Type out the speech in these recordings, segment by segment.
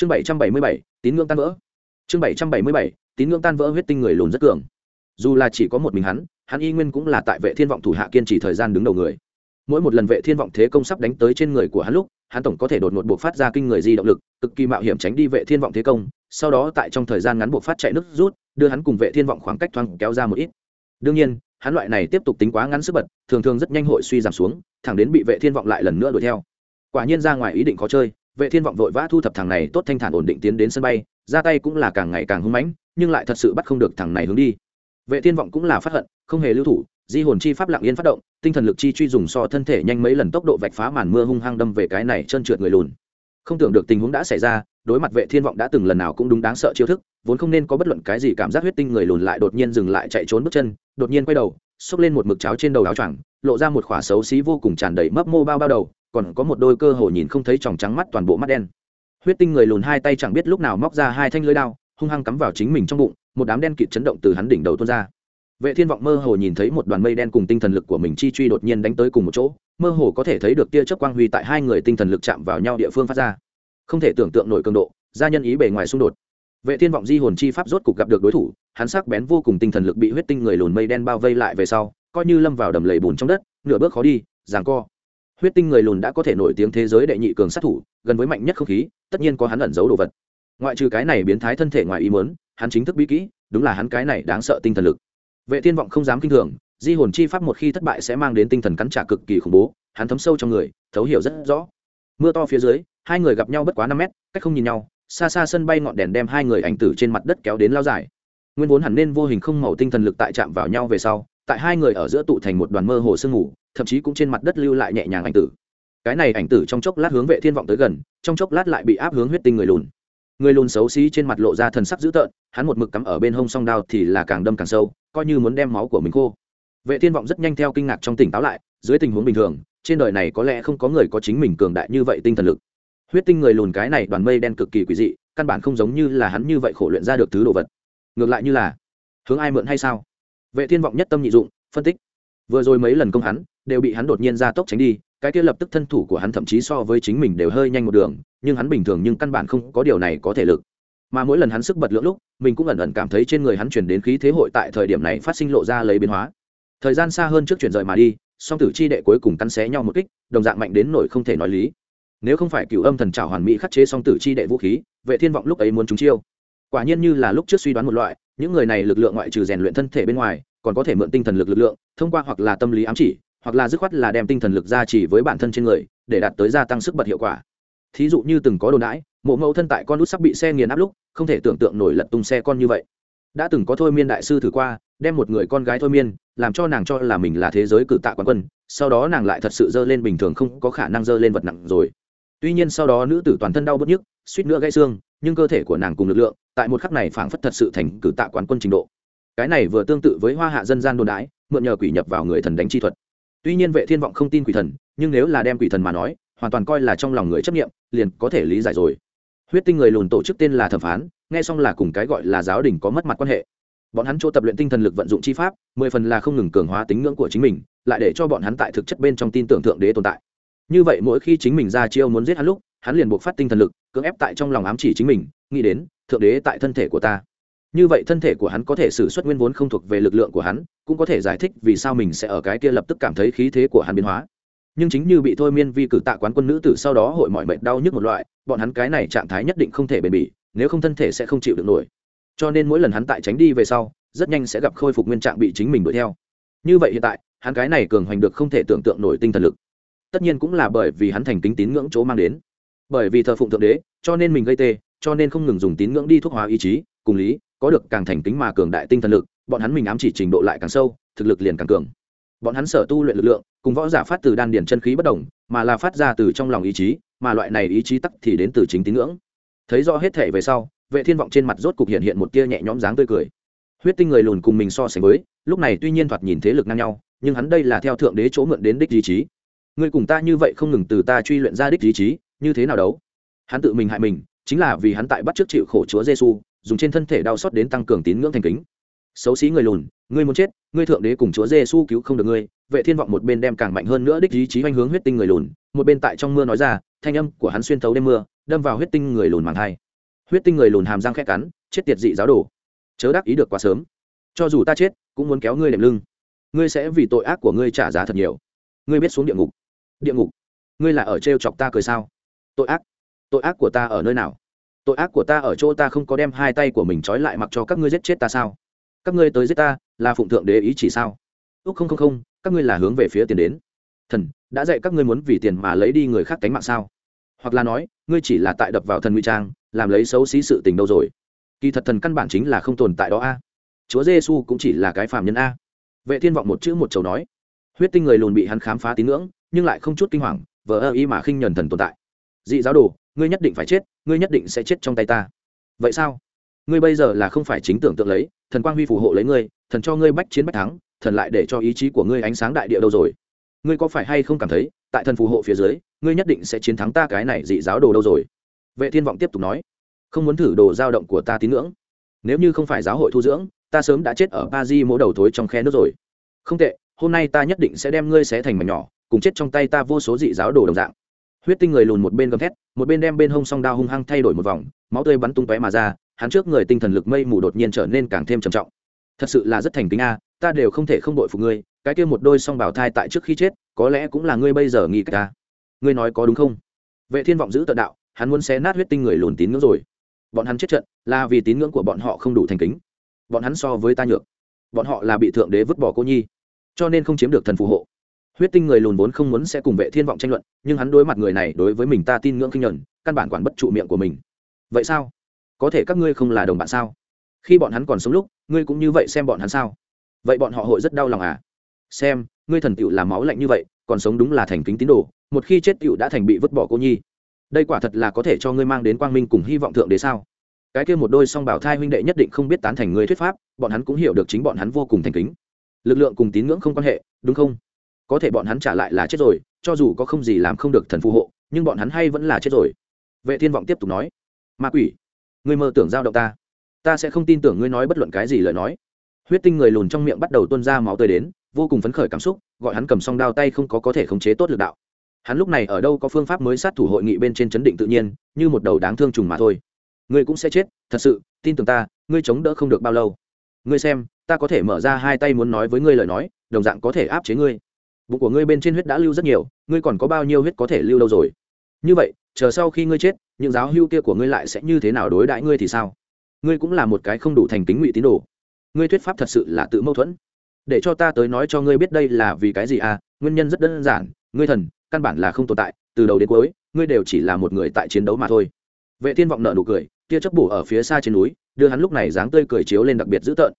chương bảy trăm bảy mươi bảy, tín ngưỡng tan vỡ. Chương bảy trăm bảy mươi bảy, tín ngưỡng tan vỡ huyết tinh người lùn rất cường. Dù là chỉ có một mình hắn hắn y nguyên cũng là tại vệ thiên vọng thủ hạ kiên trì thời gian đứng đầu người. Mỗi một lần vệ thiên vọng thế công sắp đánh tới trên người của hắn lúc, hắn tổng có thể đột ngột buộc phát ra kinh người di động lực, cực kỳ mạo hiểm tránh đi vệ thiên vọng thế công, sau đó tại trong thời gian ngắn buộc phát chạy nước rút, đưa hắn cùng vệ thiên vọng khoảng cách thoáng kéo ra một ít. Đương nhiên, hắn loại này tiếp tục tính quá ngắn sức bật, thường thường rất nhanh hội suy giảm xuống, thẳng đến bị vệ thiên vọng lại lần nữa đuổi theo. Quả nhiên ra ngoài ý định khó chơi vệ thiên vọng vội vã thu thập thằng này, tốt thanh thản ổn định tiến đến sân bay, ra tay cũng là càng ngày càng hung mãnh, nhưng lại thật sự bắt không được thằng này hướng đi. Vệ thiên vọng cũng là phát hận, không hề lưu thủ, di hồn chi pháp lặng yên phát động, tinh thần lực chi truy dùng so thân thể nhanh mấy lần tốc độ vạch phá màn mưa hung hăng đâm về cái này chân trượt người lùn. Không tưởng được tình huống đã xảy ra, đối mặt vệ thiên vọng đã từng lần nào cũng đúng đáng sợ chiêu thức, vốn không nên có bất luận cái gì cảm giác huyết tinh người lùn lại đột nhiên dừng lại chạy trốn bước chân, đột nhiên quay đầu, xốc lên một mực cháo trên đầu áo choàng, lộ ra một khỏa xấu xí vô cùng tràn đầy mấp mô bao bao đầu còn có một đôi cơ hồ nhìn không thấy tròng trắng mắt toàn bộ mắt đen. Huyết tinh người lùn hai tay chẳng biết lúc nào móc ra hai thanh lưới đao, hung hăng cắm vào chính mình trong bụng, một đám đen kịt chấn động từ hắn đỉnh đầu tuôn ra. Vệ thiên vọng mơ hồ nhìn thấy một đoàn mây đen cùng tinh thần lực của mình chi truy đột nhiên đánh tới cùng một chỗ, mơ hồ có thể thấy được tia chớp quang huy tại hai người tinh thần lực chạm vào nhau địa phương phát ra. Không thể tưởng tượng nổi cường độ, gia nhân ý bề ngoài xung đột. Vệ thiên vọng di hồn chi pháp rốt cục gặp được đối thủ, hắn sắc bén vô cùng tinh thần lực bị huyết tinh người lùn mây đen bao vây lại về sau, coi như lâm vào đầm lầy bùn trong đất, nửa bước khó đi, giằng co huyết tinh người lùn đã có thể nổi tiếng thế giới đệ nhị cường sát thủ, gần với mạnh nhất không khí, tất nhiên có hắn ẩn giấu đồ vật. Ngoại trừ cái này biến thái thân thể ngoài ý muốn, hắn chính thức bí kỹ, đúng là hắn cái này đáng sợ tinh thần lực. Vệ thiên vọng không dám kinh thường, di hồn chi pháp một khi thất bại sẽ mang đến tinh thần cắn trả cực kỳ khủng bố, hắn thấm sâu trong người, thấu hiểu rất rõ. Mưa to phía dưới, hai người gặp nhau bất quá năm mét, cách không nhìn nhau, xa xa sân bay ngọn đèn đem hai người ảnh tử trên mặt đất kéo đến lao dài. Nguyên vốn hẳn nên vô hình không màu tinh thần lực tại chạm vào nhau về sau tại hai người ở giữa tụ thành một đoàn mơ hồ sương ngủ thậm chí cũng trên mặt đất lưu lại nhẹ nhàng ảnh tử. Cái này ảnh tử trong chốc lát hướng vệ thiên vọng tới gần, trong chốc lát lại bị áp hướng huyết tinh người lùn. Người lùn xấu xí trên mặt lộ ra thần sắc dữ tợn, hắn một mực cắm ở bên hông song đao thì là càng đâm càng sâu, coi như muốn đem máu của mình khô. Vệ thiên vọng rất nhanh theo kinh ngạc trong tỉnh táo lại, dưới tình huống bình thường, trên đời này có lẽ không có người có chính mình cường đại như vậy tinh thần lực. Huyết tinh người lùn cái này đoàn mây đen cực kỳ quỷ dị, căn bản không giống như là hắn như vậy khổ luyện ra được thứ đồ vật. Ngược lại như là, hướng ai mượn hay sao? Vệ thiên vọng nhất tâm nhị dụng, phân tích. Vừa rồi mấy lần công hắn, đều bị hắn đột nhiên ra tốc tránh đi, cái kia lập tức thân thủ của hắn thậm chí so với chính mình đều hơi nhanh một đường, nhưng hắn bình thường nhưng căn bản không có điều này có thể lực. Mà mỗi lần hắn sức bật lưỡng lúc, mình cũng ẩn ẩn cảm thấy trên người hắn chuyển đến khí thế hội tại thời điểm này phát sinh lộ ra lấy biến hóa. Thời gian xa hơn trước chuyển rời mà đi, song tử chi đệ cuối cùng cắn xé nhau một kích, đồng dạng mạnh đến nổi không thể nói lý. Nếu không phải cựu âm thần trảo hoàn mỹ khắc chế song tử chi đệ vũ khí, vệ thiên vọng lúc ấy muốn chúng chiêu. Quả nhiên như là lúc trước suy đoán một loại những người này lực lượng ngoại trừ rèn luyện thân thể bên ngoài, còn có thể mượn tinh thần lực lực lượng, thông qua hoặc là tâm lý ám chỉ, hoặc là dứt khoát là đem tinh thần lực ra chỉ với bản thân trên người, để đạt tới gia tăng sức bật hiệu quả. Thí dụ như từng có đồn đãi, mộ mẫu thân tại con út sắp bị xe nghiền áp lúc, không thể tưởng tượng nổi lật tung xe con như vậy. Đã từng có thôi miên đại sư thử qua, đem một người con gái thôi miên, làm cho nàng cho là mình là thế giới cử tạ quán quân, sau đó nàng lại thật sự dơ lên bình thường không có khả năng dơ lên vật nặng rồi. Tuy nhiên sau đó nữ tử toàn thân đau bớt nhức, suýt nữa gãy xương nhưng cơ thể của nàng cùng lực lượng, tại một khắc này phảng phất thật sự thành cử tạ quán quân trình độ. Cái này vừa tương tự với hoa hạ dân gian đồn đái mượn nhờ quỷ nhập vào người thần đánh chi thuật. Tuy nhiên vệ thiên vọng không tin quỷ thần, nhưng nếu là đem quỷ thần mà nói, hoàn toàn coi là trong lòng người chấp nghiệm liền có thể lý giải rồi. Huyết tinh người lùn tổ chức tên là thẩm phán, nghe xong là cùng cái gọi là giáo đình có mất mặt quan hệ. Bọn hắn chỗ tập luyện tinh thần lực vận dụng chi pháp, mười phần là không ngừng cường hóa tính ngưỡng của chính mình, lại để cho bọn hắn tại thực chất bên trong tin tưởng thượng đế tồn tại. Như vậy mỗi khi chính mình ra chiêu muốn giết hắn lúc, hắn liền buộc phát tinh thần lực cưỡng ép tại trong lòng ám chỉ chính mình, nghĩ đến, thượng đế tại thân thể của ta. Như vậy thân thể của hắn có thể xử suất nguyên vốn không thuộc về lực lượng của hắn, cũng có thể giải thích vì sao mình sẽ ở cái kia lập tức cảm thấy khí thế của hắn biến hóa. Nhưng chính như bị thôi miên vi cử tạ quán quân nữ tử sau đó hội mọi mệnh đau nhức một loại, bọn hắn cái này trạng thái nhất định không thể bền bỉ, nếu không thân thể sẽ không chịu được nổi. Cho nên mỗi lần hắn tại tránh đi về sau, rất nhanh sẽ gặp khôi phục nguyên trạng bị chính mình đuổi theo. Như vậy hiện tại, hắn cái này cường hoành được không thể tưởng tượng nổi tinh thần lực. Tất nhiên cũng là bởi vì hắn thành kính tín ngưỡng chỗ mang đến bởi vì thờ phụng thượng đế, cho nên mình gây tê, cho nên không ngừng dùng tín ngưỡng đi thuốc hóa ý chí, cùng lý, có được càng thành kính mà cường đại tinh thần lực, bọn hắn mình ám chỉ trình độ lại càng sâu, thực lực liền càng cường. Bọn hắn sở tu luyện lực lượng, cùng võ giả phát từ đan điền chân khí bất đồng, mà là phát ra từ trong lòng ý chí, mà loại này ý chí tắc thì đến từ chính tín ngưỡng. Thấy rõ hết thể về sau, vệ thiên vọng trên mặt rốt cục hiện hiện một tia nhẹ nhõm dáng tươi cười. Huyết tinh người lùn cùng mình so sánh với, lúc này tuy nhiên thoạt nhìn thế lực ngang nhau, nhưng hắn đây là theo thượng đế chỗ mượn đến đích ý chí. Người cùng ta như vậy không ngừng từ ta truy luyện ra đích ý chí như thế nào đấu? Hắn tự mình hại mình, chính là vì hắn tại bắt trước chịu khổ chúa giêsu dùng trên thân thể đau xót đến tăng cường tín ngưỡng thành kính. Xấu xí người lùn, ngươi muốn chết, ngươi thượng đế cùng chúa giêsu cứu không được ngươi, vệ thiên vọng một bên đem càng mạnh hơn nữa đích ý chí hoành hướng huyết tinh người lùn, một bên tại trong mưa nói ra, thanh âm của hắn xuyên thấu đêm mưa, đâm vào huyết tinh người lùn màng thai huyết tinh người lùn hàm răng khét cắn, chết tiệt dị giáo đồ. Chớ đắc ý được quá sớm. Cho dù ta chết, cũng muốn kéo ngươi đệm lưng. Ngươi sẽ vì tội ác của ngươi trả giá thật nhiều. Ngươi biết xuống địa ngục. Địa ngục? Ngươi là ở trêu chọc ta cười sao? Tội ác. Tội ác của ta ở nơi nào? Tội ác của ta ở chỗ ta không có đem hai tay của mình trói lại mặc cho các ngươi giết chết ta sao? Các ngươi tới giết ta là phụng thượng đế ý chỉ sao? Úc không không không, các ngươi là hướng về phía tiền đến. Thần, đã dạy các ngươi muốn vì tiền mà lấy đi người khác cánh mạng sao? Hoặc là nói, ngươi chỉ là tại đập vào thần nguy trang, làm lấy xấu xí sự tình đâu rồi? Kỳ thật thần căn bản chính là không tồn tại đó a. Chúa giêsu cũng chỉ là cái phàm nhân a. Vệ thiên vọng một chữ một chầu nói. Huyết tinh người lùn bị hắn khám phá tín ngưỡng, nhưng lại không chút kinh hoàng, vờ ơ ý mà khinh nhẫn thần tồn tại dị giáo đồ, ngươi nhất định phải chết, ngươi nhất định sẽ chết trong tay ta. Vậy sao? Ngươi bây giờ là không phải chính tưởng tượng lấy, thần quang huy phù hộ lấy ngươi, thần cho ngươi bách chiến bách thắng, thần lại để cho ý chí của ngươi ánh sáng đại địa đâu rồi? Ngươi có phải hay không cảm thấy, tại thần phù hộ phía dưới, ngươi nhất định sẽ chiến thắng ta cái này dị giáo đồ đâu rồi? Vệ thiên vọng tiếp tục nói. Không muốn thử đồ dao động của ta tín ngưỡng. Nếu như không phải giáo hội thu dưỡng, ta sớm đã chết ở ba di mỗ đầu thối trong khe nước rồi. Không tệ, hôm nay ta nhất định sẽ đem ngươi xé thành mảnh nhỏ, cùng chết trong tay ta vô số dị giáo đồ đồng dạng huyết tinh người lùn một bên gầm thét, một bên đem bên hông song đao hung hăng thay đổi một vòng, máu tươi bắn tung tóe mà ra, hắn trước người tinh thần lực mây mù đột nhiên trở nên càng thêm trầm trọng. Thật sự là rất thành kính a, ta đều không thể không đội phục ngươi, cái kia một đôi song bảo thai tại trước khi chết, có lẽ cũng là ngươi bây giờ nghĩ cách ta. Ngươi nói có đúng không? Vệ thiên vọng giữ tận đạo, hắn muốn xé nát huyết tinh người lùn tín ngưỡng rồi. Bọn hắn chết trận, là vì tín ngưỡng của bọn họ không đủ thành kính. Bọn hắn so với ta nhược. Bọn họ là bị thượng đế vứt bỏ cô nhi, cho nên không chiếm được thần phù hộ huyết tinh người lùn vốn không muốn sẽ cùng vệ thiên vọng tranh luận, nhưng hắn đối mặt người này đối với mình ta tin ngưỡng kinh nhuận căn bản quản bất trụ miệng của mình. Vậy sao? Có thể các ngươi không là đồng bạn sao? Khi bọn hắn còn sống lúc, ngươi cũng như vậy xem bọn hắn sao? Vậy bọn họ hội rất đau lòng à? Xem, ngươi thần tựu làm máu lạnh như vậy, còn sống đúng là thành kính tín đồ, một khi chết tựu đã thành bị vứt bỏ cô nhi. Đây quả thật là có thể cho ngươi mang đến quang minh cùng hy vọng thượng đế sao? Cái kia một đôi song bảo thai huynh đệ nhất định không biết tán thành ngươi thuyết pháp, bọn hắn cũng hiểu được chính bọn hắn vô cùng thành kính. Lực lượng cùng tín ngưỡng không quan hệ, đúng không? Có thể bọn hắn trả lại là chết rồi, cho dù có không gì làm không được thần phù hộ, nhưng bọn hắn hay vẫn là chết rồi. Vệ thiên vọng tiếp tục nói, ma quỷ, ngươi mơ tưởng giao động ta. Ta sẽ không tin tưởng ngươi nói bất luận cái gì lời nói. Huyết tinh người lùn trong miệng bắt đầu tuôn ra máu tươi đến, vô cùng phấn khởi cảm xúc, gọi hắn cầm song đao tay không có có thể khống chế tốt lực đạo. Hắn lúc này ở đâu có phương pháp mới sát thủ hội nghị bên trên chấn định tự nhiên, như một đầu đáng thương trùng mà thôi. Ngươi cũng sẽ chết, thật sự, tin tưởng ta, ngươi chống đỡ không được bao lâu. Ngươi xem, ta có thể mở ra hai tay muốn nói với ngươi lời nói, đồng dạng có thể áp chế ngươi bụng của ngươi bên trên huyết đã lưu rất nhiều, ngươi còn có bao nhiêu huyết có thể lưu lâu rồi? Như vậy, chờ sau khi ngươi chết, những giáo hưu kia của ngươi lại sẽ như thế nào đối đãi ngươi thì sao? Ngươi cũng là một cái không đủ thành kính ngụy tín đồ. Ngươi thuyết pháp thật sự là tự mâu thuẫn. Để cho ta tới nói cho ngươi biết đây là vì cái gì à? Nguyên nhân rất đơn giản, ngươi thần, căn bản là không tồn tại, từ đầu đến cuối, ngươi đều chỉ là một người tại chiến đấu mà thôi. Vệ thiên vọng nợ nụ cười, tia chớp bổ ở phía xa trên núi, đưa hắn lúc này dáng tươi cười chiếu lên đặc biệt dữ tợn.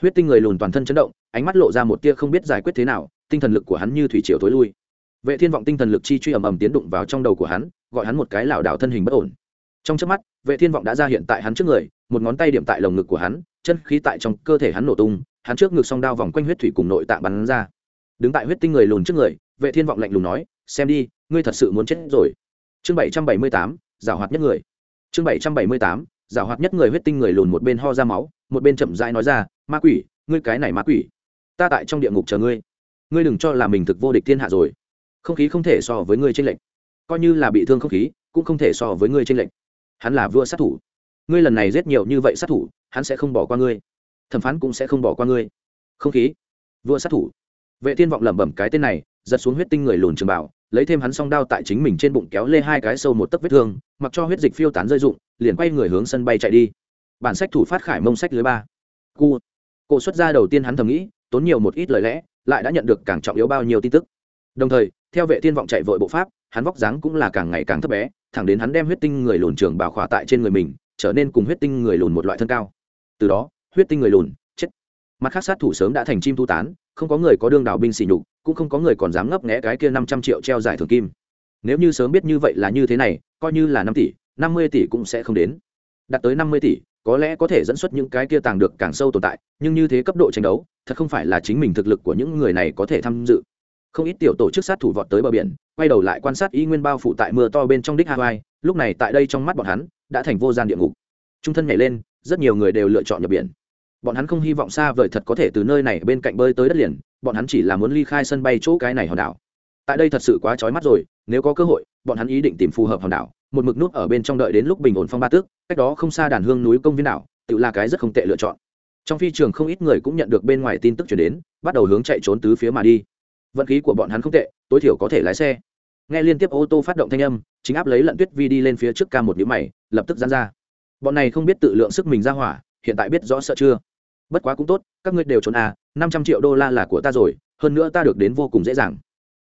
Huyết tinh người lùn toàn thân chấn động, ánh mắt lộ ra một tia không biết giải quyết thế nào tinh thần lực của hắn như thủy triều tối lui. Vệ thiên vọng tinh thần lực chi truy ầm ầm tiến đụng vào trong đầu của hắn, gọi hắn một cái lảo đảo thân hình bất ổn. Trong chớp mắt, vệ thiên vọng đã ra hiện tại hắn trước người, một ngón tay điểm tại lồng ngực của hắn, chân khí tại trong cơ thể hắn nổ tung, hắn trước ngực song đao vòng quanh huyết thủy cùng nội tạng bắn ra. Đứng tại huyết tinh người lùn trước người, vệ thiên vọng lạnh lùng nói, xem đi, ngươi thật sự muốn chết rồi. Chương bảy trăm bảy mươi tám, giảo hoạt nhất người. Chương bảy trăm bảy mươi tám, giảo hoạt nhất người huyết tinh người lùn một bên ho ra máu, một bên chậm rãi nói ra, ma quỷ, ngươi cái này ma quỷ. Ta tại trong địa ngục chờ ngươi ngươi đừng cho là mình thực vô địch thiên hạ rồi. Không khí không thể so với ngươi trên lệnh coi như là bị thương không khí, cũng không thể so với ngươi trên lệnh hắn là vua sát thủ. Ngươi lần này giết nhiều như vậy sát thủ, hắn sẽ không bỏ qua ngươi. Thẩm phán cũng sẽ không bỏ qua ngươi. Không khí. Vua sát thủ. Vệ thiên vọng lẩm bẩm cái tên này, giật xuống huyết tinh người lùn trường bảo, lấy thêm hắn song đao tại chính mình trên bụng kéo lê hai cái sâu một tấc vết thương, mặc cho huyết dịch phiêu tán rơi rụng, liền quay người hướng sân bay chạy đi. Bản sách thủ phát khải mông sách lưới ba. Cu. Cổ xuất ra đầu tiên hắn thầm nghĩ, tốn nhiều một ít lời lẽ lại đã nhận được càng trọng yếu bao nhiêu tin tức. Đồng thời, theo vệ thiên vọng chạy vội bộ pháp, hắn vóc dáng cũng là càng ngày càng thấp bé, thẳng đến hắn đem huyết tinh người lùn trường bảo khỏa tại trên người mình, trở nên cùng huyết tinh người lùn một loại thân cao. Từ đó, huyết tinh người lùn, chết. Mặt khác sát thủ sớm đã thành chim thu tán, không có người có đương đào binh xỉ nhục, cũng không có người còn dám ngấp nghé cái kia năm trăm triệu treo giải thưởng kim. Nếu như sớm biết như vậy là như thế này, coi như là năm tỷ, năm mươi tỷ cũng sẽ không đến. Đạt tới năm mươi tỷ, có lẽ có thể dẫn xuất những cái kia tàng được càng sâu tồn tại, nhưng như thế cấp độ tranh đấu thật không phải là chính mình thực lực của những người này có thể tham dự. Không ít tiểu tổ chức sát thủ vọt tới bờ biển, quay đầu lại quan sát y nguyên bao phủ tại mưa to bên trong đích hawaii lúc này tại đây trong mắt bọn hắn, đã thành vô gian địa ngục. Trung thân nhảy lên, rất nhiều người đều lựa chọn nhập biển. Bọn hắn không hy vọng xa vời thật có thể từ nơi này bên cạnh bơi tới đất liền, bọn hắn chỉ là muốn ly khai sân bay chỗ cái này hòn đảo. Tại đây thật sự quá trói mắt rồi, nếu có cơ hội, bọn hắn ý định tìm phù hợp hòn đảo, một mực nút ở bên trong đợi đến lúc bình ổn phong ba tước, cách đó không xa đàn hương núi công viên đảo, tự là cái rất không tệ lựa chọn trong phi trường không ít người cũng nhận được bên ngoài tin tức chuyển đến, bắt đầu hướng chạy trốn tứ phía mà đi. Vận khí của bọn hắn không tệ, tối thiểu có thể lái xe. Nghe liên tiếp ô tô phát động thanh âm, chính áp lấy lận tuyết vi đi lên phía trước ca một nhữ mày, lập tức dán ra. Bọn này không biết tự lượng sức mình ra hỏa, hiện tại biết rõ sợ chưa? Bất quá cũng tốt, các ngươi đều trốn à năm trăm triệu đô la là của ta rồi, hơn nữa ta được đến vô cùng dễ dàng.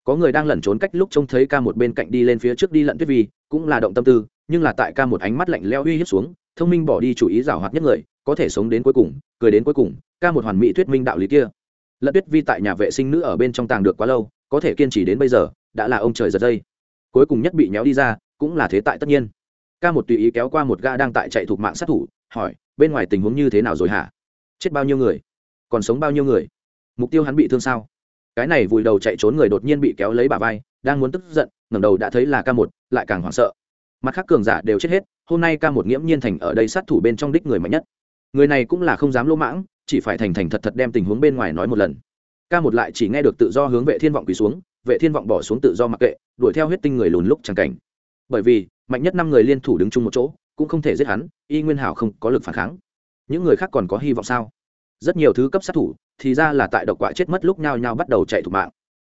Có người đang lẩn trốn cách lúc trông thấy ca một bên cạnh đi lên phía trước đi lận tuyết vi, cũng là động tâm tư, nhưng là tại ca một ánh mắt lạnh leo uy hiếp xuống, thông minh bỏ đi chủ ý giảo hoạt nhất người có thể sống đến cuối cùng, cười đến cuối cùng, ca một hoàn mỹ thuyết minh đạo lý kia. Lận tuyết vi tại nhà vệ sinh nữ ở bên trong tàng được quá lâu, có thể kiên trì đến bây giờ, đã là ông trời giật dây. Cuối cùng nhất bị nhéo đi ra, cũng là thế tại tất nhiên. Ca một tùy ý kéo qua một ga đang tại chạy thuộc mạng sát thủ, hỏi, bên ngoài tình huống như thế nào rồi hả? Chết bao nhiêu người? Còn sống bao nhiêu người? Mục tiêu hắn bị thương sao? Cái này vùi đầu chạy trốn người đột nhiên bị kéo lấy bà vai, đang muốn tức giận, ngẩng đầu đã thấy là ca một, lại càng hoảng sợ. Mặt khác cường giả đều chết hết, hôm nay ca một nghiễm nhiên thành ở đây sát thủ bên trong đích người mạnh nhất người này cũng là không dám lỗ mãng, chỉ phải thành thành thật thật đem tình huống bên ngoài nói một lần. Ca một lại chỉ nghe được tự do hướng vệ thiên vọng quỳ xuống, vệ thiên vọng bỏ xuống tự do mặc kệ, đuổi theo huyết tinh người lùn lúc chẳng cảnh. Bởi vì, mạnh nhất năm người liên thủ đứng chung một chỗ, cũng không thể giết hắn, y nguyên hảo không có lực phản kháng. Những người khác còn có hy vọng sao? Rất nhiều thứ cấp sát thủ, thì ra là tại độc quạ chết mất lúc nhao nhao bắt đầu chạy thủ mạng.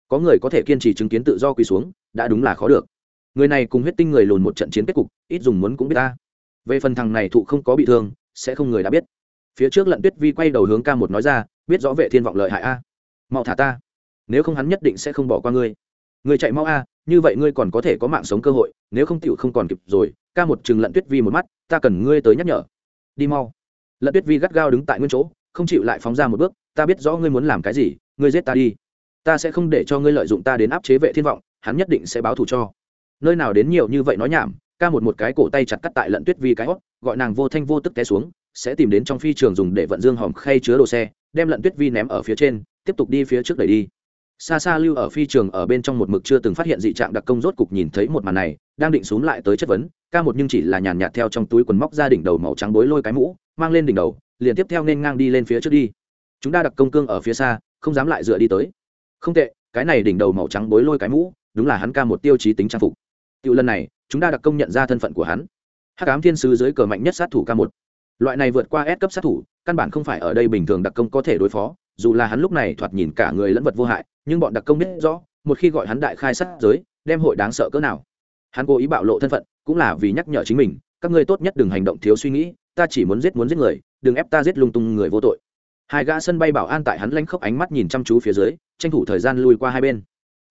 Có người có thể kiên trì chứng kiến tự do quỳ xuống, đã đúng là khó được. Người này cùng huyết tinh người lùn một trận chiến kết cục, ít dùng muốn cũng biết ta. Về phần thằng này thụ không có bị thương, sẽ không người đã biết phía trước lận tuyết vi quay đầu hướng ca một nói ra, biết rõ vệ thiên vọng lợi hại a. Mau thả ta. Nếu không hắn nhất định sẽ không bỏ qua ngươi. Ngươi chạy mau a, như vậy ngươi còn có thể có mạng sống cơ hội, nếu không tiểu không còn kịp rồi, ca một chừng lận tuyết vi một mắt, ta cần ngươi tới nhắc nhở. Đi mau. Lận tuyết vi gắt gao đứng tại nguyên chỗ, không chịu lại phóng ra một bước, ta biết rõ ngươi muốn làm cái gì, ngươi giết ta đi. Ta sẽ không để cho ngươi lợi dụng ta đến áp chế vệ thiên vọng, hắn nhất định sẽ báo thù cho. Nơi nào đến nhiều như vậy nói nhảm ca một một cái cổ tay chặt cắt tại lận tuyết vi cái hót, gọi nàng vô thanh vô tức té xuống, sẽ tìm đến trong phi trường dùng để vận dương hòm khay chứa đồ xe, đem lận tuyết vi ném ở phía trên, tiếp tục đi phía trước đẩy đi. Xa xa lưu ở phi trường ở bên trong một mực chưa từng phát hiện dị trạng đặc công rốt cục nhìn thấy một màn này, đang định xuống lại tới chất vấn, ca một nhưng chỉ là nhàn nhạt theo trong túi quần móc ra đỉnh đầu màu trắng bối lôi cái mũ, mang lên đỉnh đầu, liền tiếp theo nên ngang đi lên phía trước đi. Chúng ta đặc công cương ở phía xa, không dám lại dựa đi tới. Không tệ, cái này đỉnh đầu màu trắng bối lôi cái mũ, đúng là hắn ca một tiêu chí tính trang phục. Tiêu lần này chúng ta đặc công nhận ra thân phận của hắn. Hắc ám thiên sứ dưới cờ mạnh nhất sát thủ ca một. Loại này vượt qua S cấp sát thủ, căn bản không phải ở đây bình thường đặc công có thể đối phó, dù là hắn lúc này thoạt nhìn cả người lẫn vật vô hại, nhưng bọn đặc công biết rõ, một khi gọi hắn đại khai sát giới, đem hội đáng sợ cỡ nào. Hắn cố ý bạo lộ thân phận, cũng là vì nhắc nhở chính mình, các ngươi tốt nhất đừng hành động thiếu suy nghĩ, ta chỉ muốn giết muốn giết người, đừng ép ta giết lung tung người vô tội. Hai gã sân bay bảo an tại hắn lanh khóc ánh mắt nhìn chăm chú phía dưới, tranh thủ thời gian lui qua hai bên.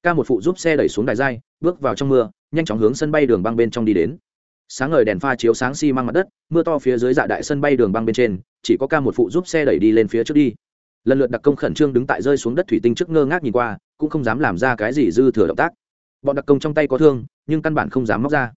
Ca một phụ giúp xe đẩy xuống đài dai, bước vào trong mưa nhanh chóng hướng sân bay đường băng bên trong đi đến. Sáng ngời đèn pha chiếu sáng xi、si、măng mặt đất, mưa to phía dưới dạ đại sân bay đường băng bên trên, chỉ có ca một phụ giúp xe đẩy đi lên phía trước đi. Lần lượt đặc công khẩn trương đứng tại rơi xuống đất thủy tinh trước ngơ ngác nhìn qua, cũng không dám làm ra cái gì dư thừa động tác. Bọn đặc công trong tay có thương, nhưng căn bản không dám móc ra.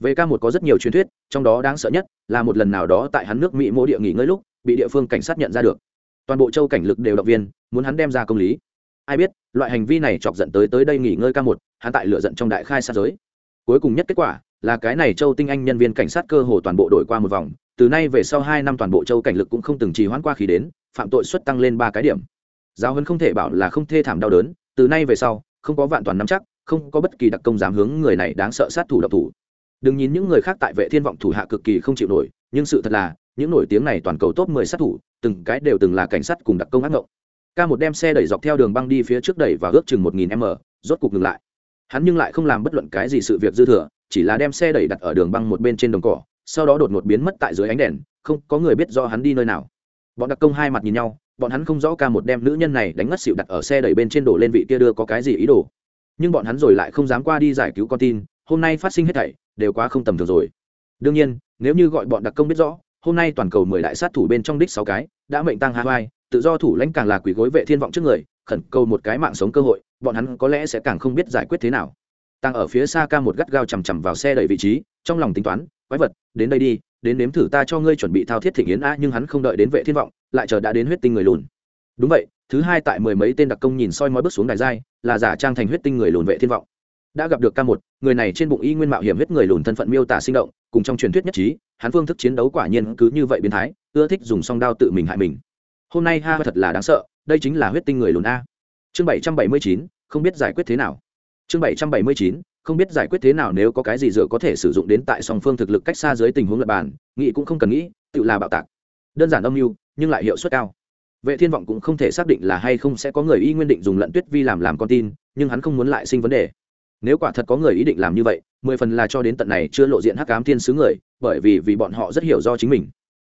Về ca một có rất nhiều truyền thuyết, trong đó đáng sợ nhất là một lần nào đó tại hắn nước mỹ mô địa nghỉ ngơi lúc, bị địa phương cảnh sát nhận ra được. Toàn bộ châu cảnh lực đều động viên, muốn hắn đem ra công lý. Ai biết, loại hành vi này chọc giận tới tới đây nghỉ ngơi ca một, hắn tại lựa giận trong đại khai sát giới cuối cùng nhất kết quả là cái này châu tinh anh nhân viên cảnh sát cơ hồ toàn bộ đổi qua một vòng. Từ nay về sau hai năm toàn bộ châu cảnh lực cũng không từng trì hoãn qua khi đến, phạm tội suất tăng lên ba cái điểm. Giáo huấn không thể bảo là không thê thảm đau đớn, từ nay về sau, không có vạn toàn nắm chắc, không có bất kỳ đặc công dám hướng người này đáng sợ sát thủ độc thủ. Đừng nhìn những người khác tại vệ thiên vọng thủ hạ cực kỳ không chịu nổi, nhưng sự thật là, những nổi tiếng này toàn cầu top 10 sát thủ, từng cái đều từng là cảnh sát cùng đặc công ác ngộng. Ca một đem xe đẩy dọc theo đường băng đi phía trước đẩy và ước chừng 1000 m, rốt cục ngừng lại hắn nhưng lại không làm bất luận cái gì sự việc dư thừa, chỉ là đem xe đẩy đặt ở đường băng một bên trên đồng cỏ, sau đó đột ngột biến mất tại dưới ánh đèn, không có người biết do hắn đi nơi nào. Bọn đặc công hai mặt nhìn nhau, bọn hắn không rõ ca một đem nữ nhân này đánh ngất xịu đặt ở xe đẩy bên trên đổ lên vị kia đưa có cái gì ý đồ. Nhưng bọn hắn rồi lại không dám qua đi giải cứu con tin, hôm nay phát sinh hết thảy, đều quá không tầm thường rồi. Đương nhiên, nếu như gọi bọn đặc công biết rõ, hôm nay toàn cầu mười đại sát thủ bên trong đích sáu cái, đã mệnh tăng hawaii tự do thủ lãnh càng là quỷ gối vệ thiên vọng trước người, khẩn cầu một cái mạng sống cơ hội bọn hắn có lẽ sẽ càng không biết giải quyết thế nào. Tăng ở phía xa ca một gắt gao chằm chằm vào xe đẩy vị trí, trong lòng tính toán, quái vật, đến đây đi, đến nếm thử ta cho ngươi chuẩn bị thao thiết thịnh yến a nhưng hắn không đợi đến vệ thiên vọng, lại chờ đã đến huyết tinh người lùn. Đúng vậy, thứ hai tại mười mấy tên đặc công nhìn soi mói bước xuống đài giai, là giả trang thành huyết tinh người lùn vệ thiên vọng. Đã gặp được ca một, người này trên bụng y nguyên mạo hiểm huyết người lùn thân phận miêu tả sinh động, cùng trong truyền thuyết nhất trí, hắn phương thức chiến đấu quả nhiên cứ như vậy biến thái, ưa thích dùng song đao tự mình hại mình. Hôm nay ha, thật là đáng sợ, đây chính là huyết tinh người lùn a chương bảy trăm bảy mươi chín, không biết giải quyết thế nào. Chương bảy trăm bảy mươi chín, không biết giải quyết thế nào nếu có cái gì dựa có thể sử dụng đến tại song phương thực lực cách xa dưới tình huống lập bàn, nghĩ cũng không cần nghĩ, tự là bạo tạc. Đơn giản âm mưu, nhưng lại hiệu suất cao. Vệ thiên vọng cũng không thể xác định là hay không sẽ có người y nguyên định dùng lận tuyết vi làm làm con tin, nhưng hắn không muốn lại sinh vấn đề. Nếu quả thật có người ý định làm như vậy, mười phần là cho đến tận này chưa lộ diện hắc ám thiên sứ người, bởi vì vì bọn họ rất hiểu do chính mình.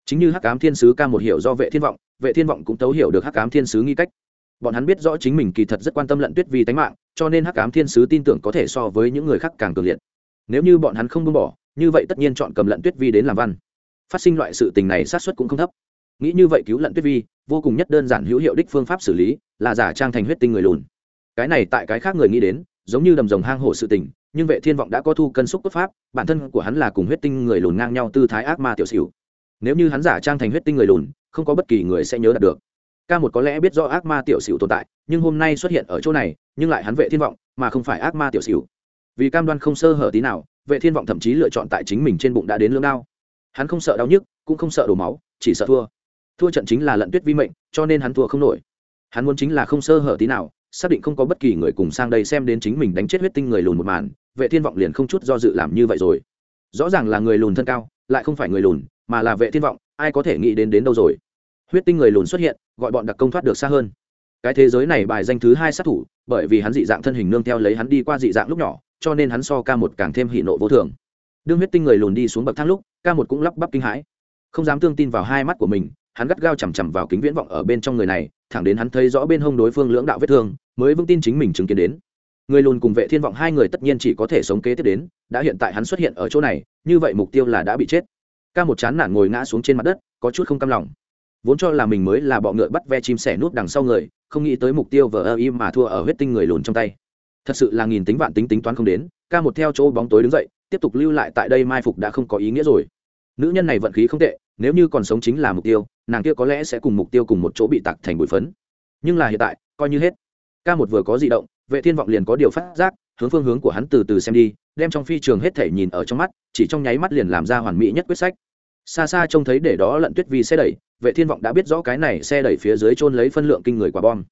Chính như hắc ám thiên sứ ca một hiểu do vệ thiên vọng, vệ thiên vọng cũng tấu hiểu được hắc ám thiên sứ nghi cách bọn hắn biết rõ chính mình kỳ thật rất quan tâm lận tuyết vi tánh mạng, cho nên hắc ám thiên sứ tin tưởng có thể so với những người khác càng cường liệt. Nếu như bọn hắn không buông bỏ, như vậy tất nhiên chọn cầm lận tuyết vi đến làm văn. Phát sinh loại sự tình này sát xuất cũng không thấp. Nghĩ như vậy cứu lận tuyết vi, vô cùng nhất đơn giản hữu hiệu đích phương pháp xử lý, là giả trang thành huyết tinh người lùn. Cái này tại cái khác người nghĩ đến, giống như đầm rồng hang hổ sự tình, nhưng vệ thiên vọng đã có thu cân xúc cốt pháp, bản thân của hắn là cùng huyết tinh người lùn ngang nhau tư thái ác ma tiểu xỉu. Nếu như hắn giả trang thành huyết tinh người lùn, không có bất kỳ người sẽ nhớ đạt được ca một có lẽ biết rõ ác ma tiểu xỉu tồn tại, nhưng hôm nay xuất hiện ở chỗ này, nhưng lại hắn vệ thiên vọng, mà không phải ác ma tiểu xỉu. Vì cam đoan không sơ hở tí nào, vệ thiên vọng thậm chí lựa chọn tại chính mình trên bụng đã đến lưỡng đao. Hắn không sợ đau nhức, cũng không sợ đổ máu, chỉ sợ thua. Thua trận chính là lận tuyết vi mệnh, cho nên hắn thua không nổi. Hắn muốn chính là không sơ hở tí nào, xác định không có bất kỳ người cùng sang đây xem đến chính mình đánh chết huyết tinh người lùn một màn, vệ thiên vọng liền không chút do dự làm như vậy rồi. Rõ ràng là người lùn thân cao, lại không phải người lùn, mà là vệ thiên vọng, ai có thể nghĩ đến đến đâu rồi? Huyết tinh người lùn xuất hiện, gọi bọn đặc công thoát được xa hơn. Cái thế giới này bài danh thứ hai sát thủ, bởi vì hắn dị dạng thân hình nương theo lấy hắn đi qua dị dạng lúc nhỏ, cho nên hắn so ca một càng thêm hỉ nộ vô thường. Đương huyết tinh người lùn đi xuống bậc thang lúc, ca một cũng lắp bắp kinh hãi. Không dám tương tin vào hai mắt của mình, hắn gắt gao chằm chằm vào kính viễn vọng ở bên trong người này, thẳng đến hắn thấy rõ bên hông đối phương lưỡng đạo vết thương, mới vững tin chính mình chứng kiến đến. Người lùn cùng vệ thiên vọng hai người tất nhiên chỉ có thể sống kế tiếp đến, đã hiện tại hắn xuất hiện ở chỗ này, như vậy mục tiêu là đã bị chết. Ca một chán nản ngồi ngã xuống trên mặt đất, có chút không cam lòng vốn cho là mình mới là bọ ngựa bắt ve chim sẻ núp đằng sau người, không nghĩ tới mục tiêu vờ ơ im mà thua ở huyết tinh người lùn trong tay. Thật sự là nghìn tính vạn tính tính toán không đến, ca một theo chỗ bóng tối đứng dậy, tiếp tục lưu lại tại đây mai phục đã không có ý nghĩa rồi. Nữ nhân này vận khí không tệ, nếu như còn sống chính là mục tiêu, nàng kia có lẽ sẽ cùng mục tiêu cùng một chỗ bị tặc thành bụi phấn. Nhưng là hiện tại, coi như hết. Ca một vừa có di động, vệ thiên vọng liền có điều phát giác, hướng phương hướng của hắn từ từ xem đi, đem trong phi trường hết thể nhìn ở trong mắt, chỉ trong nháy mắt liền làm ra hoàn mỹ nhất quyết sách. Xa xa trông thấy để đó lận tuyết vi xe đẩy vệ thiên vọng đã biết rõ cái này xe đẩy phía dưới trôn lấy phân lượng kinh người quả bom.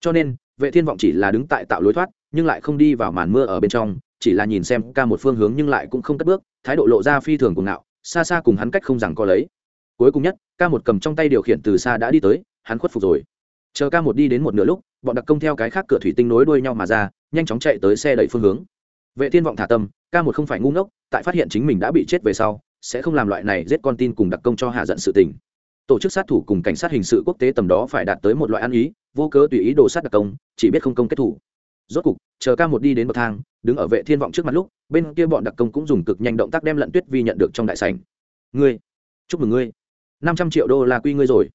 Cho nên, vệ thiên vọng chỉ là đứng tại tạo lối thoát, nhưng lại không đi vào màn mưa ở bên trong, chỉ là nhìn xem ca một phương hướng nhưng lại cũng không cất bước, thái độ lộ ra phi thường cùng ngạo, xa xa cùng hắn cách không rằng có lấy. Cuối cùng nhất, ca một cầm trong tay điều khiển từ xa đã đi tới, hắn khuất phục rồi. Chờ ca một đi đến một nửa lúc, bọn đặc công theo cái khác cửa thủy tinh nối đuôi nhau mà ra, nhanh chóng chạy tới xe đẩy phương hướng. Vệ thiên vọng thả tâm, ca một không phải ngu ngốc, tại phát hiện chính mình đã bị chết về sau, sẽ không làm loại này giết con tin cùng đặc công cho hạ giận sự tình tổ chức sát thủ cùng cảnh sát hình sự quốc tế tầm đó phải đạt tới một loại ăn ý, vô cớ tùy ý đồ sát đặc công, chỉ biết không công kết thủ. Rốt cục, chờ ca một đi đến bậc thang, đứng ở vệ thiên vọng trước mặt lúc, bên kia bọn đặc công cũng dùng cực nhanh động tác đem lận tuyết vi nhận được trong đại sảnh. Ngươi, chúc mừng ngươi. Năm trăm triệu đô la quy ngươi rồi.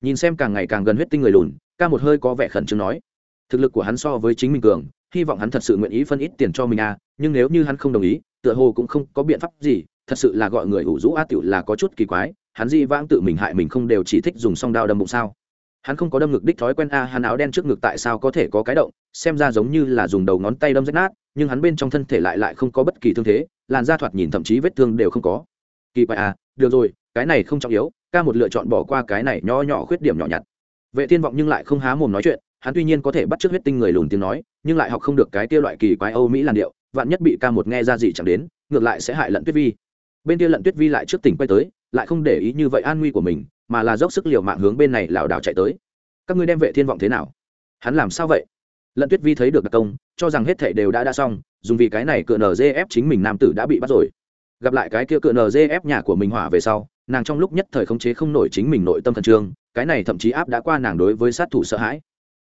Nhìn xem càng ngày càng gần huyết tinh người lùn, ca một hơi có vẻ khẩn trương nói. Thực lực của hắn so với chính mình cường, hy vọng hắn thật sự nguyện ý phân ít tiền cho mình à nhưng nếu như hắn không đồng ý, tựa hồ cũng không có biện pháp gì, thật sự là gọi người ủ rũ a tiểu là có chút kỳ quái hắn di vãng tự mình hại mình không đều chỉ thích dùng song đao đâm bụng sao? Hắn không có đâm ngực đích thói quen a, hắn áo đen trước ngực tại sao có thể có cái động? Xem ra giống như là dùng đầu ngón tay đâm rách nát, nhưng hắn bên trong thân thể lại lại không có bất kỳ thương thế, làn da thoạt nhìn thậm chí vết thương đều không có. Kỳ quái à được rồi, cái này không trọng yếu, ca một lựa chọn bỏ qua cái này nho nhỏ khuyết điểm nhỏ nhặt. Vệ thiên vọng nhưng lại không há mồm nói chuyện, hắn tuy nhiên có thể bắt chước huyết tinh người lùn tiếng nói, nhưng lại học không được cái kia loại kỳ quái âu mỹ làn điệu, vạn nhất bị ca một nghe ra gì chẳng đến, ngược lại sẽ hại lận tuyết vi. Bên kia lận tuyết vi lại trước tỉnh quay tới lại không để ý như vậy an nguy của mình, mà là dốc sức liều mạng hướng bên này lảo đảo chạy tới. Các ngươi đem vệ thiên vọng thế nào? Hắn làm sao vậy? Lận tuyết vi thấy được đặc công, cho rằng hết thảy đều đã đã xong, dùng vì cái này cựa nzf chính mình nam tử đã bị bắt rồi. Gặp lại cái kia cựa nzf nhà của mình hỏa về sau, nàng trong lúc nhất thời khống chế không nổi chính mình nội tâm thần trương, cái này thậm chí áp đã qua nàng đối với sát thủ sợ hãi.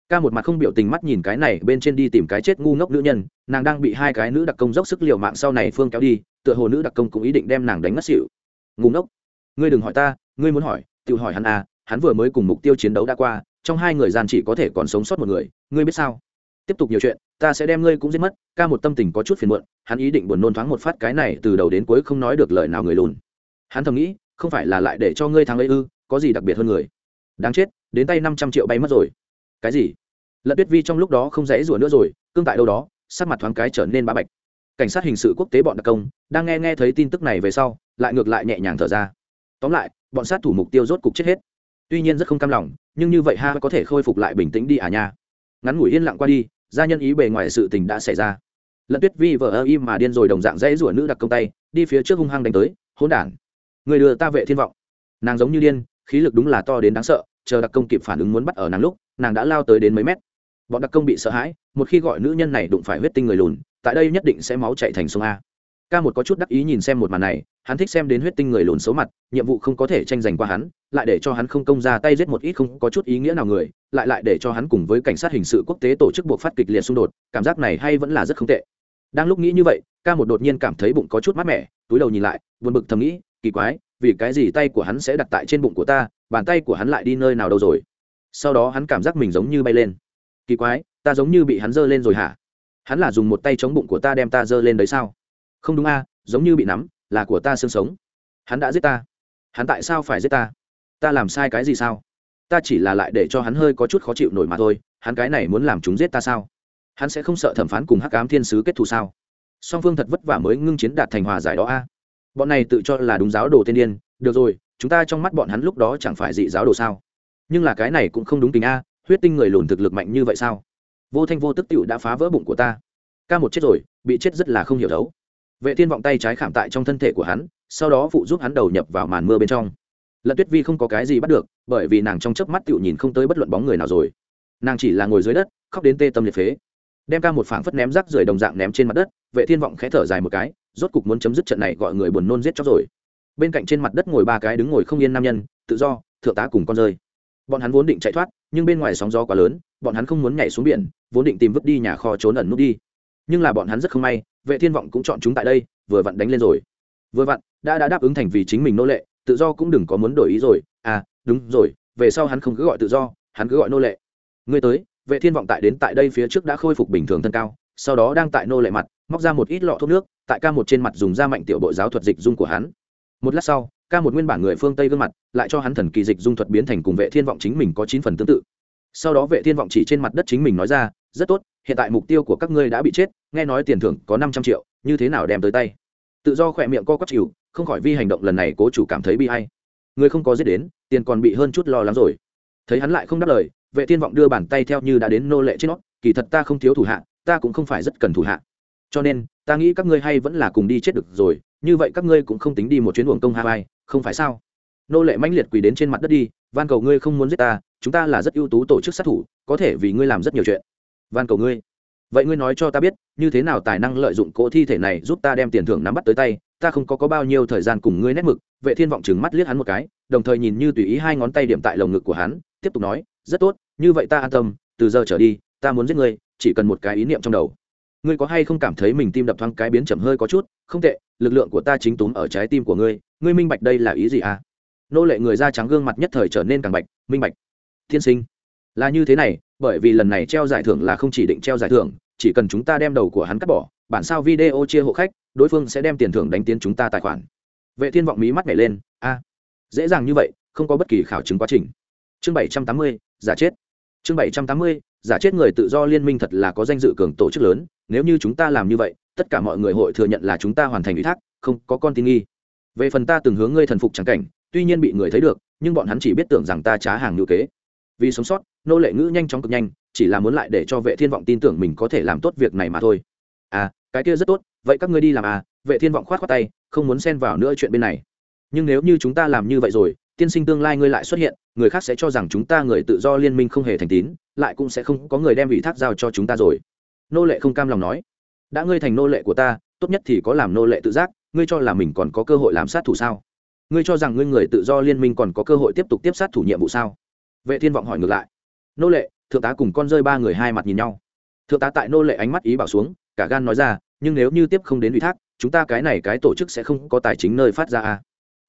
Ca một mặt không biểu tình mắt nhìn cái này bên trên đi tìm cái chết ngu ngốc nữ nhân, nàng đang bị hai cái nữ đặc công dốc sức liều mạng sau này phương kéo đi, tựa hồ nữ đặc công cũng ý định đem nàng đánh mất xỉu. Ngu ngốc ngươi đừng hỏi ta, ngươi muốn hỏi, tự hỏi hắn à hắn vừa mới cùng mục tiêu chiến đấu đã qua, trong hai người gian chỉ có thể còn sống sót một người, ngươi biết sao? Tiếp tục nhiều chuyện, ta sẽ đem ngươi cũng giết mất, ca một tâm tình có chút phiền muộn, hắn ý định buồn nôn thoáng một phát cái này từ đầu đến cuối không nói được lời nào người lùn. Hắn thầm nghĩ, không phải là lại để cho ngươi thắng ấy ư, có gì đặc biệt hơn người? Đáng chết, đến tay năm trăm triệu bay mất rồi. Cái gì? Lận tuyết vi trong lúc đó không dãy rủa nữa rồi, cương tại đâu đó, sắc mặt thoáng cái trở nên bá bạch. Cảnh sát hình sự quốc tế bọn đặc công, đang nghe nghe thấy tin tức này về sau, lại ngược lại nhẹ nhàng thở ra tóm lại, bọn sát thủ mục tiêu rốt cục chết hết. Tuy nhiên rất không cam lòng, nhưng như vậy ha có thể khôi phục lại bình tĩnh đi à nha. Ngắn ngủi yên lặng qua đi, gia nhân ý bề ngoài sự tình đã xảy ra. Lận tuyết vi vờ ơ im mà điên rồi đồng dạng dãy rủa nữ đặc công tay, đi phía trước hung hăng đánh tới, hỗn đản, người đưa ta vệ thiên vọng. Nàng giống như điên, khí lực đúng là to đến đáng sợ, chờ đặc công kịp phản ứng muốn bắt ở nàng lúc, nàng đã lao tới đến mấy mét. Bọn đặc công bị sợ hãi, một khi gọi nữ nhân này đụng phải huyết tinh người lùn, tại đây nhất định sẽ máu chạy thành sông a ca một có chút đắc ý nhìn xem một màn này, hắn thích xem đến huyết tinh người lồn xấu mặt, nhiệm vụ không có thể tranh giành qua hắn, lại để cho hắn không công ra tay giết một ít không có chút ý nghĩa nào người, lại lại để cho hắn cùng với cảnh sát hình sự quốc tế tổ chức buộc phát kịch liệt xung đột, cảm giác này hay vẫn là rất không tệ. Đang lúc nghĩ như vậy, ca một đột nhiên cảm thấy bụng có chút mát mẻ, túi đầu nhìn lại, buồn bực thầm nghĩ, kỳ quái, vì cái gì tay của hắn sẽ đặt tại trên bụng của ta, bàn tay của hắn lại đi nơi nào đâu rồi? Sau đó hắn cảm giác mình giống như bay lên. Kỳ quái, ta giống như bị hắn giơ lên rồi hả? Hắn là dùng một tay chống bụng của ta đem ta giơ lên đấy sao? Không đúng a, giống như bị nắm, là của ta xương sống. Hắn đã giết ta. Hắn tại sao phải giết ta? Ta làm sai cái gì sao? Ta chỉ là lại để cho hắn hơi có chút khó chịu nổi mà thôi, hắn cái này muốn làm chúng giết ta sao? Hắn sẽ không sợ thẩm phán cùng hắc ám thiên sứ kết thù sao? Song phương thật vất vả mới ngưng chiến đạt thành hòa giải đó a. Bọn này tự cho là đúng giáo đồ tiên điên. Được rồi, chúng ta trong mắt bọn hắn lúc đó chẳng phải dị giáo đồ sao? Nhưng là cái này cũng không đúng tình a, huyết tinh người lùn thực lực mạnh như vậy sao? Vô thanh vô tức tựu đã phá vỡ bụng của ta. Ca một chết rồi, bị chết rất là không hiểu đấu vệ thiên vọng tay trái khảm tại trong thân thể của hắn, sau đó phụ giúp hắn đầu nhập vào màn mưa bên trong. Lận tuyết vi không có cái gì bắt được, bởi vì nàng trong chớp mắt tựu nhìn không tới bất luận bóng người nào rồi. Nàng chỉ là ngồi dưới đất, khóc đến tê tâm liệt phế. Đem ca một phảng phất ném rác rưởi đồng dạng ném trên mặt đất, vệ thiên vọng khẽ thở dài một cái, rốt cục muốn chấm dứt trận này gọi người buồn nôn giết chóc rồi. Bên cạnh trên mặt đất ngồi ba cái đứng ngồi không yên nam nhân, tự do, thượng tá cùng con rơi. Bọn hắn vốn định chạy thoát, nhưng bên ngoài sóng gió quá lớn, bọn hắn không muốn nhảy xuống biển, vốn định tìm vứt đi nhà kho trốn ẩn nút đi nhưng là bọn hắn rất không may, vệ thiên vọng cũng chọn chúng tại đây, vừa vặn đánh lên rồi. Vừa vặn, đã đã đáp ứng thành vì chính mình nô lệ, tự do cũng đừng có muốn đổi ý rồi. À đúng rồi, về sau hắn không cứ gọi tự do, hắn cứ gọi nô lệ. Ngươi tới, vệ thiên vọng tại đến tại đây phía trước đã khôi phục bình thường thân cao, sau đó đang tại nô lệ mặt, móc ra một ít lọ thuốc nước, tại ca một trên mặt dùng da mạnh tiểu bộ giáo thuật dịch dung của hắn. Một lát sau, ca một nguyên bản người phương tây gương mặt, lại cho hắn thần kỳ dịch dung thuật biến thành cùng vệ thiên vọng chính mình có chín phần tương tự. Sau đó vệ thiên vọng chỉ trên mặt đất chính mình nói ra, rất tốt hiện tại mục tiêu của các ngươi đã bị chết, nghe nói tiền thưởng có năm trăm triệu, như thế nào đem tới tay? Tự do khỏe miệng co quắp chịu, không khỏi vi hành động lần này cố chủ cảm thấy bi hay người không có giết đến, tiền còn bị hơn chút lo lắng rồi. Thấy hắn lại không đáp lời, vệ thiên vọng đưa bàn tay theo như đã đến nô lệ trên nó, kỳ thật ta không thiếu thủ hạ, ta cũng không phải rất cần thủ hạ. Cho nên, ta nghĩ các ngươi hay vẫn là cùng đi chết được rồi, như vậy các ngươi cũng không tính đi một chuyến uổng công hai không phải sao? Nô lệ mãnh liệt quỳ đến trên mặt đất đi, van cầu ngươi không muốn giết ta, chúng ta là rất ưu tú tổ chức sát thủ, có thể vì ngươi làm rất nhiều chuyện van cầu ngươi. Vậy ngươi nói cho ta biết như thế nào tài năng lợi dụng cỗ thi thể này giúp ta đem tiền thưởng nắm bắt tới tay ta không có, có bao nhiêu thời gian cùng ngươi nét mực vệ thiên vọng chừng mắt liếc hắn một cái đồng thời nhìn như tùy ý hai ngón tay điểm tại lồng ngực của hắn tiếp tục nói rất tốt như vậy ta an tâm từ giờ trở đi ta muốn giết ngươi chỉ cần một cái ý niệm trong đầu. Ngươi có hay không cảm thấy mình tim đập thoáng cái biến chậm hơi có chút? Không tệ lực lượng của ta chính túm ở trái tim của ngươi ngươi minh bạch đây là ý gì à? Nô lệ người da trắng gương mặt nhất thời trở nên càng bạch minh bạch. Thiên sinh là như thế này, bởi vì lần này treo giải thưởng là không chỉ định treo giải thưởng, chỉ cần chúng ta đem đầu của hắn cắt bỏ, bản sao video chia hộ khách, đối phương sẽ đem tiền thưởng đánh tiến chúng ta tài khoản. Vệ thiên vọng mí mắt nhảy lên, a, dễ dàng như vậy, không có bất kỳ khảo chứng quá trình. Chương bảy trăm tám mươi, giả chết. Chương bảy trăm tám mươi, giả chết người tự do liên minh thật là có danh dự cường tổ chức lớn, nếu như chúng ta làm như vậy, tất cả mọi người hội thừa nhận là chúng ta hoàn thành ủy thác, không có con tin nghi. Về phần ta từng hướng ngươi thần phục trắng cảnh, tuy nhiên bị người thấy được, nhưng bọn hắn chỉ biết tưởng rằng ta trá hàng ngữ kế vì sống sót, nô lệ ngữ nhanh chóng cực nhanh, chỉ là muốn lại để cho vệ thiên vọng tin tưởng mình có thể làm tốt việc này mà thôi. À cái kia rất tốt, vậy các ngươi đi làm à? Vệ thiên vọng khoát khoát tay, không muốn xen vào nữa chuyện bên này. Nhưng nếu như chúng ta làm như vậy rồi, tiên sinh tương lai ngươi lại xuất hiện, người khác sẽ cho rằng chúng ta người tự do liên minh không hề thành tín, lại cũng sẽ không có người đem ủy thác giao cho chúng ta rồi. Nô lệ không cam lòng nói. Đã ngươi thành nô lệ của ta, tốt nhất thì có làm nô lệ tự giác, ngươi cho là mình còn có cơ hội làm sát thủ sao? Ngươi cho rằng ngươi người tự do liên minh còn có cơ hội tiếp tục tiếp sát thủ nhiệm vụ sao? Vệ thiên vọng hỏi ngược lại. Nô lệ, thượng tá cùng con rơi ba người hai mặt nhìn nhau. Thượng tá tại nô lệ ánh mắt ý bảo xuống, cả gan nói ra, nhưng nếu như tiếp không đến ủy thác, chúng ta cái này cái tổ chức sẽ không có tài chính nơi phát ra à?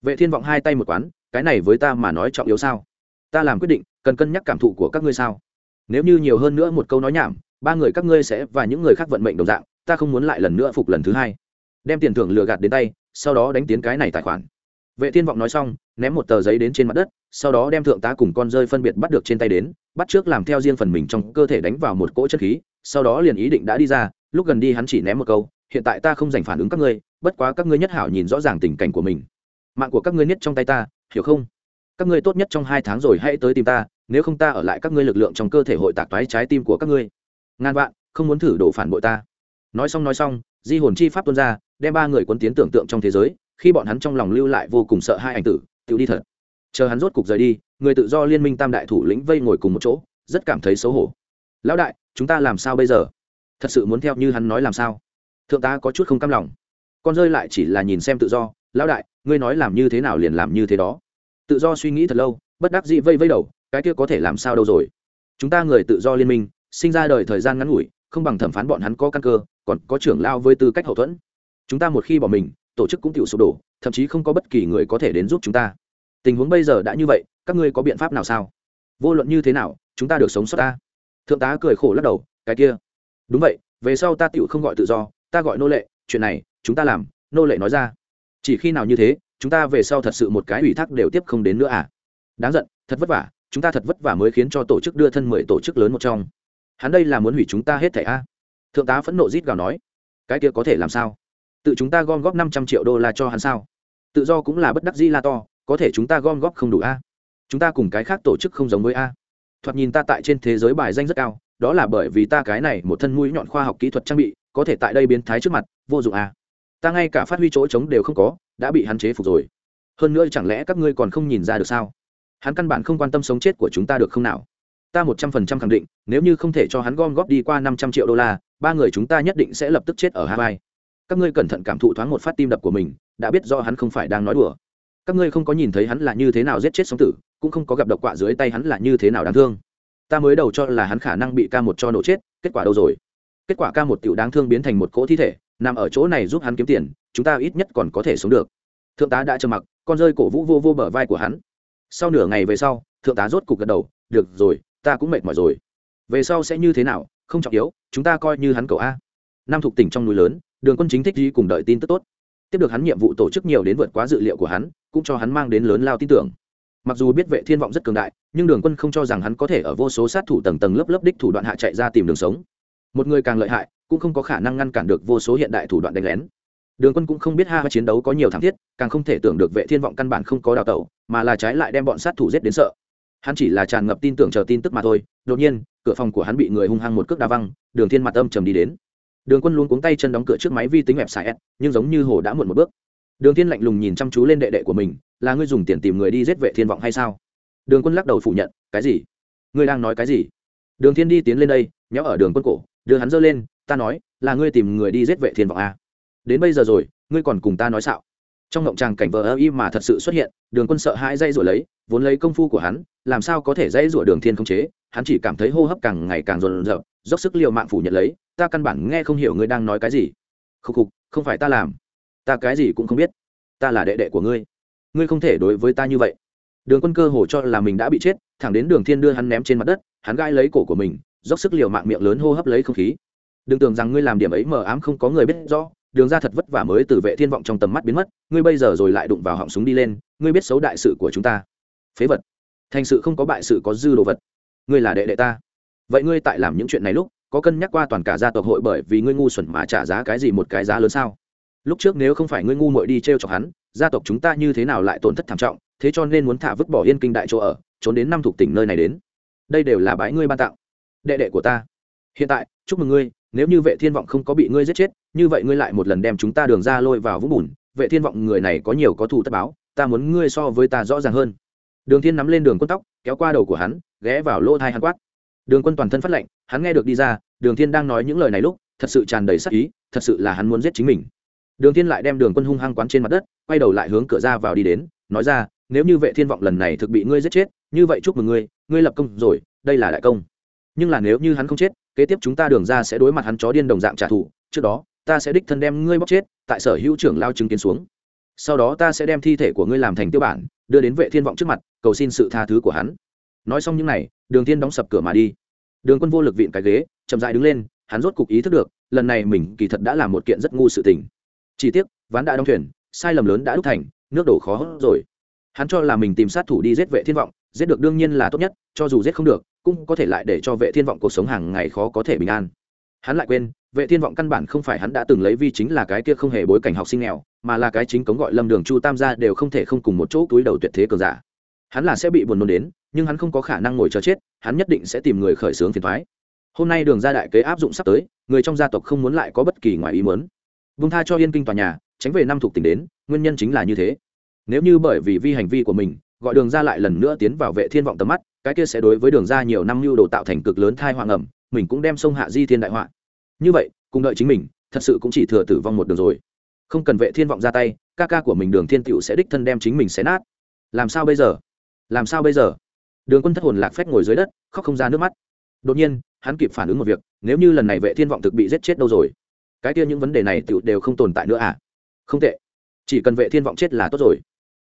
vệ thiên vọng hai tay một quán, cái này với ta mà nói trọng yếu sao? Ta làm quyết định, cần cân nhắc cảm thụ của các ngươi sao? Nếu như nhiều hơn nữa một câu nói nhảm, ba người các ngươi sẽ và những người khác vận mệnh đồng dạng, ta không muốn lại lần nữa phục lần thứ hai. Đem tiền thưởng lừa gạt đến tay, sau đó đánh tiến cái này tài khoản. Vệ thiên vọng nói xong, ném một tờ giấy đến trên mặt đất sau đó đem thượng tá cùng con rơi phân biệt bắt được trên tay đến, bắt trước làm theo riêng phần mình trong cơ thể đánh vào một cỗ chất khí, sau đó liền ý định đã đi ra, lúc gần đi hắn chỉ ném một câu, hiện tại ta không dành phản ứng các ngươi, bất quá các ngươi nhất hảo nhìn rõ ràng tình cảnh của mình. Mạng của các ngươi nhất trong tay ta, hiểu không? Các ngươi tốt nhất trong hai tháng rồi hãy tới tìm ta, nếu không ta ở lại các ngươi lực lượng trong cơ thể hội tạc toái trái tim của các ngươi. Ngàn vạn, không muốn thử đổ phản bội ta. Nói xong nói xong, di hồn chi pháp tuôn ra, đem ba người quân tiến tưởng tượng trong thế giới, khi bọn hắn trong lòng lưu lại vô cùng sợ hai ảnh tử tự đi thật chờ hắn rốt cục rời đi, người tự do liên minh tam đại thủ lĩnh vây ngồi cùng một chỗ, rất cảm thấy xấu hổ. Lão đại, chúng ta làm sao bây giờ? Thật sự muốn theo như hắn nói làm sao? Thượng tá có chút không cam lòng. Con rơi lại chỉ là nhìn xem tự do, lão đại, ngươi nói làm như thế nào liền làm như thế đó? Tự do suy nghĩ thật lâu, bất đắc dĩ vây vây đầu, cái kia có thể làm sao đâu rồi? Chúng ta người tự do liên minh, sinh ra đời thời gian ngắn ngủi, không bằng thẩm phán bọn hắn có căn cơ, còn có trưởng lao với tư cách hậu thuẫn. Chúng ta một khi bỏ mình, tổ chức cũng tự sụp đổ, thậm chí không có bất kỳ người có thể đến giúp chúng ta tình huống bây giờ đã như vậy, các ngươi có biện pháp nào sao? Vô luận như thế nào, chúng ta được sống sót ta. Thượng tá cười khổ lắc đầu, cái kia. Đúng vậy, về sau ta tựu không gọi tự do, ta gọi nô lệ, chuyện này, chúng ta làm, nô lệ nói ra. Chỉ khi nào như thế, chúng ta về sau thật sự một cái ủy thác đều tiếp không đến nữa à? Đáng giận, thật vất vả, chúng ta thật vất vả mới khiến cho tổ chức đưa thân mười tổ chức lớn một trong. Hắn đây là muốn hủy chúng ta hết thẻ a? Thượng tá phẫn nộ rít gào nói. Cái kia có thể làm sao? Tự chúng ta gom góp năm trăm triệu đô la cho hắn sao? Tự do cũng là bất đắc dĩ la to có thể chúng ta gom góp không đủ a? Chúng ta cùng cái khác tổ chức không giống với a? Thoạt nhìn ta tại trên thế giới bài danh rất cao, đó là bởi vì ta cái này một thân mũi nhọn khoa học kỹ thuật trang bị, có thể tại đây biến thái trước mặt, vô dụng a. Ta ngay cả phát huy chỗ trống đều không có, đã bị hắn chế phục rồi. Hơn nữa chẳng lẽ các ngươi còn không nhìn ra được sao? Hắn căn bản không quan tâm sống chết của chúng ta được không nào? Ta một trăm phần trăm khẳng định, nếu như không thể cho hắn gom góp đi qua năm trăm triệu đô la, ba người chúng ta nhất định sẽ lập tức chết ở hawaii. Các ngươi cẩn thận cảm thụ thoáng một phát tim đập của mình, đã biết do hắn không phải đang nói đùa các ngươi không có nhìn thấy hắn là như thế nào giết chết sống tử, cũng không có gặp độc quạ dưới tay hắn là như thế nào đáng thương. Ta mới đầu cho là hắn khả năng bị ca một cho nổ chết, kết quả đâu rồi? Kết quả ca một tiểu đáng thương biến thành một cỗ thi thể, nằm ở chỗ này giúp hắn kiếm tiền, chúng ta ít nhất còn có thể sống được. Thượng tá đã trầm mặc, con rơi cổ vũ vô vô bờ vai của hắn. Sau nửa ngày về sau, thượng tá rốt cục gật đầu, được rồi, ta cũng mệt mỏi rồi. Về sau sẽ như thế nào? Không trọng yếu, chúng ta coi như hắn cầu a. Nam thuộc tỉnh trong núi lớn, đường quân chính thích đi cùng đợi tin tức tốt tiếp được hắn nhiệm vụ tổ chức nhiều đến vượt quá dự liệu của hắn, cũng cho hắn mang đến lớn lao tin tưởng. Mặc dù biết vệ thiên vọng rất cường đại, nhưng đường quân không cho rằng hắn có thể ở vô số sát thủ tầng tầng lớp lớp đích thủ đoạn hạ chạy ra tìm đường sống. Một người càng lợi hại, cũng không có khả năng ngăn cản được vô số hiện đại thủ đoạn đánh lén. Đường quân cũng không biết ha chiến đấu có nhiều thảm thiết, càng không thể tưởng được vệ thiên vọng căn bản không có đào tẩu, mà là trái lại đem bọn sát thủ giết đến sợ. Hắn chỉ là tràn ngập tin tưởng chờ tin tức mà thôi, đột nhiên, cửa phòng của hắn bị người hung hăng một cước đá văng, đường thiên mặt âm trầm đi đến đường quân luôn cuống tay chân đóng cửa trước máy vi tính web site nhưng giống như hồ đã muộn một bước. Đường thiên lạnh lùng nhìn chăm chú lên đệ đệ của mình, là ngươi dùng tiền tìm người đi giết vệ thiên vọng hay sao? Đường quân lắc đầu phủ nhận, cái gì? Ngươi đang nói cái gì? Đường thiên đi tiến lên đây, nhéo ở đường quân cổ, đưa hắn giơ lên, ta nói, là ngươi tìm người đi giết vệ thiên vọng à. đến bây giờ rồi, ngươi còn cùng ta nói xạo. Trong ngộng tràng cảnh vờ ơ y mà thật sự xuất hiện, đường quân sợ hãi dây rủa lấy, vốn lấy công phu của hắn, làm sao có thể dây rủa đường thiên không chế, hắn chỉ cảm thấy hô hấp càng ngày càng dồn rợn dốc sức liều mạng phủ nhận lấy, ta căn bản nghe không hiểu ngươi đang nói cái gì. Khúc khục, không phải ta làm. Ta cái gì cũng không biết. Ta là đệ đệ của ngươi. Ngươi không thể đối với ta như vậy. Đường quân cơ hồ cho là mình đã bị chết, thẳng đến đường thiên đưa hắn ném trên mặt đất, hắn gai lấy cổ của mình, dốc sức liều mạng miệng lớn hô hấp lấy không khí. Đừng tưởng rằng ngươi làm điểm ấy mờ ám không có người biết rõ, đường ra thật vất vả mới từ vệ thiên vọng trong tầm mắt biến mất, ngươi bây giờ rồi lại đụng vào họng súng đi lên, ngươi biết xấu đại sự của chúng ta. Phế vật. Thành sự không có bại sự có dư đồ vật. Ngươi là đệ đệ ta vậy ngươi tại làm những chuyện này lúc, có cân nhắc qua toàn cả gia tộc hội bởi vì ngươi ngu xuẩn mà trả giá cái gì một cái giá lớn sao? Lúc trước nếu không phải ngươi ngu muội đi t r e o chọc hắn, gia tộc chúng ta như thế nào lại tổn thất thảm trọng, thế cho nên muốn thả vứt bỏ yên kinh đại chỗ ở, trốn đến năm thuộc tỉnh nơi này đến. Đây đều là bãi ngươi ban tặng. Đệ đệ của ta. Hiện tại, chúc mừng ngươi, nếu như vệ thiên vọng không có bị ngươi giết chết, như vậy ngươi lại một lần đem chúng ta đường ra lôi vào vũng bùn. Vệ thiên vọng người này có nhiều có thù tất báo, ta muốn ngươi so với ta rõ ràng hơn. Đường thiên nắm lên đường quân tóc, kéo qua đầu của hắn, ghé vào lỗ thai hắn quát đường quân toàn thân phát lệnh hắn nghe được đi ra, đường thiên đang nói những lời này lúc, thật sự tràn đầy sắc ý, thật sự là hắn muốn giết chính mình. Đường thiên lại đem đường quân hung hăng quán trên mặt đất, quay đầu lại hướng cửa ra vào đi đến, nói ra, nếu như vệ thiên vọng lần này thực bị ngươi giết chết, như vậy chúc mừng ngươi ngươi lập công rồi, đây là đại công. Nhưng là nếu như hắn không chết, kế tiếp chúng ta đường ra sẽ đối mặt hắn chó điên đồng dạng trả thù, trước đó, ta sẽ đích thân đem ngươi bóc chết, tại sở hữu trưởng lao chứng kiến xuống. Sau đó ta sẽ đem thi thể của ngươi làm thành tiêu bản, đưa đến vệ thiên vọng trước mặt, cầu xin sự tha thứ của hắn. Nói xong những này đường thiên đóng sập cửa mà đi. Đường quân vô lực vịn cái ghế, chậm dại đứng lên, hắn rốt cục ý thức được, lần này mình kỳ thật đã làm một kiện rất ngu sự tình. Chỉ tiếc, ván đã đóng thuyền, sai lầm lớn đã đúc thành, nước đổ khó hốt rồi. Hắn cho là mình tìm sát thủ đi giết vệ thiên vọng, giết được đương nhiên là tốt nhất, cho dù giết không được, cũng có thể lại để cho vệ thiên vọng cuộc sống hàng ngày khó có thể bình an. Hắn lại quên, vệ thiên vọng căn bản không phải hắn đã từng lấy vi chính là cái kia không hề bối cảnh học sinh nghèo, mà là cái chính cống gọi lâm đường chu tam gia đều không thể không cùng một chỗ túi đầu tuyệt thế cường giả hắn là sẽ bị buồn nôn đến, nhưng hắn không có khả năng ngồi chờ chết, hắn nhất định sẽ tìm người khởi xướng phiền thoái. Hôm nay đường ra đại kế áp dụng sắp tới, người trong gia tộc không muốn lại có bất kỳ ngoài ý muốn. Vung tha cho yên kinh tòa nhà, tránh về năm thuộc tỉnh đến, nguyên nhân chính là như thế. Nếu như bởi vì vi hành vi của mình, gọi đường ra lại lần nữa tiến vào vệ thiên vọng tầm mắt, cái kia sẽ đối với đường ra nhiều năm lưu đồ tạo thành cực lớn thai hoàng ẩm mình cũng đem sông hạ di thiên đại họa. Như vậy, cùng đợi chính mình, thật sự cũng chỉ thừa tử vong một đường rồi. Không cần vệ thiên vọng ra tay, ca ca của mình đường thiên tựu sẽ đích thân đem chính mình xé nát. Làm sao bây giờ? Làm sao bây giờ? Đường quân thất hồn lạc phách ngồi dưới đất, khóc không ra nước mắt. Đột nhiên, hắn kịp phản ứng một việc, nếu như lần này vệ thiên vọng thực bị giết chết đâu rồi? Cái kia những vấn đề này tựu đều không tồn tại nữa à? Không tệ. Chỉ cần vệ thiên vọng chết là tốt rồi.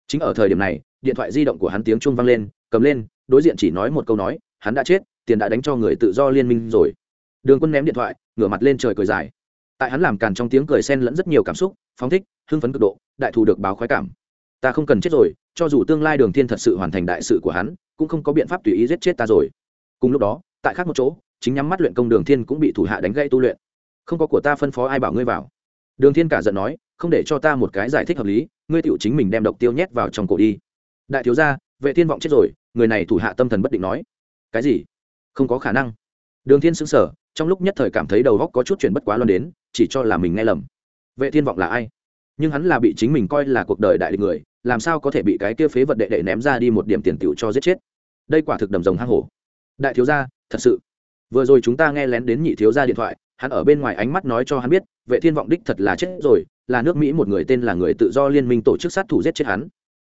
Chính ở thời điểm này, điện thoại di động của hắn tiếng chuông vang lên, cầm lên, đối diện chỉ nói một câu nói, hắn đã chết, tiền đã đánh cho người tự do liên minh rồi. Đường quân ném điện thoại, ngửa mặt lên trời cười dài. Tại hắn làm càn trong tiếng cười xen lẫn rất nhiều cảm xúc, phóng thích, hưng phấn cực độ, đại thù được báo khoái cảm. Ta không cần chết rồi cho dù tương lai đường thiên thật sự hoàn thành đại sự của hắn, cũng không có biện pháp tùy ý giết chết ta rồi. Cùng lúc đó, tại khác một chỗ, chính nhắm mắt luyện công đường thiên cũng bị thủ hạ đánh gãy tu luyện. Không có của ta phân phó ai bảo ngươi vào. Đường thiên cả giận nói, không để cho ta một cái giải thích hợp lý, ngươi tiểu chính mình đem độc tiêu nhét vào trong cổ đi. Đại thiếu gia, vệ thiên vọng chết rồi, người này thủ hạ tâm thần bất định nói. Cái gì? Không có khả năng. Đường thiên sững sờ, trong lúc nhất thời cảm thấy đầu óc có chút chuyển bất quá loan đến, chỉ cho là mình nghe lầm. Vệ thiên vọng là ai? Nhưng hắn là bị chính mình coi là cuộc đời đại địch người làm sao có thể bị cái kia phế vật đệ đệ ném ra đi một điểm tiền tiểu cho giết chết? Đây quả thực đầm rồng hang hổ. Đại thiếu gia thật sự. Vừa rồi chúng ta nghe lén đến nhị thiếu gia điện thoại hắn ở bên ngoài ánh mắt nói cho hắn biết vệ thiên vọng đích thật là chết rồi là nước mỹ một người tên là người tự do liên minh tổ chức sát thủ giết chết hắn.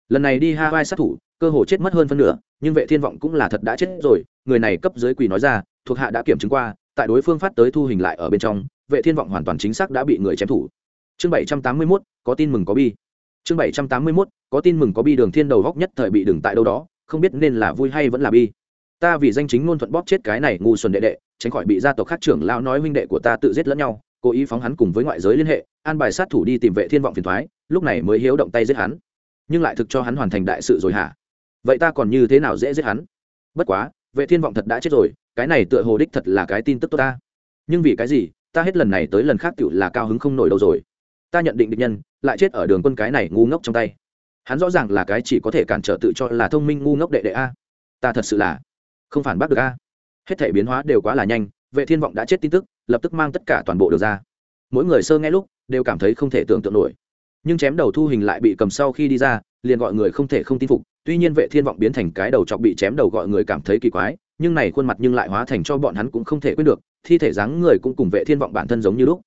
Lần này đi hawaii sát thủ cơ hồ chết mất hơn phân nửa nhưng vệ thiên vọng cũng là thật đã chết rồi người này cấp dưới quỳ nói ra thuộc hạ đã kiểm chứng qua tại đối phương phát tới thu hình lại ở bên trong vệ thiên vọng hoàn toàn chính xác đã bị người chém thủ. Chương 781, có tin mừng có bi chương 781, có tin mừng có bi đường thiên đầu góc nhất thời bị đừng tại đâu đó không biết nên là vui hay vẫn là bi. Ta vì danh chính ngôn thuận bóp chết cái này ngu xuẩn đệ đệ tránh khỏi bị gia tộc khác trưởng lao nói huynh đệ của ta tự giết lẫn nhau cố ý phóng hắn cùng với ngoại giới liên hệ an bài sát thủ đi tìm vệ thiên vọng phiền thoái lúc này mới hiếu động tay giết hắn. Nhưng lại thực cho hắn hoàn thành đại sự rồi hả? Vậy ta còn như thế nào dễ giết hắn? Bất quá vệ thiên vọng thật đã chết rồi cái này tựa hồ đích thật là cái tin tức tốt ta. Nhưng vì cái gì ta hết lần này tới lần khác tựu là cao hứng không nổi đâu rồi ta nhận định địch nhân lại chết ở đường quân cái này ngu ngốc trong tay. Hắn rõ ràng là cái chỉ có thể cản trở tự cho là thông minh ngu ngốc đệ đệ a. Ta thật sự là không phản bác được a. Hết thể biến hóa đều quá là nhanh, vệ thiên vọng đã chết tin tức, lập tức mang tất cả toàn bộ được ra. Mỗi người sơ nghe lúc đều cảm thấy không thể tưởng tượng nổi. Nhưng chém đầu thu hình lại bị cầm sau khi đi ra, liền gọi người không thể không tin phục. Tuy nhiên vệ thiên vọng biến thành cái đầu chọc bị chém đầu gọi người cảm thấy kỳ quái, nhưng này khuôn mặt nhưng lại hóa thành cho bọn hắn cũng không thể quên được, thi thể dáng người cũng cùng vệ thiên vọng bản thân giống như lúc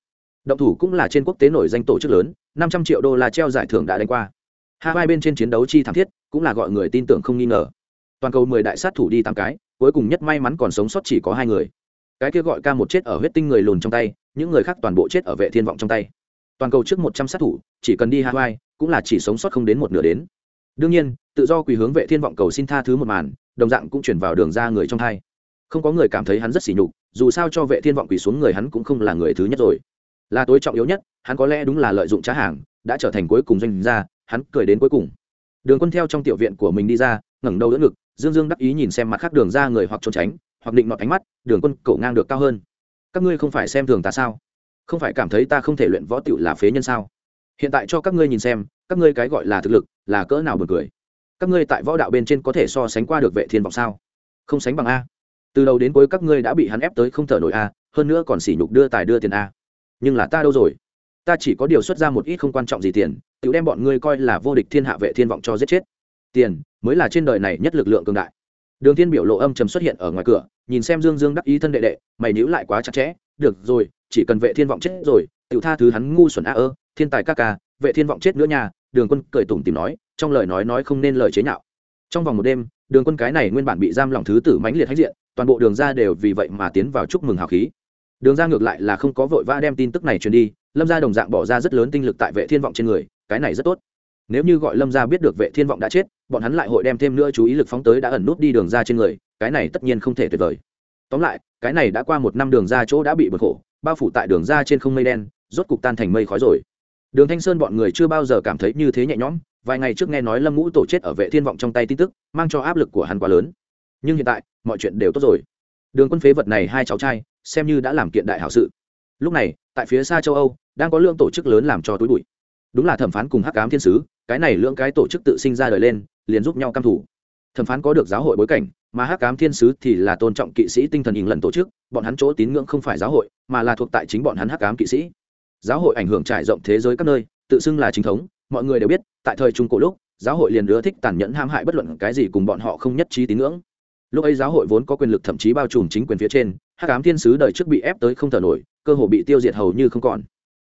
động thủ cũng là trên quốc tế nổi danh tổ chức lớn 500 triệu đô la treo giải thưởng đã đánh qua. Hai bên trên chiến đấu chi thảm thiết, cũng là gọi người tin tưởng không nghi ngờ. Toàn cầu 10 đại sát thủ đi tám cái, cuối cùng nhất may mắn còn sống sót chỉ có hai người. Cái kia gọi ca một chết ở huyết tinh người lùn trong tay, những người khác toàn bộ chết ở vệ thiên vọng trong tay. Toàn cầu trước một trăm sát thủ, chỉ cần đi hawaii, cũng là chỉ sống sót không đến một nửa đến. Đương nhiên, tự do quỳ hướng vệ thiên vọng cầu xin tha thứ một màn, đồng dạng cũng chuyển vào đường ra người trong thai. Không có người cảm thấy hắn rất sỉ nhục, dù sao cho vệ thiên vọng quỳ xuống người hắn cũng không là người thứ nhất rồi là tối trọng yếu nhất, hắn có lẽ đúng là lợi dụng trá hàng, đã trở thành cuối cùng doanh gia, hắn cười đến cuối cùng. Đường quân theo trong tiểu viện của mình đi ra, ngẩng đầu đỡ ngực, dương dương đắc ý nhìn xem mặt khác đường ra người hoặc trốn tránh, hoặc định nọt ánh mắt, đường quân cổ ngang được cao hơn. Các ngươi không phải xem thường ta sao? Không phải cảm thấy ta không thể luyện võ tựu là phế nhân sao? Hiện tại cho các ngươi nhìn xem, các ngươi cái gọi là thực lực, là cỡ nào buồn cười. Các ngươi tại võ đạo bên trên có thể so sánh qua được vệ thiên vọng sao? Không sánh bằng a. Từ đầu đến cuối các ngươi đã bị hắn ép tới không thở nổi a, hơn nữa còn sỉ nhục đưa tài đưa tiền a nhưng là ta đâu rồi? Ta chỉ có điều xuất ra một ít không quan trọng gì tiền, tự đem bọn ngươi coi là vô địch thiên hạ vệ thiên vọng cho giết chết. Tiền mới là trên đời này nhất lực lượng cường đại. Đường thiên biểu lộ âm trầm xuất hiện ở ngoài cửa, nhìn xem dương dương đắc ý thân đệ đệ, mày níu lại quá chặt chẽ, được rồi, chỉ cần vệ thiên vọng chết rồi tự tha thứ hắn ngu xuẩn a ơ, thiên tài ca ca, vệ thiên vọng chết nữa nha. Đường quân cười tủm tìm nói, trong lời nói nói không nên lời chế nhạo. Trong vòng một đêm, đường quân cái này nguyên bản bị giam lòng thứ tử mãnh liệt hãnh diện, toàn bộ đường ra đều vì vậy mà tiến vào chúc mừng hào khí đường ra ngược lại là không có vội vã đem tin tức này truyền đi, lâm gia đồng dạng bỏ ra rất lớn tinh lực tại vệ thiên vọng trên người, cái này rất tốt. Nếu như gọi lâm gia biết được vệ thiên vọng đã chết, bọn hắn lại hội đem thêm nữa chú ý lực phóng tới đã ẩn nút đi đường ra trên người, cái này tất nhiên không thể tuyệt vời. Tóm lại, cái này đã qua một năm đường ra chỗ đã bị bực khổ, bao phủ tại đường ra trên không mây đen, rốt cục tan thành mây khói rồi. Đường thanh sơn bọn người chưa bao giờ cảm thấy như thế nhẹ nhõm, vài ngày trước nghe nói lâm ngũ tổ chết ở vệ thiên vọng trong tay tin tức, mang cho áp lực của hắn quá lớn. Nhưng hiện tại, mọi chuyện đều tốt rồi. Đường quân phế vật này hai cháu trai xem như đã làm kiện đại hảo sự. Lúc này, tại phía xa châu âu, đang có lượng tổ chức lớn làm cho túi bụi. Đúng là thẩm phán cùng hắc ám thiên sứ, cái này lượng cái tổ chức tự sinh ra đời lên, liền giúp nhau căm thủ. Thẩm phán có được giáo hội bối cảnh, mà hắc ám thiên sứ thì là tôn trọng kỵ sĩ tinh thần hình lần tổ chức, bọn hắn chỗ tín ngưỡng không phải giáo hội, mà là thuộc tại chính bọn hắn hắc ám kỵ sĩ. Giáo hội ảnh hưởng trải rộng thế giới các nơi, tự xưng là chính thống, mọi người đều biết, tại thời trung cổ lúc, giáo hội liền ưa thích tàn nhẫn ham hại bất luận cái gì cùng bọn họ không nhất trí tín ngưỡng lúc ấy giáo hội vốn có quyền lực thậm chí bao trùm chính quyền phía trên, hắc ám thiên sứ đời trước bị ép tới không thở nổi, cơ hồ bị tiêu diệt hầu như không còn.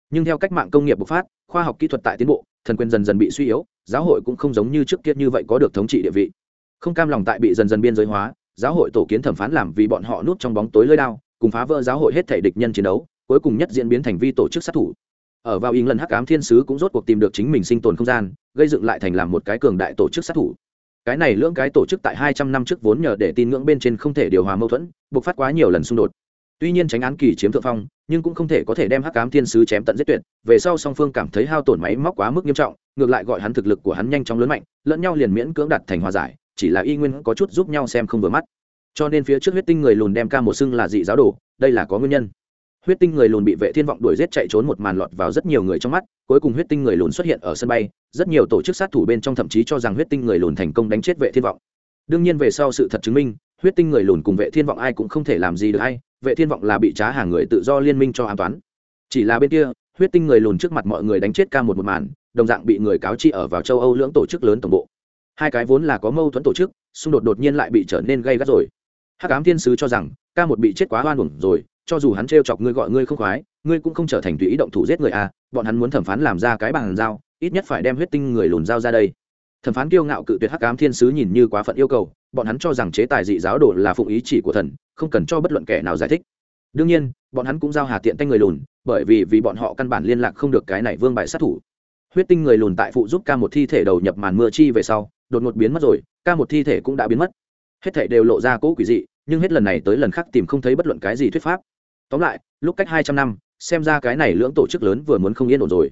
Nhưng theo cách mạng công nghiệp bộc phát, khoa học kỹ thuật tại tiến bộ, thần quyền dần dần bị suy yếu, giáo hội cũng không giống như trước kia như vậy có được thống trị địa vị. Không cam lòng tại bị dần dần biên giới hóa, giáo hội tổ kiến thẩm phán làm vì bọn họ núp trong bóng tối lơi đao, cùng phá vỡ giáo hội hết thể địch nhân chiến đấu, cuối cùng nhất diễn biến thành vi tổ chức sát thủ. Ở vào ý lần hắc ám thiên sứ cũng rốt cuộc tìm được chính mình sinh tồn không gian, gây dựng lại thành làm một cái cường đại tổ chức sát thủ cái này lưỡng cái tổ chức tại hai trăm năm trước vốn nhờ để tin ngưỡng bên trên không thể điều hòa mâu thuẫn, buộc phát quá nhiều lần xung đột. Tuy nhiên tránh án kỳ chiếm thượng phong, nhưng cũng không thể có thể đem hắc ám thiên sứ chém tận giết tuyệt, về sau song phương cảm thấy hao tổn máy móc quá mức nghiêm trọng, ngược lại gọi hắn thực lực của hắn nhanh chóng lớn mạnh, lẫn nhau liền miễn cưỡng đặt thành hòa giải, chỉ là y nguyên có chút giúp nhau xem không vừa mắt. Cho nên phía trước huyết tinh người lùn đem ca một xưng là dị giáo đồ, đây là có nguyên nhân huyết tinh người lùn bị vệ thiên vọng đuổi giết chạy trốn một màn lọt vào rất nhiều người trong mắt, cuối cùng huyết tinh người lùn xuất hiện ở sân bay, rất nhiều tổ chức sát thủ bên trong thậm chí cho rằng huyết tinh người lùn thành công đánh chết vệ thiên vọng. Đương nhiên về sau sự thật chứng minh, huyết tinh người lùn cùng vệ thiên vọng ai cũng không thể làm gì được hay vệ thiên vọng là bị trá hàng người tự do liên minh cho an toán chỉ là bên kia, huyết tinh người lùn trước mặt mọi người đánh chết ca một một màn, đồng dạng bị người cáo chi ở vào châu âu lưỡng tổ chức lớn tổng bộ. Hai cái vốn là có mâu thuẫn tổ chức, xung đột đột nhiên lại bị trở nên gây gắt rồi. Hắc ám thiên sứ cho rằng, ca một bị chết quá oan uổng rồi cho dù hắn trêu chọc ngươi gọi ngươi không khoái, ngươi cũng không trở thành tùy ý động thủ giết người à bọn hắn muốn thẩm phán làm ra cái bàn giao, ít nhất phải đem huyết tinh người lùn dao ra đây. Thẩm phán kiêu ngạo cự tuyệt hắc ám thiên sứ nhìn như quá phận yêu cầu, bọn hắn cho rằng chế tài dị giáo đồ là phụng ý chỉ của thần, không cần cho bất luận kẻ nào giải thích. Đương nhiên, bọn hắn cũng giao hà tiện tay người lùn, bởi vì vì bọn họ căn bản liên lạc không được cái này vương bại sát thủ. Huyết tinh người lùn tại phụ giúp ca một thi thể đầu nhập màn mưa chi về sau, đột ngột biến mất rồi, ca một thi thể cũng đã biến mất. Hết thể đều lộ ra cỗ quỷ dị, nhưng hết lần này tới lần khác tìm không thấy bất luận cái gì thuyết pháp tóm lại, lúc cách hai trăm năm, xem ra cái này lưỡng tổ chức lớn vừa muốn không yên ổn rồi.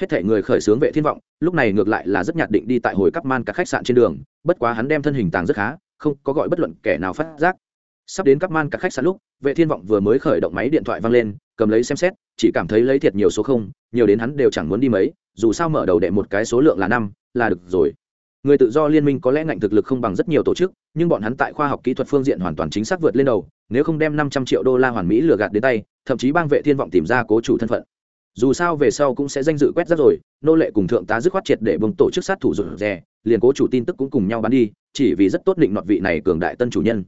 Hết thể người khởi xướng vệ thiên vọng, lúc này ngược lại là rất nhạt định đi tại hồi cắp man các khách sạn trên đường, bất quá hắn đem thân hình tàng rất khá, không có gọi bất luận kẻ nào phát giác. Sắp đến các man các khách sạn lúc, vệ thiên vọng vừa mới khởi động máy điện thoại văng lên, cầm lấy xem xét, chỉ cảm thấy lấy thiệt nhiều số không, nhiều đến hắn đều chẳng muốn đi mấy, dù sao mở đầu đệ một cái số lượng là năm, là được rồi người tự do liên minh có lẽ ngạnh thực lực không bằng rất nhiều tổ chức, nhưng bọn hắn tại khoa học kỹ thuật phương diện hoàn toàn chính xác vượt lên đầu, nếu không đem năm trăm triệu đô la hoàn mỹ lừa gạt đến tay, thậm chí bang vệ thiên vọng tìm ra cố chủ thân phận. Dù sao về sau cũng sẽ danh dự quét rác rồi, nô lệ cùng thượng tá dứt khoát triệt để bông tổ chức sát thủ rụt rè, liền cố chủ tin tức cũng cùng nhau bán đi, chỉ vì rất tốt định nọt vị này cường đại tân chủ nhân.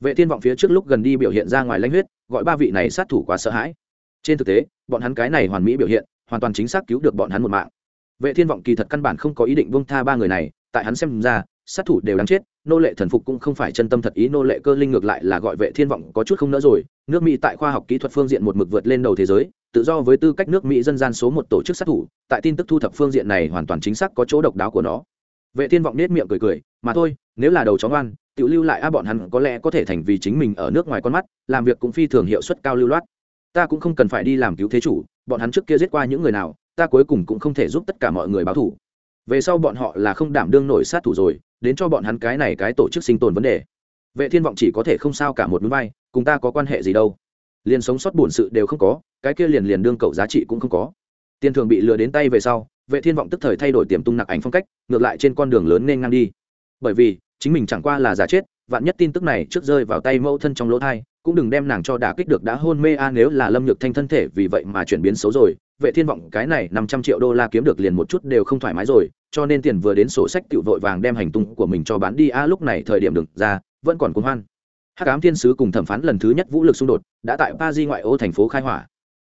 Vệ thiên vọng phía trước lúc gần đi biểu hiện ra ngoài lãnh huyết, gọi ba vị này sát thủ quá sợ hãi. Trên thực tế, bọn hắn cái này hoàn mỹ biểu hiện, hoàn toàn chính xác cứu được bọn hắn một mạng. Vệ thiên vọng kỳ thật căn bản không có ý định bông tha ba người này tại hắn xem ra, sát thủ đều đáng chết, nô lệ thần phục cũng không phải chân tâm thật ý, nô lệ cơ linh ngược lại là gọi vệ thiên vọng có chút không nỡ rồi. Nước mỹ tại khoa học kỹ thuật phương diện một mực vượt lên đầu thế giới, tự do với tư cách nước mỹ dân gian số một tổ chức sát thủ, tại tin tức thu thập phương diện này hoàn toàn chính xác có chỗ độc đáo của nó. Vệ thiên vọng nết miệng cười cười, mà thôi, nếu là đầu chó ngoan tự lưu lại a bọn hắn có lẽ có thể thành vì chính mình ở nước ngoài con mắt, làm việc cũng phi thường hiệu suất cao lưu loát. Ta cũng không cần phải đi làm cứu thế chủ, bọn hắn trước kia giết qua những người nào, ta cuối cùng cũng không thể giúp tất cả mọi người báo thủ về sau bọn họ là không đảm đương nổi sát thủ rồi, đến cho bọn hắn cái này cái tổ chức sinh tồn vấn đề. Vệ thiên vọng chỉ có thể không sao cả một núi vai cùng ta có quan hệ gì đâu. Liền sống sót buồn sự đều không có, cái kia liền liền đương cầu giá trị cũng không có. Tiền thường bị lừa đến tay về sau, vệ thiên vọng tức thời thay đổi tiềm tung nặc ảnh phong cách, ngược lại trên con đường lớn nên ngang đi. Bởi vì, chính mình chẳng qua là giả chết, vạn nhất tin tức này trước rơi vào tay mẫu thân trong lỗ thai, cũng đừng đem nàng cho đả kích được đã hôn mê a, nếu là lâm nhược thanh thân thể vì vậy mà chuyển biến xấu rồi vệ thiên vọng cái này năm trăm triệu đô la kiếm được liền một chút đều không thoải mái rồi, cho nên tiền vừa đến sổ sách tự vội vàng đem hành tung của mình cho bán đi. A, lúc này thời điểm đừng ra, vẫn còn cuốn hoan. Hắc ám thiên sứ cùng thẩm phán lần thứ nhất vũ lực xung đột, đã tại Paris di ngoại ô thành phố khai hỏa.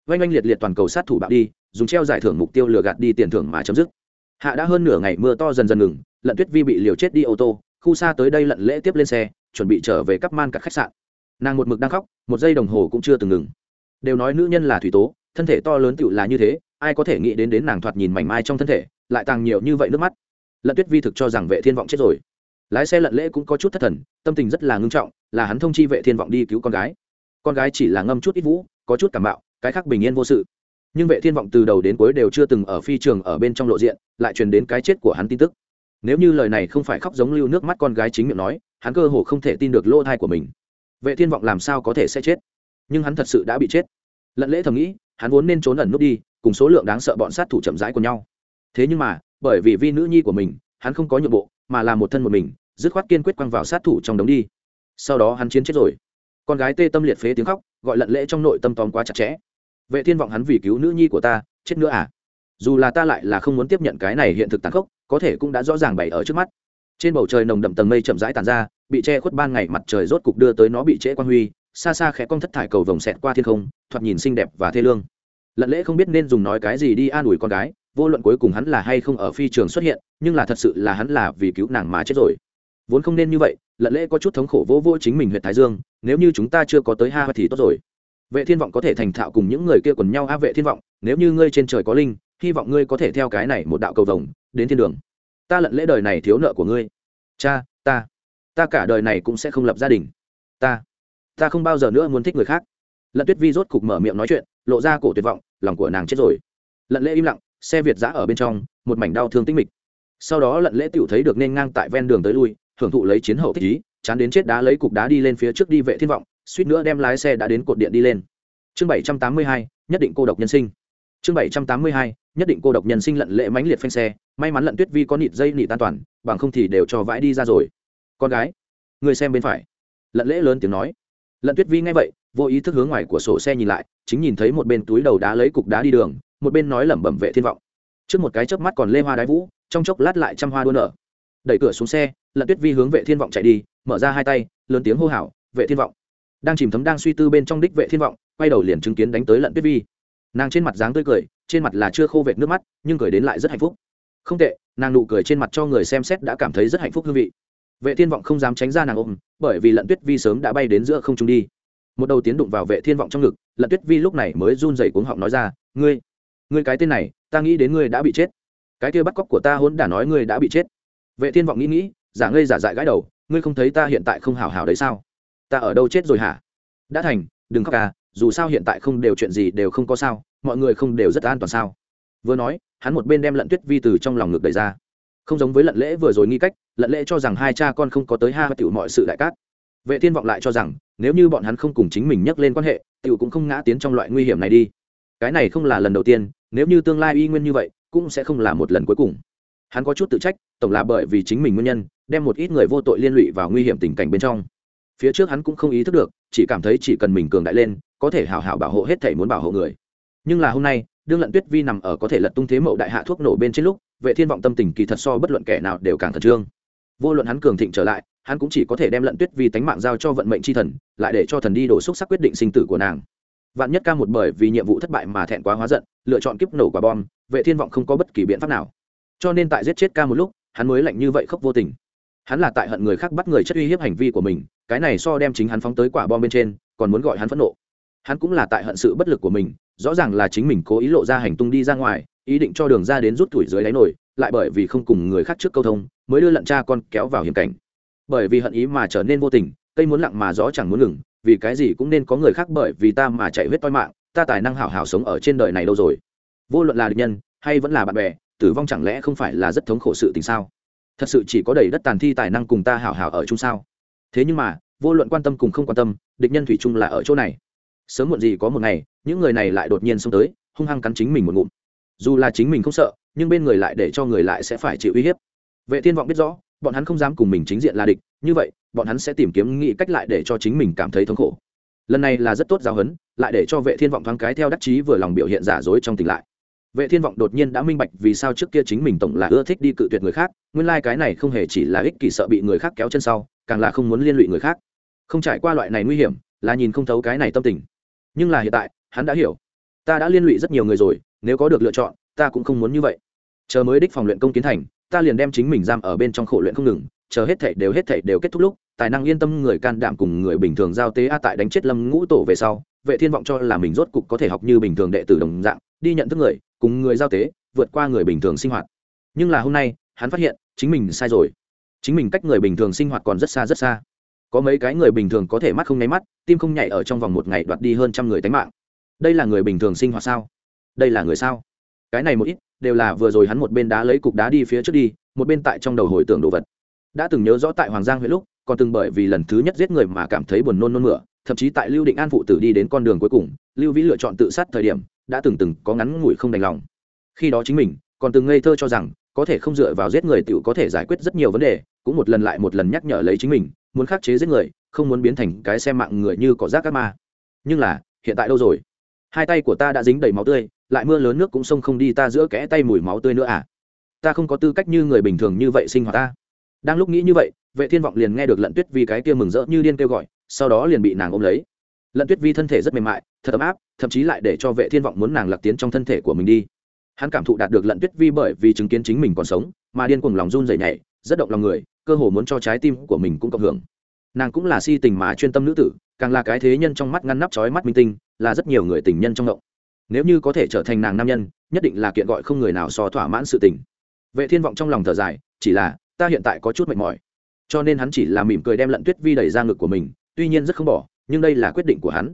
Oanh oanh liệt liệt toàn cầu sát thủ bạo đi, dùng treo giải thưởng mục tiêu lừa gạt đi tiền thưởng mà chấm dứt. Hạ đã hơn nửa ngày mưa to dần dần ngừng, lận tuyết vi bị liều chết đi ô tô, khu xa tới đây lận lễ tiếp lên xe, chuẩn bị trở về cắp man cả khách sạn. Nàng một mực đang khóc, một giây đồng hồ cũng chưa từng ngừng. Đều nói nữ nhân là thủy tố thân thể to lớn tựu là như thế, ai có thể nghĩ đến đến nàng thoạt nhìn mảnh mai trong thân thể, lại tàng nhiều như vậy nước mắt. Lận tuyết vi thực cho rằng vệ thiên vọng chết rồi. Lái xe lận lễ cũng có chút thất thần, tâm tình rất là ngưng trọng, là hắn thông chi vệ thiên vọng đi cứu con gái. Con gái chỉ là ngâm chút ít vũ, có chút cảm bạo, cái khác bình yên vô sự. Nhưng vệ thiên vọng từ đầu đến cuối đều chưa từng ở phi trường ở bên trong lộ diện, lại truyền đến cái chết của hắn tin tức. Nếu như lời này không phải khóc giống lưu nước mắt con gái chính miệng nói, hắn cơ hồ không thể tin được lỗ thai của mình. Vệ thiên vọng làm sao có thể sẽ chết? Nhưng hắn thật sự đã bị chết. Lận lễ thầm nghĩ hắn vốn nên trốn ẩn nút đi, cùng số lượng đáng sợ bọn sát thủ chậm rãi của nhau. Thế nhưng mà, bởi vì vi nữ nhi của mình, hắn không có nhượng bộ, mà là một thân một mình, dứt khoát kiên quyết quăng vào sát thủ trong đống đi. Sau đó hắn chiến chết rồi. Con gái tê tâm liệt phế tiếng khóc, gọi lận lễ trong nội tâm tóm quá chặt chẽ. Vệ thiên vọng hắn vì cứu nữ nhi của ta, chết nữa à? Dù là ta lại là không muốn tiếp nhận cái này hiện thực tàn khốc, có thể cũng đã rõ ràng bày ở trước mắt. Trên bầu trời nồng đậm tầng mây chậm rãi tàn ra, bị che khuất ban ngày mặt trời rốt cục đưa tới nó bị trễ quan huy xa xa khẽ cong thất thải cầu vồng xẹt qua thiên không, thoạt nhìn xinh đẹp và thê lương. Lận lễ không biết nên dùng nói cái gì đi an ủi con gái, vô luận cuối cùng hắn là hay không ở phi trường xuất hiện, nhưng là thật sự là hắn là vì cứu nàng mà chết rồi. Vốn không nên như vậy, lận lễ có chút thống khổ vô vô chính mình huyện thái dương, nếu như chúng ta chưa có tới ha thì tốt rồi. Vệ thiên vọng có thể thành thạo cùng những người kia quần nhau a vệ thiên vọng, nếu như ngươi trên trời có linh, hy vọng ngươi có thể theo cái này một đạo cầu vồng, đến thiên đường. Ta lận lễ đời này thiếu nợ của ngươi. Cha, ta ta cả đời này cũng sẽ không lập gia đình. Ta ta không bao giờ nữa muốn thích người khác. Lận tuyết vi rốt cục mở miệng nói chuyện, lộ ra cổ tuyệt vọng, lòng của nàng chết rồi. Lận lễ im lặng, xe việt giã ở bên trong, một mảnh đau thương tích mịch. Sau đó lận lễ tựu thấy được nên ngang tại ven đường tới lui, hưởng thụ lấy chiến hậu thích ý, chán đến chết đá lấy cục đá đi lên phía trước đi vệ thiên vọng, suýt nữa đem lái xe đã đến cột điện đi lên. Chương bảy trăm tám mươi hai, nhất định cô độc nhân sinh. Chương bảy trăm tám mươi hai, nhất định cô độc nhân sinh lận lễ mãnh liệt phanh xe, may mắn lận tuyết vi có nịt dây nịt an toàn, bằng không thì đều cho vãi đi ra rồi. Con gái, người xem bên phải. Lận lễ lớn tiếng nói lận tuyết vi nghe vậy, vô ý thức hướng ngoài của sổ xe nhìn lại, chính nhìn thấy một bên túi đầu đá lấy cục đá đi đường, một bên nói lẩm bẩm vệ thiên vọng. Trước một cái chớp mắt còn lê hoa đái vũ, trong chốc lát lại trăm hoa đua nở. Đẩy cửa xuống xe, lận tuyết vi hướng vệ thiên vọng chạy đi, mở ra hai tay, lớn tiếng hô hào, vệ thiên vọng. Đang chìm thấm đang suy tư bên trong đích vệ thiên vọng, quay đầu liền chứng kiến đánh tới lận tuyết vi. Nàng trên mặt dáng tươi cười, trên mặt là chưa khô vệt nước mắt, nhưng cười đến lại rất hạnh phúc. Không tệ, nàng nụ cười trên mặt cho người xem xét đã cảm thấy rất hạnh phúc hương vị vệ thiên vọng không dám tránh ra nàng ôm, bởi vì lận tuyết vi sớm đã bay đến giữa không trung đi. Một đầu tiến đụng vào vệ thiên vọng trong ngực, lận tuyết vi lúc này mới run rẩy cuống họng nói ra, ngươi ngươi cái tên này, ta nghĩ đến ngươi đã bị chết. Cái kia bắt cóc của ta hỗn đã nói ngươi đã bị chết. Vệ thiên vọng nghĩ nghĩ, giả ngây giả dại gãi đầu, ngươi không thấy ta hiện tại không hào hào đấy sao? Ta ở đâu chết rồi hả? Đã thành, đừng khóc à dù sao hiện tại không đều chuyện gì đều không có sao, mọi người không đều rất an toàn sao? Vừa nói, hắn một bên đem lận tuyết vi từ trong lòng ngực đẩy ra không giống với lận lễ vừa rồi nghi cách, lận lễ cho rằng hai cha con không có tới ha tiểu mọi sự đại cát. Vệ thiên vọng lại cho rằng, nếu như bọn hắn không cùng chính mình nhắc lên quan hệ, tiểu cũng không ngã tiến trong loại nguy hiểm này đi. Cái này không là lần đầu tiên, nếu như tương lai y nguyên như vậy, cũng sẽ không là một lần cuối cùng. Hắn có chút tự trách, tổng là bởi vì chính mình nguyên nhân, đem một ít người vô tội liên lụy vào nguy hiểm tình cảnh bên trong. Phía trước hắn cũng không ý thức được, chỉ cảm thấy chỉ cần mình cường đại lên, có thể hảo hảo bảo hộ hết thể muốn bảo hộ người. Nhưng là hôm nay, đương lận tuyết vi nằm ở có thể lật tung thế mậu đại hạ thuốc nổ bên trên lúc vệ thiên vọng tâm tình kỳ thật so bất luận kẻ nào đều càng thần trương. Vô luận hắn cường thịnh trở lại, hắn cũng chỉ có thể đem lận tuyết vì tánh mạng giao cho vận mệnh chi thần, lại để cho thần đi đổ xúc sắc quyết định sinh tử của nàng. Vạn nhất ca một bởi vì nhiệm vụ thất bại mà thẹn quá hóa giận, lựa chọn kiếp nổ quả bom, vệ thiên vọng không có bất kỳ biện pháp nào. Cho nên tại giết chết ca một lúc, hắn mới lạnh như vậy khóc vô tình. Hắn là tại hận người khác bắt người chất uy hiếp hành vi của mình, cái này so đem chính hắn phóng tới quả bom bên trên, còn muốn gọi hắn phẫn nộ. Hắn cũng là tại hận sự bất lực của mình, rõ ràng là chính mình cố ý lộ ra hành tung đi ra ngoài ý định cho đường ra đến rút tuổi dưới đáy nổi, lại bởi vì không cùng người khác trước câu thông, mới đưa lận cha con kéo vào hiểm cảnh. Bởi vì hận ý mà trở nên vô tình, cây muốn lặng mà gió chẳng muốn ngừng, vì cái gì cũng nên có người khác bởi vì ta mà chạy huyết toi mạng, ta tài năng hảo hảo sống ở trên đời này đâu rồi? Vô luận là địch nhân, hay vẫn là bạn bè, tử vong chẳng lẽ không phải là rất thống khổ sự tình sao? Thật sự chỉ có đầy đất tàn thi tài năng cùng ta hảo hảo ở chung sao? Thế nhưng mà, vô luận quan tâm cùng không quan tâm, địch nhân thủy chung là ở chỗ này. Sớm muộn gì có một ngày, những người này lại đột nhiên xông tới, hung hăng cắn chính mình một ngụm dù là chính mình không sợ, nhưng bên người lại để cho người lại sẽ phải chịu uy hiếp. Vệ thiên vọng biết rõ, bọn hắn không dám cùng mình chính diện là địch, như vậy, bọn hắn sẽ tìm kiếm nghĩ cách lại để cho chính mình cảm thấy thống khổ. Lần này là rất tốt giáo huấn lại để cho vệ thiên vọng thoáng cái theo đắc chí vừa lòng biểu hiện giả dối trong tỉnh lại. Vệ thiên vọng đột nhiên đã minh bạch vì sao trước kia chính mình tổng là ưa thích đi cự tuyệt người khác, nguyên lai like cái này không hề chỉ là ích kỷ sợ bị người khác kéo chân sau, càng là không muốn liên lụy người khác. Không trải qua loại này nguy hiểm, là nhìn không thấu cái này tâm tình. Nhưng là hiện tại, hắn đã hiểu, ta đã liên lụy rất nhiều người rồi nếu có được lựa chọn, ta cũng không muốn như vậy. Chờ mới đích phòng luyện công kiến thành, ta liền đem chính mình giam ở bên trong khổ luyện không ngừng, chờ hết thảy đều hết thảy đều kết thúc lúc, tài năng yên tâm người can đảm cùng người bình thường giao tế a tại đánh chết lâm ngũ tổ về sau, vệ thiên vọng cho là mình rốt cục có thể học như bình thường đệ tử đồng dạng, đi nhận thức người, cùng người giao tế, vượt qua người bình thường sinh hoạt. Nhưng là hôm nay, hắn phát hiện, chính mình sai rồi. Chính mình cách người bình thường sinh hoạt còn rất xa rất xa. Có mấy cái người bình thường có thể mắt không nháy mắt, tim không nhảy ở trong vòng một ngày đoạt đi hơn trăm người tánh mạng. Đây là người bình thường sinh hoạt sao? Đây là người sao? Cái này một ít, đều là vừa rồi hắn một bên đá lấy cục đá đi phía trước đi, một bên tại trong đầu hồi tưởng đồ vật. Đã từng nhớ rõ tại hoàng giang huyện lúc, còn từng bởi vì lần thứ nhất giết người mà cảm thấy buồn nôn nôn mửa, thậm chí tại lưu định an phụ tử đi đến con đường cuối cùng, lưu vĩ lựa chọn tự sát thời điểm, đã từng từng có ngắn ngủi không đành lòng. Khi đó chính mình, còn từng ngây thơ cho rằng, có thể không dựa vào giết người tự có thể giải quyết rất nhiều vấn đề, cũng một lần lại một lần nhắc nhở lấy chính mình, muốn khắc chế giết người, không muốn biến thành cái xem mạng người như cỏ rác các ma. Nhưng là, hiện tại đâu rồi? Hai tay của ta đã dính đầy máu tươi lại mưa lớn nước cũng sông không đi, ta giữa kẽ tay mùi máu tươi nữa à? Ta không có tư cách như người bình thường như vậy sinh hoạt ta. Đang lúc nghĩ như vậy, vệ thiên vọng liền nghe được lận tuyết vi cái kia mừng rỡ như điên kêu gọi, sau đó liền bị nàng ôm lấy. Lận tuyết vi thân thể rất mềm mại, thật ấm áp, thậm chí lại để cho vệ thiên vọng muốn nàng lạc tiến trong thân thể của mình đi. Hắn cảm thụ đạt được lận tuyết vi bởi vì chứng kiến chính mình còn sống, mà điên cuồng lòng run rẩy nhảy, rất động lòng người, cơ hồ muốn cho trái tim của mình cũng cộng hưởng. Nàng cũng là si tình mà chuyên tâm nữ tử, càng là cái thế nhân trong mắt ngăn nắp chói mắt minh tinh, là rất nhiều người tình nhân trong ngộng nếu như có thể trở thành nàng nam nhân, nhất định là kiện gọi không người nào so thỏa mãn sự tình. Vệ thiên vọng trong lòng thở dài, chỉ là, ta hiện tại có chút mệt mỏi. Cho nên hắn chỉ là mỉm cười đem lận tuyết vi đẩy ra ngực của mình, tuy nhiên rất không bỏ, nhưng đây là quyết định của hắn.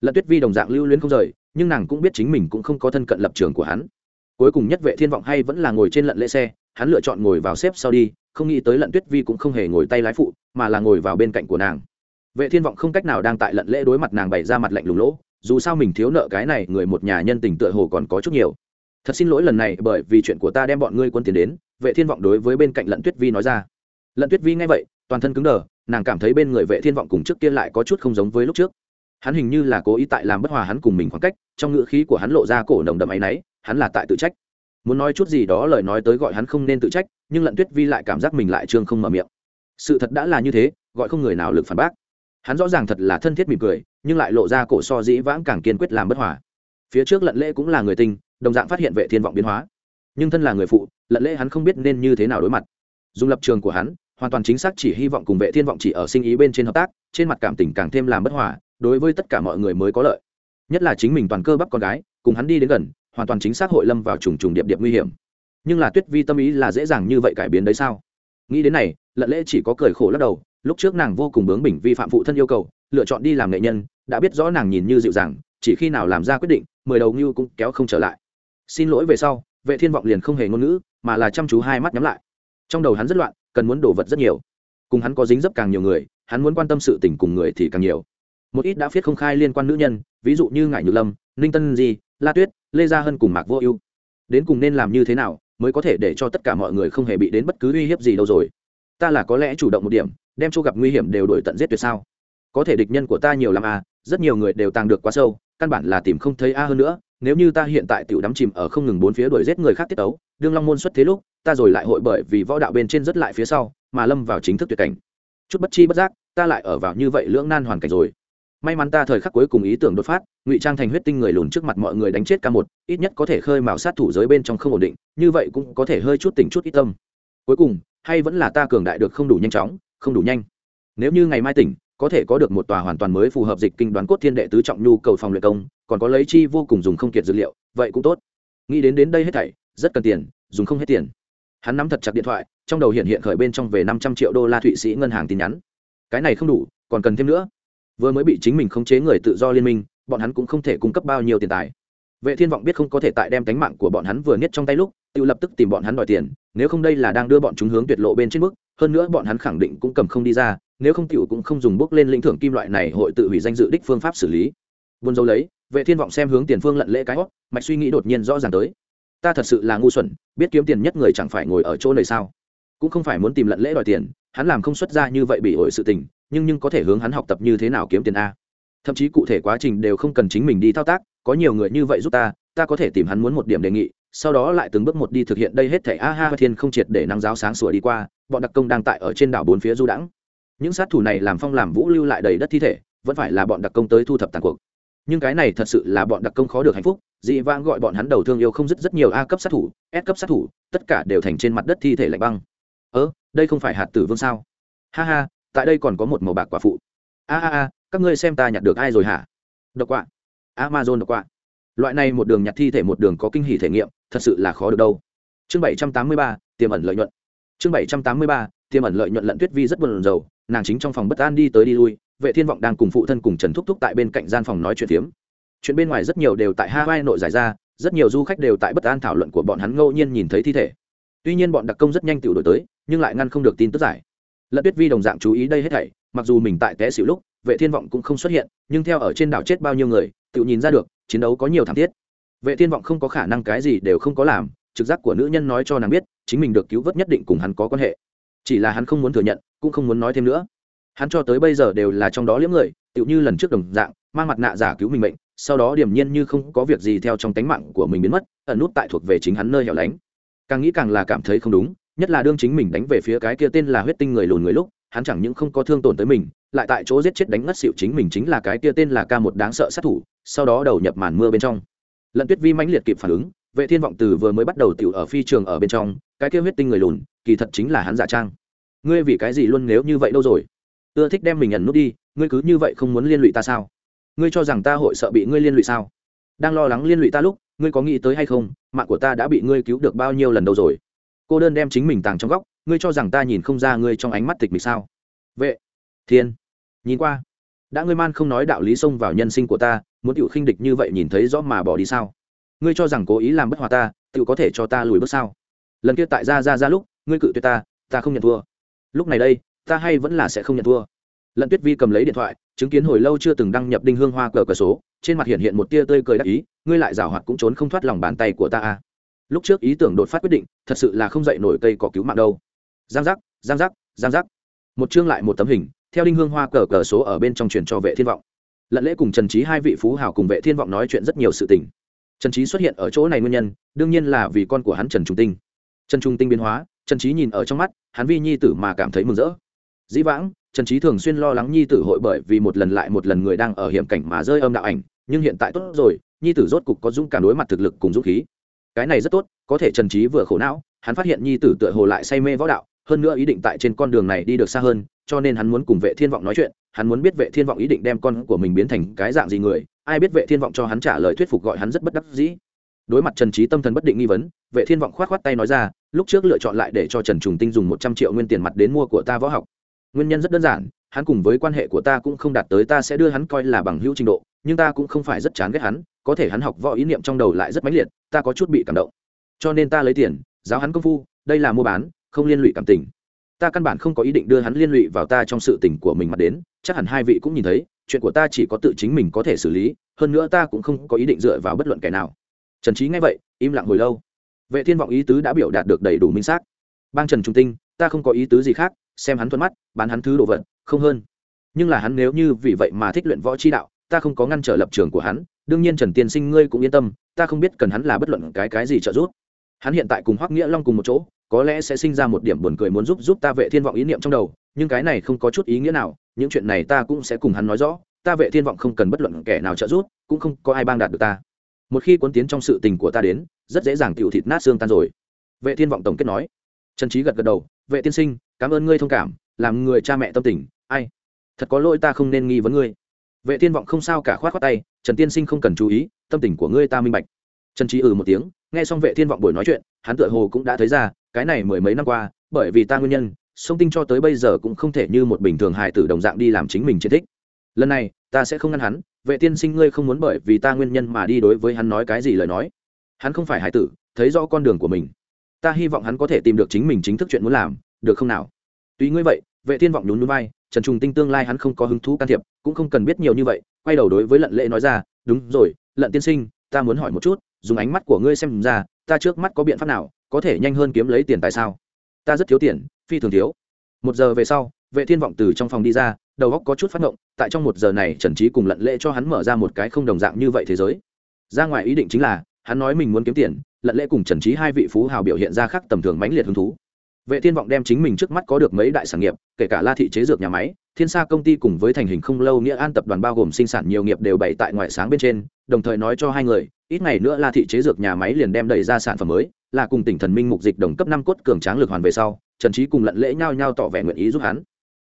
Lận tuyết vi đồng dạng lưu luyến không rời, nhưng nàng cũng biết chính mình cũng không có thân cận lập trường của hắn. Cuối cùng nhất vệ thiên vọng hay vẫn là ngồi trên lận lễ xe, hắn lựa chọn ngồi vào xếp sau đi, không nghĩ tới lận tuyết vi cũng không hề ngồi tay lái phụ, mà là ngồi vào bên cạnh của nàng. Vệ thiên vọng không cách nào đang tại lận lễ đối mặt nàng bày ra mặt lạnh lùng lỗ dù sao mình thiếu nợ cái này, người một nhà nhân tình tựa hồ còn có chút nhiều. Thật xin lỗi lần này, bởi vì chuyện của ta đem bọn ngươi quân tiền đến, vệ thiên vọng đối với bên cạnh lận tuyết vi nói ra. Lận tuyết vi nghe vậy, toàn thân cứng đờ, nàng cảm thấy bên người vệ thiên vọng cùng trước kia lại có chút không giống với lúc trước. Hắn hình như là cố ý tại làm bất hòa hắn cùng mình khoảng cách, trong ngữ khí của hắn lộ ra cổ nồng đậm áy náy, hắn là tại tự trách. Muốn nói chút gì đó lời nói tới gọi hắn không nên tự trách, nhưng lận tuyết vi lại cảm giác mình lại trương không mở miệng. Sự thật đã là như thế, gọi không người nào lực phản bác hắn rõ ràng thật là thân thiết mỉm cười, nhưng lại lộ ra cổ so dĩ vãng càng kiên quyết làm bất hòa. Phía trước lận lễ cũng là người tinh đồng dạng phát hiện vệ thiên vọng biến hóa. Nhưng thân là người phụ, lận lễ hắn không biết nên như thế nào đối mặt. Dùng lập trường của hắn, hoàn toàn chính xác chỉ hy vọng cùng vệ thiên vọng chỉ ở sinh ý bên trên hợp tác, trên mặt cảm tình càng thêm làm bất hòa, đối với tất cả mọi người mới có lợi. Nhất là chính mình toàn cơ bắp con gái, cùng hắn đi đến gần, hoàn toàn chính xác hội lâm vào trùng trùng điệp điệp nguy hiểm. Nhưng là tuyết vi tâm ý là dễ dàng như vậy cải biến đấy sao? Nghĩ đến này, lận lễ chỉ có cười khổ lắc đầu lúc trước nàng vô cùng bướng bỉnh vi phạm phụ thân yêu cầu, lựa chọn đi làm nghệ nhân, đã biết rõ nàng nhìn như dịu dàng, chỉ khi nào làm ra quyết định, mười đầu ngưu cũng kéo không trở lại. Xin lỗi về sau, vệ thiên vọng liền không hề ngôn ngữ, mà là chăm chú hai mắt nhắm lại. Trong đầu hắn rất loạn, cần muốn đổ vật rất nhiều. Cùng hắn có dính dấp càng nhiều người, hắn muốn quan tâm sự tình cùng người thì càng nhiều. Một ít đã viết không khai liên quan nữ nhân, ví dụ như ngải nhược lâm, ninh tân di, la tuyết, lê gia hân cùng mạc vô ưu. Đến cùng nên làm như thế nào, mới có thể để cho tất cả mọi người không hề bị đến bất cứ uy hiếp gì đâu rồi. Ta là có lẽ chủ động một điểm đem chỗ gặp nguy hiểm đều đổi tận giết tuyệt sao? Có thể địch nhân của ta nhiều lắm à rất nhiều người đều tàng được quá sâu, căn bản là tìm không thấy a hơn nữa, nếu như ta hiện tại tiểu đắm chìm ở không ngừng bốn phía đuổi giết người khác tiết tấu đương long môn xuất thế lúc, ta rồi lại hội bởi vì võ đạo bên trên rất lại phía sau, mà lâm vào chính thức tuyệt cảnh. Chút bất chi bất giác, ta lại ở vào như vậy lưỡng nan hoàn cảnh rồi. May mắn ta thời khắc cuối cùng ý tưởng đột phát, ngụy trang thành huyết tinh người lùn trước mặt mọi người đánh chết ca một, ít nhất có thể khơi mào sát thủ giới bên trong không ổn định, như vậy cũng có thể hơi chút tỉnh chút ít tâm. Cuối cùng, hay vẫn là ta cường đại được không đủ nhanh chóng không đủ nhanh. Nếu như ngày mai tỉnh, có thể có được một tòa hoàn toàn mới phù hợp dịch kinh đoán cốt thiên đệ tứ trọng nhu cầu phòng luyện công, còn có lấy chi vô cùng dùng không kiệt dữ liệu, vậy cũng tốt. Nghĩ đến đến đây hết thảy, rất cần tiền, dùng không hết tiền. Hắn nắm thật chặt điện thoại, trong đầu hiện hiện khởi bên trong về năm trăm triệu đô la thụy sĩ ngân hàng tin nhắn. Cái này không đủ, còn cần thêm nữa. Vừa mới bị chính mình khống chế người tự do liên minh, bọn hắn cũng không thể cung cấp bao nhiêu tiền tài. Vệ thiên vọng biết không có thể tại đem cánh mạng của bọn hắn vừa niết trong tay lúc, tự lập tức tìm bọn hắn đòi tiền, nếu không đây là đang đưa bọn chúng hướng tuyệt lộ bên trên bước hơn nữa bọn hắn khẳng định cũng cầm không đi ra, nếu không tiểu cũng không dùng bước lên lĩnh thưởng kim loại này hội tự hủy danh dự đích phương pháp xử lý. Buôn dấu lấy, vệ thiên vọng xem hướng tiền phương lận lễ cái hót mạch suy nghĩ đột nhiên rõ ràng tới. Ta thật sự là ngu xuẩn, biết kiếm tiền nhất người chẳng phải ngồi ở chỗ này sao? Cũng không phải muốn tìm lận lễ đòi tiền, hắn làm không xuất ra như vậy bị ổi sự tình, nhưng nhưng có thể hướng hắn học tập như thế nào kiếm tiền a? Thậm chí cụ thể quá trình đều không cần chính mình đi thao tác, có nhiều người như vậy giúp ta ta có thể tìm hắn muốn một điểm đề nghị sau đó lại từng bước một đi thực hiện đây hết thảy a ha thiên không triệt để năng giáo sáng sủa đi qua, bọn đặc công đang tại ở trên đảo bốn phía du đãng. Những sát thủ này làm phong làm vũ lưu lại đầy đất thi thể, vẫn phải là bọn đặc công tới thu thập tàn cuộc. Nhưng cái này thật sự là bọn đặc công khó được hạnh phúc, dị vãng gọi bọn hắn đầu thương yêu không dứt rất nhiều a cấp sát thủ, s cấp sát thủ, tất cả đều thành trên mặt đất thi thể lạnh băng. Ớ đây không phải hạt tử vương sao? Ha ha, tại đây còn có một màu bạc quả phụ. A a a các ngươi xem ta nhặt được ai rồi hả? Độc quạ. Amazon độc quạ. Loại này một đường nhặt thi thể một đường có kinh hỉ thể nghiệm thật sự là khó được đâu. Chương bảy trăm tám mươi ba, tiềm ẩn lợi nhuận. Chương bảy trăm tám mươi ba, tiềm ẩn lợi nhuận lận tuyết vi rất buồn rầu, nàng chính trong phòng bất an đi tới đi lui, vệ thiên vọng đang cùng phụ thân cùng trần thúc thúc tại bên cạnh gian phòng nói chuyện phiếm. Chuyện bên ngoài rất nhiều đều tại hawaii nội giải ra, rất nhiều du khách đều tại bất an thảo luận của bọn hắn ngẫu nhiên nhìn thấy thi thể. Tuy nhiên bọn đặc công rất nhanh tự đổi tới, nhưng lại ngăn không được tin tức giải. Lận tuyết vi đồng dạng chú ý đây hết thảy, mặc dù mình tại té xỉu lúc, vệ thiên vọng cũng không xuất hiện, nhưng theo ở trên đảo chết bao nhiêu người, tự nhìn ra được, chiến đấu có nhiều thảm thiết vệ thiên vọng không có khả năng cái gì đều không có làm, trực giác của nữ nhân nói cho nàng biết, chính mình được cứu vớt nhất định cùng hắn có quan hệ. Chỉ là hắn không muốn thừa nhận, cũng không muốn nói thêm nữa. Hắn cho tới bây giờ đều là trong đó liếm người, tựu như lần trước đồng dạng, mang mặt nạ giả cứu mình mệnh, sau đó điềm nhiên như không có việc gì theo trong tánh mạng của mình biến mất, ẩn nút tại thuộc về chính hắn nơi hẻo lánh. Càng nghĩ càng là cảm thấy không đúng, nhất là đương chính mình đánh về phía cái kia tên là huyết tinh người lùn người lúc, hắn chẳng những không có thương tổn tới mình, lại tại chỗ giết chết đánh ngất xịu chính mình chính là cái kia tên là ca một đáng sợ sát thủ, sau đó đầu nhập màn mưa bên trong lận tuyết vi mãnh liệt kịp phản ứng, vệ thiên vọng từ vừa mới bắt đầu tiểu ở phi trường ở bên trong, cái kia huyết tinh người lùn, kỳ thật chính là hắn giả trang. Ngươi vì cái gì luôn nếu như vậy đâu rồi? Ưa thích đem mình nhận nút đi, ngươi cứ như vậy không muốn liên lụy ta sao? Ngươi cho rằng ta hội sợ bị ngươi liên lụy sao? Đang lo lắng liên lụy ta lúc, ngươi có nghĩ tới hay không, mạng của ta đã bị ngươi cứu được bao nhiêu lần đâu rồi? Cô đơn đem chính mình tàng trong góc, ngươi cho rằng ta nhìn không ra ngươi trong ánh mắt tịch mịch sao? Vệ thiên, nhìn qua đã ngươi man không nói đạo lý xông vào nhân sinh của ta, muốn tiểu khinh địch như vậy nhìn thấy rõ mà bỏ đi sao? Ngươi cho rằng cố ý làm bất hòa ta tự có thể cho ta lùi bước sao? Lần kia tại ra ra ra lúc, ngươi cự tuyệt ta ta không nhận thua. Lúc này đây, ta hay vẫn là sẽ không nhận thua. Lận tuyết vi cầm lấy điện thoại, chứng kiến hồi lâu chưa từng đăng nhập đinh hương hoa cờ cờ số, trên mặt hiện hiện một tia tươi cười đắc ý, ngươi lại giảo hoạt cũng trốn không thoát lòng bàn tay của ta à. lúc trước ý tưởng đột phát quyết định, thật sự là không dậy nổi cây có cứu mạng đâu. Giang giác giang giác giang giác. Một chương lại một tấm hình theo đinh hương hoa cờ cờ số ở bên trong truyền cho vệ thiên vọng. Lận lễ cùng trần trí hai vị phú hào cùng vệ thiên vọng nói chuyện rất nhiều sự tình. Trần trí xuất hiện ở chỗ này nguyên nhân, đương nhiên là vì con của hắn trần trung tinh. Trần trung tinh biến hóa, trần trí nhìn ở trong mắt, hắn vi nhi tử mà cảm thấy mừng rỡ. Dĩ vãng, trần trí thường xuyên lo lắng nhi tử hội bởi vì một lần lại một lần người đang ở hiểm cảnh mà rơi âm đạo ảnh, nhưng hiện tại tốt rồi, nhi tử rốt cục có dũng cảm đối mặt thực lực cùng dũng khí. Cái này rất tốt, có thể trần trí vừa khổ não, hắn phát hiện nhi tử tựa hồ lại say mê võ đạo hơn nữa ý định tại trên con đường này đi được xa hơn, cho nên hắn muốn cùng vệ thiên vọng nói chuyện, hắn muốn biết vệ thiên vọng ý định đem con của mình biến thành cái dạng gì người, ai biết vệ thiên vọng cho hắn trả lời thuyết phục gọi hắn rất bất đắc dĩ. Đối mặt trần trí tâm thần bất định nghi vấn, vệ thiên vọng khoát khoát tay nói ra, lúc trước lựa chọn lại để cho trần trùng tinh dùng một trăm triệu nguyên tiền mặt đến mua của ta võ học. Nguyên nhân rất đơn giản, hắn cùng với quan hệ của ta cũng không đạt tới ta sẽ đưa hắn coi là bằng hữu trình độ, nhưng ta cũng không phải rất chán ghét hắn, có thể hắn học võ ý niệm trong đầu lại rất mãnh liệt, ta có chút bị cảm động. Cho nên ta lấy tiền, giáo hắn công phu, đây là mua bán không liên lụy cảm tình. Ta căn bản không có ý định đưa hắn liên lụy vào ta trong sự tình của mình mà đến, chắc hẳn hai vị cũng nhìn thấy, chuyện của ta chỉ có tự chính mình có thể xử lý, hơn nữa ta cũng không có ý định dựa vào bất luận kẻ nào. Trần trí nghe vậy, im lặng hồi lâu. Vệ thiên vọng ý tứ đã biểu đạt được đầy đủ minh xác. Bang trần trung tinh, ta không có ý tứ gì khác, xem hắn thuận mắt, bán hắn thứ đồ vật, không hơn. Nhưng là hắn nếu như vì vậy mà thích luyện võ chi đạo, ta không có ngăn trở lập trường của hắn, đương nhiên trần tiên sinh ngươi cũng yên tâm, ta không biết cần hắn là bất luận cái cái gì trợ giúp hắn hiện tại cùng hoắc nghĩa long cùng một chỗ, có lẽ sẽ sinh ra một điểm buồn cười muốn giúp giúp ta vệ thiên vọng ý niệm trong đầu, nhưng cái này không có chút ý nghĩa nào, những chuyện này ta cũng sẽ cùng hắn nói rõ, ta vệ thiên vọng không cần bất luận kẻ nào trợ giúp, cũng không có ai bang đạt được ta. Một khi cuốn tiến trong sự tình của ta đến, rất dễ dàng tiểu thịt nát xương tan rồi. Vệ thiên vọng tổng kết nói. Trần trí gật gật đầu, vệ tiên sinh, cảm ơn ngươi thông cảm, làm người cha mẹ tâm tình, ai? Thật có lỗi ta không nên nghi vấn ngươi. Vệ thiên vọng không sao cả khoát khoát tay, trần tiên sinh không cần chú ý, tâm tình của ngươi ta minh bạch. Trần trí ừ một tiếng nghe xong vệ thiên vọng buổi nói chuyện, hắn tựa hồ cũng đã thấy ra, cái này mười mấy năm qua, bởi vì ta nguyên nhân sông tinh cho tới bây giờ cũng không thể như một bình thường hài tử đồng dạng đi làm chính mình chiến thích. Lần này, ta sẽ không ngăn hắn, vệ tiên sinh ngươi không muốn bởi vì ta nguyên nhân mà đi đối với hắn nói cái gì lời nói. Hắn không phải hài tử, thấy rõ con đường của mình. Ta hy vọng hắn có thể tìm được chính mình chính thức chuyện muốn làm, được không nào? Tuy ngươi vậy, vệ thiên vọng nhún núi vai, trần trùng tinh tương lai hắn không có hứng thú can thiệp, cũng không cần biết nhiều như vậy, quay đầu đối với lận lệ nói ra, đúng rồi, lận tiên sinh, ta muốn hỏi một chút dùng ánh mắt của ngươi xem ra, ta trước mắt có biện pháp nào, có thể nhanh hơn kiếm lấy tiền tại sao? Ta rất thiếu tiền, phi thường thiếu. Một giờ về sau, vệ thiên vọng từ trong phòng đi ra, đầu óc có chút phát ngộng, tại trong một giờ này, trần trí cùng lận lễ cho hắn mở ra một cái không đồng dạng như vậy thế giới. Ra ngoài ý định chính là, hắn nói mình muốn kiếm tiền, lận lễ cùng trần trí hai vị phú hào biểu hiện ra khác tầm thường mãnh liệt hứng thú vệ thiên vọng đem chính mình trước mắt có được mấy đại sản nghiệp, kể cả la thị chế dược nhà máy, thiên sa công ty cùng với thành hình không lâu nghĩa an tập đoàn bao gồm sinh sản nhiều nghiệp đều bày tại ngoại sáng bên trên, đồng thời nói cho hai người, ít ngày nữa la thị chế dược nhà máy liền đem đẩy ra sản phẩm mới, là cùng tỉnh thần minh mục dịch đồng cấp năm cốt cường tráng lực hoàn về sau, trần trí cùng lận lễ nhau nhau tỏ vẻ nguyện ý giúp hắn.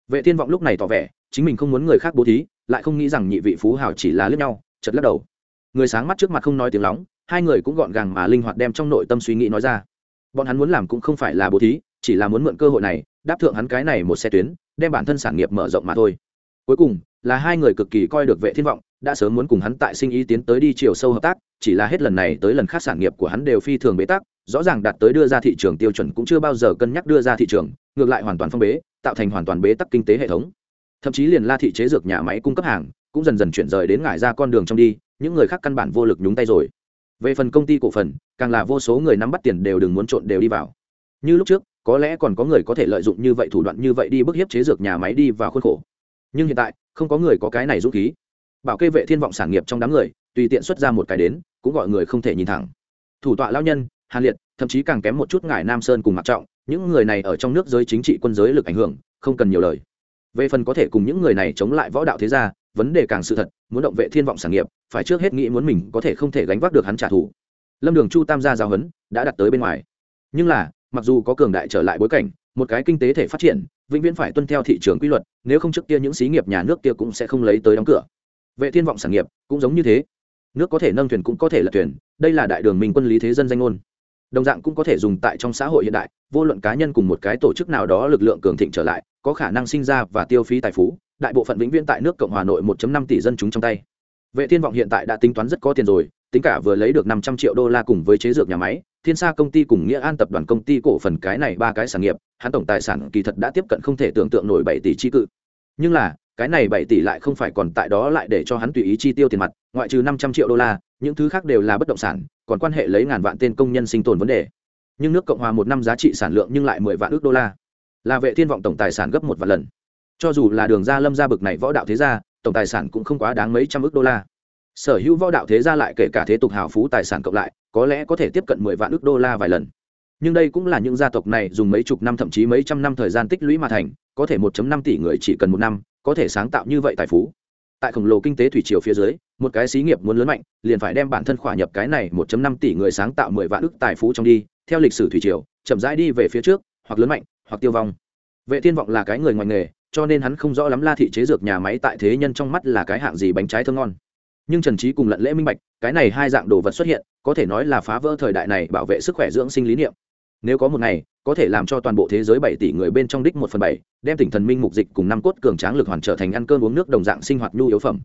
Vệ thiên vọng lúc này tỏ vẻ, chính mình không muốn người khác bố thí, lại không nghĩ rằng nhị vị phú hào chỉ là lướt nhau chật lắc đầu. Người sáng mắt trước mặt không nói tiếng lóng, hai người cũng gọn gàng mà linh hoạt đem trong nội tâm suy nghĩ nói ra. Bọn hắn muốn làm cũng không phải là bố thí chỉ là muốn mượn cơ hội này, đáp thượng hắn cái này một xe tuyến, đem bản thân sản nghiệp mở rộng mà thôi. Cuối cùng, là hai người cực kỳ coi được vệ thiên vọng, đã sớm muốn cùng hắn tại sinh ý tiến tới đi chiều sâu hợp tác, chỉ là hết lần này tới lần khác sản nghiệp của hắn đều phi thường bế tắc, rõ ràng đạt tới đưa ra thị trường tiêu chuẩn cũng chưa bao giờ cân nhắc đưa ra thị trường, ngược lại hoàn toàn phong bế, tạo thành hoàn toàn bế tắc kinh tế hệ thống. Thậm chí liền la thị chế dược nhà máy cung cấp hàng, cũng dần dần chuyển rời đến ngải ra con đường trong đi, những người khác căn bản vô lực nhúng tay rồi. Về phần công ty cổ phần, càng là vô số người nắm bắt tiền đều đừng muốn trộn đều đi vào. Như lúc trước có lẽ còn có người có thể lợi dụng như vậy thủ đoạn như vậy đi bức hiếp chế dược nhà máy đi vào khuôn khổ. Nhưng hiện tại, không có người có cái này dũng khí. Bảo kê vệ thiên vọng sản nghiệp trong đám người, tùy tiện xuất ra một cái đến, cũng gọi người không thể nhìn thẳng. Thủ tọa lao nhân, hàn liệt, thậm chí càng kém một chút ngải nam sơn cùng mặc trọng, những người này ở trong nước giới chính trị quân giới lực ảnh hưởng, không cần nhiều lời. Về phần có thể cùng những người này chống lại võ đạo thế gia, vấn đề càng sự thật, muốn động vệ thiên vọng sản nghiệp, phải trước hết nghĩ muốn mình có thể không thể gánh vác được hắn trả thù. Lâm đường chu tam gia giáo huấn, đã đặt tới bên ngoài. Nhưng là mặc dù có cường đại trở lại bối cảnh, một cái kinh tế thể phát triển, vĩnh viễn phải tuân theo thị trường quy luật, nếu không trước kia những xí nghiệp nhà nước kia cũng sẽ không lấy tới đóng cửa. Vệ thiên vọng sản nghiệp cũng giống như thế. Nước có thể nâng thuyền cũng có thể là thuyền, đây là đại đường minh quân lý thế dân danh ngôn. Đồng dạng cũng có thể dùng tại trong xã hội hiện đại, vô luận cá nhân cùng một cái tổ chức nào đó lực lượng cường thịnh trở lại, có khả năng sinh ra và tiêu phí tài phú, đại bộ phận vĩnh viễn tại nước cộng hòa nội 1.5 tỷ dân chúng trong tay. Vệ thiên vọng hiện tại đã tính toán rất có tiền rồi, tính cả vừa lấy được 500 triệu đô la cùng với chế dược nhà máy thiên sa công ty cùng nghĩa an tập đoàn công ty cổ phần cái này ba cái sản nghiệp, hắn tổng tài sản kỳ thật đã tiếp cận không thể tưởng tượng nổi bảy tỷ chi cự. Nhưng là, cái này bảy tỷ lại không phải còn tại đó lại để cho hắn tùy ý chi tiêu tiền mặt, ngoại trừ 500 triệu đô la, những thứ khác đều là bất động sản, còn quan hệ lấy ngàn vạn tên công nhân sinh tồn vấn đề. Nhưng nước cộng hòa một năm giá trị sản lượng nhưng lại 10 vạn ước đô la. Là vệ thiên vọng tổng tài sản gấp một vạn lần. Cho dù là đường ra lâm ra bực này võ đạo thế gia, tổng tài sản cũng không quá đáng mấy trăm ước đô la. Sở hữu võ đạo thế gia lại kể cả thế tục hào phú tài sản cộng lại có lẽ có thể tiếp cận mười vạn ước đô la vài lần. Nhưng đây cũng là những gia tộc này dùng mấy chục năm thậm chí mấy trăm năm thời gian tích lũy mà thành, có thể 1 năm tỷ người chỉ cần một năm, có thể sáng tạo như vậy tài phú. Tại khổng lồ kinh tế thủy triều phía dưới, một cái xí nghiệp muốn lớn mạnh, liền phải đem bản thân khỏa nhập cái này 1 năm tỷ người sáng tạo mười vạn ước tài phú trong đi, theo lịch sử thủy triều, chậm rãi đi về phía trước, hoặc lớn mạnh, hoặc tiêu vong. Vệ thiên vọng là cái người ngoài nghề, cho nên hắn không rõ lắm la thị chế dược nhà máy tại thế nhân trong mắt là cái hạng gì bánh trái thơm ngon nhưng trần trí cùng lận lễ minh bạch, cái này hai dạng đồ vật xuất hiện, có thể nói là phá vỡ thời đại này bảo vệ sức khỏe dưỡng sinh lý niệm. Nếu có một ngày, có thể làm cho toàn bộ thế giới bảy tỷ người bên trong đích một phần bảy, đem tỉnh thần minh mục dịch cùng năm cốt cường tráng lực hoàn trở thành ăn cơm uống nước đồng dạng sinh hoạt nhu yếu phẩm.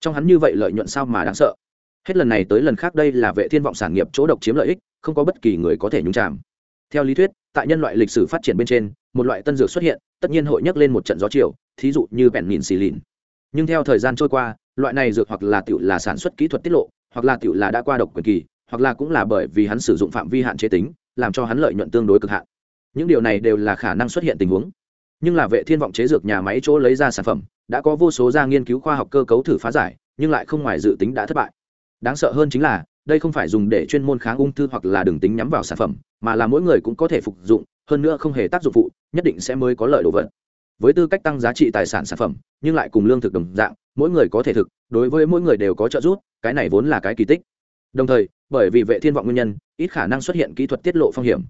Trong hắn như vậy lợi nhuận sao mà đáng sợ? Hết lần này tới lần khác đây là vệ thiên vọng sản nghiệp chỗ độc chiếm lợi ích, không có bất kỳ người có thể nhúng chạm theo lý thuyết, tại nhân loại lịch sử phát triển bên trên, một loại tân dược xuất hiện, tất nhiên hội nhấc lên một trận gió chiều, thí dụ như bẹn nhìn xì lìn. Nhưng theo thời gian trôi qua loại này dược hoặc là tiểu là sản xuất kỹ thuật tiết lộ, hoặc là tiểu là đã qua độc quyền kỳ, hoặc là cũng là bởi vì hắn sử dụng phạm vi hạn chế tính, làm cho hắn lợi nhuận tương đối cực hạn. Những điều này đều là khả năng xuất hiện tình huống. Nhưng là vệ thiên vọng chế dược nhà máy chỗ lấy ra sản phẩm, đã có vô số gia nghiên cứu khoa học cơ cấu thử phá giải, nhưng lại không ngoài dự tính đã thất bại. Đáng sợ hơn chính là, đây không phải dùng để chuyên môn kháng ung thư hoặc là đường tính nhắm vào sản phẩm, mà là mỗi người cũng có thể phục dụng, hơn nữa không hề tác dụng phụ, nhất định sẽ mới có lợi đồ vật với tư cách tăng giá trị tài sản sản phẩm, nhưng lại cùng lương thực đồng dạng, mỗi người có thể thực, đối với mỗi người đều có trợ giúp, cái này vốn là cái kỳ tích. Đồng thời, bởi vì vệ thiên vọng nguyên nhân, ít khả năng xuất hiện kỹ thuật tiết lộ phong hiểm.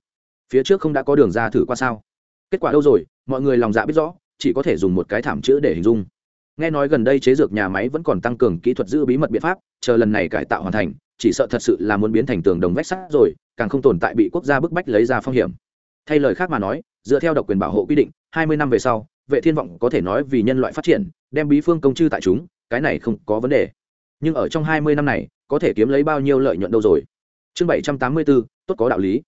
Phía trước không đã có đường ra thử qua sao? Kết quả đâu rồi? Mọi người lòng dạ biết rõ, chỉ có thể dùng một cái thảm chữ để hình dung. Nghe nói gần đây chế dược nhà máy vẫn còn tăng cường kỹ thuật giữ bí mật biện pháp, chờ lần này cải tạo hoàn thành, chỉ sợ thật sự là muốn biến thành tường đồng vách sắt rồi, càng không tồn tại bị quốc gia bức bách lấy ra phong hiểm. Thay lời khác mà nói, dựa theo độc quyền bảo hộ quy định, hai mươi năm về sau vệ thiên vọng có thể nói vì nhân loại phát triển đem bí phương công chư tại chúng cái này không có vấn đề. Nhưng ở trong hai mươi năm này có thể kiếm lấy bao nhiêu lợi nhuận đâu rồi? Chương bảy trăm tám mươi 784, tốt có đạo lý.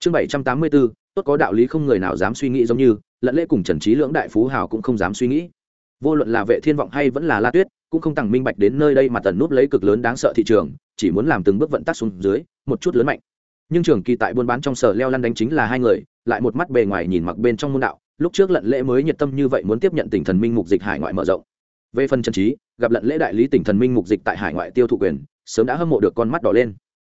Chương bảy trăm tám mươi 784, tốt có đạo lý không người nào dám suy nghĩ giống như lẫn lễ cùng trần trí lưỡng đại phú hào cũng không dám suy nghĩ. Vô luận là vệ thiên vọng hay vẫn là la tuyết cũng không tặng minh bạch đến nơi đây mà tần núp lấy cực lớn đáng sợ thị trường chỉ muốn làm từng bước vận tắc xuống dưới một chút lớn mạnh. Nhưng trường kỳ tại buôn bán trong sở leo lăn đánh chính là hai người lại một mắt bề ngoài nhìn mặc bên trong môn đạo lúc trước lận lễ mới nhiệt tâm như vậy muốn tiếp nhận tỉnh thần minh mục dịch hải ngoại mở rộng. Về phần trần trí gặp lận lễ đại lý tỉnh thần minh mục dịch tại hải ngoại tiêu thụ quyền, sớm đã hâm mộ được con mắt đỏ lên.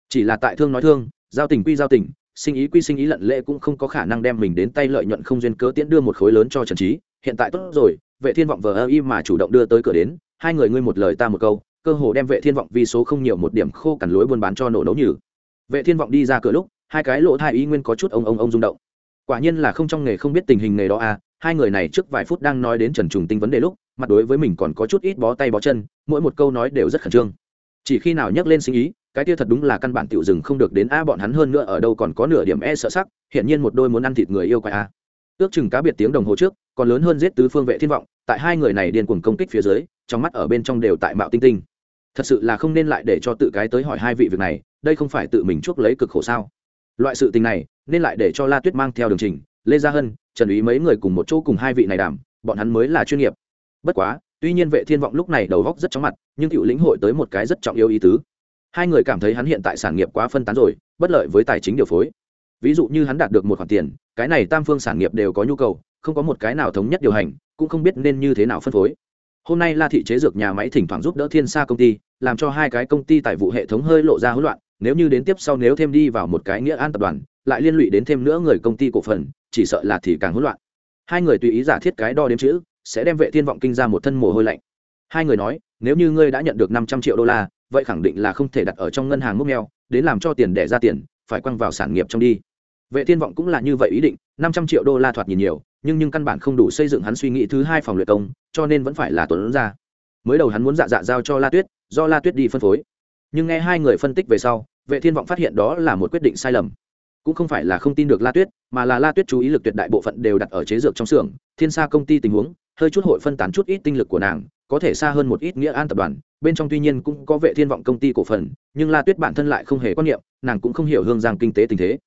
Chỉ là tại thương nói thương, giao tình quy giao tình, sinh ý quy sinh ý lận lễ cũng không có khả năng đem mình đến tay lợi nhuận không duyên cớ tiễn đưa một khối lớn cho trần trí hiện tại tốt rồi, vệ thiên vọng vờ ơ y mà chủ động đưa tới cửa đến, hai người ngươi một lời ta một câu, cơ hồ đem vệ thiên vọng vì số không nhiều một điểm khô cằn lối buôn bán cho nổ nấu nhử. Vệ thiên vọng đi ra cửa lúc, hai cái lỗ thai y nguyên có chút ông ông ông rung động quả nhiên là không trong nghề không biết tình hình nghề đó à hai người này trước vài phút đang nói đến trần trùng tinh vấn đề lúc, mặt đối với mình còn có chút ít bó tay bó chân, mỗi một câu nói đều rất khẩn trương. Chỉ khi nào nhắc lên sinh ý, cái kia thật đúng là căn bản tiểu dừng không được đến, a, bọn hắn hơn nữa ở đâu còn có nửa điểm e sợ sắc hiện nhiên một đôi muốn ăn thịt người yêu quái a ước chừng cá biệt tiếng đồng hồ trước, còn lớn hơn giết tứ phương vệ thiên vọng, tại hai người này điên cuồng công kích phía dưới, trong mắt ở bên trong đều tại mạo tinh tinh. Thật sự là không nên lại để cho tự cái tới hỏi hai vị việc này, đây không phải tự mình chuốc lấy cực khổ sao? Loại sự tình này, nên lại để cho la tuyết mang theo đường trình, lê gia hân, trần ý mấy người cùng một chỗ cùng hai vị này đảm bọn hắn mới là chuyên nghiệp. Bất quá, tuy nhiên vệ thiên vọng lúc này đầu góc rất chóng mặt, nhưng cựu lĩnh hội tới một cái rất trọng yêu ý tứ. Hai người cảm thấy hắn hiện tại sản nghiệp quá phân tán rồi, bất lợi với tài chính điều phối. Ví dụ như hắn đạt được một khoản tiền, cái này tam phương sản nghiệp đều có nhu cầu, không có một cái nào thống nhất điều hành, cũng không biết nên như thế nào phân phối. Hôm nay la thị chế dược nhà máy thỉnh thoảng giúp đỡ thiên sa công ty, làm cho hai cái công ty tài vụ hệ thống hơi lộ ra hỗn loạn nếu như đến tiếp sau nếu thêm đi vào một cái nghĩa an tập đoàn, lại liên lụy đến thêm nữa người công ty cổ phần, chỉ sợ là thì càng hỗn loạn. Hai người tùy ý giả thiết cái đo đếm chữ, sẽ đem vệ thiên vọng kinh ra một thân mồ hôi lạnh. Hai người nói, nếu như ngươi đã nhận được năm trăm triệu đô la, vậy khẳng định là không thể đặt ở trong ngân hàng múc mèo, đến làm cho tiền để ra tiền, phải quăng vào sản nghiệp trong đi. Vệ thiên vọng cũng là như vậy ý định, năm trăm triệu đô la thoạt nhìn nhiều, nhưng nhưng căn bản không đủ xây dựng hắn suy nghĩ thứ hai phòng luyện công, cho nên vẫn phải là tuấn ra. Mới đầu hắn muốn dạ dạ giao cho la tuyết, do la tuyết đi phân phối nhưng nghe hai người phân tích về sau, vệ thiên vọng phát hiện đó là một quyết định sai lầm. Cũng không phải là không tin được la tuyết, mà là la tuyết chú ý lực tuyệt đại bộ phận đều đặt ở chế dược trong xưởng, thiên xa công ty tình huống, hơi chút hội phân tán chút ít tinh lực của nàng, có thể xa hơn một ít nghĩa an tập đoàn, bên trong tuy nhiên cũng có vệ thiên vọng công ty cổ phần, nhưng la tuyết bản thân lại không hề quan niệm, nàng cũng không hiểu hương giang kinh tế tình thế.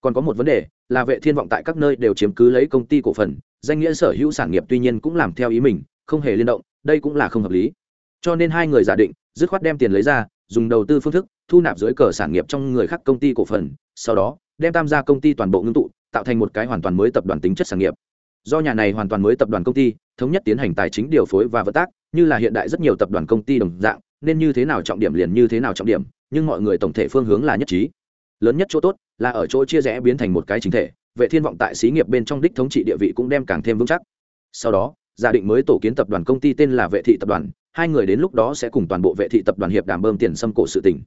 Còn có một vấn đề, là vệ thiên vọng tại các nơi đều chiếm cứ lấy công ty cổ phần, danh nghĩa sở hữu sản nghiệp tuy nhiên cũng làm theo ý mình, không hề liên động, đây cũng là không hợp lý. Cho nên hai người giả định, dứt khoát đem tiền lấy ra dùng đầu tư phương thức thu nạp dưới cờ sản nghiệp trong người khác công ty cổ phần, sau đó, đem tham gia công ty toàn bộ ngưng tụ, tạo thành một cái hoàn toàn mới tập đoàn tính chất sản nghiệp. Do nhà này hoàn toàn mới tập đoàn công ty, thống nhất tiến hành tài chính điều phối và vận tác, như là hiện đại rất nhiều tập đoàn công ty đồng dạng, nên như thế nào trọng điểm liền như thế nào trọng điểm, nhưng mọi người tổng thể phương hướng là nhất trí. Lớn nhất chỗ tốt là ở chỗ chia rẽ biến thành một cái chính thể, vệ thiên vọng tại xí nghiệp bên trong đích thống trị địa vị cũng đem càng thêm vững chắc. Sau đó, giả định mới tổ kiến tập đoàn công ty tên là vệ thị tập đoàn hai người đến lúc đó sẽ cùng toàn bộ vệ thị tập đoàn hiệp đàm bơm tiền xâm cổ sự tỉnh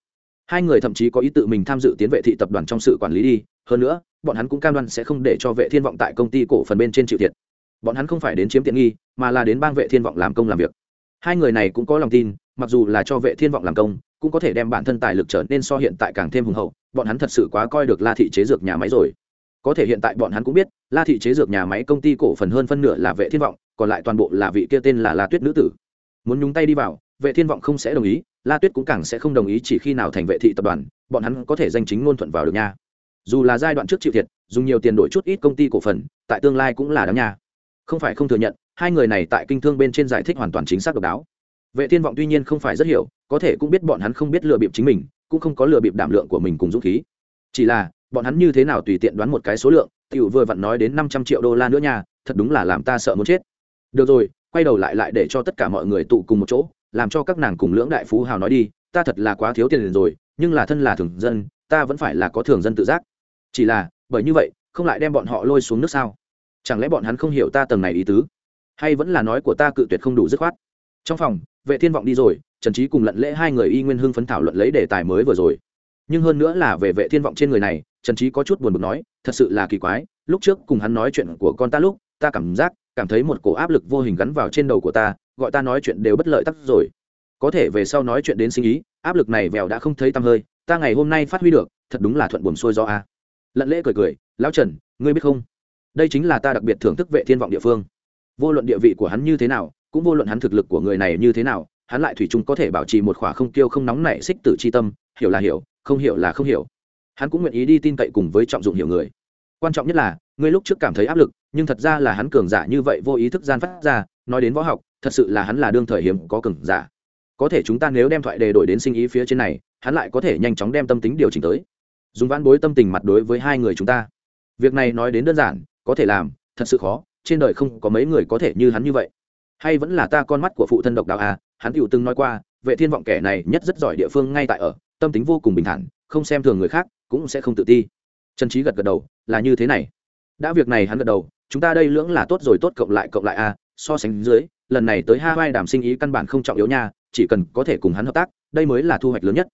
hai người thậm chí có ý tự mình tham dự tiến vệ thị tập đoàn trong sự quản lý đi, hơn nữa, bọn hắn cũng cam đoan sẽ không để cho vệ thiên vọng tại công ty cổ phần bên trên chịu thiệt. Bọn hắn không phải đến chiếm tiện nghi, mà là đến bang vệ thiên vọng làm công làm việc. Hai người này cũng có lòng tin, mặc dù là cho vệ thiên vọng làm công, cũng có thể đem bản thân tài lực trở nên so hiện tại càng thêm hùng hậu, bọn hắn thật sự quá coi được la thị chế dược nhà máy rồi. Có thể hiện tại bọn hắn cũng biết, la thị chế dược nhà máy công ty cổ phần hơn phân nửa là vệ thiên vọng, còn lại toàn bộ là vị kia tên là la tuyết nữ tử muốn nhúng tay đi vào, vệ thiên vọng không sẽ đồng ý, la tuyết cũng càng sẽ không đồng ý chỉ khi nào thành vệ thị tập đoàn, bọn hắn có thể danh chính ngôn thuận vào được nha. Dù là giai đoạn trước chịu thiệt, dùng nhiều tiền đổi chút ít công ty cổ phần, tại tương lai cũng là đáng nha. Không phải không thừa nhận, hai người này tại kinh thương bên trên giải thích hoàn toàn chính xác độc đáo. Vệ thiên vọng tuy nhiên không phải rất hiểu, có thể cũng biết bọn hắn không biết lừa bịp chính mình, cũng không có lừa bịp đảm lượng của mình cùng dũng khí. Chỉ là, bọn hắn như thế nào tùy tiện đoán một cái số lượng, tiểu vừa vặn nói đến năm trăm triệu đô la nữa nha, thật đúng là làm ta sợ muốn chết. Được rồi quay đầu lại lại để cho tất cả mọi người tụ cùng một chỗ, làm cho các nàng cùng lưỡng đại phú hào nói đi, ta thật là quá thiếu tiền rồi, nhưng là thân là thường dân, ta vẫn phải là có thường dân tự giác. Chỉ là, bởi như vậy, không lại đem bọn họ lôi xuống nước sao? Chẳng lẽ bọn hắn không hiểu ta tầng này ý tứ? Hay vẫn là nói của ta cự tuyệt không đủ dứt khoát? Trong phòng, vệ thiên vọng đi rồi, trần trí cùng lận lễ hai người y nguyên hưng phấn thảo luận lấy đề tài mới vừa rồi. Nhưng hơn nữa là về vệ thiên vọng trên người này, trần trí có chút buồn bực nói, thật sự là kỳ quái, lúc trước cùng hắn nói chuyện của con ta lúc ta cảm giác, cảm thấy một cổ áp lực vô hình gắn vào trên đầu của ta, gọi ta nói chuyện đều bất lợi tắc rồi. Có thể về sau nói chuyện đến sinh ý, áp lực này vèo đã không thấy tăm hơi, ta ngày hôm nay phát huy được, thật đúng là thuận buồm xuôi do a. Lận lễ cười cười, lão trần, ngươi biết không? Đây chính là ta đặc biệt thưởng thức vệ thiên vọng địa phương. Vô luận địa vị của hắn như thế nào, cũng vô luận hắn thực lực của người này như thế nào, hắn lại thủy chung có thể bảo trì một khỏa không tiêu không nóng nảy xích tử chi tâm, hiểu là hiểu, không hiểu là không hiểu. Hắn cũng nguyện ý đi tin cậy cùng với trọng dụng hiểu người quan trọng nhất là, ngươi lúc trước cảm thấy áp lực, nhưng thật ra là hắn cường giả như vậy vô ý thức gian phát ra, nói đến võ học, thật sự là hắn là đương thời hiếm có cường giả. Có thể chúng ta nếu đem thoại đề đổi đến sinh ý phía trên này, hắn lại có thể nhanh chóng đem tâm tính điều chỉnh tới. Dùng vãn bối tâm tình mặt đối với hai người chúng ta. Việc này nói đến đơn giản, có thể làm, thật sự khó, trên đời không có mấy người có thể như hắn như vậy. Hay vẫn là ta con mắt của phụ thân độc đạo à hắn tựu từng nói qua, vệ thiên vọng kẻ này nhất rất giỏi địa phương ngay tại ở, tâm tính vô cùng bình thản, không xem thường người khác, cũng sẽ không tự ti trần trí gật gật đầu là như thế này. Đã việc này hắn gật đầu chúng ta đây lưỡng là tốt rồi tốt cộng lại cộng lại a à, so sánh dưới lần này tới hawaii đàm sinh ý căn bản không trọng yếu nha chỉ cần có thể cùng hắn hợp tác đây mới là thu hoạch lớn nhất.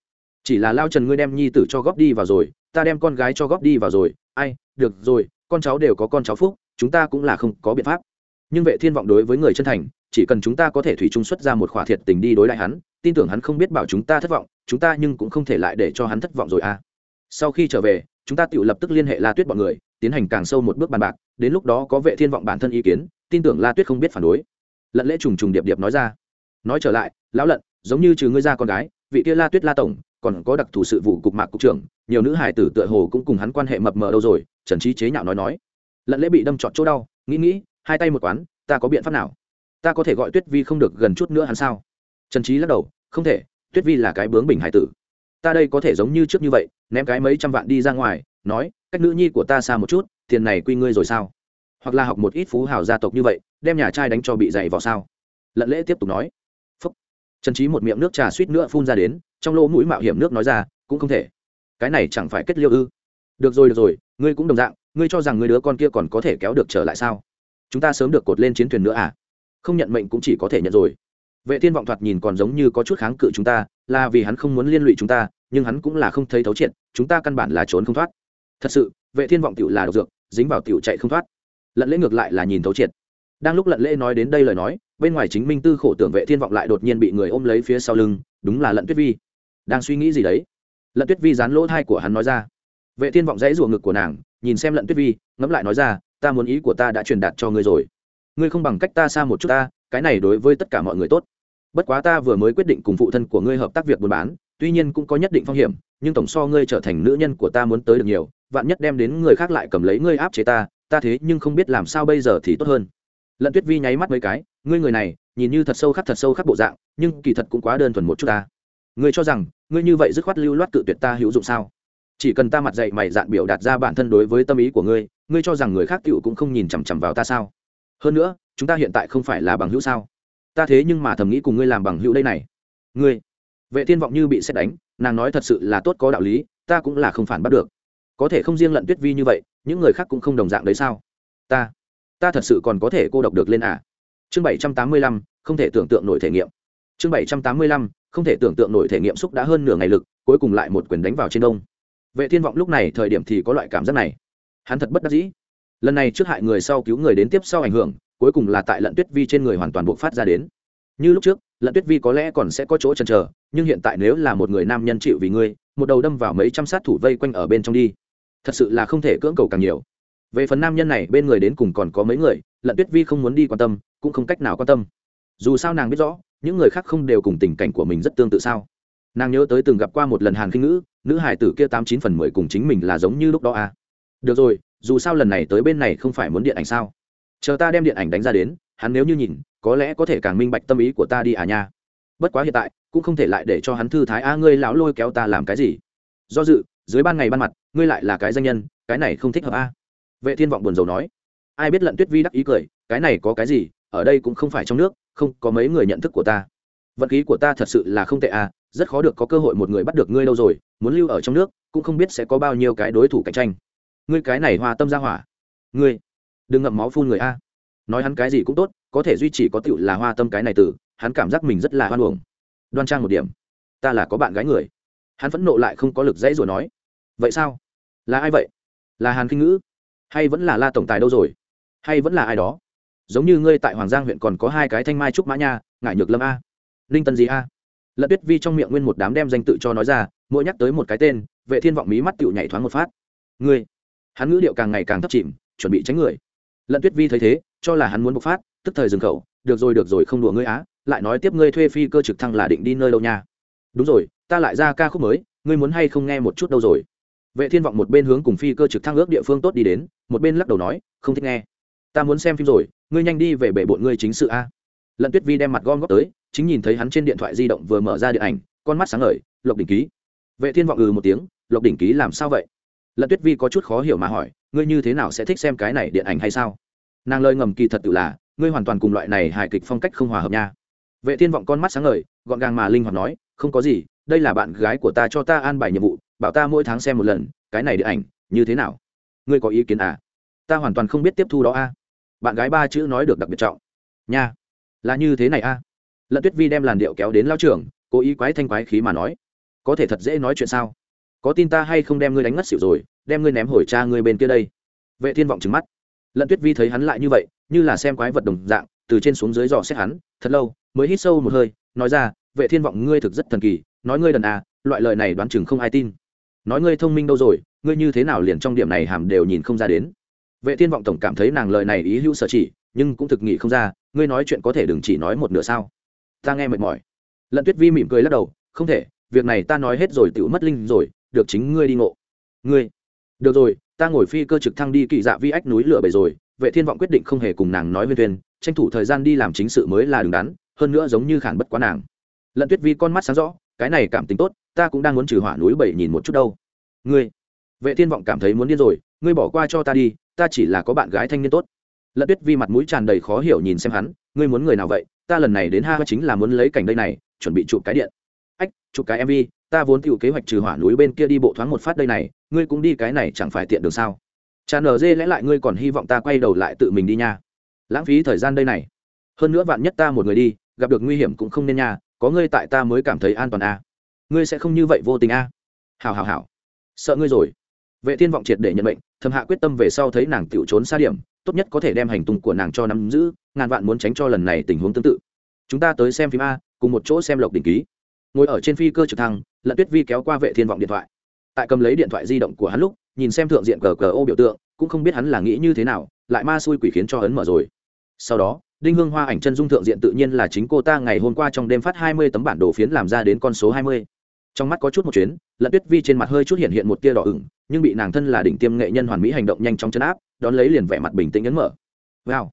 Chỉ là lao trần ngươi đem nhi tử cho góp đi vào rồi ta đem con gái cho góp đi vào rồi ai được rồi con cháu đều có con cháu phúc chúng ta cũng là không có biện pháp. Nhưng vệ thiên vọng đối với người chân thành chỉ cần chúng ta có thể thủy chung xuất ra một khỏa thiệt tình đi đối lại hắn tin tưởng hắn không biết bảo chúng ta thất vọng chúng ta nhưng cũng không thể lại để cho hắn thất vọng rồi à sau khi trở về chúng ta tự lập tức liên hệ la tuyết bọn người, tiến hành càng sâu một bước bàn bạc, đến lúc đó có vệ thiên vọng bản thân ý kiến, tin tưởng la tuyết không biết phản đối. Lận lễ trùng trùng điệp điệp nói ra. Nói trở lại, lão lận, giống như trừ ngươi ra con gái, vị kia la tuyết la tổng, còn có đặc thù sự vụ cục mạc cục trưởng, nhiều nữ hải tử tựa hồ cũng cùng hắn quan hệ mập mờ đâu rồi, trần trí chế nhạo nói nói. Lận lễ bị đâm trọt chỗ đau, nghĩ nghĩ, hai tay một quán, ta có biện pháp nào? Ta có thể gọi tuyết vi không được gần chút nữa hắn sao? Trần trí lắc đầu, không thể, tuyết vi là cái bướng bình hải tử. Ta đây có thể giống như trước như vậy ném cái mấy trăm vạn đi ra ngoài, nói, cách nữ nhi của ta xa một chút, tiền này quy ngươi rồi sao? Hoặc là học một ít phú hào gia tộc như vậy, đem nhà trai đánh cho bị dày vào sao? Lận lễ tiếp tục nói. Phúc. Trần trí một miệng nước trà suýt nữa phun ra đến, trong lỗ mũi mạo hiểm nước nói ra, cũng không thể. Cái này chẳng phải kết liêu ư? Được rồi được rồi, ngươi cũng đồng dạng, ngươi cho rằng người đứa con kia còn có thể kéo được trở lại sao? Chúng ta sớm được cột lên chiến thuyền nữa à? Không nhận mệnh cũng chỉ có thể nhận rồi. Vệ thiên vọng thoạt nhìn còn giống như có chút kháng cự chúng ta, là vì hắn không muốn liên lụy chúng ta nhưng hắn cũng là không thấy thấu triệt, chúng ta căn bản là trốn không thoát. Thật sự, vệ thiên vọng tiểu là độc dược, dính vào tiểu chạy không thoát. Lận lễ ngược lại là nhìn thấu triệt. Đang lúc lận lễ nói đến đây lời nói, bên ngoài chính minh tư khổ tưởng vệ thiên vọng lại đột nhiên bị người ôm lấy phía sau lưng, đúng là lận tuyết vi. Đang suy nghĩ gì đấy? Lận tuyết vi dán lỗ thai của hắn nói ra. Vệ thiên vọng dãy ruộng ngực của nàng, nhìn xem lận tuyết vi, ngẫm lại nói ra, ta muốn ý của ta đã truyền đạt cho ngươi rồi. Ngươi không bằng cách ta xa một chút ta, cái này đối với tất cả mọi người tốt. Bất quá ta vừa mới quyết định cùng phụ thân của ngươi hợp tác việc buôn bán tuy nhiên cũng có nhất định phong hiểm, nhưng tổng so ngươi trở thành nữ nhân của ta muốn tới được nhiều, vạn nhất đem đến người khác lại cầm lấy ngươi áp chế ta ta thế nhưng không biết làm sao bây giờ thì tốt hơn. Lận tuyết vi nháy mắt mấy cái, ngươi người này, nhìn như thật sâu khắc thật sâu khắc bộ dạng, nhưng kỳ thật cũng quá đơn thuần một chút ta. Ngươi cho rằng, ngươi như vậy dứt khoát lưu loát cự tuyệt ta hữu dụng sao? Chỉ cần ta mặt dạy mày dạn biểu đạt ra bản thân đối với tâm ý của ngươi ngươi cho rằng người khác tựu cũng không nhìn chằm chằm vào ta sao? Hơn nữa, chúng ta hiện tại không phải là bằng hữu sao? Ta thế nhưng mà thầm nghĩ cùng ngươi làm bằng hữu đây này. Ngươi vệ thiên vọng như bị xét đánh, nàng nói thật sự là tốt có đạo lý, ta cũng là không phản bắt được. Có thể không riêng lận tuyết vi như vậy, những người khác cũng không đồng dạng đấy sao? Ta ta thật sự còn có thể cô độc được lên à? Chương bảy trăm tám mươi lăm, không thể tưởng tượng nổi thể nghiệm. Chương bảy trăm tám mươi lăm, không thể tưởng tượng nổi thể nghiệm xúc đã hơn nửa ngày lực, cuối cùng lại một quyền đánh vào trên đông. Vệ thiên vọng lúc này thời điểm thì có loại cảm giác này. Hắn thật bất đắc dĩ. Lần này trước hại người sau cứu người đến tiếp sau ảnh hưởng, cuối cùng là tại lận tuyết vi trên người hoàn toàn buộc phát ra đến như lúc trước, lận tuyết vi có lẽ còn sẽ có chỗ chần chờ, nhưng hiện tại nếu là một người nam nhân chịu vì ngươi, một đầu đâm vào mấy trăm sát thủ vây quanh ở bên trong đi. Thật sự là không thể cưỡng cầu càng nhiều. Về phần nam nhân này, bên người đến cùng còn có mấy người, lận tuyết vi không muốn đi quan tâm, cũng không cách nào quan tâm. Dù sao nàng biết rõ, những người khác không đều cùng tình cảnh của mình rất tương tự sao? Nàng nhớ tới từng gặp qua một lần hàn khinh ngữ, nữ hải tử kia tám chín phần mười cùng chính mình là giống như lúc đó à. được rồi, dù sao lần này tới bên này không phải muốn điện ảnh sao? Chờ ta đem điện ảnh đánh ra đến hắn nếu như nhìn, có lẽ có thể càng minh bạch tâm ý của ta đi à nha. Bất quá hiện tại, cũng không thể lại để cho hắn thư thái, a, ngươi lão lôi kéo ta làm cái gì? Do dự, dưới ban ngày ban mặt, ngươi lại là cái danh nhân, cái này không thích hợp a. Vệ thiên vọng buồn rầu nói. Ai biết lận tuyết vi đắc ý cười, cái này có cái gì, ở đây cũng không phải trong nước, không có mấy người nhận thức của ta. Vận khí của ta thật sự là không tệ à rất khó được có cơ hội một người bắt được ngươi đâu rồi, muốn lưu ở trong nước, cũng không biết sẽ có bao nhiêu cái đối thủ cạnh tranh. Ngươi cái này hòa tâm ra hỏa. Ngươi, đừng ngậm máu phun người a nói hắn cái gì cũng tốt, có thể duy trì có tựu là hoa tâm cái này từ, hắn cảm giác mình rất là hoan hồng đoan trang một điểm. Ta là có bạn gái người. Hắn phẫn nộ lại không có lực dãy rồi nói. Vậy sao? Là ai vậy? Là hàn kinh ngữ? Hay vẫn là la tổng tài đâu rồi? Hay vẫn là ai đó? Giống như ngươi tại hoàng giang huyện còn có hai cái thanh mai trúc mã nha ngại nhược lâm a. Linh tân gì a. Lận tuyết vi trong miệng nguyên một đám đem danh tự cho nói ra, mỗi nhắc tới một cái tên, vệ thiên vọng mí mắt tựu nhảy thoáng một phát. Ngươi. Hắn ngữ điệu càng ngày càng thấp chìm, chuẩn bị tránh người lận tuyết vi thấy thế, cho là hắn muốn bộc phát, tức thời dừng khẩu, được rồi được rồi, không đùa ngươi á, lại nói tiếp ngươi thuê phi cơ trực thăng là định đi nơi đâu nha? Đúng rồi, ta lại ra ca khúc mới, ngươi muốn hay không nghe một chút đâu rồi? Vệ thiên vọng một bên hướng cùng phi cơ trực thăng ước địa phương tốt đi đến, một bên lắc đầu nói, không thích nghe. Ta muốn xem phim rồi, ngươi nhanh đi về bể bộn ngươi chính sự a. Lận tuyết vi đem mặt gom góp tới, chính nhìn thấy hắn trên điện thoại di động vừa mở ra điện ảnh, con mắt sáng ngời, lộc đỉnh ký. Vệ thiên vọng ừ một tiếng, lộc đỉnh ký làm sao vậy? Lận tuyết vi có chút khó hiểu mà hỏi, ngươi như thế nào sẽ thích xem cái này điện ảnh hay sao? Nàng lời ngầm kỳ thật tự là, ngươi hoàn toàn cùng loại này hài kịch phong cách không hòa hợp nha. Vệ thiên vọng con mắt sáng ngời, gọn gàng mà linh hoạt nói, không có gì, đây là bạn gái của ta cho ta an bài nhiệm vụ, bảo ta mỗi tháng xem một lần, cái này điện ảnh, như thế nào? Ngươi có ý kiến à? Ta hoàn toàn không biết tiếp thu đó a bạn gái ba chữ nói được đặc biệt trọng. Nha, là như thế này à? a lận tuyết vi đem làn điệu kéo đến lao trường, cố ý quái thanh quái khí mà nói. Có thể thật dễ nói chuyện sao? Có tin ta hay không đem ngươi đánh ngất xỉu rồi, đem ngươi ném hồi cha ngươi bên kia đây. Vệ thiên vọng trừng mắt lận tuyết vi thấy hắn lại như vậy, như là xem quái vật đồng dạng, từ trên xuống dưới dò xét hắn, thật lâu, mới hít sâu một hơi, nói ra, vệ thiên vọng ngươi thực rất thần kỳ, nói ngươi đần à loại lời này đoán chừng không ai tin. Nói ngươi thông minh đâu rồi, ngươi như thế nào liền trong điểm này hàm đều nhìn không ra đến? Vệ thiên vọng tổng cảm thấy nàng lời này ý hữu sở chỉ, nhưng cũng thực nghị không ra, ngươi nói chuyện có thể đừng chỉ nói một nửa sao? Ta nghe mệt mỏi. Lận tuyết vi mỉm cười lắc đầu, không thể, việc này ta nói hết rồi tựu mất linh rồi, được chính ngươi đi ngộ. Ngươi, được rồi ta ngồi phi cơ trực thăng đi kỳ dạ vi ách núi lửa bể rồi, vệ thiên vọng quyết định không hề cùng nàng nói viên tranh thủ thời gian đi làm chính sự mới là đứng đắn, hơn nữa giống như khản bất quá nàng. Lận tuyết vi con mắt sáng rõ, cái này cảm tính tốt, ta cũng đang muốn trừ hỏa núi bảy nhìn một chút đâu. Ngươi, vệ thiên vọng cảm thấy muốn điên rồi, ngươi bỏ qua cho ta đi, ta chỉ là có bạn gái thanh niên tốt. Lận tuyết vi mặt mũi tràn đầy khó hiểu nhìn xem hắn, ngươi muốn người nào vậy, ta lần này đến ha chính là muốn lấy cảnh đây này, chuẩn bị chụp cái điện. Ách, chụp cái mv ta vốn tiểu kế hoạch trừ hỏa núi bên kia đi bộ thoáng một phát đây này, ngươi cũng đi cái này chẳng phải tiện đường sao? Cha nở dê lẽ lại ngươi còn hy vọng ta quay đầu lại tự mình đi nha. Lãng phí thời gian đây này. Hơn nữa vạn nhất ta một người đi, gặp được nguy hiểm cũng không nên nha, có ngươi tại ta mới cảm thấy an toàn a ngươi sẽ không như vậy vô tình a à. hào hào hào sợ ngươi rồi. Vệ thiên vọng triệt để nhận bệnh thầm hạ quyết tâm về sau thấy nàng tiểu trốn xa điểm, tốt nhất có thể đem hành tung của nàng cho nắm giữ, ngàn vạn muốn tránh cho lần này tình huống tương tự. Chúng ta tới xem phim a, cùng một chỗ xem lộc đỉnh ký ngồi ở trên phi cơ trực thăng, lận tuyết vi kéo qua vệ thiên vọng điện thoại. Tại cầm lấy điện thoại di động của hắn lúc, nhìn xem thượng diện cờ cờ ô biểu tượng, cũng không biết hắn là nghĩ như thế nào, lại ma xui quỷ khiến cho ấn mở rồi. Sau đó, đinh hương hoa ảnh chân dung thượng diện tự nhiên là chính cô ta ngày hôm qua trong đêm phát hai mươi tấm bản đồ phiến làm ra đến con số hai mươi. Trong mắt có chút một chuyến, lận tuyết vi trên mặt hơi chút hiện hiện một tia đỏ ửng, nhưng bị nàng thân là đỉnh tiêm nghệ nhân hoàn mỹ hành động nhanh chóng chấn áp, đón lấy liền vẻ mặt bình tĩnh ấn mở. Wow,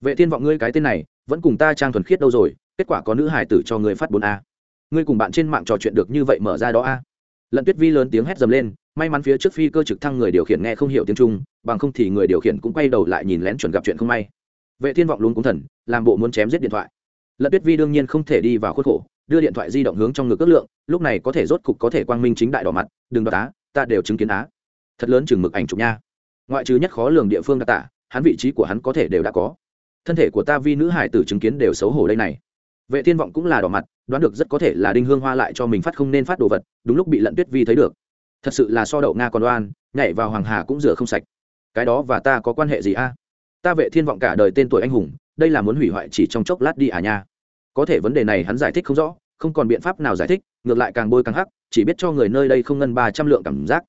vệ thiên vọng ngươi cái tên này, vẫn cùng ta trang thuần khiết đâu rồi, kết quả có nữ hài tử cho ngươi phát bốn a ngươi cùng bạn trên mạng trò chuyện được như vậy mở ra đó a. Lận tuyết vi lớn tiếng hét dầm lên, may mắn phía trước phi cơ trực thăng người điều khiển nghe không hiểu tiếng trung, bằng không thì người điều khiển cũng quay đầu lại nhìn lén chuẩn gặp chuyện không may. Vệ thiên vọng luôn cũng thần, làm bộ muốn chém giết điện thoại. Lận tuyết vi đương nhiên không thể đi vào khuất khổ, đưa điện thoại di động hướng trong ngực ước lượng, lúc này có thể rốt cục có thể quang minh chính đại đỏ mặt, đừng đọc á, ta đều chứng kiến á. Thật lớn chừng mực ảnh chụp nha. Ngoại trừ nhất khó lường địa phương đã tả hắn vị trí của hắn có thể đều đã có. Thân thể của ta vi nữ hải tử chứng kiến đều xấu hổ đây này. Vệ thiên vọng cũng là đỏ mặt đoán được rất có thể là đinh hương hoa lại cho mình phát không nên phát đồ vật, đúng lúc bị lận tuyết vi thấy được. Thật sự là so đậu nga còn đoan nhảy vào hoàng hà cũng rửa không sạch. Cái đó và ta có quan hệ gì a? Ta vệ thiên vọng cả đời tên tuổi anh hùng, đây là muốn hủy hoại chỉ trong chốc lát đi à nha. Có thể vấn đề này hắn giải thích không rõ, không còn biện pháp nào giải thích, ngược lại càng bôi càng hắc, chỉ biết cho người nơi đây không ngân ba trăm lượng cảm giác.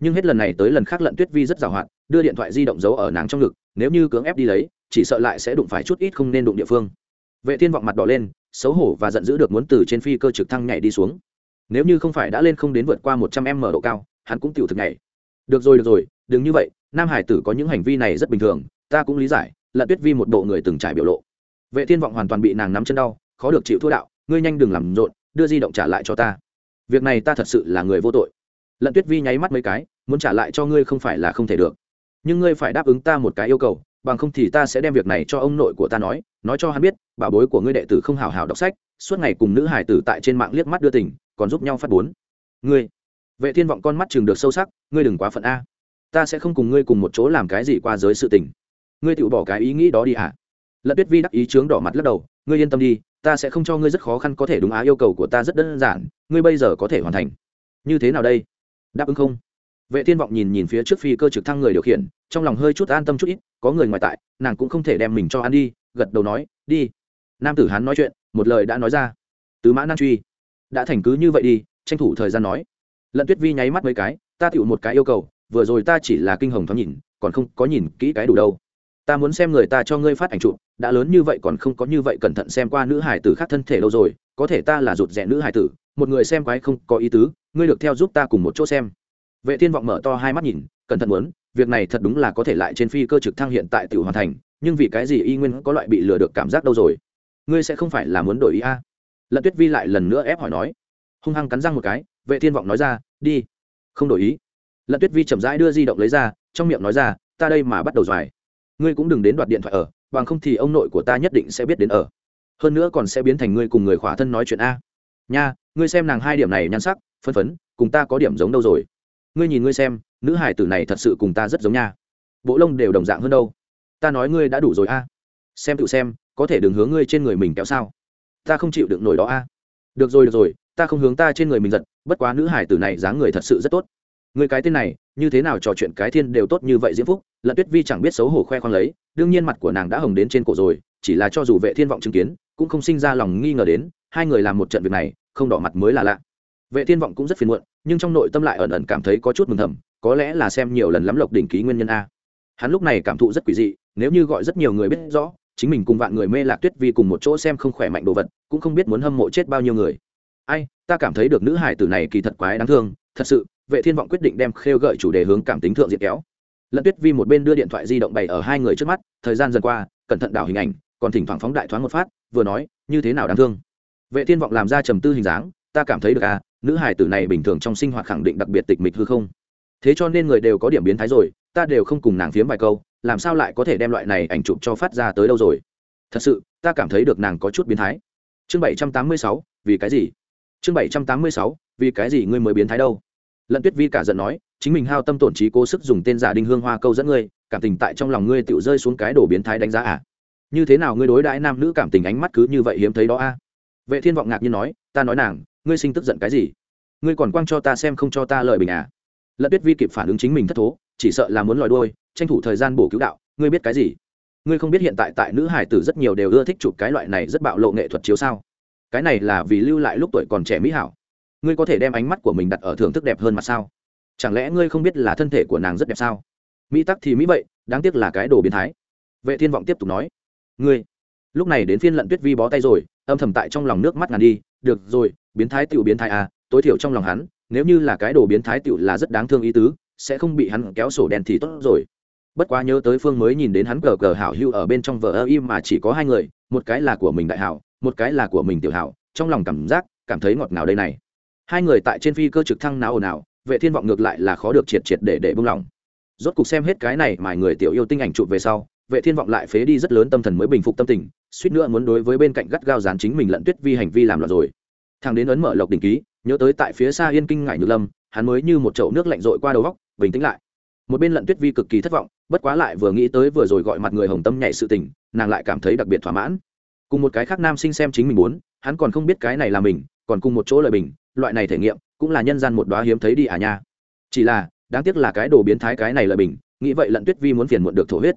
Nhưng hết lần này tới lần khác lận tuyết vi rất giàu hạn, đưa điện thoại di động giấu ở nàng trong ngực, nếu như cưỡng ép đi lấy, chỉ sợ lại sẽ đụng phải chút ít không nên đụng địa phương. Vệ thiên vọng mặt đỏ lên xấu hổ và giận dữ được muốn từ trên phi cơ trực thăng nhảy đi xuống. Nếu như không phải đã lên không đến vượt qua một trăm m độ cao, hắn cũng tiểu thực nhảy. Được rồi được rồi, đừng như vậy, nam hải tử có những hành vi này rất bình thường, ta cũng lý giải lận tuyết vi một bộ người từng trải biểu lộ. Vệ thiên vọng hoàn toàn bị nàng nắm chân đau, khó được chịu thua đạo, ngươi nhanh đừng làm rộn, đưa di động trả lại cho ta. Việc này ta thật sự là người vô tội. Lận tuyết vi nháy mắt mấy cái, muốn trả lại cho ngươi không phải là không thể được. Nhưng ngươi phải đáp ứng ta một cái yêu cầu bằng không thì ta sẽ đem việc này cho ông nội của ta nói nói cho hắn biết, bảo bối của ngươi đệ tử không hào hào đọc sách, suốt ngày cùng nữ hải tử tại trên mạng liếc mắt đưa tình, còn giúp nhau phát bốn. Ngươi, vệ thiên vọng con mắt chừng được sâu sắc, ngươi đừng quá phận a. Ta sẽ không cùng ngươi cùng một chỗ làm cái gì qua giới sự tình. Ngươi tự bỏ cái ý nghĩ đó đi hả lận tuyết vi đắc ý chướng đỏ mặt lắc đầu, ngươi yên tâm đi, ta sẽ không cho ngươi rất khó khăn có thể đúng á, yêu cầu của ta rất đơn giản, ngươi bây giờ có thể hoàn thành. Như thế nào đây? Đáp ứng không? Vệ thiên vọng nhìn nhìn phía trước phi cơ trực thăng người điều khiển, trong lòng hơi chút an tâm chút ít, có người ngoài tại, nàng cũng không thể đem mình cho ăn đi, gật đầu nói, đi. Nam tử hán nói chuyện, một lời đã nói ra. Tứ mã nan truy. Đã thành cứ như vậy đi, tranh thủ thời gian nói. Lận tuyết vi nháy mắt mấy cái, ta tựu một cái yêu cầu, vừa rồi ta chỉ là kinh hồng thoáng nhìn, còn không có nhìn kỹ cái đủ đâu. Ta muốn xem người ta cho ngươi phát ảnh chụp, đã lớn như vậy còn không có như vậy cẩn thận xem qua nữ hải tử khác thân thể lâu rồi, có thể ta là rụt rẽ nữ hải tử, một người xem quái không có ý tứ, ngươi được theo giúp ta cùng một chỗ xem vệ thiên vọng mở to hai mắt nhìn, cẩn thận muốn, việc này thật đúng là có thể lại trên phi cơ trực thăng hiện tại tiểu hoàn thành, nhưng vì cái gì y nguyên có loại bị lừa được cảm giác đâu rồi? Ngươi sẽ không phải là muốn đổi ý a? À? lận tuyết vi lại lần nữa ép hỏi nói. Hung hăng cắn răng một cái, vệ thiên vọng nói ra, đi. Không đổi ý. Lận tuyết vi chậm rãi đưa di động lấy ra, trong miệng nói ra, ta đây mà bắt đầu doài ngươi cũng đừng đến đoạt điện thoại ở, bằng không thì ông nội của ta nhất định sẽ biết đến ở. Hơn nữa còn sẽ biến thành ngươi cùng người khỏa thân nói chuyện a. Nha, ngươi xem nàng hai điểm này nhan sắc phân phấn, cùng ta có điểm giống đâu rồi ngươi nhìn ngươi xem, nữ hải tử này thật sự cùng ta rất giống nha. Bộ lông đều đồng dạng hơn đâu. Ta nói ngươi đã đủ rồi a. Xem tự xem, có thể đừng hướng ngươi trên người mình kéo sao. Ta không chịu đựng nổi đó a. Được rồi được rồi, ta không hướng ta trên người mình giật bất quá nữ hải tử này dáng người thật sự rất tốt. Người cái tên này, như thế nào trò chuyện cái thiên đều tốt như vậy diễm phúc, lận tuyết vi chẳng biết xấu hổ khoe khoang lấy, đương nhiên mặt của nàng đã hồng đến trên cổ rồi, chỉ là cho dù vệ thiên vọng chứng kiến, cũng không sinh ra lòng nghi ngờ đến, hai người làm một trận việc này, không đỏ mặt mới là lạ vệ thiên vọng cũng rất phiền muộn, nhưng trong nội tâm lại ẩn ẩn cảm thấy có chút mừng thầm, có lẽ là xem nhiều lần lắm lộc đỉnh ký nguyên nhân a. Hắn lúc này cảm thụ rất quỷ dị, nếu như gọi rất nhiều người biết rõ, chính mình cùng vạn người mê lạc tuyết vi cùng một chỗ xem không khỏe mạnh đồ vật, cũng không biết muốn hâm mộ chết bao nhiêu người. Ai, ta cảm thấy được nữ hải tử này kỳ thật quái đáng thương, thật sự, vệ thiên vọng quyết định đem khêu gợi chủ đề hướng cảm tính thượng diện kéo. Lận tuyết vi một bên đưa điện thoại di động bày ở hai người trước mắt, thời gian dần qua, cẩn thận đảo hình ảnh, còn thỉnh thoảng phóng đại thoáng một phát, vừa nói, như thế nào đáng thương? Vệ thiên vọng làm ra trầm tư hình dáng, ta cảm thấy được à nữ hải tử này bình thường trong sinh hoạt khẳng định đặc biệt tịch mịch hư không. Thế cho nên người đều có điểm biến thái rồi, ta đều không cùng nàng phiếm vài câu, làm sao lại có thể đem loại này ảnh chụp cho phát ra tới đâu rồi? Thật sự, ta cảm thấy được nàng có chút biến thái. Chương bảy trăm tám mươi sáu, vì cái gì? Chương bảy trăm tám mươi sáu, vì cái gì ngươi mới biến thái đâu? Lận tuyết vi cả giận nói, chính mình hao tâm tổn trí cố sức dùng tên giả đinh hương hoa câu dẫn ngươi, cảm tình tại trong lòng ngươi tự rơi xuống cái đồ biến thái đánh giá à? Như thế nào ngươi đối đãi nam nữ cảm tình ánh mắt cứ như vậy hiếm thấy đó a? Vệ thiên vọng ngạc nhiên nói, ta nói nàng ngươi sinh tức giận cái gì? Ngươi còn quăng cho ta xem không cho ta lời bình à? Lận tuyết vi kịp phản ứng chính mình thất thố, chỉ sợ là muốn lòi đôi tranh thủ thời gian bổ cứu đạo, ngươi biết cái gì? Ngươi không biết hiện tại tại nữ hải tử rất nhiều đều ưa thích chụp cái loại này rất bạo lộ nghệ thuật chiếu sao? Cái này là vì lưu lại lúc tuổi còn trẻ mỹ hảo. Ngươi có thể đem ánh mắt của mình đặt ở thưởng thức đẹp hơn mà sao? Chẳng lẽ ngươi không biết là thân thể của nàng rất đẹp sao? Mỹ tắc thì mỹ vậy, đáng tiếc là cái đồ biến thái. Vệ thiên vọng tiếp tục nói. Ngươi, lúc này đến phiên lận tuyết vi bó tay rồi, âm thầm tại trong lòng nước mắt ngàn đi, được rồi biến thái tiểu biến thái à tối thiểu trong lòng hắn, nếu như là cái đồ biến thái tiểu là rất đáng thương ý tứ, sẽ không bị hắn kéo sổ đen thì tốt rồi. Bất quá nhớ tới phương mới nhìn đến hắn cờ cờ hảo hưu ở bên trong vợ im mà chỉ có hai người, một cái là của mình đại hảo, một cái là của mình tiểu hảo, trong lòng cảm giác, cảm thấy ngọt ngào đây này. Hai người tại trên phi cơ trực thăng nào ồn ào, vệ thiên vọng ngược lại là khó được triệt triệt để để buông lòng. rốt cục xem hết cái này mà người tiểu yêu tinh ảnh chụp về sau, vệ thiên vọng lại phế đi rất lớn tâm thần mới bình phục tâm tình, suýt nữa muốn đối với bên cạnh gắt gao dán chính mình lận tuyết vi hành vi làm loạn rồi thằng đến ấn mở lộc đỉnh ký, nhớ tới tại phía xa yên kinh ngải nhược lâm, hắn mới như một chậu nước lạnh rội qua đầu góc, bình tĩnh lại. Một bên lận tuyết vi cực kỳ thất vọng, bất quá lại vừa nghĩ tới vừa rồi gọi mặt người hồng tâm nhảy sự tình, nàng lại cảm thấy đặc biệt thỏa mãn. Cùng một cái khác nam sinh xem chính mình muốn, hắn còn không biết cái này là mình, còn cùng một chỗ lời bình, loại này thể nghiệm, cũng là nhân gian một đoá hiếm thấy đi à nha. Chỉ là, đáng tiếc là cái đồ biến thái cái này lợi bình, nghĩ vậy lận tuyết vi muốn phiền muộn được thổ huyết.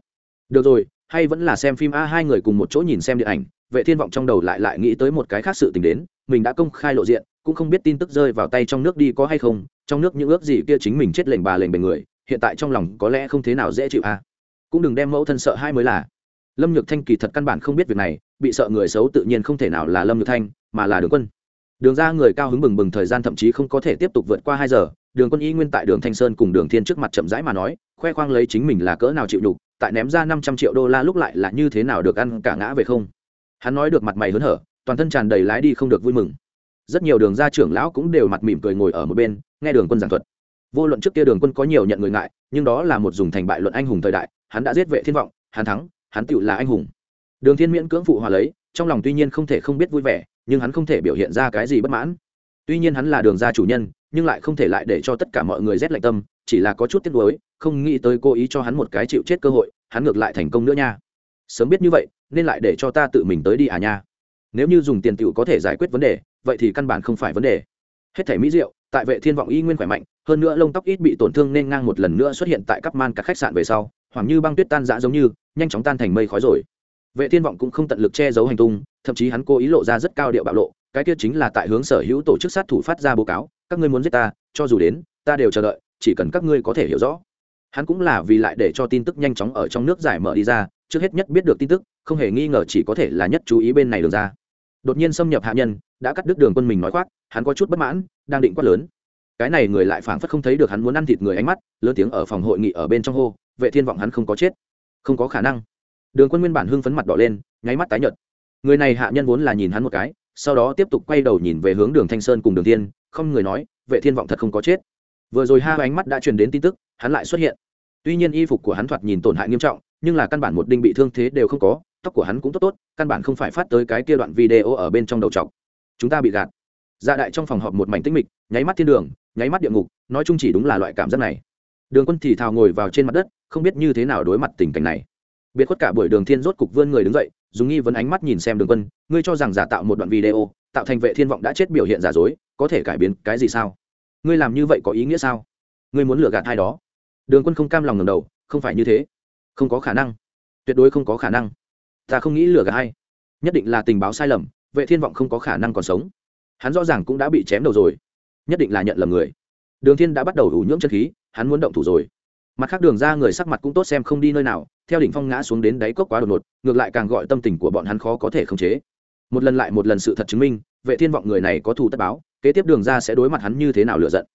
Được rồi, hay vẫn là xem phim a hai người cùng một chỗ nhìn xem điện ảnh vệ thiên vọng trong đầu lại lại nghĩ tới một cái khác sự tình đến, mình đã công khai lộ diện, cũng không biết tin tức rơi vào tay trong nước đi có hay không, trong nước những ước gì kia chính mình chết lệnh bà lệnh bề người, hiện tại trong lòng có lẽ không thế nào dễ chịu a. Cũng đừng đem mẫu thân sợ hai mới là. Lâm nhược thanh kỳ thật căn bản không biết việc này, bị sợ người xấu tự nhiên không thể nào là lâm nhược thanh, mà là đường quân. Đường ra người cao hứng bừng bừng thời gian thậm chí không có thể tiếp tục vượt qua hai giờ, đường quân y nguyên tại đường thanh sơn cùng đường thiên trước mặt chậm rãi mà nói, khoe khoang lấy chính mình là cỡ nào chịu đục tại ném ra năm trăm triệu đô la lúc lại là như thế nào được ăn cả ngã về không? Hắn nói được mặt mày hớn hở, toàn thân tràn đầy lái đi không được vui mừng. Rất nhiều đường gia trưởng lão cũng đều mặt mỉm cười ngồi ở một bên, nghe đường quân giảng thuật. Vô luận trước kia đường quân có nhiều nhận người ngại, nhưng đó là một dùng thành bại luận anh hùng thời đại, hắn đã giết vệ thiên vọng, hắn thắng, hắn tựu là anh hùng. Đường thiên miễn cưỡng phụ hòa lấy, trong lòng tuy nhiên không thể không biết vui vẻ, nhưng hắn không thể biểu hiện ra cái gì bất mãn. Tuy nhiên hắn là đường gia chủ nhân, nhưng lại không thể lại để cho tất cả mọi người rét lạnh tâm, chỉ là có chút tiếc nuối, không nghĩ tới cố ý cho hắn một cái chịu chết cơ hội, hắn ngược lại thành công nữa nha sớm biết như vậy, nên lại để cho ta tự mình tới đi à nha. Nếu như dùng tiền tựu có thể giải quyết vấn đề, vậy thì căn bản không phải vấn đề. Hết thẻ mỹ diệu tại vệ thiên vọng y nguyên khỏe mạnh, hơn nữa lông tóc ít bị tổn thương nên ngang một lần nữa xuất hiện tại các man các khách sạn về sau hoàng như băng tuyết tan rã giống như, nhanh chóng tan thành mây khói rồi. Vệ thiên vọng cũng không tận lực che giấu hành tung, thậm chí hắn cố ý lộ ra rất cao điệu bạo lộ, cái kia chính là tại hướng sở hữu tổ chức sát thủ phát ra báo cáo, các ngươi muốn giết ta, cho dù đến, ta đều chờ đợi, chỉ cần các ngươi có thể hiểu rõ. Hắn cũng là vì lại để cho tin tức nhanh chóng ở trong nước giải mở đi ra trước hết nhất biết được tin tức, không hề nghi ngờ chỉ có thể là nhất chú ý bên này đường ra. Đột nhiên xâm nhập hạ nhân, đã cắt đứt đường quân mình nói khoác, hắn có chút bất mãn, đang định quát lớn. Cái này người lại phảng phất không thấy được hắn muốn ăn thịt người ánh mắt, lớn tiếng ở phòng hội nghị ở bên trong hô, vệ thiên vọng hắn không có chết. Không có khả năng. Đường quân nguyên bản hưng phấn mặt đỏ lên, nháy mắt tái nhợt. Người này hạ nhân vốn là nhìn hắn một cái, sau đó tiếp tục quay đầu nhìn về hướng đường thanh sơn cùng đường thiên, không người nói, vệ thiên vọng thật không có chết. Vừa rồi hai ánh mắt đã truyền đến tin tức, hắn lại xuất hiện. Tuy nhiên y phục của hắn thoạt nhìn tổn hại nghiêm trọng nhưng là căn bản một đinh bị thương thế đều không có, tóc của hắn cũng tốt tốt, căn bản không phải phát tới cái kia đoạn video ở bên trong đầu trọc chúng ta bị gạt. Dạ đại trong phòng họp một mảnh tinh mịch, nháy mắt thiên đường, nháy mắt địa ngục, nói chung chỉ đúng là loại cảm giác này. Đường quân thì thào ngồi vào trên mặt đất, không biết như thế nào đối mặt tình cảnh này. Biệt khuất cả buổi đường thiên rốt cục vươn người đứng dậy, dùng nghi vấn ánh mắt nhìn xem đường quân, ngươi cho rằng giả tạo một đoạn video, tạo thành vệ thiên vọng đã chết biểu hiện giả dối, có thể cải biến cái gì sao? Ngươi làm như vậy có ý nghĩa sao? Ngươi muốn lừa gạt ai đó? Đường quân không cam lòng ngầm đầu, không phải như thế không có khả năng. Tuyệt đối không có khả năng. Ta không nghĩ lừa gạt hay nhất định là tình báo sai lầm, vệ thiên vọng không có khả năng còn sống. Hắn rõ ràng cũng đã bị chém đầu rồi. Nhất định là nhận lầm người. Đường thiên đã bắt đầu ủ nhưỡng chân khí, hắn muốn động thủ rồi. Mặt khác đường ra người sắc mặt cũng tốt xem không đi nơi nào, theo đỉnh phong ngã xuống đến đáy cốc quá đột ngột, ngược lại càng gọi tâm tình của bọn hắn khó có thể khống chế. Một lần lại một lần sự thật chứng minh, vệ thiên vọng người này có thù tất báo, kế tiếp đường ra sẽ đối mặt hắn như thế nào lựa giận.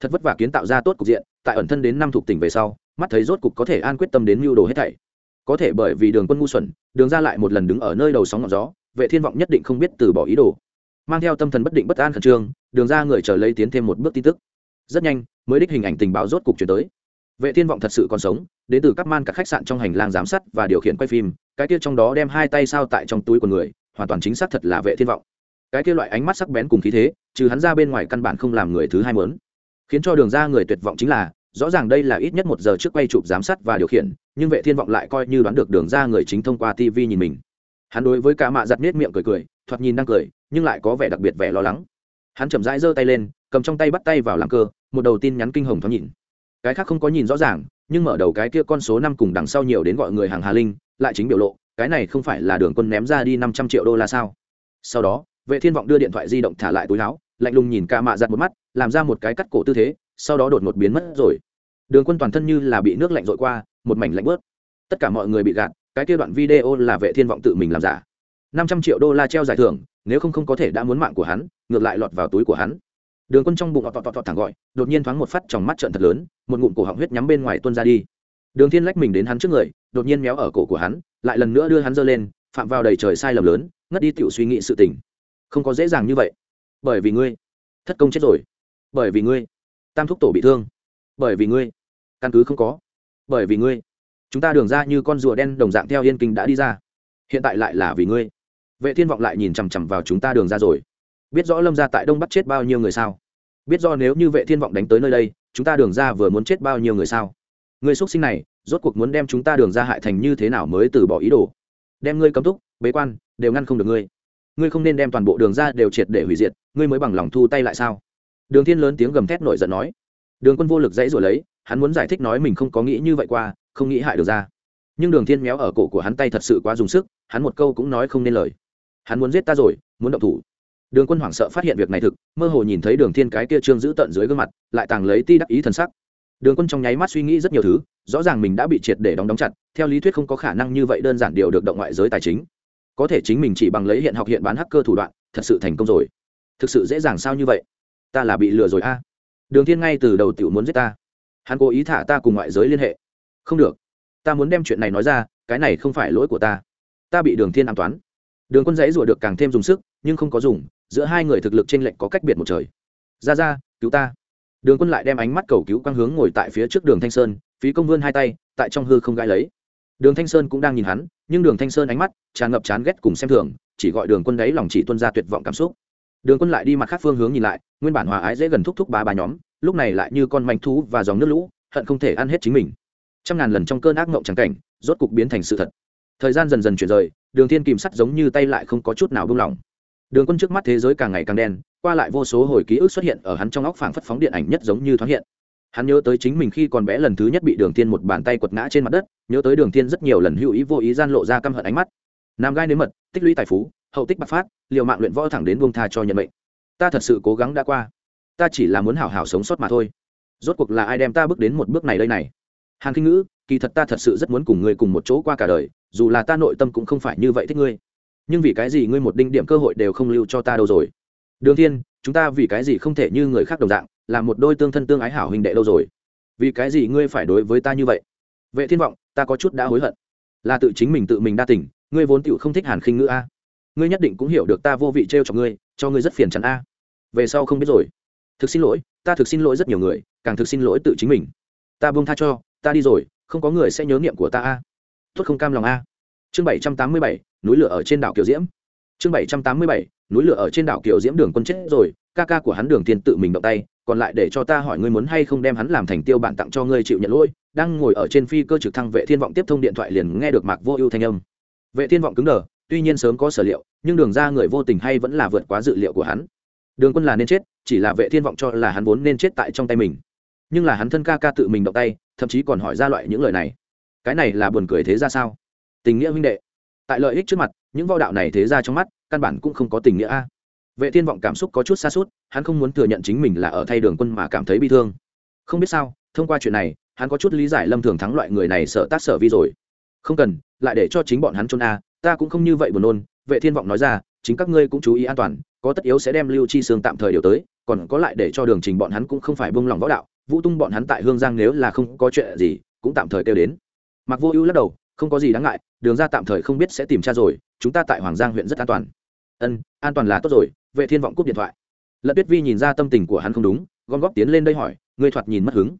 Thật vất vả kiến tạo ra tốt cục diện, tại ẩn thân đến năm thuộc tỉnh về sau mắt thấy rốt cục có thể an quyết tâm đến mưu đồ hết thảy. Có thể bởi vì đường quân ngu xuẩn, đường ra lại một lần đứng ở nơi đầu sóng ngọn gió, vệ thiên vọng nhất định không biết từ bỏ ý đồ. Mang theo tâm thần bất định bất an khẩn trương, đường ra người chờ lấy tiến thêm một bước tin tức. Rất nhanh, mới đích hình ảnh tình báo rốt cục chuyển tới. Vệ thiên vọng thật sự còn sống, đến từ các man các khách sạn trong hành lang giám sát và điều khiển quay phim, cái kia trong đó đem hai tay sao tại trong túi của người, hoàn toàn chính xác thật là vệ thiên vọng. Cái kia loại ánh mắt sắc bén cùng khí thế, trừ hắn ra bên ngoài căn bản không làm người thứ hai mớn khiến cho đường ra người tuyệt vọng chính là rõ ràng đây là ít nhất một giờ trước quay chụp giám sát và điều khiển, nhưng vệ thiên vọng lại coi như đoán được đường ra người chính thông qua tv nhìn mình. Hắn đối với cả mạ giặt nết miệng cười cười, thoạt nhìn đang cười, nhưng lại có vẻ đặc biệt vẻ lo lắng. Hắn chậm rãi giơ tay lên, cầm trong tay bắt tay vào làm cơ, một đầu tin nhắn kinh hồng thoáng nhìn. Cái khác không có nhìn rõ ràng, nhưng mở đầu cái kia con số năm cùng đằng sau nhiều đến gọi người hàng hà linh, lại chính biểu lộ, cái này không phải là đường quân ném ra đi năm trăm triệu đô la sao? Sau đó, vệ thiên vọng đưa điện thoại di động thả lại túi áo, lạnh lùng nhìn ca mạ giặt một mắt, làm ra một cái cắt cổ tư thế sau đó đột ngột biến mất rồi. Đường quân toàn thân như là bị nước lạnh dội qua, một mảnh lạnh bớt. Tất cả mọi người bị gạt, cái kia đoạn video là vệ thiên vọng tự mình làm giả. năm trăm triệu đô la treo giải thưởng, nếu không không có thể đã muốn mạng của hắn, ngược lại lọt vào túi của hắn. Đường quân trong bụng ọt ọt ọt thẳng gọi, đột nhiên thoáng một phát trong mắt trận thật lớn, một ngụm cổ họng huyết nhắm bên ngoài tuôn ra đi. Đường thiên lách mình đến hắn trước người, đột nhiên méo ở cổ của hắn, lại lần nữa đưa hắn giơ lên, phạm vào đầy trời sai lầm lớn, ngất đi tiểu suy nghĩ sự tình. Không có dễ dàng như vậy. Bởi vì ngươi, thất công chết rồi. Bởi vì ngươi tam thúc tổ bị thương. Bởi vì ngươi, căn cứ không có. Bởi vì ngươi, chúng ta đường ra như con rùa đen đồng dạng theo yên kinh đã đi ra. Hiện tại lại là vì ngươi. Vệ thiên vọng lại nhìn chằm chằm vào chúng ta đường ra rồi. Biết rõ lâm ra tại đông bắc chết bao nhiêu người sao? Biết do nếu như vệ thiên vọng đánh tới nơi đây, chúng ta đường ra vừa muốn chết bao nhiêu người sao? Người xuất sinh này, rốt cuộc muốn đem chúng ta đường ra hại thành như thế nào mới từ bỏ ý đồ? Đem ngươi cấm túc, bế quan, đều ngăn không được ngươi. Ngươi không nên đem toàn bộ đường ra đều triệt để hủy diệt, ngươi mới bằng lòng thu tay lại sao? Đường thiên lớn tiếng gầm thét nổi giận nói. Đường quân vô lực dãy rồi lấy, hắn muốn giải thích nói mình không có nghĩ như vậy qua, không nghĩ hại được ra. Nhưng đường thiên méo ở cổ của hắn tay thật sự quá dùng sức, hắn một câu cũng nói không nên lời. Hắn muốn giết ta rồi, muốn động thủ. Đường quân hoảng sợ phát hiện việc này thực, mơ hồ nhìn thấy đường thiên cái kia trương giữ tận dưới gương mặt, lại tàng lấy ti đắc ý thần sắc. Đường quân trong nháy mắt suy nghĩ rất nhiều thứ, rõ ràng mình đã bị triệt để đóng đóng chặt, theo lý thuyết không có khả năng như vậy đơn giản điều được động ngoại giới tài chính. Có thể chính mình chỉ bằng lấy hiện học hiện bán hacker thủ đoạn, thật sự thành công rồi. Thực sự dễ dàng sao như vậy? Ta là bị lừa rồi a. Đường thiên ngay từ đầu tiểu muốn giết ta. Hắn cố ý thả ta cùng ngoại giới liên hệ. Không được. Ta muốn đem chuyện này nói ra, cái này không phải lỗi của ta. Ta bị đường thiên ám toán. Đường quân dãy rủa được càng thêm dùng sức, nhưng không có dùng, giữa hai người thực lực trên lệnh có cách biệt một trời. Ra ra, cứu ta. Đường quân lại đem ánh mắt cầu cứu quang hướng ngồi tại phía trước đường thanh sơn, phí công vươn hai tay, tại trong hư không gãi lấy. Đường thanh sơn cũng đang nhìn hắn, nhưng đường thanh sơn ánh mắt tràn ngập chán ghét cùng xem thường, chỉ gọi đường quân đấy lòng chỉ tuân ra tuyệt vọng cảm xúc đường quân lại đi mặt khác phương hướng nhìn lại, nguyên bản hòa ái dễ gần thúc thúc ba ba nhóm, lúc này lại như con manh thú và dòng nước lũ, hận không thể ăn hết chính mình. Trăm ngàn lần trong cơn ác mộng trắng cảnh, rốt cục biến thành sự thật. Thời gian dần dần chuyển rời, đường thiên kìm sắt giống như tay lại không có chút nào buông lỏng. Đường quân trước mắt thế giới càng ngày càng đen, qua lại vô số hồi ký ức xuất hiện ở hắn trong óc phảng phất phóng điện ảnh nhất giống như thoáng hiện. Hắn nhớ tới chính mình khi còn bé lần thứ nhất bị đường thiên một bàn tay quật ngã trên mặt đất, nhớ tới đường thiên rất nhiều lần hữu ý vô ý gian lộ ra căm hận ánh mắt. Nam gai nếm mật, tích lũy tài phú hậu tích bạc phát, liều mạng luyện võ thẳng đến buông tha cho nhận mệnh. Ta thật sự cố gắng đã qua. Ta chỉ là muốn hảo hảo sống sót mà thôi. Rốt cuộc là ai đem ta bước đến một bước này đây này? Hàn kinh ngữ, kỳ thật ta thật sự rất muốn cùng ngươi cùng một chỗ qua cả đời, dù là ta nội tâm cũng không phải như vậy thích ngươi. Nhưng vì cái gì ngươi một đinh điểm cơ hội đều không lưu cho ta đâu rồi? Đường thiên chúng ta vì cái gì không thể như người khác đồng dạng, là một đôi tương thân tương ái hảo huynh đệ đâu rồi? Vì cái gì ngươi phải đối với ta như vậy? Vệ thiên vọng, ta có chút đã hối hận. Là tự chính mình tự mình đa tình, ngươi vốn tựu không thích hàn khinh ngữ a ngươi nhất định cũng hiểu được ta vô vị trêu cho ngươi cho ngươi rất phiền chắn a. Về sau không biết rồi. Thực xin lỗi, ta thực xin lỗi rất nhiều người, càng thực xin lỗi tự chính mình. Ta buông tha cho, ta đi rồi, không có người sẽ nhớ niệm của ta a. Tốt không cam lòng a. Chương bảy trăm tám mươi bảy, núi lửa ở trên đảo kiều diễm. Chương bảy trăm tám mươi bảy, núi lửa ở trên đảo kiều diễm đường quân chết rồi, ca ca của hắn đường Thiên tự mình động tay, còn lại để cho ta hỏi ngươi muốn hay không đem hắn làm thành tiêu bạn tặng cho ngươi chịu nhận lỗi, đang ngồi ở trên phi cơ trực thăng vệ thiên vọng tiếp thông điện thoại liền nghe được mạc vô ưu thanh âm. Vệ thiên vọng cứng đờ tuy nhiên sớm có sở liệu, nhưng đường ra người vô tình hay vẫn là vượt quá dự liệu của hắn. Đường quân là nên chết, chỉ là vệ thiên vọng cho là hắn vốn nên chết tại trong tay mình. Nhưng là hắn thân ca ca tự mình động tay, thậm chí còn hỏi ra loại những lời này. Cái này là buồn cười thế ra sao? Tình nghĩa huynh đệ. Tại lợi ích trước mặt, những võ đạo này thế ra trong mắt, căn bản cũng không có tình nghĩa a. Vệ thiên vọng cảm xúc có chút xa suốt hắn không muốn thừa nhận chính mình là ở thay đường quân mà cảm thấy bi thương. Không biết sao, thông qua chuyện này, hắn có chút lý giải lâm thường thắng loại người này sợ tác sở vi rồi. Không cần, lại để cho chính bọn hắn trôn a ta cũng không như vậy buồn nôn, vệ thiên vọng nói ra, chính các ngươi cũng chú ý an toàn, có tất yếu sẽ đem lưu chi xương tạm thời điều tới, còn có lại để cho đường trình bọn hắn cũng không phải bông lòng võ đạo, vũ tung bọn hắn tại hương giang nếu là không có chuyện gì, cũng tạm thời kêu đến. Mặc vô ưu lắc đầu, không có gì đáng ngại, đường ra tạm thời không biết sẽ tìm tra rồi, chúng ta tại hoàng giang huyện rất an toàn. Ân, an toàn là tốt rồi, vệ thiên vọng cúp điện thoại. Lận tuyết vi nhìn ra tâm tình của hắn không đúng, gom góp tiến lên đây hỏi, ngươi thoạt nhìn mất hứng.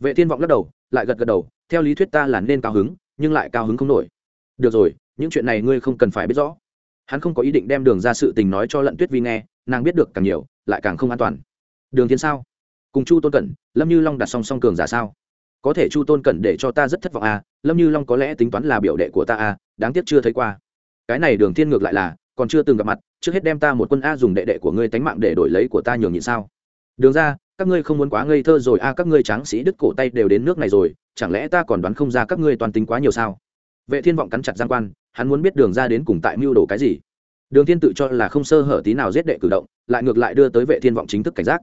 Vệ thiên vọng lắc đầu, lại gật gật đầu, theo lý thuyết ta là nên cao hứng, nhưng lại cao hứng không nổi. Được rồi những chuyện này ngươi không cần phải biết rõ. Hắn không có ý định đem đường ra sự tình nói cho lận tuyết vi nghe, nàng biết được càng nhiều, lại càng không an toàn. Đường thiên sao? Cùng chu tôn cẩn, lâm như long đặt song song cường giả sao? Có thể chu tôn cẩn để cho ta rất thất vọng à lâm như long có lẽ tính toán là biểu đệ của ta à đáng tiếc chưa thấy qua. Cái này đường thiên ngược lại là, còn chưa từng gặp mặt, trước hết đem ta một quân a dùng đệ đệ của ngươi tánh mạng để đổi lấy của ta nhường nhịn sao? Đường ra, các ngươi không muốn quá ngây thơ rồi a các ngươi tráng sĩ đứt cổ tay đều đến nước này rồi, chẳng lẽ ta còn đoán không ra các ngươi toàn tính quá nhiều sao? Vệ thiên vọng cắn chặt giang quan, hắn muốn biết đường ra đến cùng tại mưu đồ cái gì. Đường thiên tự cho là không sơ hở tí nào giết đệ cử động, lại ngược lại đưa tới vệ thiên vọng chính thức cảnh giác.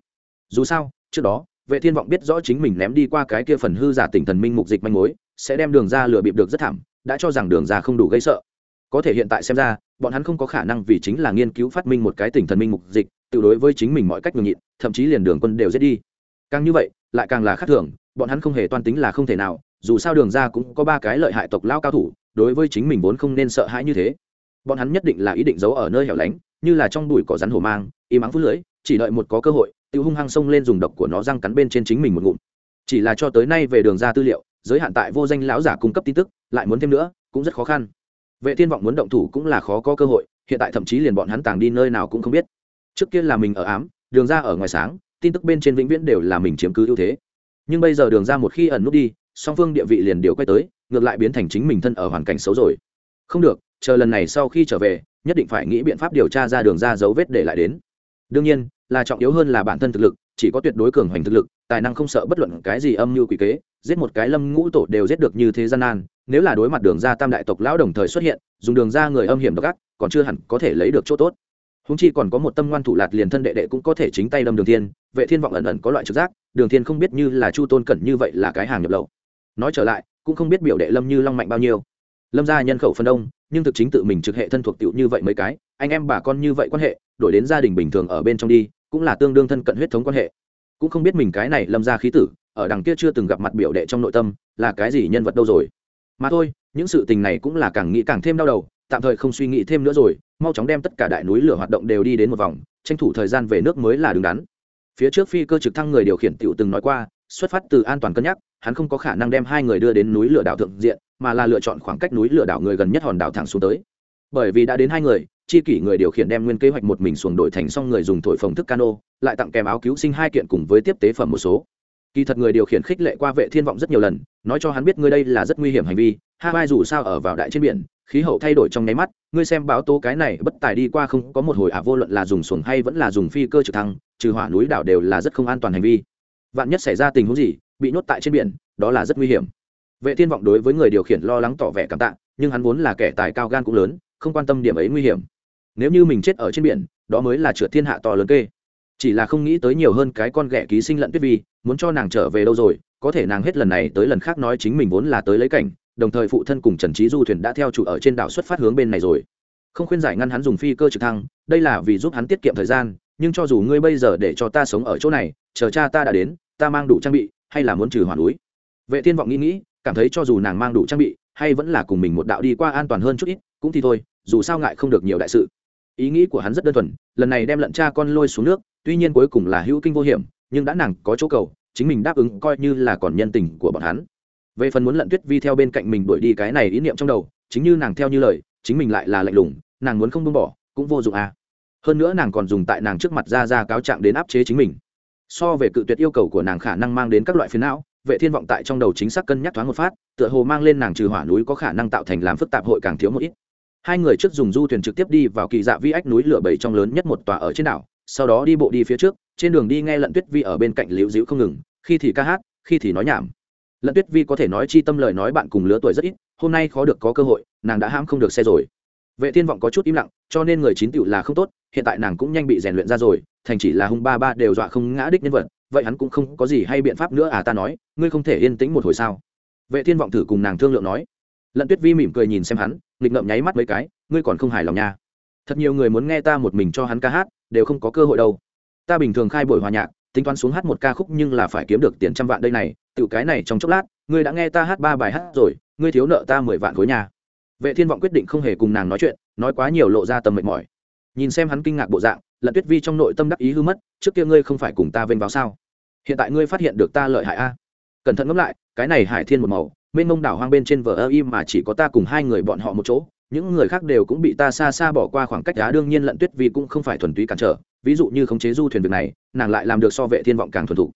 Dù sao, trước đó, vệ thiên vọng biết rõ chính mình ném đi qua cái kia phần hư giả tỉnh thần minh mục dịch manh mối, sẽ đem đường ra lừa bịp được rất thảm, đã cho rằng đường ra không đủ gây sợ. Có thể hiện tại xem ra, bọn hắn không có khả năng vì chính là nghiên cứu phát minh một cái tỉnh thần minh mục dịch, tự đối với chính mình mọi cách ngừng nhịn, thậm chí liền đường quân đều giết đi. Càng như vậy, lại càng là khác thường, bọn hắn không hề toan tính là không thể nào dù sao đường ra cũng có ba cái lợi hại tộc lao cao thủ, đối với chính mình vốn không nên sợ hãi như thế. Bọn hắn nhất định là ý định giấu ở nơi hẻo lánh, như là trong bụi cỏ rắn hổ mang, im mắng phút lưỡi, chỉ đợi một có cơ hội, tiêu hung hăng xông lên dùng độc của nó răng cắn bên trên chính mình một ngụm. Chỉ là cho tới nay về đường ra tư liệu, giới hạn tại vô danh lão giả cung cấp tin tức, lại muốn thêm nữa, cũng rất khó khăn. Vệ thiên vọng muốn động thủ cũng là khó có cơ hội, hiện tại thậm chí liền bọn hắn tàng đi nơi nào cũng không biết. Trước kia là mình ở ám, đường ra ở ngoài sáng, tin tức bên trên vĩnh viễn đều là mình chiếm cứ ưu thế. Nhưng bây giờ đường ra một khi ẩn nút đi song phương địa vị liền điều quay tới, ngược lại biến thành chính mình thân ở hoàn cảnh xấu rồi. Không được, chờ lần này sau khi trở về, nhất định phải nghĩ biện pháp điều tra ra đường ra dấu vết để lại đến. Đương nhiên, là trọng yếu hơn là bản thân thực lực, chỉ có tuyệt đối cường hoành thực lực, tài năng không sợ bất luận cái gì âm mưu quỷ kế, giết một cái lâm ngũ tổ đều giết được như thế gian nan, nếu là đối mặt đường ra tam đại tộc lão đồng thời xuất hiện, dùng đường ra người âm hiểm độc ác, còn chưa hẳn có thể lấy được chỗ tốt. Húng chi còn có một tâm ngoan thủ lạt liền thân đệ đệ cũng có thể chính tay đâm đường thiên, vệ thiên vọng ẩn ẩn có loại trực giác, đường thiên không biết như là chu tôn cẩn như vậy là cái hàng nhập lậu nói trở lại, cũng không biết biểu đệ lâm như long mạnh bao nhiêu. Lâm gia nhân khẩu phân đông, nhưng thực chính tự mình trực hệ thân thuộc tiểu như vậy mấy cái, anh em bà con như vậy quan hệ, đổi đến gia đình bình thường ở bên trong đi, cũng là tương đương thân cận huyết thống quan hệ. Cũng không biết mình cái này lâm gia khí tử, ở đằng kia chưa từng gặp mặt biểu đệ trong nội tâm, là cái gì nhân vật đâu rồi. Mà thôi, những sự tình này cũng là càng nghĩ càng thêm đau đầu, tạm thời không suy nghĩ thêm nữa rồi, mau chóng đem tất cả đại núi lửa hoạt động đều đi đến một vòng, tranh thủ thời gian về nước mới là đứng đắn. Phía trước phi cơ trực thăng người điều khiển tiểu từng nói qua, xuất phát từ an toàn cân nhắc hắn không có khả năng đem hai người đưa đến núi lửa đảo thượng diện, mà là lựa chọn khoảng cách núi lửa đảo người gần nhất hòn đảo thẳng xuống tới. Bởi vì đã đến hai người, chi kỷ người điều khiển đem nguyên kế hoạch một mình xuồng đổi thành xong người dùng thổi phồng thức cano, lại tặng kèm áo cứu sinh hai kiện cùng với tiếp tế phẩm một số. Kỳ thật người điều khiển khích lệ qua vệ thiên vọng rất nhiều lần, nói cho hắn biết ngươi đây là rất nguy hiểm hành vi hai dù sao ở vào đại trên biển, khí hậu thay đổi trong nháy mắt, ngươi xem báo tố cái này bất tài đi qua không có một hồi ả à vô luận là dùng xuồng hay vẫn là dùng phi cơ trực thăng, trừ hỏa núi đảo đều là rất không an toàn hành vi. Vạn nhất xảy ra tình huống gì bị nhốt tại trên biển, đó là rất nguy hiểm. Vệ thiên vọng đối với người điều khiển lo lắng tỏ vẻ cảm tạ, nhưng hắn vốn là kẻ tài cao gan cũng lớn, không quan tâm điểm ấy nguy hiểm. Nếu như mình chết ở trên biển, đó mới là trượt thiên hạ to lớn kê. Chỉ là không nghĩ tới nhiều hơn cái con ghẻ ký sinh lận tuyết vi, muốn cho nàng trở về đâu rồi, có thể nàng hết lần này tới lần khác nói chính mình vốn là tới lấy cảnh, đồng thời phụ thân cùng trần trí du thuyền đã theo chủ ở trên đảo xuất phát hướng bên này rồi. Không khuyên giải ngăn hắn dùng phi cơ trực thăng, đây là vì giúp hắn tiết kiệm thời gian, nhưng cho dù ngươi bây giờ để cho ta sống ở chỗ này, chờ cha ta đã đến, ta mang đủ trang bị hay là muốn trừ hoàn núi. Vệ thiên vọng nghĩ nghĩ, cảm thấy cho dù nàng mang đủ trang bị, hay vẫn là cùng mình một đạo đi qua an toàn hơn chút ít, cũng thì thôi, dù sao ngại không được nhiều đại sự. Ý nghĩ của hắn rất đơn thuần, lần này đem lận cha con lôi xuống nước, tuy nhiên cuối cùng là hữu kinh vô hiểm, nhưng đã nàng có chỗ cầu, chính mình đáp ứng coi như là còn nhân tình của bọn hắn. Về phần muốn lận tuyết vi theo bên cạnh mình đuổi đi cái này ý niệm trong đầu, chính như nàng theo như lời, chính mình lại là lạnh lùng, nàng muốn không buông bỏ, cũng vô dụng à. Hơn nữa nàng còn dùng tại nàng trước mặt ra ra cáo trạng đến áp chế chính mình so về cự tuyệt yêu cầu của nàng khả năng mang đến các loại phiến não, vệ thiên vọng tại trong đầu chính xác cân nhắc thoáng một phát, tựa hồ mang lên nàng trừ hỏa núi có khả năng tạo thành làm phức tạp hội càng thiếu một ít. Hai người trước dùng du thuyền trực tiếp đi vào kỳ dạ vi ách núi lửa bảy trong lớn nhất một tòa ở trên đảo, sau đó đi bộ đi phía trước, trên đường đi nghe lận tuyết vi ở bên cạnh liễu dĩu không ngừng, khi thì ca hát, khi thì nói nhảm. Lận tuyết vi có thể nói chi tâm lời nói bạn cùng lứa tuổi rất ít, hôm nay khó được có cơ hội, nàng đã hãm không được xe rồi. Vệ thiên vọng có chút im lặng, cho nên người chín tựu là không tốt, hiện tại nàng cũng nhanh bị rèn luyện ra rồi thành chỉ là hung ba ba đều dọa không ngã đích nhân vật, vậy hắn cũng không có gì hay biện pháp nữa à ta nói, ngươi không thể yên tĩnh một hồi sao? Vệ thiên vọng thử cùng nàng thương lượng nói. Lận tuyết vi mỉm cười nhìn xem hắn, nghịch ngậm nháy mắt mấy cái, ngươi còn không hài lòng nha. Thật nhiều người muốn nghe ta một mình cho hắn ca hát, đều không có cơ hội đâu. Ta bình thường khai buổi hòa nhạc, tính toán xuống hát một ca khúc nhưng là phải kiếm được tiền trăm vạn đây này, tự cái này trong chốc lát, ngươi đã nghe ta hát ba bài hát rồi, ngươi thiếu nợ ta mười vạn khối nhà vệ thiên vọng quyết định không hề cùng nàng nói chuyện, nói quá nhiều lộ ra tầm mệt mỏi. Nhìn xem hắn kinh ngạc bộ dạng lận tuyết vi trong nội tâm đắc ý hư mất, trước kia ngươi không phải cùng ta vênh vào sao? Hiện tại ngươi phát hiện được ta lợi hại a. Cẩn thận ngẫm lại, cái này hải thiên một màu, mênh mông đảo hoang bên trên vở ơ im mà chỉ có ta cùng hai người bọn họ một chỗ, những người khác đều cũng bị ta xa xa bỏ qua khoảng cách đá đương nhiên lận tuyết Vi cũng không phải thuần túy cản trở, ví dụ như khống chế du thuyền việc này, nàng lại làm được so vệ thiên vọng càng thuần thủ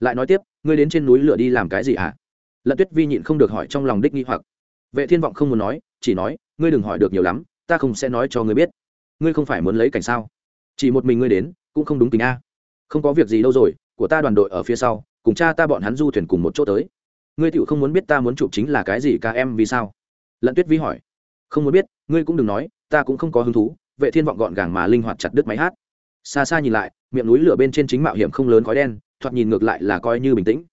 lại nói tiếp, ngươi đến trên núi lửa đi làm cái gì à? lận tuyết vi nhịn không được hỏi trong lòng đích nghi hoặc. Vệ thiên vọng không muốn nói, chỉ nói, ngươi đừng hỏi được nhiều lắm, ta không sẽ nói cho ngươi biết. Ngươi không phải muốn lấy cảnh sao? Chỉ một mình ngươi đến, cũng không đúng tình a. Không có việc gì đâu rồi, của ta đoàn đội ở phía sau, cùng cha ta bọn hắn du thuyền cùng một chỗ tới. Ngươi tựu không muốn biết ta muốn chụp chính là cái gì ca em vì sao? Lận tuyết vi hỏi. Không muốn biết, ngươi cũng đừng nói, ta cũng không có hứng thú, vệ thiên vọng gọn gàng mà linh hoạt chặt đứt máy hát. Xa xa nhìn lại, miệng núi lửa bên trên chính mạo hiểm không lớn khói đen, thoạt nhìn ngược lại là coi như bình tĩnh.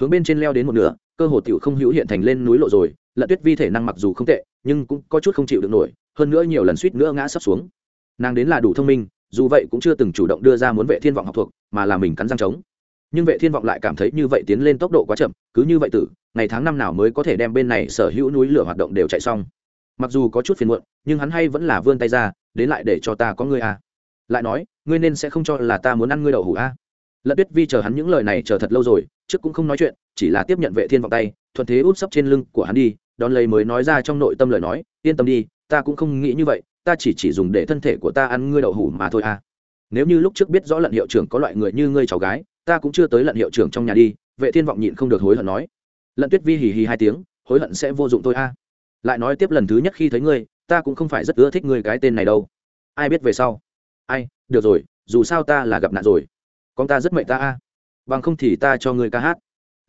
Hướng bên trên leo đến một nửa, cơ hồ tiểu không hữu hiện thành lên núi lộ rồi, lận tuyết vi thể năng mặc dù không tệ, nhưng cũng có chút không chịu được nổi, hơn nữa nhiều lần suýt nữa ngã sắp xuống. Nàng đến là đủ thông minh dù vậy cũng chưa từng chủ động đưa ra muốn vệ thiên vọng học thuộc, mà là mình cắn răng trống nhưng vệ thiên vọng lại cảm thấy như vậy tiến lên tốc độ quá chậm, cứ như vậy tử, ngày tháng năm nào mới có thể đem bên này sở hữu núi lửa hoạt động đều chạy xong. Mặc dù có chút phiền muộn, nhưng hắn hay vẫn là vươn tay ra, đến lại để cho ta có ngươi a lại nói, ngươi nên sẽ không cho là ta muốn ăn ngươi đậu hủ a Lật tuyết vi chờ hắn những lời này chờ thật lâu rồi, trước cũng không nói chuyện, chỉ là tiếp nhận vệ thiên vọng tay, thuận thế út sấp trên lưng của hắn đi, đón lấy mới nói ra trong nội tâm lời nói, yên tâm đi, ta cũng không nghĩ như vậy ta chỉ chỉ dùng để thân thể của ta ăn ngươi đậu hủ mà thôi a nếu như lúc trước biết rõ lận hiệu trưởng có loại người như ngươi cháu gái, ta cũng chưa tới lận hiệu trưởng trong nhà đi, vệ thiên vọng nhịn không được hối hận nói. Lận tuyết vi hì hì hai tiếng, hối hận sẽ vô dụng thôi a lại nói tiếp lần thứ nhất khi thấy ngươi, ta cũng không phải rất ưa thích ngươi cái tên này đâu. Ai biết về sau? Ai, được rồi, dù sao ta là gặp nạn rồi. Con ta rất mệnh ta a bằng không thì ta cho ngươi ca hát.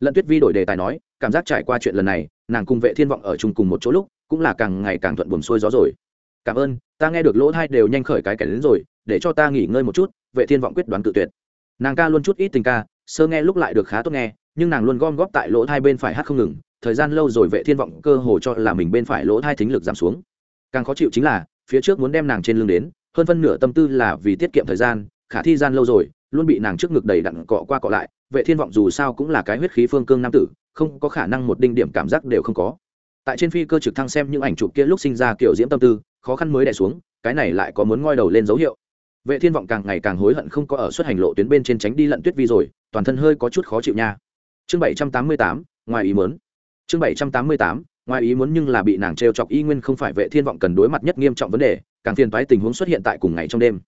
Lận tuyết vi đổi đề tài nói, cảm giác trải qua chuyện lần này, nàng cùng vệ thiên vọng ở chung cùng một chỗ lúc, cũng là càng ngày càng thuận buồm xuôi gió rồi cảm ơn, ta nghe được lỗ thai đều nhanh khởi cái kẻ đến rồi, để cho ta nghỉ ngơi một chút, vệ thiên vọng quyết đoán cự tuyệt. Nàng ca luôn chút ít tình ca, sơ nghe lúc lại được khá tốt nghe, nhưng nàng luôn gom góp tại lỗ thai bên phải hát không ngừng, thời gian lâu rồi vệ thiên vọng cơ hồ cho là mình bên phải lỗ thai thính lực giảm xuống. Càng khó chịu chính là, phía trước muốn đem nàng trên lưng đến, hơn phân nửa tâm tư là vì tiết kiệm thời gian, khả thi gian lâu rồi, luôn bị nàng trước ngực đầy đặn cọ qua cọ lại, vệ thiên vọng dù sao cũng là cái huyết khí phương cương nam tử, không có khả năng một đinh điểm cảm giác đều không có. Tại trên phi cơ trực thăng xem những ảnh chụp kia lúc sinh ra kiểu diễm tâm tư khó khăn mới đè xuống cái này lại có muốn ngoi đầu lên dấu hiệu. Vệ thiên vọng càng ngày càng hối hận không có ở xuất hành lộ tuyến bên trên tránh đi lận tuyết vi rồi toàn thân hơi có chút khó chịu nha. Chương 788, ngoài ý muốn. Chương 788, ngoài ý muốn nhưng là bị nàng trêu chọc y nguyên không phải vệ thiên vọng cần đối mặt nhất nghiêm trọng vấn đề càng phiền toái tình huống xuất hiện tại cùng ngày trong đêm.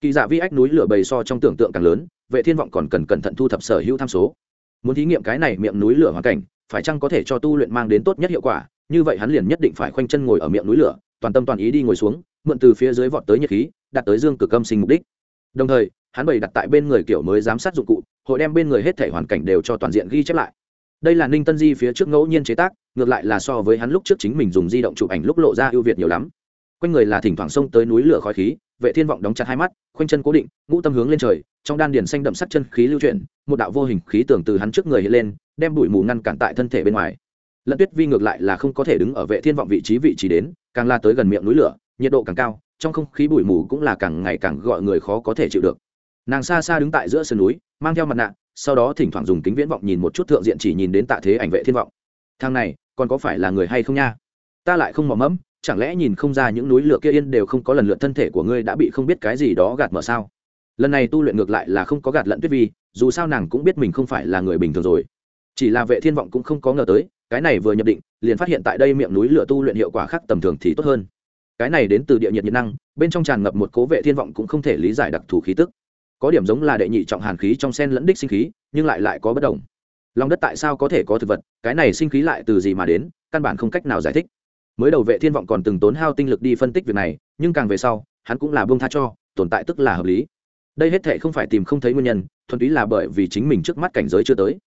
Kỳ dạ vi ách núi lửa bầy so trong tưởng tượng càng lớn vệ thiên vọng còn cần cẩn thận thu thập sở hữu tham số. Muốn thí nghiệm cái này miệng núi lửa hoàn cảnh phải chăng có thể cho tu luyện mang đến tốt nhất hiệu quả như vậy hắn liền nhất định phải khoanh chân ngồi ở miệng núi lửa toàn tâm toàn ý đi ngồi xuống, mượn từ phía dưới vọt tới nhiệt khí đặt tới dương cực âm sinh mục đích. Đồng thời, hắn bày đặt tại bên người kiểu mới giám sát dụng cụ, hội đem bên người hết thể hoàn cảnh đều cho toàn diện ghi chép lại. Đây là ninh tân di phía trước ngẫu nhiên chế tác, ngược lại là so với hắn lúc trước chính mình dùng di động chụp ảnh lúc lộ ra ưu việt nhiều lắm. Quanh người là thỉnh thoảng sông tới núi lửa khói khí, vệ thiên vọng đóng chặt hai mắt, khoanh chân cố định, ngũ tâm hướng lên trời, trong đan điền xanh đậm sắc chân khí lưu chuyển, một đạo vô hình khí tưởng từ hắn trước người hiện lên, đem bụi mù ngăn cản tại thân thể bên ngoài lận tuyết vi ngược lại là không có thể đứng ở vệ thiên vọng vị trí vị trí đến, càng la tới gần miệng núi lửa, nhiệt độ càng cao, trong không khí bụi mù cũng là càng ngày càng gọi người khó có thể chịu được. Nàng xa xa đứng tại giữa sườn núi, mang theo mặt nạ, sau đó thỉnh thoảng dùng kính viễn vọng nhìn một chút thượng diện chỉ nhìn đến tạ thế ảnh vệ thiên vọng. Thang này, còn có phải là người hay không nha? Ta lại không mò mẫm, chẳng lẽ nhìn không ra những núi lửa kia yên đều không có lần lượt thân thể của ngươi đã bị không biết cái gì đó gạt mở sao? Lần này tu luyện ngược lại là không có gạt lận tuyết vi, dù sao nàng cũng biết mình không phải là người bình thường rồi chỉ là vệ thiên vọng cũng không có ngờ tới, cái này vừa nhập định, liền phát hiện tại đây miệng núi lửa tu luyện hiệu quả khác tầm thường thì tốt hơn. Cái này đến từ địa nhiệt nhiệt năng, bên trong tràn ngập một cố vệ thiên vọng cũng không thể lý giải đặc thù khí tức. Có điểm giống là đệ nhị trọng hàn khí trong sen lẫn đích sinh khí, nhưng lại lại có bất đồng. Lòng đất tại sao có thể có thực vật, cái này sinh khí lại từ gì mà đến, căn bản không cách nào giải thích. Mới đầu vệ thiên vọng còn từng tốn hao tinh lực đi phân tích việc này, nhưng càng về sau, hắn cũng là buông tha cho, tồn tại tức là hợp lý. Đây hết thể không phải tìm không thấy nguyên nhân, thuần túy là bởi vì chính mình trước mắt cảnh giới chưa tới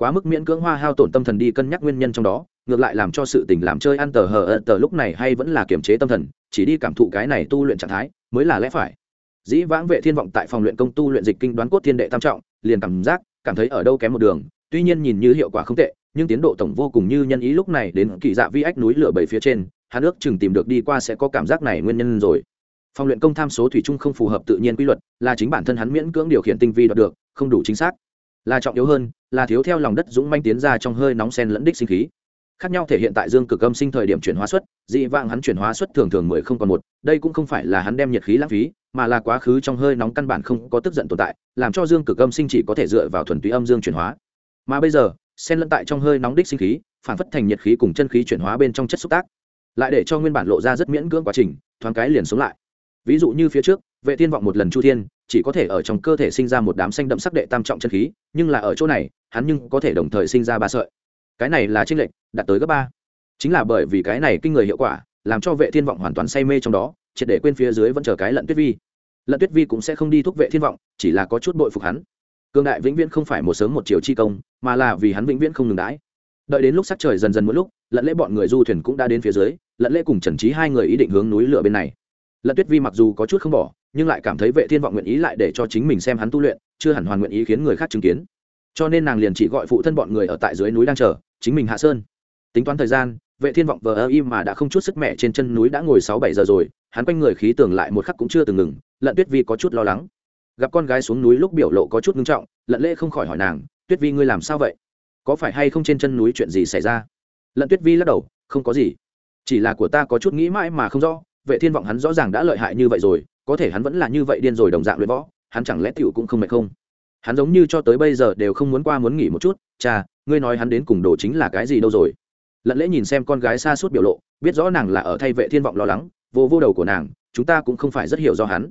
quá mức miễn cưỡng hoa hao tổn tâm thần đi cân nhắc nguyên nhân trong đó, ngược lại làm cho sự tình làm chơi ăn tờ hờ ơ tờ lúc này hay vẫn là kiềm chế tâm thần, chỉ đi cảm thụ cái này tu luyện trạng thái, mới là lẽ phải. Dĩ vãng vệ thiên vọng tại phòng luyện công tu luyện dịch kinh đoán cốt thiên đệ tam trọng, liền cảm giác, cảm thấy ở đâu kém một đường, tuy nhiên nhìn như hiệu quả không tệ, nhưng tiến độ tổng vô cùng như nhân ý lúc này đến kỳ dạ vi ách núi lửa bảy phía trên, hắn ước chừng tìm được đi qua sẽ có cảm giác này nguyên nhân rồi. Phòng luyện công tham số thủy chung không phù hợp tự nhiên quy luật, là chính bản thân hắn miễn cưỡng điều khiển tinh vi đoạt được, không đủ chính xác là trọng yếu hơn, là thiếu theo lòng đất dũng manh tiến ra trong hơi nóng sen lẫn đích sinh khí. Khác nhau thể hiện tại dương cực âm sinh thời điểm chuyển hóa suất, dị vãng hắn chuyển hóa suất thường thường mười không còn một, đây cũng không phải là hắn đem nhiệt khí lãng phí, mà là quá khứ trong hơi nóng căn bản không có tức giận tồn tại, làm cho dương cực âm sinh chỉ có thể dựa vào thuần túy âm dương chuyển hóa. Mà bây giờ, sen lẫn tại trong hơi nóng đích sinh khí, phản phất thành nhiệt khí cùng chân khí chuyển hóa bên trong chất xúc tác, lại để cho nguyên bản lộ ra rất miễn cưỡng quá trình, thoáng cái liền sống lại. Ví dụ như phía trước, vệ thiên vọng một lần chu thiên chỉ có thể ở trong cơ thể sinh ra một đám xanh đậm sắc đệ tam trọng chân khí, nhưng là ở chỗ này, hắn nhưng có thể đồng thời sinh ra ba sợi. Cái này là trinh lệnh đạt tới gấp ba. Chính là bởi vì cái này kinh người hiệu quả, làm cho vệ thiên vọng hoàn toàn say mê trong đó, triệt để quên phía dưới vẫn chờ cái lận tuyết vi. Lận tuyết vi cũng sẽ không đi thúc vệ thiên vọng, chỉ là có chút bội phục hắn. Cương đại vĩnh viễn không phải một sớm một chiều chi công, mà là vì hắn vĩnh viễn không ngừng đãi. Đợi đến lúc sắc trời dần dần mỗi lúc, lận lễ bọn người du thuyền cũng đã đến phía dưới, lận lễ cùng trần trí hai người ý định hướng núi lửa bên này lận tuyết vi mặc dù có chút không bỏ, nhưng lại cảm thấy vệ thiên vọng nguyện ý lại để cho chính mình xem hắn tu luyện, chưa hẳn hoàn nguyện ý khiến người khác chứng kiến. Cho nên nàng liền chỉ gọi phụ thân bọn người ở tại dưới núi đang chờ, chính mình hạ sơn. Tính toán thời gian, vệ thiên vọng vờ ơ im mà đã không chút sức mẹ trên chân núi đã ngồi sáu bảy giờ rồi, hắn quanh người khí tường lại một khắc cũng chưa từng ngừng, lận tuyết vi có chút lo lắng. Gặp con gái xuống núi lúc biểu lộ có chút ngưng trọng, lận lễ không khỏi hỏi nàng, tuyết vi ngươi làm sao vậy? Có phải hay không trên chân núi chuyện gì xảy ra? Lận tuyết vi lắc đầu, không có gì. Chỉ là của ta có chút nghĩ mãi mà không rõ vệ thiên vọng hắn rõ ràng đã lợi hại như vậy rồi, có thể hắn vẫn là như vậy điên rồi đồng dạng luyện võ, hắn chẳng lẽ tiểu cũng không mệt không? Hắn giống như cho tới bây giờ đều không muốn qua muốn nghỉ một chút, cha, ngươi nói hắn đến cùng đồ chính là cái gì đâu rồi? Lận lễ nhìn xem con gái xa suốt biểu lộ, biết rõ nàng là ở thay vệ thiên vọng lo lắng, vô vô đầu của nàng, chúng ta cũng không phải rất hiểu do hắn.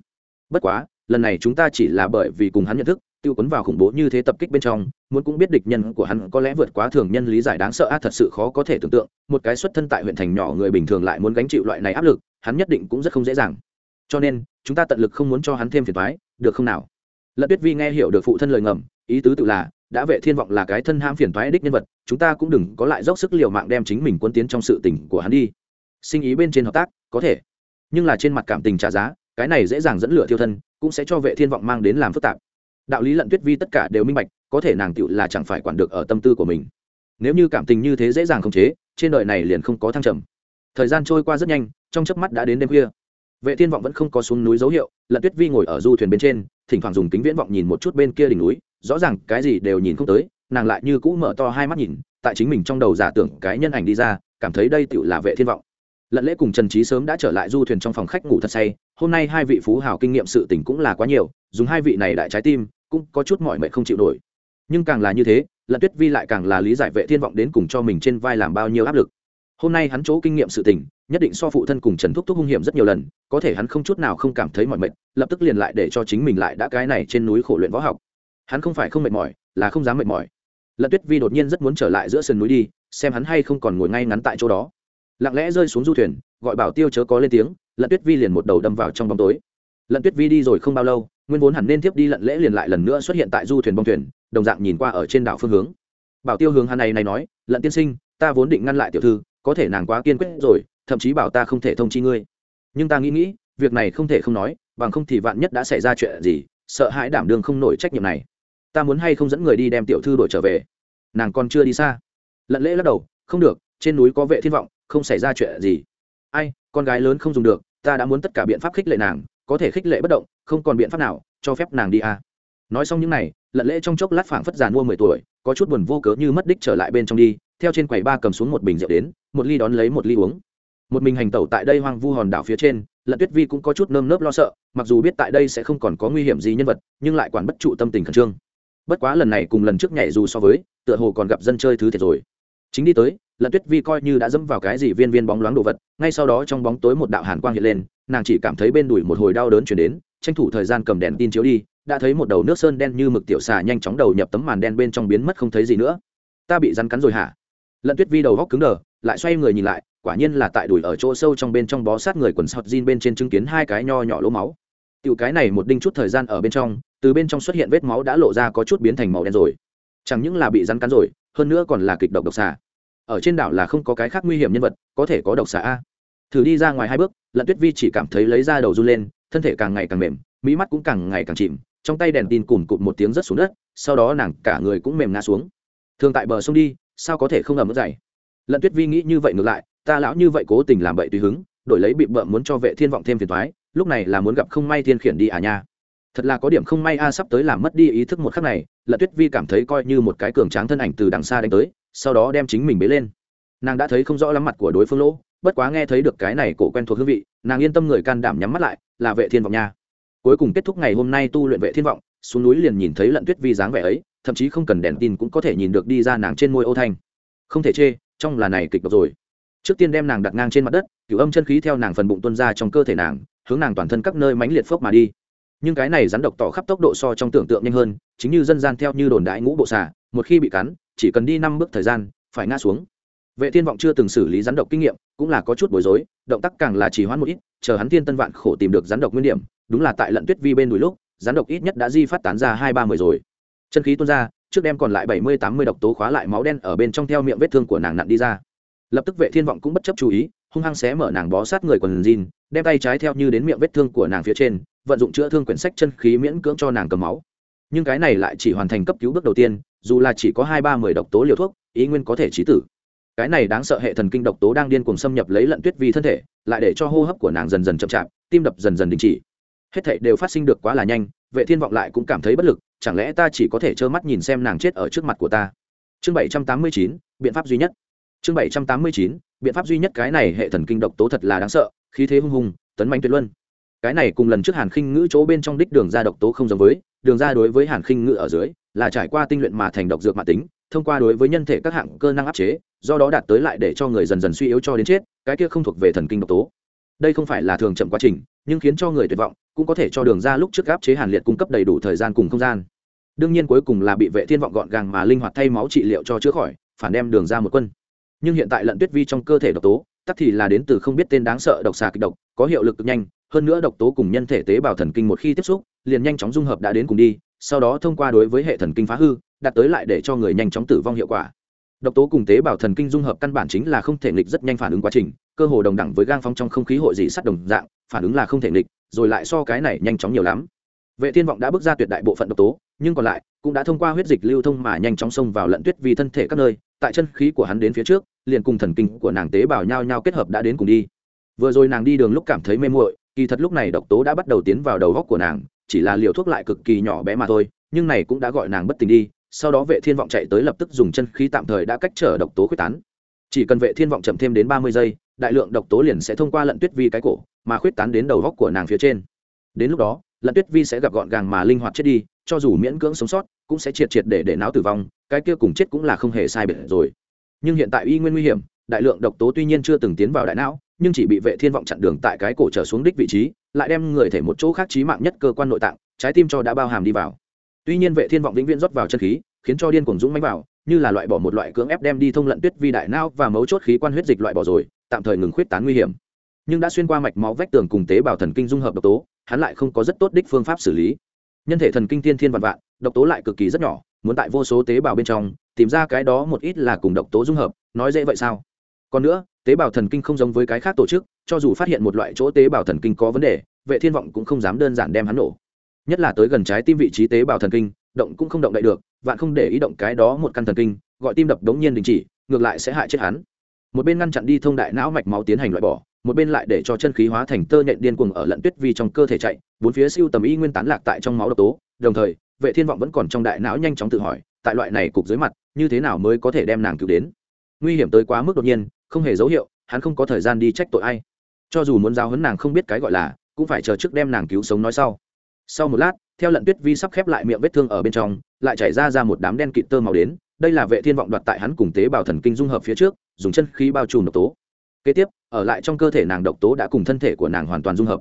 Bất quá, lần này chúng ta chỉ là bởi vì cùng hắn nhận thức, tiêu quấn vào khủng bố như thế tập kích bên trong, muốn cũng biết địch nhân của hắn có lẽ vượt quá thường nhân lý giải đáng sợ a thật sự khó có thể tưởng tượng, một cái xuất thân tại huyện thành nhỏ người bình thường lại muốn gánh chịu loại này áp lực hắn nhất định cũng rất không dễ dàng. Cho nên, chúng ta tận lực không muốn cho hắn thêm phiền toái, được không nào? Lận tuyết vi nghe hiểu được phụ thân lời ngầm, ý tứ tự là, đã vệ thiên vọng là cái thân ham phiền toái đích nhân vật, chúng ta cũng đừng có lại dốc sức liều mạng đem chính mình quân tiến trong sự tình của hắn đi. Sinh ý bên trên hợp tác, có thể. Nhưng là trên mặt cảm tình trả giá, cái này dễ dàng dẫn lửa thiêu thân, cũng sẽ cho vệ thiên vọng mang đến làm phức tạp. Đạo lý lận tuyết vi tất cả đều minh bạch, có thể nàng tựu là chẳng phải quản được ở tâm tư của mình. Nếu như cảm tình như thế dễ dàng khống chế, trên đời này liền không có thăng trầm thời gian trôi qua rất nhanh, trong chớp mắt đã đến đêm khuya. Vệ thiên vọng vẫn không có xuống núi dấu hiệu lận tuyết vi ngồi ở du thuyền bên trên, thỉnh thoảng dùng kính viễn vọng nhìn một chút bên kia đỉnh núi, rõ ràng cái gì đều nhìn không tới, nàng lại như cũ mở to hai mắt nhìn, tại chính mình trong đầu giả tưởng cái nhân ảnh đi ra, cảm thấy đây tựu là vệ thiên vọng. Lận lễ cùng trần trí sớm đã trở lại du thuyền trong phòng khách ngủ thật say, hôm nay hai vị phú hào kinh nghiệm sự tình cũng là quá nhiều, dùng hai vị này đại trái tim, cũng có chút mọi mệnh không chịu nổi. Nhưng càng là như thế lận tuyết vi lại càng là lý giải vệ thiên vọng đến cùng cho mình trên vai làm bao nhiêu áp lực hôm nay hắn chỗ kinh nghiệm sự tình, nhất định so phụ thân cùng trần thúc thúc hung hiểm rất nhiều lần, có thể hắn không chút nào không cảm thấy mỏi mệt, lập tức liền lại để cho chính mình lại đã cái này trên núi khổ luyện võ học. Hắn không phải không mệt mỏi, là không dám mệt mỏi. Lận tuyết vi đột nhiên rất muốn trở lại giữa sườn núi đi, xem hắn hay không còn ngồi ngay ngắn tại chỗ đó. Lặng lẽ rơi xuống du thuyền, gọi bảo tiêu chớ có lên tiếng, lận tuyết vi liền một đầu đâm vào trong bóng tối. Lận tuyết vi đi rồi không bao lâu, nguyên vốn hẳn nên tiếp đi lận lễ liền lại lần nữa xuất hiện tại du thuyền bong thuyền, đồng dạng nhìn qua ở trên đảo phương hướng. Bảo tiêu hướng hắn này này nói, lận tiên sinh, ta vốn định ngăn lại tiểu thư có thể nàng quá kiên quyết rồi, thậm chí bảo ta không thể thông chi ngươi. Nhưng ta nghĩ nghĩ, việc này không thể không nói, bằng không thì vạn nhất đã xảy ra chuyện gì, sợ hãi đảm đương không nổi trách nhiệm này. Ta muốn hay không dẫn người đi đem tiểu thư đổi trở về? Nàng còn chưa đi xa. Lận lễ lắc đầu, không được, trên núi có vệ thiên vọng, không xảy ra chuyện gì. Ai, con gái lớn không dùng được, ta đã muốn tất cả biện pháp khích lệ nàng, có thể khích lệ bất động, không còn biện pháp nào, cho phép nàng đi à. nói xong những này, lận lễ trong chốc lát phảng phất giàn mua mười tuổi, có chút buồn vô cớ như mất đích trở lại bên trong đi theo trên quầy ba cầm xuống một bình rượu đến, một ly đón lấy một ly uống. Một mình hành tẩu tại đây hoang vu hòn đảo phía trên, lận tuyết vi cũng có chút nơm nớp lo sợ, mặc dù biết tại đây sẽ không còn có nguy hiểm gì nhân vật, nhưng lại quản bất trụ tâm tình khẩn trương. Bất quá lần này cùng lần trước nhảy dù so với, tựa hồ còn gặp dân chơi thứ thiệt rồi. Chính đi tới, lận tuyết vi coi như đã dẫm vào cái gì viên viên bóng loáng đồ vật, ngay sau đó trong bóng tối một đạo hàn quang hiện lên, nàng chỉ cảm thấy bên đùi một hồi đau đớn chuyển đến, tranh thủ thời gian cầm đèn tin chiếu đi, đã thấy một đầu nước sơn đen như mực tiểu xà nhanh chóng đầu nhập tấm màn đen bên trong biến mất không thấy gì nữa. Ta bị rắn cắn rồi hả? Lận tuyết vi đầu góc cứng đờ, lại xoay người nhìn lại, quả nhiên là tại đùi ở chỗ sâu trong bên trong bó sát người quần sọt jean bên trên chứng kiến hai cái nho nhỏ lỗ máu. Tiểu cái này một đinh chút thời gian ở bên trong, từ bên trong xuất hiện vết máu đã lộ ra có chút biến thành màu đen rồi. Chẳng những là bị rắn cắn rồi, hơn nữa còn là kịch độc độc xà ở trên đảo là không có cái khác nguy hiểm nhân vật, có thể có độc xà a. Thử đi ra ngoài hai bước, lận tuyết vi chỉ cảm thấy lấy ra đầu run lên, thân thể càng ngày càng mềm, mỹ mắt cũng càng ngày càng chìm, trong tay đèn tin cùn cụt một tiếng rất xuống đất, sau đó nàng cả người cũng mềm ngã xuống. Thường tại bờ sông đi sao có thể không ẩm ướt dày? Lận tuyết vi nghĩ như vậy ngược lại, ta lão như vậy cố tình làm bậy tùy hứng, đổi lấy bị bợm muốn cho vệ thiên vọng thêm phiền thoái lúc này là muốn gặp không may thiên khiển đi à nha. Thật là có điểm không may a, sắp tới làm mất đi ý thức một khắc này, lận tuyết vi cảm thấy coi như một cái cường tráng thân ảnh từ đằng xa đánh tới, sau đó đem chính mình bế lên. Nàng đã thấy không rõ lắm mặt của đối phương lỗ, bất quá nghe thấy được cái này cổ quen thuộc hương vị, nàng yên tâm người can đảm nhắm mắt lại, là vệ thiên vọng nha. Cuối cùng kết thúc ngày hôm nay tu luyện vệ thiên vọng, xuống núi liền nhìn thấy lận tuyết vi dáng vẻ ấy thậm chí không cần đèn tin cũng có thể nhìn được đi ra nàng trên môi ô thanh. Không thể chê, trong là này kịch độc rồi. Trước tiên đem nàng đặt ngang trên mặt đất, cửu âm chân khí theo nàng phần bụng tuân ra trong cơ thể nàng, hướng nàng toàn thân các nơi mãnh liệt phốc mà đi. Nhưng cái này rắn độc tỏ khắp tốc độ so trong tưởng tượng nhanh hơn, chính như dân gian theo như đồn đại ngũ bộ xà, một khi bị cắn, chỉ cần đi năm bước thời gian, phải ngã xuống. Vệ thiên vọng chưa từng xử lý rắn độc kinh nghiệm, cũng là có chút bối rối, động tác càng là chỉ hoãn một ít, chờ hắn thiên tân vạn khổ tìm được rắn độc nguyên điểm, đúng là tại lận tuyết vi bên đùi lúc, rắn độc ít nhất đã di phát tán ra hai ba mười rồi chân khí tuôn ra, trước đem còn lại bảy mươi tám mươi độc tố khóa lại máu đen ở bên trong theo miệng vết thương của nàng nặn đi ra. Lập tức vệ thiên vọng cũng bất chấp chú ý, hung hăng xé mở nàng bó sát người quần jean, đem tay trái theo như đến miệng vết thương của nàng phía trên, vận dụng chữa thương quyển sách chân khí miễn cưỡng cho nàng cầm máu. Nhưng cái này lại chỉ hoàn thành cấp cứu bước đầu tiên, dù là chỉ có hai ba mươi độc tố liều thuốc, ý nguyên có thể trí tử. Cái này đáng sợ hệ thần kinh độc tố đang điên cuồng xâm nhập lấy lận tuyết vi thân thể, lại để cho hô hấp của nàng dần dần chậm chạp, tim đập dần dần đình chỉ. Hết thảy đều phát sinh được quá là nhanh, vệ thiên vọng lại cũng cảm thấy bất lực chẳng lẽ ta chỉ có thể trơ mắt nhìn xem nàng chết ở trước mặt của ta? Chương 789, biện pháp duy nhất. Chương 789, biện pháp duy nhất cái này hệ thần kinh độc tố thật là đáng sợ khí thế hung hùng tấn manh tuyệt luân. Cái này cùng lần trước hàn khinh ngữ chỗ bên trong đích đường ra độc tố không giống với đường ra đối với hàn khinh ngữ ở dưới là trải qua tinh luyện mà thành độc dược mạng tính thông qua đối với nhân thể các hạng cơ năng áp chế do đó đạt tới lại để cho người dần dần suy yếu cho đến chết cái kia không thuộc về thần kinh độc tố. Đây không phải là thường chậm quá trình nhưng khiến cho người tuyệt vọng cũng có thể cho đường ra lúc trước áp chế hàn liệt cung cấp đầy đủ thời gian cùng không gian. Đương nhiên cuối cùng là bị vệ thiên vọng gọn gàng mà linh hoạt thay máu trị liệu cho chữa khỏi, phản đem đường ra một quân. Nhưng hiện tại lận tuyết vi trong cơ thể độc tố, tắc thì là đến từ không biết tên đáng sợ độc xà kịch độc, có hiệu lực cực nhanh, hơn nữa độc tố cùng nhân thể tế bào thần kinh một khi tiếp xúc, liền nhanh chóng dung hợp đã đến cùng đi, sau đó thông qua đối với hệ thần kinh phá hư, đạt tới lại để cho người nhanh chóng tử vong hiệu quả. Độc tố cùng tế bào thần kinh dung hợp căn bản chính là không thể nghịch rất nhanh phản ứng quá trình, cơ hồ đồng đẳng với gang phong trong không khí hội dị sắt đồng dạng, phản ứng là không thể nghịch rồi lại so cái này nhanh chóng nhiều lắm. Vệ thiên vọng đã bước ra tuyệt đại bộ phận độc tố, nhưng còn lại cũng đã thông qua huyết dịch lưu thông mà nhanh chóng xông vào lận tuyết vì thân thể các nơi, tại chân khí của hắn đến phía trước, liền cùng thần kinh của nàng tế bào nhau nhau kết hợp đã đến cùng đi. Vừa rồi nàng đi đường lúc cảm thấy mê muội, kỳ thật lúc này độc tố đã bắt đầu tiến vào đầu góc của nàng, chỉ là liều thuốc lại cực kỳ nhỏ bé mà thôi, nhưng này cũng đã gọi nàng bất tỉnh đi, sau đó vệ thiên vọng chạy tới lập tức dùng chân khí tạm thời đã cách trở độc tố quyết tán. Chỉ cần vệ thiên vọng chậm thêm đến ba mươi giây đại lượng độc tố liền sẽ thông qua lận tuyết vi cái cổ mà khuyết tán đến đầu góc của nàng phía trên. Đến lúc đó, lận tuyết vi sẽ gặp gọn gàng mà linh hoạt chết đi, cho dù miễn cưỡng sống sót, cũng sẽ triệt triệt để để não tử vong, cái kia cùng chết cũng là không hề sai biệt rồi. Nhưng hiện tại y nguyên nguy hiểm, đại lượng độc tố tuy nhiên chưa từng tiến vào đại não, nhưng chỉ bị vệ thiên vọng chặn đường tại cái cổ trở xuống đích vị trí, lại đem người thể một chỗ khác trí mạng nhất cơ quan nội tạng, trái tim cho đã bao hàm đi vào. Tuy nhiên vệ thiên vọng vĩnh viễn rót vào chân khí, khiến cho điên cuồng dũng mánh vào, như là loại bỏ một loại cưỡng ép đem đi thông lận tuyết vi đại não và mấu chốt khí quan huyết dịch loại bỏ rồi tạm thời ngừng khuyết tán nguy hiểm. Nhưng đã xuyên qua mạch máu vách tường cùng tế bào thần kinh dung hợp độc tố, hắn lại không có rất tốt đích phương pháp xử lý. Nhân thể thần kinh tiên thiên vạn vạn, độc tố lại cực kỳ rất nhỏ, muốn tại vô số tế bào bên trong tìm ra cái đó một ít là cùng độc tố dung hợp, nói dễ vậy sao? Còn nữa, tế bào thần kinh không giống với cái khác tổ chức, cho dù phát hiện một loại chỗ tế bào thần kinh có vấn đề, vệ thiên vọng cũng không dám đơn giản đem hắn nổ. Nhất là tới gần trái tim vị trí tế bào thần kinh, động cũng không động đậy được, vạn không để ý động cái đó một căn thần kinh, gọi tim đập đống nhiên đình chỉ, ngược lại sẽ hại chết hắn một bên ngăn chặn đi thông đại não mạch máu tiến hành loại bỏ, một bên lại để cho chân khí hóa thành tơ nhện điên cuồng ở lận tuyết vi trong cơ thể chạy, bốn phía siêu tầm y nguyên tán lạc tại trong máu độc tố. Đồng thời, vệ thiên vọng vẫn còn trong đại não nhanh chóng tự hỏi, tại loại này cục dưới mặt, như thế nào mới có thể đem nàng cứu đến? Nguy hiểm tới quá mức đột nhiên, không hề dấu hiệu, hắn không có thời gian đi trách tội ai. Cho dù muốn giáo hấn nàng không biết cái gọi là, cũng phải chờ trước đem nàng cứu sống nói sau. Sau một lát, theo lận tuyết vi sắp khép lại miệng vết thương ở bên trong, lại chảy ra ra một đám đen kịt tơ màu đến đây là vệ thiên vọng đoạt tại hắn cùng tế bào thần kinh dung hợp phía trước, dùng chân khí bao trùm độc tố. Kế tiếp, ở lại trong cơ thể nàng độc tố đã cùng thân thể của nàng hoàn toàn dung hợp.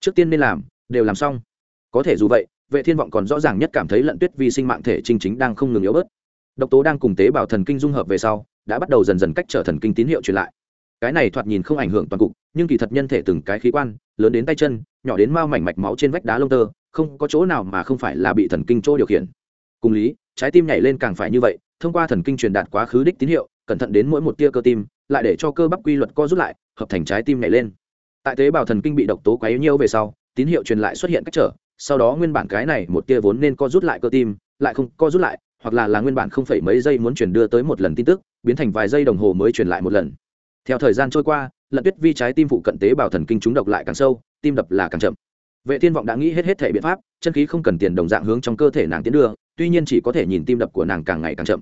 Trước tiên nên làm, đều làm xong. Có thể dù vậy, vệ thiên vọng còn rõ ràng nhất cảm thấy lận tuyết vi sinh mạng thể chính chính đang không ngừng yếu bớt. Độc tố đang cùng tế bào thần kinh dung hợp về sau, đã bắt đầu dần dần cách trở thần kinh tín hiệu truyền lại. Cái này thoạt nhìn không ảnh hưởng toàn cục, nhưng kỳ thật nhân thể từng cái khí quan, lớn đến tay chân, nhỏ đến mao mảnh mạch máu trên vách đá lông tơ, không có chỗ nào mà không phải là bị thần kinh chỗ điều khiển. Cùng lý, trái tim nhảy lên càng phải như vậy thông qua thần kinh truyền đạt quá khứ đích tín hiệu, cẩn thận đến mỗi một tia cơ tim, lại để cho cơ bắp quy luật co rút lại, hợp thành trái tim nhảy lên. Tại tế bào thần kinh bị độc tố quá yếu nhiêu về sau, tín hiệu truyền lại xuất hiện cách trở, sau đó nguyên bản cái này một tia vốn nên co rút lại cơ tim, lại không co rút lại, hoặc là là nguyên bản không phải mấy giây muốn truyền đưa tới một lần tin tức, biến thành vài giây đồng hồ mới truyền lại một lần. Theo thời gian trôi qua, lận tuyết vi trái tim phụ cận tế bào thần kinh chúng độc lại càng sâu, tim đập là càng chậm. Vệ thiên vọng đã nghĩ hết hết thể biện pháp, chân khí không cần tiền đồng dạng hướng trong cơ thể nàng tiến đưa tuy nhiên chỉ có thể nhìn tim đập của nàng càng ngày càng chậm.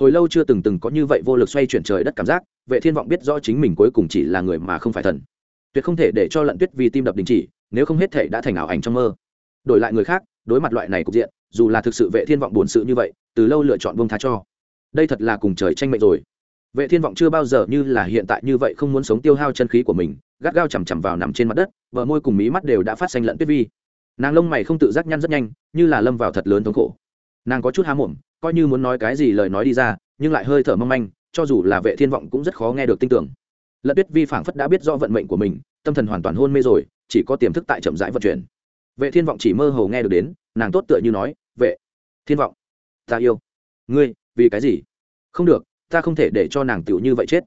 Hồi lâu chưa từng từng có như vậy vô lực xoay chuyển trời đất cảm giác, vệ thiên vọng biết rõ chính mình cuối cùng chỉ là người mà không phải thần. Tuyệt không thể để cho lận tuyết vì tim đập đình chỉ, nếu không hết thể đã thành ảo ảnh trong mơ. Đổi lại người khác, đối mặt loại này cục diện, dù là thực sự vệ thiên vọng buồn sự như vậy, từ lâu lựa chọn vương tha cho. Đây thật là cùng trời tranh mệnh rồi. Vệ thiên vọng chưa bao giờ như là hiện tại như vậy không muốn sống tiêu hao chân khí của mình, gắt gao chằm chằm vào nằm trên mặt đất vợ môi cùng mí mắt đều đã phát xanh lẫn tuyết vi. Nàng lông mày không tự giác nhăn rất nhanh, như là lâm vào thật lớn thống khổ nàng có chút há mồm, coi như muốn nói cái gì lời nói đi ra, nhưng lại hơi thở mong manh, cho dù là vệ thiên vọng cũng rất khó nghe được tin tưởng. Lận tuyết vi phảng phất đã biết rõ vận mệnh của mình, tâm thần hoàn toàn hôn mê rồi, chỉ có tiềm thức tại chậm rãi vận chuyển. Vệ thiên vọng chỉ mơ hồ nghe được đến, nàng tốt tựa như nói, vệ thiên vọng, ta yêu ngươi, vì cái gì? Không được, ta không thể để cho nàng tiểu như vậy chết.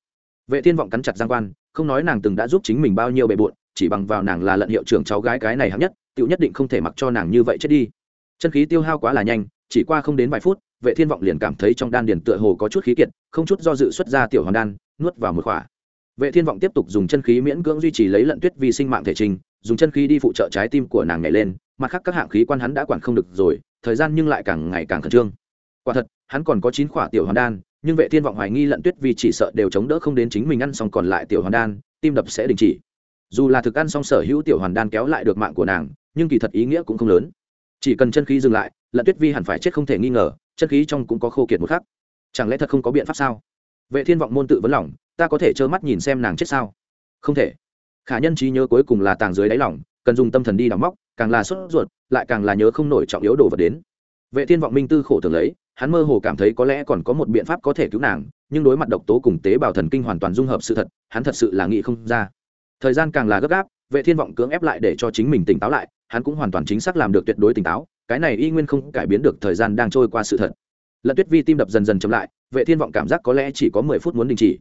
Vệ thiên vọng cắn chặt giang quan, không nói nàng từng đã giúp chính mình bao nhiêu bề bộn, chỉ bằng vào nàng là lận hiệu trưởng cháu gái cái này hạng nhất tiểu nhất định không thể mặc cho nàng như vậy chết đi. Chân khí tiêu hao quá là nhanh chỉ qua không đến vài phút, vệ thiên vọng liền cảm thấy trong đan điền tựa hồ có chút khí kiệt, không chút do dự xuất ra tiểu hoàn đan, nuốt vào một khỏa. Vệ thiên vọng tiếp tục dùng chân khí miễn cưỡng duy trì lấy lận tuyết vì sinh mạng thể trình, dùng chân khí đi phụ trợ trái tim của nàng nhảy lên, mặt khác các hạng khí quan hắn đã quản không được rồi, thời gian nhưng lại càng ngày càng khẩn trương. Quả thật, hắn còn có chín khỏa tiểu hoàn đan, nhưng vệ thiên vọng hoài nghi lận tuyết vì chỉ sợ đều chống đỡ không đến chính mình ăn xong còn lại tiểu hoàn đan, tim đập sẽ đình chỉ. Dù là thực ăn xong sở hữu tiểu hoàn đan kéo lại được mạng của nàng, nhưng kỳ thật ý nghĩa cũng không lớn. Chỉ cần chân khí dừng lại lận tuyết vi hẳn phải chết không thể nghi ngờ, chân khí trong cũng có khô kiệt một khắc. Chẳng lẽ thật không có biện pháp sao? Vệ thiên vọng môn tự vấn lòng, ta có thể trơ mắt nhìn xem nàng chết sao? Không thể. Khả nhân trí nhớ cuối cùng là tàng dưới đáy lòng, cần dùng tâm thần đi đóng móc, càng là sốt ruột, lại càng là nhớ không nổi trọng yếu đồ vật đến. Vệ thiên vọng minh tư khổ tưởng lấy, hắn mơ hồ cảm thấy có lẽ còn có một biện pháp có thể cứu nàng, nhưng đối mặt độc tố cùng tế bào thần kinh hoàn toàn dung hợp sự thật, hắn thật sự là nghĩ không ra. Thời gian càng là gấp gáp, vệ thiên vọng cưỡng ép lại để cho chính mình tỉnh táo lại, hắn cũng hoàn toàn chính xác làm được tuyệt đối tỉnh táo cái này y nguyên không cải biến được thời gian đang trôi qua sự thật. Lận tuyết vi tim đập dần dần chậm lại, vệ thiên vọng cảm giác có lẽ chỉ có mười phút muốn đình chỉ.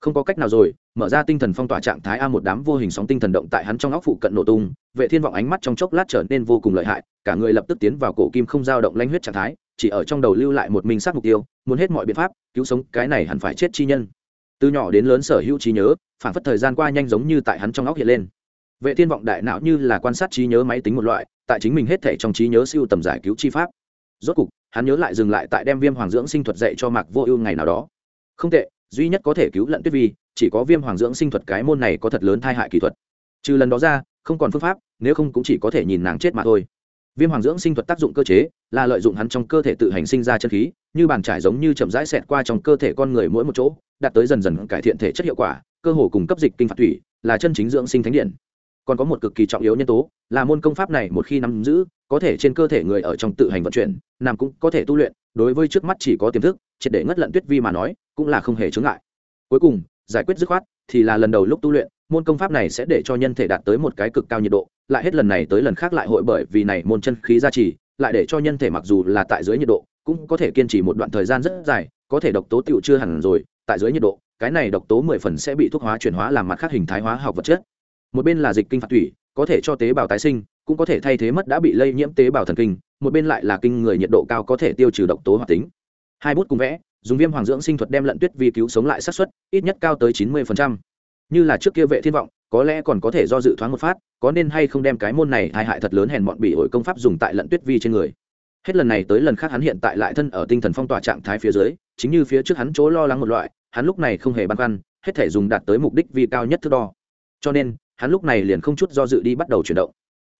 Không có cách nào rồi, mở ra tinh thần phong tỏa trạng thái a một đám vô hình sóng tinh thần động tại hắn trong óc phụ cận nổ tung, vệ thiên vọng ánh mắt trong chốc lát trở nên vô cùng lợi hại, cả người lập tức tiến vào cổ kim không dao động lanh huyết trạng thái, chỉ ở trong đầu lưu lại một mình sát mục tiêu, muốn hết mọi biện pháp, cứu sống cái này hẳn phải chết chi nhân. Từ nhỏ đến lớn sở hữu trí nhớ, phản phất thời gian qua nhanh giống như tại hắn trong óc hiện lên vệ thiên vọng đại não như là quan sát trí nhớ máy tính một loại, tại chính mình hết thể trong trí nhớ siêu tầm giải cứu chi pháp. Rốt cục, hắn nhớ lại dừng lại tại đem viêm hoàng dưỡng sinh thuật dạy cho mạc vô ưu ngày nào đó. Không tệ, duy nhất có thể cứu lận tuyết vi, chỉ có viêm hoàng dưỡng sinh thuật cái môn này có thật lớn thai hại kỹ thuật. Trừ lần đó ra, không còn phương pháp, nếu không cũng chỉ có thể nhìn nàng chết mà thôi. Viêm hoàng dưỡng sinh thuật tác dụng cơ chế là lợi dụng hắn trong cơ thể tự hành sinh ra chân khí, như bàn trải giống như chậm rãi xẹt qua trong cơ thể con người mỗi một chỗ, đạt tới dần dần cải thiện thể chất hiệu quả, cơ hồ cùng cấp dịch kinh phạt thủy, là chân chính dưỡng sinh thánh điện còn có một cực kỳ trọng yếu nhân tố, là môn công pháp này một khi nắm giữ, có thể trên cơ thể người ở trong tự hành vận chuyển nam cũng có thể tu luyện, đối với trước mắt chỉ có tiềm thức, triệt để ngất lận tuyết vi mà nói, cũng là không hề chướng ngại. Cuối cùng, giải quyết dứt khoát thì là lần đầu lúc tu luyện, môn công pháp này sẽ để cho nhân thể đạt tới một cái cực cao nhiệt độ, lại hết lần này tới lần khác lại hội bởi vì này môn chân khí gia trì, lại để cho nhân thể mặc dù là tại dưới nhiệt độ, cũng có thể kiên trì một đoạn thời gian rất dài, có thể độc tố tựu chưa hẳn rồi, tại dưới nhiệt độ, cái này độc tố mười phần sẽ bị thuốc hóa chuyển hóa làm mặt khác hình thái hóa học vật chất một bên là dịch kinh phạt thủy, có thể cho tế bào tái sinh, cũng có thể thay thế mất đã bị lây nhiễm tế bào thần kinh, một bên lại là kinh người nhiệt độ cao có thể tiêu trừ độc tố hoạt tính. Hai bút cùng vẽ, dùng viêm hoàng dưỡng sinh thuật đem lận tuyết vi cứu sống lại sát xuất ít nhất cao tới chín mươi như là trước kia vệ thiên vọng, có lẽ còn có thể do dự thoáng một phát, có nên hay không đem cái môn này hai hại thật lớn hèn bọn bị hội công pháp dùng tại lận tuyết vi trên người. Hết lần này tới lần khác hắn hiện tại lại thân ở tinh thần phong tỏa trạng thái phía dưới, chính như phía trước hắn chỗ lo lắng một loại, hắn lúc này không hề băn khoăn, hết thể dùng đạt tới mục đích vi cao nhất thước đo. Cho nên hắn lúc này liền không chút do dự đi bắt đầu chuyển động.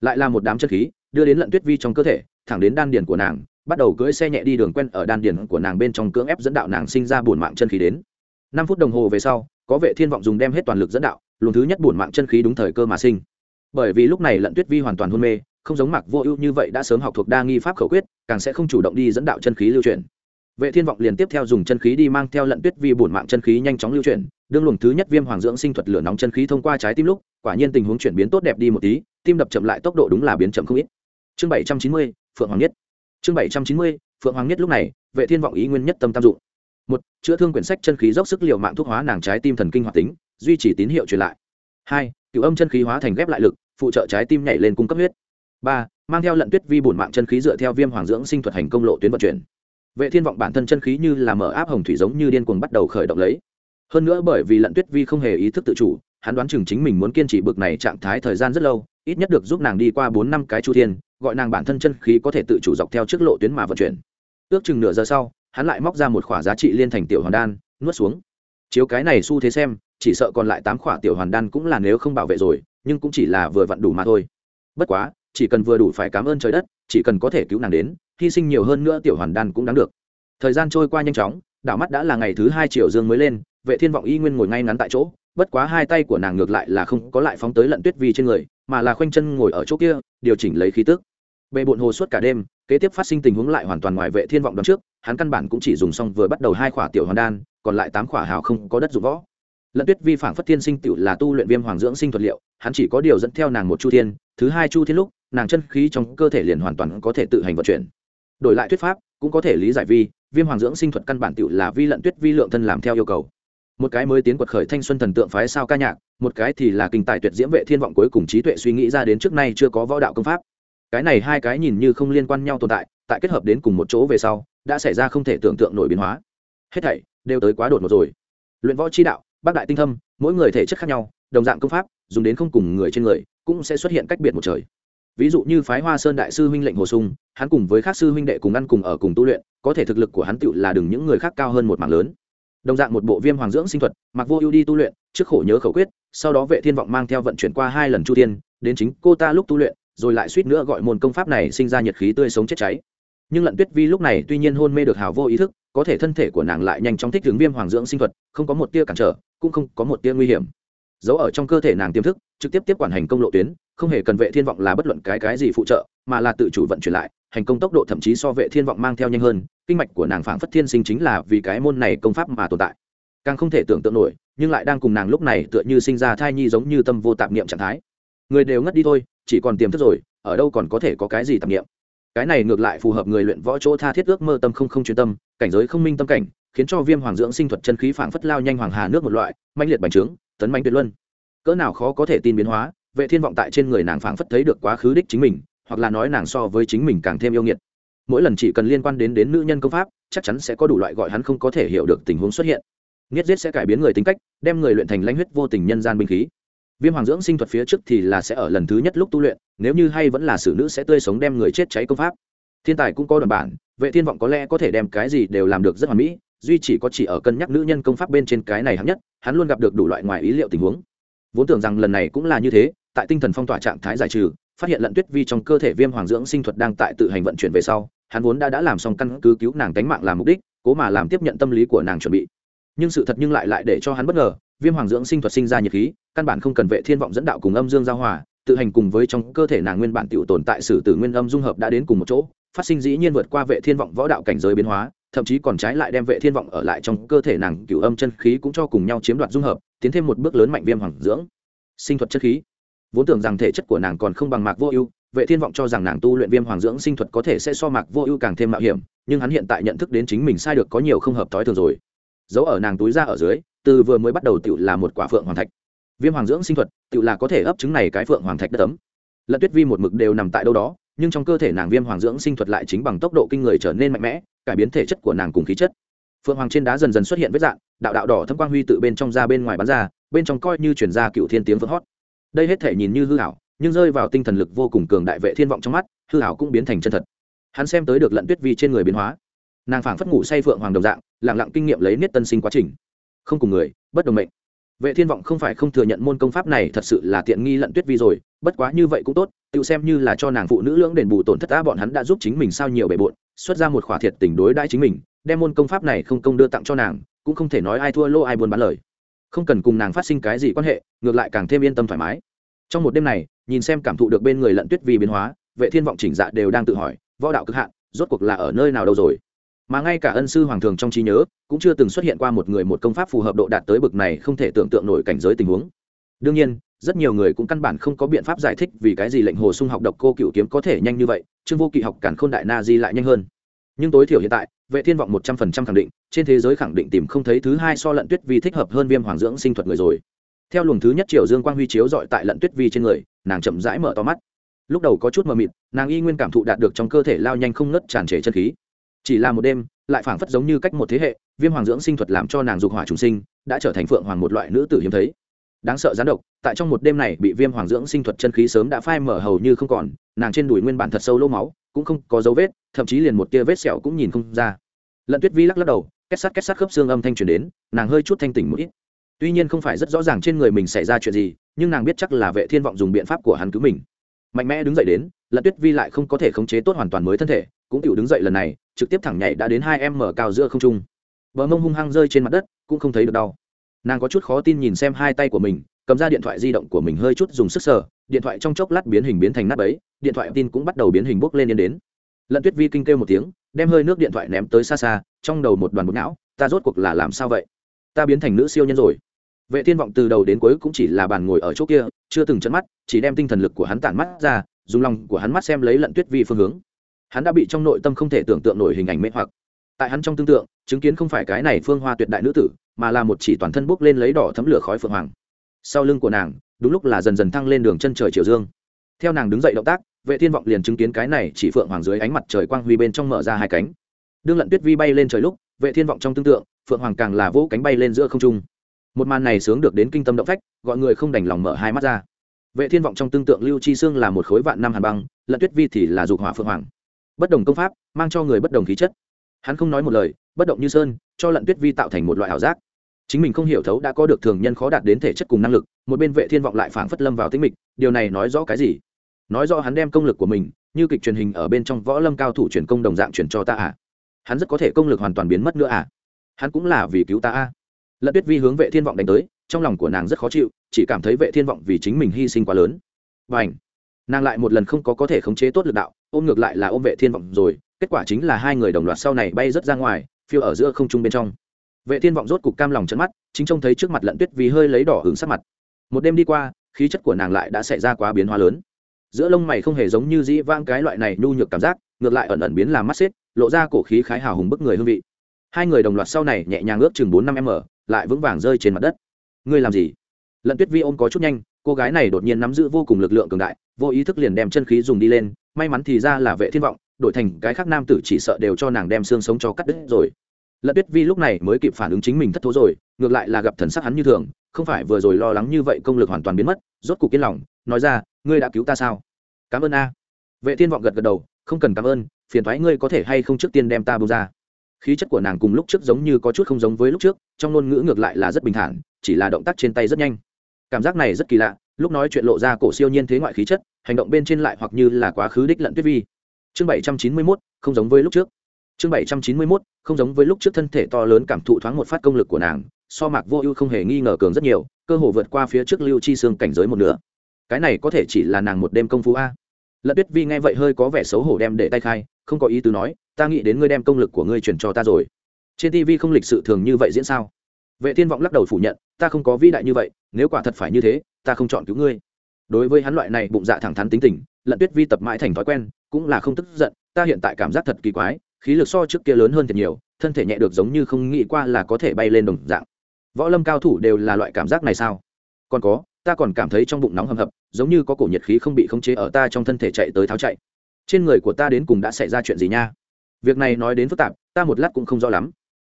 Lại là một đám chân khí, đưa đến lận tuyết vi trong cơ thể, thẳng đến đan điền của nàng, bắt đầu cưỡi xe nhẹ đi đường quen ở đan điền của nàng bên trong cưỡng ép dẫn đạo nàng sinh ra bổn mạng chân khí đến. Năm phút đồng hồ về sau, có vệ thiên vọng dùng đem hết toàn lực dẫn đạo, luồng thứ nhất bổn mạng chân khí đúng thời cơ mà sinh. Bởi vì lúc này lận tuyết vi hoàn toàn hôn mê, không giống mặc vô ưu như vậy đã sớm học thuộc đa nghi pháp khẩu quyết, càng sẽ không chủ động đi dẫn đạo chân khí lưu chuyển vệ thiên vọng liền tiếp theo dùng chân khí đi mang theo lận tuyết vi bổn mạng chân khí nhanh chóng lưu chuyển, đương luồng thứ nhất viêm hoàng dưỡng sinh thuật lửa nóng chân khí thông qua trái tim lúc, quả nhiên tình huống chuyển biến tốt đẹp đi một tí, tim đập chậm lại tốc độ đúng là biến chậm không ít. Chương bảy trăm chín mươi, phượng hoàng nhất. Chương bảy trăm chín mươi, phượng hoàng nhất lúc này, vệ thiên vọng ý nguyên nhất tâm tam dụng. Một, chữa thương quyển sách chân khí dốc sức liều mạng thuốc hóa nàng trái tim thần kinh hoạt tính, duy trì tín hiệu truyền lại. Hai Cửu âm chân khí hóa thành ghép lại lực, phụ trợ trái tim nhảy lên cung cấp huyết. Ba, mang theo lận tuyết vi bổn mạng chân khí dựa theo viêm hoàng dưỡng sinh thuật hành công lộ tuyến vận chuyển vệ thiên vọng bản thân chân khí như là mở áp hồng thủy giống như điên cuồng bắt đầu khởi động lấy. Hơn nữa bởi vì lận tuyết vi không hề ý thức tự chủ, hắn đoán chừng chính mình muốn kiên trì bực này trạng thái thời gian rất lâu, ít nhất được giúp nàng đi qua bốn năm cái chu thiên, gọi nàng bản thân chân khí có thể tự chủ dọc theo trước lộ tuyến mà vận chuyển. Ước chừng nửa giờ sau, hắn lại móc ra một khỏa giá trị liên thành tiểu hoàn đan, nuốt xuống. Chiếu cái này xu thế xem, chỉ sợ còn lại tám khỏa tiểu hoàn đan cũng là nếu không bảo vệ rồi, nhưng cũng chỉ là vừa vặn đủ mà thôi. Bất quá, chỉ cần vừa đủ phải cảm ơn trời đất chỉ cần có thể cứu nàng đến, hy sinh nhiều hơn nữa tiểu hoàn đan cũng đáng được. Thời gian trôi qua nhanh chóng, đảo mắt đã là ngày thứ hai triệu dương mới lên, vệ thiên vọng y nguyên ngồi ngay ngắn tại chỗ, bất quá hai tay của nàng ngược lại là không có lại phóng tới lận tuyết vi trên người, mà là khoanh chân ngồi ở chỗ kia, điều chỉnh lấy khí tức. Bề bộn hồ suốt cả đêm, kế tiếp phát sinh tình huống lại hoàn toàn ngoài vệ thiên vọng đón trước, hắn căn bản cũng chỉ dùng xong vừa bắt đầu hai khỏa tiểu hoàn đan, còn lại tám khỏa hào không có đất dụng võ. Lận tuyết vi phản phất thiên sinh tiểu là tu luyện viêm hoàng dưỡng sinh thuật liệu, hắn chỉ có điều dẫn theo nàng một chu thiên, thứ hai chu thiên lúc nàng chân khí trong cơ thể liền hoàn toàn có thể tự hành vận chuyển. Đổi lại thuyết pháp, cũng có thể lý giải vi, viêm hoàng dưỡng sinh thuật căn bản tựu là vi lận tuyết vi lượng thân làm theo yêu cầu. Một cái mới tiến quật khởi thanh xuân thần tượng phái sao ca nhạc, một cái thì là kinh tài tuyệt diễm vệ thiên vọng cuối cùng trí tuệ suy nghĩ ra đến trước nay chưa có võ đạo công pháp. Cái này hai cái nhìn như không liên quan nhau tồn tại tại kết hợp đến cùng một chỗ về sau, đã xảy ra không thể tưởng tượng nổi biến hóa. Hết thảy đều tới quá đột một rồi. Luyện võ chi đạo, bác đại tinh thâm, mỗi người thể chất khác nhau, đồng dạng công pháp, dùng đến không cùng người trên người, cũng sẽ xuất hiện cách biệt một trời ví dụ như phái hoa sơn đại sư huynh lệnh hồ sung, hắn cùng với các sư huynh đệ cùng ăn cùng ở cùng tu luyện, có thể thực lực của hắn tựu là đừng những người khác cao hơn một mảng lớn. Đồng dạng một bộ viêm hoàng dưỡng sinh thuật, mặc vô ưu đi tu luyện, trước khổ nhớ khẩu quyết, sau đó vệ thiên vọng mang theo vận chuyển qua hai lần chu tiên đến chính cô ta lúc tu luyện, rồi lại suýt nữa gọi môn công pháp này sinh ra nhiệt khí tươi sống chết cháy. Nhưng lận tuyết vi lúc này tuy nhiên hôn mê được hào vô ý thức, có thể thân thể của nàng lại nhanh chóng thích ứng viêm hoàng dưỡng sinh thuật, không có một tia cản trở, cũng không có một tia nguy hiểm. Giấu ở trong cơ thể nàng tiềm thức, trực tiếp tiếp quản hành công lộ tuyến không hề cần vệ thiên vọng là bất luận cái cái gì phụ trợ, mà là tự chủ vận chuyển lại, hành công tốc độ thậm chí so vệ thiên vọng mang theo nhanh hơn, kinh mạch của nàng phảng phất thiên sinh chính là vì cái môn này công pháp mà tồn tại. Càng không thể tưởng tượng nổi, nhưng lại đang cùng nàng lúc này tựa như sinh ra thai nhi giống như tâm vô tạp niệm trạng thái. Người đều ngất đi thôi, chỉ còn tiềm thức rồi, ở đâu còn có thể có cái gì tạp niệm. Cái này ngược lại phù hợp người luyện võ chỗ tha thiết ước mơ tâm không không chuyên tâm, cảnh giới không minh tâm cảnh, khiến cho viêm hoàng dưỡng sinh thuật chân khí phảng phất lao nhanh hoàng hà nước một loại, mãnh liệt bành trướng, tấn manh tuyệt luân. Cỡ nào khó có thể tin biến hóa vệ thiên vọng tại trên người nàng phảng phất thấy được quá khứ đích chính mình, hoặc là nói nàng so với chính mình càng thêm yêu nghiệt. Mỗi lần chỉ cần liên quan đến đến nữ nhân công pháp, chắc chắn sẽ có đủ loại gọi hắn không có thể hiểu được tình huống xuất hiện. Nghiết giết sẽ cải biến người tính cách, đem người luyện thành lãnh huyết vô tình nhân gian binh khí. Viêm hoàng dưỡng sinh thuật phía trước thì là sẽ ở lần thứ nhất lúc tu luyện, nếu như hay vẫn là xử nữ sẽ tươi sống đem người chết cháy công pháp. Thiên tài cũng có đoạn bản, vệ thiên vọng có lẽ có thể đem cái gì đều làm được rất hoàn mỹ, duy chỉ có chỉ ở cân nhắc nữ nhân công pháp bên trên cái này hạng nhất, hắn luôn gặp được đủ loại ngoài ý liệu tình huống. Vốn tưởng rằng lần này cũng là như thế tại tinh thần phong tỏa trạng thái giải trừ, phát hiện lận tuyết vi trong cơ thể viêm hoàng dưỡng sinh thuật đang tại tự hành vận chuyển về sau, hắn vốn đã đã làm xong căn cứ cứu nàng tánh mạng làm mục đích, cố mà làm tiếp nhận tâm lý của nàng chuẩn bị. Nhưng sự thật nhưng lại lại để cho hắn bất ngờ, viêm hoàng dưỡng sinh thuật sinh ra nhiệt khí, căn bản không cần vệ thiên vọng dẫn đạo cùng âm dương giao hòa, tự hành cùng với trong cơ thể nàng nguyên bản tiểu tồn tại sử tử nguyên âm dung hợp đã đến cùng một chỗ, phát sinh dĩ nhiên vượt qua vệ thiên vọng võ đạo cảnh giới biến hóa, thậm chí còn trái lại đem vệ thiên vọng ở lại trong cơ thể nàng cửu âm chân khí cũng cho cùng nhau chiếm đoạt dung hợp, tiến thêm một bước lớn mạnh viêm hoàng dưỡng sinh thuật chất khí vốn tưởng rằng thể chất của nàng còn không bằng mạc vô ưu, vệ thiên vọng cho rằng nàng tu luyện viêm hoàng dưỡng sinh thuật có thể sẽ so mạc vô ưu càng thêm mạo hiểm, nhưng hắn hiện tại nhận thức đến chính mình sai được có nhiều không hợp thói thường rồi. Giấu ở nàng túi ra ở dưới, từ vừa mới bắt đầu tự là một quả phượng hoàng thạch. Viêm hoàng dưỡng sinh thuật tự là có thể ấp trứng này cái phượng hoàng thạch đất tấm lận tuyết vi một mực đều nằm tại đâu đó, nhưng trong cơ thể nàng viêm hoàng dưỡng sinh thuật lại chính bằng tốc độ kinh người trở nên mạnh mẽ, cải biến thể chất của nàng cùng khí chất. Phượng hoàng trên đá dần dần xuất hiện vết dạng, đạo đạo đỏ thâm quang huy tự bên trong ra bên ngoài bắn ra, bên trong coi như chuyển ra cựu thiên tiếng vỡ hót đây hết thể nhìn như hư hảo nhưng rơi vào tinh thần lực vô cùng cường đại vệ thiên vọng trong mắt, hư hảo cũng biến thành chân thật. Hắn xem tới được lận tuyết vi trên người biến hóa. Nàng phảng phất ngủ say phượng hoàng đồng dạng lẳng lặng kinh nghiệm lấy niết tân sinh quá trình. Không cùng người, bất đồng mệnh. Vệ thiên vọng không phải không thừa nhận môn công pháp này thật sự là tiện nghi lận tuyết vi rồi, bất quá như vậy cũng tốt, tự xem như là cho nàng phụ nữ lưỡng đền bù tổn thất á bọn hắn đã giúp chính mình sao nhiều bề bộn, xuất ra một khỏa thiệt tình đối đãi chính mình, đem môn công pháp này không công đưa tặng cho nàng, cũng không thể nói ai thua lô ai buôn bán lời không cần cùng nàng phát sinh cái gì quan hệ, ngược lại càng thêm yên tâm thoải mái. Trong một đêm này, nhìn xem cảm thụ được bên người lận tuyết vì biến hóa, vệ thiên vọng chỉnh dạ đều đang tự hỏi, võ đạo cực hạn, rốt cuộc là ở nơi nào đâu rồi? Mà ngay cả ân sư hoàng thường trong trí nhớ, cũng chưa từng xuất hiện qua một người một công pháp phù hợp độ đạt tới bực này không thể tưởng tượng nổi cảnh giới tình huống. Đương nhiên, rất nhiều người cũng căn bản không có biện pháp giải thích vì cái gì lệnh hồ sung học độc cô cựu kiếm có thể nhanh như vậy, trương vô kỵ học cản khôn đại na di lại nhanh hơn nhưng tối thiểu hiện tại, vệ thiên vọng một trăm phần trăm khẳng định, trên thế giới khẳng định tìm không thấy thứ hai so lận tuyết vi thích hợp hơn viêm hoàng dưỡng sinh thuật người rồi. Theo luồng thứ nhất triều dương quang huy chiếu dọi tại lận tuyết vi trên người, nàng chậm rãi mở to mắt. Lúc đầu có chút mờ mịt, nàng y nguyên cảm thụ đạt được trong cơ thể lao nhanh không ngất tràn trề chân khí. Chỉ là một đêm, lại phảng phất giống như cách một thế hệ, viêm hoàng dưỡng sinh thuật làm cho nàng dục hỏa trùng sinh, đã trở thành phượng hoàng một loại nữ tử hiếm thấy. Đáng sợ gián độc, tại trong một đêm này bị viêm hoàng dưỡng sinh thuật chân khí sớm đã phai mở hầu như không còn, nàng trên đùi nguyên bản thật sâu lỗ máu cũng không có dấu vết, thậm chí liền một tia vết sẹo cũng nhìn không ra. Lận tuyết vi lắc lắc đầu kết sắt kết sắt khớp xương âm thanh truyền đến, nàng hơi chút thanh tỉnh một ít. Tuy nhiên không phải rất rõ ràng trên người mình xảy ra chuyện gì, nhưng nàng biết chắc là vệ thiên vọng dùng biện pháp của hắn cứu mình. Mạnh mẽ đứng dậy đến, lận tuyết vi lại không có thể khống chế tốt hoàn toàn mới thân thể, cũng chịu đứng dậy lần này, trực tiếp thẳng nhảy đã đến hai em mở cao giữa không trung. Bờ mông hung hăng rơi trên mặt đất, cũng không thấy được đau. Nàng có chút khó tin nhìn xem hai tay của mình, cầm ra điện thoại di động của mình hơi chút dùng sức sờ điện thoại trong chốc lát biến hình biến thành nắp ấy, điện thoại tin cũng bắt đầu biến hình bốc lên yên đến. Lận tuyết vi kinh kêu một tiếng, đem hơi nước điện thoại ném tới xa xa, trong đầu một đoàn bột não, ta rốt cuộc là làm sao vậy? Ta biến thành nữ siêu nhân rồi. Vệ thiên vọng từ đầu đến cuối cũng chỉ là bàn ngồi ở chỗ kia, chưa từng chấn mắt, chỉ đem tinh thần lực của hắn tản mắt ra, dùng lòng của hắn mắt xem lấy lận tuyết vi phương hướng. Hắn đã bị trong nội tâm không thể tưởng tượng nổi hình ảnh mê hoặc. Tại hắn trong tương tượng chứng kiến không phải cái này phương hoa tuyệt đại nữ tử, mà là một chỉ toàn thân bốc lên lấy đỏ thấm lửa khói phượng hoàng. Sau lưng của nàng đúng lúc là dần dần thăng lên đường chân trời chiều dương. Theo nàng đứng dậy động tác, vệ thiên vọng liền chứng kiến cái này chỉ phượng hoàng dưới ánh mặt trời quang huy bên trong mở ra hai cánh. Đương lận tuyết vi bay lên trời lúc, vệ thiên vọng trong tương tượng phượng hoàng càng là vỗ cánh bay lên giữa không trung. Một màn này sướng được đến kinh tâm động phách, gọi người không đành lòng mở hai mắt ra. Vệ thiên vọng trong tương tượng lưu chi xương là một khối vạn năm hàn băng, lận tuyết vi thì là dục hỏa phượng hoàng. Bất đồng công pháp, mang cho người bất đồng khí chất. Hắn không nói một lời, bất động như sơn, cho lận tuyết vi tạo thành một loại ảo giác chính mình không hiểu thấu đã có được thường nhân khó đạt đến thể chất cùng năng lực, một bên vệ thiên vọng lại phảng phất lâm vào tinh mịch, điều này nói rõ cái gì? Nói rõ hắn đem công lực của mình, như kịch truyền hình ở bên trong võ lâm cao thủ truyền công đồng dạng truyền cho ta à? Hắn rất có thể công lực hoàn toàn biến mất nữa à? Hắn cũng là vì cứu ta à? Lận tuyết vi hướng vệ thiên vọng đánh tới, trong lòng của nàng rất khó chịu, chỉ cảm thấy vệ thiên vọng vì chính mình hy sinh quá lớn. Và ảnh nàng lại một lần không có có thể khống chế tốt lực đạo, ôm ngược lại là ôm vệ thiên vọng rồi, kết quả chính là hai người đồng loạt sau này bay rất ra ngoài, phiêu ở giữa không trung bên trong vệ thiên vọng rốt cục cam lòng trận mắt, chính trông thấy trước mặt lận tuyết vì hơi lấy đỏ hứng sắc mặt. Một đêm đi qua, khí chất của nàng lại đã xảy ra quá biến hóa lớn. Giữa lông mày không hề giống như dĩ vang cái loại này nhu nhược cảm giác, ngược lại ẩn ẩn biến làm mắt xếp, lộ ra cổ khí khái hào hùng bức người hương vị. Hai người đồng loạt sau này nhẹ nhàng ước chừng bốn năm m lại vững vàng rơi trên mặt đất. Ngươi làm gì? Lận tuyết vi ôm có chút nhanh, cô gái này đột nhiên nắm giữ vô cùng lực lượng cường đại, vô ý thức liền đem chân khí dùng đi lên, may mắn thì ra là vệ thiên vọng, đổi thành cái khác nam tử chỉ sợ đều cho nàng đem xương sống cho cắt đứt rồi lận tuyết vi lúc này mới kịp phản ứng chính mình thất thố rồi, ngược lại là gặp thần sắc hắn như thường, không phải vừa rồi lo lắng như vậy công lực hoàn toàn biến mất, rốt cục yên lòng, nói ra, ngươi đã cứu ta sao? Cảm ơn a. Vệ thiên vọng gật gật đầu, không cần cảm ơn, phiền thoái ngươi có thể hay không trước tiên đem ta bông ra. Khí chất của nàng cùng lúc trước giống như có chút không giống với lúc trước, trong ngôn ngữ ngược lại là rất bình thản, chỉ là động tác trên tay rất nhanh. Cảm giác này rất kỳ lạ, lúc nói chuyện lộ ra cổ siêu nhiên thế ngoại khí chất, hành động bên trên lại hoặc như là quá khứ đích lận tuyết vi. Chương bảy trăm chín mươi mốt, không giống với lúc trước. Chương bảy trăm chín mươi mốt không giống với lúc trước thân thể to lớn cảm thụ thoáng một phát công lực của nàng, so mạc vô ưu không hề nghi ngờ cường rất nhiều, cơ hồ vượt qua phía trước lưu chi xương cảnh giới một nửa. Cái này có thể chỉ là nàng một đêm công phu a. Lận tuyết vi nghe vậy hơi có vẻ xấu hổ đem để tay khai, không có ý tứ nói, ta nghĩ đến ngươi đem công lực của ngươi truyền cho ta rồi. Trên tv không lịch sự thường như vậy diễn sao? Vệ thiên vọng lắc đầu phủ nhận, ta không có vĩ đại như vậy, nếu quả thật phải như thế, ta không chọn cứu ngươi. Đối với hắn loại này bụng dạ thẳng thắn tính tình lận tuyết vi tập mãi thành thói quen, cũng là không tức giận, ta hiện tại cảm giác thật kỳ quái khí lực so trước kia lớn hơn thật nhiều, thân thể nhẹ được giống như không nghĩ qua là có thể bay lên đồng dạng. Võ lâm cao thủ đều là loại cảm giác này sao? Còn có, ta còn cảm thấy trong bụng nóng hầm hập, giống như có cổ nhiệt khí không bị khống chế ở ta trong thân thể chạy tới tháo chạy. Trên người của ta đến cùng đã xảy ra chuyện gì nha? Việc này nói đến phức tạp, ta một lát cũng không rõ lắm.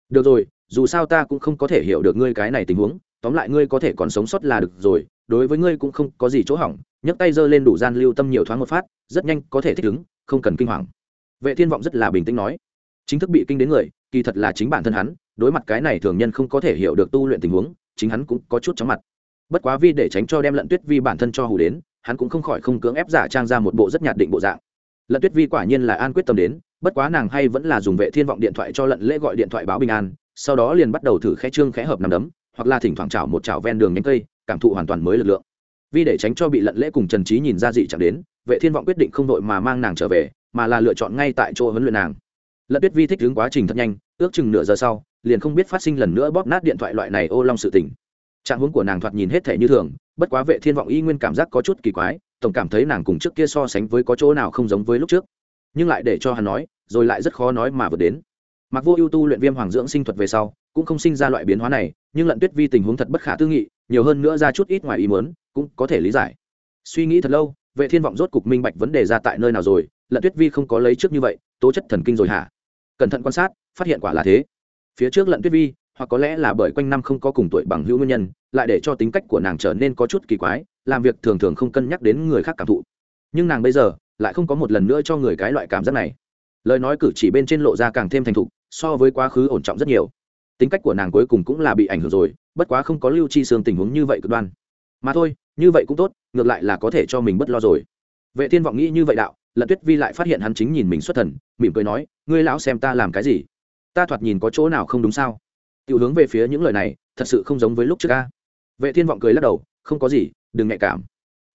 Được rồi, dù sao ta cũng không có thể hiểu được ngươi cái này tình huống, tóm lại ngươi có thể còn sống sót là được rồi, đối với ngươi cũng không có gì chỗ hỏng, nhấc tay giơ lên đủ gian lưu tâm nhiều thoáng một phát, rất nhanh có thể thích ứng, không cần kinh hoàng vệ thiên vọng rất là bình tĩnh nói, chính thức bị kinh đến người, kỳ thật là chính bản thân hắn, đối mặt cái này thường nhân không có thể hiểu được tu luyện tình huống, chính hắn cũng có chút chóng mặt. Bất quá vi để tránh cho đem lận tuyết vi bản thân cho hù đến, hắn cũng không khỏi không cưỡng ép giả trang ra một bộ rất nhạt định bộ dạng. Lận tuyết vi quả nhiên là an quyết tâm đến, bất quá nàng hay vẫn là dùng vệ thiên vọng điện thoại cho lận lễ gọi điện thoại báo bình an, sau đó liền bắt đầu thử khẽ trương khẽ hợp nằm đấm, hoặc là thỉnh thoảng chảo một chảo ven đường nhánh cây, cảm thụ hoàn toàn mới lực lượng. Vì để tránh cho bị lận lễ cùng trần trí nhìn ra dị chẳng đến, vệ thiên vọng quyết định không đội mà mang nàng trở về mà là lựa chọn ngay tại chỗ huấn luyện nàng. Lận tuyết vi thích ứng quá trình thật nhanh, ước chừng nửa giờ sau, liền không biết phát sinh lần nữa bóp nát điện thoại loại này ô long sự tình. Trạng huống của nàng thoạt nhìn hết thể như thường, bất quá vệ thiên vọng y nguyên cảm giác có chút kỳ quái, tổng cảm thấy nàng cùng trước kia so sánh với có chỗ nào không giống với lúc trước. Nhưng lại để cho hắn nói, rồi lại rất khó nói mà vượt đến. Mặc vô ưu tu luyện viêm hoàng dưỡng sinh thuật về sau, cũng không sinh ra loại biến hóa này, nhưng lận tuyết vi tình huống thật bất khả tư nghị, nhiều hơn nữa ra chút ít ngoài ý muốn, cũng có thể lý giải. Suy nghĩ thật lâu, vệ thiên vọng rốt cục minh bạch vấn đề ra tại nơi nào rồi lận tuyết vi không có lấy trước như vậy, tố chất thần kinh rồi hả? Cẩn thận quan sát, phát hiện quả là thế. Phía trước lận tuyết vi, hoặc có lẽ là bởi quanh năm không có cùng tuổi bằng hữu nguyên nhân, lại để cho tính cách của nàng trở nên có chút kỳ quái, làm việc thường thường không cân nhắc đến người khác cảm thụ. Nhưng nàng bây giờ lại không có một lần nữa cho người cái loại cảm giác này. Lời nói cử chỉ bên trên lộ ra càng thêm thành thục, so với quá khứ ổn trọng rất nhiều. Tính cách của nàng cuối cùng cũng là bị ảnh hưởng rồi, bất quá không có lưu chi xương tình huống như vậy cực đoan. Mà thôi, như vậy cũng tốt, ngược lại là có thể cho mình bất lo rồi. Vệ thiên vọng nghĩ như vậy đạo lận tuyết vi lại phát hiện hắn chính nhìn mình xuất thần, mỉm cười nói, ngươi lão xem ta làm cái gì? Ta thoạt nhìn có chỗ nào không đúng sao? Tiểu hướng về phía những lời này, thật sự không giống với lúc trước ca. Vệ thiên vọng cười lắc đầu, không có gì, đừng nhạy cảm.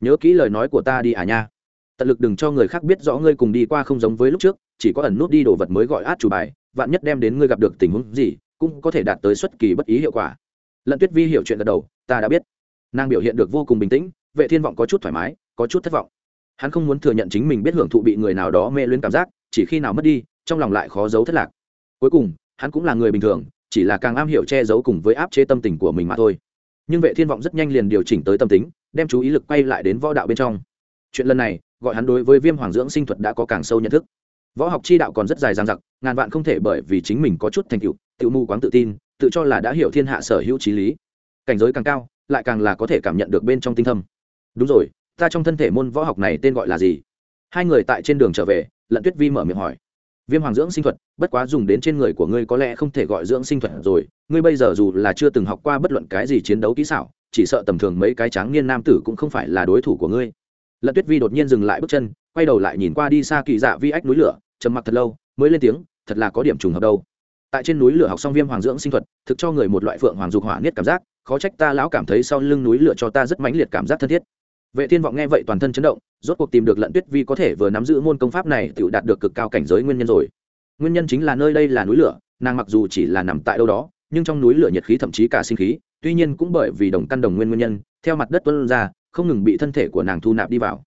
Nhớ kỹ lời nói của ta đi à nha. Tận lực đừng cho người khác biết rõ ngươi cùng đi qua không giống với lúc trước, chỉ có ẩn nút đi đồ vật mới gọi át chủ bài, vạn nhất đem đến ngươi gặp được tình huống gì, cũng có thể đạt tới xuất kỳ bất ý hiệu quả. Lận tuyết vi hiểu chuyện gật đầu, ta đã biết. Nàng biểu hiện được vô cùng bình tĩnh, vệ thiên vọng có chút thoải mái, có chút thất vọng hắn không muốn thừa nhận chính mình biết hưởng thụ bị người nào đó mê luyến cảm giác, chỉ khi nào mất đi, trong lòng lại khó giấu thất lạc. Cuối cùng, hắn cũng là người bình thường, chỉ là càng am hiểu che giấu cùng với áp chế tâm tình của mình mà thôi. Nhưng vệ thiên vọng rất nhanh liền điều chỉnh tới tâm tính, đem chú ý lực quay lại đến võ đạo bên trong. Chuyện lần này, gọi hắn đối với viêm hoàng dưỡng sinh thuật đã có càng sâu nhận thức. Võ học chi đạo còn rất dài dằng dặc, ngàn vạn không thể bởi vì chính mình có chút thành tựu tự mù quáng tự tin, tự cho là đã hiểu thiên hạ sở hữu trí lý. Cảnh giới càng cao, lại càng là có thể cảm nhận được bên trong tinh thâm. Đúng rồi ta trong thân thể môn võ học này tên gọi là gì? Hai người tại trên đường trở về, lận tuyết vi mở miệng hỏi. Viêm hoàng dưỡng sinh thuật, bất quá dùng đến trên người của ngươi có lẽ không thể gọi dưỡng sinh thuật rồi, ngươi bây giờ dù là chưa từng học qua bất luận cái gì chiến đấu kỹ xảo, chỉ sợ tầm thường mấy cái tráng niên nam tử cũng không phải là đối thủ của ngươi. Lận tuyết vi đột nhiên dừng lại bước chân, quay đầu lại nhìn qua đi xa kỳ dạ vi ách núi lửa, trầm mặc thật lâu, mới lên tiếng, thật là có điểm trùng hợp đâu. Tại trên núi lửa học xong viêm hoàng dưỡng sinh thuật, thực cho người một loại phượng hoàng dục hỏa niết cảm giác, khó trách ta lão cảm thấy sau lưng núi lửa cho ta rất mãnh liệt cảm giác thân thiết vệ thiên vọng nghe vậy toàn thân chấn động, rốt cuộc tìm được lận tuyết vi có thể vừa nắm giữ môn công pháp này tự đạt được cực cao cảnh giới nguyên nhân rồi. Nguyên nhân chính là nơi đây là núi lửa, nàng mặc dù chỉ là nằm tại đâu đó, nhưng trong núi lửa nhiệt khí thậm chí cả sinh khí, tuy nhiên cũng bởi vì đồng căn đồng nguyên nguyên nhân, theo mặt đất tuân ra, không ngừng bị thân thể của nàng thu nạp đi vào.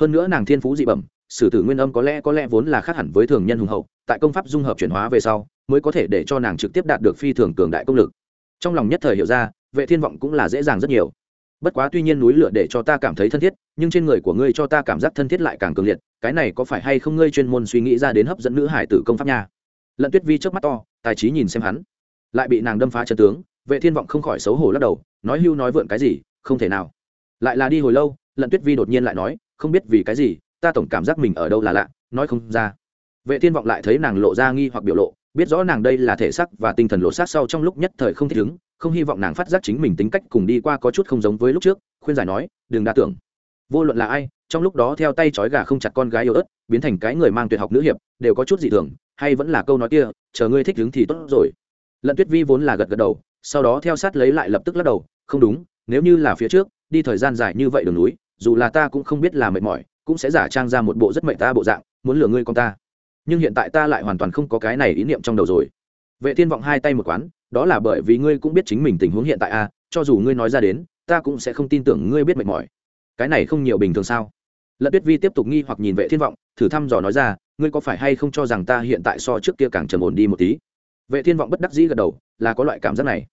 Hơn nữa nàng thiên phú dị bẩm, sử tử nguyên âm có lẽ có lẽ vốn là khác hẳn với thường nhân hùng hậu, tại công pháp dung hợp chuyển hóa về sau, mới có thể để cho nàng trực tiếp đạt được phi thường cường đại công lực. Trong lòng nhất thời hiểu ra, vệ thiên vọng cũng là dễ dàng rất nhiều bất quá tuy nhiên núi lửa để cho ta cảm thấy thân thiết, nhưng trên người của ngươi cho ta cảm giác thân thiết lại càng cường liệt, cái này có phải hay không ngươi chuyên môn suy nghĩ ra đến hấp dẫn nữ hải tử công pháp nha? Lận tuyết vi trước mắt to, tài trí nhìn xem hắn. Lại bị nàng đâm phá chân tướng, vệ thiên vọng không khỏi xấu hổ lắc đầu, nói hưu nói vượn cái gì, không thể nào. Lại là đi hồi lâu, lận tuyết vi đột nhiên lại nói, không biết vì cái gì, ta tổng cảm giác mình ở đâu là lạ, nói không ra. Vệ thiên vọng lại thấy nàng lộ ra nghi hoặc biểu lộ, biết rõ nàng đây là thể sắc và tinh thần lộ sát sau trong lúc nhất thời không thích ứng không hy vọng nàng phát giác chính mình tính cách cùng đi qua có chút không giống với lúc trước, khuyên giải nói, đừng đa tưởng. Vô luận là ai, trong lúc đó theo tay trói gà không chặt con gái yêu ớt, biến thành cái người mang tuyệt học nữ hiệp, đều có chút dị thường, hay vẫn là câu nói kia, chờ ngươi thích đứng thì tốt rồi. Lận tuyết vi vốn là gật gật đầu, sau đó theo sát lấy lại lập tức lắc đầu, không đúng, nếu như là phía trước, đi thời gian dài như vậy đường núi, dù là ta cũng không biết là mệt mỏi, cũng sẽ giả trang ra một bộ rất mệt ta bộ dạng, muốn lừa ngươi con ta. Nhưng hiện tại ta lại hoàn toàn không có cái này ý niệm trong đầu rồi. Vệ thiên vọng hai tay một quán đó là bởi vì ngươi cũng biết chính mình tình huống hiện tại a cho dù ngươi nói ra đến, ta cũng sẽ không tin tưởng ngươi biết mệt mỏi. Cái này không nhiều bình thường sao? Lận tuyết vi tiếp tục nghi hoặc nhìn vệ thiên vọng, thử thăm dò nói ra, ngươi có phải hay không cho rằng ta hiện tại so trước kia càng trầm ổn đi một tí? Vệ thiên vọng bất đắc dĩ gật đầu, là có loại cảm giác này.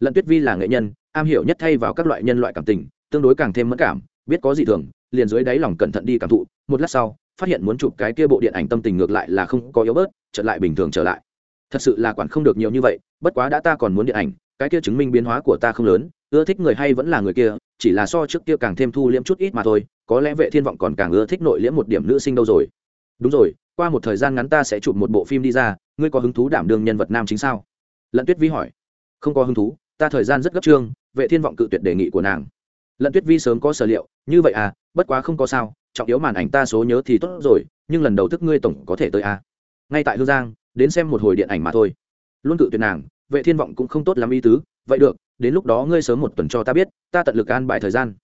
Lận tuyết vi là nghệ nhân, am hiểu nhất thay vào các loại nhân loại cảm tình, tương đối càng thêm mất cảm, biết có gì thường, liền dưới đáy lòng cẩn thận đi cảm thụ, một lát sau, phát hiện muốn chụp cái kia bộ điện ảnh tâm tình ngược lại là không có yếu bớt trở lại bình thường trở lại thật sự là quản không được nhiều như vậy, bất quá đã ta còn muốn điện ảnh, cái kia chứng minh biến hóa của ta không lớn, ưa thích người hay vẫn là người kia, chỉ là so trước kia càng thêm thu liễm chút ít mà thôi, có lẽ vệ thiên vọng còn càng ưa thích nội liễm một điểm nữ sinh đâu rồi. Đúng rồi, qua một thời gian ngắn ta sẽ chụp một bộ phim đi ra, ngươi có hứng thú đảm đương nhân vật nam chính sao? Lận tuyết vi hỏi. Không có hứng thú, ta thời gian rất gấp trương, vệ thiên vọng cự tuyệt đề nghị của nàng. Lận tuyết vi sớm có sở liệu, như vậy à bất quá không có sao, trọng yếu màn ảnh ta số nhớ thì tốt rồi, nhưng lần đầu thức ngươi tổng có thể tới à. Ngay tại hương giang đến xem một hồi điện ảnh mà thôi. Luôn cự tuyệt nàng, vệ thiên vọng cũng không tốt lắm ý tứ, vậy được, đến lúc đó ngươi sớm một tuần cho ta biết, ta tận lực an bài thời gian.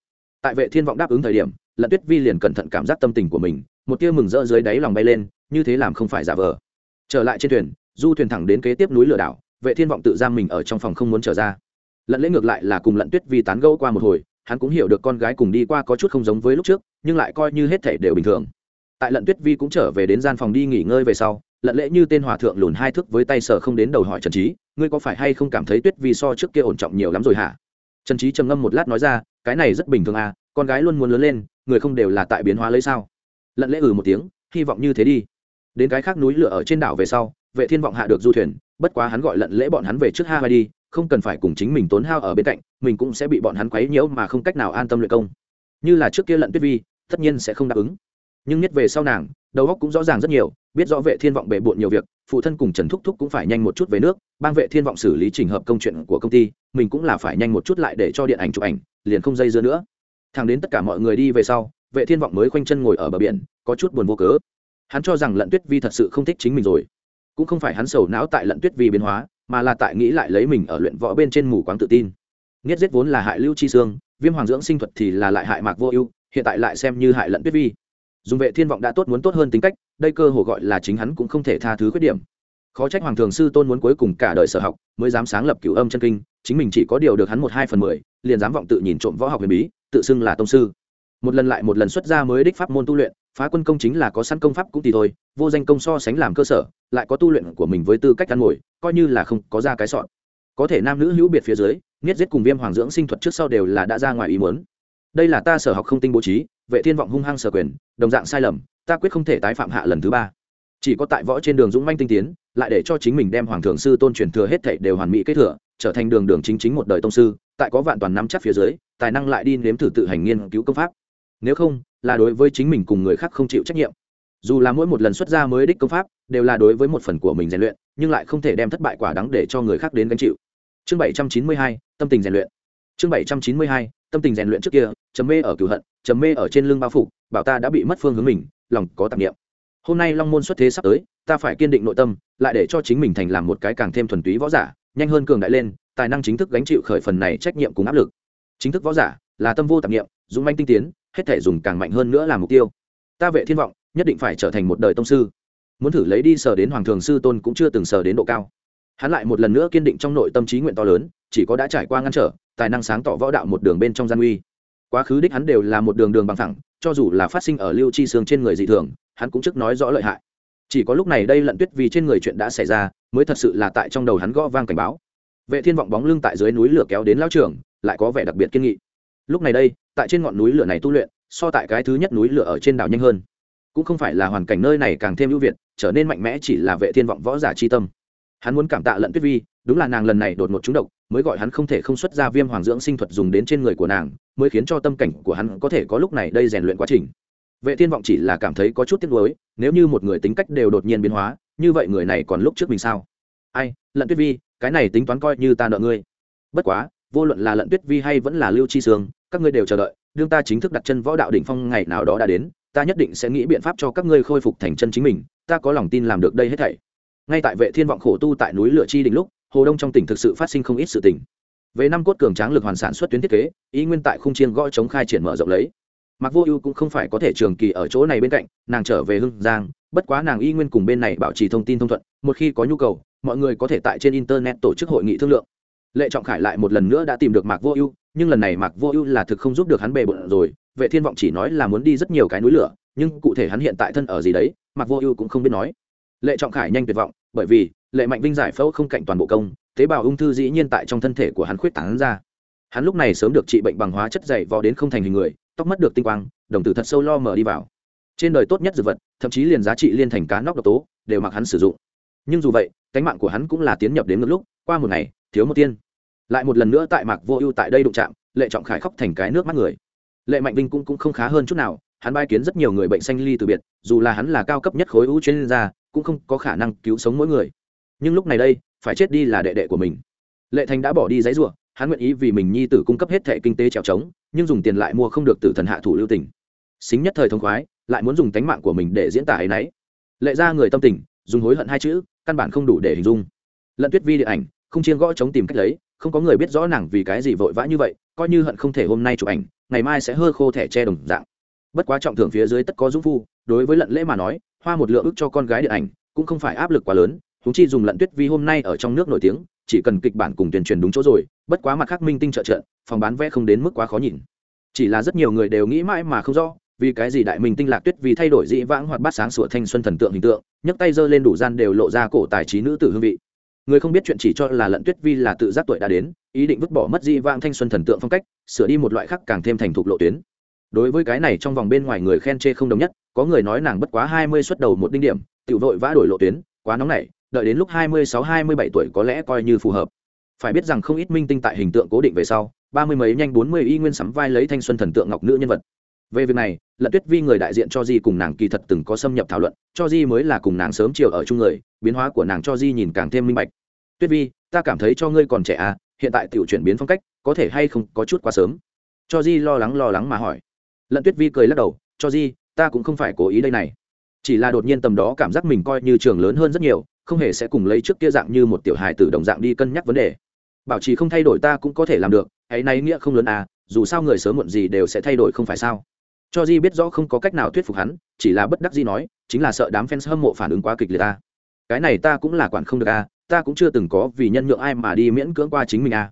Tại vệ thiên vọng đáp ứng thời điểm, lận tuyết vi liền cẩn thận cảm giác tâm tình của mình, một tia mừng rỡ dưới đáy lòng bay lên, như thế làm không phải giả vờ. Trở lại trên thuyền, du thuyền thẳng đến kế tiếp núi lửa đảo, vệ thiên vọng tự giam mình ở trong phòng không muốn trở ra. Lận lễ ngược lại là cùng lận tuyết vi tán gẫu qua một hồi, hắn cũng hiểu được con gái cùng đi qua có chút không giống với lúc trước, nhưng lại coi như hết thể đều bình thường. Tại lận tuyết vi cũng trở về đến gian phòng đi nghỉ ngơi về sau lận lễ như tên hòa thượng lùn hai thước với tay sở không đến đầu hỏi trần trí ngươi có phải hay không cảm thấy tuyết vi so trước kia ổn trọng nhiều lắm rồi hả? Trần trí trầm ngâm một lát nói ra, cái này rất bình thường à con gái luôn muốn lớn lên, người không đều là tại biến hóa lấy sao? Lận lễ ừ một tiếng, hy vọng như thế đi. Đến cái khác núi lửa ở trên đảo về sau, vệ thiên vọng hạ được du thuyền, bất quá hắn gọi lận lễ bọn hắn về trước ha đi, không cần phải cùng chính mình tốn hao ở bên cạnh, mình cũng sẽ bị bọn hắn quấy nhiễu mà không cách nào an tâm luyện công. Như là trước kia lận tuyết vi, tất nhiên sẽ không đáp ứng nhưng nhất về sau nàng, đầu óc cũng rõ ràng rất nhiều, biết rõ vệ thiên vọng bề bộn nhiều việc, phụ thân cùng trần thúc thúc cũng phải nhanh một chút về nước, bang vệ thiên vọng xử lý trình hợp công chuyện của công ty, mình cũng là phải nhanh một chút lại để cho điện ảnh chụp ảnh, liền không dây dưa nữa. Thằng đến tất cả mọi người đi về sau, vệ thiên vọng mới khoanh chân ngồi ở bờ biển, có chút buồn vô cớ. Hắn cho rằng lận tuyết vi thật sự không thích chính mình rồi. Cũng không phải hắn sầu não tại lận tuyết vi biến hóa, mà là tại nghĩ lại lấy mình ở luyện võ bên trên mù quáng tự tin. Nghiết giết vốn là hại lưu chi xương viêm hoàng dưỡng sinh thuật thì là lại hại mạc vô ưu, hiện tại lại xem như hại lận tuyết vi dùng vệ thiên vọng đã tốt muốn tốt hơn tính cách, đây cơ hồ gọi là chính hắn cũng không thể tha thứ khuyết điểm. Khó trách hoàng thường sư tôn muốn cuối cùng cả đời sở học, mới dám sáng lập cửu âm chân kinh, chính mình chỉ có điều được hắn một hai phần mười, liền dám vọng tự nhìn trộm võ học huyền bí, tự xưng là tông sư. Một lần lại một lần xuất ra mới đích pháp môn tu luyện, phá quân công chính là có sẵn công pháp cũng thì thôi, vô danh công so sánh làm cơ sở, lại có tu luyện của mình với tư cách ăn ngồi, coi như là không có ra cái sọn có thể nam nữ hữu biệt phía dưới nghiết giết cùng viêm hoàng dưỡng sinh thuật trước sau đều là đã ra ngoài ý muốn. Đây là ta sở học không tinh bố trí vệ thiên vọng hung hăng sở quyền, đồng dạng sai lầm, ta quyết không thể tái phạm hạ lần thứ ba. Chỉ có tại võ trên đường dũng manh tinh tiến, lại để cho chính mình đem hoàng thượng sư tôn truyền thừa hết thảy đều hoàn mỹ kết thừa, trở thành đường đường chính chính một đời tông sư, tại có vạn toàn nắm chắc phía dưới, tài năng lại đi nếm thử tự hành nghiên cứu công pháp. Nếu không, là đối với chính mình cùng người khác không chịu trách nhiệm. Dù là mỗi một lần xuất ra mới đích công pháp, đều là đối với một phần của mình rèn luyện, nhưng lại không thể đem thất bại quả đắng để cho người khác đến gánh chịu. Chương bảy trăm chín mươi hai, tâm tình rèn luyện. Chương bảy trăm chín mươi hai tâm tình rèn luyện trước kia chấm mê ở cửu hận chấm mê ở trên lưng bao phủ, bảo ta đã bị mất phương hướng mình, lòng có tạp niệm. Hôm nay long môn xuất thế sắp tới, ta phải kiên định nội tâm, lại để cho chính mình thành làm một cái càng thêm thuần túy võ giả, nhanh hơn cường đại lên, tài năng chính thức gánh chịu khởi phần này trách nhiệm cùng áp lực. Chính thức võ giả là tâm vô tạp niệm, dũng manh tinh tiến, hết thể dùng càng mạnh hơn nữa làm mục tiêu. Ta vệ thiên vọng, nhất định phải trở thành một đời tông sư. Muốn thử lấy đi sờ đến hoàng thường sư tôn cũng chưa từng sờ đến độ cao. Hắn lại một lần nữa kiên định trong nội tâm trí nguyện to lớn, chỉ có đã trải qua ngăn trở tài năng sáng tỏ võ đạo một đường bên trong gian uy. Quá khứ đích hắn đều là một đường đường bằng thẳng, cho dù là phát sinh ở lưu chi sương trên người dị thường, hắn cũng trước nói rõ lợi hại. Chỉ có lúc này đây lận tuyết vì trên người chuyện đã xảy ra, mới thật sự là tại trong đầu hắn gõ vang cảnh báo. Vệ thiên vọng bóng lưng tại dưới núi lửa kéo đến lao trường, lại có vẻ đặc biệt kiên nghị. Lúc này đây, tại trên ngọn núi lửa này tu luyện, so tại cái thứ nhất núi lửa ở trên đảo nhanh hơn. Cũng không phải là hoàn cảnh nơi này càng thêm ưu việt, trở nên mạnh mẽ chỉ là vệ thiên vọng võ giả chi tâm hắn muốn cảm tạ lận tuyết vi, đúng là nàng lần này đột ngột trúng độc, mới gọi hắn không thể không xuất ra viêm hoàng dưỡng sinh thuật dùng đến trên người của nàng, mới khiến cho tâm cảnh của hắn có thể có lúc này đây rèn luyện quá trình. Vệ thiên vọng chỉ là cảm thấy có chút tiếc nuối, nếu như một người tính cách đều đột nhiên biến hóa, như vậy người này còn lúc trước mình sao? Ai, lận tuyết vi, cái này tính toán coi như ta nợ ngươi. Bất quá, vô luận là lận tuyết vi hay vẫn là lưu chi sương, các ngươi đều chờ đợi, đương ta chính thức đặt chân võ đạo đỉnh phong ngày nào đó đã đến, ta nhất định sẽ nghĩ biện pháp cho các ngươi khôi phục thành chân chính mình, ta có lòng tin làm được đây hết thảy ngay tại vệ thiên vọng khổ tu tại núi lửa chi đỉnh lúc, hồ đông trong tỉnh thực sự phát sinh không ít sự tình. Về năm cốt cường tráng lực hoàn sản xuất tuyến thiết kế, ý nguyên tại khung chiên gõ chống khai triển mở rộng lấy. Mặc vô ưu cũng không phải có thể trường kỳ ở chỗ này bên cạnh, nàng trở về hưng giang, bất quá nàng y nguyên cùng bên này bảo trì thông tin thông thuận, một khi có nhu cầu, mọi người có thể tại trên internet tổ chức hội nghị thương lượng. Lệ trọng khải lại một lần nữa đã tìm được mạc vô ưu, nhưng lần này mạc vô ưu là thực không giúp được hắn bề bộn rồi, vệ thiên vọng chỉ nói là muốn đi rất nhiều cái núi lửa, nhưng cụ thể hắn hiện tại thân ở gì đấy, mạc vô ưu cũng không biết nói lệ trọng khải nhanh tuyệt vọng bởi vì lệ mạnh vinh giải phẫu không cạnh toàn bộ công tế bào ung thư dĩ nhiên tại trong thân thể của hắn khuyết tán ra. Hắn lúc này sớm được trị bệnh bằng hóa chất dày vò đến không thành hình người tóc mất được tinh quang đồng tử thật sâu lo mở đi vào. Trên đời tốt nhất dược vật thậm chí liền giá trị liên thành cá nóc độc tố đều mặc hắn sử dụng. Nhưng dù vậy cánh mạng của hắn cũng là tiến nhập đến ngược lúc qua một ngày thiếu một tiên. Lại một lần nữa tại mạc vô ưu tại đây đụng chạm lệ trọng khải khóc thành cái nước mắt người. Lệ mạnh vinh cũng, cũng không khá hơn chút nào hắn bai kiến rất nhiều người bệnh sanh ly từ biệt dù là hắn là cao cấp nhất khối ưu chuyên gia cũng không có khả năng cứu sống mỗi người. Nhưng lúc này đây, phải chết đi là đệ đệ của mình. Lệ thành đã bỏ đi giấy ruộng hắn nguyện ý vì mình nhi tử cung cấp hết thẻ kinh tế trèo trống, nhưng dùng tiền lại mua không được tử thần hạ thủ lưu tình. Xính nhất thời thông khoái, lại muốn dùng tánh mạng của mình để diễn tả ấy nấy. Lệ ra người tâm tình, dùng hối hận hai chữ, căn bản không đủ để hình dung. Lận tuyết vi điện ảnh, không chiên gõ chống tìm cách lấy, không có người biết rõ nàng vì cái gì vội vã như vậy, coi như hận không thể hôm nay chụp ảnh, ngày mai sẽ hơ khô thẻ che đồng dạng. Bất quá trọng thưởng phía dưới tất có dũng phu, đối với lận lễ mà nói hoa một lượng ức cho con gái điện ảnh, cũng không phải áp lực quá lớn chúng chi dùng lận tuyết vi hôm nay ở trong nước nổi tiếng, chỉ cần kịch bản cùng tuyên truyền đúng chỗ rồi, bất quá mặt khác minh tinh trợ trợ phòng bán vé không đến mức quá khó nhìn. Chỉ là rất nhiều người đều nghĩ mãi mà không rõ, vì cái gì đại minh tinh lạc tuyết vì thay đổi dĩ vãng hoặc bát sáng sủa thanh xuân thần tượng hình tượng, nhấc tay giơ lên đủ gian đều lộ ra cổ tài trí nữ tử hương vị. Người không biết chuyện chỉ cho là lận tuyết vi là tự giác tuổi đã đến, ý định vứt bỏ mất dĩ vãng thanh xuân thần tượng phong cách, sửa đi một loại khác càng thêm thành thục lộ tuyến. Đối với cái này trong vòng bên ngoài người khen chê không đồng nhất có người nói nàng bất quá hai mươi xuất đầu một đinh điểm tự vội vã đổi lộ tuyến, quá nóng nảy, đợi đến lúc hai mươi sáu, hai mươi bảy tuổi có lẽ coi như phù hợp. Phải biết rằng không ít minh tinh tại hình tượng cố định về sau, ba mươi mấy nhanh bốn mươi y nguyên sắm vai lấy thanh xuân thần tượng ngọc nữ nhân vật. Về việc này lận tuyết vi người đại diện cho di cùng nàng kỳ thật từng có xâm nhập thảo luận, cho di mới là cùng nàng sớm chiều ở chung người, biến hóa của nàng cho di nhìn càng thêm minh bạch. Tuyết vi, ta cảm thấy cho ngươi còn trẻ à hiện tại tiểu chuyển biến phong cách, có thể hay không có chút quá sớm? Cho di lo lắng lo lắng mà hỏi. Lận tuyết vi cười lắc đầu, cho di ta cũng không phải cố ý đây này. Chỉ là đột nhiên tầm đó cảm giác mình coi như trường lớn hơn rất nhiều, không hề sẽ cùng lấy trước kia dạng như một tiểu hài tử đồng dạng đi cân nhắc vấn đề. Bảo trì không thay đổi ta cũng có thể làm được hãy nay nghĩa không lớn à dù sao người sớm muộn gì đều sẽ thay đổi không phải sao? Cho di biết rõ không có cách nào thuyết phục hắn, chỉ là bất đắc di nói, chính là sợ đám fans hâm mộ phản ứng quá kịch liệt ta. Cái này ta cũng là quản không được à ta cũng chưa từng có vì nhân nhượng ai mà đi miễn cưỡng qua chính mình à.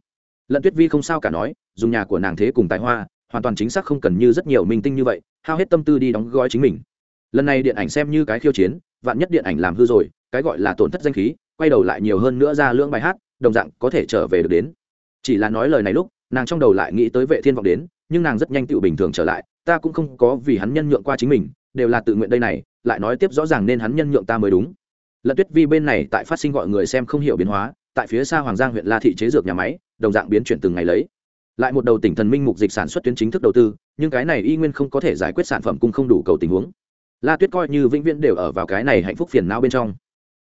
Lận tuyết vi không sao cả nói, dùng nhà của nàng thế cùng tài hoa hoàn toàn chính xác không cần như rất nhiều minh tinh như vậy, hao hết tâm tư đi đóng gói chính mình. Lần này điện ảnh xem như cái khiêu chiến, vạn nhất điện ảnh làm hư rồi, cái gọi là tổn thất danh khí, quay đầu lại nhiều hơn nữa ra lưỡng bài hát, đồng dạng có thể trở về được đến. Chỉ là nói lời này lúc, nàng trong đầu lại nghĩ tới vệ thiên vọng đến, nhưng nàng rất nhanh tự bình thường trở lại, ta cũng không có vì hắn nhân nhượng qua chính mình, đều là tự nguyện đây này, lại nói tiếp rõ ràng nên hắn nhân nhượng ta mới đúng. Lận tuyết vi bên này tại phát sinh gọi người xem không hiểu biến hóa, tại phía xa hoàng giang huyện la thị chế dược nhà máy, đồng dạng biến chuyển từng ngày lấy lại một đầu tỉnh thần minh mục dịch sản xuất tuyến chính thức đầu tư, nhưng cái này y nguyên không có thể giải quyết sản phẩm cung không đủ cầu tình huống. La tuyết coi như vĩnh viễn đều ở vào cái này hạnh phúc phiền não bên trong.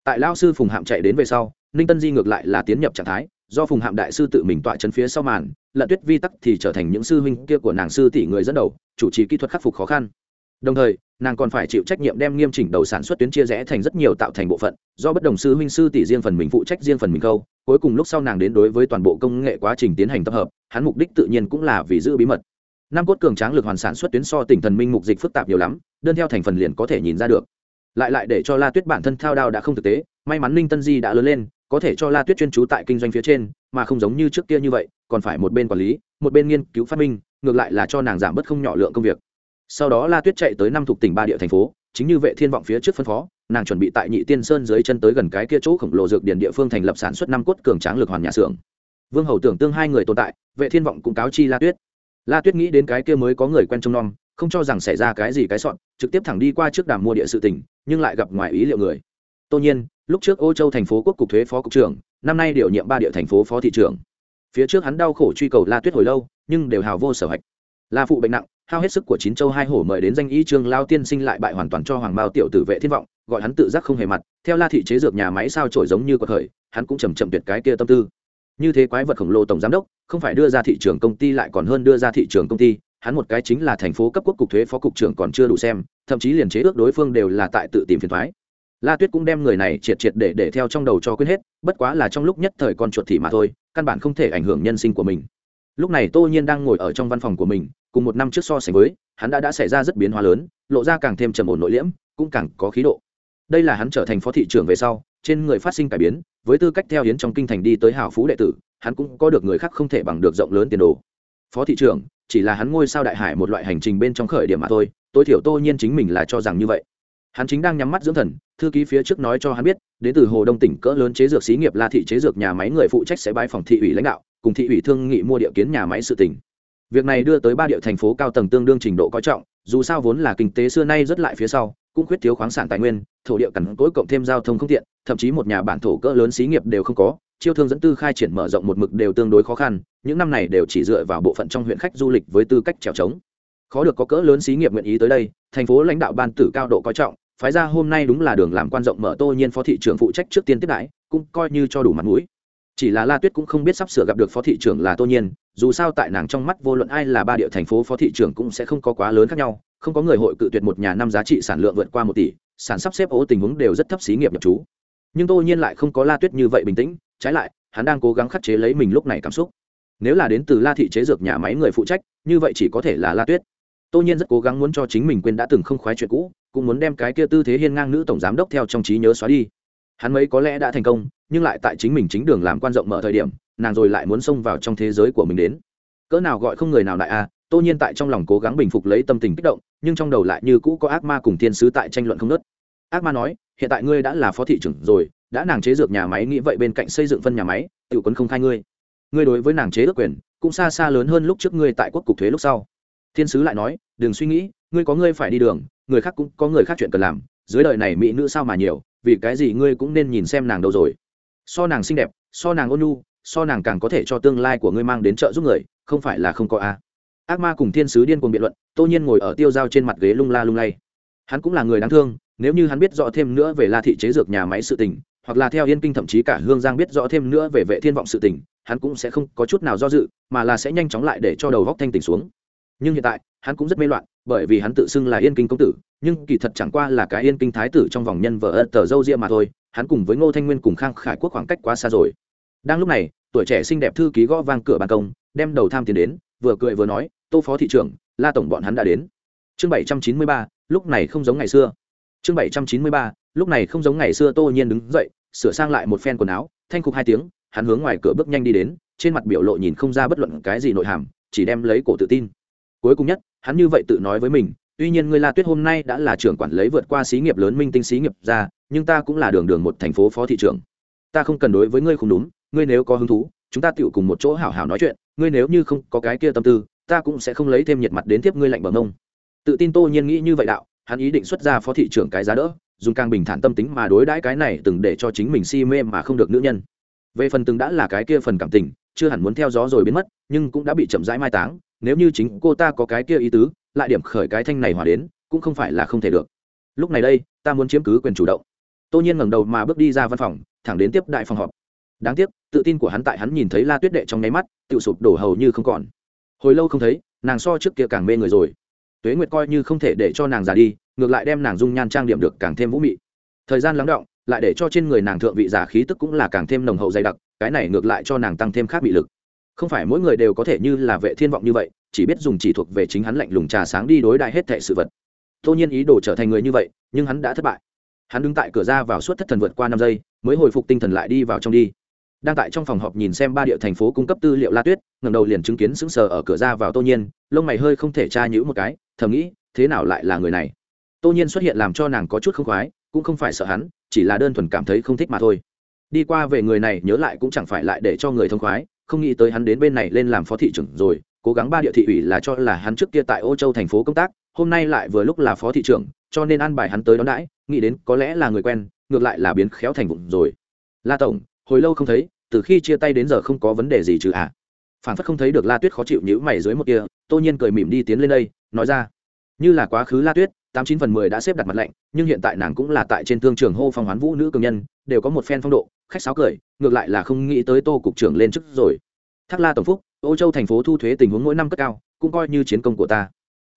Tại lao sư phùng hạm chạy đến về sau, ninh tân di ngược lại là tiến nhập trạng thái, do phùng hạm đại sư tự mình tọa chân phía sau màn, lận tuyết vi tắc thì trở thành những sư huynh kia của nàng sư tỷ người dẫn đầu, chủ trì kỹ thuật khắc phục khó khăn. Đồng thời, nàng còn phải chịu trách nhiệm đem nghiêm chỉnh đầu sản xuất tuyến chia rẽ thành rất nhiều tạo thành bộ phận, do bất đồng sư huynh sư tỷ riêng phần mình phụ trách riêng phần mình câu cuối cùng lúc sau nàng đến đối với toàn bộ công nghệ quá trình tiến hành tập hợp hắn mục đích tự nhiên cũng là vì giữ bí mật. Năm cốt cường tráng lực hoàn sản xuất tuyến so tỉnh thần minh mục dịch phức tạp nhiều lắm, đơn theo thành phần liền có thể nhìn ra được. Lại lại để cho la tuyết bản thân thao đao đã không thực tế, may mắn ninh tân di đã lớn lên, có thể cho la tuyết chuyên trú tại kinh doanh phía trên, mà không giống như trước kia như vậy, còn phải một bên quản lý, một bên nghiên cứu phát minh, ngược lại là cho nàng giảm bớt không nhỏ lượng công việc. Sau đó la tuyết chạy tới năm thuộc tỉnh ba địa thành phố, chính như vệ thiên vọng phía trước phân phó, nàng chuẩn bị tại nhị tiên sơn dưới chân tới gần cái kia chỗ khổng lồ dược điển địa phương thành lập sản xuất năm cốt cường tráng lực hoàn nhà xưởng vương hầu tưởng tương hai người tồn tại, vệ thiên vọng cũng cáo chi la tuyết. La tuyết nghĩ đến cái kia mới có người quen trông nom, không cho rằng xảy ra cái gì cái sọn, trực tiếp thẳng đi qua trước đàm mua địa sự tỉnh, nhưng lại gặp ngoài ý liệu người. Tô nhiên, lúc trước ô châu thành phố quốc cục thuế phó cục trưởng, năm nay điều nhiệm ba địa thành phố phó thị trưởng. Phía trước hắn đau khổ truy cầu la tuyết hồi lâu, nhưng đều hào vô sở hạch la phụ bệnh nặng, hao hết sức của chín châu hai hổ mời đến danh y trương lao tiên sinh lại bại hoàn toàn cho hoàng bao tiểu tử vệ thiên vọng, gọi hắn tự giác không hề mặt, theo la thị chế dược nhà máy sao trổi giống như có thời hắn cũng chầm chậm tuyệt cái kia tâm tư như thế quái vật khổng lồ tổng giám đốc, không phải đưa ra thị trường công ty lại còn hơn đưa ra thị trường công ty, hắn một cái chính là thành phố cấp quốc cục thuế phó cục trưởng còn chưa đủ xem, thậm chí liền chế ước đối phương đều là tại tự tìm phiền thoái. La tuyết cũng đem người này triệt triệt để để theo trong đầu cho quên hết, bất quá là trong lúc nhất thời con chuột thì mà thôi, căn bản không thể ảnh hưởng nhân sinh của mình. Lúc này tô nhiên đang ngồi ở trong văn phòng của mình, cùng một năm trước so sánh với, hắn đã đã xảy ra rất biến hóa lớn, lộ ra càng thêm trầm ổn nội liễm, cũng càng có khí độ. Đây là hắn trở thành phó thị trưởng về sau, trên người phát sinh cải biến với tư cách theo hiến trong kinh thành đi tới hào phú đệ tử, hắn cũng có được người khác không thể bằng được rộng lớn tiền đồ. Phó thị trưởng, chỉ là hắn ngôi sao đại hải một loại hành trình bên trong khởi điểm mà thôi, tối thiểu tô nhiên chính mình là cho rằng như vậy. Hắn chính đang nhắm mắt dưỡng thần, thư ký phía trước nói cho hắn biết, đến từ hồ đông tỉnh cỡ lớn chế dược xí nghiệp la thị chế dược nhà máy người phụ trách sẽ bãi phòng thị ủy lãnh đạo, cùng thị ủy thương nghị mua địa kiến nhà máy sự tỉnh việc này đưa tới ba địa thành phố cao tầng tương đương trình độ coi trọng, dù sao vốn là kinh tế xưa nay rất lại phía sau cũng khuyết thiếu khoáng sản tài nguyên, thổ địa cằn cỗi cộng thêm giao thông không tiện, thậm chí một nhà bản thổ cỡ lớn xí nghiệp đều không có, chiêu thương dẫn tư khai triển mở rộng một mực đều tương đối khó khăn, những năm này đều chỉ dựa vào bộ phận trong huyện khách du lịch với tư cách trèo trống. Khó được có cỡ lớn xí nghiệp nguyện ý tới đây, thành phố lãnh đạo ban tử cao độ coi trọng, phái ra hôm nay đúng là đường làm quan rộng mở tô nhiên phó thị trưởng phụ trách trước tiên tiếp đãi, cũng coi như cho đủ mặt mũi. Chỉ là la tuyết cũng không biết sắp sửa gặp được phó thị trưởng là tô nhiên, dù sao tại nàng trong mắt vô luận ai là ba địa thành phố phó thị trưởng cũng sẽ không có quá lớn khác nhau không có người hội cự tuyệt một nhà năm giá trị sản lượng vượt qua một tỷ, sản sắp xếp ố tình huống đều rất thấp xí nghiệp nhập chú. nhưng tô nhiên lại không có la tuyết như vậy bình tĩnh, trái lại, hắn đang cố gắng khắc chế lấy mình lúc này cảm xúc. Nếu là đến từ la thị chế dược nhà máy người phụ trách, như vậy chỉ có thể là la tuyết. Tô nhiên rất cố gắng muốn cho chính mình quên đã từng không khoái chuyện cũ, cũng muốn đem cái kia tư thế hiên ngang nữ tổng giám đốc theo trong trí nhớ xóa đi. Hắn mấy có lẽ đã thành công, nhưng lại tại chính mình chính đường làm quan rộng mở thời điểm, nàng rồi lại muốn xông vào trong thế giới của mình đến. Cỡ nào gọi không người nào lại à tô nhiên tại trong lòng cố gắng bình phục lấy tâm tình kích động, nhưng trong đầu lại như cũ có ác ma cùng thiên sứ tại tranh luận không nớt ác ma nói, hiện tại ngươi đã là phó thị trưởng rồi, đã nàng chế dược nhà máy nghĩ vậy bên cạnh xây dựng phân nhà máy, tự quấn không khai ngươi. Ngươi đối với nàng chế ước quyền, cũng xa xa lớn hơn lúc trước ngươi tại quốc cục thuế lúc sau. Thiên sứ lại nói, đừng suy nghĩ, ngươi có ngươi phải đi đường, người khác cũng có người khác chuyện cần làm, dưới đời này mỹ nữ sao mà nhiều, vì cái gì ngươi cũng nên nhìn xem nàng đâu rồi. So nàng xinh đẹp, so nàng ôn nhu, so nàng càng có thể cho tương lai của ngươi mang đến trợ giúp người, không phải là không có a ác ma cùng thiên sứ điên cuồng biện luận, tô nhiên ngồi ở tiêu dao trên mặt ghế lung la lung lay. Hắn cũng là người đáng thương, nếu như hắn biết rõ thêm nữa về la thị chế dược nhà máy sự tình, hoặc là theo yên kinh thậm chí cả hương giang biết rõ thêm nữa về vệ thiên vọng sự tình, hắn cũng sẽ không có chút nào do dự, mà là sẽ nhanh chóng lại để cho đầu góc thanh tỉnh xuống. Nhưng hiện tại, hắn cũng rất mê loạn, bởi vì hắn tự xưng là yên kinh công tử, nhưng kỳ thật chẳng qua là cái yên kinh thái tử trong vòng nhân vợ ân tờ dâu ria mà thôi, hắn cùng với ngô thanh nguyên cùng khang khải quốc khoảng cách quá xa rồi. Đang lúc này, tuổi trẻ xinh đẹp thư ký gõ vang cửa ban công, đem đầu tham tiền đến vừa cười vừa nói, tô phó thị trưởng, la tổng bọn hắn đã đến. Chương bảy trăm chín mươi ba, lúc này không giống ngày xưa. Chương bảy trăm chín mươi ba, lúc này không giống ngày xưa tô nhiên đứng dậy, sửa sang lại một phen quần áo, thanh cục hai tiếng, hắn hướng ngoài cửa bước nhanh đi đến, trên mặt biểu lộ nhìn không ra bất luận cái gì nội hàm, chỉ đem lấy cổ tự tin. Cuối cùng nhất, hắn như vậy tự nói với mình, tuy nhiên ngươi la tuyết hôm nay đã là trưởng quản lấy vượt qua xí nghiệp lớn minh tinh xí nghiệp ra, nhưng ta cũng là đường đường một thành phố phó thị trưởng. Ta không cần đối với ngươi không đúng, ngươi nếu có hứng thú, chúng ta tựu cùng một chỗ hảo hảo nói chuyện ngươi nếu như không có cái kia tâm tư, ta cũng sẽ không lấy thêm nhiệt mặt đến tiếp ngươi lạnh bờ mông. Tự tin tô nhiên nghĩ như vậy đạo, hắn ý định xuất ra phó thị trưởng cái giá đỡ, dùng càng bình thản tâm tính mà đối đãi cái này từng để cho chính mình si mê mà không được nữ nhân. Về phần từng đã là cái kia phần cảm tình, chưa hẳn muốn theo gió rồi biến mất, nhưng cũng đã bị chậm rãi mai táng, nếu như chính cô ta có cái kia ý tứ, lại điểm khởi cái thanh này hòa đến, cũng không phải là không thể được. Lúc này đây, ta muốn chiếm cứ quyền chủ động. Tô nhiên ngẩng đầu mà bước đi ra văn phòng, thẳng đến tiếp đại phòng họp đáng tiếc, tự tin của hắn tại hắn nhìn thấy la tuyết đệ trong nháy mắt tự sụp đổ hầu như không còn. Hồi lâu không thấy, nàng so trước kia càng mê người rồi. Tuế nguyệt coi như không thể để cho nàng già đi, ngược lại đem nàng dung nhan trang điểm được càng thêm vũ mị. Thời gian lắng động, lại để cho trên người nàng thượng vị giả khí tức cũng là càng thêm nồng hậu dày đặc, cái này ngược lại cho nàng tăng thêm khác bị lực. Không phải mỗi người đều có thể như là vệ thiên vọng như vậy, chỉ biết dùng chỉ thuộc về chính hắn lạnh lùng trà sáng đi đối đại hết thệ sự vật. Tô nhiên ý đồ trở thành người như vậy, nhưng hắn đã thất bại. Hắn đứng tại cửa ra vào suốt thất thần vượt qua năm giây, mới hồi phục tinh thần lại đi vào trong đi đang tại trong phòng họp nhìn xem ba địa thành phố cung cấp tư liệu la tuyết, ngẩng đầu liền chứng kiến sững sờ ở cửa ra vào tô nhiên, lông mày hơi không thể tra nhữ một cái, thầm nghĩ, thế nào lại là người này? Tô nhiên xuất hiện làm cho nàng có chút không khoái, cũng không phải sợ hắn, chỉ là đơn thuần cảm thấy không thích mà thôi. Đi qua về người này nhớ lại cũng chẳng phải lại để cho người thông khoái, không nghĩ tới hắn đến bên này lên làm phó thị trưởng rồi, cố gắng ba địa thị ủy là cho là hắn trước kia tại ô châu thành phố công tác, hôm nay lại vừa lúc là phó thị trưởng, cho nên ăn bài hắn tới đón đãi, nghĩ đến có lẽ là người quen, ngược lại là biến khéo thành vụng rồi. La tổng, hồi lâu không thấy từ khi chia tay đến giờ không có vấn đề gì chứ à? Phản phất không thấy được la tuyết khó chịu nhữ mày dưới một kia, tô nhiên cười mỉm đi tiến lên đây, nói ra. Như là quá khứ la tuyết, tám chín phần mười đã xếp đặt mặt lạnh, nhưng hiện tại nàng cũng là tại trên thương trường hô phong hoán vũ nữ cường nhân, đều có một phen phong độ, khách sáo cười, ngược lại là không nghĩ tới tô cục trưởng lên chức rồi. Thác la tổng phúc, ô châu thành phố thu thuế tình huống mỗi năm cất cao, cũng coi như chiến công của ta.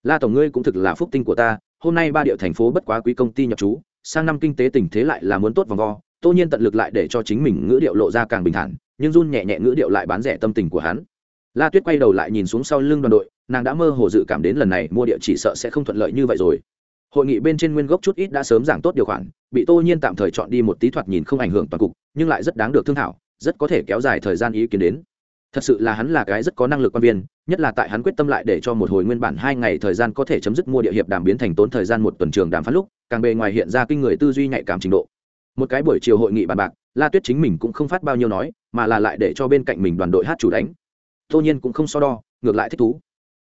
La tổng ngươi cũng thực là phúc tinh của ta, hôm nay ba điệu thành phố bất quá quý công ty nhập trú, sang năm kinh tế tình thế lại là muốn tốt vòng vo tô nhiên tận lực lại để cho chính mình ngữ điệu lộ ra càng bình thản, nhưng run nhẹ nhẹ ngữ điệu lại bán rẻ tâm tình của hắn. La tuyết quay đầu lại nhìn xuống sau lưng đoàn đội, nàng đã mơ hồ dự cảm đến lần này mua địa chỉ sợ sẽ không thuận lợi như vậy rồi. Hội nghị bên trên nguyên gốc chút ít đã sớm giảng tốt điều khoản, bị tô nhiên tạm thời chọn đi một tí thoạt nhìn không ảnh hưởng toàn cục, nhưng lại rất đáng được thương thảo, rất có thể kéo dài thời gian ý kiến đến. Thật sự là hắn là cái rất có năng lực quan viên, nhất là tại hắn quyết tâm lại để cho một hồi nguyên bản hai ngày thời gian có thể chấm dứt mua địa hiệp đàm biến thành tốn thời gian một tuần trường đàm phán lúc, càng bề ngoài hiện ra kinh người tư duy nhạy cảm trình độ một cái buổi chiều hội nghị bàn bạc, la tuyết chính mình cũng không phát bao nhiêu nói, mà là lại để cho bên cạnh mình đoàn đội hát chủ đánh. Tô nhiên cũng không so đo, ngược lại thích thú.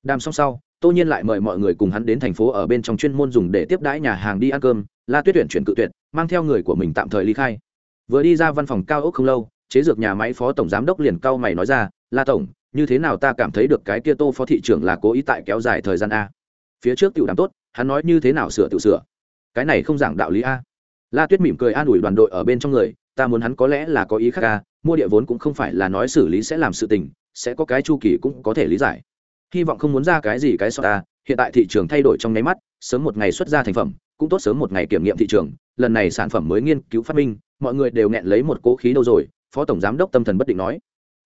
Đàm xong sau, tô nhiên lại mời mọi người cùng hắn đến thành phố ở bên trong chuyên môn dùng để tiếp đãi nhà hàng đi ăn cơm. La tuyết tuyển chuyển cự tuyệt, mang theo người của mình tạm thời ly khai. Vừa đi ra văn phòng cao ốc không lâu, chế dược nhà máy phó tổng giám đốc liền cao mày nói ra, la tổng, như thế nào ta cảm thấy được cái kia tô phó thị trưởng là cố ý tại kéo dài thời gian a? Phía trước tiểu đàm tốt, hắn nói như thế nào sửa tự sửa? Cái này không giảng đạo lý a la tuyết mỉm cười an ủi đoàn đội ở bên trong người, ta muốn hắn có lẽ là có ý khác a mua địa vốn cũng không phải là nói xử lý sẽ làm sự tình, sẽ có cái chu kỳ cũng có thể lý giải. Hy vọng không muốn ra cái gì cái so ta, hiện tại thị trường thay đổi trong nháy mắt, sớm một ngày xuất ra thành phẩm, cũng tốt sớm một ngày kiểm nghiệm thị trường, lần này sản phẩm mới nghiên cứu phát minh, mọi người đều nghẹn lấy một cố khí đâu rồi, phó tổng giám đốc tâm thần bất định nói.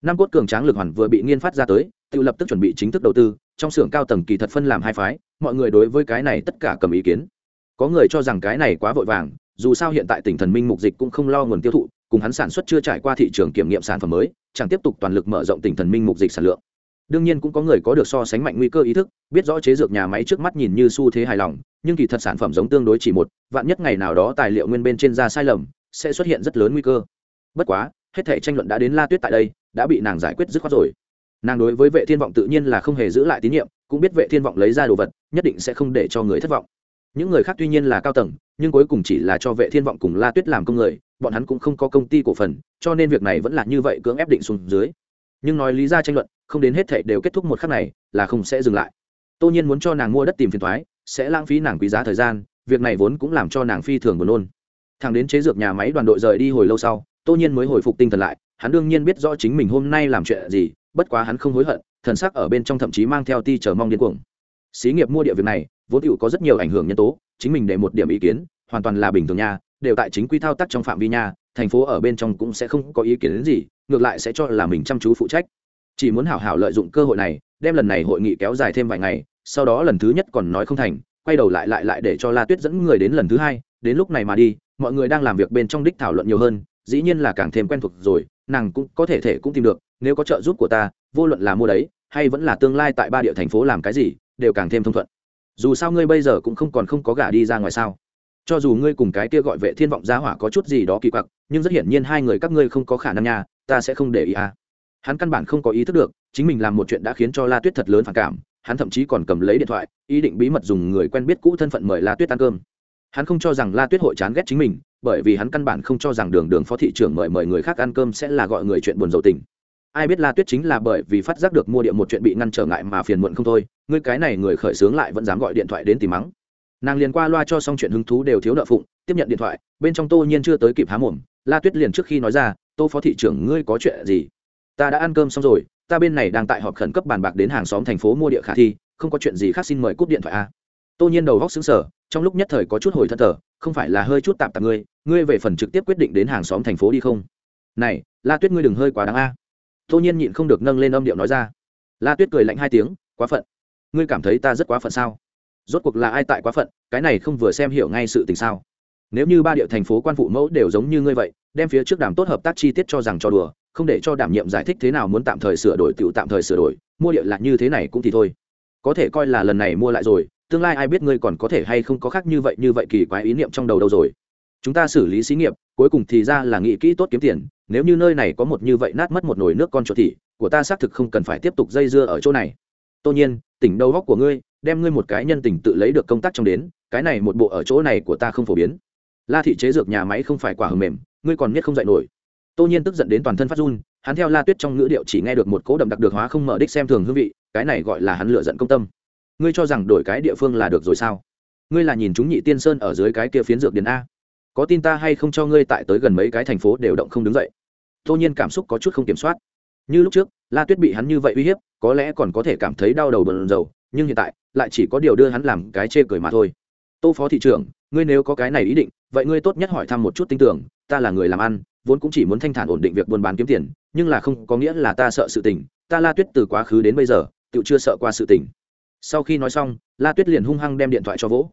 Năm cốt cường tráng lực hoàn vừa bị nghiên phát ra tới, tự lập tức chuẩn bị chính thức đầu tư, trong xưởng cao tầng kỳ thật phân làm hai phái, mọi người đối với cái này tất cả cầm ý kiến. Có người cho rằng cái này quá vội vàng dù sao hiện tại tỉnh thần minh mục dịch cũng không lo nguồn tiêu thụ, cùng hắn sản xuất chưa trải qua thị trường kiểm nghiệm sản phẩm mới, chẳng tiếp tục toàn lực mở rộng tỉnh thần minh mục dịch sản lượng. Đương nhiên cũng có người có được so sánh mạnh nguy cơ ý thức, biết rõ chế dược nhà máy trước mắt nhìn như xu thế hài lòng, nhưng kỳ thật sản phẩm giống tương đối chỉ một, vạn nhất ngày nào đó tài liệu nguyên bên trên ra sai lầm, sẽ xuất hiện rất lớn nguy cơ. Bất quá, hết thể tranh luận đã đến la tuyết tại đây, đã bị nàng giải quyết dứt khoát rồi. Nàng đối với vệ thiên vọng tự nhiên là không hề giữ lại tín nhiệm, cũng biết vệ thiên vọng lấy ra đồ vật, nhất định sẽ không để cho người thất vọng những người khác tuy nhiên là cao tầng, nhưng cuối cùng chỉ là cho vệ thiên vọng cùng la tuyết làm công người, bọn hắn cũng không có công ty cổ phần, cho nên việc này vẫn là như vậy cưỡng ép định xuống dưới. Nhưng nói lý ra tranh luận, không đến hết thệ đều kết thúc một khắc này, là không sẽ dừng lại. Tô nhiên muốn cho nàng mua đất tìm phiền thoái sẽ lãng phí nàng quý giá thời gian, việc này vốn cũng làm cho nàng phi thường buồn nôn. Thằng đến chế dược nhà máy đoàn đội rời đi hồi lâu sau, tô nhiên mới hồi phục tinh thần lại, hắn đương nhiên biết rõ chính mình hôm nay làm chuyện gì, bất quá hắn không hối hận, thần sắc ở bên trong thậm chí mang theo ti chờ mong điên cuồng xí nghiệp mua địa việc này, vốn tựu có rất nhiều ảnh hưởng nhân tố, chính mình để một điểm ý kiến, hoàn toàn là bình thường nha, đều tại chính quy thao tác trong phạm vi nha, thành phố ở bên trong cũng sẽ không có ý kiến đến gì, ngược lại sẽ cho là mình chăm chú phụ trách. Chỉ muốn hảo hảo lợi dụng cơ hội này, đem lần này hội nghị kéo dài thêm vài ngày, sau đó lần thứ nhất còn nói không thành, quay đầu lại lại lại để cho la tuyết dẫn người đến lần thứ hai, đến lúc này mà đi, mọi người đang làm việc bên trong đích thảo luận nhiều hơn, dĩ nhiên là càng thêm quen thuộc rồi, nàng cũng có thể thể cũng tìm được, nếu có trợ giúp của ta, vô luận là mua đấy, hay vẫn là tương lai tại ba địa thành phố làm cái gì đều càng thêm thông thuận. Dù sao ngươi bây giờ cũng không còn không có gả đi ra ngoài sao. Cho dù ngươi cùng cái kia gọi vệ thiên vọng gia hỏa có chút gì đó kỳ quặc, nhưng rất hiển nhiên hai người các ngươi không có khả năng nha, ta sẽ không để ý à. Hắn căn bản không có ý thức được, chính mình làm một chuyện đã khiến cho la tuyết thật lớn phản cảm, hắn thậm chí còn cầm lấy điện thoại, ý định bí mật dùng người quen biết cũ thân phận mời la tuyết ăn cơm. Hắn không cho rằng la tuyết hội chán ghét chính mình, bởi vì hắn căn bản không cho rằng đường đường phó thị trưởng mời mời người khác ăn cơm sẽ là gọi người chuyện buồn dầu tình ai biết la tuyết chính là bởi vì phát giác được mua điện một chuyện bị ngăn trở ngại mà phiền muộn không thôi, ngươi cái này người khởi xướng lại vẫn dám gọi điện thoại đến tìm mắng. Nàng liền qua loa cho xong chuyện hứng thú đều thiếu nợ phụng, tiếp nhận điện thoại, bên trong tô nhiên chưa tới kịp há mồm, la tuyết liền trước khi nói ra, tô phó thị trưởng, ngươi có chuyện gì? Ta đã ăn cơm xong rồi, ta bên này đang tại họp khẩn cấp bàn bạc đến hàng xóm thành phố mua địa khả thi, không có chuyện gì khác xin mời cúp điện thoại a. Tô nhiên đầu góc xứng sở trong lúc nhất thời có chút hồi thân thờ, không phải là hơi chút tạm tạm ngươi ngươi về phần trực tiếp quyết định đến hàng xóm thành phố đi không? Này, la tuyết ngươi đừng hơi quá đáng a tô nhiên nhịn không được nâng lên âm điệu nói ra. La tuyết cười lạnh hai tiếng, quá phận. Ngươi cảm thấy ta rất quá phận sao? Rốt cuộc là ai tại quá phận? Cái này không vừa xem hiểu ngay sự tình sao? Nếu như ba địa thành phố quan phụ mẫu đều giống như ngươi vậy, đem phía trước đàm tốt hợp tác chi tiết cho rằng cho đùa, không để cho đảm nhiệm giải thích thế nào muốn tạm thời sửa đổi tự tạm thời sửa đổi, mua địa là như thế này cũng thì thôi. Có thể coi là lần này mua lại rồi, tương lai ai biết ngươi còn có thể hay không có khác như vậy như vậy kỳ quái ý niệm trong đầu đâu rồi chúng ta xử lý xí nghiệp, cuối cùng thì ra là nghĩ kỹ tốt kiếm tiền, nếu như nơi này có một như vậy nát mất một nồi nước con chuột thị của ta xác thực không cần phải tiếp tục dây dưa ở chỗ này. Tô nhiên, tỉnh đầu góc của ngươi, đem ngươi một cái nhân tình tự lấy được công tác trong đến, cái này một bộ ở chỗ này của ta không phổ biến. La thị chế dược nhà máy không phải quả hầm mềm, ngươi còn biết không dạy nổi. Tô nhiên tức giận đến toàn thân phát run, hắn theo la tuyết trong ngữ điệu chỉ nghe được một cố đậm đặc được hóa không mở đích xem thường hương vị, cái này gọi là hắn lựa giận công tâm. Ngươi cho rằng đổi cái địa phương là được rồi sao? Ngươi là nhìn chúng nhị tiên sơn ở dưới cái kia phiến dược điền a có tin ta hay không cho ngươi tại tới gần mấy cái thành phố đều động không đứng dậy. Tô nhiên cảm xúc có chút không kiểm soát. Như lúc trước, la tuyết bị hắn như vậy uy hiếp, có lẽ còn có thể cảm thấy đau đầu bận dầu nhưng hiện tại, lại chỉ có điều đưa hắn làm cái chê cười mà thôi. Tô phó thị trưởng, ngươi nếu có cái này ý định, vậy ngươi tốt nhất hỏi thăm một chút tin tưởng, ta là người làm ăn, vốn cũng chỉ muốn thanh thản ổn định việc buôn bán kiếm tiền, nhưng là không có nghĩa là ta sợ sự tình. Ta la tuyết từ quá khứ đến bây giờ, tự chưa sợ qua sự tình. Sau khi nói xong, la tuyết liền hung hăng đem điện thoại cho vỗ.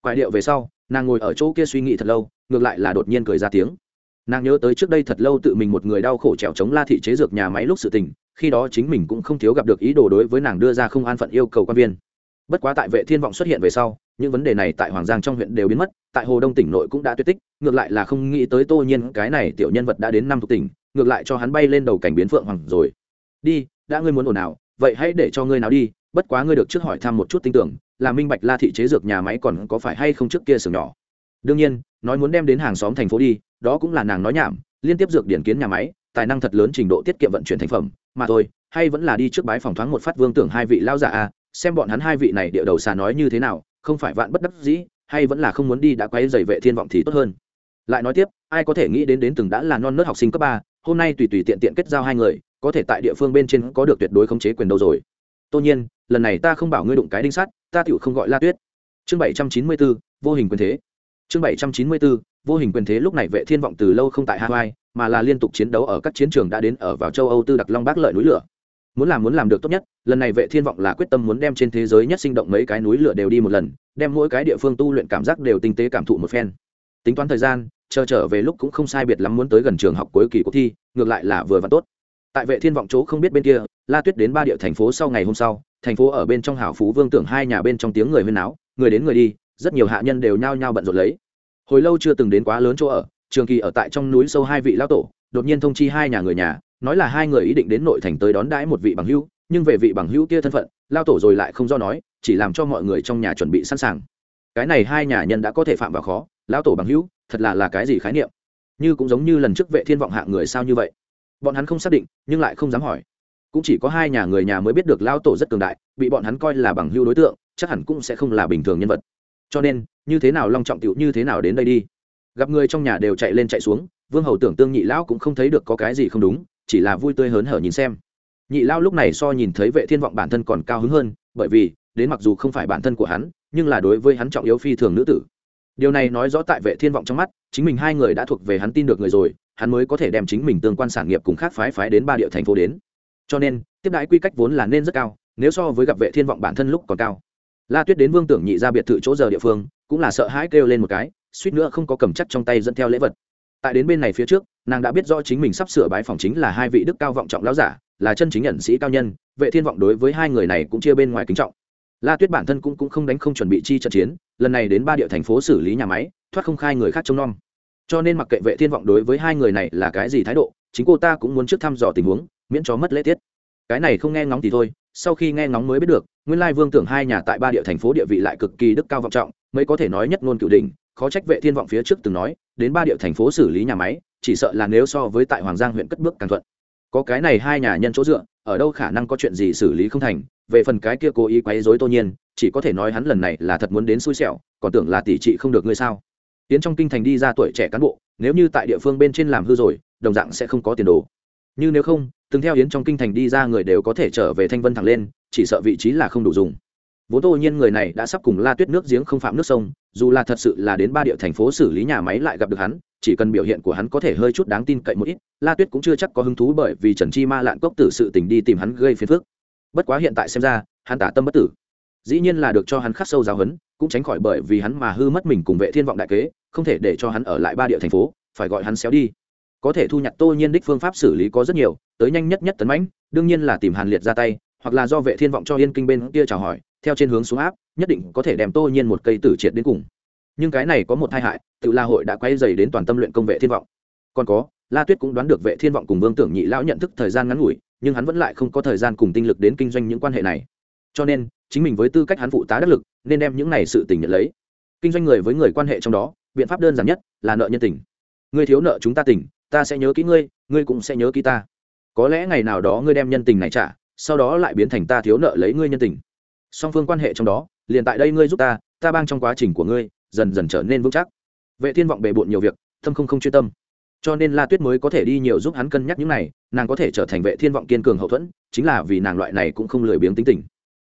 Quại điệu về sau, nàng ngồi ở chỗ kia suy nghĩ thật lâu ngược lại là đột nhiên cười ra tiếng. Nàng nhớ tới trước đây thật lâu tự mình một người đau khổ trèo chống la thị chế dược nhà máy lúc sự tình, khi đó chính mình cũng không thiếu gặp được ý đồ đối với nàng đưa ra không an phận yêu cầu quan viên. Bất quá tại vệ thiên vọng xuất hiện về sau, những vấn đề này tại hoàng giang trong huyện đều biến mất, tại hồ đông tỉnh nội cũng đã tuyệt tích, ngược lại là không nghĩ tới tô nhiên, cái này tiểu nhân vật đã đến năm thuộc tỉnh, ngược lại cho hắn bay lên đầu cảnh biến phượng hoàng rồi. Đi, đã ngươi muốn ồn nào vậy hãy để cho ngươi nào đi, bất quá ngươi được trước hỏi thăm một chút tin tưởng, là minh bạch la thị chế dược nhà máy còn có phải hay không trước kia sừng nhỏ. Đương nhiên nói muốn đem đến hàng xóm thành phố đi, đó cũng là nàng nói nhảm, liên tiếp dược điển kiến nhà máy, tài năng thật lớn trình độ tiết kiệm vận chuyển thành phẩm, mà thôi, hay vẫn là đi trước bái phòng thoáng một phát vương tưởng hai vị lao giả a, xem bọn hắn hai vị này địa đầu xà nói như thế nào, không phải vạn bất đắc dĩ, hay vẫn là không muốn đi đã quay dày vệ thiên vọng thì tốt hơn. Lại nói tiếp, ai có thể nghĩ đến đến từng đã là non nớt học sinh cấp ba, hôm nay tùy tùy tiện tiện kết giao hai người, có thể tại địa phương bên trên có được tuyệt đối khống chế quyền đâu rồi. Tô nhiên, lần này ta không bảo ngươi đụng cái đinh sắt, ta tựu không gọi la tuyết. Chương bảy trăm chín mươi bốn vô hình quyền thế chương bảy trăm chín mươi bốn vô hình quyền thế lúc này vệ thiên vọng từ lâu không tại hawaii, mà là liên tục chiến đấu ở các chiến trường đã đến ở vào châu âu tư đặc long bác lợi núi lửa. Muốn làm muốn làm được tốt nhất, lần này vệ thiên vọng là quyết tâm muốn đem trên thế giới nhất sinh động mấy cái núi lửa đều đi một lần, đem mỗi cái địa phương tu luyện cảm giác đều tinh tế cảm thụ một phen. Tính toán thời gian, chờ trở về lúc cũng không sai biệt lắm muốn tới gần trường học cuối kỳ cuộc thi, ngược lại là vừa và tốt. Tại vệ thiên vọng chỗ không biết bên kia, la tuyết đến ba địa thành phố sau ngày hôm sau, thành phố ở bên trong hảo phú vương tưởng hai nhà bên trong tiếng người huyên náo, người đến người đi rất nhiều hạ nhân đều nhao nhao bận rộn lấy. Hồi lâu chưa từng đến quá lớn chỗ ở, trường kỳ ở tại trong núi sâu hai vị lão tổ, đột nhiên thông chi hai nhà người nhà, nói là hai người ý định đến nội thành tới đón đãi một vị bằng hữu, nhưng về vị bằng hữu kia thân phận lao tổ rồi lại không do nói, chỉ làm cho mọi người trong nhà chuẩn bị sẵn sàng. Cái này hai nhà nhân đã có thể phạm vào khó, lão tổ bằng hữu, thật là là cái gì khái niệm? Như cũng giống như lần trước vệ thiên vọng hạng người sao như vậy. Bọn hắn không xác định, nhưng lại không dám hỏi. Cũng chỉ có hai nhà người nhà mới biết được lão tổ rất cường đại, bị bọn hắn coi là bằng hữu đối tượng, chắc hẳn cũng sẽ không là bình thường nhân vật cho nên, như thế nào long trọng tiểu như thế nào đến đây đi? Gặp người trong nhà đều chạy lên chạy xuống, vương hầu tưởng tương nhị lão cũng không thấy được có cái gì không đúng, chỉ là vui tươi hớn hở nhìn xem. Nhị lão lúc này so nhìn thấy vệ thiên vọng bản thân còn cao hứng hơn, bởi vì, đến mặc dù không phải bản thân của hắn, nhưng là đối với hắn trọng yếu phi thường nữ tử. Điều này nói rõ tại vệ thiên vọng trong mắt, chính mình hai người đã thuộc về hắn tin được người rồi, hắn mới có thể đem chính mình tương quan sản nghiệp cùng khác phái phái đến ba địa thành phố đến. Cho nên, tiếp đãi quy cách vốn là nên rất cao, nếu so với gặp vệ thiên vọng bản thân lúc còn cao la tuyết đến vương tưởng nhị ra biệt thự chỗ giờ địa phương cũng là sợ hãi kêu lên một cái suýt nữa không có cầm chắc trong tay dẫn theo lễ vật. Tại đến bên này phía trước nàng đã biết rõ chính mình sắp sửa bái phòng chính là hai vị đức cao vọng trọng lão giả là chân chính nhận sĩ cao nhân vệ thiên vọng đối với hai người này cũng chia bên ngoài kính trọng. La tuyết bản thân cũng, cũng không đánh không chuẩn bị chi trận chiến lần này đến ba địa thành phố xử lý nhà máy thoát không khai người khác trông nom. Cho nên mặc kệ vệ thiên vọng đối với hai người này là cái gì thái độ chính cô ta cũng muốn trước thăm dò tình huống miễn cho mất lễ tiết. Cái này không nghe ngóng thì thôi sau khi nghe ngóng mới biết được nguyên lai vương tưởng hai nhà tại ba địa thành phố địa vị lại cực kỳ đức cao vọng trọng mới có thể nói nhất ngôn cửu đình, khó trách vệ thiên vọng phía trước từng nói đến ba địa thành phố xử lý nhà máy chỉ sợ là nếu so với tại hoàng giang huyện cất bước càng thuận. Có cái này hai nhà nhân chỗ dựa ở đâu khả năng có chuyện gì xử lý không thành về phần cái kia cố ý quấy rối tô nhiên chỉ có thể nói hắn lần này là thật muốn đến xui xẻo còn tưởng là tỷ trị không được ngươi sao. Tiến trong kinh thành đi ra tuổi trẻ cán bộ nếu như tại địa phương bên trên làm hư rồi đồng dạng sẽ không có tiền đồ. Như nếu không từng theo yến trong kinh thành đi ra người đều có thể trở về thanh vân thẳng lên, chỉ sợ vị trí là không đủ dùng. Vốn tô nhiên người này đã sắp cùng la tuyết nước giếng không phạm nước sông, dù là thật sự là đến ba địa thành phố xử lý nhà máy lại gặp được hắn, chỉ cần biểu hiện của hắn có thể hơi chút đáng tin cậy một ít, la tuyết cũng chưa chắc có hứng thú bởi vì trần chi ma lạn cốc tử sự tình đi tìm hắn gây phiền phức. Bất quá hiện tại xem ra, hắn tả tâm bất tử. Dĩ nhiên là được cho hắn khắc sâu giáo hấn cũng tránh khỏi bởi vì hắn mà hư mất mình cùng vệ thiên vọng đại kế, không thể để cho hắn ở lại ba địa thành phố, phải gọi hắn xéo đi có thể thu nhặt tô nhiên đích phương pháp xử lý có rất nhiều, tới nhanh nhất nhất tấn mãnh, đương nhiên là tìm hàn liệt ra tay, hoặc là do vệ thiên vọng cho yên kinh bên kia chào hỏi, theo trên hướng xuống áp, nhất định có thể đem tô nhiên một cây tử triệt đến cùng. Nhưng cái này có một tai hại, tự la hội đã quay dày đến toàn tâm luyện công vệ thiên vọng. Còn có, la tuyết cũng đoán được vệ thiên vọng cùng vương tưởng nhị lão nhận thức thời gian ngắn ngủi, nhưng hắn vẫn lại không có thời gian cùng tinh lực đến kinh doanh những quan hệ này. Cho nên, chính mình với tư cách hắn phụ tá đắc lực, nên đem những này sự tình nhận lấy. Kinh doanh người với người quan hệ trong đó, biện pháp đơn giản nhất là nợ nhân tình. Người thiếu nợ chúng ta tình ta sẽ nhớ kỹ ngươi ngươi cũng sẽ nhớ kỹ ta. Có lẽ ngày nào đó ngươi đem nhân tình này trả, sau đó lại biến thành ta thiếu nợ lấy ngươi nhân tình. Song phương quan hệ trong đó, liền tại đây ngươi giúp ta ta bang trong quá trình của ngươi, dần dần trở nên vững chắc. Vệ thiên vọng bề bộn nhiều việc tâm không không chuyên tâm. Cho nên la tuyết mới có thể đi nhiều giúp hắn cân nhắc những này, nàng có thể trở thành vệ thiên vọng kiên cường hậu thuẫn, chính là vì nàng loại này cũng không lười biếng tính tình.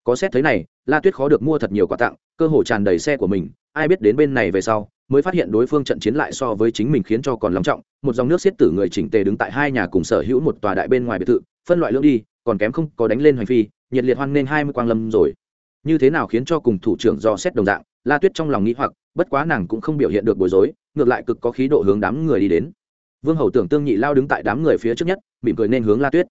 Có xét thấy này, la tuyết khó được mua thật nhiều quà tặng, cơ hồ tràn đầy xe của mình, ai biết đến bên này về sau mới phát hiện đối phương trận chiến lại so với chính mình khiến cho còn long trọng. Một dòng nước xiết tử người chỉnh tề đứng tại hai nhà cùng sở hữu một tòa đại bên ngoài biệt thự, phân loại lưỡng đi, còn kém không có đánh lên hành phi, nhiệt liệt hoan nên hai mươi quang lâm rồi. Như thế nào khiến cho cùng thủ trưởng do xét đồng dạng, la tuyết trong lòng nghĩ hoặc, bất quá nàng cũng không biểu hiện được bối rối, ngược lại cực có khí độ hướng đám người đi đến. Vương hầu tưởng tương nhị lao đứng tại đám người phía trước nhất, mỉm cười nên hướng la tuyết.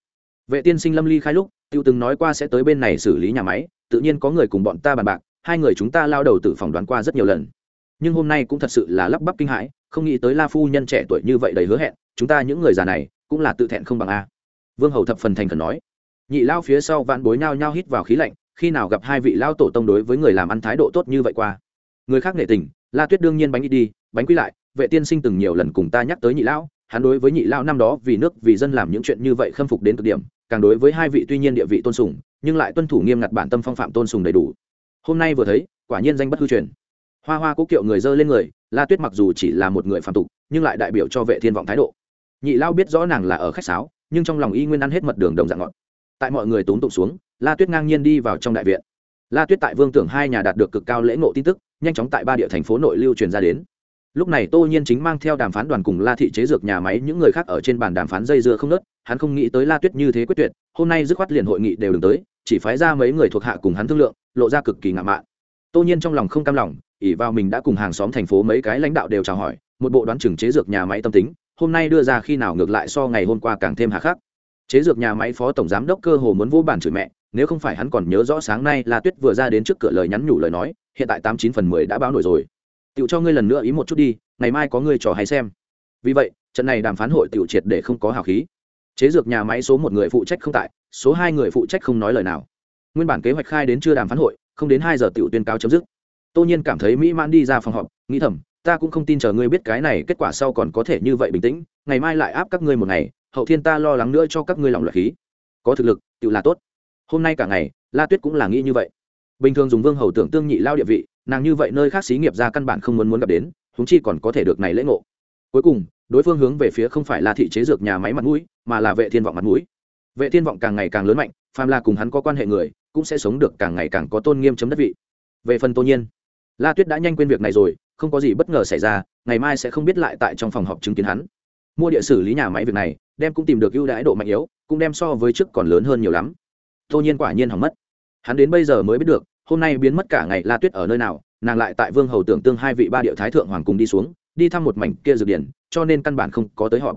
Vệ tiên sinh lâm ly khai lúc, tiêu từng nói qua sẽ tới bên này xử lý nhà máy, tự nhiên có người cùng bọn ta bàn bạc, hai người chúng ta lao đầu tự phỏng đoán qua rất nhiều lần nhưng hôm nay cũng thật sự là lắp bắp kinh hãi, không nghĩ tới la phu nhân trẻ tuổi như vậy đầy hứa hẹn, chúng ta những người già này cũng là tự thẹn không bằng a. Vương hầu thập phần thành khẩn nói. Nhị lao phía sau vạn bối nhao nhao hít vào khí lạnh, khi nào gặp hai vị lao tổ tông đối với người làm ăn thái độ tốt như vậy qua? Người khác nghệ tình, la tuyết đương nhiên bánh đi đi, bánh quy lại, vệ tiên sinh từng nhiều lần cùng ta nhắc tới nhị lão, hắn đối với nhị lão năm đó vì nước vì dân làm những chuyện như vậy khâm phục đến cực điểm, càng đối với hai vị tuy nhiên địa vị tôn sùng, nhưng lại tuân thủ nghiêm ngặt bản tâm phong phạm tôn sùng đầy đủ. Hôm nay vừa thấy, quả nhiên danh bất hư truyền hoa hoa cố kiệu người dơ lên người, la tuyết mặc dù chỉ là một người phạm tục, nhưng lại đại biểu cho vệ thiên vọng thái độ. Nhị lao biết rõ nàng là ở khách sáo, nhưng trong lòng y nguyên ăn hết mật đường đồng dạng ngọt. Tại mọi người tốn tụng xuống, la tuyết ngang nhiên đi vào trong đại viện. La tuyết tại vương tưởng hai nhà đạt được cực cao lễ ngộ tin tức, nhanh chóng tại ba địa thành phố nội lưu truyền ra đến. Lúc này tô nhiên chính mang theo đàm phán đoàn cùng la thị chế dược nhà máy những người khác ở trên bàn đàm phán dây dưa không nớt, hắn không nghĩ tới la tuyết như thế quyết tuyệt, hôm nay dứt khoát liền hội nghị đều đừng tới, chỉ phái ra mấy người thuộc hạ cùng hắn thương lượng, lộ ra cực kỳ ngạo mạn. Tô nhiên trong lòng không cam lòng ỉ vào mình đã cùng hàng xóm thành phố mấy cái lãnh đạo đều chào hỏi, một bộ đoán chừng chế dược nhà máy tâm tính, hôm nay đưa ra khi nào ngược lại so ngày hôm qua càng thêm hà khắc. Chế dược nhà máy phó tổng giám đốc cơ hồ muốn vô bản chửi mẹ, nếu không phải hắn còn nhớ rõ sáng nay là tuyết vừa ra đến trước cửa lời nhắn nhủ lời nói, hiện tại tám chín phần mười đã báo nổi rồi. Tựu cho ngươi lần nữa ý một chút đi, ngày mai có ngươi trò hay xem. Vì vậy, trận này đàm phán hội tựu triệt để không có hào khí. Chế dược nhà máy số một người phụ trách không tại, số hai người phụ trách không nói lời nào. Nguyên bản kế hoạch khai đến chưa đàm phán hội, không đến hai giờ tựu tuyên cáo chấm dứt tô nhiên cảm thấy mỹ mãn đi ra phòng họp, nghĩ thầm, ta cũng không tin chờ ngươi biết cái này, kết quả sau còn có thể như vậy bình tĩnh, ngày mai lại áp các ngươi một ngày, hậu thiên ta lo lắng nữa cho các ngươi lòng loại khí. Có thực lực, tự là tốt. Hôm nay cả ngày, la tuyết cũng là nghĩ như vậy. Bình thường dùng vương hầu tưởng tương nhị lao địa vị, nàng như vậy nơi khác xí nghiệp ra căn bản không muốn muốn gặp đến húng chi còn có thể được này lễ ngộ. Cuối cùng, đối phương hướng về phía không phải là thị chế dược nhà máy mặt mũi, mà là vệ thiên vọng mặt mũi. Vệ thiên vọng càng ngày càng lớn mạnh phàm là cùng hắn có quan hệ người, cũng sẽ sống được càng ngày càng có tôn nghiêm chấm đất vị. Về phần tô nhiên la tuyết đã nhanh quên việc này rồi, không có gì bất ngờ xảy ra, ngày mai sẽ không biết lại tại trong phòng họp chứng kiến hắn. Mua địa xử lý nhà máy việc này, đem cũng tìm được ưu đãi độ mạnh yếu, cũng đem so với trước còn lớn hơn nhiều lắm. Tô nhiên quả nhiên hỏng mất. Hắn đến bây giờ mới biết được, hôm nay biến mất cả ngày la tuyết ở nơi nào, nàng lại tại vương hầu tưởng tương hai vị ba điệu thái thượng hoàng cùng đi xuống, đi thăm một mảnh kia dược điển, cho nên căn bản không có tới họp.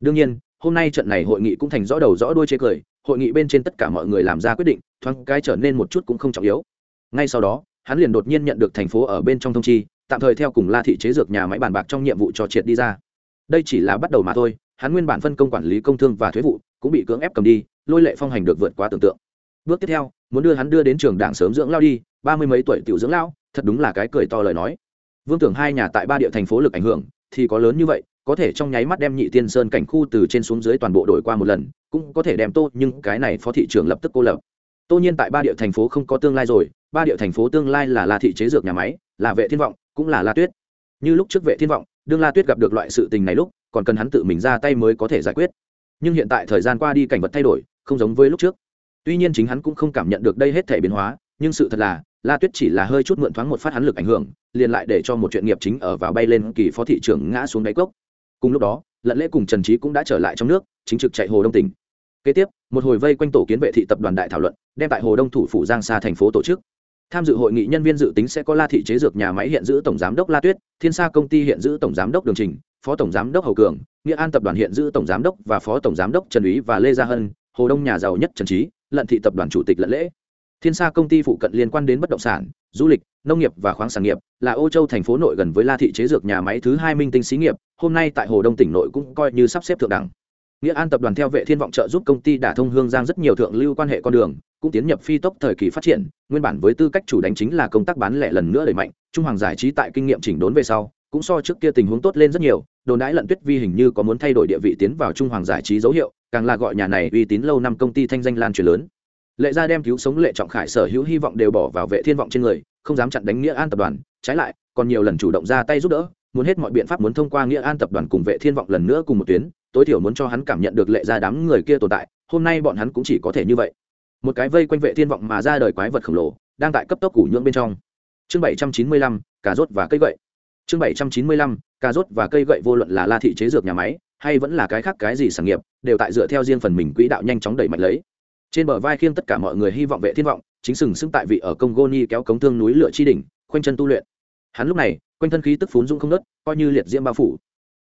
Đương nhiên, hôm nay trận này hội nghị cũng thành rõ đầu rõ đuôi chế cười, hội nghị bên trên tất cả mọi người làm ra quyết định, thoáng cái trở nên một chút cũng không trọng yếu. Ngay sau đó hắn liền đột nhiên nhận được thành phố ở bên trong thông chi, tạm thời theo cùng la thị chế dược nhà máy bàn bạc trong nhiệm vụ cho triệt đi ra. Đây chỉ là bắt đầu mà thôi, hắn nguyên bản phân công quản lý công thương và thuế vụ, cũng bị cưỡng ép cầm đi, lôi lệ phong hành được vượt quá tưởng tượng. Bước tiếp theo, muốn đưa hắn đưa đến trường đảng sớm dưỡng lao đi, ba mươi mấy tuổi tiểu dưỡng lao, thật đúng là cái cười to lời nói. Vương tưởng hai nhà tại ba địa thành phố lực ảnh hưởng, thì có lớn như vậy, có thể trong nháy mắt đem nhị tiên sơn cảnh khu từ trên xuống dưới toàn bộ đổi qua một lần, cũng có thể đem tô, nhưng cái này phó thị trưởng lập tức cô lập. Tô nhiên tại ba địa thành phố không có tương lai rồi ba địa thành phố tương lai là la thị chế dược nhà máy, là vệ thiên vọng, cũng là la tuyết. Như lúc trước vệ thiên vọng, đương la tuyết gặp được loại sự tình này lúc, còn cần hắn tự mình ra tay mới có thể giải quyết. Nhưng hiện tại thời gian qua đi cảnh vật thay đổi, không giống với lúc trước. Tuy nhiên chính hắn cũng không cảm nhận được đây hết thể biến hóa, nhưng sự thật là, la tuyết chỉ là hơi chút mượn thoáng một phát hắn lực ảnh hưởng, liền lại để cho một chuyện nghiệp chính ở vào bay lên kỳ phó thị trưởng ngã xuống đáy cốc. Cùng lúc đó, lận lễ cùng trần trí cũng đã trở lại trong nước, chính trực chạy hồ đông tỉnh. Kế tiếp, một hồi vây quanh tổ kiến vệ thị tập đoàn đại thảo luận, đem tại hồ đông thủ phủ giang xa thành phố tổ chức tham dự hội nghị nhân viên dự tính sẽ có la thị chế dược nhà máy hiện giữ tổng giám đốc la tuyết, thiên sa công ty hiện giữ tổng giám đốc đường trình, phó tổng giám đốc hầu cường, nghĩa an tập đoàn hiện giữ tổng giám đốc và phó tổng giám đốc trần úy và lê gia hân, hồ đông nhà giàu nhất trần trí, lận thị tập đoàn chủ tịch lận lễ. Thiên sa công ty phụ cận liên quan đến bất động sản, du lịch, nông nghiệp và khoáng sản nghiệp là ô châu thành phố nội gần với la thị chế dược nhà máy thứ hai minh tinh xí nghiệp, hôm nay tại hồ đông tỉnh nội cũng coi như sắp xếp thượng đẳng. Nghĩa an tập đoàn theo vệ thiên vọng trợ giúp công ty đả thông hương giang rất nhiều thượng lưu quan hệ con đường cũng tiến nhập phi tốc thời kỳ phát triển, nguyên bản với tư cách chủ đánh chính là công tác bán lẻ lần nữa đẩy mạnh, trung hoàng giải trí tại kinh nghiệm chỉnh đốn về sau, cũng so trước kia tình huống tốt lên rất nhiều, đồn đãi lận tuyết vi hình như có muốn thay đổi địa vị tiến vào trung hoàng giải trí dấu hiệu, càng là gọi nhà này uy tín lâu năm công ty thanh danh lan truyền lớn. Lệ gia đem cứu sống lệ trọng khải sở hữu hy vọng đều bỏ vào vệ thiên vọng trên người, không dám chặn đánh nghĩa an tập đoàn, trái lại, còn nhiều lần chủ động ra tay giúp đỡ, muốn hết mọi biện pháp muốn thông qua nghĩa an tập đoàn cùng vệ thiên vọng lần nữa cùng một tuyến, tối thiểu muốn cho hắn cảm nhận được lệ gia đám người kia tồn tại, hôm nay bọn hắn cũng chỉ có thể như vậy một cái vây quanh vệ thiên vọng mà ra đời quái vật khổng lồ đang tại cấp tốc củ nhưỡng bên trong. Chương 795, cà rốt và cây gậy. Chương 795, cà rốt và cây gậy vô luận là la thị chế dược nhà máy hay vẫn là cái khác cái gì sản nghiệp đều tại dựa theo riêng phần mình quỹ đạo nhanh chóng đẩy mạnh lấy. Trên bờ vai khiêng tất cả mọi người hy vọng vệ thiên vọng chính sừng sững tại vị ở công goni kéo cống thương núi lửa chi đỉnh khoanh chân tu luyện. Hắn lúc này quanh thân khí tức phún dung không nớt coi như liệt diễm bao phủ.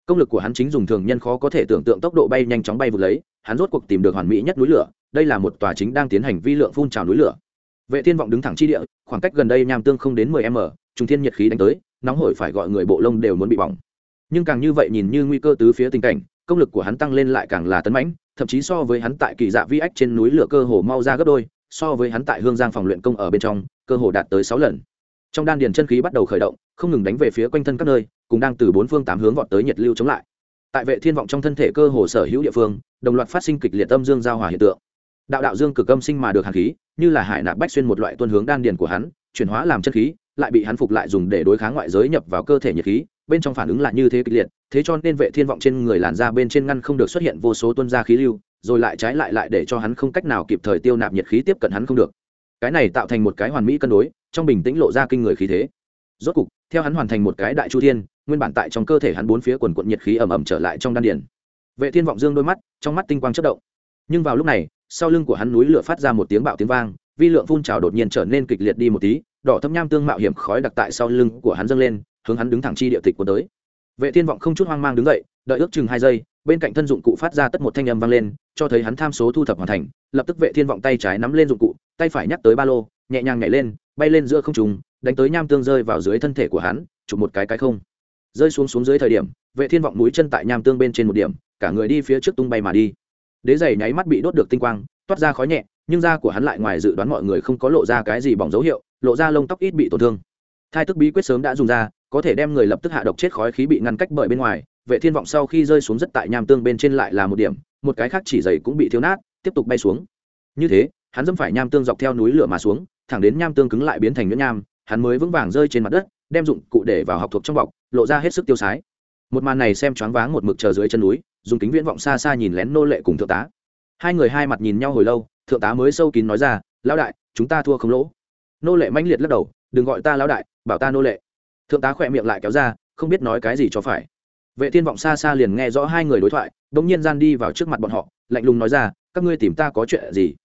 Công lực của hắn chính dùng thường nhân khó có thể tưởng tượng tốc độ bay nhanh chóng bay vượt lấy hắn rốt cuộc tìm được hoàn mỹ nhất núi lửa đây là một tòa chính đang tiến hành vi lượng phun trào núi lửa. Vệ thiên vọng đứng thẳng chi địa, khoảng cách gần đây nham tương không đến 10 m trung thiên nhiệt khí đánh tới, nóng hổi phải gọi người bộ lông đều muốn bị bỏng. Nhưng càng như vậy nhìn như nguy cơ tứ phía tình cảnh, công lực của hắn tăng lên lại càng là tấn mãnh, thậm chí so với hắn tại kỳ dạ vi ách trên núi lửa cơ hồ mau ra gấp đôi, so với hắn tại hương giang phòng luyện công ở bên trong, cơ hồ đạt tới sáu lần. Trong đan điền chân khí bắt đầu khởi động, không ngừng đánh về phía quanh thân các nơi, cùng đang từ bốn phương tám hướng vọt tới nhiệt lưu chống lại. Tại vệ thiên vọng trong thân thể cơ hồ sở hữu địa phương, đồng loạt phát sinh kịch liệt âm dương giao hòa hiện tượng đạo đạo dương cực âm sinh mà được hàn khí, như là hải nạp bách xuyên một loại tuân hướng đan điền của hắn, chuyển hóa làm chân khí, lại bị hắn phục lại dùng để đối kháng ngoại giới nhập vào cơ thể nhiệt khí, bên trong phản ứng lại như thế kịch liệt, thế cho nên vệ thiên vọng trên người làn da bên trên ngăn không được xuất hiện vô số tuân ra khí lưu, rồi lại trái lại lại để cho hắn không cách nào kịp thời tiêu nạp nhiệt khí tiếp cận hắn không được. Cái này tạo thành một cái hoàn mỹ cân đối, trong bình tĩnh lộ ra kinh người khí thế. Rốt cục, theo hắn hoàn thành một cái đại chu thiên, nguyên bản tại trong cơ thể hắn bốn phía quần quận nhiệt khí ẩm ẩm trở lại trong đan điền. Vệ thiên vọng dương đôi mắt, trong mắt tinh quang chất động. Nhưng vào lúc này sau lưng của hắn núi lửa phát ra một tiếng bạo tiếng vang, vi lượng phun trào đột nhiên trở nên kịch liệt đi một tí, đỏ thâm nham tương mạo hiểm khói đặc tại sau lưng của hắn dâng lên, hướng hắn đứng thẳng chi địa tịch của tới. Vệ thiên vọng không chút hoang mang đứng dậy, đợi ước chừng hai giây, bên cạnh thân dụng cụ phát ra tất một thanh âm vang lên, cho thấy hắn tham số thu thập hoàn thành, lập tức vệ thiên vọng tay trái nắm lên dụng cụ, tay phải nhắc tới ba lô, nhẹ nhàng nhảy lên, bay lên giữa không trung, đánh tới nham tương rơi vào dưới thân thể của hắn, chụp một cái cái không. Rơi xuống xuống dưới thời điểm, vệ thiên vọng mũi chân tại nham tương bên trên một điểm, cả người đi phía trước tung bay mà đi đế giày nháy mắt bị đốt được tinh quang, toát ra khói nhẹ, nhưng da của hắn lại ngoài dự đoán mọi người không có lộ ra cái gì bỏng dấu hiệu, lộ ra lông tóc ít bị tổn thương. Thai tức bí quyết sớm đã dùng ra, có thể đem người lập tức hạ độc chết khói khí bị ngăn cách bởi bên ngoài, vệ thiên vọng sau khi rơi xuống rất tại nham tương bên trên lại là một điểm, một cái khác chỉ dày cũng bị thiếu nát, tiếp tục bay xuống. Như thế, hắn dẫm phải nham tương dọc theo núi lửa mà xuống, thẳng đến nham tương cứng lại biến thành nhuyễn nham, hắn mới vững vàng rơi trên mặt đất, đem dụng cụ để vào học thuộc trong bọc, lộ ra hết sức tiêu sái. Một màn này xem choáng váng một mực chờ dưới chân núi dùng kính viễn vọng xa xa nhìn lén nô lệ cùng thượng tá. Hai người hai mặt nhìn nhau hồi lâu, thượng tá mới sâu kín nói ra, lão đại, chúng ta thua không lỗ. Nô lệ mãnh liệt lắc đầu, đừng gọi ta lão đại, bảo ta nô lệ. Thượng tá khỏe miệng lại kéo ra, không biết nói cái gì cho phải. Vệ thiên vọng xa xa liền nghe rõ hai người đối thoại bỗng nhiên gian đi vào trước mặt bọn họ, lạnh lùng nói ra, các ngươi tìm ta có chuyện gì?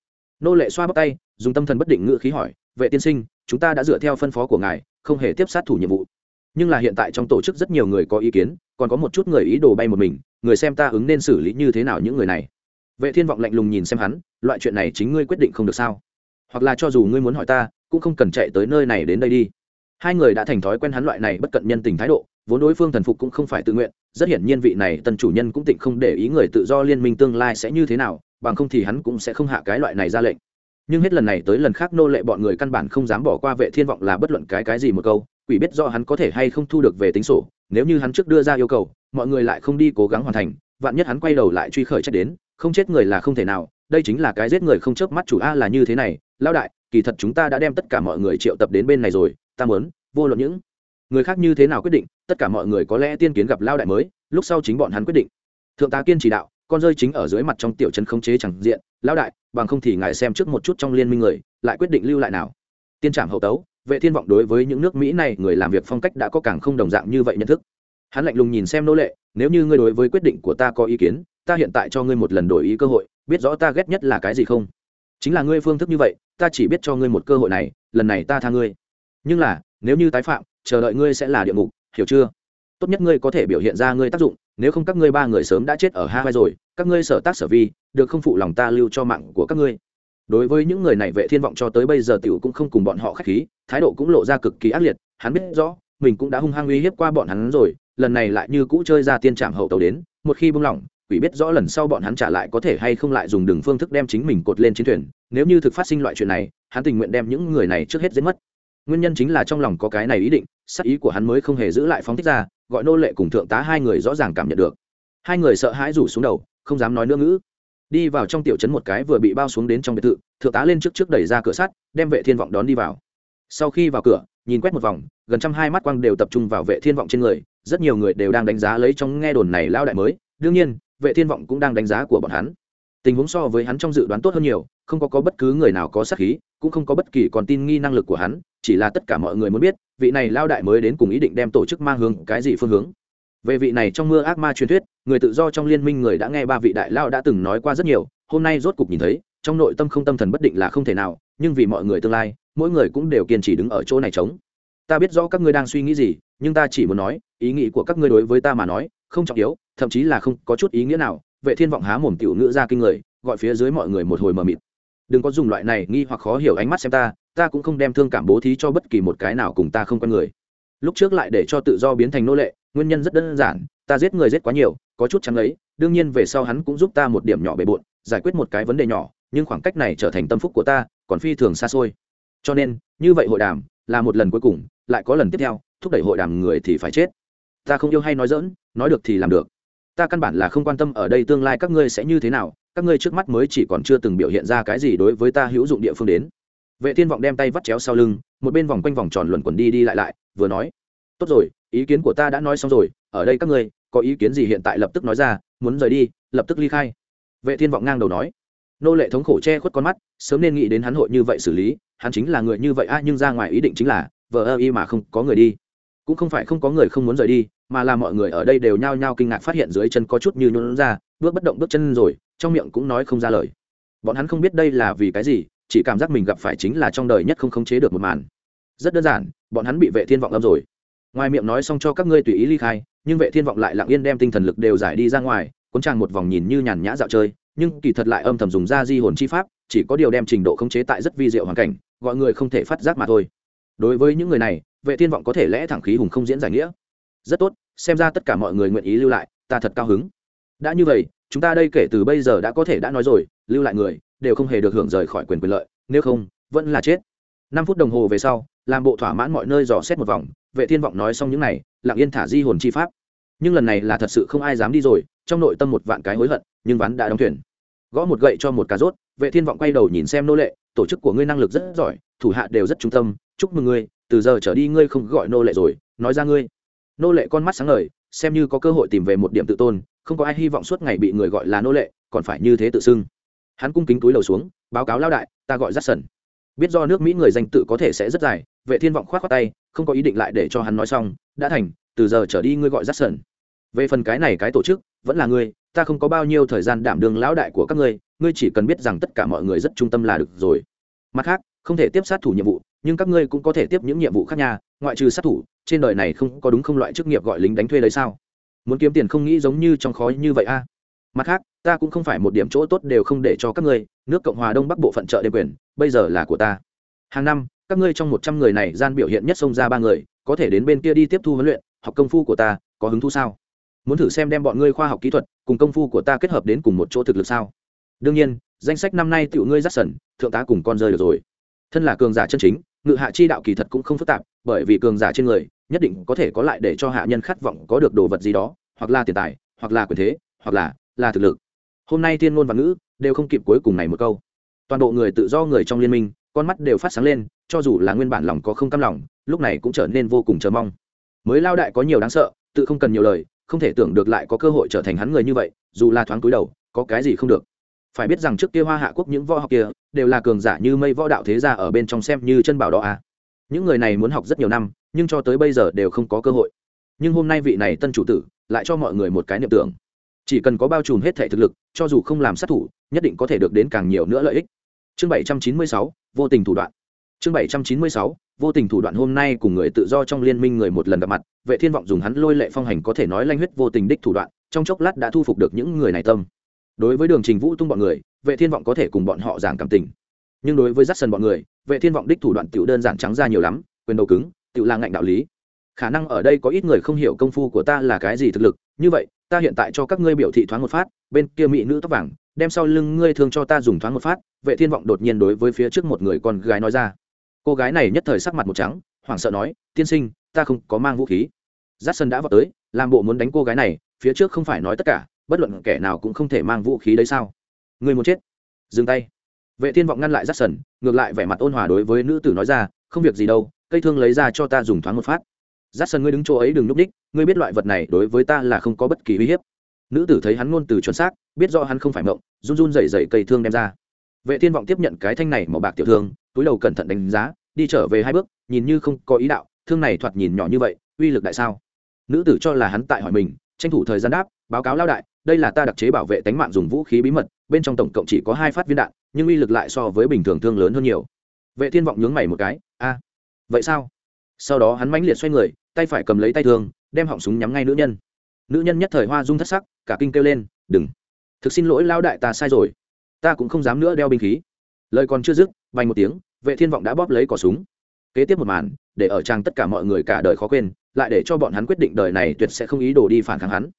Nô lệ xoa bắt tay, dùng tâm thần bất định ngữ khí hỏi, vệ tiên sinh, chúng ta đã dựa theo phân phó của ngài, không hề tiếp sát thủ nhiệm vụ. Nhưng là hiện tại trong tổ chức rất nhiều người có ý kiến, còn có một chút người ý đồ bay một mình người xem ta ứng nên xử lý như thế nào những người này. Vệ thiên vọng lạnh lùng nhìn xem hắn, loại chuyện này chính ngươi quyết định không được sao? Hoặc là cho dù ngươi muốn hỏi ta, cũng không cần chạy tới nơi này đến đây đi. Hai người đã thành thói quen hắn loại này bất cận nhân tình thái độ, vốn đối phương thần phục cũng không phải tự nguyện, rất hiển nhiên vị này tân chủ nhân cũng tịnh không để ý người tự do liên minh tương lai sẽ như thế nào, bằng không thì hắn cũng sẽ không hạ cái loại này ra lệnh. Nhưng hết lần này tới lần khác nô lệ bọn người căn bản không dám bỏ qua vệ thiên vọng là bất luận cái cái gì một câu, quỷ biết do hắn có thể hay không thu được về tính sổ, nếu như hắn trước đưa ra yêu cầu mọi người lại không đi cố gắng hoàn thành, vạn nhất hắn quay đầu lại truy khởi trách đến, không chết người là không thể nào, đây chính là cái giết người không chớp mắt chủ a là như thế này lao đại, kỳ thật chúng ta đã đem tất cả mọi người triệu tập đến bên này rồi, ta muốn, vô luận những người khác như thế nào quyết định, tất cả mọi người có lẽ tiên kiến gặp lao đại mới, lúc sau chính bọn hắn quyết định. Thượng tá kiên chỉ đạo, con rơi chính ở dưới mặt trong tiểu trấn khống chế chẳng diện lao đại, bằng không thì ngài xem trước một chút trong liên minh người, lại quyết định lưu lại nào. Tiên trảm hậu tấu, vệ thiên vọng đối với những nước mỹ này người làm việc phong cách đã có càng không đồng dạng như vậy nhận thức hắn lạnh lùng nhìn xem nô lệ, nếu như ngươi đối với quyết định của ta có ý kiến, ta hiện tại cho ngươi một lần đổi ý cơ hội, biết rõ ta ghét nhất là cái gì không? Chính là ngươi phương thức như vậy, ta chỉ biết cho ngươi một cơ hội này, lần này ta tha ngươi. Nhưng là, nếu như tái phạm, chờ đợi ngươi sẽ là địa ngục, hiểu chưa? Tốt nhất ngươi có thể biểu hiện ra ngươi tác dụng, nếu không các ngươi ba người sớm đã chết ở hai rồi, các ngươi sở tác sở vi, được không phụ lòng ta lưu cho mạng của các ngươi. Đối với những người này vệ thiên vọng cho tới bây giờ tiểu cũng không cùng bọn họ khách khí, thái độ cũng lộ ra cực kỳ ác liệt, hắn biết rõ, mình cũng đã hung hăng uy hiếp qua bọn hắn rồi lần này lại như cũ chơi ra tiên trạm hậu tàu đến, một khi buông lỏng, quỷ biết rõ lần sau bọn hắn trả lại có thể hay không lại dùng đường phương thức đem chính mình cột lên chiến thuyền, nếu như thực phát sinh loại chuyện này, hắn tình nguyện đem những người này trước hết giết mất. Nguyên nhân chính là trong lòng có cái này ý định, sắc ý của hắn mới không hề giữ lại phóng thích ra, gọi nô lệ cùng thượng tá hai người rõ ràng cảm nhận được. Hai người sợ hãi rủ xuống đầu, không dám nói nữa ngữ. Đi vào trong tiểu trấn một cái vừa bị bao xuống đến trong biệt thự, thượng tá lên trước trước đẩy ra cửa sắt, đem vệ thiên vọng đón đi vào. Sau khi vào cửa, nhìn quét một vòng, gần trăm hai mắt quang đều tập trung vào vệ thiên vọng trên người rất nhiều người đều đang đánh giá lấy trong nghe đồn này lao đại mới. Đương nhiên, vệ thiên vọng cũng đang đánh giá của bọn hắn. Tình huống so với hắn trong dự đoán tốt hơn nhiều, không có có bất cứ người nào có sát khí, cũng không có bất kỳ còn tin nghi năng lực của hắn, chỉ là tất cả mọi người muốn biết, vị này lao đại mới đến cùng ý định đem tổ chức mang hướng cái gì phương hướng. Về vị này trong mưa ác ma truyền thuyết, người tự do trong liên minh người đã nghe ba vị đại lao đã từng nói qua rất nhiều, hôm nay rốt cục nhìn thấy, trong nội tâm không tâm thần bất định là không thể nào, nhưng vì mọi người tương lai, mỗi người cũng đều kiên trì đứng ở chỗ này chống ta biết rõ các ngươi đang suy nghĩ gì, nhưng ta chỉ muốn nói ý nghĩ của các ngươi đối với ta mà nói, không trọng yếu, thậm chí là không có chút ý nghĩa nào. Vệ thiên vọng há mồm tiểu ngữ ra kinh người, gọi phía dưới mọi người một hồi mờ mịt. Đừng có dùng loại này nghi hoặc khó hiểu ánh mắt xem ta ta cũng không đem thương cảm bố thí cho bất kỳ một cái nào cùng ta không quen người. Lúc trước lại để cho tự do biến thành nô lệ, nguyên nhân rất đơn giản, ta giết người giết quá nhiều, có chút trắng ấy đương nhiên về sau hắn cũng giúp ta một điểm nhỏ bề bộn, giải quyết một cái vấn đề nhỏ, nhưng khoảng cách này trở thành tâm phúc của ta, còn phi thường xa xôi. Cho nên, như vậy hội đàm, là một lần cuối cùng, lại có lần tiếp theo, thúc đẩy hội đàm người thì phải chết ta không yêu hay nói dỡn, nói được thì làm được. Ta căn bản là không quan tâm ở đây tương lai các ngươi sẽ như thế nào, các ngươi trước mắt mới chỉ còn chưa từng biểu hiện ra cái gì đối với ta hữu dụng địa phương đến. Vệ thiên vọng đem tay vắt chéo sau lưng, một bên vòng quanh vòng tròn luẩn quẩn đi đi lại lại, vừa nói, tốt rồi, ý kiến của ta đã nói xong rồi, ở đây các ngươi, có ý kiến gì hiện tại lập tức nói ra, muốn rời đi, lập tức ly khai. Vệ thiên vọng ngang đầu nói. Nô lệ thống khổ che khuất con mắt, sớm nên nghĩ đến hắn hội như vậy xử lý, hắn chính là người như vậy a, nhưng ra ngoài ý định chính là, vờ ơ y mà không có người đi cũng không phải không có người không muốn rời đi, mà là mọi người ở đây đều nhao nhao kinh ngạc phát hiện dưới chân có chút như nhún ra, bước bất động bước chân rồi, trong miệng cũng nói không ra lời. Bọn hắn không biết đây là vì cái gì, chỉ cảm giác mình gặp phải chính là trong đời nhất không khống chế được một màn. Rất đơn giản, bọn hắn bị vệ thiên vọng âm rồi. Ngoài miệng nói xong cho các ngươi tùy ý ly khai, nhưng vệ thiên vọng lại lặng yên đem tinh thần lực đều giải đi ra ngoài, cuốn tràng một vòng nhìn như nhàn nhã dạo chơi, nhưng kỳ thật lại âm thầm dùng ra di hồn chi pháp, chỉ có điều đem trình độ khống chế tại rất vi diệu hoàn cảnh, gọi người không thể phát giác mà thôi. Đối với những người này vệ thiên vọng có thể lẽ thẳng khí hùng không diễn giải nghĩa. Rất tốt, xem ra tất cả mọi người nguyện ý lưu lại, ta thật cao hứng. Đã như vậy, chúng ta đây kể từ bây giờ đã có thể đã nói rồi, lưu lại người, đều không hề được hưởng rời khỏi quyền quyền lợi, nếu không, vẫn là chết. Năm phút đồng hồ về sau, làm bộ thỏa mãn mọi nơi dò xét một vòng, vệ thiên vọng nói xong những này, lặng yên thả di hồn chi pháp. Nhưng lần này là thật sự không ai dám đi rồi, trong nội tâm một vạn cái hối hận, nhưng ván đã đóng thuyền. Gõ một gậy cho một cà rốt, vệ thiên vọng quay đầu nhìn xem nô lệ, tổ chức của ngươi năng lực rất giỏi, thủ hạ đều rất trung tâm chúc mừng ngươi, từ giờ trở đi ngươi không gọi nô lệ rồi, nói ra ngươi. Nô lệ con mắt sáng ngời, xem như có cơ hội tìm về một điểm tự tôn, không có ai hy vọng suốt ngày bị người gọi là nô lệ, còn phải như thế tự xưng. Hắn cung kính túi lầu xuống, báo cáo lao đại, ta gọi rắt sần biết do nước mỹ người danh tự có thể sẽ rất dài, vệ thiên vọng khoát khoát tay, không có ý định lại để cho hắn nói xong, đã thành, từ giờ trở đi ngươi gọi rắt sần về phần cái này cái tổ chức, vẫn là ngươi, ta không có bao nhiêu thời gian đảm đương lão đại của các ngươi ngươi chỉ cần biết rằng tất cả mọi người rất trung tâm là được rồi. Mặt khác không thể tiếp sát thủ nhiệm vụ, nhưng các ngươi cũng có thể tiếp những nhiệm vụ khác nhà ngoại trừ sát thủ, trên đời này không có đúng không loại chức nghiệp gọi lính đánh thuê đấy sao? Muốn kiếm tiền không nghĩ giống như trong khói như vậy a. Mặt khác, ta cũng không phải một điểm chỗ tốt đều không để cho các ngươi, nước cộng hòa đông bắc bộ phận chợ đêm quyền, bây giờ là của ta. Hàng năm, các ngươi trong một trăm người này gian biểu hiện nhất xông ra ba người, có thể đến bên kia đi tiếp thu huấn luyện, học công phu của ta, có hứng thú sao? Muốn thử xem đem bọn ngươi khoa học kỹ thuật cùng công phu của ta kết hợp đến cùng một chỗ thực lực sao? Đương nhiên, danh sách năm nay tiểu ngươi dắt sần, thượng tá cùng con rơi được rồi thân là cường giả chân chính, ngự hạ chi đạo kỳ thật cũng không phức tạp, bởi vì cường giả trên người, nhất định có thể có lại để cho hạ nhân khát vọng có được đồ vật gì đó, hoặc là tiền tài, hoặc là quyền thế, hoặc là là thực lực. Hôm nay thiên ngôn và ngữ đều không kịp cuối cùng này một câu. Toàn bộ người tự do người trong liên minh, con mắt đều phát sáng lên, cho dù là nguyên bản lòng có không cam lòng, lúc này cũng trở nên vô cùng chờ mong. Mới lao đại có nhiều đáng sợ, tự không cần nhiều lời, không thể tưởng được lại có cơ hội trở thành hắn người như vậy, dù là thoáng túi đầu, có cái gì không được phải biết rằng trước kia hoa hạ quốc những võ học kia đều là cường giả như mây võ đạo thế gia ở bên trong xem như chân bảo đó à. những người này muốn học rất nhiều năm, nhưng cho tới bây giờ đều không có cơ hội. Nhưng hôm nay vị này tân chủ tử lại cho mọi người một cái niệm tưởng. Chỉ cần có bao trùm hết thể thực lực, cho dù không làm sát thủ, nhất định có thể được đến càng nhiều nữa lợi ích. Chương bảy trăm chín mươi sáu, vô tình thủ đoạn. Chương bảy trăm chín mươi sáu, vô tình thủ đoạn hôm nay cùng người tự do trong liên minh người một lần gặp mặt, vệ thiên vọng dùng hắn lôi lệ phong hành có thể nói lanh huyết vô tình đích thủ đoạn, trong chốc lát đã thu phục được những người này tâm đối với đường trình vũ tung bọn người, vệ thiên vọng có thể cùng bọn họ giảng cảm tình. Nhưng đối với dắt sân bọn người, vệ thiên vọng đích thủ đoạn tiểu đơn giản trắng ra nhiều lắm, quyền đầu cứng, tiểu là ngạnh đạo lý. Khả năng ở đây có ít người không hiểu công phu của ta là cái gì thực lực, như vậy, ta hiện tại cho các ngươi biểu thị thoáng một phát, bên kia mỹ nữ tóc vàng, đem sau lưng ngươi thường cho ta dùng thoáng một phát, vệ thiên vọng đột nhiên đối với phía trước một người con gái nói ra. Cô gái này nhất thời sắc mặt một trắng, hoảng sợ nói, tiên sinh, ta không có mang vũ khí. Giắt sân đã vào tới, làm bộ muốn đánh cô gái này, phía trước không phải nói tất cả bất luận kẻ nào cũng không thể mang vũ khí đấy sao? Người muốn chết. Dừng tay. Vệ thiên vọng ngăn lại rắt sần ngược lại vẻ mặt ôn hòa đối với nữ tử nói ra, không việc gì đâu, cây thương lấy ra cho ta dùng thoáng một phát. Rát sần ngươi đứng chỗ ấy đừng núp đích, ngươi biết loại vật này đối với ta là không có bất kỳ uy hiếp. Nữ tử thấy hắn ngôn từ chuẩn xác, biết rõ hắn không phải mộng, run run dậy dậy cây thương đem ra. Vệ thiên vọng tiếp nhận cái thanh này màu bạc tiểu thương, túi đầu cẩn thận đánh giá, đi trở về hai bước, nhìn như không có ý đạo, thương này thoạt nhìn nhỏ như vậy, uy lực đại sao? Nữ tử cho là hắn tại hỏi mình, tranh thủ thời gian đáp, báo cáo lao đại đây là ta đặc chế bảo vệ tánh mạng dùng vũ khí bí mật, bên trong tổng cộng chỉ có hai phát viên đạn, nhưng uy lực lại so với bình thường thương lớn hơn nhiều. Vệ thiên vọng nhướng mày một cái, a, vậy sao? Sau đó hắn mãnh liệt xoay người, tay phải cầm lấy tay thương, đem họng súng nhắm ngay nữ nhân. Nữ nhân nhất thời hoa dung thất sắc, cả kinh kêu lên, đừng, thực xin lỗi lao đại ta sai rồi. Ta cũng không dám nữa đeo binh khí. Lời còn chưa dứt vành một tiếng, vệ thiên vọng đã bóp lấy cỏ súng. Kế tiếp một màn, để ở trang tất cả mọi người cả đời khó quên, lại để cho bọn hắn quyết định đời này tuyệt sẽ không ý đồ đi phản kháng hắn.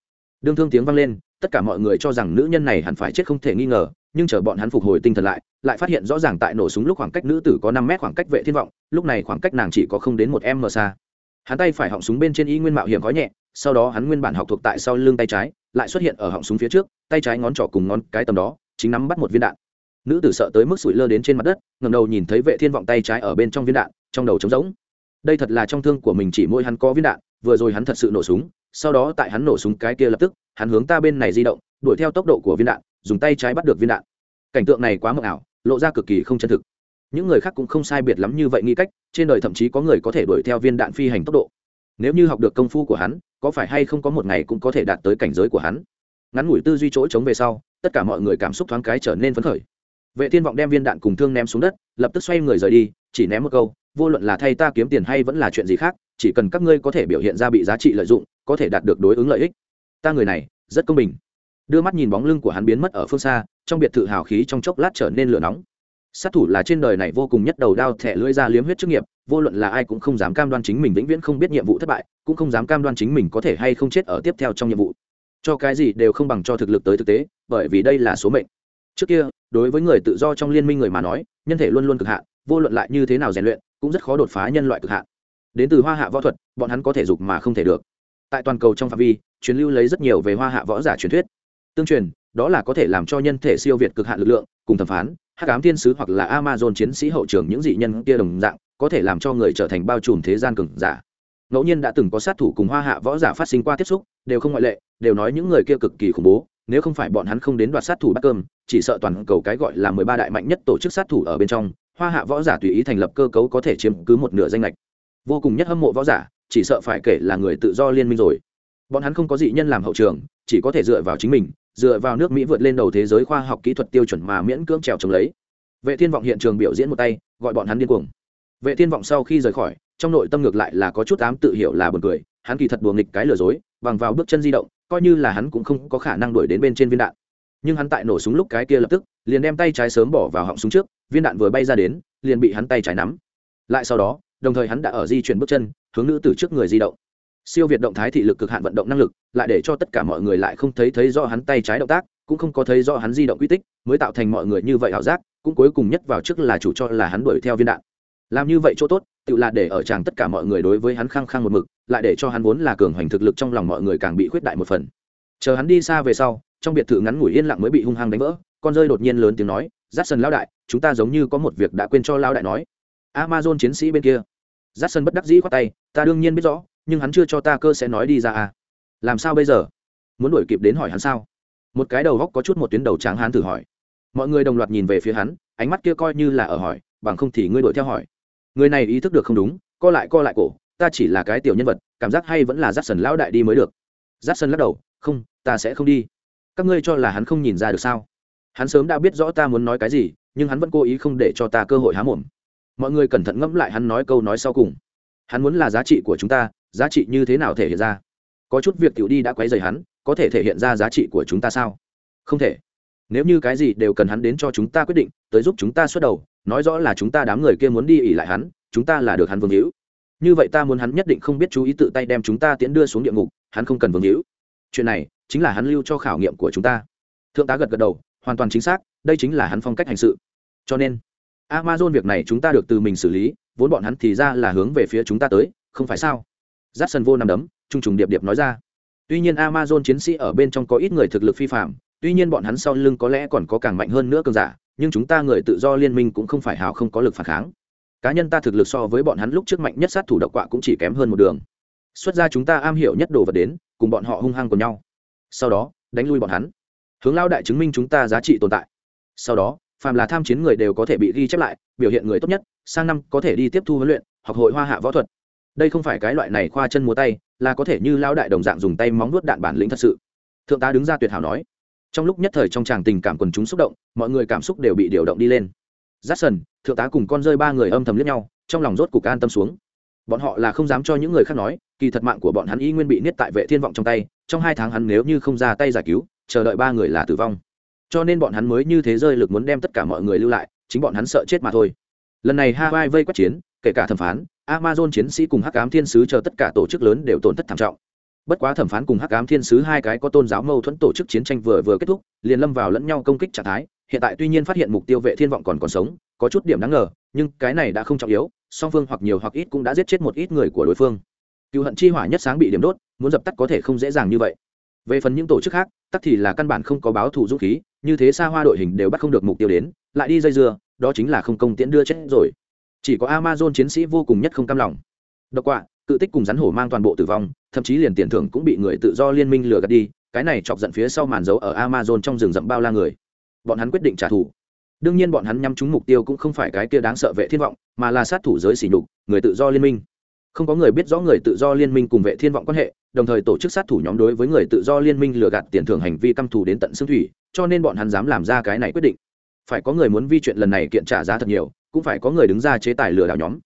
Đương thương tiếng vang lên tất cả mọi người cho rằng nữ nhân này hẳn phải chết không thể nghi ngờ, nhưng chờ bọn hắn phục hồi tinh thần lại lại phát hiện rõ ràng tại nổ súng lúc khoảng cách nữ tử có năm mét khoảng cách vệ thiên vọng, lúc này khoảng cách nàng chỉ có không đến một m xa. Hắn tay phải họng súng bên trên y nguyên mạo hiểm khói nhẹ, sau đó hắn nguyên bản học thuộc tại sau lưng tay trái, lại xuất hiện ở họng súng phía trước, tay trái ngón trỏ cùng ngón cái tầm đó, chính nắm bắt một viên đạn. Nữ tử sợ tới mức sủi lơ đến trên mặt đất ngầm đầu nhìn thấy vệ thiên vọng tay trái ở bên trong viên đạn, trong đầu trống rỗng. Đây thật là trong thương của mình chỉ mỗi hắn có viên đạn, vừa rồi hắn thật sự nổ súng sau đó tại hắn nổ súng cái kia lập tức, hắn hướng ta bên này di động, đuổi theo tốc độ của viên đạn, dùng tay trái bắt được viên đạn. Cảnh tượng này quá mờ ảo, lộ ra cực kỳ không chân thực. Những người khác cũng không sai biệt lắm như vậy nghĩ cách, trên đời thậm chí có người có thể đuổi theo viên đạn phi hành tốc độ. Nếu như học được công phu của hắn, có phải hay không có một ngày cũng có thể đạt tới cảnh giới của hắn? Ngắn ngủi tư duy chỗ chống về sau, tất cả mọi người cảm xúc thoáng cái trở nên phấn khởi. Vệ thiên vọng đem viên đạn cùng thương ném xuống đất, lập tức xoay người rời đi, chỉ ném một câu, vô luận là thay ta kiếm tiền hay vẫn là chuyện gì khác chỉ cần các ngươi có thể biểu hiện ra bị giá trị lợi dụng, có thể đạt được đối ứng lợi ích. Ta người này, rất công bình. Đưa mắt nhìn bóng lưng của hắn biến mất ở phương xa, trong biệt thự hào khí trong chốc lát trở nên lửa nóng. Sát thủ là trên đời này vô cùng nhất đầu đao thẻ lưỡi ra liếm huyết chức nghiệp, vô luận là ai cũng không dám cam đoan chính mình vĩnh viễn không biết nhiệm vụ thất bại, cũng không dám cam đoan chính mình có thể hay không chết ở tiếp theo trong nhiệm vụ. Cho cái gì đều không bằng cho thực lực tới thực tế, bởi vì đây là số mệnh. Trước kia, đối với người tự do trong liên minh người mà nói, nhân thể luôn luôn cực hạn, vô luận lại như thế nào rèn luyện, cũng rất khó đột phá nhân loại cực hạn đến từ hoa hạ võ thuật, bọn hắn có thể dục mà không thể được. Tại toàn cầu trong phạm vi, truyền lưu lấy rất nhiều về hoa hạ võ giả truyền thuyết. Tương truyền, đó là có thể làm cho nhân thể siêu việt cực hạn lực lượng, cùng thẩm phán, hắc ám thiên sứ hoặc là amazon chiến sĩ hậu trường những dị nhân kia đồng dạng, có thể làm cho người trở thành bao trùm thế gian cường giả. Ngẫu nhiên đã từng có sát thủ cùng hoa hạ võ giả phát sinh qua tiếp xúc, đều không ngoại lệ, đều nói những người kia cực kỳ khủng bố, nếu không phải bọn hắn không đến đoạt sát thủ bắt cơm, chỉ sợ toàn cầu cái gọi là mười ba đại mạnh nhất tổ chức sát thủ ở bên trong, hoa hạ võ giả tùy ý thành lập cơ cấu có thể chiếm cứ một nửa danh lệch vô cùng nhất hâm mộ võ giả, chỉ sợ phải kể là người tự do liên minh rồi. Bọn hắn không có dị nhân làm hậu trường, chỉ có thể dựa vào chính mình, dựa vào nước mỹ vượt lên đầu thế giới khoa học kỹ thuật tiêu chuẩn mà miễn cưỡng trèo trồng lấy. Vệ thiên vọng hiện trường biểu diễn một tay, gọi bọn hắn điên cuồng. Vệ thiên vọng sau khi rời khỏi, trong nội tâm ngược lại là có chút ám tự hiểu là buồn cười, hắn kỳ thật đùa nghịch cái lừa dối, bằng vào bước chân di động, coi như là hắn cũng không có khả năng đuổi đến bên trên viên đạn. Nhưng hắn tại nổ súng lúc cái kia lập tức, liền đem tay trái sớm bỏ vào họng súng trước, viên đạn vừa bay ra đến, liền bị hắn tay trái nắm. Lại sau đó đồng thời hắn đã ở di chuyển bước chân, hướng nữ từ trước người di động. Siêu việt động thái thị lực cực hạn vận động năng lực, lại để cho tất cả mọi người lại không thấy thấy do hắn tay trái động tác, cũng không có thấy do hắn di động quy tích, mới tạo thành mọi người như vậy ảo giác, cũng cuối cùng nhất vào trước là chủ cho là hắn đuổi theo viên đạn. Làm như vậy chỗ tốt, tự là để ở chàng tất cả mọi người đối với hắn khăng khăng một mực, lại để cho hắn vốn là cường hoành thực lực trong lòng mọi người càng bị khuyết đại một phần. Chờ hắn đi xa về sau, trong biệt thự ngắn ngủi yên lặng mới bị hung hăng đánh vỡ, con rơi đột nhiên lớn tiếng nói rát sân lao đại, chúng ta giống như có một việc đã quên cho lao đại nói. Amazon chiến sĩ bên kia giắt sân bất đắc dĩ khoát tay, ta đương nhiên biết rõ, nhưng hắn chưa cho ta cơ sẽ nói đi ra à. Làm sao bây giờ? Muốn đuổi kịp đến hỏi hắn sao? Một cái đầu góc có chút một tuyến đầu tráng hắn thử hỏi. Mọi người đồng loạt nhìn về phía hắn, ánh mắt kia coi như là ở hỏi, bằng không thì ngươi đuổi theo hỏi. Người này ý thức được không đúng, co lại co lại cổ, ta chỉ là cái tiểu nhân vật, cảm giác hay vẫn là giắt sần lão đại đi mới được. Giắt sân lắc đầu, không, ta sẽ không đi. Các ngươi cho là hắn không nhìn ra được sao? Hắn sớm đã biết rõ ta muốn nói cái gì, nhưng hắn vẫn cố ý không để cho ta cơ hội há mồm mọi người cẩn thận ngẫm lại hắn nói câu nói sau cùng. Hắn muốn là giá trị của chúng ta, giá trị như thế nào thể hiện ra? Có chút việc tiểu đi đã quấy rầy hắn, có thể thể hiện ra giá trị của chúng ta sao? Không thể. Nếu như cái gì đều cần hắn đến cho chúng ta quyết định, tới giúp chúng ta xuất đầu, nói rõ là chúng ta đám người kia muốn đi ỉ lại hắn, chúng ta là được hắn vương hữu. Như vậy ta muốn hắn nhất định không biết chú ý tự tay đem chúng ta tiến đưa xuống địa ngục, hắn không cần vương hữu. Chuyện này chính là hắn lưu cho khảo nghiệm của chúng ta. Thượng tá gật gật đầu, hoàn toàn chính xác, đây chính là hắn phong cách hành sự. Cho nên amazon việc này chúng ta được từ mình xử lý, vốn bọn hắn thì ra là hướng về phía chúng ta tới, không phải sao? Jackson vô nằm đấm t r u n g điệp điệp nói ra. Tuy nhiên amazon chiến sĩ ở bên trong có ít người thực lực phi phạm, tuy nhiên bọn hắn sau lưng có lẽ còn có càng mạnh hơn nữa cơn giả, nhưng chúng ta người tự do liên minh cũng không phải hào không có lực phản kháng. Cá nhân ta thực lực so với bọn hắn lúc trước mạnh nhất sát thủ độc quạ cũng chỉ kém hơn một đường. Xuất ra chúng ta am hiểu nhất đồ vật đến, cùng bọn họ hung hăng của nhau. Sau đó, đánh lui bọn hắn. Hướng lao đại chứng minh chúng ta giá trị tồn tại. Sau đó phàm là tham chiến người đều có thể bị ghi chép lại, biểu hiện người tốt nhất, sang năm có thể đi tiếp thu huấn luyện, học hội hoa hạ võ thuật. Đây không phải cái loại này khoa chân múa tay, là có thể như lao đại đồng dạng dùng tay móng nuốt đạn bản lĩnh thật sự. Thượng tá đứng ra tuyệt hảo nói. Trong lúc nhất thời trong tràng tình cảm quần chúng xúc động, mọi người cảm xúc đều bị điều động đi lên. Giắt sần thượng tá cùng con rơi ba người âm thầm liếc nhau, trong lòng rốt cục an tâm xuống. Bọn họ là không dám cho những người khác nói, kỳ thật mạng của bọn hắn y nguyên bị niết tại vệ thiên vọng trong tay, trong hai tháng hắn nếu như không ra tay giải cứu, chờ đợi ba người là tử vong cho nên bọn hắn mới như thế rơi lực muốn đem tất cả mọi người lưu lại, chính bọn hắn sợ chết mà thôi. Lần này hawaii vây quét chiến, kể cả thẩm phán, amazon chiến sĩ cùng hắc ám thiên sứ chờ tất cả tổ chức lớn đều tổn thất thảm trọng. Bất quá thẩm phán cùng hắc ám thiên sứ hai cái có tôn giáo mâu thuẫn tổ chức chiến tranh vừa vừa kết thúc, liền lâm vào lẫn nhau công kích trạng thái, hiện tại tuy nhiên phát hiện mục tiêu vệ thiên vọng còn còn sống, có chút điểm đáng ngờ, nhưng cái này đã không trọng yếu, song phương hoặc nhiều hoặc ít cũng đã giết chết một ít người của đối phương. Cựu hận chi hỏa nhất sáng bị điểm đốt, muốn dập tắt có thể không dễ dàng như vậy. Về phần những tổ chức khác, tắc thì là căn bản không có báo thủ dũng khí như thế xa hoa đội hình đều bắt không được mục tiêu đến, lại đi dây dưa, đó chính là không công tiễn đưa chết rồi. Chỉ có amazon chiến sĩ vô cùng nhất không cam lòng. Độc quạ, cự tích cùng rắn hổ mang toàn bộ tử vong, thậm chí liền tiền thưởng cũng bị người tự do liên minh lừa gạt đi, cái này chọc giận phía sau màn dấu ở amazon trong rừng rậm bao la người. Bọn hắn quyết định trả thù. Đương nhiên bọn hắn nhắm trúng mục tiêu cũng không phải cái kia đáng sợ vệ thiên vọng, mà là sát thủ giới sỉ nhục, người tự do liên minh. Không có người biết rõ người tự do liên minh cùng vệ thiên vọng quan hệ, đồng thời tổ chức sát thủ nhóm đối với người tự do liên minh lừa gạt tiền thưởng hành vi căm thù đến tận xương thủy cho nên bọn hắn dám làm ra cái này quyết định. Phải có người muốn vi chuyện lần này kiện trả giá thật nhiều, cũng phải có người đứng ra chế tài lừa đảo nhóm.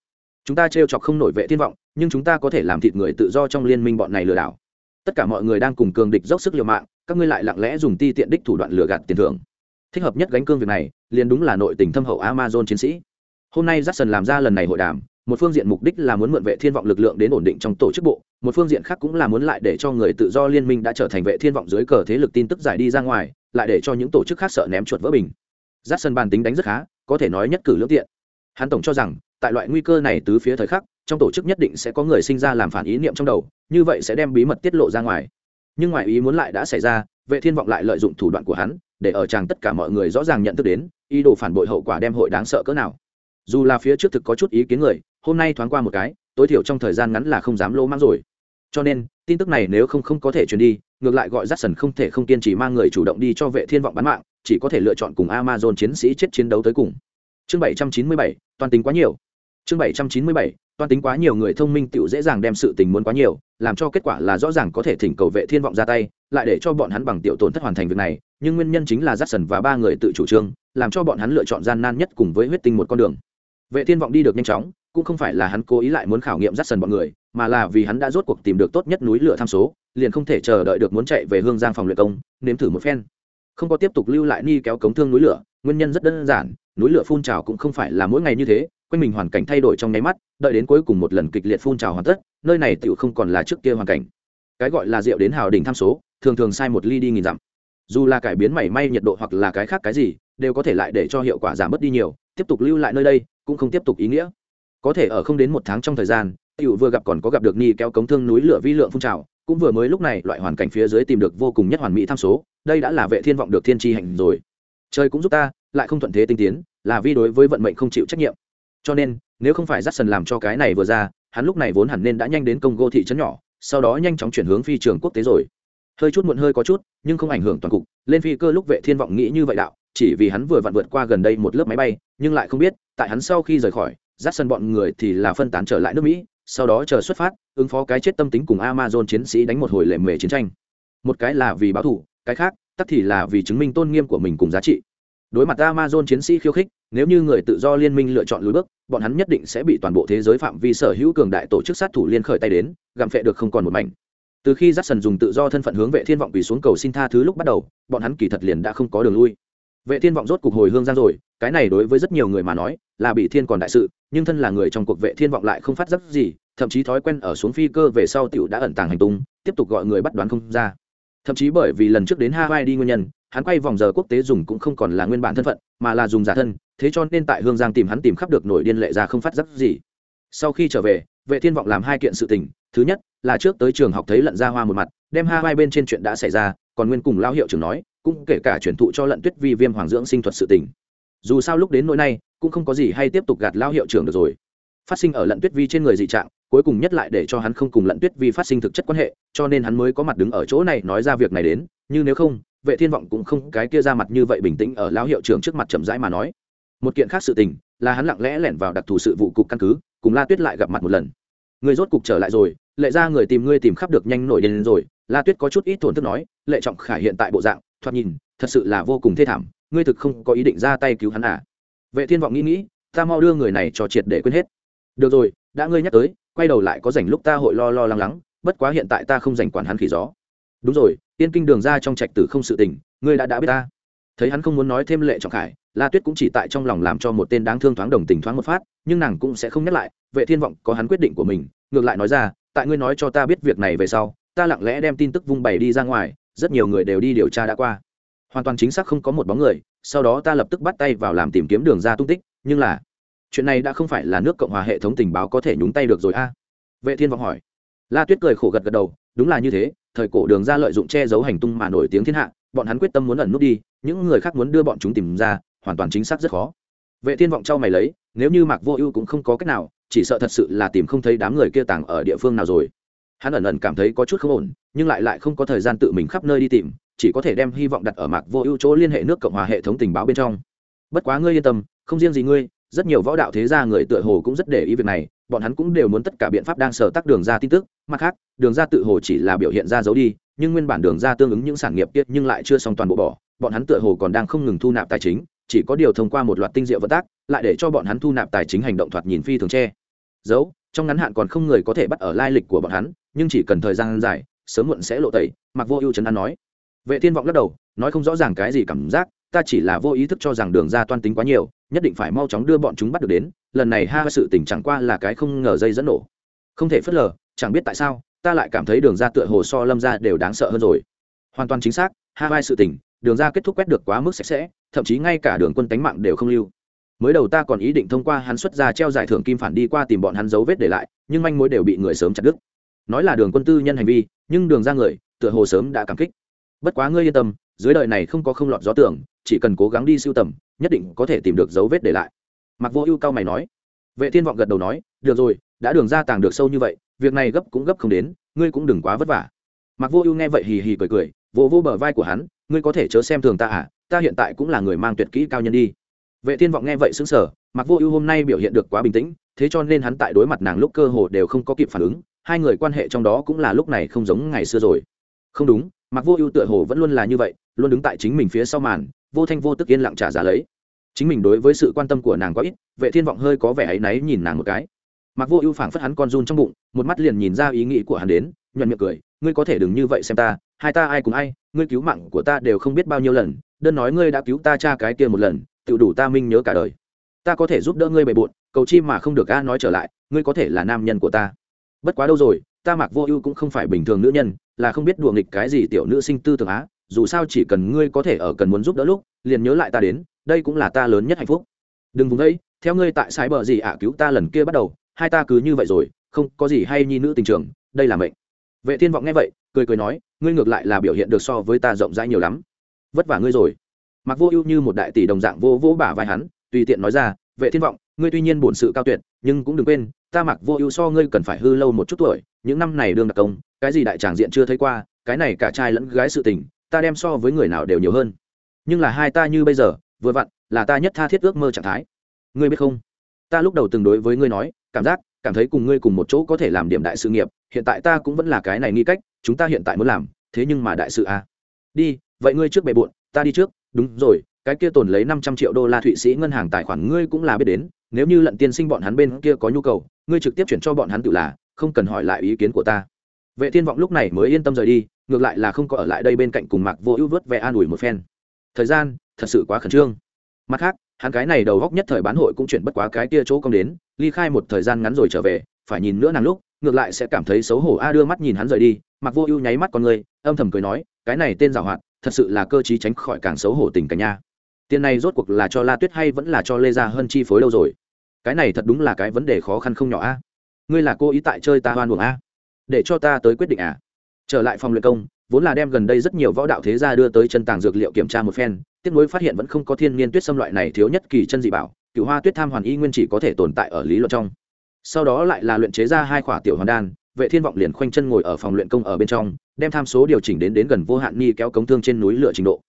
Chúng ta trêu chọc không nổi vệ thiên vọng, nhưng chúng ta có thể làm thịt người tự do trong liên minh bọn này lừa đảo. Tất cả mọi người đang cùng cường địch dốc sức liều mạng, các ngươi lại lặng lẽ dùng ti tiện đích thủ đoạn lừa gạt tiền thưởng. Thích hợp nhất gánh cương việc này, liền đúng là nội tình thâm hậu amazon chiến sĩ. Hôm nay jackson làm ra lần này hội đàm, một phương diện mục đích là muốn mượn vệ thiên vọng lực lượng đến ổn định trong tổ chức bộ, một phương diện khác cũng là muốn lại để cho người tự do liên minh đã trở thành vệ thiên vọng dưới cờ thế lực tin tức giải đi ra ngoài lại để cho những tổ chức khác sợ ném chuột vỡ bình. Jackson bàn tính đánh rất khá, có thể nói nhất cử lưỡng tiện. Hắn tổng cho rằng, tại loại nguy cơ này tứ phía thời khắc, trong tổ chức nhất định sẽ có người sinh ra làm phản ý niệm trong đầu, như vậy sẽ đem bí mật tiết lộ ra ngoài. Nhưng ngoài ý muốn lại đã xảy ra, vệ thiên vọng lại lợi dụng thủ đoạn của hắn, để ở chàng tất cả mọi người rõ ràng nhận thức đến, ý đồ phản bội hậu quả đem hội đáng sợ cỡ nào. Dù là phía trước thực có chút ý kiến người, hôm nay thoáng qua một cái, tối thiểu trong thời gian ngắn là không dám lô mang rồi. Cho nên, tin tức này nếu không không có thể truyền đi ngược lại gọi Jackson sần không thể không kiên trì mang người chủ động đi cho vệ thiên vọng bán mạng, chỉ có thể lựa chọn cùng amazon chiến sĩ chết chiến đấu tới cùng. Chương bảy trăm chín mươi bảy, toàn tính quá nhiều. Chương bảy trăm chín mươi bảy, toàn tính quá nhiều người thông minh tiểu dễ dàng đem sự tình muốn quá nhiều, làm cho kết quả là rõ ràng có thể thỉnh cầu vệ thiên vọng ra tay, lại để cho bọn hắn bằng tiểu tổn thất hoàn thành việc này, nhưng nguyên nhân chính là Jackson và ba người tự chủ trương, làm cho bọn hắn lựa chọn gian nan nhất cùng với huyết tinh một con đường. Vệ thiên vọng đi được nhanh chóng, cũng không phải là hắn cố ý lại muốn khảo nghiệm Jackson bọn người mà là vì hắn đã rốt cuộc tìm được tốt nhất núi lửa tham số, liền không thể chờ đợi được muốn chạy về hương giang phòng luyện công, nếm thử một phen. Không có tiếp tục lưu lại ni kéo cống thương núi lửa, nguyên nhân rất đơn giản, núi lửa phun trào cũng không phải là mỗi ngày như thế, quanh mình hoàn cảnh thay đổi trong nháy mắt, đợi đến cuối cùng một lần kịch liệt phun trào hoàn tất, nơi này tựu không còn là trước kia hoàn cảnh. Cái gọi là rượu đến hào đỉnh tham số, thường thường sai một ly đi nghìn dặm. Dù là cải biến mảy may nhiệt độ hoặc là cái khác cái gì, đều có thể lại để cho hiệu quả giảm bớt đi nhiều, tiếp tục lưu lại nơi đây cũng không tiếp tục ý nghĩa. Có thể ở không đến một tháng trong thời gian tiểu vừa gặp còn có gặp được ni kéo cống thương núi lửa vi lượng phun trào, cũng vừa mới lúc này loại hoàn cảnh phía dưới tìm được vô cùng nhất hoàn mỹ tham số, đây đã là vệ thiên vọng được thiên tri hạnh rồi. Trời cũng giúp ta, lại không thuận thế tinh tiến, là vi đối với vận mệnh không chịu trách nhiệm. Cho nên, nếu không phải dắt sần làm cho cái này vừa ra, hắn lúc này vốn hẳn nên đã nhanh đến công gô thị trấn nhỏ, sau đó nhanh chóng chuyển hướng phi trường quốc tế rồi. Hơi chút muộn hơi có chút, nhưng không ảnh hưởng toàn cục, lên phi cơ lúc vệ thiên vọng nghĩ như vậy đạo, chỉ vì hắn vừa vặn vượt qua gần đây một lớp máy bay, nhưng lại không biết, tại hắn sau khi rời khỏi dắt sân bọn người thì là phân tán trở lại nước mỹ sau đó chờ xuất phát, ứng phó cái chết tâm tính cùng amazon chiến sĩ đánh một hồi lệ mề chiến tranh. Một cái là vì báo thù, cái khác tắc thì là vì chứng minh tôn nghiêm của mình cùng giá trị. Đối mặt amazon chiến sĩ khiêu khích, nếu như người tự do liên minh lựa chọn lùi bước, bọn hắn nhất định sẽ bị toàn bộ thế giới phạm vi sở hữu cường đại tổ chức sát thủ liên khởi tay đến, gặm phệ được không còn một mảnh. Từ khi j a c k s o n dùng tự do thân phận hướng vệ thiên vọng quỳ xuống cầu xin tha thứ lúc bắt đầu, bọn hắn kỳ thật liền đã không có đường lui vệ thiên vọng rốt cục hồi hương giang rồi, cái này đối với rất nhiều người mà nói là bị thiên còn đại sự, nhưng thân là người trong cuộc vệ thiên vọng lại không phát giác gì, thậm chí thói quen ở xuống phi cơ về sau tiểu đã ẩn tàng hành tung, tiếp tục gọi người bắt đoán không ra. Thậm chí bởi vì lần trước đến hawaii đi nguyên nhân, hắn quay vòng giờ quốc tế dùng cũng không còn là nguyên bản thân phận, mà là dùng giả thân, thế cho nên tại hương giang tìm hắn tìm khắp được nổi điên lệ ra không phát giác gì. Sau khi trở về, vệ thiên vọng làm hai kiện sự tình, thứ nhất là trước tới trường học thấy lận ra hoa một mặt, đem Hawaii bên trên chuyện đã xảy ra, còn nguyên cùng lao hiệu trưởng nói cũng kể cả truyền thụ cho lận tuyết vi viêm hoàng dưỡng sinh thuật sự tình. Dù sao lúc đến nỗi này, cũng không có gì hay tiếp tục gạt lao hiệu trưởng được rồi. Phát sinh ở lận tuyết vi trên người dị trạng, cuối cùng nhất lại để cho hắn không cùng lận tuyết vi phát sinh thực chất quan hệ, cho nên hắn mới có mặt đứng ở chỗ này nói ra việc này đến nhưng nếu không, vệ thiên vọng cũng không cái kia ra mặt như vậy bình tĩnh ở lao hiệu trưởng trước mặt chậm rãi mà nói. Một kiện khác sự tình, là hắn lặng lẽ lẻn vào đặc thù sự vụ cục căn cứ, cùng la tuyết lại gặp mặt một lần. Người rốt cục trở lại rồi, lệ ra người tìm ngươi tìm khắp được nhanh nổi điên rồi, la tuyết có chút ít thổn thức nói, lệ trọng khải hiện tại bộ dạng thoạt nhìn, thật sự là vô cùng thê thảm, ngươi thực không có ý định ra tay cứu hắn à? Vệ thiên vọng nghĩ nghĩ, ta mau đưa người này cho triệt để quên hết. Được rồi, đã ngươi nhắc tới, quay đầu lại có rảnh lúc ta hội lo lo lắng lắng, bất quá hiện tại ta không rảnh quản hắn khỉ gió. Đúng rồi tiên kinh đường ra trong trạch tử không sự tình, ngươi đã đã biết ta. Thấy hắn không muốn nói thêm lệ trọng khải, la tuyết cũng chỉ tại trong lòng làm cho một tên đáng thương thoáng đồng tình thoáng một phát, nhưng nàng cũng sẽ không nhắc lại, vệ thiên vọng có hắn quyết định của mình, ngược lại nói ra, tại ngươi nói cho ta biết việc này về sau, ta lặng lẽ đem tin tức vung bày đi ra ngoài rất nhiều người đều đi điều tra đã qua. Hoàn toàn chính xác không có một bóng người, sau đó ta lập tức bắt tay vào làm tìm kiếm đường ra tung tích, nhưng là, chuyện này đã không phải là nước cộng hòa hệ thống tình báo có thể nhúng tay được rồi a. Vệ thiên vọng hỏi. La tuyết cười khổ gật gật đầu, đúng là như thế, thời cổ đường ra lợi dụng che giấu hành tung mà nổi tiếng thiên hạ, bọn hắn quyết tâm muốn ẩn nút đi, những người khác muốn đưa bọn chúng tìm ra, hoàn toàn chính xác rất khó. Vệ thiên vọng trao mày lấy, nếu như mạc vô ưu cũng không có cách nào, chỉ sợ thật sự là tìm không thấy đám người kia tàng ở địa phương nào rồi. Hắn ẩn ẩn cảm thấy có chút không ổn nhưng lại lại không có thời gian tự mình khắp nơi đi tìm, chỉ có thể đem hy vọng đặt ở mạc vô ưu chỗ liên hệ nước cộng hòa hệ thống tình báo bên trong. Bất quá ngươi yên tâm, không riêng gì ngươi, rất nhiều võ đạo thế gia người tựa hồ cũng rất để ý việc này, bọn hắn cũng đều muốn tất cả biện pháp đang sở tác đường ra tin tức, mặt khác, đường ra tự hồ chỉ là biểu hiện ra giấu đi, nhưng nguyên bản đường ra tương ứng những sản nghiệp tiết nhưng lại chưa xong toàn bộ bỏ, bọn hắn tựa hồ còn đang không ngừng thu nạp tài chính, chỉ có điều thông qua một loạt tinh diệu vận tác, lại để cho bọn hắn thu nạp tài chính hành động thoạt nhìn phi thường che. Giấu trong ngắn hạn còn không người có thể bắt ở lai lịch của bọn hắn, nhưng chỉ cần thời gian dài sớm muộn sẽ lộ tẩy mặc vô ưu trấn an nói. Vệ thiên vọng lắc đầu, nói không rõ ràng cái gì cảm giác, ta chỉ là vô ý thức cho rằng đường ra toan tính quá nhiều, nhất định phải mau chóng đưa bọn chúng bắt được đến, lần này ha sự tình chẳng qua là cái không ngờ dây dẫn nổ. Không thể phớt lờ, chẳng biết tại sao, ta lại cảm thấy đường ra tựa hồ so lâm ra đều đáng sợ hơn rồi. Hoàn toàn chính xác, ha vai sự tình, đường ra kết thúc quét được quá mức sạch sẽ, thậm chí ngay cả đường quân tánh mạng đều không lưu. Mới đầu ta còn ý định thông qua hắn xuất ra treo giải thưởng kim phản đi qua tìm bọn hắn dấu vết để lại, nhưng manh mối đều bị người sớm chặt đứt nói là đường quân tư nhân hành vi, nhưng đường ra người, tựa hồ sớm đã cảm kích. Bất quá ngươi yên tâm, dưới đời này không có không lọt gió tưởng, chỉ cần cố gắng đi sưu tầm, nhất định có thể tìm được dấu vết để lại. Mặc vô ưu cao mày nói. Vệ thiên vọng gật đầu nói, được rồi, đã đường ra tàng được sâu như vậy, việc này gấp cũng gấp không đến, ngươi cũng đừng quá vất vả. Mặc vô ưu nghe vậy hì hì cười cười, vỗ vô bờ vai của hắn, ngươi có thể chớ xem thường ta à ta hiện tại cũng là người mang tuyệt kỹ cao nhân đi. Vệ thiên vọng nghe vậy sững sờ mặc vô ưu hôm nay biểu hiện được quá bình tĩnh, thế cho nên hắn tại đối mặt nàng lúc cơ hồ đều không có kịp phản ứng hai người quan hệ trong đó cũng là lúc này không giống ngày xưa rồi. Không đúng mặc vô ưu tựa hồ vẫn luôn là như vậy, luôn đứng tại chính mình phía sau màn, vô thanh vô tức yên lặng trả giá lấy. Chính mình đối với sự quan tâm của nàng quá ít, vệ thiên vọng hơi có vẻ áy náy nhìn nàng một cái. Mặc vô ưu phảng phất hắn con run trong bụng, một mắt liền nhìn ra ý nghĩ của hắn đến, nhuận miệng cười, ngươi có thể đừng như vậy xem ta, hai ta ai cùng ai, ngươi cứu mạng của ta đều không biết bao nhiêu lần, đơn nói ngươi đã cứu ta cha cái kia một lần, tự đủ ta minh nhớ cả đời. Ta có thể giúp đỡ ngươi bề bộn, cầu chi mà không được a, nói trở lại, ngươi có thể là nam nhân của ta bất quá đâu rồi, ta mặc vô ưu cũng không phải bình thường nữ nhân, là không biết đùa nghịch cái gì tiểu nữ sinh tư tưởng á, dù sao chỉ cần ngươi có thể ở cần muốn giúp đỡ lúc, liền nhớ lại ta đến, đây cũng là ta lớn nhất hạnh phúc. Đừng vùng đấy theo ngươi tại sái bờ gì ạ, cứu ta lần kia bắt đầu, hai ta cứ như vậy rồi, không có gì hay nhi nữ tình trường, đây là mệnh. Vệ thiên vọng nghe vậy, cười cười nói, ngươi ngược lại là biểu hiện được so với ta rộng rãi nhiều lắm. Vất vả ngươi rồi. Mặc vô ưu như một đại tỷ đồng dạng vô vỗ bả vai hắn, tùy tiện nói ra, vệ thiên vọng, ngươi tuy nhiên bổn sự cao tuyệt, nhưng cũng đừng quên ta mặc vô ưu so ngươi cần phải hư lâu một chút tuổi, những năm này đương đặc công, cái gì đại tràng diện chưa thấy qua, cái này cả trai lẫn gái sự tình, ta đem so với người nào đều nhiều hơn. Nhưng là hai ta như bây giờ, vừa vặn, là ta nhất tha thiết ước mơ trạng thái. Ngươi biết không? Ta lúc đầu từng đối với ngươi nói, cảm giác, cảm thấy cùng ngươi cùng một chỗ có thể làm điểm đại sự nghiệp, hiện tại ta cũng vẫn là cái này nghi cách, chúng ta hiện tại muốn làm, thế nhưng mà đại sự à. đi, vậy ngươi trước bề bộn, ta đi trước, đúng rồi, cái kia tồn lấy năm trăm triệu đô la thụy sĩ ngân hàng tài khoản ngươi cũng là biết đến, nếu như lận tiên sinh bọn hắn bên kia có nhu cầu ngươi trực tiếp chuyển cho bọn hắn tự là, không cần hỏi lại ý kiến của ta. Vệ thiên vọng lúc này mới yên tâm rời đi, ngược lại là không có ở lại đây bên cạnh cùng mạc vô ưu vớt vẻ an ủi một phen. Thời gian, thật sự quá khẩn trương. Mặt khác, hắn cái này đầu góc nhất thời bán hội cũng chuyển bất quá cái kia chỗ công đến, ly khai một thời gian ngắn rồi trở về, phải nhìn nữa nàng lúc, ngược lại sẽ cảm thấy xấu hổ a đưa mắt nhìn hắn rời đi. Mặc vô ưu nháy mắt con người, âm thầm cười nói, cái này tên giảo hoạt, thật sự là cơ chí tránh khỏi càng xấu hổ tình cảnh nha. Tiền này rốt cuộc là cho la tuyết hay vẫn là cho lê gia hơn chi phối đâu rồi? Cái này thật đúng là cái vấn đề khó khăn không nhỏ a. Ngươi là cô ý tại chơi ta hoan buồng a. Để cho ta tới quyết định à. Trở lại phòng luyện công, vốn là đem gần đây rất nhiều võ đạo thế gia đưa tới chân tàng dược liệu kiểm tra một phen, tiếc nối phát hiện vẫn không có thiên niên tuyết xâm loại này thiếu nhất kỳ chân dị bảo, cựu hoa tuyết tham hoàn y nguyên chỉ có thể tồn tại ở lý luận trong. Sau đó lại là luyện chế ra hai khỏa tiểu hoàn đan, vệ thiên vọng liền khoanh chân ngồi ở phòng luyện công ở bên trong, đem tham số điều chỉnh đến đến gần vô hạn ni kéo cống thương trên núi lửa trình độ.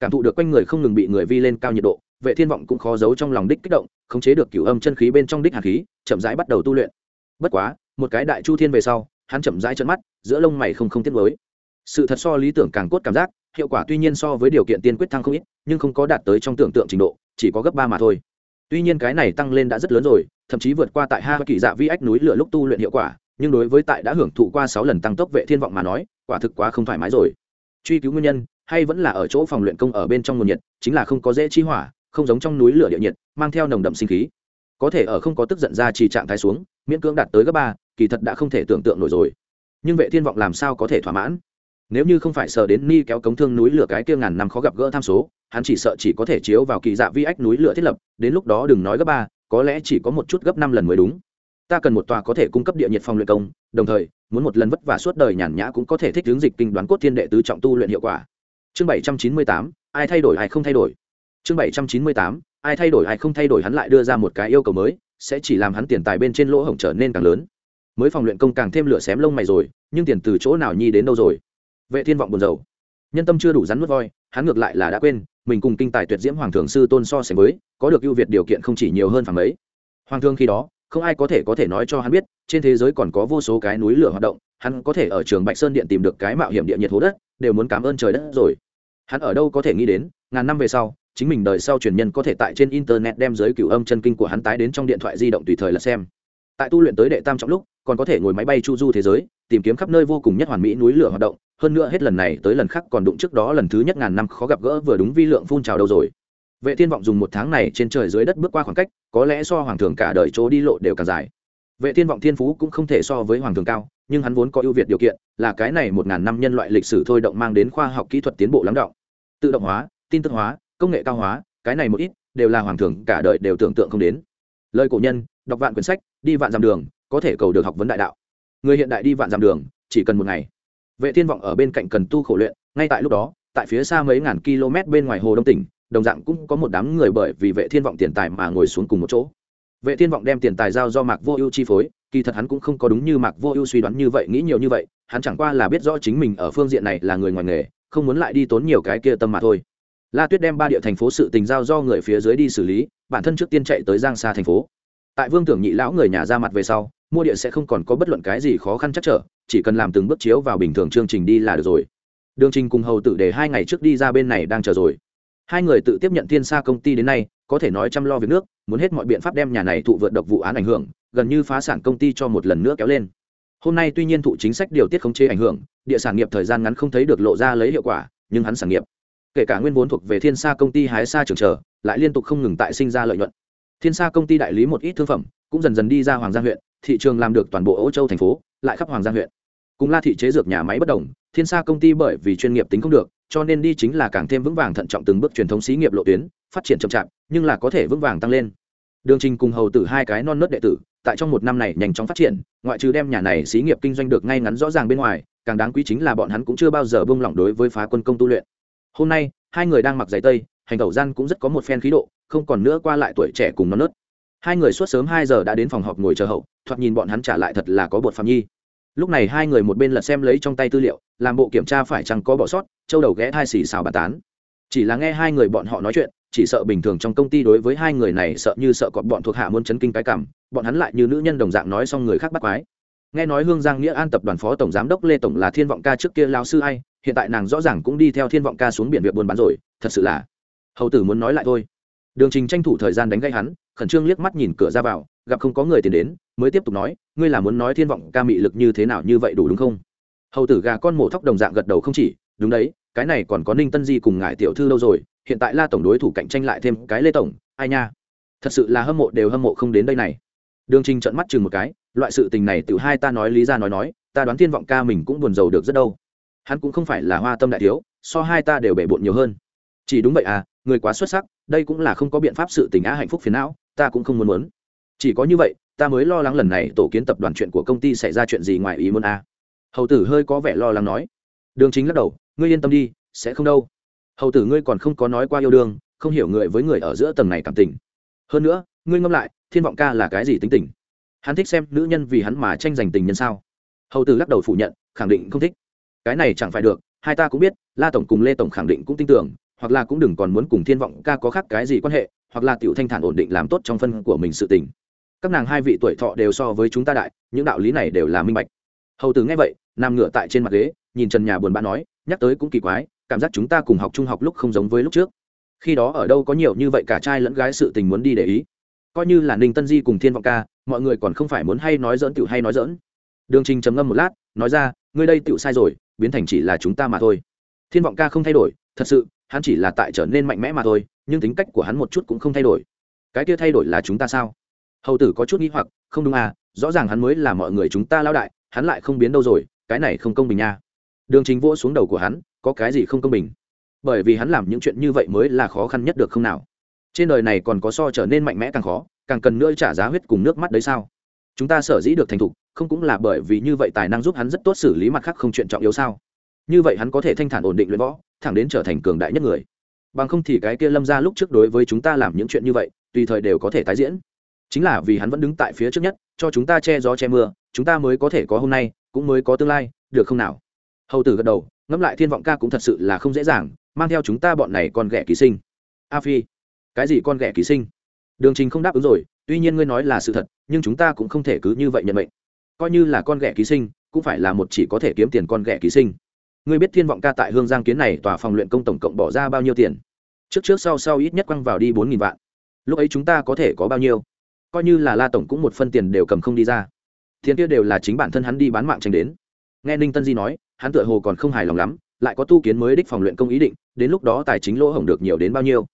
Cảm thụ được quanh người không ngừng bị người vi lên cao nhiệt độ vệ thiên vọng cũng khó giấu trong lòng đích kích động, khống chế được cửu âm chân khí bên trong đích hạt khí, chậm rãi bắt đầu tu luyện. Bất quá, một cái đại chu thiên về sau, hắn chậm rãi trợn mắt, giữa lông mày không không tiết với sự thật so lý tưởng càng cốt cảm giác, hiệu quả tuy nhiên so với điều kiện tiên quyết thăng không ít, nhưng không có đạt tới trong tưởng tượng trình độ, chỉ có gấp ba mà thôi. Tuy nhiên cái này tăng lên đã rất lớn rồi, thậm chí vượt qua tại hai kỳ dạ vi ách núi lửa lúc tu luyện hiệu quả, nhưng đối với tại đã hưởng thụ qua sáu lần tăng tốc vệ thiên vọng mà nói, quả thực quá không thoải mái rồi. Truy cứu nguyên nhân, hay vẫn là ở chỗ phòng luyện công ở bên trong nguồn nhiệt, chính là không có dễ chi hỏa không giống trong núi lửa địa nhiệt, mang theo nồng đậm sinh khí. Có thể ở không có tức giận ra trì trạng thái xuống, miễn cưỡng đạt tới gấp ba, kỳ thật đã không thể tưởng tượng nổi rồi. Nhưng vệ thiên vọng làm sao có thể thỏa mãn? Nếu như không phải sợ đến ni kéo cống thương núi lửa cái kia ngàn năm khó gặp gỡ tham số, hắn chỉ sợ chỉ có thể chiếu vào kỳ dạ vi ách núi lửa thiết lập, đến lúc đó đừng nói gấp ba, có lẽ chỉ có một chút gấp năm lần mới đúng. Ta cần một tòa có thể cung cấp địa nhiệt phòng luyện công, đồng thời, muốn một lần vất vả suốt đời nhàn nhã cũng có thể thích hướng dịch kinh đoán cốt thiên đệ tứ trọng tu luyện hiệu quả. Chương bảy trăm chín mươi tám, ai thay đổi, ai không thay đổi? Chương bảy trăm chín mươi tám, ai thay đổi ai không thay đổi hắn lại đưa ra một cái yêu cầu mới, sẽ chỉ làm hắn tiền tài bên trên lỗ hổng trở nên càng lớn. Mới phòng luyện công càng thêm lửa xém lông mày rồi, nhưng tiền từ chỗ nào nhi đến đâu rồi? Vệ thiên vọng buồn rầu. Nhân tâm chưa đủ rắn mất voi, hắn ngược lại là đã quên, mình cùng kinh tài tuyệt diễm hoàng thường sư tôn so sánh với, có được ưu việt điều kiện không chỉ nhiều hơn phẳng mấy hoàng thương khi đó, không ai có thể có thể nói cho hắn biết, trên thế giới còn có vô số cái núi lửa hoạt động, hắn có thể ở trường bạch sơn điện tìm được cái mạo hiểm địa nhiệt hố đất, đều muốn cảm ơn trời đất rồi. Hắn ở đâu có thể nghĩ đến, ngàn năm về sau chính mình đời sau truyền nhân có thể tại trên internet đem giới cửu âm chân kinh của hắn tái đến trong điện thoại di động tùy thời là xem. Tại tu luyện tới đệ tam trọng lúc, còn có thể ngồi máy bay chu du thế giới, tìm kiếm khắp nơi vô cùng nhất hoàn mỹ núi lửa hoạt động, hơn nữa hết lần này tới lần khác còn đụng trước đó lần thứ nhất ngàn năm khó gặp gỡ vừa đúng vi lượng phun trào đâu rồi. Vệ thiên vọng dùng một tháng này trên trời dưới đất bước qua khoảng cách, có lẽ so hoàng thường cả đời chỗ đi lộ đều càng dài. Vệ thiên vọng thiên phú cũng không thể so với hoàng thường cao, nhưng hắn vốn có ưu việt điều kiện, là cái này một ngàn năm nhân loại lịch sử thôi động mang đến khoa học kỹ thuật tiến bộ lắng động. Tự động hóa, tin tức hóa công nghệ cao hóa, cái này một ít, đều là hoàng thường cả đời đều tưởng tượng không đến. Lời cổ nhân, đọc vạn quyển sách, đi vạn dặm đường, có thể cầu được học vấn đại đạo. Người hiện đại đi vạn dặm đường, chỉ cần một ngày. Vệ thiên vọng ở bên cạnh cần tu khổ luyện, ngay tại lúc đó, tại phía xa mấy ngàn km bên ngoài hồ đông tỉnh, đồng dạng cũng có một đám người bởi vì vệ thiên vọng tiền tài mà ngồi xuống cùng một chỗ. Vệ thiên vọng đem tiền tài giao do mạc vô ưu chi phối, kỳ thật hắn cũng không có đúng như mạc vô ưu suy đoán như vậy, nghĩ nhiều như vậy, hắn chẳng qua là biết rõ chính mình ở phương diện này là người ngoài nghề, không muốn lại đi tốn nhiều cái kia tâm mà thôi la tuyết đem ba địa thành phố sự tình giao do người phía dưới đi xử lý, bản thân trước tiên chạy tới giang xa thành phố. Tại vương tưởng nhị lão người nhà ra mặt về sau, mua địa sẽ không còn có bất luận cái gì khó khăn chắc trở, chỉ cần làm từng bước chiếu vào bình thường chương trình đi là được rồi. Đường trình cùng hầu tử để hai ngày trước đi ra bên này đang chờ rồi. Hai người tự tiếp nhận thiên xa công ty đến nay, có thể nói chăm lo việc nước, muốn hết mọi biện pháp đem nhà này thụ vượt độc vụ án ảnh hưởng, gần như phá sản công ty cho một lần nữa kéo lên. Hôm nay tuy nhiên thụ chính sách điều tiết khống chế ảnh hưởng, địa sản nghiệp thời gian ngắn không thấy được lộ ra lấy hiệu quả, nhưng hắn sản nghiệp kể cả nguyên vốn thuộc về thiên sa công ty hái sa trường trở lại liên tục không ngừng tại sinh ra lợi nhuận. Thiên sa công ty đại lý một ít thương phẩm cũng dần dần đi ra hoàng giang huyện, thị trường làm được toàn bộ âu châu thành phố, lại khắp hoàng giang huyện. Cùng la thị chế dược nhà máy bất đồng, thiên sa công ty bởi vì chuyên nghiệp tính không được, cho nên đi chính là càng thêm vững vàng thận trọng từng bước truyền thống xí nghiệp lộ tuyến, phát triển chậm chạp, nhưng là có thể vững vàng tăng lên. Đường trình cùng hầu tử hai cái non nớt đệ tử, tại trong một năm này nhanh chóng phát triển, ngoại trừ đem nhà này xí nghiệp kinh doanh được ngay ngắn rõ ràng bên ngoài, càng đáng quý chính là bọn hắn cũng chưa bao giờ buông lỏng đối với phá quân công tu luyện hôm nay, hai người đang mặc giày tây, hành tẩu gian cũng rất có một phen khí độ, không còn nữa qua lại tuổi trẻ cùng non nớt. Hai người suốt sớm hai giờ đã đến phòng họp ngồi chờ hậu, thoạt nhìn bọn hắn trả lại thật là có bột phạm nhi. Lúc này hai người một bên lật xem lấy trong tay tư liệu, làm bộ kiểm tra phải chăng có bỏ sót, châu đầu ghé thai xì xào bà tán. Chỉ là nghe hai người bọn họ nói chuyện, chỉ sợ bình thường trong công ty đối với hai người này sợ như sợ cọp bọn thuộc hạ muốn chấn kinh cái cảm, bọn hắn lại như nữ nhân đồng dạng nói xong người khác bắt quái nghe nói hương giang nghĩa an tập đoàn phó tổng giám đốc lê tổng là thiên vọng ca trước kia lao sư ai, hiện tại nàng rõ ràng cũng đi theo thiên vọng ca xuống biển việc buôn bán rồi, thật sự là. Hầu tử muốn nói lại thôi. Đường trình tranh thủ thời gian đánh gây hắn, khẩn trương liếc mắt nhìn cửa ra vào, gặp không có người tiền đến, mới tiếp tục nói, ngươi là muốn nói thiên vọng ca mị lực như thế nào như vậy đủ đúng không? Hầu tử gà con mổ thóc đồng dạng gật đầu không chỉ, đúng đấy, cái này còn có ninh tân di cùng ngài tiểu thư lâu rồi, hiện tại la tổng đối thủ cạnh tranh lại thêm cái lê tổng, ai nha? Thật sự là hâm mộ đều hâm mộ không đến đây này. Đường trình trận mắt chừng một cái loại sự tình này tự hai ta nói lý ra nói nói, ta đoán thiên vọng ca mình cũng buồn rầu được rất đâu. Hắn cũng không phải là hoa tâm đại thiếu, so hai ta đều bể bộn nhiều hơn. Chỉ đúng vậy à người quá xuất sắc, đây cũng là không có biện pháp sự tình á hạnh phúc phiền não, ta cũng không muốn muốn. Chỉ có như vậy, ta mới lo lắng lần này tổ kiến tập đoàn chuyện của công ty xảy ra chuyện gì ngoài ý muốn à. Hầu tử hơi có vẻ lo lắng nói. Đường chính lắc đầu, ngươi yên tâm đi, sẽ không đâu. Hầu tử ngươi còn không có nói qua yêu đương, không hiểu người với người ở giữa tầng này cảm tình. Hơn nữa, ngươi ngâm lại, thiên vọng ca là cái gì tính tình? Hắn thích xem nữ nhân vì hắn mà tranh giành tình nhân sao? Hầu tử lắc đầu phủ nhận, khẳng định không thích. Cái này chẳng phải được, hai ta cũng biết, la tổng cùng lê tổng khẳng định cũng tin tưởng, hoặc là cũng đừng còn muốn cùng thiên vọng ca có khác cái gì quan hệ, hoặc là tiểu thanh thản ổn định làm tốt trong phân của mình sự tình. Các nàng hai vị tuổi thọ đều so với chúng ta đại, những đạo lý này đều là minh bạch. Hầu tử nghe vậy, nằm ngửa tại trên mặt ghế, nhìn trần nhà buồn bã nói, nhắc tới cũng kỳ quái, cảm giác chúng ta cùng học trung học lúc không giống với lúc trước. Khi đó ở đâu có nhiều như vậy cả trai lẫn gái sự tình muốn đi để ý. Coi như là ninh tân di cùng thiên vọng ca mọi người còn không phải muốn hay nói dỡn tiểu hay nói dỡn đường trình trầm ngâm một lát, nói ra, ngươi đây tiểu sai rồi, biến thành chỉ là chúng ta mà thôi. Thiên vọng ca không thay đổi, thật sự, hắn chỉ là tại trở nên mạnh mẽ mà thôi, nhưng tính cách của hắn một chút cũng không thay đổi. Cái kia thay đổi là chúng ta sao? Hầu tử có chút nghĩ hoặc, không đúng à rõ ràng hắn mới là mọi người chúng ta lao đại, hắn lại không biến đâu rồi, cái này không công bình nha. Đường chính vỗ xuống đầu của hắn, có cái gì không công bình? Bởi vì hắn làm những chuyện như vậy mới là khó khăn nhất được không nào? Trên đời này còn có so trở nên mạnh mẽ càng khó càng cần nữa trả giá huyết cùng nước mắt đấy sao? Chúng ta sở dĩ được thành thục, không cũng là bởi vì như vậy tài năng giúp hắn rất tốt xử lý mặt khác không chuyện trọng yếu sao? Như vậy hắn có thể thanh thản ổn định luyện võ, thẳng đến trở thành cường đại nhất người. Bằng không thì cái kia lâm ra lúc trước đối với chúng ta làm những chuyện như vậy, tùy thời đều có thể tái diễn. Chính là vì hắn vẫn đứng tại phía trước nhất, cho chúng ta che gió che mưa, chúng ta mới có thể có hôm nay, cũng mới có tương lai, được không nào? Hầu tử gật đầu, ngẫm lại thiên vọng ca cũng thật sự là không dễ dàng, mang theo chúng ta bọn này con ghẻ ký sinh. A phi, cái gì con ghẻ ký sinh? Đường trình không đáp ứng rồi, tuy nhiên ngươi nói là sự thật, nhưng chúng ta cũng không thể cứ như vậy nhận mệnh. Coi như là con ghẻ ký sinh, cũng phải là một chỉ có thể kiếm tiền con ghẻ ký sinh. Ngươi biết thiên vọng ca tại hương giang kiến này tòa phòng luyện công tổng cộng bỏ ra bao nhiêu tiền? Trước trước sau sau ít nhất quăng vào đi bốn nghìn vạn. Lúc ấy chúng ta có thể có bao nhiêu? Coi như là la tổng cũng một phân tiền đều cầm không đi ra. Tiền kia đều là chính bản thân hắn đi bán mạng tranh đến. Nghe ninh tân di nói, hắn tựa hồ còn không hài lòng lắm, lại có tu kiến mới đích phòng luyện công ý định, đến lúc đó tài chính lỗ hổng được nhiều đến bao nhiêu?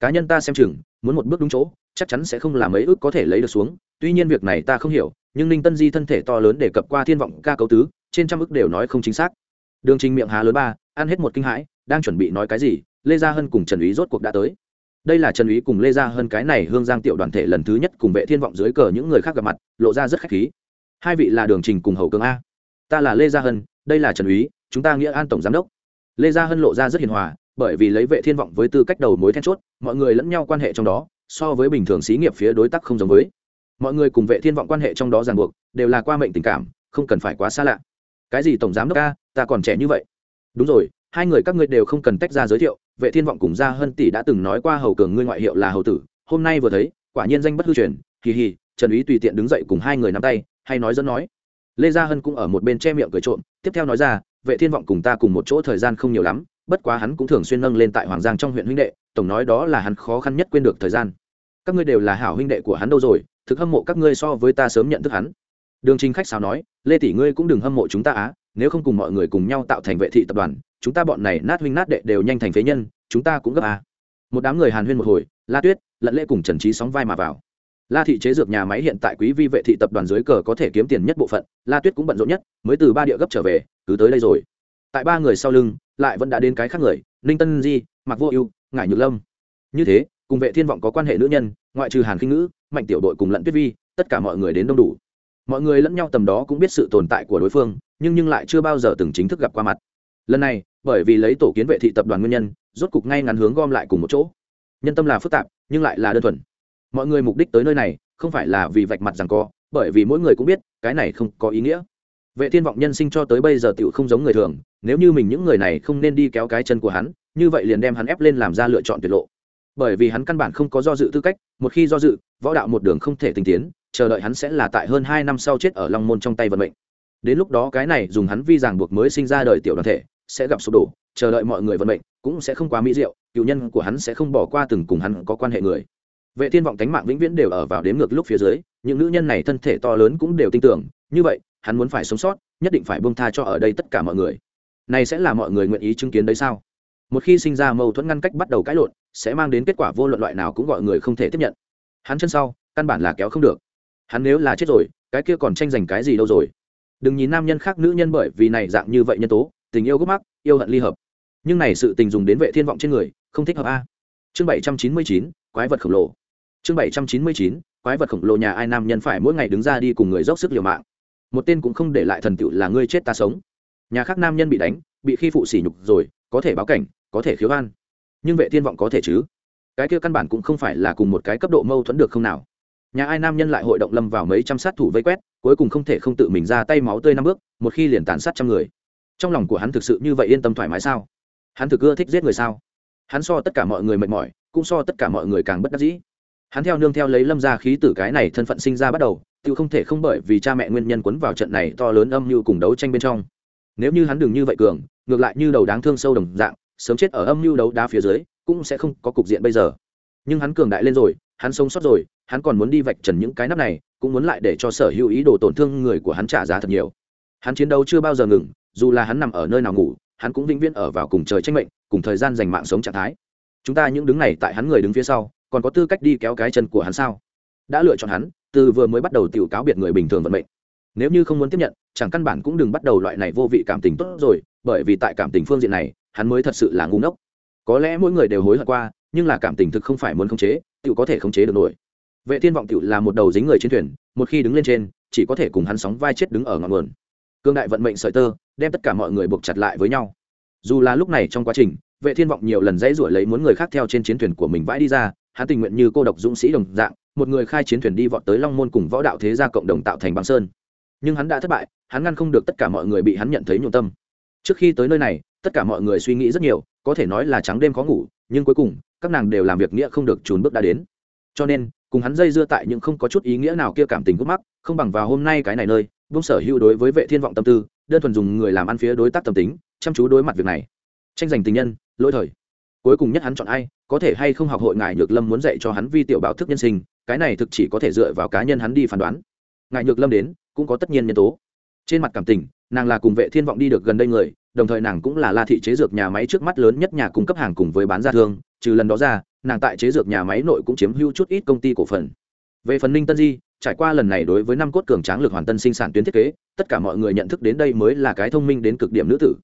Cá nhân ta xem chừng, muốn một bước đúng chỗ chắc chắn sẽ không làm mấy ước có thể lấy được xuống. Tuy nhiên việc này ta không hiểu, nhưng ninh tân di thân thể to lớn để cập qua thiên vọng ca cấu tứ, trên trăm ước đều nói không chính xác. Đường trình miệng há lớn ba, ăn hết một kinh hãi, đang chuẩn bị nói cái gì, lê gia hân cùng trần úy rốt cuộc đã tới. Đây là trần úy cùng lê gia hân cái này hương giang tiểu đoàn thể lần thứ nhất cùng vệ thiên vọng dưới cờ những người khác gặp mặt, lộ ra rất khách khí. Hai vị là đường trình cùng hầu cường a. Ta là lê gia hân, đây là trần úy, chúng ta nghĩa an tổng giám đốc. Lê gia hân lộ ra rất hiền hòa, bởi vì lấy vệ thiên vọng với tư cách đầu mối then chốt, mọi người lẫn nhau quan hệ trong đó so với bình thường xí nghiệp phía đối tác không giống với. Mọi người cùng vệ thiên vọng quan hệ trong đó ràng buộc, đều là qua mệnh tình cảm, không cần phải quá xa lạ. Cái gì tổng giám đốc a ta còn trẻ như vậy. Đúng rồi, hai người các ngươi đều không cần tách ra giới thiệu, vệ thiên vọng cùng gia hân tỷ đã từng nói qua hầu cường ngươi ngoại hiệu là hầu tử, hôm nay vừa thấy, quả nhiên danh bất hư truyền kỳ hì, trần úy tùy tiện đứng dậy cùng hai người nắm tay, hay nói dẫn nói. Lê gia hân cũng ở một bên che miệng cười trộm, tiếp theo nói ra, vệ thiên vọng cùng ta cùng một chỗ thời gian không nhiều lắm, bất quá hắn cũng thường xuyên nâng lên tại hoàng giang trong huyện huynh đệ, tổng nói đó là hắn khó khăn nhất quên được thời gian các ngươi đều là hảo huynh đệ của hắn đâu rồi, thực hâm mộ các ngươi so với ta sớm nhận thức hắn. Đường trình khách sao nói, lê tỷ ngươi cũng đừng hâm mộ chúng ta á, nếu không cùng mọi người cùng nhau tạo thành vệ thị tập đoàn, chúng ta bọn này nát huynh nát đệ đều nhanh thành phế nhân, chúng ta cũng gấp à. một đám người hàn huyên một hồi, la tuyết lẫn lễ cùng trần trí sóng vai mà vào. La thị chế dược nhà máy hiện tại quý vi vệ thị tập đoàn dưới cờ có thể kiếm tiền nhất bộ phận, la tuyết cũng bận rộn nhất, mới từ ba địa gấp trở về, cứ tới đây rồi. Tại ba người sau lưng, lại vẫn đã đến cái khác người, ninh tân di mặc vô ưu, ngải nhược lâm. Như thế cùng vệ thiên vọng có quan hệ nữ nhân, ngoại trừ hàn kinh ngữ, mạnh tiểu đội cùng lẫn tuyết vi, tất cả mọi người đến đông đủ. Mọi người lẫn nhau tầm đó cũng biết sự tồn tại của đối phương, nhưng nhưng lại chưa bao giờ từng chính thức gặp qua mặt. Lần này, bởi vì lấy tổ kiến vệ thị tập đoàn nguyên nhân, rốt cục ngay ngắn hướng gom lại cùng một chỗ. Nhân tâm là phức tạp, nhưng lại là đơn thuần. Mọi người mục đích tới nơi này, không phải là vì vạch mặt rằng co, bởi vì mỗi người cũng biết, cái này không có ý nghĩa. Vệ thiên vọng nhân sinh cho tới bây giờ tựu không giống người thường, nếu như mình những người này không nên đi kéo cái chân của hắn, như vậy liền đem hắn ép lên làm ra lựa chọn tuyệt lộ bởi vì hắn căn bản không có do dự tư cách, một khi do dự, võ đạo một đường không thể tinh tiến, chờ đợi hắn sẽ là tại hơn hai năm sau chết ở long môn trong tay vận mệnh. Đến lúc đó cái này dùng hắn vi ràng buộc mới sinh ra đời tiểu đoàn thể, sẽ gặp sụp đổ, chờ đợi mọi người vận mệnh cũng sẽ không quá mỹ diệu, cựu nhân của hắn sẽ không bỏ qua từng cùng hắn có quan hệ người. Vệ thiên vọng tánh mạng vĩnh viễn đều ở vào đếm ngược lúc phía dưới, những nữ nhân này thân thể to lớn cũng đều tin tưởng, như vậy, hắn muốn phải sống sót, nhất định phải buông tha cho ở đây tất cả mọi người. Này sẽ là mọi người nguyện ý chứng kiến đấy sao? Một khi sinh ra mâu thuẫn ngăn cách bắt đầu cãi lộn sẽ mang đến kết quả vô luận loại nào cũng gọi người không thể tiếp nhận. Hắn chân sau, căn bản là kéo không được. Hắn nếu là chết rồi, cái kia còn tranh giành cái gì đâu rồi? Đừng nhìn nam nhân khác nữ nhân bởi vì này dạng như vậy nhân tố, tình yêu gốc mắc, yêu hận ly hợp. Nhưng này sự tình dùng đến vệ thiên vọng trên người, không thích hợp a. Chương bảy trăm chín mươi chín, quái vật khổng lồ. Chương bảy trăm chín mươi chín, quái vật khổng lồ nhà ai nam nhân phải mỗi ngày đứng ra đi cùng người dốc sức liều mạng. Một tên cũng không để lại thần tựu là ngươi chết ta sống. Nhà khác nam nhân bị đánh, bị khi phụ sỉ nhục rồi, có thể báo cảnh, có thể khiếu an nhưng vệ thiên vọng có thể chứ? Cái kia căn bản cũng không phải là cùng một cái cấp độ mâu thuẫn được không nào? Nhà ai nam nhân lại hội động lâm vào mấy trăm sát thủ vây quét, cuối cùng không thể không tự mình ra tay máu tươi năm bước, một khi liền tàn sát trăm người. Trong lòng của hắn thực sự như vậy yên tâm thoải mái sao? Hắn thực ưa thích giết người sao? Hắn so tất cả mọi người mệt mỏi, cũng so tất cả mọi người càng bất đắc dĩ. Hắn theo nương theo lấy lâm ra khí tử cái này thân phận sinh ra bắt đầu, tự không thể không bởi vì cha mẹ nguyên nhân quấn vào trận này to lớn âm mưu cùng đấu tranh bên trong. Nếu như hắn đừng như vậy cường, ngược lại như đầu đáng thương sâu đồng dạng sớm chết ở âm mưu đấu đá phía dưới, cũng sẽ không có cục diện bây giờ. Nhưng hắn cường đại lên rồi, hắn sống sót rồi, hắn còn muốn đi vạch trần những cái nắp này, cũng muốn lại để cho sở hữu ý đồ tổn thương người của hắn trả giá thật nhiều. Hắn chiến đấu chưa bao giờ ngừng, dù là hắn nằm ở nơi nào ngủ, hắn cũng vĩnh viễn ở vào cùng trời tranh mệnh, cùng thời gian dành mạng sống trạng thái. Chúng ta những đứng này tại hắn người đứng phía sau, còn có tư cách đi kéo cái chân của hắn sao? Đã lựa chọn hắn, từ vừa mới bắt đầu tiểu cáo biệt người bình thường vận mệnh. Nếu như không muốn tiếp nhận, chẳng căn bản cũng đừng bắt đầu loại này vô vị cảm tình tốt rồi, bởi vì tại cảm tình phương diện này hắn mới thật sự là ngu ngốc. Có lẽ mỗi người đều hối hận qua, nhưng là cảm tình thực không phải muốn khống chế tự có thể khống chế được nổi. Vệ thiên vọng tự là một đầu dính người trên thuyền, một khi đứng lên trên, chỉ có thể cùng hắn sóng vai chết đứng ở ngọn nguồn. Cương đại vận mệnh sợi tơ, đem tất cả mọi người buộc chặt lại với nhau. Dù là lúc này trong quá trình, vệ thiên vọng nhiều lần dãy rủi lấy muốn người khác theo trên chiến thuyền của mình vãi đi ra, hắn tình nguyện như cô độc dũng sĩ đồng dạng, một người khai chiến thuyền đi vọt tới long môn cùng võ đạo thế gia cộng đồng tạo thành băng sơn. Nhưng hắn đã thất bại, hắn ngăn không được tất cả mọi người bị hắn nhận thấy nhộn tâm. Trước khi tới nơi này tất cả mọi người suy nghĩ rất nhiều, có thể nói là trắng đêm khó ngủ, nhưng cuối cùng, các nàng đều làm việc nghĩa không được trốn bước đã đến. Cho nên, cùng hắn dây dưa tại những không có chút ý nghĩa nào kia cảm tình gút mắc, không bằng vào hôm nay cái này nơi bông sở hữu đối với vệ thiên vọng tâm tư, đơn thuần dùng người làm ăn phía đối tác tâm tính, chăm chú đối mặt việc này. Tranh giành tình nhân, lỗi thời. Cuối cùng nhất hắn chọn ai, có thể hay không học hội ngài nhược lâm muốn dạy cho hắn vi tiểu báo thức nhân sinh, cái này thực chỉ có thể dựa vào cá nhân hắn đi phán đoán. Ngài nhược lâm đến, cũng có tất nhiên nhân tố. Trên mặt cảm tình, nàng là cùng vệ thiên vọng đi được gần đây người đồng thời nàng cũng là la thị chế dược nhà máy trước mắt lớn nhất nhà cung cấp hàng cùng với bán ra thương, trừ lần đó ra, nàng tại chế dược nhà máy nội cũng chiếm hữu chút ít công ty cổ phần. Về phần ninh tân di, trải qua lần này đối với năm cốt cường tráng lực hoàn tân sinh sản tuyến thiết kế, tất cả mọi người nhận thức đến đây mới là cái thông minh đến cực điểm nữ tử.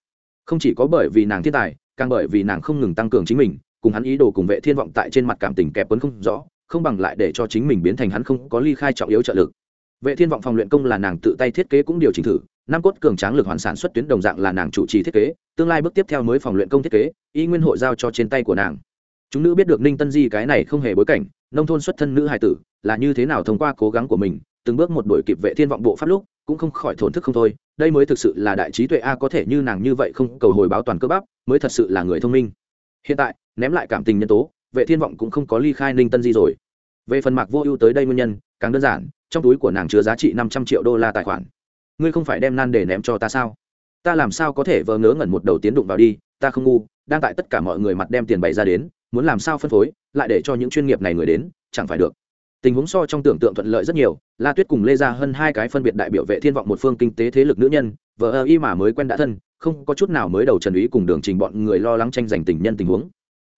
Không chỉ có bởi vì nàng thiên tài, càng bởi vì nàng không ngừng tăng cường chính mình, cùng hắn ý đồ cùng vệ thiên vọng tại trên mặt cảm tình kẹp quấn không rõ, không bằng lại để cho chính mình biến thành hắn không có ly khai trọng yếu trợ lực vệ thiên vọng phòng luyện công là nàng tự tay thiết kế cũng điều chỉnh thử, năm cốt cường tráng lực hoàn sản xuất tuyến đồng dạng là nàng chủ trì thiết kế, tương lai bước tiếp theo mới phòng luyện công thiết kế, y nguyên hội giao cho trên tay của nàng. Chúng nữ biết được ninh tân di cái này không hề bối cảnh, nông thôn xuất thân nữ hài tử, là như thế nào thông qua cố gắng của mình, từng bước một đuổi kịp vệ thiên vọng bộ pháp lúc, cũng không khỏi thổn thức không thôi, đây mới thực sự là đại trí tuệ a có thể như nàng như vậy không cầu hồi báo toàn cơ bắp, mới thật sự là người thông minh. Hiện tại, ném lại cảm tình nhân tố, vệ thiên vọng cũng không có ly khai ninh tân di rồi. Về phần mạc vô ưu tới đây nguyên nhân, càng đơn giản trong túi của nàng chứa giá trị năm trăm triệu đô la tài khoản. Ngươi không phải đem nan để ném cho ta sao? Ta làm sao có thể vờ ngớ ngẩn một đầu tiến đụng vào đi, ta không ngu, đang tại tất cả mọi người mặt đem tiền bày ra đến, muốn làm sao phân phối, lại để cho những chuyên nghiệp này người đến, chẳng phải được. Tình huống so trong tưởng tượng thuận lợi rất nhiều, la tuyết cùng lê gia hơn hai cái phân biệt đại biểu vệ thiên vọng một phương kinh tế thế lực nữ nhân vợ ơ y mà mới quen đã thân, không có chút nào mới đầu trần ý cùng đường trình bọn người lo lắng tranh giành tình nhân tình huống.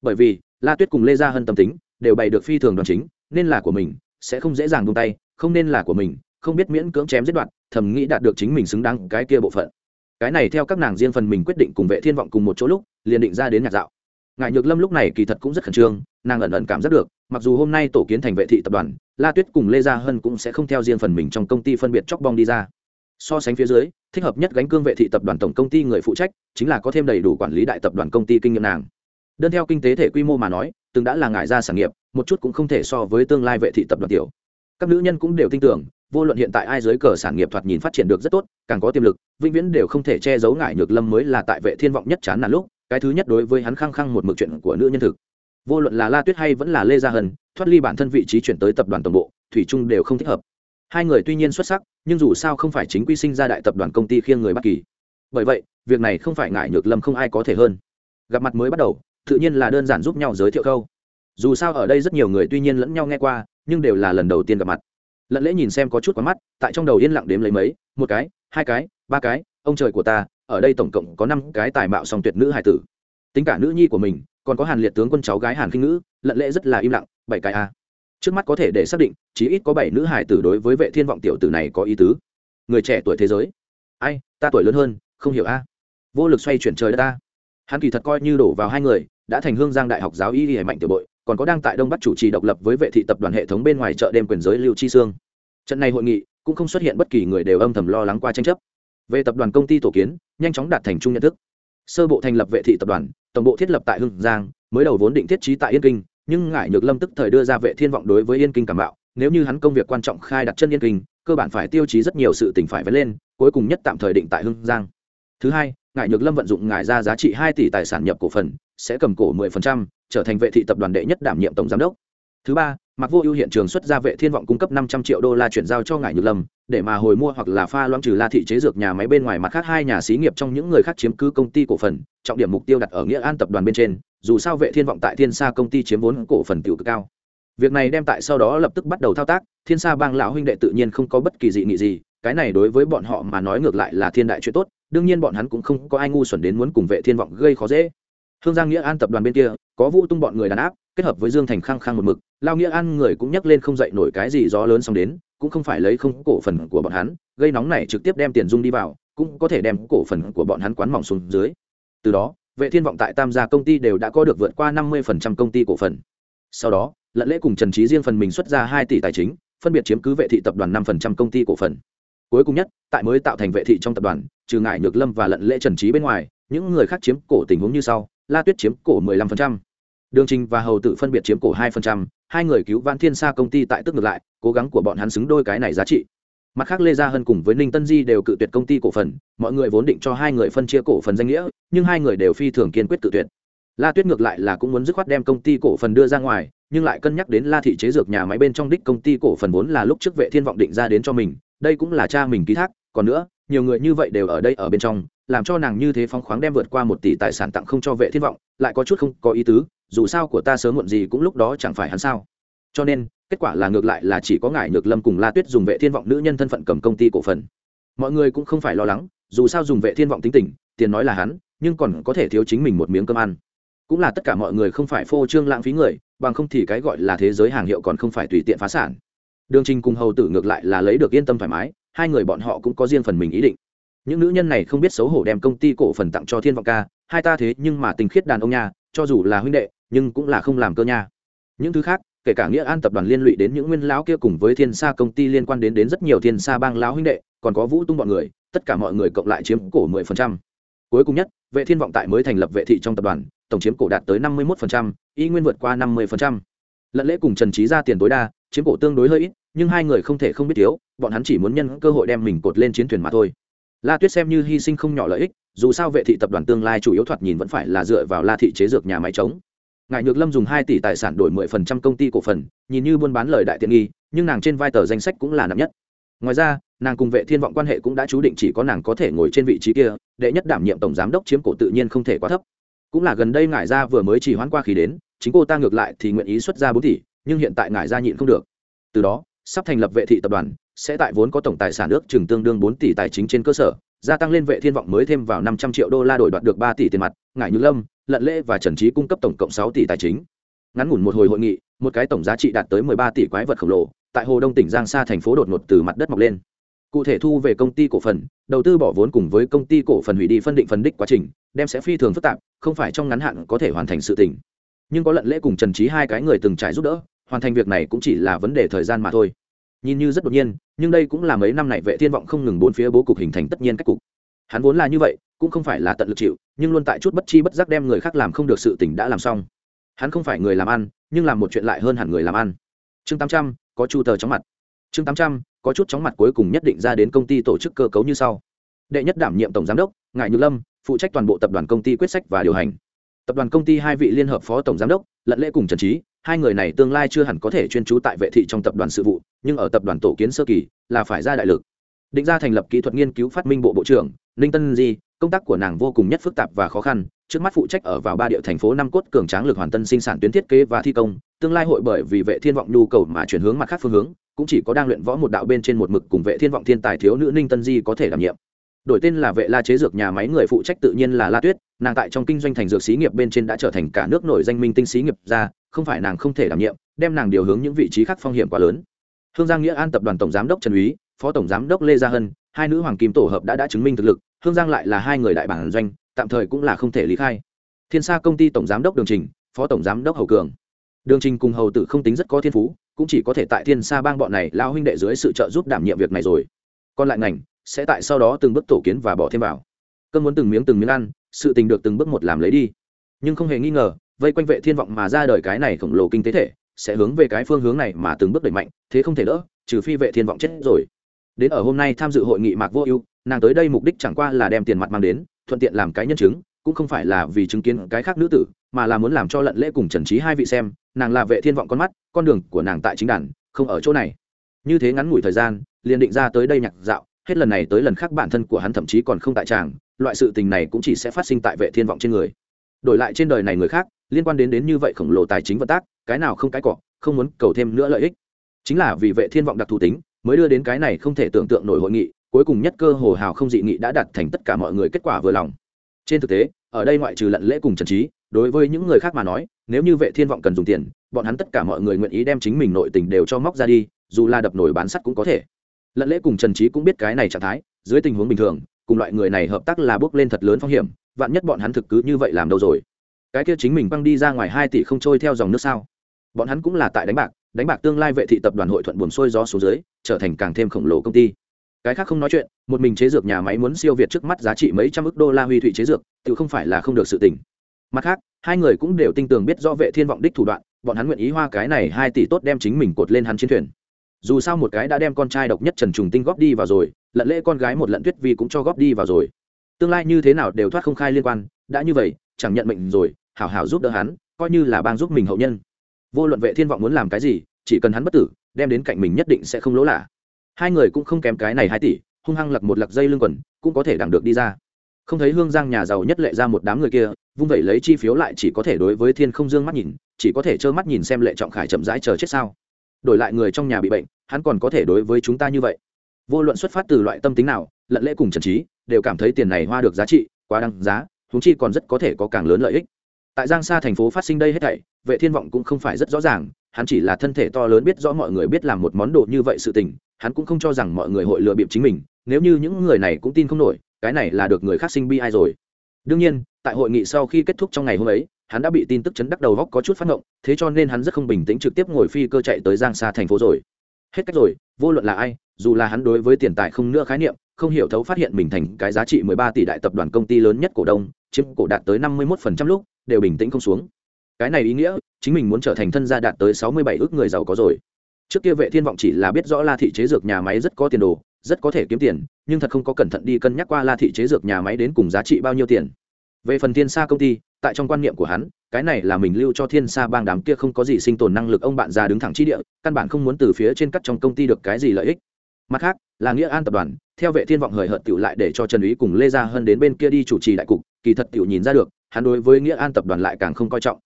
Bởi vì, la tuyết cùng lê gia hơn tâm tính, đều bày được phi thường đoàn chính, nên là của mình, sẽ không dễ dàng buông tay không nên là của mình, không biết miễn cưỡng chém giết đoạn, thầm nghĩ đạt được chính mình xứng đáng cái kia bộ phận. Cái này theo các nàng riêng phần mình quyết định cùng vệ thiên vọng cùng một chỗ lúc, liền định ra đến nhạc dạo. Ngại nhược lâm lúc này kỳ thật cũng rất khẩn trương, nàng ẩn ẩn cảm giác được, mặc dù hôm nay tổ kiến thành vệ thị tập đoàn, la tuyết cùng lê gia hân cũng sẽ không theo riêng phần mình trong công ty phân biệt chóc bong đi ra. So sánh phía dưới, thích hợp nhất gánh cương vệ thị tập đoàn tổng công ty người phụ trách, chính là có thêm đầy đủ quản lý đại tập đoàn công ty kinh nghiệm nàng. Đơn theo kinh tế thể quy mô mà nói, từng đã là ngại ra sản nghiệp, một chút cũng không thể so với tương lai vệ thị tập đoàn tiểu các nữ nhân cũng đều tin tưởng, vô luận hiện tại ai dưới cờ sản nghiệp thoạt nhìn phát triển được rất tốt, càng có tiềm lực, vĩnh viễn đều không thể che giấu ngại nhược lâm mới là tại vệ thiên vọng nhất chán nản lúc, cái thứ nhất đối với hắn khăng khăng một mực chuyện của nữ nhân thực. Vô luận là la tuyết hay vẫn là lê gia hân, thoát ly bản thân vị trí chuyển tới tập đoàn tổng bộ, thủy trung đều không thích hợp. Hai người tuy nhiên xuất sắc, nhưng dù sao không phải chính quy sinh ra đại tập đoàn công ty khiêng người bất kỳ. Bởi vậy, việc này không phải ngại nhược lâm không ai có thể hơn. Gặp mặt mới bắt đầu, tự nhiên là đơn giản giúp nhau giới thiệu câu. Dù sao ở đây rất nhiều người tuy nhiên lẫn nhau nghe qua nhưng đều là lần đầu tiên gặp mặt. Lận lễ nhìn xem có chút quá mắt, tại trong đầu yên lặng đếm lấy mấy, một cái, hai cái, ba cái, ông trời của ta, ở đây tổng cộng có năm cái tài mạo song tuyệt nữ hải tử. Tính cả nữ nhi của mình, còn có hàn liệt tướng quân cháu gái hàn kinh ngữ, lận lễ rất là im lặng, bảy cái a. Trước mắt có thể để xác định, chí ít có bảy nữ hải tử đối với vệ thiên vọng tiểu tử này có ý tứ. Người trẻ tuổi thế giới. Ai, ta tuổi lớn hơn, không hiểu a. Vô lực xoay chuyển trời đất ta hắn kỳ thật coi như đổ vào hai người, đã thành hương giang đại học giáo y y mạnh tiểu bội còn có đang tại đông bắc chủ trì độc lập với vệ thị tập đoàn hệ thống bên ngoài chợ đêm quyền giới lưu chi sương. Trận này hội nghị cũng không xuất hiện bất kỳ người đều âm thầm lo lắng qua tranh chấp. Về tập đoàn công ty tổ kiến nhanh chóng đạt thành chung nhận thức. Sơ bộ thành lập vệ thị tập đoàn tổng bộ thiết lập tại hưng giang mới đầu vốn định thiết trí tại yên kinh nhưng ngại nhược lâm tức thời đưa ra vệ thiên vọng đối với yên kinh cảm bạo nếu như hắn công việc quan trọng khai đặt chân yên kinh cơ bản phải tiêu chí rất nhiều sự tỉnh phải vén lên cuối cùng nhất tạm thời định tại hưng giang. Thứ hai ngại nhược lâm vận dụng ngại ra giá trị hai tỷ tài sản nhập cổ phần sẽ cầm cổ 10%, trở thành vệ thị tập đoàn đệ nhất đảm nhiệm tổng giám đốc. Thứ ba mặc vô ưu hiện trường xuất ra vệ thiên vọng cung cấp 500 triệu đô la chuyển giao cho ngải nhược lâm, để mà hồi mua hoặc là pha loãng trừ la thị chế dược nhà máy bên ngoài mặt khác hai nhà xí nghiệp trong những người khác chiếm cứ công ty cổ phần, trọng điểm mục tiêu đặt ở nghĩa an tập đoàn bên trên, dù sao vệ thiên vọng tại thiên sa công ty chiếm vốn cổ phần tiểu cực cao. Việc này đem tại sau đó lập tức bắt đầu thao tác, thiên sa bang lão huynh đệ tự nhiên không có bất kỳ dị nghị gì, cái này đối với bọn họ mà nói ngược lại là thiên đại chuyện tốt, đương nhiên bọn hắn cũng không có ai ngu xuẩn đến muốn cùng vệ thiên vọng gây khó dễ. Hương giang nghĩa an tập đoàn bên kia có vũ tung bọn người đàn áp, kết hợp với dương thành khăng khăng một mực, lao nghĩa an người cũng nhắc lên không dậy nổi cái gì gió lớn xong đến, cũng không phải lấy không cổ phần của bọn hắn, gây nóng này trực tiếp đem tiền dung đi vào, cũng có thể đem cổ phần của bọn hắn quán mỏng xuống dưới. Từ đó, vệ thiên vọng tại tam gia công ty đều đã có được vượt qua 50% công ty cổ phần. Sau đó, lận lễ cùng trần trí riêng phần mình xuất ra hai tỷ tài chính, phân biệt chiếm cứ vệ thị tập đoàn 5% công ty cổ phần. Cuối cùng nhất, tại mới tạo thành vệ thị trong tập đoàn, trừ ngại nhược lâm và lận lễ trần trí bên ngoài, những người khác chiếm cổ tình huống như sau, la tuyết chiếm cổ 15% đường trình và hầu tự phân biệt chiếm cổ hai phần trăm, hai người cứu vãn thiên sa công ty tại tức ngược lại cố gắng của bọn hắn xứng đôi cái này giá trị. Mặt khác lê gia hân cùng với ninh tân di đều cự tuyệt công ty cổ phần mọi người vốn định cho hai người phân chia cổ phần danh nghĩa nhưng hai người đều phi thường kiên quyết cự tuyệt. La tuyết ngược lại là cũng muốn dứt khoát đem công ty cổ phần đưa ra ngoài nhưng lại cân nhắc đến la thị chế dược nhà máy bên trong đích công ty cổ phần vốn là lúc trước vệ thiên vọng định ra đến cho mình đây cũng là cha mình ký thác còn nữa nhiều người như vậy đều ở đây ở bên trong làm cho nàng như thế phóng khoáng đem vượt qua một tỷ tài sản tặng không cho vệ thiên vọng lại có chút không có ý tứ dù sao của ta sớm muộn gì cũng lúc đó chẳng phải hắn sao. Cho nên, kết quả là ngược lại là chỉ có ngải nhược lâm cùng la tuyết dùng vệ thiên vọng nữ nhân thân phận cầm công ty cổ phần. Mọi người cũng không phải lo lắng, dù sao dùng vệ thiên vọng tính tình, tiền nói là hắn, nhưng còn có thể thiếu chính mình một miếng cơm ăn. Cũng là tất cả mọi người không phải phô trương lãng phí người, bằng không thì cái gọi là thế giới hàng hiệu còn không phải tùy tiện phá sản. Đường trình cùng hầu tử ngược lại là lấy được yên tâm thoải mái, hai người bọn họ cũng có riêng phần mình ý định. Những nữ nhân này không biết xấu hổ đem công ty cổ phần tặng cho thiên vọng ca, hai ta thế nhưng mà tình khiết đàn ông nha cho dù là huynh đệ nhưng cũng là không làm cơ nha những thứ khác kể cả nghĩa an tập đoàn liên lụy đến những nguyên lão kia cùng với thiên sa công ty liên quan đến đến rất nhiều thiên sa bang lão huynh đệ còn có vũ tung bọn người tất cả mọi người cộng lại chiếm cổ 10%. cuối cùng nhất vệ thiên vọng tại mới thành lập vệ thị trong tập đoàn tổng chiếm cổ đạt tới 51%, y nguyên vượt qua 50%. lận lễ cùng trần trí ra tiền tối đa chiếm cổ tương đối hơi ít nhưng hai người không thể không biết thiếu bọn hắn chỉ muốn nhân cơ hội đem mình cột lên chiến thuyền mà thôi la tuyết xem như hy sinh không nhỏ lợi ích dù sao vệ thị tập đoàn tương lai chủ yếu thoạt nhìn vẫn phải là dựa vào la thị chế dược nhà máy chống. Ngài nhược lâm dùng hai tỷ tài sản đổi mười phần trăm công ty cổ phần, nhìn như buôn bán lời đại tiện nghi, nhưng nàng trên vai tờ danh sách cũng là nặng nhất. Ngoài ra, nàng cùng vệ thiên vọng quan hệ cũng đã chú định chỉ có nàng có thể ngồi trên vị trí kia, đệ nhất đảm nhiệm tổng giám đốc chiếm cổ tự nhiên không thể quá thấp. Cũng là gần đây ngải gia vừa mới chỉ hoãn qua khi đến, chính cô ta ngược lại thì nguyện ý xuất ra bốn tỷ, nhưng hiện tại ngải gia nhịn không được. Từ đó, sắp thành lập vệ thị tập đoàn, sẽ tại vốn có tổng tài sản ước chừng tương đương bốn tỷ tài chính trên cơ sở gia tăng lên vệ thiên vọng mới thêm vào năm trăm triệu đô la đổi đoạt được ba tỷ tiền mặt, ngải như lâm, lận lễ và trần trí cung cấp tổng cộng sáu tỷ tài chính. Ngắn ngủn một hồi hội nghị, một cái tổng giá trị đạt tới mười ba tỷ quái vật khổng lồ, tại hồ đông tỉnh giang sa thành phố đột ngột từ mặt đất mọc lên. Cụ thể thu về công ty cổ phần, đầu tư bỏ vốn cùng với công ty cổ phần hủy đi phân định phân đích quá trình, đem sẽ phi thường phức tạp, không phải trong ngắn hạn có thể hoàn thành sự tình. Nhưng có lận lễ cùng trần trí hai cái người từng trải giúp đỡ, hoàn thành việc này cũng chỉ là vấn đề thời gian mà thôi nhìn như rất đột nhiên, nhưng đây cũng là mấy năm này vệ thiên vọng không ngừng bốn phía bố cục hình thành tất nhiên cách cục. Hắn vốn là như vậy, cũng không phải là tận lực chịu, nhưng luôn tại chút bất chi bất giác đem người khác làm không được sự tình đã làm xong. Hắn không phải người làm ăn, nhưng làm một chuyện lại hơn hẳn người làm ăn. Chương tám trăm, có chu tờ chóng mặt. Chương tám trăm, có chút chóng mặt cuối cùng nhất định ra đến công ty tổ chức cơ cấu như sau. Đệ nhất đảm nhiệm tổng giám đốc ngài như lâm, phụ trách toàn bộ tập đoàn công ty quyết sách và điều hành tập đoàn công ty hai vị liên hợp phó tổng giám đốc lẫn lễ cùng trần trí, hai người này tương lai chưa hẳn có thể chuyên trú tại vệ thị trong tập đoàn sự vụ, nhưng ở tập đoàn tổ kiến sơ kỳ là phải ra đại lực. Định ra thành lập kỹ thuật nghiên cứu phát minh bộ bộ trưởng, ninh tân di, công tác của nàng vô cùng nhất phức tạp và khó khăn, trước mắt phụ trách ở vào ba địa thành phố năm cốt cường tráng lực hoàn tân sinh sản tuyến thiết kế và thi công, tương lai hội bởi vì vệ thiên vọng nhu cầu mà chuyển hướng mặt khác phương hướng, cũng chỉ có đang luyện võ một đạo bên trên một mực cùng vệ thiên vọng thiên tài thiếu nữ ninh tân di có thể đảm nhiệm đổi tên là vệ la chế dược nhà máy người phụ trách tự nhiên là la tuyết nàng tại trong kinh doanh thành dược xí nghiệp bên trên đã trở thành cả nước nổi danh minh tinh xí nghiệp ra không phải nàng không thể đảm nhiệm đem nàng điều hướng những vị trí khác phong hiểm quá lớn hương giang nghĩa an tập đoàn tổng giám đốc trần úy phó tổng giám đốc lê gia hân hai nữ hoàng kim tổ hợp đã đã chứng minh thực lực hương giang lại là hai người đại bản doanh tạm thời cũng là không thể lý khai thiên sa công ty tổng giám đốc đường trình phó tổng giám đốc hầu cường đường trình cùng hầu tử không tính rất có thiên phú cũng chỉ có thể tại thiên sa bang bọn này lao huynh đệ dưới sự trợ giúp đảm nhiệm việc này rồi còn lại ngành sẽ tại sau đó từng bước tổ kiến và bỏ thêm vào. Cơn muốn từng miếng từng miếng ăn, sự tình được từng bước một làm lấy đi. Nhưng không hề nghi ngờ, vây quanh vệ thiên vọng mà ra đời cái này khổng lồ kinh tế thể, sẽ hướng về cái phương hướng này mà từng bước đẩy mạnh, thế không thể đỡ trừ phi vệ thiên vọng chết rồi. Đến ở hôm nay tham dự hội nghị mạc vô ưu, nàng tới đây mục đích chẳng qua là đem tiền mặt mang đến, thuận tiện làm cái nhân chứng, cũng không phải là vì chứng kiến cái khác nữ tử, mà là muốn làm cho lận lễ cùng trần trí hai vị xem, nàng là vệ thiên vọng con mắt, con đường của nàng tại chính đàn, không ở chỗ này. Như thế ngắn ngủi thời gian, liền định ra tới đây nhạc dạo hết lần này tới lần khác bản thân của hắn thậm chí còn không tại tràng, loại sự tình này cũng chỉ sẽ phát sinh tại vệ thiên vọng trên người. Đổi lại trên đời này người khác, liên quan đến đến như vậy khổng lồ tài chính vận tác, cái nào không cái cọ, không muốn cầu thêm nữa lợi ích. Chính là vì vệ thiên vọng đặc thù tính, mới đưa đến cái này không thể tưởng tượng nổi hội nghị, cuối cùng nhất cơ hồ hào không dị nghị đã đạt thành tất cả mọi người kết quả vừa lòng. Trên thực tế, ở đây ngoại trừ lận lễ cùng trần trí, đối với những người khác mà nói, nếu như vệ thiên vọng cần dùng tiền, bọn hắn tất cả mọi người nguyện ý đem chính mình nội tình đều cho móc ra đi, dù là đập nổi bán sắt cũng có thể lận lễ cùng trần trí cũng biết cái này trạng thái, dưới tình huống bình thường, cùng loại người này hợp tác là bước lên thật lớn phong hiểm, vạn nhất bọn hắn thực cứ như vậy làm đâu rồi? Cái kia chính mình băng đi ra ngoài hai tỷ không trôi theo dòng nước sao? Bọn hắn cũng là tại đánh bạc đánh bạc tương lai vệ thị tập đoàn hội thuận buồn xuôi gió xuống dưới, trở thành càng thêm khổng lồ công ty. Cái khác không nói chuyện, một mình chế dược nhà máy muốn siêu việt trước mắt giá trị mấy trăm ước đô la huy thụy chế dược, tự không phải là không được sự tình. mặt khác, hai người cũng đều tin tưởng biết rõ vệ thiên vọng đích thủ đoạn, bọn hắn nguyện ý hoa cái này hai tỷ tốt đem chính mình cột lên hắn chiến thuyền dù sao một cái đã đem con trai độc nhất trần trùng tinh góp đi vào rồi, lận lễ con gái một lận tuyết vi cũng cho góp đi vào rồi. Tương lai như thế nào đều thoát không khai liên quan, đã như vậy, chẳng nhận mệnh rồi, hảo hảo giúp đỡ hắn, coi như là bang giúp mình hậu nhân. Vô luận vệ thiên vọng muốn làm cái gì, chỉ cần hắn bất tử, đem đến cạnh mình nhất định sẽ không lỗ lạ. Hai người cũng không kém cái này hai tỷ, hung hăng lặc một lặc dây lưng quần, cũng có thể đẳng được đi ra. Không thấy hương giang nhà giàu nhất lệ ra một đám người kia, vung vẩy lấy chi phiếu lại chỉ có thể đối với thiên không dương mắt nhìn, chỉ có thể trơ mắt nhìn xem lệ trọng khải chậm rãi chờ chết sao đổi lại người trong nhà bị bệnh, hắn còn có thể đối với chúng ta như vậy. Vô luận xuất phát từ loại tâm tính nào, lận lễ cùng trần trí, đều cảm thấy tiền này hoa được giá trị, quá đăng giá húng chi còn rất có thể có càng lớn lợi ích. Tại giang sa thành phố phát sinh đây hết thảy, vệ thiên vọng cũng không phải rất rõ ràng, hắn chỉ là thân thể to lớn biết rõ mọi người biết làm một món đồ như vậy sự tình, hắn cũng không cho rằng mọi người hội lừa bịp chính mình, nếu như những người này cũng tin không nổi, cái này là được người khác sinh bi ai rồi. Đương nhiên, tại hội nghị sau khi kết thúc trong ngày hôm ấy hắn đã bị tin tức chấn đắc đầu góc có chút phát ngộng, thế cho nên hắn rất không bình tĩnh trực tiếp ngồi phi cơ chạy tới giang xa thành phố rồi. Hết cách rồi, vô luận là ai, dù là hắn đối với tiền tài không nữa khái niệm, không hiểu thấu phát hiện mình thành cái giá trị 13 tỷ đại tập đoàn công ty lớn nhất cổ đông, chiếm cổ đạt tới 51% lúc, đều bình tĩnh không xuống. Cái này ý nghĩa, chính mình muốn trở thành thân gia đạt tới 67 ước người giàu có rồi. Trước kia vệ thiên vọng chỉ là biết rõ la thị chế dược nhà máy rất có tiền đồ, rất có thể kiếm tiền, nhưng thật không có cẩn thận đi cân nhắc qua la thị chế dược nhà máy đến cùng giá trị bao nhiêu tiền về phần Thiên Sa công ty, tại trong quan niệm của hắn, cái này là mình lưu cho thiên sa bang đám kia không có gì sinh tồn năng lực ông bạn già đứng thẳng chi địa, căn bản không muốn từ phía trên cắt trong công ty được cái gì lợi ích. Mặt khác, là nghĩa an tập đoàn, theo vệ thiên vọng hời hợt tiểu lại để cho trần úy cùng lê gia hơn đến bên kia đi chủ trì đại cục, kỳ thật tiểu nhìn ra được, hắn đối với nghĩa an tập đoàn lại càng không coi trọng.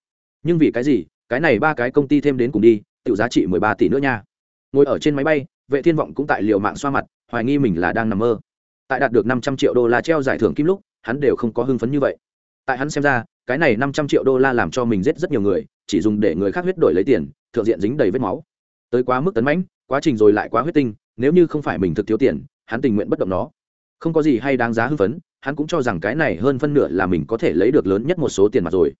Nhưng vì cái gì, cái này ba cái công ty thêm đến cùng đi, tiểu giá trị 13 tỷ nữa nha. Ngồi ở trên máy bay, vệ thiên vọng cũng tại liều mạng xoa mặt, hoài nghi mình là đang nằm mơ. Tại đạt được 500 triệu đô la treo giải thưởng kim lúc, hắn đều không có hưng phấn như vậy tại hắn xem ra, cái này 500 triệu đô la làm cho mình giết rất nhiều người, chỉ dùng để người khác huyết đổi lấy tiền, thượng diện dính đầy vết máu. Tới quá mức tấn mãnh, quá trình rồi lại quá huyết tinh, nếu như không phải mình thực thiếu tiền, hắn tình nguyện bất động nó. Không có gì hay đáng giá hưng phấn, hắn cũng cho rằng cái này hơn phân nửa là mình có thể lấy được lớn nhất một số tiền mặt rồi.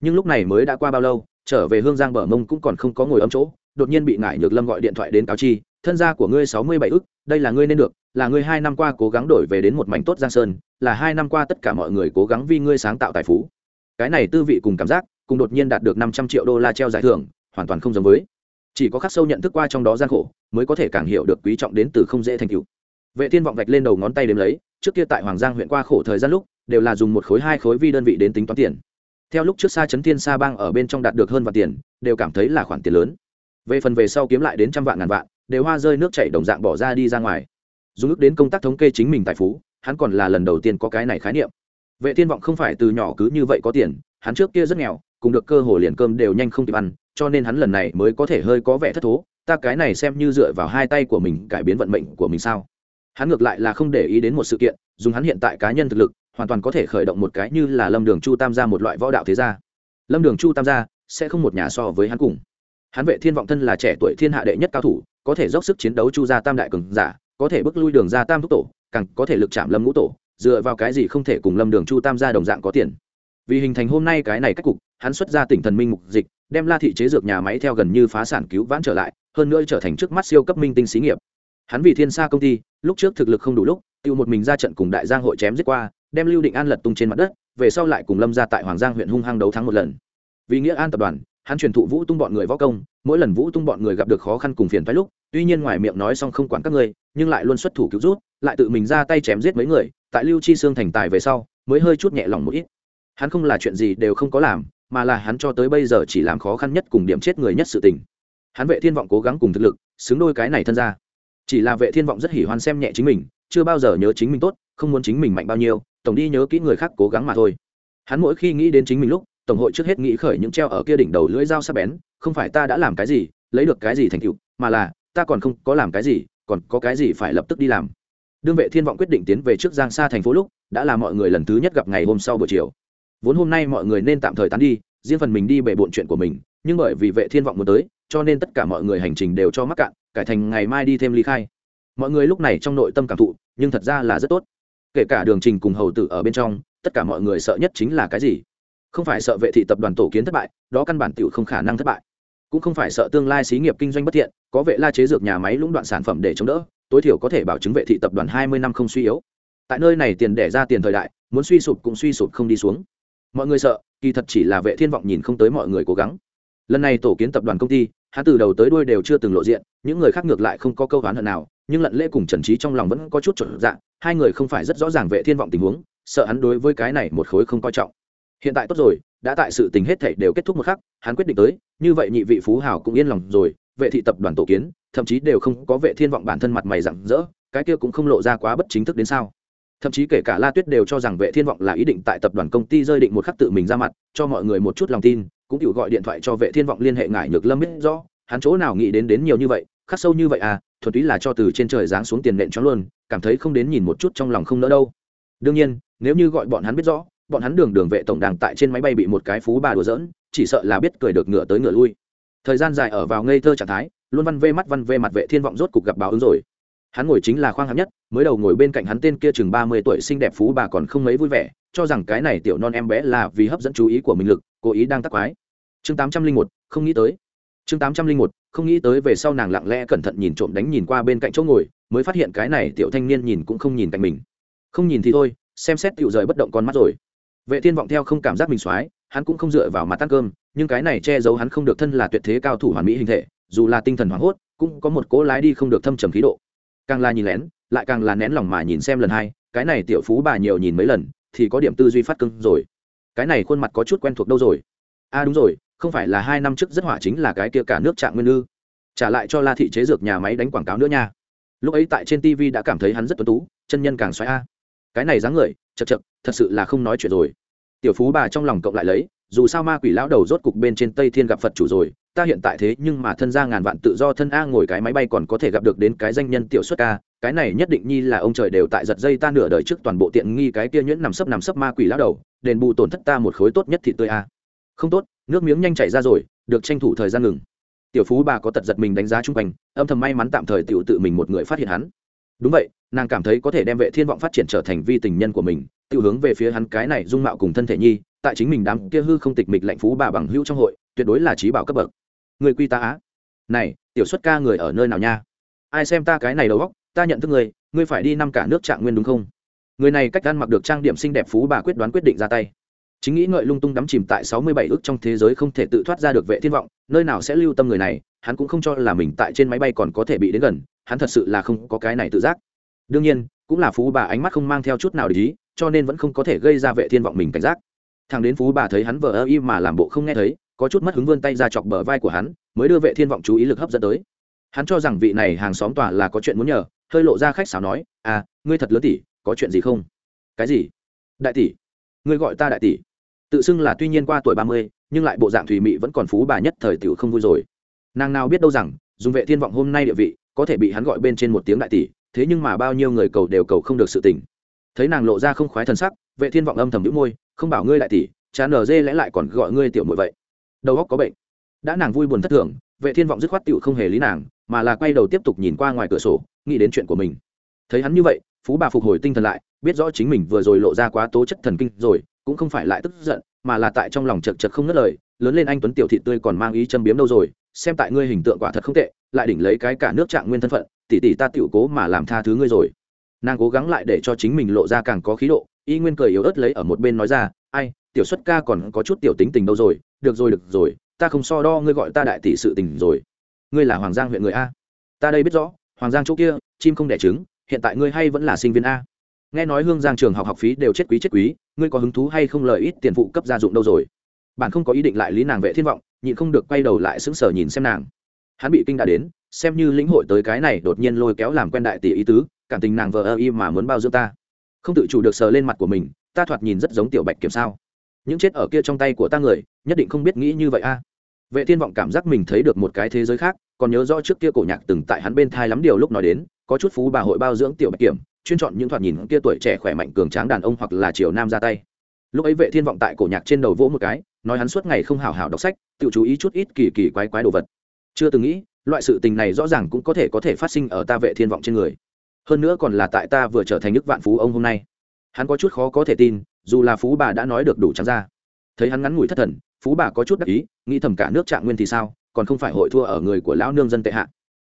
Nhưng lúc này mới đã qua bao lâu, trở về hương giang bờ mông cũng còn không có ngồi ấm chỗ, đột nhiên bị ngải nhược lâm gọi điện thoại đến cáo chi, thân gia của ngươi sáu mươi bảy ức, đây là ngươi nên được là ngươi hai năm qua cố gắng đổi về đến một mảnh tốt giang sơn, là hai năm qua tất cả mọi người cố gắng vì ngươi sáng tạo tài phú. Cái này tư vị cùng cảm giác, cùng đột nhiên đạt được năm trăm triệu đô la treo giải thưởng, hoàn toàn không giống với. Chỉ có khắc sâu nhận thức qua trong đó gian khổ, mới có thể càng hiểu được quý trọng đến từ không dễ thành cựu vệ thiên vọng vạch lên đầu ngón tay đếm lấy, trước kia tại hoàng giang huyện qua khổ thời gian lúc, đều là dùng một khối hai khối vi đơn vị đến tính toán tiền. Theo lúc trước xa chấn thiên sa bang ở bên trong đạt được hơn vạn tiền, đều cảm thấy là khoản tiền lớn. Về phần về sau kiếm lại đến trăm vạn ngàn vạn, đều hoa rơi nước chảy đồng dạng bỏ ra đi ra ngoài dùng ước đến công tác thống kê chính mình tài phú, hắn còn là lần đầu tiên có cái này khái niệm. Vệ thiên vọng không phải từ nhỏ cứ như vậy có tiền, hắn trước kia rất nghèo, cùng được cơ hội liền cơm đều nhanh không kịp ăn, cho nên hắn lần này mới có thể hơi có vẻ thất thố, ta cái này xem như dựa vào hai tay của mình cải biến vận mệnh của mình sao? Hắn ngược lại là không để ý đến một sự kiện, dùng hắn hiện tại cá nhân thực lực, hoàn toàn có thể khởi động một cái như là lâm đường chu tam gia một loại võ đạo thế gia. Lâm đường chu tam gia sẽ không một nhà so với hắn cùng. Hắn vệ thiên vọng thân là trẻ tuổi thiên hạ đệ nhất cao thủ, có thể dốc sức chiến đấu chu gia tam đại cường giả có thể bước lui đường ra tam thúc tổ, càng có thể lực chạm lâm ngũ tổ, dựa vào cái gì không thể cùng lâm đường chu tam gia đồng dạng có tiền. Vì hình thành hôm nay cái này cách cục, hắn xuất ra tỉnh thần minh mục dịch, đem la thị chế dược nhà máy theo gần như phá sản cứu vãn trở lại, hơn nữa trở thành trước mắt siêu cấp minh tinh xí nghiệp. Hắn vì thiên sa công ty, lúc trước thực lực không đủ lúc, tiêu một mình ra trận cùng đại giang hội chém giết qua, đem lưu định an lật tung trên mặt đất, về sau lại cùng lâm ra tại hoàng giang huyện hung hăng đấu thắng một lần. Vì nghĩa an tập đoàn hắn truyền thụ vũ tung bọn người võ công, mỗi lần vũ tung bọn người gặp được khó khăn cùng phiền phái lúc, tuy nhiên ngoài miệng nói xong không quản các ngươi, nhưng lại luôn xuất thủ cứu rút, lại tự mình ra tay chém giết mấy người, tại lưu chi xương thành tài về sau, mới hơi chút nhẹ lòng một ít. Hắn không là chuyện gì đều không có làm, mà là hắn cho tới bây giờ chỉ làm khó khăn nhất cùng điểm chết người nhất sự tình. Hắn vệ thiên vọng cố gắng cùng thực lực, xứng đôi cái này thân ra. Chỉ là vệ thiên vọng rất hỉ hoan xem nhẹ chính mình, chưa bao giờ nhớ chính mình tốt, không muốn chính mình mạnh bao nhiêu, tổng đi nhớ kỹ người khác cố gắng mà thôi. Hắn mỗi khi nghĩ đến chính mình lúc tổng hội trước hết nghĩ khởi những treo ở kia đỉnh đầu lưỡi dao sắc bén, không phải ta đã làm cái gì, lấy được cái gì thành tựu, mà là, ta còn không có làm cái gì, còn có cái gì phải lập tức đi làm. Đương vệ thiên vọng quyết định tiến về trước giang xa thành phố lúc, đã là mọi người lần thứ nhất gặp ngày hôm sau buổi chiều. Vốn hôm nay mọi người nên tạm thời tán đi, riêng phần mình đi bể bộn chuyện của mình, nhưng bởi vì vệ thiên vọng muốn tới, cho nên tất cả mọi người hành trình đều cho mắc cạn, cải thành ngày mai đi thêm ly khai. Mọi người lúc này trong nội tâm cảm thụ, nhưng thật ra là rất tốt. Kể cả đường trình cùng hầu tử ở bên trong, tất cả mọi người sợ nhất chính là cái gì? Không phải sợ vệ thị tập đoàn tổ kiến thất bại, đó căn bản tiểu không khả năng thất bại. Cũng không phải sợ tương lai xí nghiệp kinh doanh bất thiện, có vệ la chế dược nhà máy lũng đoạn sản phẩm để chống đỡ, tối thiểu có thể bảo chứng vệ thị tập đoàn hai mươi năm không suy yếu. Tại nơi này tiền đẻ ra tiền thời đại, muốn suy sụp cũng suy sụp không đi xuống. Mọi người sợ, kỳ thật chỉ là vệ thiên vọng nhìn không tới mọi người cố gắng. Lần này tổ kiến tập đoàn công ty hắn từ đầu tới đuôi đều chưa từng lộ diện, những người khác ngược lại không có câu oán hận nào, nhưng lận lễ cùng trần trí trong lòng vẫn có chút chuẩn dạng, hai người không phải rất rõ ràng vệ thiên vọng tình huống, sợ hắn đối với cái này một khối không coi trọng hiện tại tốt rồi, đã tại sự tình hết thảy đều kết thúc một khắc, hắn quyết định tới, như vậy nhị vị phú hào cũng yên lòng rồi, vệ thị tập đoàn tổ kiến, thậm chí đều không có vệ thiên vọng bản thân mặt mày rặng rỡ, cái kia cũng không lộ ra quá bất chính thức đến sao. Thậm chí kể cả la tuyết đều cho rằng vệ thiên vọng là ý định tại tập đoàn công ty rơi định một khắc tự mình ra mặt, cho mọi người một chút lòng tin, cũng tự gọi điện thoại cho vệ thiên vọng liên hệ ngải nhược lâm biết rõ, hắn chỗ nào nghĩ đến đến nhiều như vậy, khắc sâu như vậy à thuần túy là cho từ trên trời giáng xuống tiền nện cho luôn, cảm thấy không đến nhìn một chút trong lòng không nỡ đâu. Đương nhiên, nếu như gọi bọn hắn biết rõ bọn hắn đường đường vệ tổng đảng tại trên máy bay bị một cái phú bà đùa giỡn, chỉ sợ là biết cười được ngựa tới ngựa lui. Thời gian dài ở vào ngây thơ trạng thái, luôn văn vê mắt văn vê mặt vệ thiên vọng rốt cục gặp báo ứng rồi. Hắn ngồi chính là khoang hạng nhất, mới đầu ngồi bên cạnh hắn tên kia chừng ba mươi tuổi xinh đẹp phú bà còn không mấy vui vẻ, cho rằng cái này tiểu non em bé là vì hấp dẫn chú ý của mình lực, cố ý đang tắc quái. Chương tám trăm linh một, không nghĩ tới. Chương tám trăm linh một, không nghĩ tới về sau nàng lặng lẽ cẩn thận nhìn trộm đánh nhìn qua bên cạnh chỗ ngồi, mới phát hiện cái này tiểu thanh niên nhìn cũng không nhìn cạnh mình. Không nhìn thì thôi, xem xét tựu rời bất động con mắt rồi vệ thiên vọng theo không cảm giác mình soái hắn cũng không dựa vào mặt ăn cơm, nhưng cái này che giấu hắn không được thân là tuyệt thế cao thủ hoàn mỹ hình thể, dù là tinh thần hoảng hốt, cũng có một cỗ lái đi không được thâm trầm khí độ. Càng là nhìn lén, lại càng là nén lòng mà nhìn xem lần hai, cái này tiểu phú bà nhiều nhìn mấy lần, thì có điểm tư duy phát cưng rồi. Cái này khuôn mặt có chút quen thuộc đâu rồi? A đúng rồi, không phải là hai năm trước rất hỏa chính là cái kia cả nước trạng nguyên ư. Trả lại cho la thị chế dược nhà máy đánh quảng cáo nữa nha. Lúc ấy tại trên tv đã cảm thấy hắn rất tuấn tú, chân nhân càng xoáy a. Cái này dáng người chật chật, thật sự là không nói chuyện rồi. Tiểu phú bà trong lòng cộng lại lấy, dù sao ma quỷ lão đầu rốt cục bên trên tây thiên gặp phật chủ rồi, ta hiện tại thế nhưng mà thân ra ngàn vạn tự do thân a ngồi cái máy bay còn có thể gặp được đến cái danh nhân tiểu xuất ca cái này nhất định nhi là ông trời đều tại giật dây ta nửa đời trước toàn bộ tiện nghi cái kia nhuyễn nằm sấp nằm sấp ma quỷ lão đầu, đền bù tổn thất ta một khối tốt nhất thì tươi a. Không tốt, nước miếng nhanh chảy ra rồi, được tranh thủ thời gian ngừng. Tiểu phú bà có tật giật mình đánh giá chung quanh, âm thầm may mắn tạm thời tiểu tự mình một người phát hiện hắn đúng vậy, nàng cảm thấy có thể đem vệ thiên vọng phát triển trở thành vi tình nhân của mình, tự hướng về phía hắn cái này dung mạo cùng thân thể nhi, tại chính mình đám kia hư không tịch mịch lạnh phú bà bằng hữu trong hội, tuyệt đối là trí bảo cấp bậc. Người quy ta á. Này, tiểu xuất ca người ở nơi nào nha? Ai xem ta cái này đầu óc, ta nhận thức người, ngươi phải đi năm cả nước trạng nguyên đúng không? Người này cách ăn mặc được trang điểm xinh đẹp phú bà quyết đoán quyết định ra tay. Chính nghĩ ngợi lung tung đắm chìm tại sáu mươi bảy ước trong thế giới không thể tự thoát ra được vệ thiên vọng, nơi nào sẽ lưu tâm người này, hắn cũng không cho là mình tại trên máy bay còn có thể bị đến gần hắn thật sự là không có cái này tự giác. Đương nhiên, cũng là phú bà ánh mắt không mang theo chút nào để ý, cho nên vẫn không có thể gây ra vệ thiên vọng mình cảnh giác. Thằng đến phú bà thấy hắn vờ ơ y mà làm bộ không nghe thấy, có chút mất hứng vươn tay ra chọc bờ vai của hắn, mới đưa vệ thiên vọng chú ý lực hấp dẫn tới. Hắn cho rằng vị này hàng xóm tòa là có chuyện muốn nhờ, hơi lộ ra khách sáo nói à ngươi thật lớn tỷ, có chuyện gì không? Cái gì? Đại tỷ, ngươi gọi ta đại tỷ. Tự xưng là tuy nhiên qua tuổi ba mươi, nhưng lại bộ dạng thùy mị vẫn còn phú bà nhất thời tiểu không vui rồi. Nàng nào biết đâu rằng, dùng vệ thiên vọng hôm nay địa vị có thể bị hắn gọi bên trên một tiếng đại tỷ, thế nhưng mà bao nhiêu người cầu đều cầu không được sự tình. Thấy nàng lộ ra không khoái thần sắc, vệ thiên vọng âm thầm nhíu môi, không bảo ngươi đại tỷ, chán nở dê lẽ lại còn gọi ngươi tiểu muội vậy. Đầu óc có bệnh. Đã nàng vui buồn thất thường, vệ thiên vọng dứt khoát tiểu không hề lý nàng, mà là quay đầu tiếp tục nhìn qua ngoài cửa sổ, nghĩ đến chuyện của mình. Thấy hắn như vậy, phú bà phục hồi tinh thần lại, biết rõ chính mình vừa rồi lộ ra quá tố chất thần kinh rồi, cũng không phải lại tức giận, mà là tại trong lòng chật chật không ngất lời, lớn lên anh tuấn tiểu thị tươi còn mang ý châm biếm đâu rồi xem tại ngươi hình tượng quả thật không tệ, lại đỉnh lấy cái cả nước trạng nguyên thân phận, tỷ tỷ ta tiểu cố mà làm tha thứ ngươi rồi. Nàng cố gắng lại để cho chính mình lộ ra càng có khí độ, y nguyên cười yếu ớt lấy ở một bên nói ra, ai, tiểu xuất ca còn có chút tiểu tính tình đâu rồi, được rồi được rồi, ta không so đo ngươi gọi ta đại tỷ sự tình rồi. Ngươi là hoàng giang huyện người a. Ta đây biết rõ, hoàng giang chỗ kia, chim không đẻ trứng, hiện tại ngươi hay vẫn là sinh viên a. Nghe nói hương giang trường học học phí đều chết quý chết quý, ngươi có hứng thú hay không lời ít tiền phụ cấp gia dụng đâu rồi? Bạn không có ý định lại lý nàng vệ thiên vọng nhịn không được quay đầu lại sững sờ nhìn xem nàng. Hắn bị kinh đã đến, xem như lĩnh hội tới cái này đột nhiên lôi kéo làm quen đại tỷ ý tứ, cảm tình nàng vừa ơ y mà muốn bao dưỡng ta. Không tự chủ được sờ lên mặt của mình, ta thoạt nhìn rất giống tiểu bạch kiểm sao. Những chết ở kia trong tay của ta người, nhất định không biết nghĩ như vậy a. Vệ thiên vọng cảm giác mình thấy được một cái thế giới khác, còn nhớ rõ trước kia cổ nhạc từng tại hắn bên thai lắm điều lúc nói đến, có chút phú bà hội bao dưỡng tiểu bạch kiểm, chuyên chọn những thoạt nhìn kia tuổi trẻ khỏe mạnh cường tráng đàn ông hoặc là triều nam ra tay. Lúc ấy vệ thiên vọng tại cổ nhạc trên đầu vỗ một cái nói hắn suốt ngày không hào hào đọc sách, tự chú ý chút ít kỳ kỳ quái quái đồ vật. Chưa từng nghĩ, loại sự tình này rõ ràng cũng có thể có thể phát sinh ở ta vệ thiên vọng trên người. Hơn nữa còn là tại ta vừa trở thành nước vạn phú ông hôm nay. Hắn có chút khó có thể tin, dù là phú bà đã nói được đủ trắng ra. Thấy hắn ngắn ngủi thất thần, phú bà có chút đắc ý, nghĩ thầm cả nước trạng nguyên thì sao, còn không phải hội thua ở người của lão nương dân tệ hạ.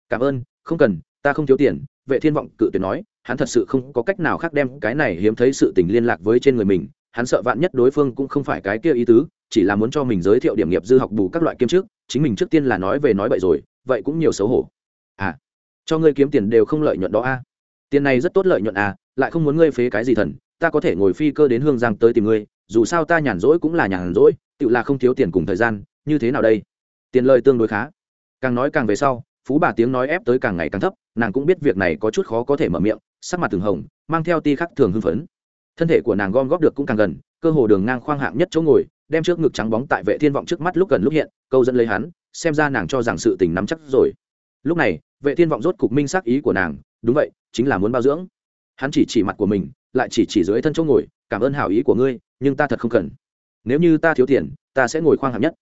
Cảm ơn, không cần, ta không thiếu tiền, vệ thiên vọng cự tuyệt nói, hắn thật sự không có cách nào khác đem cái này hiếm thấy sự tình liên lạc với trên người mình, hắn sợ vạn nhất đối phương cũng không phải cái kia ý tứ chỉ là muốn cho mình giới thiệu điểm nghiệp dư học bù các loại kiêm trước chính mình trước tiên là nói về nói bậy rồi, vậy cũng nhiều xấu hổ. À cho ngươi kiếm tiền đều không lợi nhuận đó a. À. tiền này rất tốt lợi nhuận à lại không muốn ngươi phế cái gì thần, ta có thể ngồi phi cơ đến hương giang tới tìm ngươi, dù sao ta nhàn rỗi cũng là nhàn rỗi, tự là không thiếu tiền cùng thời gian, như thế nào đây? Tiền lời tương đối khá. Càng nói càng về sau, phú bà tiếng nói ép tới càng ngày càng thấp, nàng cũng biết việc này có chút khó có thể mở miệng, sắc mặt từng hồng, mang theo ti khắc thường hưng phấn. Thân thể của nàng gom góp được cũng càng gần, cơ hồ đường ngang khoang hạng nhất chỗ ngồi đem trước ngực trắng bóng tại vệ thiên vọng trước mắt lúc gần lúc hiện, câu dẫn lấy hắn, xem ra nàng cho rằng sự tình nắm chắc rồi. Lúc này, vệ thiên vọng rốt cục minh xác ý của nàng, đúng vậy, chính là muốn bao dưỡng. Hắn chỉ chỉ mặt của mình, lại chỉ chỉ dưới thân chỗ ngồi, cảm ơn hảo ý của ngươi, nhưng ta thật không cần. Nếu như ta thiếu tiền, ta sẽ ngồi khoang hạng nhất.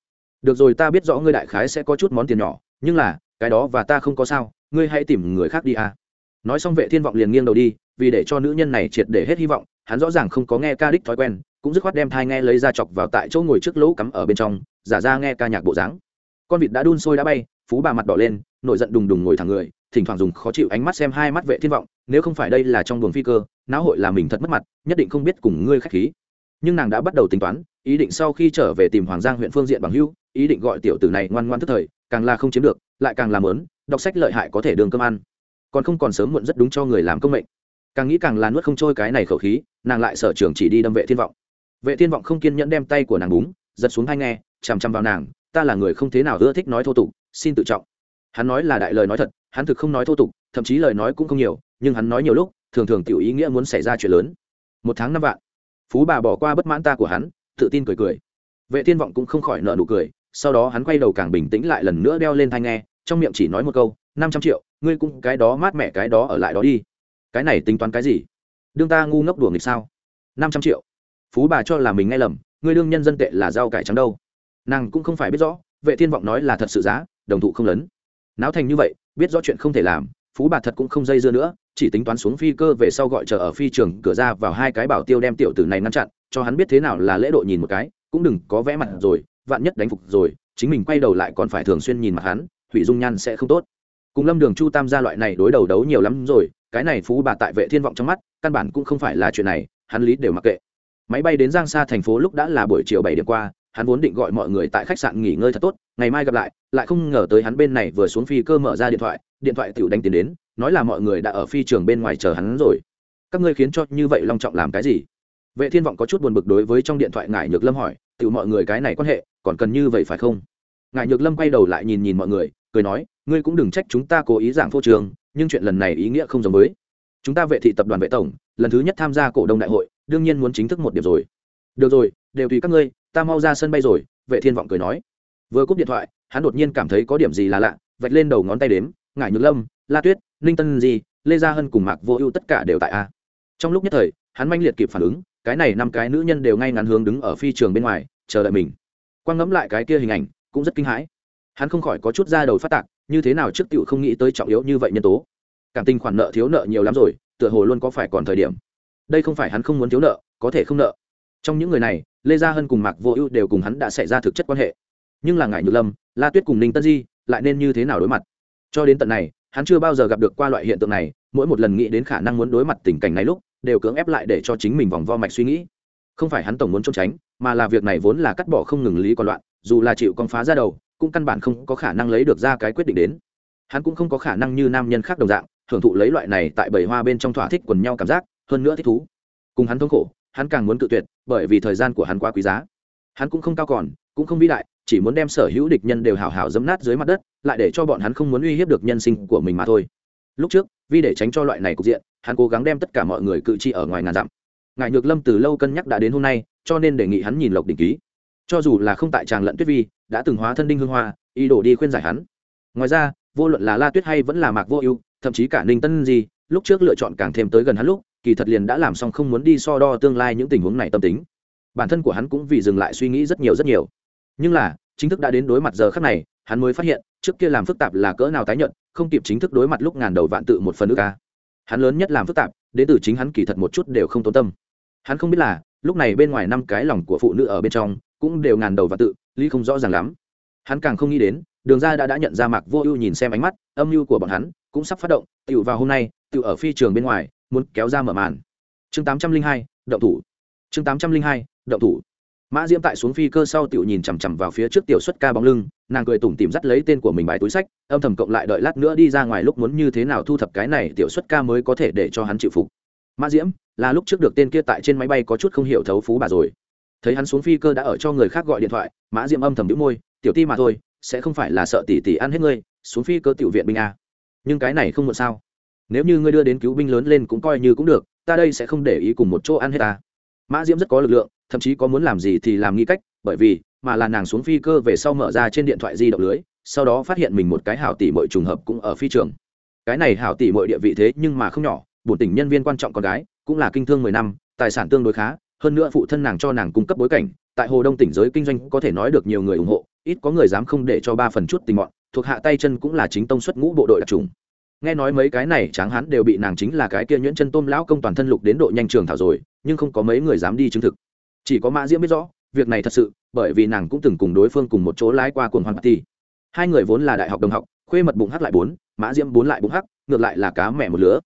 Được rồi, ta biết rõ ngươi đại khái sẽ có chút món tiền nhỏ, nhưng là, cái đó và ta không có sao, ngươi hãy tìm người khác đi à nói xong, vệ thiên vọng liền nghiêng đầu đi, vì để cho nữ nhân này triệt để hết hy vọng, hắn rõ ràng không có nghe ca đích thói quen cũng dứt khoát đem thai nghe lấy ra chọc vào tại chỗ ngồi trước lỗ cắm ở bên trong, giả ra nghe ca nhạc bộ dáng. Con vịt đã đun sôi đã bay, phú bà mặt đỏ lên, nổi giận đùng đùng ngồi thẳng người, thỉnh thoảng dùng khó chịu ánh mắt xem hai mắt vệ thiên vọng, nếu không phải đây là trong buồng phi cơ, não hội là mình thật mất mặt, nhất định không biết cùng ngươi khách khí. Nhưng nàng đã bắt đầu tính toán, ý định sau khi trở về tìm hoàng giang huyện phương diện bằng hưu ý định gọi tiểu tử này ngoan ngoan tức thời, càng là không chiếm được, lại càng làm lớn, đọc sách lợi hại có thể đường cơm ăn. Còn không còn sớm muộn rất đúng cho người làm công mệnh. Càng nghĩ càng là nuốt không trôi cái này khẩu khí, nàng lại sở trường chỉ đi đâm vệ thiên vọng vệ thiên vọng không kiên nhẫn đem tay của nàng búng, giật xuống hai nghe, chằm chằm vào nàng, ta là người không thế nào ưa thích nói thô tục, xin tự trọng. Hắn nói là đại lời nói thật, hắn thực không nói thô tục, thậm chí lời nói cũng không nhiều, nhưng hắn nói nhiều lúc, thường thường tiểu ý nghĩa muốn xảy ra chuyện lớn. Một tháng năm vạn. Phú bà bỏ qua bất mãn ta của hắn, tự tin cười cười. Vệ thiên vọng cũng không khỏi nợ nụ cười, sau đó hắn quay đầu càng bình tĩnh lại lần nữa đeo lên thanh nghe, trong miệng chỉ nói một câu, năm trăm triệu, ngươi cũng cái đó mát mẻ cái đó ở lại đó đi. Cái này tính toán cái gì? Đương ta ngu ngốc đùa nghịch sao? Năm trăm triệu phú bà cho là mình nghe lầm ngươi đương nhân dân tệ là rau cải trắng đâu. Nàng cũng không phải biết rõ, vệ thiên vọng nói là thật sự giá, đồng thụ không lớn. Náo thành như vậy, biết rõ chuyện không thể làm, phú bà thật cũng không dây dưa nữa, chỉ tính toán xuống phi cơ về sau gọi chờ ở phi trường, cửa ra vào hai cái bảo tiêu đem tiểu tử này ngăn chặn, cho hắn biết thế nào là lễ độ nhìn một cái, cũng đừng có vẽ mặt rồi, vạn nhất đánh phục rồi, chính mình quay đầu lại còn phải thường xuyên nhìn mặt hắn, thủy dung nhan sẽ không tốt. Cùng lâm đường chu tam gia loại này đối đầu đấu nhiều lắm rồi, cái này phú bà tại vệ thiên vọng trong mắt, căn bản cũng không phải là chuyện này, hắn lý đều mặc kệ máy bay đến giang xa thành phố lúc đã là buổi chiều bảy điểm qua, hắn vốn định gọi mọi người tại khách sạn nghỉ ngơi thật tốt, ngày mai gặp lại lại không ngờ tới hắn bên này vừa xuống phi cơ mở ra điện thoại điện thoại tiểu đánh tiền đến, nói là mọi người đã ở phi trường bên ngoài chờ hắn rồi. Các ngươi khiến cho như vậy long trọng làm cái gì? Vệ thiên vọng có chút buồn bực đối với trong điện thoại ngải nhược lâm hỏi, tiểu mọi người cái này quan hệ, còn cần như vậy phải không? Ngải nhược lâm quay đầu lại nhìn nhìn mọi người, cười nói, ngươi cũng đừng trách chúng ta cố ý giảng phô trường, nhưng chuyện lần này ý nghĩa không giống với. Chúng ta vệ thị tập đoàn vệ tổng, lần thứ nhất tham gia cổ đông đại hội đương nhiên muốn chính thức một điểm rồi. Được rồi, đều tùy các ngươi, ta mau ra sân bay rồi, vệ thiên vọng cười nói. Vừa cúp điện thoại, hắn đột nhiên cảm thấy có điểm gì là lạ, vạch lên đầu ngón tay đếm, ngải nhược lâm, la tuyết, ninh tân di, lê gia hân cùng mạc vô ưu tất cả đều tại a. Trong lúc nhất thời, hắn manh liệt kịp phản ứng, cái này năm cái nữ nhân đều ngay ngắn hướng đứng ở phi trường bên ngoài, chờ đợi mình. Quang ngẫm lại cái kia hình ảnh, cũng rất kinh hãi. Hắn không khỏi có chút ra đầu phát tạc, như thế nào trước tiểu không nghĩ tới trọng yếu như vậy nhân tố. Cảm tình khoản nợ thiếu nợ nhiều lắm rồi, tựa hồ luôn có phải còn thời điểm đây không phải hắn không muốn thiếu nợ, có thể không nợ. Trong những người này, lê gia hân cùng mạc vô ưu đều cùng hắn đã xảy ra thực chất quan hệ. Nhưng là ngại nhược lâm, la tuyết cùng ninh tân di lại nên như thế nào đối mặt? Cho đến tận này, hắn chưa bao giờ gặp được qua loại hiện tượng này, mỗi một lần nghĩ đến khả năng muốn đối mặt tình cảnh này lúc, đều cưỡng ép lại để cho chính mình vòng vo mạch suy nghĩ. Không phải hắn tổng muốn trốn tránh, mà là việc này vốn là cắt bỏ không ngừng lý còn loạn, dù là chịu con phá ra đầu, cũng căn bản không có khả năng lấy được ra cái quyết định đến. Hắn cũng không có khả năng như nam nhân khác đồng dạng, hưởng thụ lấy loại này tại bầy hoa bên trong thỏa thích quần nhau cảm giác hơn nữa thích thú. Cùng hắn thống khổ, hắn càng muốn cự tuyệt, bởi vì thời gian của hắn quá quý giá. Hắn cũng không cao còn, cũng không vĩ đại, chỉ muốn đem sở hữu địch nhân đều hào hào dấm nát dưới mặt đất, lại để cho bọn hắn không muốn uy hiếp được nhân sinh của mình mà thôi. Lúc trước, vì để tránh cho loại này cục diện, hắn cố gắng đem tất cả mọi người cự trị ở ngoài ngàn dặm. Ngài nhược lâm từ lâu cân nhắc đã đến hôm nay, cho nên đề nghị hắn nhìn lộc đình ký. Cho dù là không tại tràng lận tuyết vi, đã từng hóa thân đinh hương hoa, ý đồ đi khuyên giải hắn. Ngoài ra, vô luận là la tuyết hay vẫn là mạc vô ưu, thậm chí cả ninh tân gì lúc trước lựa chọn càng thêm tới gần hắn lúc kỳ thật liền đã làm xong không muốn đi so đo tương lai những tình huống này tâm tính. Bản thân của hắn cũng vì dừng lại suy nghĩ rất nhiều rất nhiều. Nhưng là, chính thức đã đến đối mặt giờ khắc này, hắn mới phát hiện, trước kia làm phức tạp là cỡ nào tái nhận không kịp chính thức đối mặt lúc ngàn đầu vạn tự một phần nước ca hắn lớn nhất làm phức tạp, đến từ chính hắn kỳ thật một chút đều không tốn tâm. Hắn không biết là, lúc này bên ngoài năm cái lòng của phụ nữ ở bên trong, cũng đều ngàn đầu vạn tự, lý không rõ ràng lắm. Hắn càng không nghĩ đến, đường ra đã đã nhận ra mạc vô ưu nhìn xem ánh mắt, âm mưu của bọn hắn cũng sắp phát động tựu vào hôm nay tựu ở phi trường bên ngoài muốn kéo ra mở màn. Chương tám trăm linh hai, động thủ. Chương tám trăm linh hai, động thủ. Mã diễm tại xuống phi cơ sau tiểu nhìn chằm chằm vào phía trước tiểu xuất ca bóng lưng, nàng cười tủm tìm dắt lấy tên của mình bài túi sách, âm thầm cộng lại đợi lát nữa đi ra ngoài lúc muốn như thế nào thu thập cái này tiểu xuất ca mới có thể để cho hắn chịu phục. Mã diễm, là lúc trước được tên kia tại trên máy bay có chút không hiểu thấu phú bà rồi. Thấy hắn xuống phi cơ đã ở cho người khác gọi điện thoại, mã diễm âm thầm đĩu môi, tiểu ti mà thôi, sẽ không phải là sợ tỷ tỷ ăn hết ngươi, xuống phi cơ tiểu viện binh a. Nhưng cái này không muộn sao? Nếu như ngươi đưa đến cứu binh lớn lên cũng coi như cũng được, ta đây sẽ không để ý cùng một chỗ ăn hết ta. Mã diễm rất có lực lượng, thậm chí có muốn làm gì thì làm nghi cách, bởi vì, mà là nàng xuống phi cơ về sau mở ra trên điện thoại di động lưới, sau đó phát hiện mình một cái hảo tỷ mọi trùng hợp cũng ở phi trường. Cái này hảo tỷ mọi địa vị thế nhưng mà không nhỏ, bổn tỉnh nhân viên quan trọng con gái, cũng là kinh thương mười năm, tài sản tương đối khá, hơn nữa phụ thân nàng cho nàng cung cấp bối cảnh, tại hồ đông tỉnh giới kinh doanh có thể nói được nhiều người ủng hộ, ít có người dám không để cho ba phần chút tình mọn thuộc hạ tay chân cũng là chính tông xuất ngũ bộ đội đặc trùng nghe nói mấy cái này tráng hán đều bị nàng chính là cái kia nhuyễn chân tôm lão công toàn thân lục đến độ nhanh trường thảo rồi, nhưng không có mấy người dám đi chứng thực. Chỉ có mã diễm biết rõ, việc này thật sự, bởi vì nàng cũng từng cùng đối phương cùng một chỗ lái qua cuồng hoàn party. Hai người vốn là đại học đồng học, khuê mật bụng hắc lại bốn, mã diễm bốn lại bụng hắc ngược lại là cá mẹ một lứa.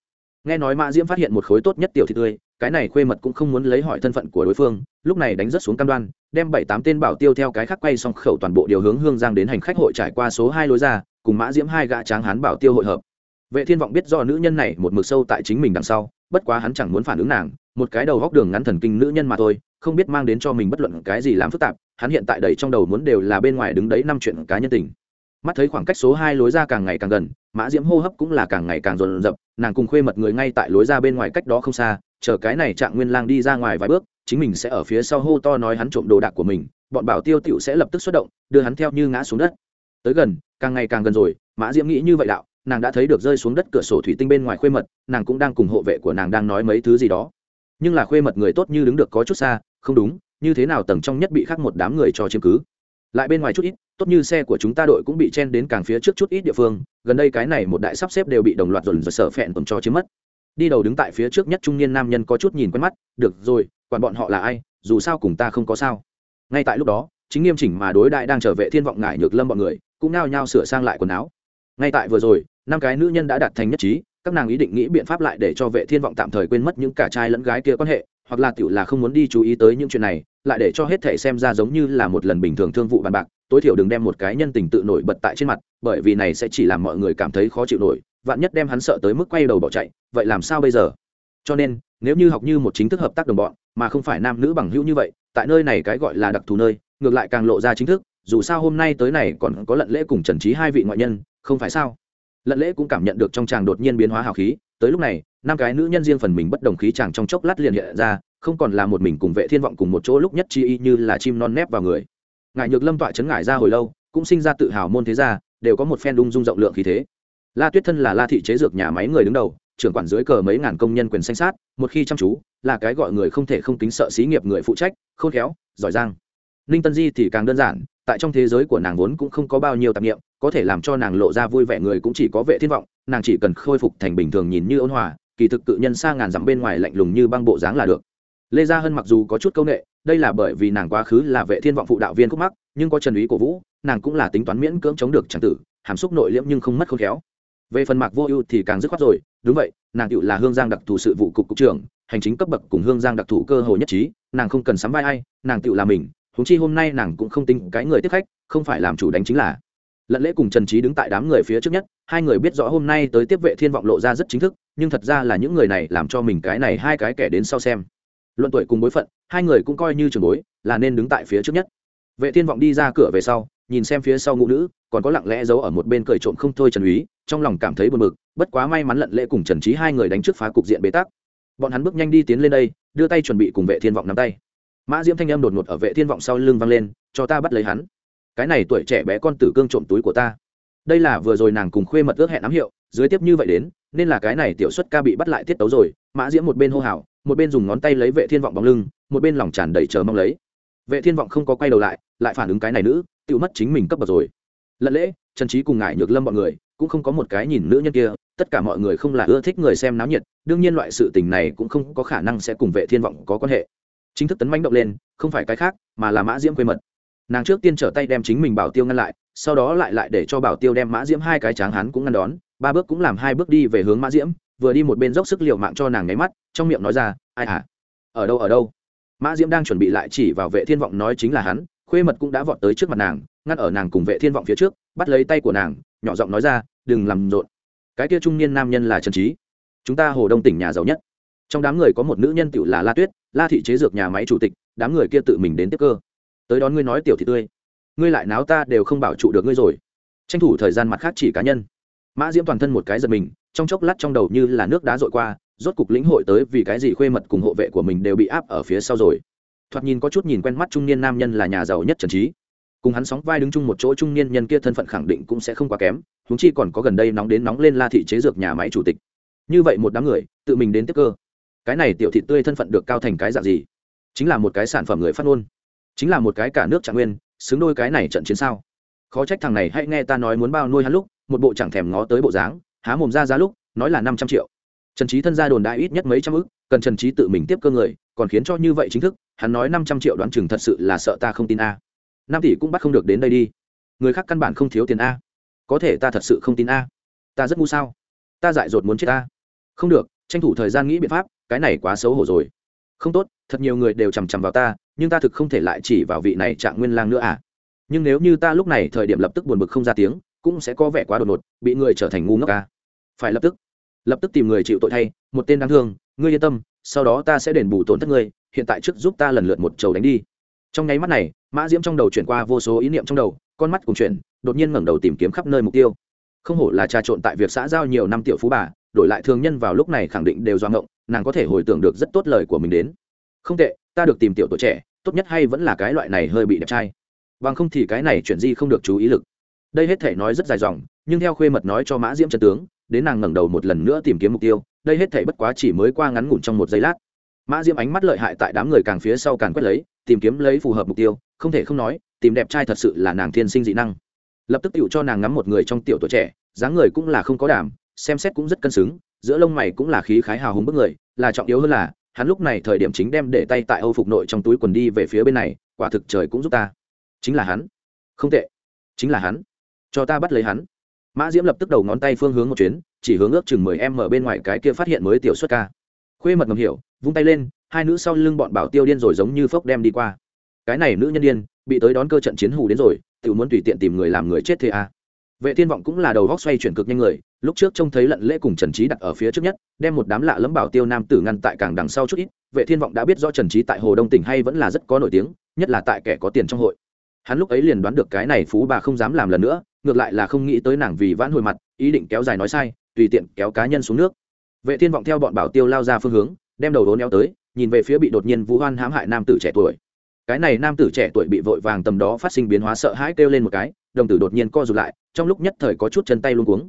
Nghe nói mã diễm phát hiện một khối tốt nhất tiểu thị tươi, cái này khuê mật cũng không muốn lấy hỏi thân phận của đối phương, lúc này đánh rất xuống cam đoan, đem bảy tám tên bảo tiêu theo cái khác quay xong khẩu toàn bộ điều hướng hương giang đến hành khách hội trải qua số hai lối ra, cùng mã diễm hai gã tráng hán bảo tiêu hội hợp vệ thiên vọng biết do nữ nhân này một mực sâu tại chính mình đằng sau, bất quá hắn chẳng muốn phản ứng nàng, một cái đầu góc đường ngắn thần kinh nữ nhân mà thôi, không biết mang đến cho mình bất luận cái gì làm phức tạp, hắn hiện tại đầy trong đầu muốn đều là bên ngoài đứng đấy năm chuyện cá nhân tình. Mắt thấy khoảng cách số hai lối ra càng ngày càng gần, mã diễm hô hấp cũng là càng ngày càng rồn rập nàng cùng khuê mật người ngay tại lối ra bên ngoài cách đó không xa, chờ cái này trạng nguyên lang đi ra ngoài vài bước, chính mình sẽ ở phía sau hô to nói hắn trộm đồ đạc của mình, bọn bảo tiêu tiểu sẽ lập tức xuất động, đưa hắn theo như ngã xuống đất. Tới gần, càng ngày càng gần rồi, mã diễm nghĩ như vậy đạo nàng đã thấy được rơi xuống đất cửa sổ thủy tinh bên ngoài khuê mật, nàng cũng đang cùng hộ vệ của nàng đang nói mấy thứ gì đó. Nhưng là khuê mật người tốt như đứng được có chút xa, không đúng, như thế nào tầng trong nhất bị khác một đám người cho chiếm cứ. Lại bên ngoài chút ít, tốt như xe của chúng ta đội cũng bị chen đến càng phía trước chút ít địa phương, gần đây cái này một đại sắp xếp đều bị đồng loạt dồn dồn sở phẹn tồn cho chiếm mất. Đi đầu đứng tại phía trước nhất trung niên nam nhân có chút nhìn quen mắt, được rồi, quản bọn họ là ai, dù sao cùng ta không có sao. Ngay tại lúc đó, chính nghiêm chỉnh mà đối đại đang trở về thiên vọng ngại nhược lâm bọn người, cũng nao nhao sửa sang lại quần áo. Ngay tại vừa rồi năm cái nữ nhân đã đạt thành nhất trí, các nàng ý định nghĩ biện pháp lại để cho vệ thiên vọng tạm thời quên mất những cả trai lẫn gái kia quan hệ, hoặc là tiểu là không muốn đi chú ý tới những chuyện này, lại để cho hết thể xem ra giống như là một lần bình thường thương vụ bàn bạc, tối thiểu đừng đem một cái nhân tình tự nổi bật tại trên mặt, bởi vì này sẽ chỉ làm mọi người cảm thấy khó chịu nổi, vạn nhất đem hắn sợ tới mức quay đầu bỏ chạy, vậy làm sao bây giờ? Cho nên, nếu như học như một chính thức hợp tác đồng bọn, mà không phải nam nữ bằng hữu như vậy, tại nơi này cái gọi là đặc thù nơi, ngược lại càng lộ ra chính thức, dù sao hôm nay tới này còn có lận lễ cùng trần trí hai vị ngoại nhân, không phải sao? Lận lễ cũng cảm nhận được trong chàng đột nhiên biến hóa hào khí, tới lúc này, năm cái nữ nhân riêng phần mình bất đồng khí chàng trong chốc lát liền hiện ra, không còn là một mình cùng vệ thiên vọng cùng một chỗ lúc nhất chi y như là chim non nép vào người. Ngài nhược lâm tọa chấn ngải ra hồi lâu, cũng sinh ra tự hào môn thế gia, đều có một phen đung dung rộng lượng khí thế. La tuyết thân là la thị chế dược nhà máy người đứng đầu, trưởng quản dưới cờ mấy ngàn công nhân quyền sanh sát, một khi chăm chú, là cái gọi người không thể không kính sợ xí nghiệp người phụ trách, khôn khéo, giỏi giang. Ninh tân di thì càng đơn giản, tại trong thế giới của nàng vốn cũng không có bao nhiêu tạp nghiệm có thể làm cho nàng lộ ra vui vẻ người cũng chỉ có vệ thiên vọng, nàng chỉ cần khôi phục thành bình thường nhìn như ôn hòa, kỳ thực cự nhân xa ngàn dặm bên ngoài lạnh lùng như băng bộ dáng là được. Lê gia hân mặc dù có chút công nghệ đây là bởi vì nàng quá khứ là vệ thiên vọng phụ đạo viên khúc mắc, nhưng có trần ý cổ vũ, nàng cũng là tính toán miễn cưỡng chống được chẳng tử, hàm xúc nội liễm nhưng không mất khôn khéo. Về phần mạc vô ưu thì càng dứt khoát rồi, đúng vậy, nàng tựu là hương giang đặc thù sự vụ cục cục trưởng, hành chính cấp bậc cùng hương giang đặc thù cơ hội nhất trí, nàng không cần sắm vai ai, nàng tựu là mình, huống chi hôm nay nàng cũng không tính cái người tiếp khách, không phải làm chủ đánh chính là lận lễ cùng trần trí đứng tại đám người phía trước nhất, hai người biết rõ hôm nay tới tiếp vệ thiên vọng lộ ra rất chính thức, nhưng thật ra là những người này làm cho mình cái này hai cái kẻ đến sau xem. Luận tuổi cùng bối phận, hai người cũng coi như trường bối, là nên đứng tại phía trước nhất. Vệ thiên vọng đi ra cửa về sau, nhìn xem phía sau ngũ nữ, còn có lặng lẽ giấu ở một bên cười trộm không thôi trần úy, trong lòng cảm thấy buồn bực, bất quá may mắn lận lễ cùng trần trí hai người đánh trước phá cục diện bế tắc. Bọn hắn bước nhanh đi tiến lên đây, đưa tay chuẩn bị cùng vệ thiên vọng nắm tay. Mã diễm thanh âm đột ngột ở vệ thiên vọng sau lưng vang lên, cho ta bắt lấy hắn cái này tuổi trẻ bé con tử cương trộm túi của ta. Đây là vừa rồi nàng cùng khuê mật ước hẹn ám hiệu, dưới tiếp như vậy đến, nên là cái này tiểu xuất ca bị bắt lại tiết tấu rồi, mã diễm một bên hô hào, một bên dùng ngón tay lấy vệ thiên vọng bóng lưng, một bên lòng tràn đầy chờ mong lấy. Vệ thiên vọng không có quay đầu lại lại phản ứng cái này nữ, tự mất chính mình cấp bậc rồi. Lận lễ, trần trí cùng ngại nhược lâm bọn người, cũng không có một cái nhìn nữ nhân kia, tất cả mọi người không là ưa thích người xem náo nhiệt, đương nhiên loại sự tình này cũng không có khả năng sẽ cùng vệ thiên vọng có quan hệ. Chính thức tấn manh động lên, không phải cái khác, mà là mã diễm quê mật nàng trước tiên trở tay đem chính mình bảo tiêu ngăn lại, sau đó lại lại để cho bảo tiêu đem mã diễm hai cái tráng hắn cũng ngăn đón, ba bước cũng làm hai bước đi về hướng mã diễm, vừa đi một bên dốc sức liều mạng cho nàng nháy mắt, trong miệng nói ra, ai hả ở đâu ở đâu? Mã diễm đang chuẩn bị lại chỉ vào vệ thiên vọng nói chính là hắn, khuê mật cũng đã vọt tới trước mặt nàng, ngăn ở nàng cùng vệ thiên vọng phía trước, bắt lấy tay của nàng, nhỏ giọng nói ra, đừng làm rộn. Cái kia trung niên nam nhân là trần trí chúng ta hồ đông tỉnh nhà giàu nhất. Trong đám người có một nữ nhân tựu là la tuyết, la thị chế dược nhà máy chủ tịch, đám người kia tự mình đến tiếp cơ tới đón ngươi nói tiểu thị tươi. Ngươi lại náo ta đều không bảo trụ được ngươi rồi. Tranh thủ thời gian mặt khác chỉ cá nhân. Mã diễm toàn thân một cái giật mình, trong chốc lát trong đầu như là nước đá dội qua, rốt cục lĩnh hội tới vì cái gì khuê mật cùng hộ vệ của mình đều bị áp ở phía sau rồi. Thoạt nhìn có chút nhìn quen mắt trung niên nam nhân là nhà giàu nhất trần trí cùng hắn sóng vai đứng chung một chỗ trung niên nhân kia thân phận khẳng định cũng sẽ không quá kém húng chi còn có gần đây nóng đến nóng lên la thị chế dược nhà máy chủ tịch. Như vậy một đám người, tự mình đến tiếp cơ. Cái này tiểu thị tươi thân phận được cao thành cái dạng gì? Chính là một cái sản phẩm người phát ngôn chính là một cái cả nước trạng nguyên, xứng đôi cái này trận chiến sao? Khó trách thằng này hãy nghe ta nói muốn bao nuôi hắn lúc, một bộ chẳng thèm ngó tới bộ dáng, há mồm ra giá lúc, nói là năm trăm triệu. Trần trí thân gia đồn đại ít nhất mấy trăm ức, cần trần trí tự mình tiếp cơ người, còn khiến cho như vậy chính thức, hắn nói năm trăm triệu đoán chừng thật sự là sợ ta không tin a. Năm tỷ cũng bắt không được đến đây đi. Người khác căn bản không thiếu tiền a. Có thể ta thật sự không tin a. Ta rất ngu sao? Ta dại dột muốn chết ta. Không được, tranh thủ thời gian nghĩ biện pháp, cái này quá xấu hổ rồi. Không tốt, thật nhiều người đều chằm chằm vào ta nhưng ta thực không thể lại chỉ vào vị này trạng nguyên lang nữa à. Nhưng nếu như ta lúc này thời điểm lập tức buồn bực không ra tiếng, cũng sẽ có vẻ quá đột ngột, bị người trở thành ngu ngốc à. Phải lập tức lập tức tìm người chịu tội thay, một tên đáng thương, ngươi yên tâm, sau đó ta sẽ đền bù tổn thất ngươi, hiện tại trước giúp ta lần lượt một chầu đánh đi. Trong nháy mắt này, mã diễm trong đầu chuyển qua vô số ý niệm trong đầu, con mắt cùng chuyển, đột nhiên ngẩng đầu tìm kiếm khắp nơi mục tiêu. Không hổ là trà trộn tại việc xã giao nhiều năm tiểu phú bà, đổi lại thường nhân vào lúc này khẳng định đều do ngộng, nàng có thể hồi tưởng được rất tốt lời của mình đến không tệ, ta được tìm tiểu tuổi trẻ, tốt nhất hay vẫn là cái loại này hơi bị đẹp trai. Bằng không thì cái này chuyển di không được chú ý lực. Đây hết thể nói rất dài dòng, nhưng theo khuê mật nói cho mã diễm trần tướng, đến nàng ngẩng đầu một lần nữa tìm kiếm mục tiêu, đây hết thể bất quá chỉ mới qua ngắn ngủn trong một giây lát. Mã diễm ánh mắt lợi hại tại đám người càng phía sau càng quét lấy, tìm kiếm lấy phù hợp mục tiêu, không thể không nói, tìm đẹp trai thật sự là nàng thiên sinh dị năng. Lập tức tựu cho nàng ngắm một người trong tiểu tuổi trẻ, dáng người cũng là không có đảm, xem xét cũng rất cân xứng, giữa lông mày cũng là khí khái hào hùng bức người, là trọng yếu hơn là hắn lúc này thời điểm chính đem để tay tại âu phục nội trong túi quần đi về phía bên này, quả thực trời cũng giúp ta. Chính là hắn. Không tệ. Chính là hắn. Cho ta bắt lấy hắn. Mã diễm lập tức đầu ngón tay phương hướng một chuyến, chỉ hướng ước chừng mười em ở bên ngoài cái kia phát hiện mới tiểu xuất ca. Khuê mật ngầm hiểu, vung tay lên, hai nữ sau lưng bọn bảo tiêu điên rồi giống như phốc đem đi qua. Cái này nữ nhân điên, bị tới đón cơ trận chiến hù đến rồi tự muốn tùy tiện tìm người làm người chết thế à vệ thiên vọng cũng là đầu góc xoay chuyển cực nhanh người, lúc trước trông thấy lận lễ cùng trần trí đặt ở phía trước nhất, đem một đám lạ lẫm bảo tiêu nam tử ngăn tại càng đằng sau chút ít, vệ thiên vọng đã biết do trần trí tại hồ đông tỉnh hay vẫn là rất có nổi tiếng, nhất là tại kẻ có tiền trong hội. Hắn lúc ấy liền đoán được cái này phú bà không dám làm lần nữa, ngược lại là không nghĩ tới nàng vì vãn hồi mặt, ý định kéo dài nói sai, tùy tiện kéo cá nhân xuống nước. Vệ thiên vọng theo bọn bảo tiêu lao ra phương hướng, đem đầu đốn éo tới, nhìn về phía bị đột nhiên vũ hoan hãm hại nam tử trẻ tuổi. Cái này nam tử trẻ tuổi bị vội vàng tầm đó phát sinh biến hóa sợ hãi kêu lên một cái đồng tử đột nhiên co rụt lại, trong lúc nhất thời có chút chân tay luôn cuống.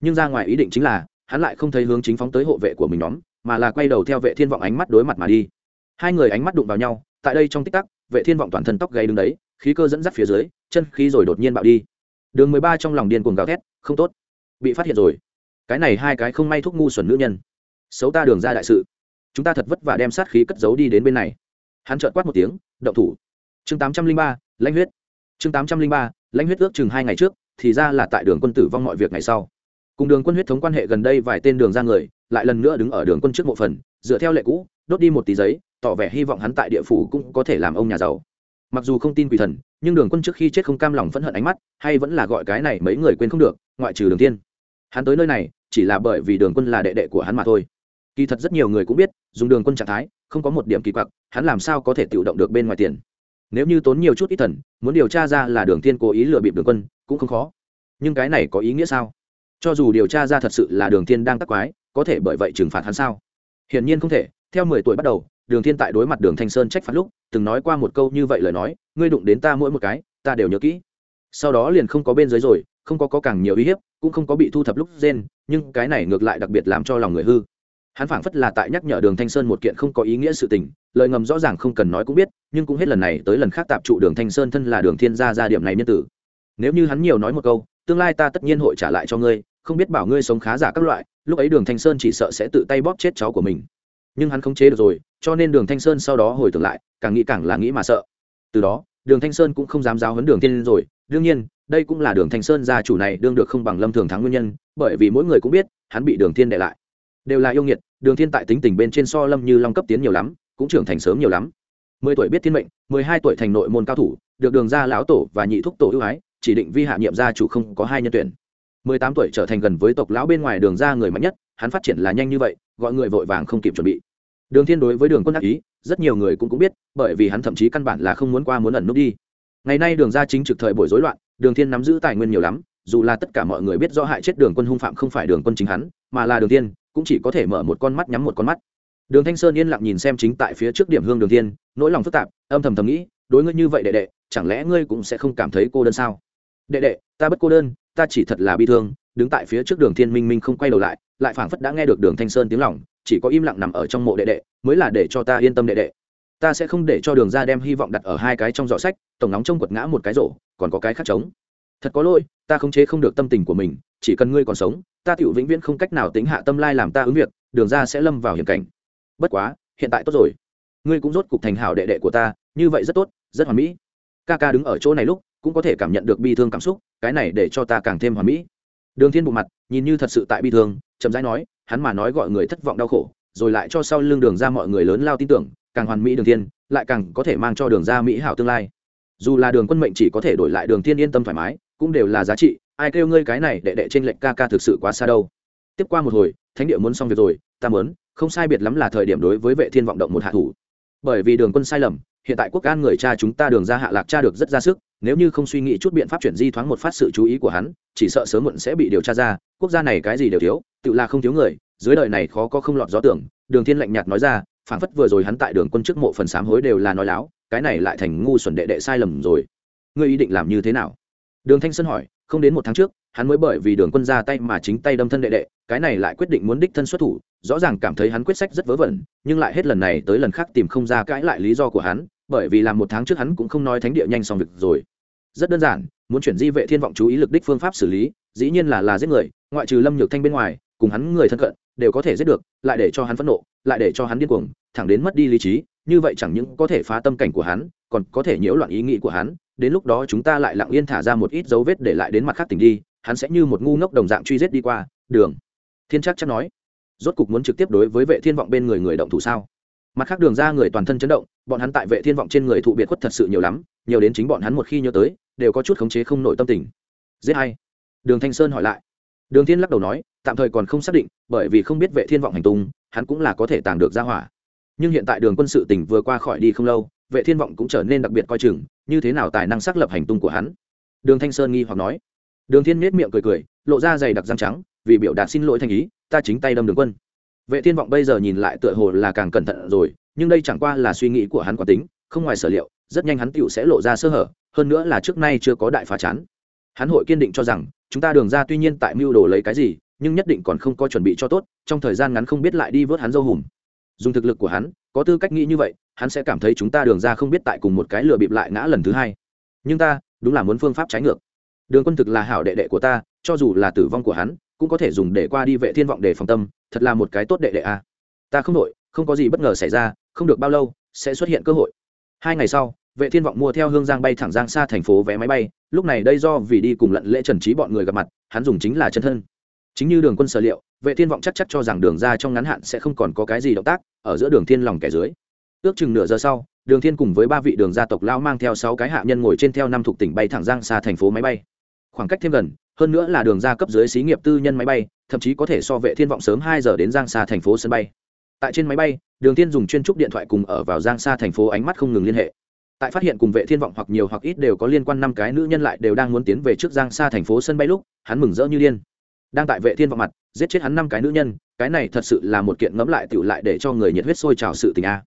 Nhưng ra ngoài ý định chính là, hắn lại không thấy hướng chính phóng tới hộ vệ của mình nhóm, mà là quay đầu theo vệ thiên vọng ánh mắt đối mặt mà đi. Hai người ánh mắt đụng vào nhau, tại đây trong tích tắc, vệ thiên vọng toàn thân tóc gáy đứng đấy, khí cơ dẫn dắt phía dưới, chân khí rồi đột nhiên bạo đi. Đường mười ba trong lòng điên cuồng gào thét, không tốt, bị phát hiện rồi. Cái này hai cái không may thuốc ngu xuẩn nữ nhân. Xấu ta đường ra đại sự. Chúng ta thật vất vả đem sát khí cất giấu đi đến bên này. Hắn trợn quát một tiếng, động thủ. Chương tám trăm linh ba, lãnh huyết. Chương tám trăm linh ba lãnh huyết ước chừng hai ngày trước, thì ra là tại đường quân tử vong mọi việc ngày sau. Cùng đường quân huyết thống quan hệ gần đây vài tên đường ra người, lại lần nữa đứng ở đường quân trước mộ phần, dựa theo lệ cũ, đốt đi một tí giấy, tỏ vẻ hy vọng hắn tại địa phủ cũng có thể làm ông nhà giàu. Mặc dù không tin quỷ thần, nhưng đường quân trước khi chết không cam lòng phẫn hận ánh mắt, hay vẫn là gọi cái này mấy người quên không được, ngoại trừ đường tiên. Hắn tới nơi này, chỉ là bởi vì đường quân là đệ đệ của hắn mà thôi. Kỳ thật rất nhiều người cũng biết, dùng đường quân trạng thái, không có một điểm kỳ quặc, hắn làm sao có thể tự động được bên ngoài tiền nếu như tốn nhiều chút ít thần, muốn điều tra ra là đường tiên cố ý lừa bịp đường quân, cũng không khó. Nhưng cái này có ý nghĩa sao? Cho dù điều tra ra thật sự là đường tiên đang tắc quái, có thể bởi vậy trừng phạt hắn sao? Hiển nhiên không thể. Theo mười tuổi bắt đầu, đường thiên tại đối mặt đường thanh sơn trách phạt lúc, từng nói qua một câu như vậy lời nói, ngươi đụng đến ta mỗi một cái, ta đều nhớ kỹ. Sau đó liền không có bên dưới rồi, không có có càng nhiều uy hiếp, cũng không có bị thu thập lúc gen nhưng cái này ngược lại đặc biệt làm cho lòng người hư. Hắn phảng phất là tại nhắc nhở đường thanh sơn một kiện không có ý nghĩa sự tình, lời ngầm rõ ràng không cần nói cũng biết nhưng cũng hết lần này tới lần khác tạp trụ đường thanh sơn thân là đường thiên gia gia điểm này nhân tử. Nếu như hắn nhiều nói một câu, tương lai ta tất nhiên hội trả lại cho ngươi, không biết bảo ngươi sống khá giả các loại, lúc ấy đường thanh sơn chỉ sợ sẽ tự tay bóp chết cháu của mình. Nhưng hắn không chế được rồi, cho nên đường thanh sơn sau đó hồi tưởng lại, càng nghĩ càng là nghĩ mà sợ. Từ đó, đường thanh sơn cũng không dám giáo huấn đường thiên rồi. Đương nhiên, đây cũng là đường thanh sơn gia chủ này đương được không bằng lâm thường thắng nguyên nhân, bởi vì mỗi người cũng biết, hắn bị đường thiên đệ lại. Đều là yêu nghiệt, đường thiên tại tính tình bên trên so lâm như long cấp tiến nhiều lắm, cũng trưởng thành sớm nhiều lắm mười tuổi biết thiên mệnh, mười hai tuổi thành nội môn cao thủ, được đường gia lão tổ và nhị thúc tổ ưu ái, chỉ định vi hạ nhiệm gia chủ không có hai nhân tuyển. Mười tám tuổi trở thành gần với tộc lão bên ngoài đường gia người mạnh nhất, hắn phát triển là nhanh như vậy, gọi người vội vàng không kịp chuẩn bị. Đường thiên đối với đường quân đắc ý, rất nhiều người cũng cũng biết, bởi vì hắn thậm chí căn bản là không muốn qua muốn ẩn nút đi. Ngày nay đường gia chính trực thời buổi rối loạn, đường thiên nắm giữ tài nguyên nhiều lắm, dù là tất cả mọi người biết rõ hại chết đường quân hung phạm không phải đường quân chính hắn, mà là đường thiên, cũng chỉ có thể mở một con mắt nhắm một con mắt đường thanh sơn yên lặng nhìn xem chính tại phía trước điểm hương đường thiên, nỗi lòng phức tạp, âm thầm thầm nghĩ, đối ngươi như vậy đệ đệ, chẳng lẽ ngươi cũng sẽ không cảm thấy cô đơn sao? Đệ đệ, ta bất cô đơn, ta chỉ thật là bi thương, đứng tại phía trước đường thiên minh minh không quay đầu lại lại phảng phất đã nghe được đường thanh sơn tiếng lòng, chỉ có im lặng nằm ở trong mộ đệ đệ, mới là để cho ta yên tâm đệ đệ. Ta sẽ không để cho đường ra đem hy vọng đặt ở hai cái trong giỏ sách, tổng nóng trông quật ngã một cái rổ, còn có cái khác trống. Thật có lỗi, ta không chế không được tâm tình của mình, chỉ cần ngươi còn sống, ta tiểu vĩnh viễn không cách nào tính hạ tâm lai làm ta ứng việc, đường ra sẽ lâm vào hiểm cảnh bất quá, hiện tại tốt rồi. Ngươi cũng rốt cục thành hảo đệ đệ của ta, như vậy rất tốt, rất hoàn mỹ. Ca ca đứng ở chỗ này lúc, cũng có thể cảm nhận được bi thương cảm xúc, cái này để cho ta càng thêm hoàn mỹ. Đường thiên bộ mặt, nhìn như thật sự tại bi thương, chậm rãi nói, hắn mà nói gọi người thất vọng đau khổ, rồi lại cho sau lưng đường ra mọi người lớn lao tin tưởng, càng hoàn mỹ đường thiên, lại càng có thể mang cho đường ra mỹ hảo tương lai. Dù là đường quân mệnh chỉ có thể đổi lại đường thiên yên tâm thoải mái, cũng đều là giá trị, ai kêu ngươi cái này đệ đệ trên lệnh ca ca thực sự quá xa đâu. Tiếp qua một hồi, thánh địa muốn xong việc rồi, ta muốn không sai biệt lắm là thời điểm đối với vệ thiên vọng động một hạ thủ. Bởi vì đường quân sai lầm, hiện tại quốc an người cha chúng ta đường ra hạ lạc cha được rất ra sức, nếu như không suy nghĩ chút biện pháp chuyển di thoáng một phát sự chú ý của hắn, chỉ sợ sớm muộn sẽ bị điều tra ra, quốc gia này cái gì đều thiếu, tự là không thiếu người, dưới đời này khó có không lọt gió tưởng, đường thiên lạnh nhạt nói ra, phảng phất vừa rồi hắn tại đường quân trước mộ phần sám hối đều là nói láo, cái này lại thành ngu xuẩn đệ đệ sai lầm rồi. Ngươi ý định làm như thế nào? Đường thanh sơn hỏi không đến một tháng trước, hắn mới bởi vì đường quân ra tay mà chính tay đâm thân đệ đệ, cái này lại quyết định muốn đích thân xuất thủ, rõ ràng cảm thấy hắn quyết sách rất vớ vẩn, nhưng lại hết lần này tới lần khác tìm không ra cãi lại lý do của hắn, bởi vì làm một tháng trước hắn cũng không nói thánh địa nhanh xong việc rồi. Rất đơn giản, muốn chuyển di vệ thiên vọng chú ý lực đích phương pháp xử lý, dĩ nhiên là là giết người, ngoại trừ lâm nhược thanh bên ngoài, cùng hắn người thân cận, đều có thể giết được, lại để cho hắn phẫn nộ, lại để cho hắn điên cuồng, thẳng đến mất đi lý trí như vậy chẳng những có thể phá tâm cảnh của hắn, còn có thể nhiễu loạn ý nghĩ của hắn, đến lúc đó chúng ta lại lặng yên thả ra một ít dấu vết để lại đến mặt khác tỉnh đi, hắn sẽ như một ngu ngốc đồng dạng truy giết đi qua, đường. Thiên chắc chắc nói. Rốt cục muốn trực tiếp đối với vệ thiên vọng bên người người động thủ sao? Mặt khác đường ra người toàn thân chấn động, bọn hắn tại vệ thiên vọng trên người thụ biệt khuất thật sự nhiều lắm, nhiều đến chính bọn hắn một khi nhớ tới, đều có chút khống chế không nội tâm tình. Giết hay đường thanh sơn hỏi lại. Đường thiên lắc đầu nói, tạm thời còn không xác định, bởi vì không biết vệ thiên vọng hành tung, hắn cũng là có thể tàng được ra hỏa nhưng hiện tại đường quân sự tỉnh vừa qua khỏi đi không lâu, vệ thiên vọng cũng trở nên đặc biệt coi chừng, như thế nào tài năng xác lập hành tung của hắn. Đường thanh sơn nghi hoặc nói. Đường thiên miết miệng cười cười, lộ ra dày đặc răng trắng, vì biểu đạt xin lỗi thành ý, ta chính tay đâm đường quân. Vệ thiên vọng bây giờ nhìn lại tựa hồ là càng cẩn thận rồi, nhưng đây chẳng qua là suy nghĩ của hắn quả tính, không ngoài sở liệu, rất nhanh hắn tựu sẽ lộ ra sơ hở, hơn nữa là trước nay chưa có đại phá chán. Hắn hội kiên định cho rằng, chúng ta đường ra tuy nhiên tại mưu đồ lấy cái gì, nhưng nhất định còn không có chuẩn bị cho tốt, trong thời gian ngắn không biết lại đi vớt hắn dâu hùm dùng thực lực của hắn, có tư cách nghĩ như vậy, hắn sẽ cảm thấy chúng ta đường ra không biết tại cùng một cái lừa bịp lại ngã lần thứ hai. Nhưng ta, đúng là muốn phương pháp trái ngược. Đường quân thực là hảo đệ đệ của ta, cho dù là tử vong của hắn, cũng có thể dùng để qua đi vệ thiên vọng để phòng tâm, thật là một cái tốt đệ đệ a. Ta không nội không có gì bất ngờ xảy ra, không được bao lâu, sẽ xuất hiện cơ hội. Hai ngày sau, vệ thiên vọng mua theo hương giang bay thẳng giang xa thành phố vé máy bay, lúc này đây do vì đi cùng lận lễ trần trí bọn người gặp mặt, hắn dùng chính là chân thân. Chính như đường quân sở liệu vệ thiên vọng chắc chắc cho rằng đường ra trong ngắn hạn sẽ không còn có cái gì động tác, ở giữa đường thiên lòng kẻ dưới. Ước chừng nửa giờ sau, đường thiên cùng với ba vị đường gia tộc lao mang theo sáu cái hạ nhân ngồi trên theo năm thuộc tỉnh bay thẳng giang xa thành phố máy bay. Khoảng cách thêm gần, hơn nữa là đường ra cấp dưới xí nghiệp tư nhân máy bay, thậm chí có thể so vệ thiên vọng sớm hai giờ đến giang xa thành phố sân bay. Tại trên máy bay, đường thiên dùng chuyên trúc điện thoại cùng ở vào giang xa thành phố ánh mắt không ngừng liên hệ. Tại phát hiện cùng vệ thiên vọng hoặc nhiều hoặc ít đều có liên quan năm cái nữ nhân lại đều đang muốn tiến về trước giang xa thành phố sân bay lúc, hắn mừng rỡ như điên đang tại vệ thiên vọng mặt, giết chết hắn năm cái nữ nhân, cái này thật sự là một kiện ngẫm lại tựu lại để cho người nhiệt huyết sôi trào sự tình a.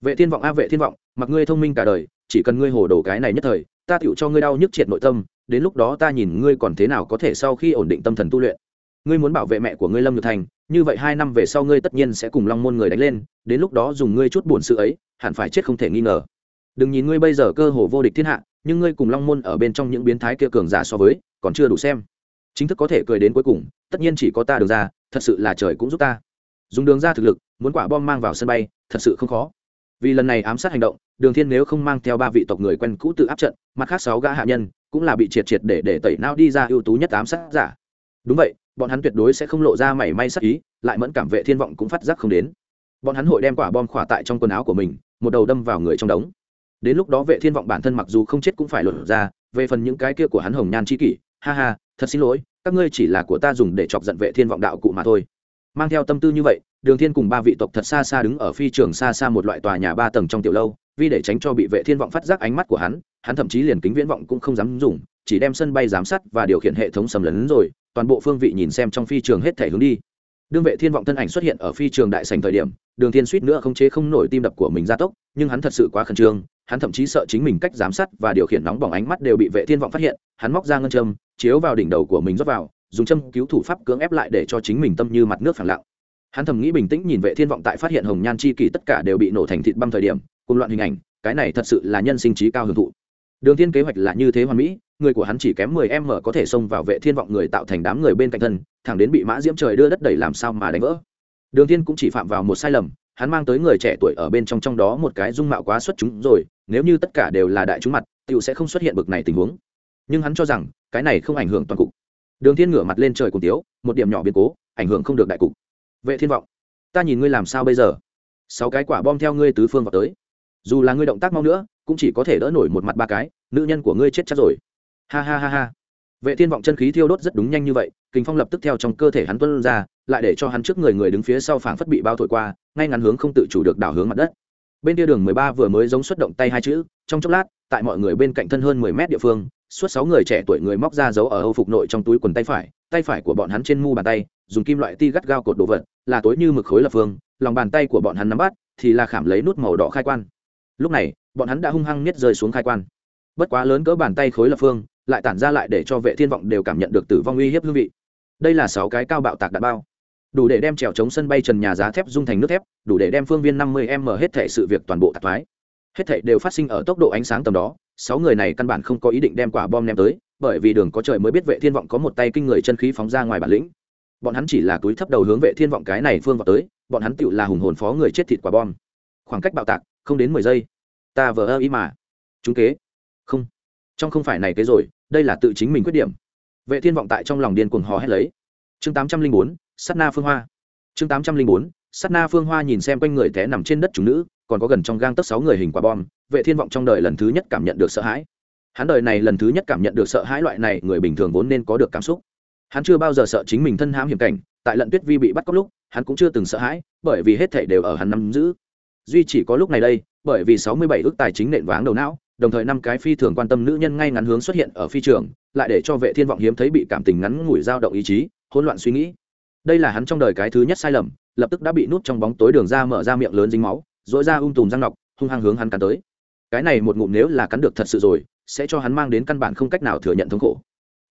Vệ thiên vọng a, vệ thiên vọng, mặc ngươi thông minh cả đời, chỉ cần ngươi hồ đồ cái này nhất thời, ta tựu cho ngươi đau nhức triệt nội tâm, đến lúc đó ta nhìn ngươi còn thế nào có thể sau khi ổn định tâm thần tu luyện. Ngươi muốn bảo vệ mẹ của ngươi lâm nhược thành, như vậy hai năm về sau ngươi tất nhiên sẽ cùng long môn người đánh lên, đến lúc đó dùng ngươi chút buồn sự ấy, hẳn phải chết không thể nghi ngờ. Đừng nhìn ngươi bây giờ cơ hồ vô địch thiên hạ, nhưng ngươi cùng long môn ở bên trong những biến thái kia cường giả so với, còn chưa đủ xem chính thức có thể cười đến cuối cùng, tất nhiên chỉ có ta đường ra, thật sự là trời cũng giúp ta. Dùng đường ra thực lực, muốn quả bom mang vào sân bay, thật sự không khó. Vì lần này ám sát hành động, đường thiên nếu không mang theo ba vị tộc người quen cũ tự áp trận, mặt khác sáu gã hạ nhân, cũng là bị triệt triệt để để tẩy não đi ra ưu tú nhất ám sát giả. Đúng vậy, bọn hắn tuyệt đối sẽ không lộ ra mảy may sắc ý, lại mẫn cảm vệ thiên vọng cũng phát giác không đến. Bọn hắn hội đem quả bom khỏa tại trong quần áo của mình, một đầu đâm vào người trong đống. Đến lúc đó vệ thiên vọng bản thân mặc dù không chết cũng phải lột ra, về phần những cái kia của hắn hồng nhan chi kỷ, ha ha thật xin lỗi, các ngươi chỉ là của ta dùng để chọc giận vệ thiên vọng đạo cụ mà thôi. Mang theo tâm tư như vậy, đường thiên cùng ba vị tộc thật xa xa đứng ở phi trường xa xa một loại tòa nhà ba tầng trong tiểu lâu, vì để tránh cho bị vệ thiên vọng phát giác ánh mắt của hắn hắn thậm chí liền kính viễn vọng cũng không dám dùng, chỉ đem sân bay giám sát và điều khiển hệ thống sầm lấn rồi, toàn bộ phương vị nhìn xem trong phi trường hết thể hướng đi. Đương vệ thiên vọng thân ảnh xuất hiện ở phi trường đại sành thời điểm, đường thiên suýt nữa không chế không nổi tim đập của mình gia tốc, nhưng hắn thật sự quá khẩn trương, hắn thậm chí sợ chính mình cách giám sát và điều khiển nóng bỏng ánh mắt đều bị vệ thiên vọng phát hiện, hắn móc ra ngân châm chiếu vào đỉnh đầu của mình rót vào, dùng châm cứu thủ pháp cưỡng ép lại để cho chính mình tâm như mặt nước phẳng lặng. Hắn thầm nghĩ bình tĩnh nhìn vệ thiên vọng tại phát hiện hồng nhan chi kỳ tất cả đều bị nổ thành thịt băm thời điểm, cùng loạn hình ảnh, cái này thật sự là nhân sinh trí cao hưởng thụ. Đường thiên kế hoạch là như thế hoàn mỹ, người của hắn chỉ kém 10 mở có thể xông vào vệ thiên vọng người tạo thành đám người bên cạnh thân, thẳng đến bị mã diễm trời đưa đất đẩy làm sao mà đánh vỡ. Đường thiên cũng chỉ phạm vào một sai lầm, hắn mang tới người trẻ tuổi ở bên trong trong đó một cái dung mạo quá xuất chúng rồi, nếu như tất cả đều là đại chúng mặt, tiểu sẽ không xuất hiện bực này tình huống. Nhưng hắn cho rằng cái này không ảnh hưởng toàn cục. Đường thiên ngửa mặt lên trời cùng tiếu, một điểm nhỏ biến cố, ảnh hưởng không được đại cục. Vệ thiên vọng, ta nhìn ngươi làm sao bây giờ? Sáu cái quả bom theo ngươi tứ phương vào tới. Dù là ngươi động tác mau nữa, cũng chỉ có thể đỡ nổi một mặt ba cái, nữ nhân của ngươi chết chắc rồi. Ha ha ha ha. Vệ thiên vọng chân khí thiêu đốt rất đúng nhanh như vậy kinh phong lập tức theo trong cơ thể hắn tuân ra, lại để cho hắn trước người người đứng phía sau phảng phất bị bao thổi qua, ngay ngắn hướng không tự chủ được đảo hướng mặt đất. Bên kia đường 13 vừa mới giống xuất động tay hai chữ, trong chốc lát, tại mọi người bên cạnh thân hơn 10 mét địa phương suốt sáu người trẻ tuổi người móc ra dấu ở âu phục nội trong túi quần tay phải tay phải của bọn hắn trên mu bàn tay, dùng kim loại ti gắt gao cột đồ vật, là tối như mực khối lập phương, lòng bàn tay của bọn hắn nắm bắt, thì là khảm lấy nút màu đỏ khai quan. Lúc này, bọn hắn đã hung hăng nhất rơi xuống khai quan. Bất quá lớn cỡ bàn tay khối lập phương, lại tản ra lại để cho vệ thiên vọng đều cảm nhận được tử vong uy hiếp hương vị. Đây là sáu cái cao bạo tạc đạn bao. Đủ để đem trèo chống sân bay trần nhà giá thép dung thành nước thép, đủ để đem phương viên 50 m hết thể sự việc toàn bộ tạc thoái. Hết thảy đều phát sinh ở tốc độ ánh sáng tầm đó sáu người này căn bản không có ý định đem quả bom ném tới, bởi vì đường có trời mới biết vệ thiên vọng có một tay kinh người chân khí phóng ra ngoài bản lĩnh. Bọn hắn chỉ là túi thấp đầu hướng vệ thiên vọng cái này phương vào tới, bọn hắn tựu là hùng hồn phó người chết thịt quả bom. Khoảng cách bạo tạc, không đến mười giây. Ta vờ ơ ý mà. Chúng kế. Không. Trong không phải này kế rồi, đây là tự chính mình quyết điểm. Vệ thiên vọng tại trong lòng điên cuồng hò hét lấy. Chương tám trăm linh bốn sắt na phương hoa. Chương tám trăm linh bốn sắt na phương hoa nhìn xem quanh người té nằm trên đất chúng nữ, còn có gần trong gang tấc sáu người hình quả bom vệ thiên vọng trong đời lần thứ nhất cảm nhận được sợ hãi. Hắn đời này lần thứ nhất cảm nhận được sợ hãi loại này, người bình thường vốn nên có được cảm xúc. Hắn chưa bao giờ sợ chính mình thân hãm hiểm cảnh, tại lận tuyết vi bị bắt cóc lúc, hắn cũng chưa từng sợ hãi, bởi vì hết thảy đều ở hắn nắm giữ. Duy chỉ có lúc này đây, bởi vì sáu mươi bảy ước tài chính nện váng đầu não, đồng thời năm cái phi thường quan tâm nữ nhân ngay ngắn hướng xuất hiện ở phi trường, lại để cho vệ thiên vọng hiếm thấy bị cảm tình ngắn ngủi dao động ý chí, hỗn loạn suy nghĩ. Đây là hắn trong đời cái thứ nhất sai lầm, lập tức đã bị nút trong bóng tối đường ra mở ra miệng lớn dính máu dội ra ung tùm răng nọc, hung hăng hướng hắn cắn tới cái này một ngụm nếu là cắn được thật sự rồi, sẽ cho hắn mang đến căn bản không cách nào thừa nhận thống khổ.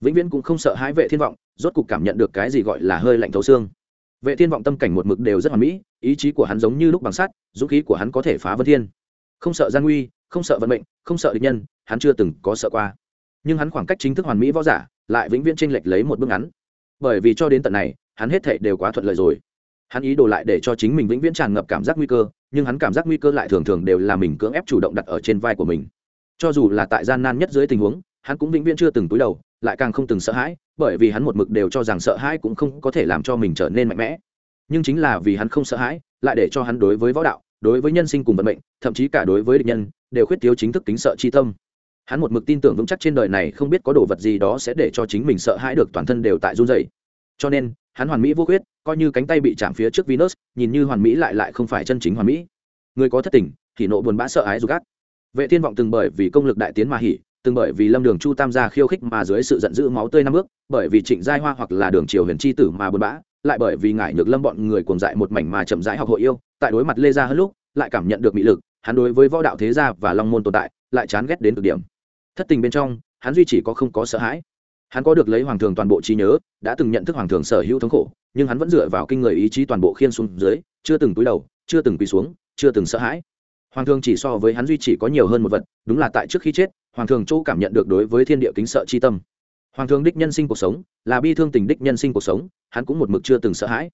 Vĩnh viễn cũng không sợ hãi vệ thiên vọng, rốt cục cảm nhận được cái gì gọi là hơi lạnh thấu xương. Vệ thiên vọng tâm cảnh một mực đều rất hoàn mỹ, ý chí của hắn giống như lúc bằng sắt, dũng khí của hắn có thể phá vân thiên. Không sợ gian nguy, không sợ vận mệnh, không sợ địch nhân, hắn chưa từng có sợ qua. Nhưng hắn khoảng cách chính thức hoàn mỹ võ giả, lại vĩnh viễn chênh lệch lấy một bước ngắn. Bởi vì cho đến tận này, hắn hết thảy đều quá thuận lợi rồi hắn ý đồ lại để cho chính mình vĩnh viễn tràn ngập cảm giác nguy cơ, nhưng hắn cảm giác nguy cơ lại thường thường đều là mình cưỡng ép chủ động đặt ở trên vai của mình. Cho dù là tại gian nan nhất dưới tình huống, hắn cũng vĩnh viễn chưa từng túi đầu, lại càng không từng sợ hãi, bởi vì hắn một mực đều cho rằng sợ hãi cũng không có thể làm cho mình trở nên mạnh mẽ. Nhưng chính là vì hắn không sợ hãi, lại để cho hắn đối với võ đạo, đối với nhân sinh cùng vận mệnh, thậm chí cả đối với địch nhân, đều khuyết thiếu chính thức kính sợ chi tâm. Hắn một mực tin tưởng vững chắc trên đời này không biết có đồ vật gì đó sẽ để cho chính mình sợ hãi được toàn thân đều tại run dày cho nên, hắn hoàn mỹ vô khuyết, coi như cánh tay bị chạm phía trước venus, nhìn như hoàn mỹ lại lại không phải chân chính hoàn mỹ. Người có thất tình, thì nộ buồn bã sợ ái dù gắt vệ thiên vọng từng bởi vì công lực đại tiến mà hỉ, từng bởi vì lâm đường chu tam gia khiêu khích mà dưới sự giận dữ máu tươi năm bước, bởi vì trịnh giai hoa hoặc là đường triều huyền chi tử mà buồn bã, lại bởi vì ngải nhược lâm bọn người cuồng dại một mảnh mà chậm rãi học hội yêu, tại đối mặt lê gia hơn lúc, lại cảm nhận được mỹ lực, hắn đối với võ đạo thế gia và long môn tồn tại, lại chán ghét đến cực điểm. Thất tình bên trong, hắn duy chỉ có không có sợ hãi hắn có được lấy hoàng thường toàn bộ trí nhớ, đã từng nhận thức hoàng thường sở hữu thống khổ, nhưng hắn vẫn dựa vào kinh người ý chí toàn bộ khiên xuống dưới, chưa từng túi đầu, chưa từng quỳ xuống, chưa từng sợ hãi. Hoàng thường chỉ so với hắn duy chỉ có nhiều hơn một vật, đúng là tại trước khi chết, hoàng thường chỗ cảm nhận được đối với thiên địa kính sợ chi tâm. Hoàng thường đích nhân sinh cuộc sống, là bi thương tình đích nhân sinh cuộc sống, hắn cũng một mực chưa từng sợ hãi.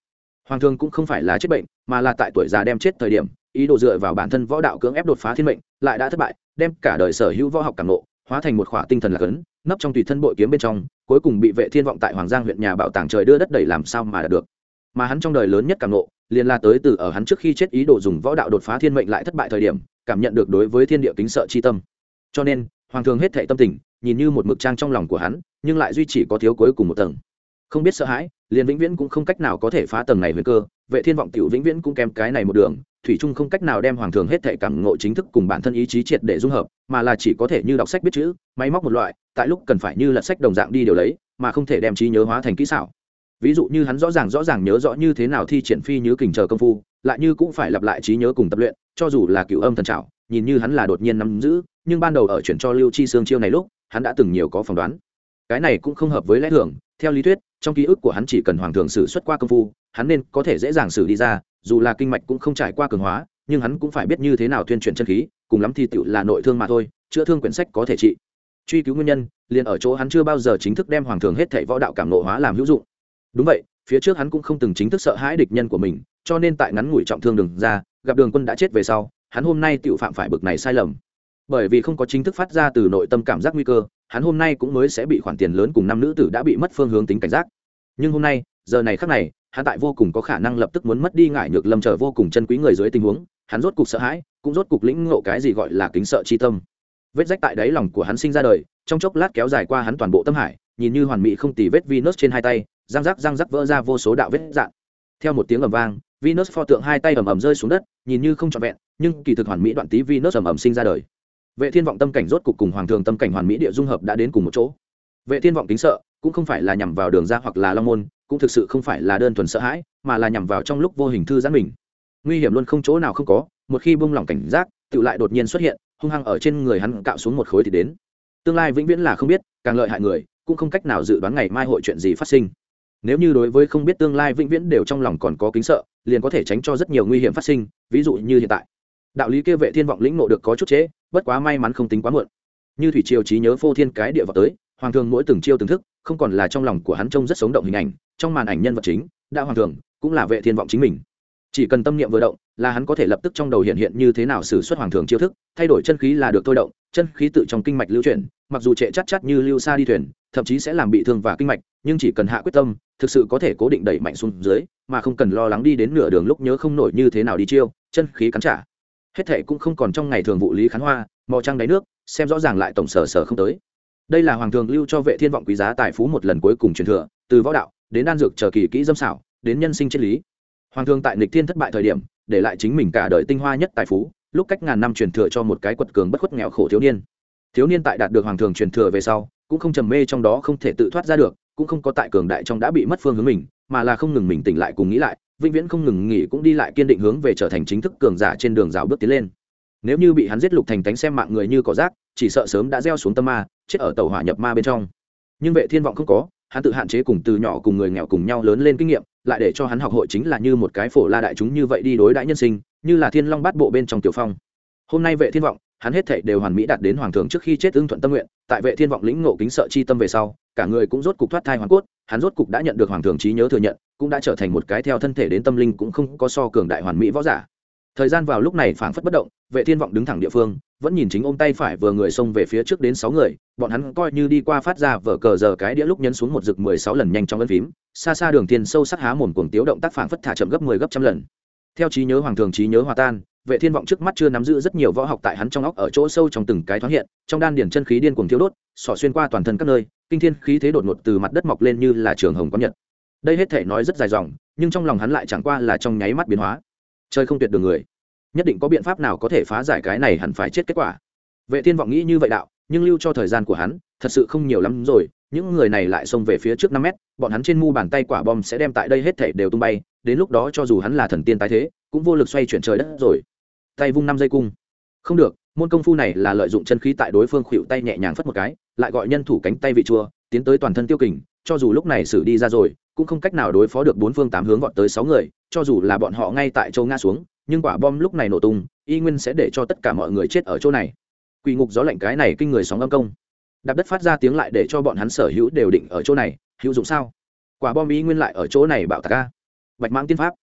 Hoàng thường cũng không phải là chết bệnh, mà là tại tuổi già đem chết thời điểm, ý đồ dựa vào bản thân võ đạo cưỡng ép đột phá thiên mệnh, lại đã thất bại, đem cả đời sở hữu võ học cảm nộ hóa thành một khỏa tinh thần lạc ấn nấp trong tùy thân bội kiếm bên trong, cuối cùng bị vệ thiên vọng tại hoàng giang huyện nhà bảo tàng trời đưa đất đẩy làm sao mà đạt được. Mà hắn trong đời lớn nhất cảm nộ liền là tới từ ở hắn trước khi chết ý đồ dùng võ đạo đột phá thiên mệnh lại thất bại thời điểm, cảm nhận được đối với thiên địa kính sợ chi tâm. Cho nên, hoàng thường hết thệ tâm tình, nhìn như một mực trang trong lòng của hắn, nhưng lại duy chỉ có thiếu cuối cùng một tầng. Không biết sợ hãi, liền vĩnh viễn cũng không cách nào có thể phá tầng này huyền cơ, vệ thiên vọng tiểu vĩnh viễn cũng kèm cái này một đường thủy trung không cách nào đem hoàng thường hết thệ cảm ngộ chính thức cùng bản thân ý chí triệt để dung hợp, mà là chỉ có thể như đọc sách biết chữ, máy móc một loại, tại lúc cần phải như lật sách đồng dạng đi điều lấy, mà không thể đem trí nhớ hóa thành kỹ xảo. Ví dụ như hắn rõ ràng rõ ràng nhớ rõ như thế nào thi triển phi như kình chờ công phu, lại như cũng phải lặp lại trí nhớ cùng tập luyện, cho dù là cựu âm thần trào nhìn như hắn là đột nhiên nắm giữ, nhưng ban đầu ở chuyển cho lưu chi xương chiêu này lúc, hắn đã từng nhiều có phỏng đoán. Cái này cũng không hợp với lẽ thường, theo lý thuyết trong ký ức của hắn chỉ cần hoàng thường xử xuất qua công phu, hắn nên có thể dễ dàng xử đi ra, dù là kinh mạch cũng không trải qua cường hóa, nhưng hắn cũng phải biết như thế nào tuyên truyền chân khí, cùng lắm thì tựu là nội thương mà thôi, chữa thương quyển sách có thể trị. Truy cứu nguyên nhân, liền ở chỗ hắn chưa bao giờ chính thức đem hoàng thường hết thảy võ đạo cảm nộ hóa làm hữu dụng. Đúng vậy, phía trước hắn cũng không từng chính thức sợ hãi địch nhân của mình, cho nên tại ngắn ngủi trọng thương đường ra, gặp đường quân đã chết về sau, hắn hôm nay tựu phạm phải bực này sai lầm. Bởi vì không có chính thức phát ra từ nội tâm cảm giác nguy cơ hắn hôm nay cũng mới sẽ bị khoản tiền lớn cùng năm nữ tử đã bị mất phương hướng tính cảnh giác nhưng hôm nay giờ này khắc này hắn tại vô cùng có khả năng lập tức muốn mất đi ngải nhược lâm trở vô cùng chân quý người dưới tình huống hắn rốt cục sợ hãi cũng rốt cục lĩnh ngộ cái gì gọi là kính sợ chi tâm vết rách tại đáy lòng của hắn sinh ra đời trong chốc lát kéo dài qua hắn toàn bộ tâm hải nhìn như hoàn mỹ không tì vết Venus trên hai tay, răng rắc răng rắc vỡ ra vô số đạo vết dạn. Theo một tiếng ầm vang, Venus pho tượng hai tay ầm ầm rơi xuống đất, nhìn như không trọn vẹn, nhưng kỳ thực hoàn mỹ đoạn tí Venus ầm ầm sinh ra đời. Vệ Thiên vọng tâm cảnh rốt cục cùng hoàng thường tâm cảnh hoàn mỹ địa dung hợp đã đến cùng một chỗ. Vệ Thiên vọng kính sợ, cũng không phải là nhằm vào đường ra hoặc là long môn, cũng thực sự không phải là đơn thuần sợ hãi, mà là nhằm vào trong lúc vô hình thư giãn mình. Nguy hiểm luôn không chỗ nào không có, một khi buông lỏng cảnh giác, tự lại đột nhiên xuất hiện, hung hăng ở trên người hắn cạo xuống một khối thì đến. Tương lai vĩnh viễn là không biết, càng lợi hại người, cũng không cách nào dự đoán ngày mai hội chuyện gì phát sinh nếu như đối với không biết tương lai vĩnh viễn đều trong lòng còn có kính sợ liền có thể tránh cho rất nhiều nguy hiểm phát sinh ví dụ như hiện tại đạo lý kia vệ thiên vọng lĩnh nộ được có chút chế, bất quá may mắn không tính quá muộn. Như thủy triều trí nhớ phô thiên cái địa vào tới hoàng thường mỗi từng chiêu từng thức không còn là trong lòng của hắn trông rất sống động hình ảnh trong màn ảnh nhân vật chính đã hoàng thường cũng là vệ thiên vọng chính mình. Chỉ cần tâm niệm vừa động là hắn có thể lập tức trong đầu hiện hiện như thế nào xử xuất hoàng thường chiêu thức thay đổi chân khí là được thôi động chân khí tự trong kinh mạch lưu chuyển mặc dù trệ chắc chắc như lưu xa đi thuyền thậm chí sẽ làm bị thương và kinh mạch nhưng chỉ cần hạ quyết tâm thực sự có thể cố định đẩy mạnh xuống dưới mà không cần lo lắng đi đến nửa đường lúc nhớ không nổi như thế nào đi chiêu chân khí cắn trả hết thệ cũng không còn trong ngày thường vụ lý khán hoa mò trăng đáy nước, xem rõ ràng lại tổng sở sở không tới. Đây là hoàng thường lưu cho vệ thiên vọng quý giá tài phú một lần cuối cùng truyền thừa, từ võ đạo, đến đan dược chờ kỳ kỹ dâm xảo, đến nhân sinh triết lý. Hoàng thượng tại nịch thiên thất bại thời điểm, để lại chính mình cả đời tinh hoa nhất tài phú, lúc cách ngàn năm truyền thừa cho một cái quật cường bất khuất nghèo khổ thiếu niên. Thiếu niên tại đạt được hoàng thường truyền thừa về sau, cũng không trầm mê trong đó không thể tự thoát ra được cũng không có tại cường đại trong đã bị mất phương hướng mình, mà là không ngừng mình tỉnh lại cùng nghĩ lại, vĩnh viễn không ngừng nghỉ cũng đi lại kiên định hướng về trở thành chính thức cường giả trên đường rào bước tiến lên. Nếu như bị hắn giết lục thành tánh xem mạng người như cỏ rác, chỉ sợ sớm đã gieo xuống tâm ma, chết ở tàu hỏa nhập ma bên trong. Nhưng vệ thiên vọng không có, hắn tự hạn chế cùng từ nhỏ cùng người nghèo cùng nhau lớn lên kinh nghiệm, lại để cho hắn học hội chính là như một cái phổ la đại chúng như vậy đi đối đãi nhân sinh, như là thiên long bát bộ bên trong tiểu phong. Hôm nay vệ thiên vọng, hắn hết thảy đều hoàn mỹ đạt đến hoàng thượng trước khi chết ưng thuận tâm nguyện, tại vệ thiên vọng lĩnh ngộ kính sợ chi tâm về sau cả người cũng rốt cục thoát thai hoàn cốt, hắn rốt cục đã nhận được hoàng thượng trí nhớ thừa nhận, cũng đã trở thành một cái theo thân thể đến tâm linh cũng không có so cường đại hoàn mỹ võ giả. Thời gian vào lúc này phảng phất bất động, vệ thiên vọng đứng thẳng địa phương, vẫn nhìn chính ôm tay phải vừa người xông về phía trước đến sáu người, bọn hắn coi như đi qua phát ra vở cờ giờ cái đĩa lúc nhấn xuống một rực mười sáu lần nhanh trong ấn phím, xa xa đường thiên sâu sắc há mồm cuồng tiếu động tác phảng phất thả chậm gấp mười 10 gấp trăm lần. Theo trí nhớ hoàng thường trí nhớ hòa tan, vệ thiên vọng trước mắt chưa nắm giữ rất nhiều võ học tại hắn trong óc ở chỗ sâu trong từng cái thoáng hiện, trong đan điển chân khí điên cuồng thiếu đốt, xỏ xuyên qua toàn thân các nơi kinh thiên khí thế đột ngột từ mặt đất mọc lên như là trường hồng có nhật. Đây hết thể nói rất dài dòng, nhưng trong lòng hắn lại chẳng qua là trong nháy mắt biến hóa. Chơi không tuyệt đường người. Nhất định có biện pháp nào có thể phá giải cái này hẳn phải chết kết quả. Vệ thiên vọng nghĩ như vậy đạo, nhưng lưu cho thời gian của hắn, thật sự không nhiều lắm rồi, những người này lại xông về phía trước năm mét, bọn hắn trên mu bàn tay quả bom sẽ đem tại đây hết thể đều tung bay, đến lúc đó cho dù hắn là thần tiên tái thế, cũng vô lực xoay chuyển trời đất rồi. Tay vung năm dây cung. Không được môn công phu này là lợi dụng chân khí tại đối phương khuỵu tay nhẹ nhàng phất một cái, lại gọi nhân thủ cánh tay vị chua, tiến tới toàn thân tiêu kình, cho dù lúc này xử đi ra rồi, cũng không cách nào đối phó được bốn phương tám hướng gọn tới sáu người, cho dù là bọn họ ngay tại châu nga xuống, nhưng quả bom lúc này nổ tung, y nguyên sẽ để cho tất cả mọi người chết ở chỗ này. Quỷ ngục gió lạnh cái này kinh người sóng âm công. Đạp đất phát ra tiếng lại để cho bọn hắn sở hữu đều định ở chỗ này, hữu dụng sao? Quả bom y nguyên lại ở chỗ này bạo tạc ca bạch mãng tiên pháp.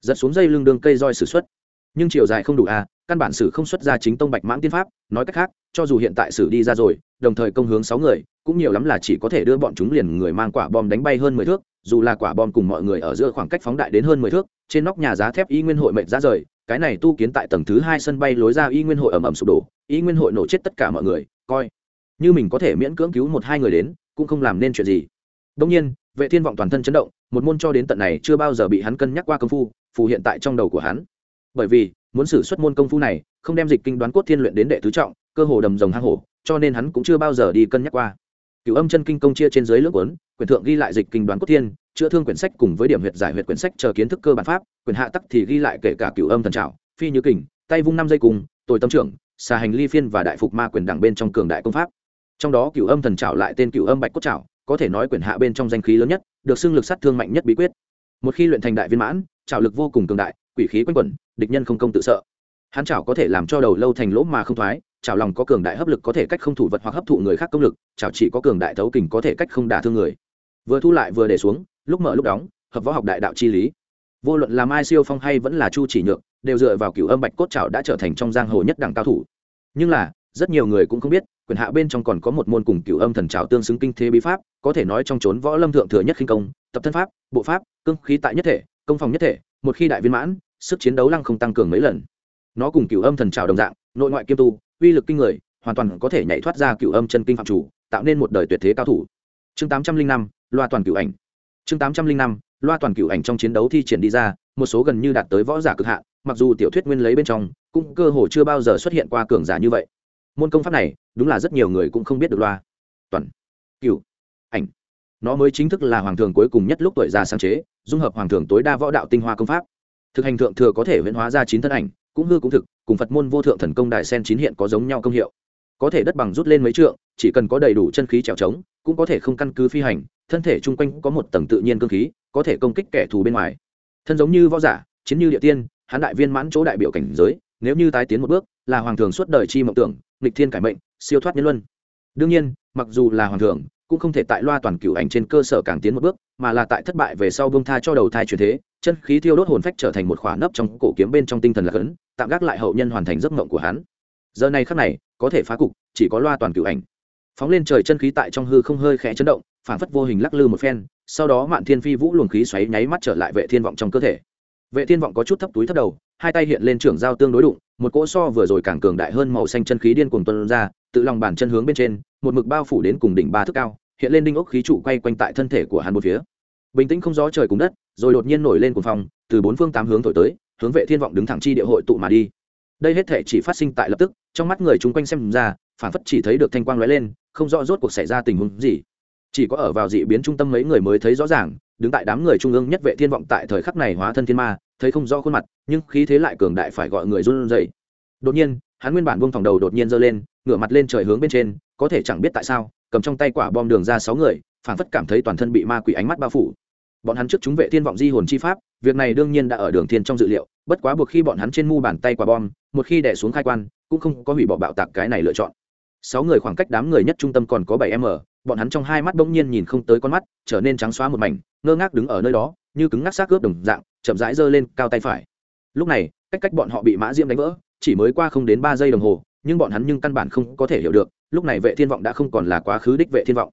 Giật xuống dây lưng đường cây roi s ử x u ấ t nhưng chiều dài không đủ à căn bản sử không xuất ra chính tông bạch mãng tiên pháp, nói cách khác, cho dù hiện tại sử đi ra rồi, đồng thời công hướng sáu người, cũng nhiều lắm là chỉ có thể đưa bọn chúng liền người mang quả bom đánh bay hơn mười thước, dù là quả bom cùng mọi người ở giữa khoảng cách phóng đại đến hơn mười thước, trên nóc nhà giá thép y nguyên hội mệnh ra rời, cái này tu kiến tại tầng thứ hai sân bay lối ra y nguyên hội ẩm ẩm sụp đổ, y nguyên hội nổ chết tất cả mọi người, coi như mình có thể miễn cưỡng cứu một hai người đến, cũng không làm nên chuyện gì. Đông nhiên, vệ thiên vọng toàn thân chấn động, một môn cho đến tận này chưa bao giờ bị hắn cân nhắc qua công phu, phù hiện tại trong đầu của hắn. Bởi vì muốn xử xuất môn công phu này, không đem dịch kinh đoán cốt thiên luyện đến đệ tứ trọng, cơ hồ đầm rồng hang hổ, cho nên hắn cũng chưa bao giờ đi cân nhắc qua. Cựu âm chân kinh công chia trên dưới lưỡng quấn quyển thượng ghi lại dịch kinh đoán cốt thiên, chữa thương quyển sách cùng với điểm huyệt giải huyệt quyển sách chờ kiến thức cơ bản pháp, quyển hạ tắc thì ghi lại kể cả cựu âm thần trào phi như kình, tay vung năm dây cùng, tồi tâm trưởng, xà hành ly phiên và đại phục ma quyền đẳng bên trong cường đại công pháp. Trong đó cựu âm thần trào lại tên cựu âm bạch cốt trào có thể nói quyển hạ bên trong danh khí lớn nhất, được xưng lực sát thương mạnh nhất bí quyết. Một khi luyện thành đại viên mãn trào lực vô cùng cường đại quỷ khí quanh quẩn địch nhân không công tự sợ. Hắn chảo có thể làm cho đầu lâu thành lỗ mà không thoái chảo lòng có cường đại hấp lực có thể cách không thủ vật hoặc hấp thụ người khác công lực chảo chỉ có cường đại thấu kình có thể cách không đả thương người. Vừa thu lại vừa để xuống lúc mở lúc đóng hợp võ học đại đạo chi lý. Vô luận là mai siêu phong hay vẫn là chu chỉ nhượng, đều dựa vào cửu âm bạch cốt chảo đã trở thành trong giang hồ nhất đẳng cao thủ. Nhưng là rất nhiều người cũng không biết quyền hạ bên trong còn có một môn cùng cửu âm thần trào tương xứng kinh thế bí pháp có thể nói trong trốn võ lâm thượng thừa nhất khinh công tập thân pháp bộ pháp cương khí tại nhất thể công phòng nhất thể một khi đại viên mãn sức chiến đấu lăng không tăng cường mấy lần. Nó cùng cửu âm thần trào đồng dạng, nội ngoại kiêm tu, uy lực kinh người, hoàn toàn có thể nhảy thoát ra cửu âm chân kinh phạm chủ, tạo nên một đời tuyệt thế cao thủ. Chương tám trăm linh năm, loa toàn cựu ảnh. Chương tám trăm linh năm, loa toàn cựu ảnh trong chiến đấu thi triển đi ra, một số gần như đạt tới võ giả cực hạn, mặc dù tiểu thuyết nguyên lấy bên trong, cũng cơ hồ chưa bao giờ xuất hiện qua cường giả như vậy. Môn công pháp này, đúng là rất nhiều người cũng không biết được loa. Toàn cựu ảnh. Nó mới chính thức là hoàng thường cuối cùng nhất lúc tuổi già sáng chế, dung hợp hoàng thường tối đa võ đạo tinh hoa công pháp thực hành thượng thừa có thể huyễn hóa ra chín thân ảnh, cũng hư cũng thực, cùng phật môn vô thượng thần công đại sen chín hiện có giống nhau công hiệu. Có thể đất bằng rút lên mấy trượng, chỉ cần có đầy đủ chân khí trèo trống, cũng có thể không căn cứ phi hành, thân thể chung quanh có một tầng tự nhiên cơ khí, có thể công kích kẻ thù bên ngoài. Thân giống như võ giả, chiến như địa tiên hán đại viên mãn chỗ đại biểu cảnh giới, nếu như tái tiến một bước, là hoàng thường suốt đời chi mộng tưởng, nghịch thiên cải mệnh, siêu thoát nhân luân. Đương nhiên, mặc dù là hoàng thường, cũng không thể tại loa toàn cửu ảnh trên cơ sở càng tiến một bước, mà là tại thất bại về sau bông tha cho đầu thai truyền thế chân khí thiêu đốt hồn phách trở thành một khỏa nấp trong cổ kiếm bên trong tinh thần lạc ấn tạm gác lại hậu nhân hoàn thành giấc mộng của hắn. Giờ này khắc này, có thể phá cục, chỉ có loa toàn cựu ảnh. Phóng lên trời chân khí tại trong hư không hơi khẽ chấn động phản phất vô hình lắc lư một phen, sau đó mạn thiên phi vũ luồng khí xoáy nháy mắt trở lại vệ thiên vọng trong cơ thể. Vệ thiên vọng có chút thấp túi thấp đầu, hai tay hiện lên trưởng giao tương đối đụng, một cỗ so vừa rồi càng cường đại hơn màu xanh chân khí điên cuồng tuôn ra, tự lòng bàn chân hướng bên trên, một mực bao phủ đến cùng đỉnh ba thước cao, hiện lên đinh ốc khí trụ quay quanh tại thân thể của hắn một phía bình tĩnh không gió trời cùng đất, rồi đột nhiên nổi lên cuồng phong, từ bốn phương tám hướng thổi tới, hướng vệ thiên vọng đứng thẳng chi địa hội tụ mà đi. Đây hết thể chỉ phát sinh tại lập tức, trong mắt người chung quanh xem ra, phản phất chỉ thấy được thanh quang lóe lên, không rõ rốt cuộc xảy ra tình huống gì. Chỉ có ở vào dị biến trung tâm mấy người mới thấy rõ ràng, đứng tại đám người trung ương nhất vệ thiên vọng tại thời khắc này hóa thân thiên ma, thấy không rõ khuôn mặt, nhưng khí thế lại cường đại phải gọi người run rẩy. Đột nhiên, hắn nguyên bản buông thòng đầu đột nhiên giơ lên, ngửa mặt lên trời hướng bên trên, có thể chẳng biết tại sao, cầm trong tay quả bom đường ra sáu người, phản phất cảm thấy toàn thân bị ma quỷ ánh mắt bao phủ bọn hắn trước chúng vệ thiên vọng di hồn chi pháp, việc này đương nhiên đã ở đường thiên trong dự liệu, bất quá buộc khi bọn hắn trên mu bàn tay quả bom, một khi đè xuống khai quan, cũng không có hủy bỏ bạo tạc cái này lựa chọn. Sáu người khoảng cách đám người nhất trung tâm còn có bảy m bọn hắn trong hai mắt bỗng nhiên nhìn không tới con mắt, trở nên trắng xóa một mảnh, ngơ ngác đứng ở nơi đó, như cứng ngắc xác cướp đồng dạng, chậm rãi giơ lên cao tay phải. Lúc này, cách cách bọn họ bị mã diễm đánh vỡ, chỉ mới qua không đến ba giây đồng hồ, nhưng bọn hắn nhưng căn bản không có thể hiểu được, lúc này vệ thiên vọng đã không còn là quá khứ đích vệ thiên vọng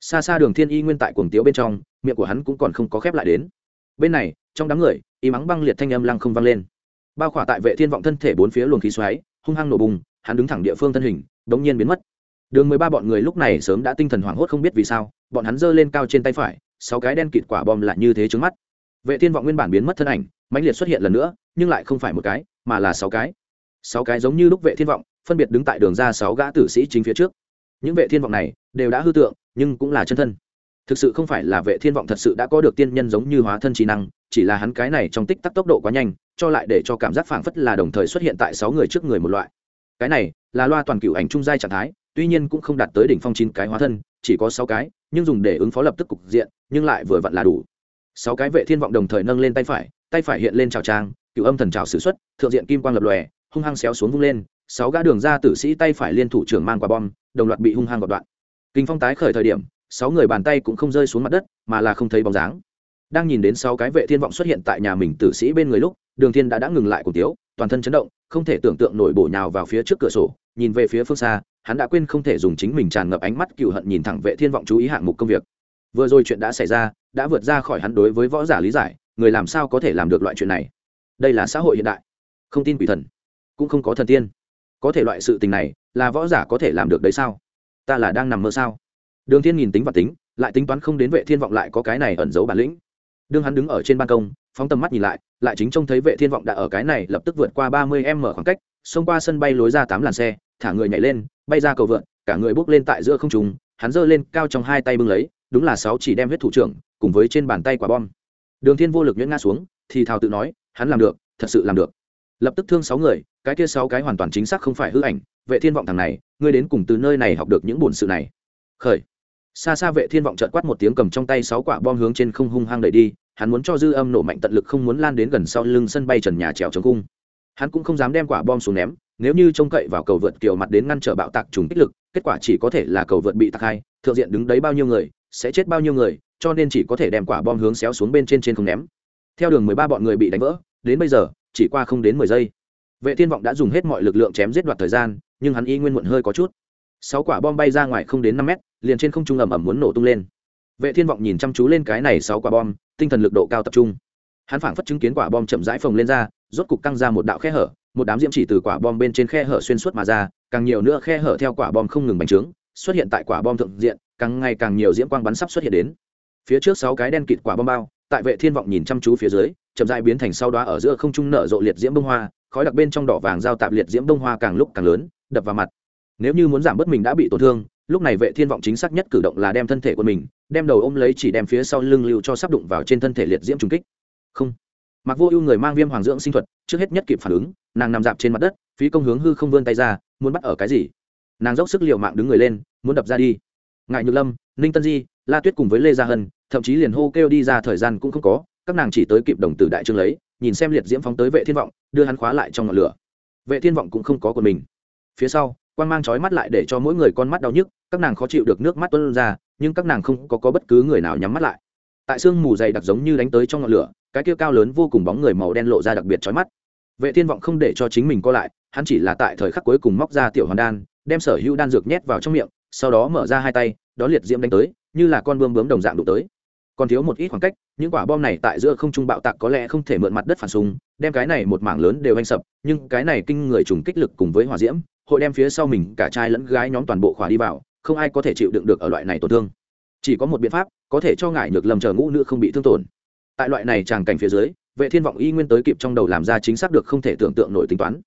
xa xa đường thiên y nguyên tại cuồng tiếu bên trong, miệng của hắn cũng còn không có khép lại đến. Bên này, trong đám người, y mắng băng liệt thanh âm lăng không vang lên. Bao khỏa tại vệ thiên vọng thân thể bốn phía luồng khí xoáy, hung hăng nổ bùng, hắn đứng thẳng địa phương thân hình, đống nhiên biến mất. Đường mười ba bọn người lúc này sớm đã tinh thần hoảng hốt không biết vì sao, bọn hắn giơ lên cao trên tay phải, sáu cái đen kịt quả bom lại như thế trước mắt. Vệ thiên vọng nguyên bản biến mất thân ảnh, mãnh liệt xuất hiện lần nữa, nhưng lại không phải một cái, mà là sáu cái. Sáu cái giống như lúc vệ thiên vọng, phân biệt đứng tại đường ra sáu gã tử sĩ chính phía trước những vệ thiên vọng này đều đã hư tượng, nhưng cũng là chân thân. Thực sự không phải là vệ thiên vọng thật sự đã có được tiên nhân giống như hóa thân trí năng, chỉ là hắn cái này trong tích tắc tốc độ quá nhanh, cho lại để cho cảm giác phảng phất là đồng thời xuất hiện tại sáu người trước người một loại. Cái này là loa toàn cựu ảnh trung giai trạng thái, tuy nhiên cũng không đạt tới đỉnh phong chín cái hóa thân, chỉ có sáu cái, nhưng dùng để ứng phó lập tức cục diện, nhưng lại vừa vặn là đủ. Sáu cái vệ thiên vọng đồng thời nâng lên tay phải tay phải hiện lên trào trang cựu âm thần trào sử xuất, thượng diện kim quang lập lòe, hung hăng xéo xuống vung lên, sáu gã đường ra tử sĩ tay phải liên thủ trưởng mang quả bom đồng loạt bị hung hăng gọt đoạn. Kinh phong tái khởi thời điểm, sáu người bàn tay cũng không rơi xuống mặt đất, mà là không thấy bóng dáng. Đang nhìn đến sáu cái vệ thiên vọng xuất hiện tại nhà mình tử sĩ bên người lúc, đường thiên đã đã ngừng lại cùng tiếu, toàn thân chấn động, không thể tưởng tượng nổi bổ nhào vào phía trước cửa sổ, nhìn về phía phương xa, hắn đã quên không thể dùng chính mình tràn ngập ánh mắt cựu hận nhìn thẳng vệ thiên vọng chú ý hạng mục công việc. Vừa rồi chuyện đã xảy ra, đã vượt ra khỏi hắn đối với võ giả lý giải, người làm sao có thể làm được loại chuyện này? Đây là xã hội hiện đại. Không tin quỷ thần, cũng không có thần tiên. Có thể loại sự tình này là võ giả có thể làm được đấy sao? Ta là đang nằm mơ sao? Đường thiên nhìn tính và tính, lại tính toán không đến vệ thiên vọng lại có cái này ẩn giấu bản lĩnh. Đương hắn đứng ở trên ban công, phóng tầm mắt nhìn lại lại chính trông thấy vệ thiên vọng đã ở cái này lập tức vượt qua ba mươi m khoảng cách, xông qua sân bay lối ra tám làn xe, thả người nhảy lên, bay ra cầu vượn, cả người bước lên tại giữa không trung, hắn giơ lên cao trong hai tay bưng lấy, đúng là sáu chỉ đem huyết thủ trưởng, cùng với trên bàn tay quả bom. Đường thiên vô lực nhuyễn ngã xuống, thì thào tự nói, hắn làm được, thật sự làm được. Lập tức thương sáu người, cái kia sáu cái hoàn toàn chính xác không phải hư ảnh vệ thiên vọng thằng này, ngươi đến cùng từ nơi này học được những bổn sự này. Khởi. Xa xa vệ thiên vọng trợt quát một tiếng cầm trong tay sáu quả bom hướng trên không hung hăng đẩy đi, hắn muốn cho dư âm nổ mạnh tận lực không muốn lan đến gần sau lưng sân bay trần nhà trèo chống cung. Hắn cũng không dám đem quả bom xuống ném, nếu như trông cậy vào cầu vượt kiểu mặt đến ngăn trở bạo tạc trùng kích lực, kết quả chỉ có thể là cầu vượt bị tạc hai, thượng diện đứng đấy bao nhiêu người, sẽ chết bao nhiêu người, cho nên chỉ có thể đem quả bom hướng xéo xuống bên trên trên không ném. Theo đường mười ba bọn người bị đánh vỡ, đến bây giờ, chỉ qua không đến mười giây. Vệ thiên vọng đã dùng hết mọi lực lượng chém giết đoạt thời gian nhưng hắn y nguyên muộn hơi có chút. Sáu quả bom bay ra ngoài không đến năm mét, liền trên không trung ầm ầm muốn nổ tung lên. Vệ thiên vọng nhìn chăm chú lên cái này sáu quả bom, tinh thần lực độ cao tập trung. Hắn phảng phất chứng kiến quả bom chậm rãi phồng lên ra, rốt cục căng ra một đạo khe hở, một đám diễm chỉ từ quả bom bên trên khe hở xuyên suốt mà ra, càng nhiều nữa khe hở theo quả bom không ngừng bành trướng, xuất hiện tại quả bom thượng diện, càng ngày càng nhiều diễm quang bắn sắp xuất hiện đến. Phía trước sáu cái đen kịt quả bom bao, tại vệ thiên vọng nhìn chăm chú phía dưới, chậm rãi biến thành sau đó ở giữa không trung nở rộ liệt diễm bông hoa, khói đặc bên trong đỏ vàng giao tạp liệt diễm bông hoa càng lúc càng lớn đập vào mặt. Nếu như muốn giảm bớt mình đã bị tổn thương, lúc này vệ thiên vọng chính xác nhất cử động là đem thân thể của mình, đem đầu ôm lấy chỉ đem phía sau lưng lưu cho sắp đụng vào trên thân thể liệt diễm trùng kích. Không. Mặc vô ưu người mang viêm hoàng dưỡng sinh thuật, trước hết nhất kịp phản ứng, nàng nằm dạp trên mặt đất, phí công hướng hư không vươn tay ra, muốn bắt ở cái gì? Nàng dốc sức liều mạng đứng người lên, muốn đập ra đi. Ngại nhược lâm, ninh tân di, la tuyết cùng với lê gia hân, thậm chí liền hô kêu đi ra thời gian cũng không có, các nàng chỉ tới kịp đồng tử đại trương lấy, nhìn xem liệt diễm phóng tới vệ thiên vọng, đưa hắn khóa lại trong ngọn lửa. Vệ thiên vọng cũng không có của mình phía sau quan mang trói mắt lại để cho mỗi người con mắt đau nhức các nàng khó chịu được nước mắt tuôn ra nhưng các nàng không có, có bất cứ người nào nhắm mắt lại. Tại sương mù dày đặc giống như đánh tới trong ngọn lửa cái kia cao lớn vô cùng bóng người màu đen lộ ra đặc biệt trói mắt. Vệ thiên vọng không để cho chính mình co lại hắn chỉ là tại thời khắc cuối cùng móc ra tiểu hoàn đan đem sở hữu đan dược nhét vào trong miệng sau đó mở ra hai tay đó liệt diễm đánh tới như là con bươm bướm đồng dạng đụng tới. Còn thiếu một ít khoảng cách những quả bom này tại giữa không trung bạo tạc có lẽ không thể mượn mặt đất phản súng đem cái này một mảng lớn đều anh sập nhưng cái này kinh người trùng kích lực cùng với hỏa diễm hội đem phía sau mình cả trai lẫn gái nhóm toàn bộ khỏa đi vào, không ai có thể chịu đựng được ở loại này tổn thương. Chỉ có một biện pháp, có thể cho ngải nhược lầm chờ ngũ nữ không bị thương tổn. Tại loại này tràng cảnh phía dưới, vệ thiên vọng y nguyên tới kịp trong đầu làm ra chính xác được không thể tưởng tượng nổi tính toán.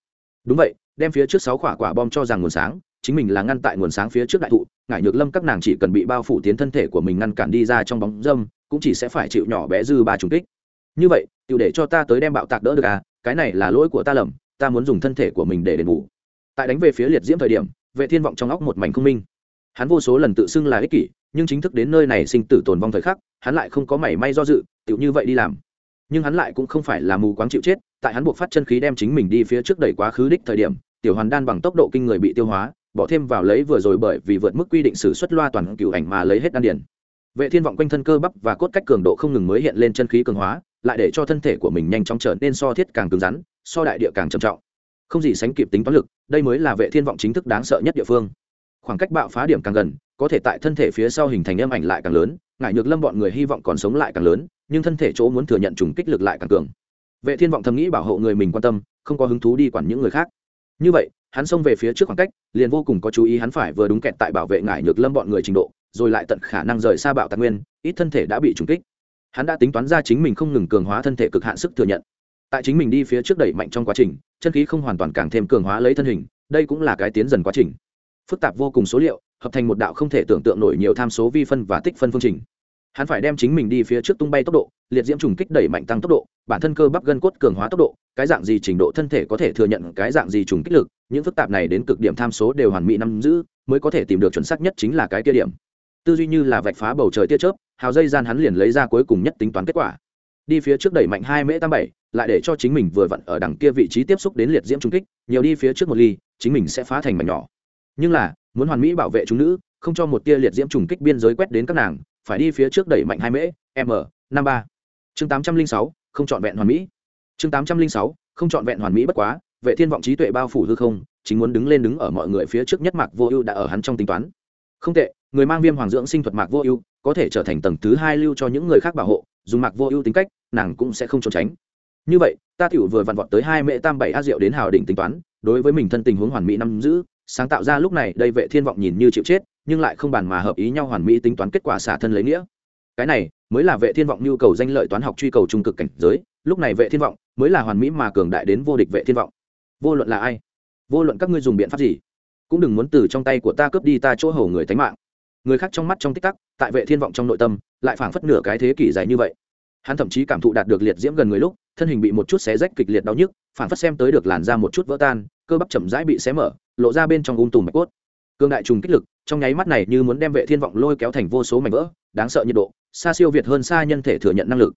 Đúng vậy, đem phía trước sáu quả quả bom cho rằng nguồn sáng, chính mình là ngăn tại nguồn sáng phía trước đại thụ ngải nhược lâm các nàng chỉ cần bị bao phủ tiến thân thể của mình ngăn cản đi ra trong bóng dâm, cũng chỉ sẽ phải chịu nhỏ bé dư ba trùng kích. Như vậy tự để cho ta tới đem bạo tạc đỡ được à cái này là lỗi của ta lầm, ta muốn dùng thân thể của mình để đền bù tại đánh về phía liệt diễm thời điểm, vệ thiên vọng trong óc một mảnh không minh. Hắn vô số lần tự xưng là ích kỷ, nhưng chính thức đến nơi này sinh tử tồn vong thời khắc, hắn lại không có mảy may do dự tự như vậy đi làm. Nhưng hắn lại cũng không phải là mù quáng chịu chết, tại hắn buộc phát chân khí đem chính mình đi phía trước đẩy quá khứ đích thời điểm, tiểu hoàn đan bằng tốc độ kinh người bị tiêu hóa, bỏ thêm vào lấy vừa rồi bởi vì vượt mức quy định sử xuất loa toàn cựu ảnh mà lấy hết đan điển vệ thiên vọng quanh thân cơ bắp và cốt cách cường độ không ngừng mới hiện lên chân khí cường hóa, lại để cho thân thể của mình nhanh chóng trở nên so thiết càng cứng rắn, so đại địa càng trầm trọng không gì sánh kịp tính toán lực, đây mới là vệ thiên vọng chính thức đáng sợ nhất địa phương. Khoảng cách bạo phá điểm càng gần, có thể tại thân thể phía sau hình thành âm ảnh lại càng lớn ngại nhược lâm bọn người hy vọng còn sống lại càng lớn, nhưng thân thể chỗ muốn thừa nhận trùng kích lực lại càng cường. Vệ thiên vọng thầm nghĩ bảo hộ người mình quan tâm, không có hứng thú đi quản những người khác. Như vậy, hắn xông về phía trước khoảng cách, liền vô cùng có chú ý hắn phải vừa đúng kẹt tại bảo vệ ngại nhược lâm bọn người trình độ, rồi lại tận khả năng rời xa bạo tạc nguyên, ít thân thể đã bị trùng kích. Hắn đã tính toán ra chính mình không ngừng cường hóa thân thể cực hạn sức thừa nhận tại chính mình đi phía trước đẩy mạnh trong quá trình, chân khí không hoàn toàn càng thêm cường hóa lấy thân hình, đây cũng là cái tiến dần quá trình. Phức tạp vô cùng số liệu, hợp thành một đạo không thể tưởng tượng nổi nhiều tham số vi phân và tích phân phương trình. Hắn phải đem chính mình đi phía trước tung bay tốc độ, liệt diễm trùng kích đẩy mạnh tăng tốc độ, bản thân cơ bắp gân cốt cường hóa tốc độ, cái dạng gì trình độ thân thể có thể thừa nhận cái dạng gì trùng kích lực, những phức tạp này đến cực điểm tham số đều hoàn mỹ nắm giữ, mới có thể tìm được chuẩn xác nhất chính là cái kia điểm. Tư duy như là vạch phá bầu trời tia chớp, hào dây gian hắn liền lấy ra cuối cùng nhất tính toán kết quả đi phía trước đẩy mạnh hai mễ tam bảy, lại để cho chính mình vừa vặn ở đằng kia vị trí tiếp xúc đến liệt diễm trung kích, nhiều đi phía trước một ly, chính mình sẽ phá thành mảnh nhỏ. Nhưng là, muốn hoàn mỹ bảo vệ chúng nữ, không cho một tia liệt diễm trùng kích biên giới quét đến các nàng, phải đi phía trước đẩy mạnh hai mễ, m, năm ba. Chương tám trăm linh sáu, không chọn vẹn hoàn mỹ. Chương tám trăm linh sáu, không chọn vẹn hoàn mỹ bất quá, vệ thiên vọng trí tuệ bao phủ hư không, chính muốn đứng lên đứng ở mọi người phía trước nhất mạc vô ưu đã ở hắn trong tính toán. Không tệ, người mang viêm hoàng dưỡng sinh thuật mạc vô ưu có thể trở thành tầng thứ hai lưu cho những người khác bảo hộ, dùng mạc vô ưu tính cách nàng cũng sẽ không trốn tránh. Như vậy, ta tiểu vừa vặn vọt tới hai mẹ tam bảy a diệu đến hào đỉnh tính toán, đối với mình thân tình huống hoàn mỹ năm giữ, sáng tạo ra lúc này đây vệ thiên vọng nhìn như chịu chết, nhưng lại không bàn mà hợp ý nhau hoàn mỹ tính toán kết quả xả thân lấy nghĩa. Cái này mới là vệ thiên vọng nhu cầu danh lợi toán học truy cầu trung cực cảnh giới, lúc này vệ thiên vọng mới là hoàn mỹ mà cường đại đến vô địch vệ thiên vọng. Vô luận là ai? Vô luận các ngươi dùng biện pháp gì? Cũng đừng muốn từ trong tay của ta cướp đi ta chỗ hầu người tánh mạng. Người khác trong mắt trong tích tắc, tại vệ thiên vọng trong nội tâm, lại phảng phất nửa cái thế kỷ dài như vậy hắn thậm chí cảm thụ đạt được liệt diễm gần người lúc, thân hình bị một chút xé rách kịch liệt đau nhức, phản phất xem tới được làn ra một chút vỡ tan, cơ bắp chậm rãi bị xé mở, lộ ra bên trong ung tùm mạch cốt. Cương đại trùng kích lực, trong nháy mắt này như muốn đem vệ thiên vọng lôi kéo thành vô số mảnh vỡ, đáng sợ nhiệt độ, xa siêu việt hơn xa nhân thể thừa nhận năng lực.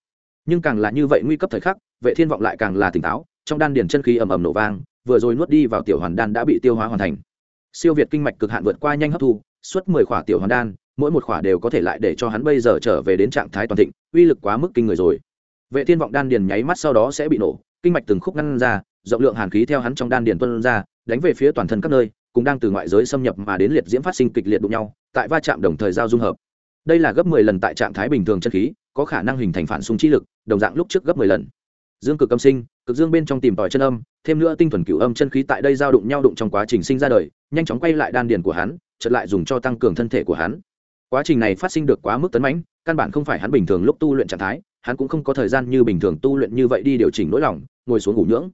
Nhưng càng là như vậy nguy cấp thời khắc, vệ thiên vọng lại càng là tỉnh táo, trong đan điển chân khí ầm ầm nổ vang, vừa rồi nuốt đi vào tiểu hoàn đan đã bị tiêu hóa hoàn thành. Siêu việt kinh mạch cực hạn vượt qua nhanh hấp thu, suốt mười khỏa tiểu hoàn đan mỗi một khỏa đều có thể lại để cho hắn bây giờ trở về đến trạng thái toàn thịnh, uy lực quá mức kinh người rồi. Vệ thiên vọng đan điền nháy mắt sau đó sẽ bị nổ, kinh mạch từng khúc ngăn ra, rộng lượng hàn khí theo hắn trong đan điền tuân ra, đánh về phía toàn thân các nơi cũng đang từ ngoại giới xâm nhập mà đến liệt diễm phát sinh kịch liệt đụng nhau, tại va chạm đồng thời giao dung hợp. Đây là gấp 10 lần tại trạng thái bình thường chân khí, có khả năng hình thành phản xung chi lực, đồng dạng lúc trước gấp 10 lần. Dương cực âm sinh, cực dương bên trong tìm tòi chân âm, thêm nữa tinh thuần cửu âm chân khí tại đây giao đụng nhau đụng trong quá trình sinh ra đời, nhanh chóng quay lại đan điền của hắn, chợt lại dùng cho tăng cường thân thể của hắn quá trình này phát sinh được quá mức tấn mãnh, căn bản không phải hắn bình thường lúc tu luyện trạng thái, hắn cũng không có thời gian như bình thường tu luyện như vậy đi điều chỉnh nỗi lòng, ngồi xuống ngủ nhưỡng.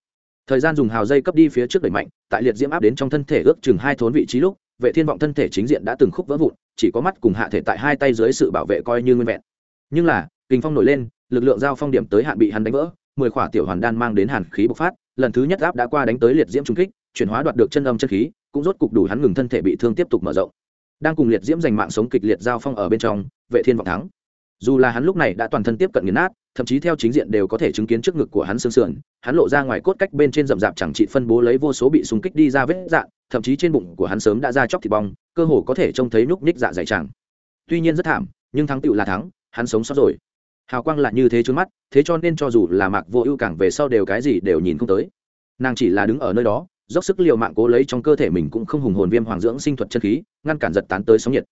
Thời gian dùng hào dây cấp đi phía trước đẩy mạnh, tại liệt diễm áp đến trong thân thể ước chừng hai thốn vị trí lúc, vệ thiên vọng thân thể chính diện đã từng khúc vỡ vụn, chỉ có mắt cùng hạ thể tại hai tay dưới sự bảo vệ coi như nguyên vẹn. Nhưng là, kinh phong nổi lên, lực lượng giao phong điểm tới hạn bị hắn đánh vỡ, mười khỏa tiểu hoàn đan mang đến hàn khí bộc phát, lần thứ nhất áp đã qua đánh tới liệt diễm trung kích, chuyển hóa đoạt được chân âm chân khí, cũng rốt cục đủ hắn ngừng thân thể bị thương tiếp tục mở rộng đang cùng liệt diễm giành mạng sống kịch liệt giao phong ở bên trong, vệ thiên vọng thắng. Dù là hắn lúc này đã toàn thân tiếp cận nghiền nát, thậm chí theo chính diện đều có thể chứng kiến trước ngực của hắn xương sườn, hắn lộ ra ngoài cốt cách bên trên rậm rạp chẳng trị phân bố lấy vô số bị súng kích đi ra vết dạn, thậm chí trên bụng của hắn sớm đã ra chóc thịt bong, cơ hồ có thể trông thấy nhúc nhích dạ dày chẳng. Tuy nhiên rất thảm, nhưng thắng tựu là thắng, hắn sống sót rồi. Hào quang là như thế trước mắt, thế cho nên cho dù là mạc vô ưu càng về sau đều cái gì đều nhìn không tới. Nàng chỉ là đứng ở nơi đó dốc sức l i ề u mạng cố lấy trong cơ thể mình cũng không hùng hồn viêm hoàng dưỡng sinh thuật chân khí, ngăn cản giật tán tới sóng nhiệt.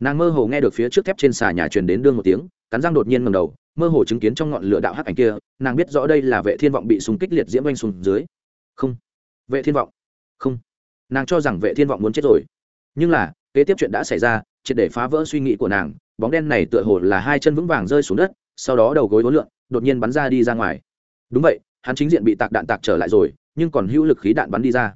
Nàng mơ hồ nghe được phía trước thép trên xà nhà truyền đến đương một tiếng, cắn răng đột nhiên ngầm đầu, mơ hồ chứng kiến trong ngọn lửa đạo hắc ảnh kia, nàng biết rõ đây là vệ thiên vọng bị súng kích liệt diễm oanh xuống dưới. Không. Vệ thiên vọng. Không. Nàng cho rằng vệ thiên vọng muốn chết rồi. Nhưng là, kế tiếp chuyện đã xảy ra, triệt để phá vỡ suy nghĩ của nàng, bóng đen này tựa hồ là hai chân vững vàng rơi xuống đất, sau đó đầu gối vốn lượn, đột nhiên bắn ra đi ra ngoài. Đúng vậy, hắn chính diện bị tạc đạn tạc trở lại rồi nhưng còn hữu lực khí đạn bắn đi ra.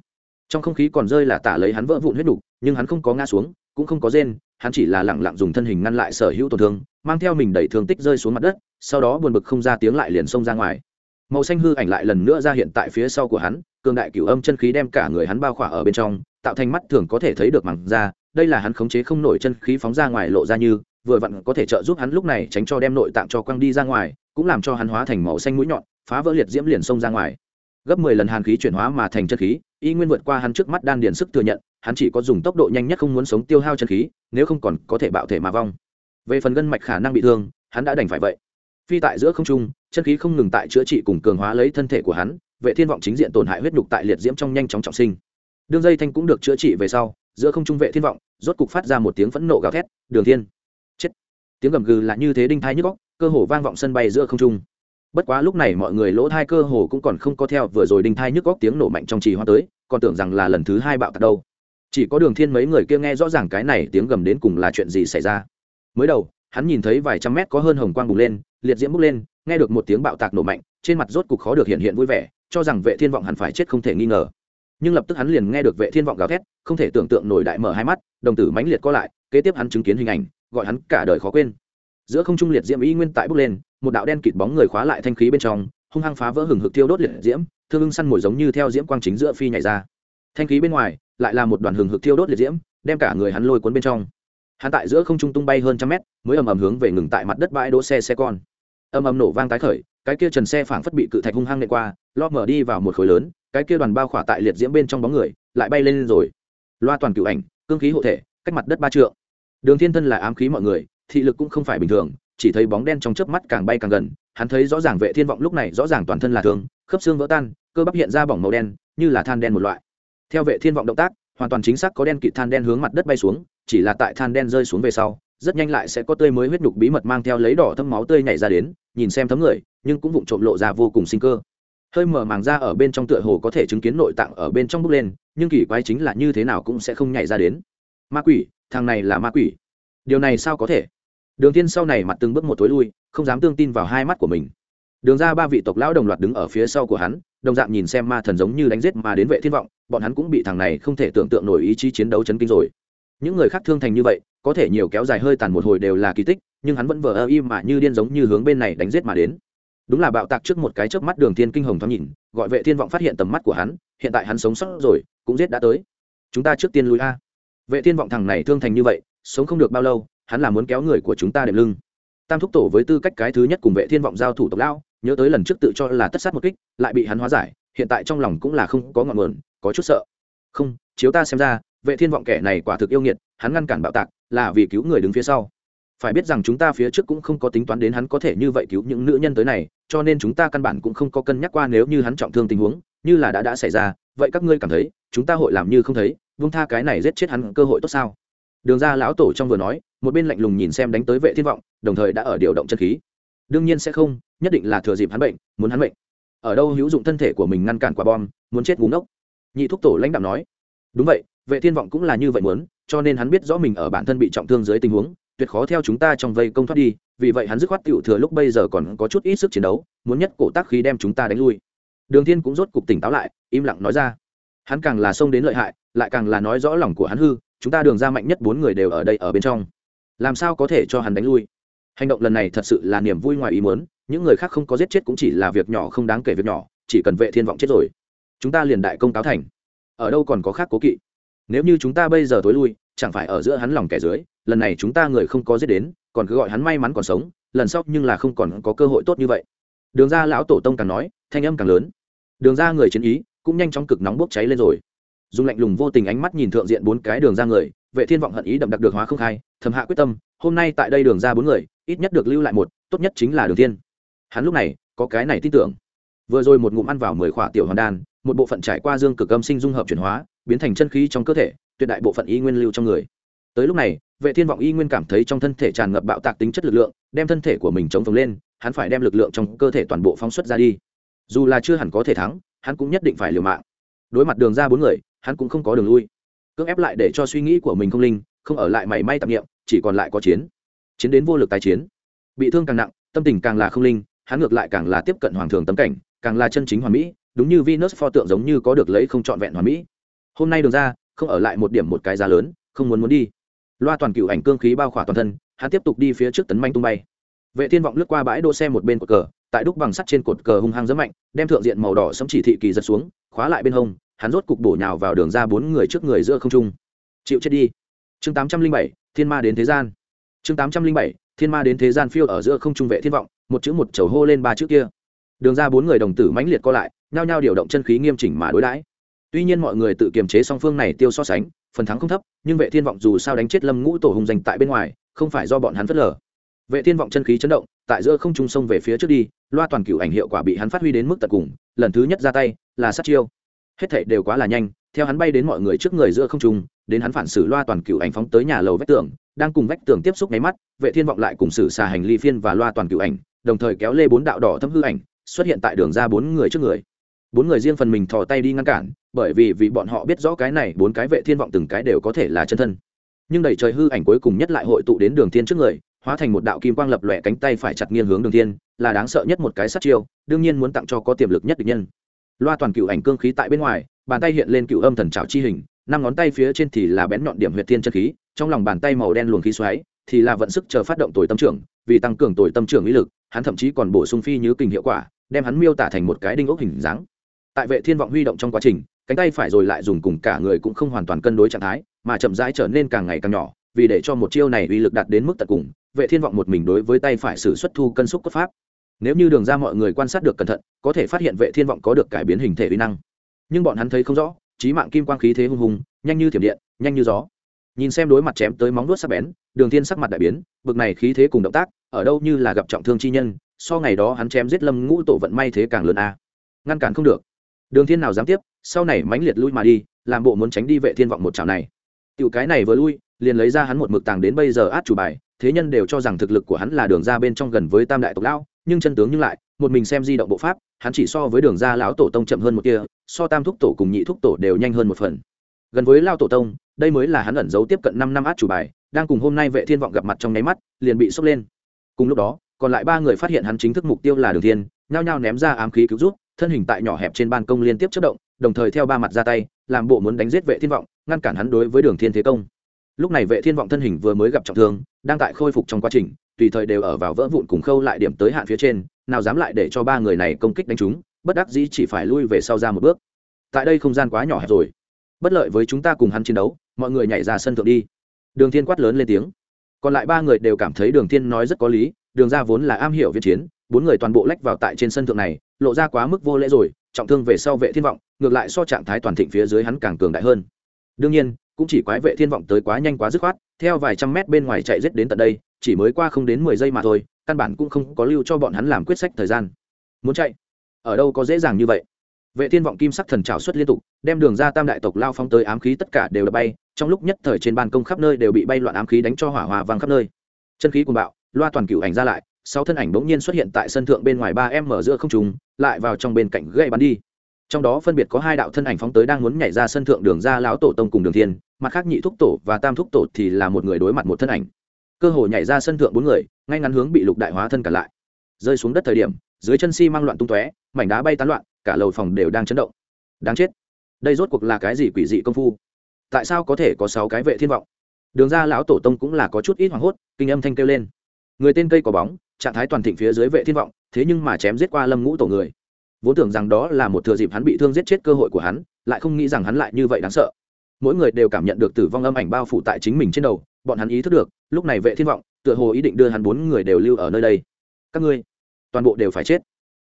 Trong không khí còn rơi là tả lấy hắn vỡ vụn huyết đục nhưng hắn không có ngã xuống, cũng không có rên, hắn chỉ là lẳng lặng dùng thân hình ngăn lại sở hữu tổn thương, mang theo mình đẩy thương tích rơi xuống mặt đất, sau đó buồn bực không ra tiếng lại liền xông ra ngoài. Màu xanh hư ảnh lại lần nữa ra hiện tại phía sau của hắn, cường đại cửu âm chân khí đem cả người hắn bao khỏa ở bên trong, tạo thành mắt thường có thể thấy được mảng ra đây là hắn khống chế không nổi chân khí phóng ra ngoài lộ ra như, vừa vặn có thể trợ giúp hắn lúc này tránh cho đem nội tạng cho quăng đi ra ngoài, cũng làm cho hắn hóa thành màu xanh mũi nhọn, phá vỡ liệt diễm liền xông ra ngoài gấp mười lần hàn khí chuyển hóa mà thành chân khí, y nguyên vượt qua hắn trước mắt đan điền sức thừa nhận, hắn chỉ có dùng tốc độ nhanh nhất không muốn sống tiêu hao chân khí, nếu không còn có thể bạo thể mà vong. Về phần gân mạch khả năng bị thương, hắn đã đành phải vậy. Phi tại giữa không trung, chân khí không ngừng tại chữa trị cùng cường hóa lấy thân thể của hắn, vệ thiên vọng chính diện tổn hại huyết nhục tại liệt diễm trong nhanh chóng trọng sinh. Đường dây thanh cũng được chữa trị về sau, giữa không trung vệ thiên vọng, rốt cục phát ra một tiếng phẫn nộ gào thét, đường thiên, chết. Tiếng gầm gừ là như thế đinh thai nhức góc cơ hồ vang vọng sân bay giữa không trung bất quá lúc này mọi người lỗ thai cơ hồ cũng còn không có theo, vừa rồi đinh thai nhức góc tiếng nổ mạnh trong trì hoa tới, còn tưởng rằng là lần thứ hai bạo tạc đâu. Chỉ có đường thiên mấy người kia nghe rõ ràng cái này tiếng gầm đến cùng là chuyện gì xảy ra. Mới đầu, hắn nhìn thấy vài trăm mét có hơn hồng quang bùng lên, liệt diễm bốc lên, nghe được một tiếng bạo tạc nổ mạnh, trên mặt rốt cục khó được hiện hiện vui vẻ, cho rằng vệ thiên vọng hẳn phải chết không thể nghi ngờ. Nhưng lập tức hắn liền nghe được vệ thiên vọng gào thét, không thể tưởng tượng nổi đại mở hai mắt, đồng tử mãnh liệt co lại, kế tiếp hắn chứng kiến hình ảnh, gọi hắn cả đời khó quên giữa không trung liệt diễm y nguyên tại bốc lên, một đạo đen kịt bóng người khóa lại thanh khí bên trong, hung hăng phá vỡ hừng hực thiêu đốt liệt diễm, thương ưng săn mồi giống như theo diễm quang chính giữa phi nhảy ra. Thanh khí bên ngoài, lại là một đoàn hừng hực thiêu đốt liệt diễm, đem cả người hắn lôi cuốn bên trong. Hắn tại giữa không trung tung bay hơn trăm mét, mới ầm ầm hướng về ngừng tại mặt đất bãi đỗ xe xe con. Ầm ầm nổ vang tái khởi, cái kia trần xe phảng phất bị cự thạch hung hăng nện qua, lo mở đi vào một khối lớn, cái kia đoàn bao khỏa tại liệt diễm bên trong bóng người, lại bay lên rồi. Loa toàn cựu ảnh, cương khí hộ thể, cách mặt đất ba trượng. Đường thiên thân là ám khí mọi người thị lực cũng không phải bình thường, chỉ thấy bóng đen trong chớp mắt càng bay càng gần, hắn thấy rõ ràng vệ thiên vọng lúc này rõ ràng toàn thân là thương, khớp xương vỡ tan, cơ bắp hiện ra bỏng màu đen, như là than đen một loại. Theo vệ thiên vọng động tác, hoàn toàn chính xác có đen kịt than đen hướng mặt đất bay xuống, chỉ là tại than đen rơi xuống về sau, rất nhanh lại sẽ có tươi mới huyết nhục bí mật mang theo lấy đỏ thâm máu tươi nhảy ra đến, nhìn xem thấm người, nhưng cũng vụng trộm lộ ra vô cùng sinh cơ. Hơi mở màng ra ở bên trong tựa hồ có thể chứng kiến nội tạng ở bên trong bốc lên, nhưng kỳ quái chính là như thế nào cũng sẽ không nhảy ra đến. Ma quỷ, thằng này là ma quỷ. Điều này sao có thể? Đường tiên sau này mặt từng bước một tối lui, không dám tương tin vào hai mắt của mình. Đường ra ba vị tộc lão đồng loạt đứng ở phía sau của hắn, đồng dạng nhìn xem ma thần giống như đánh giết mà đến vệ thiên vọng, bọn hắn cũng bị thằng này không thể tưởng tượng nổi ý chí chiến đấu chấn kinh rồi. Những người khác thương thành như vậy, có thể nhiều kéo dài hơi tàn một hồi đều là kỳ tích, nhưng hắn vẫn vờ ơ im mà như điên giống như hướng bên này đánh giết mà đến. Đúng là bạo tạc trước một cái chớp mắt đường thiên kinh hồng thoáng nhìn, gọi vệ thiên vọng phát hiện tầm mắt của hắn, hiện tại hắn sống sót rồi, cũng giết đã tới. Chúng ta trước tiên lùi a. Vệ thiên vọng thằng này thương thành như vậy, sống không được bao lâu hắn là muốn kéo người của chúng ta đệm lưng. Tam thúc tổ với tư cách cái thứ nhất cùng vệ thiên vọng giao thủ tộc lão, nhớ tới lần trước tự cho là tất sát một kích, lại bị hắn hóa giải, hiện tại trong lòng cũng là không có ngọn nguồn, có chút sợ. Không, chiếu ta xem ra, vệ thiên vọng kẻ này quả thực yêu nghiệt, hắn ngăn cản bạo tạc, là vì cứu người đứng phía sau. Phải biết rằng chúng ta phía trước cũng không có tính toán đến hắn có thể như vậy cứu những nữ nhân tới này, cho nên chúng ta căn bản cũng không có cân nhắc qua nếu như hắn trọng thương tình huống, như là đã đã xảy ra, vậy các ngươi cảm thấy, chúng ta hội làm như không thấy, vung tha cái này giết chết hắn cơ hội tốt sao? Đường ra lão tổ trong vừa nói một bên lạnh lùng nhìn xem đánh tới vệ thiên vọng, đồng thời đã ở điều động chân khí. Đương nhiên sẽ không, nhất định là thừa dịp hắn bệnh, muốn hắn bệnh ở đâu hữu dụng thân thể của mình ngăn cản quả bom, muốn chết ngúng ngốc. Nhị thúc tổ lãnh đạo nói. Đúng vậy, vệ thiên vọng cũng là như vậy muốn, cho nên hắn biết rõ mình ở bản thân bị trọng thương dưới tình huống, tuyệt khó theo chúng ta trong vây công thoát đi, vì vậy hắn dứt khoát tiểu thừa lúc bây giờ còn có chút ít sức chiến đấu, muốn nhất cổ tác khí đem chúng ta đánh lui. Đường thiên cũng rốt cục tỉnh táo lại, im lặng nói ra. Hắn càng là xông đến lợi hại, lại càng là nói rõ lòng của hắn hư, chúng ta đường ra mạnh nhất bốn người đều ở đây ở bên trong làm sao có thể cho hắn đánh lui? Hành động lần này thật sự là niềm vui ngoài ý muốn, những người khác không có giết chết cũng chỉ là việc nhỏ không đáng kể việc nhỏ, chỉ cần vệ thiên vọng chết rồi, chúng ta liền đại công cáo thành. Ở đâu còn có khác cố kỵ? Nếu như chúng ta bây giờ tối lui, chẳng phải ở giữa hắn lòng kẻ dưới, lần này chúng ta người không có giết đến, còn cứ gọi hắn may mắn còn sống, lần sau nhưng là không còn có cơ hội tốt như vậy. Đường ra lão tổ tông càng nói, thanh âm càng lớn. Đường ra người chiến ý cũng nhanh chóng cực nóng bốc cháy lên rồi. Dùng lạnh lùng vô tình ánh mắt nhìn thượng diện bốn cái đường ra người vệ thiên vọng hận ý đậm đặc được hóa không khai, thầm hạ quyết tâm, hôm nay tại đây đường ra bốn người, ít nhất được lưu lại một, tốt nhất chính là đường thiên. Hắn lúc này, có cái này tin tưởng. Vừa rồi một ngụm ăn vào mười khỏa tiểu hoàn đan, một bộ phận trải qua dương cực âm sinh dung hợp chuyển hóa, biến thành chân khí trong cơ thể, tuyệt đại bộ phận y nguyên lưu trong người. Tới lúc này, vệ thiên vọng y nguyên cảm thấy trong thân thể tràn ngập bạo tạc tính chất lực lượng, đem thân thể của mình chống phồng lên, hắn phải đem lực lượng trong cơ thể toàn bộ phóng xuất ra đi. Dù là chưa hẳn có thể thắng, hắn cũng nhất định phải liều mạng. Đối mặt đường ra bốn người, hắn cũng không có đường lui cưỡng ép lại để cho suy nghĩ của mình không linh, không ở lại mảy may tạp nghiệm chỉ còn lại có chiến. Chiến đến vô lực tái chiến. Bị thương càng nặng, tâm tình càng là không linh, hắn ngược lại càng là tiếp cận hoàng thường tấm cảnh, càng là chân chính hoàn mỹ, đúng như venus pho tượng giống như có được lấy không trọn vẹn hoàn mỹ. Hôm nay đường ra, không ở lại một điểm một cái giá lớn, không muốn muốn đi. Loa toàn cựu ảnh cương khí bao khỏa toàn thân, hắn tiếp tục đi phía trước tấn manh tung bay. Vệ thiên vọng lướt qua bãi đỗ xe một bên cột cờ, tại đúc bằng sắt trên cột cờ hung hăng rất mạnh, đem thượng diện màu đỏ sấm chỉ thị kỳ giật xuống, khóa lại bên hông hắn rốt cục bổ nhào vào đường ra bốn người trước người giữa không trung. Chịu chết đi. Chương tám trăm linh bảy, thiên ma đến thế gian. Chương tám trăm linh bảy, thiên ma đến thế gian phiêu ở giữa không trung vệ thiên vọng, một chữ một chầu hô lên ba chữ kia. Đường ra bốn người đồng tử mãnh liệt co lại, nhao nhao điều động chân khí nghiêm chỉnh mà đối đãi. Tuy nhiên mọi người tự kiềm chế song phương này tiêu so sánh, phần thắng không thấp, nhưng vệ thiên vọng dù sao đánh chết lâm ngũ tổ hùng giành tại bên ngoài, không phải do bọn hắn phớt lờ. Vệ thiên vọng chân khí chấn động, tại giữa không trung sông về phía trước đi, loa toàn cửu ảnh hiệu quả bị hắn phát huy đến mức tận cùng, lần thứ nhất ra tay là sát chiêu hết thảy đều quá là nhanh, theo hắn bay đến mọi người trước người giữa không trung, đến hắn phản xử loa toàn cửu ảnh phóng tới nhà lầu vách tường, đang cùng vách tường tiếp xúc nháy mắt, vệ thiên vọng lại cùng xử xà hành ly phiên và loa toàn cửu ảnh, đồng thời kéo lê bốn đạo đỏ thâm hư ảnh, xuất hiện tại đường ra bốn người trước người. Bốn người riêng phần mình thò tay đi ngăn cản, bởi vì vì bọn họ biết rõ cái này, bốn cái vệ thiên vọng từng cái đều có thể là chân thân. Nhưng đẩy trời hư ảnh cuối cùng nhất lại hội tụ đến đường thiên trước người, hóa thành một đạo kim quang lập lòe cánh tay phải chặt nghiêng hướng đường thiên, là đáng sợ nhất một cái sát chiêu, đương nhiên muốn tặng cho có tiềm lực nhất địch nhân loa toàn cựu ảnh cương khí tại bên ngoài, bàn tay hiện lên cựu âm thần trào chi hình, năm ngón tay phía trên thì là bén nhọn điểm huyệt thiên chân khí, trong lòng bàn tay màu đen luồng khí xoáy thì là vận sức chờ phát động tuổi tâm trưởng, vì tăng cường tuổi tâm trưởng ý lực, hắn thậm chí còn bổ sung phi như kình hiệu quả, đem hắn miêu tả thành một cái đinh ốc hình dáng. Tại vệ thiên vọng huy động trong quá trình, cánh tay phải rồi lại dùng cùng cả người cũng không hoàn toàn cân đối trạng thái, mà chậm rãi trở nên càng ngày càng nhỏ, vì để cho một chiêu này uy lực đạt đến mức tận cùng, vệ thiên vọng một mình đối với tay phải sử xuất thu cân xúc cốt pháp nếu như đường ra mọi người quan sát được cẩn thận, có thể phát hiện vệ thiên vọng có được cải biến hình thể uy năng. Nhưng bọn hắn thấy không rõ trí mạng kim quang khí thế hung hùng, nhanh như thiểm điện, nhanh như gió. Nhìn xem đối mặt chém tới móng vuốt sắc bén, đường thiên sắc mặt đại biến, bực này khí thế cùng động tác, ở đâu như là gặp trọng thương chi nhân, so ngày đó hắn chém giết lâm ngũ tổ vận may thế càng lớn a. Ngăn cản không được. Đường thiên nào dám tiếp, sau này mãnh liệt lui mà đi, làm bộ muốn tránh đi vệ thiên vọng một chảo này. Tiểu cái này vừa lui, liền lấy ra hắn một mực tàng đến bây giờ át chủ bài, thế nhân đều cho rằng thực lực của hắn là đường ra bên trong gần với tam đại tộc lão nhưng chân tướng nhưng lại, một mình xem di động bộ pháp, hắn chỉ so với đường ra lão tổ tông chậm hơn một kia so tam thúc tổ cùng nhị thúc tổ đều nhanh hơn một phần. Gần với lao tổ tông, đây mới là hắn ẩn giấu tiếp cận năm năm át chủ bài, đang cùng hôm nay vệ thiên vọng gặp mặt trong nháy mắt, liền bị sốc lên. Cùng lúc đó, còn lại ba người phát hiện hắn chính thức mục tiêu là đường thiên, nhao nhao ném ra ám khí cứu giúp, thân hình tại nhỏ hẹp trên ban công liên tiếp chất động, đồng thời theo ba mặt ra tay, làm bộ muốn đánh giết vệ thiên vọng, ngăn cản hắn đối với đường thiên thế công. Lúc này vệ thiên vọng thân hình vừa mới gặp trọng thương, đang tại khôi phục trong quá trình tùy thời đều ở vào vỡ vụn cùng khâu lại điểm tới hạn phía trên, nào dám lại để cho ba người này công kích đánh chúng, bất đắc dĩ chỉ phải lui về sau ra một bước. Tại đây không gian quá nhỏ hẹp rồi. Bất lợi với chúng ta cùng hắn chiến đấu, mọi người nhảy ra sân thượng đi. Đường thiên quát lớn lên tiếng. Còn lại ba người đều cảm thấy đường thiên nói rất có lý, đường ra vốn là am hiểu viên chiến, bốn người toàn bộ lách vào tại trên sân thượng này, lộ ra quá mức vô lễ rồi, trọng thương về sau vệ thiên vọng, ngược lại so trạng thái toàn thịnh phía dưới hắn càng cường đại hơn. Đương nhiên, cũng chỉ quái vệ thiên vọng tới quá nhanh quá dứt khoát, theo vài trăm mét bên ngoài chạy giết đến tận đây chỉ mới qua không đến mười giây mà thôi, căn bản cũng không có lưu cho bọn hắn làm quyết sách thời gian. Muốn chạy? Ở đâu có dễ dàng như vậy? Vệ thiên vọng kim sắc thần trào xuất liên tục, đem đường ra tam đại tộc lao phóng tới ám khí tất cả đều đập bay, trong lúc nhất thời trên ban công khắp nơi đều bị bay loạn ám khí đánh cho hỏa hòa vang khắp nơi. Chân khí cuồng bạo, loa toàn cửu ảnh ra lại, sáu thân ảnh bỗng nhiên xuất hiện tại sân thượng bên ngoài ba em mở giữa không trùng lại vào trong bên cạnh gây bắn đi. Trong đó phân biệt có hai đạo thân ảnh phóng tới đang muốn nhảy ra sân thượng đường ra lão tổ tông cùng đường thiên, mặt khác nhị thúc tổ và tam thúc tổ thì là một người đối mặt một thân ảnh cơ hồ nhảy ra sân thượng bốn người, ngay ngắn hướng bị lục đại hóa thân cả lại. Rơi xuống đất thời điểm, dưới chân si mang loạn tung tóe, mảnh đá bay tán loạn, cả lầu phòng đều đang chấn động. Đáng chết. Đây rốt cuộc là cái gì quỷ dị công phu? Tại sao có thể có sáu cái vệ thiên vọng? Đường ra lão tổ tông cũng là có chút ít hoảng hốt, kinh âm thanh kêu lên. Người tên cây có bóng, trạng thái toàn thịnh phía dưới vệ thiên vọng, thế nhưng mà chém giết qua lâm ngũ tổ người. Vốn tưởng rằng đó là một thừa dịp hắn bị thương giết chết cơ hội của hắn, lại không nghĩ rằng hắn lại như vậy đáng sợ. Mỗi người đều cảm nhận được tử vong âm ảnh bao phủ tại chính mình trên đầu bọn hắn ý thức được, lúc này vệ thiên vọng, tựa hồ ý định đưa hắn bốn người đều lưu ở nơi đây. Các ngươi, toàn bộ đều phải chết.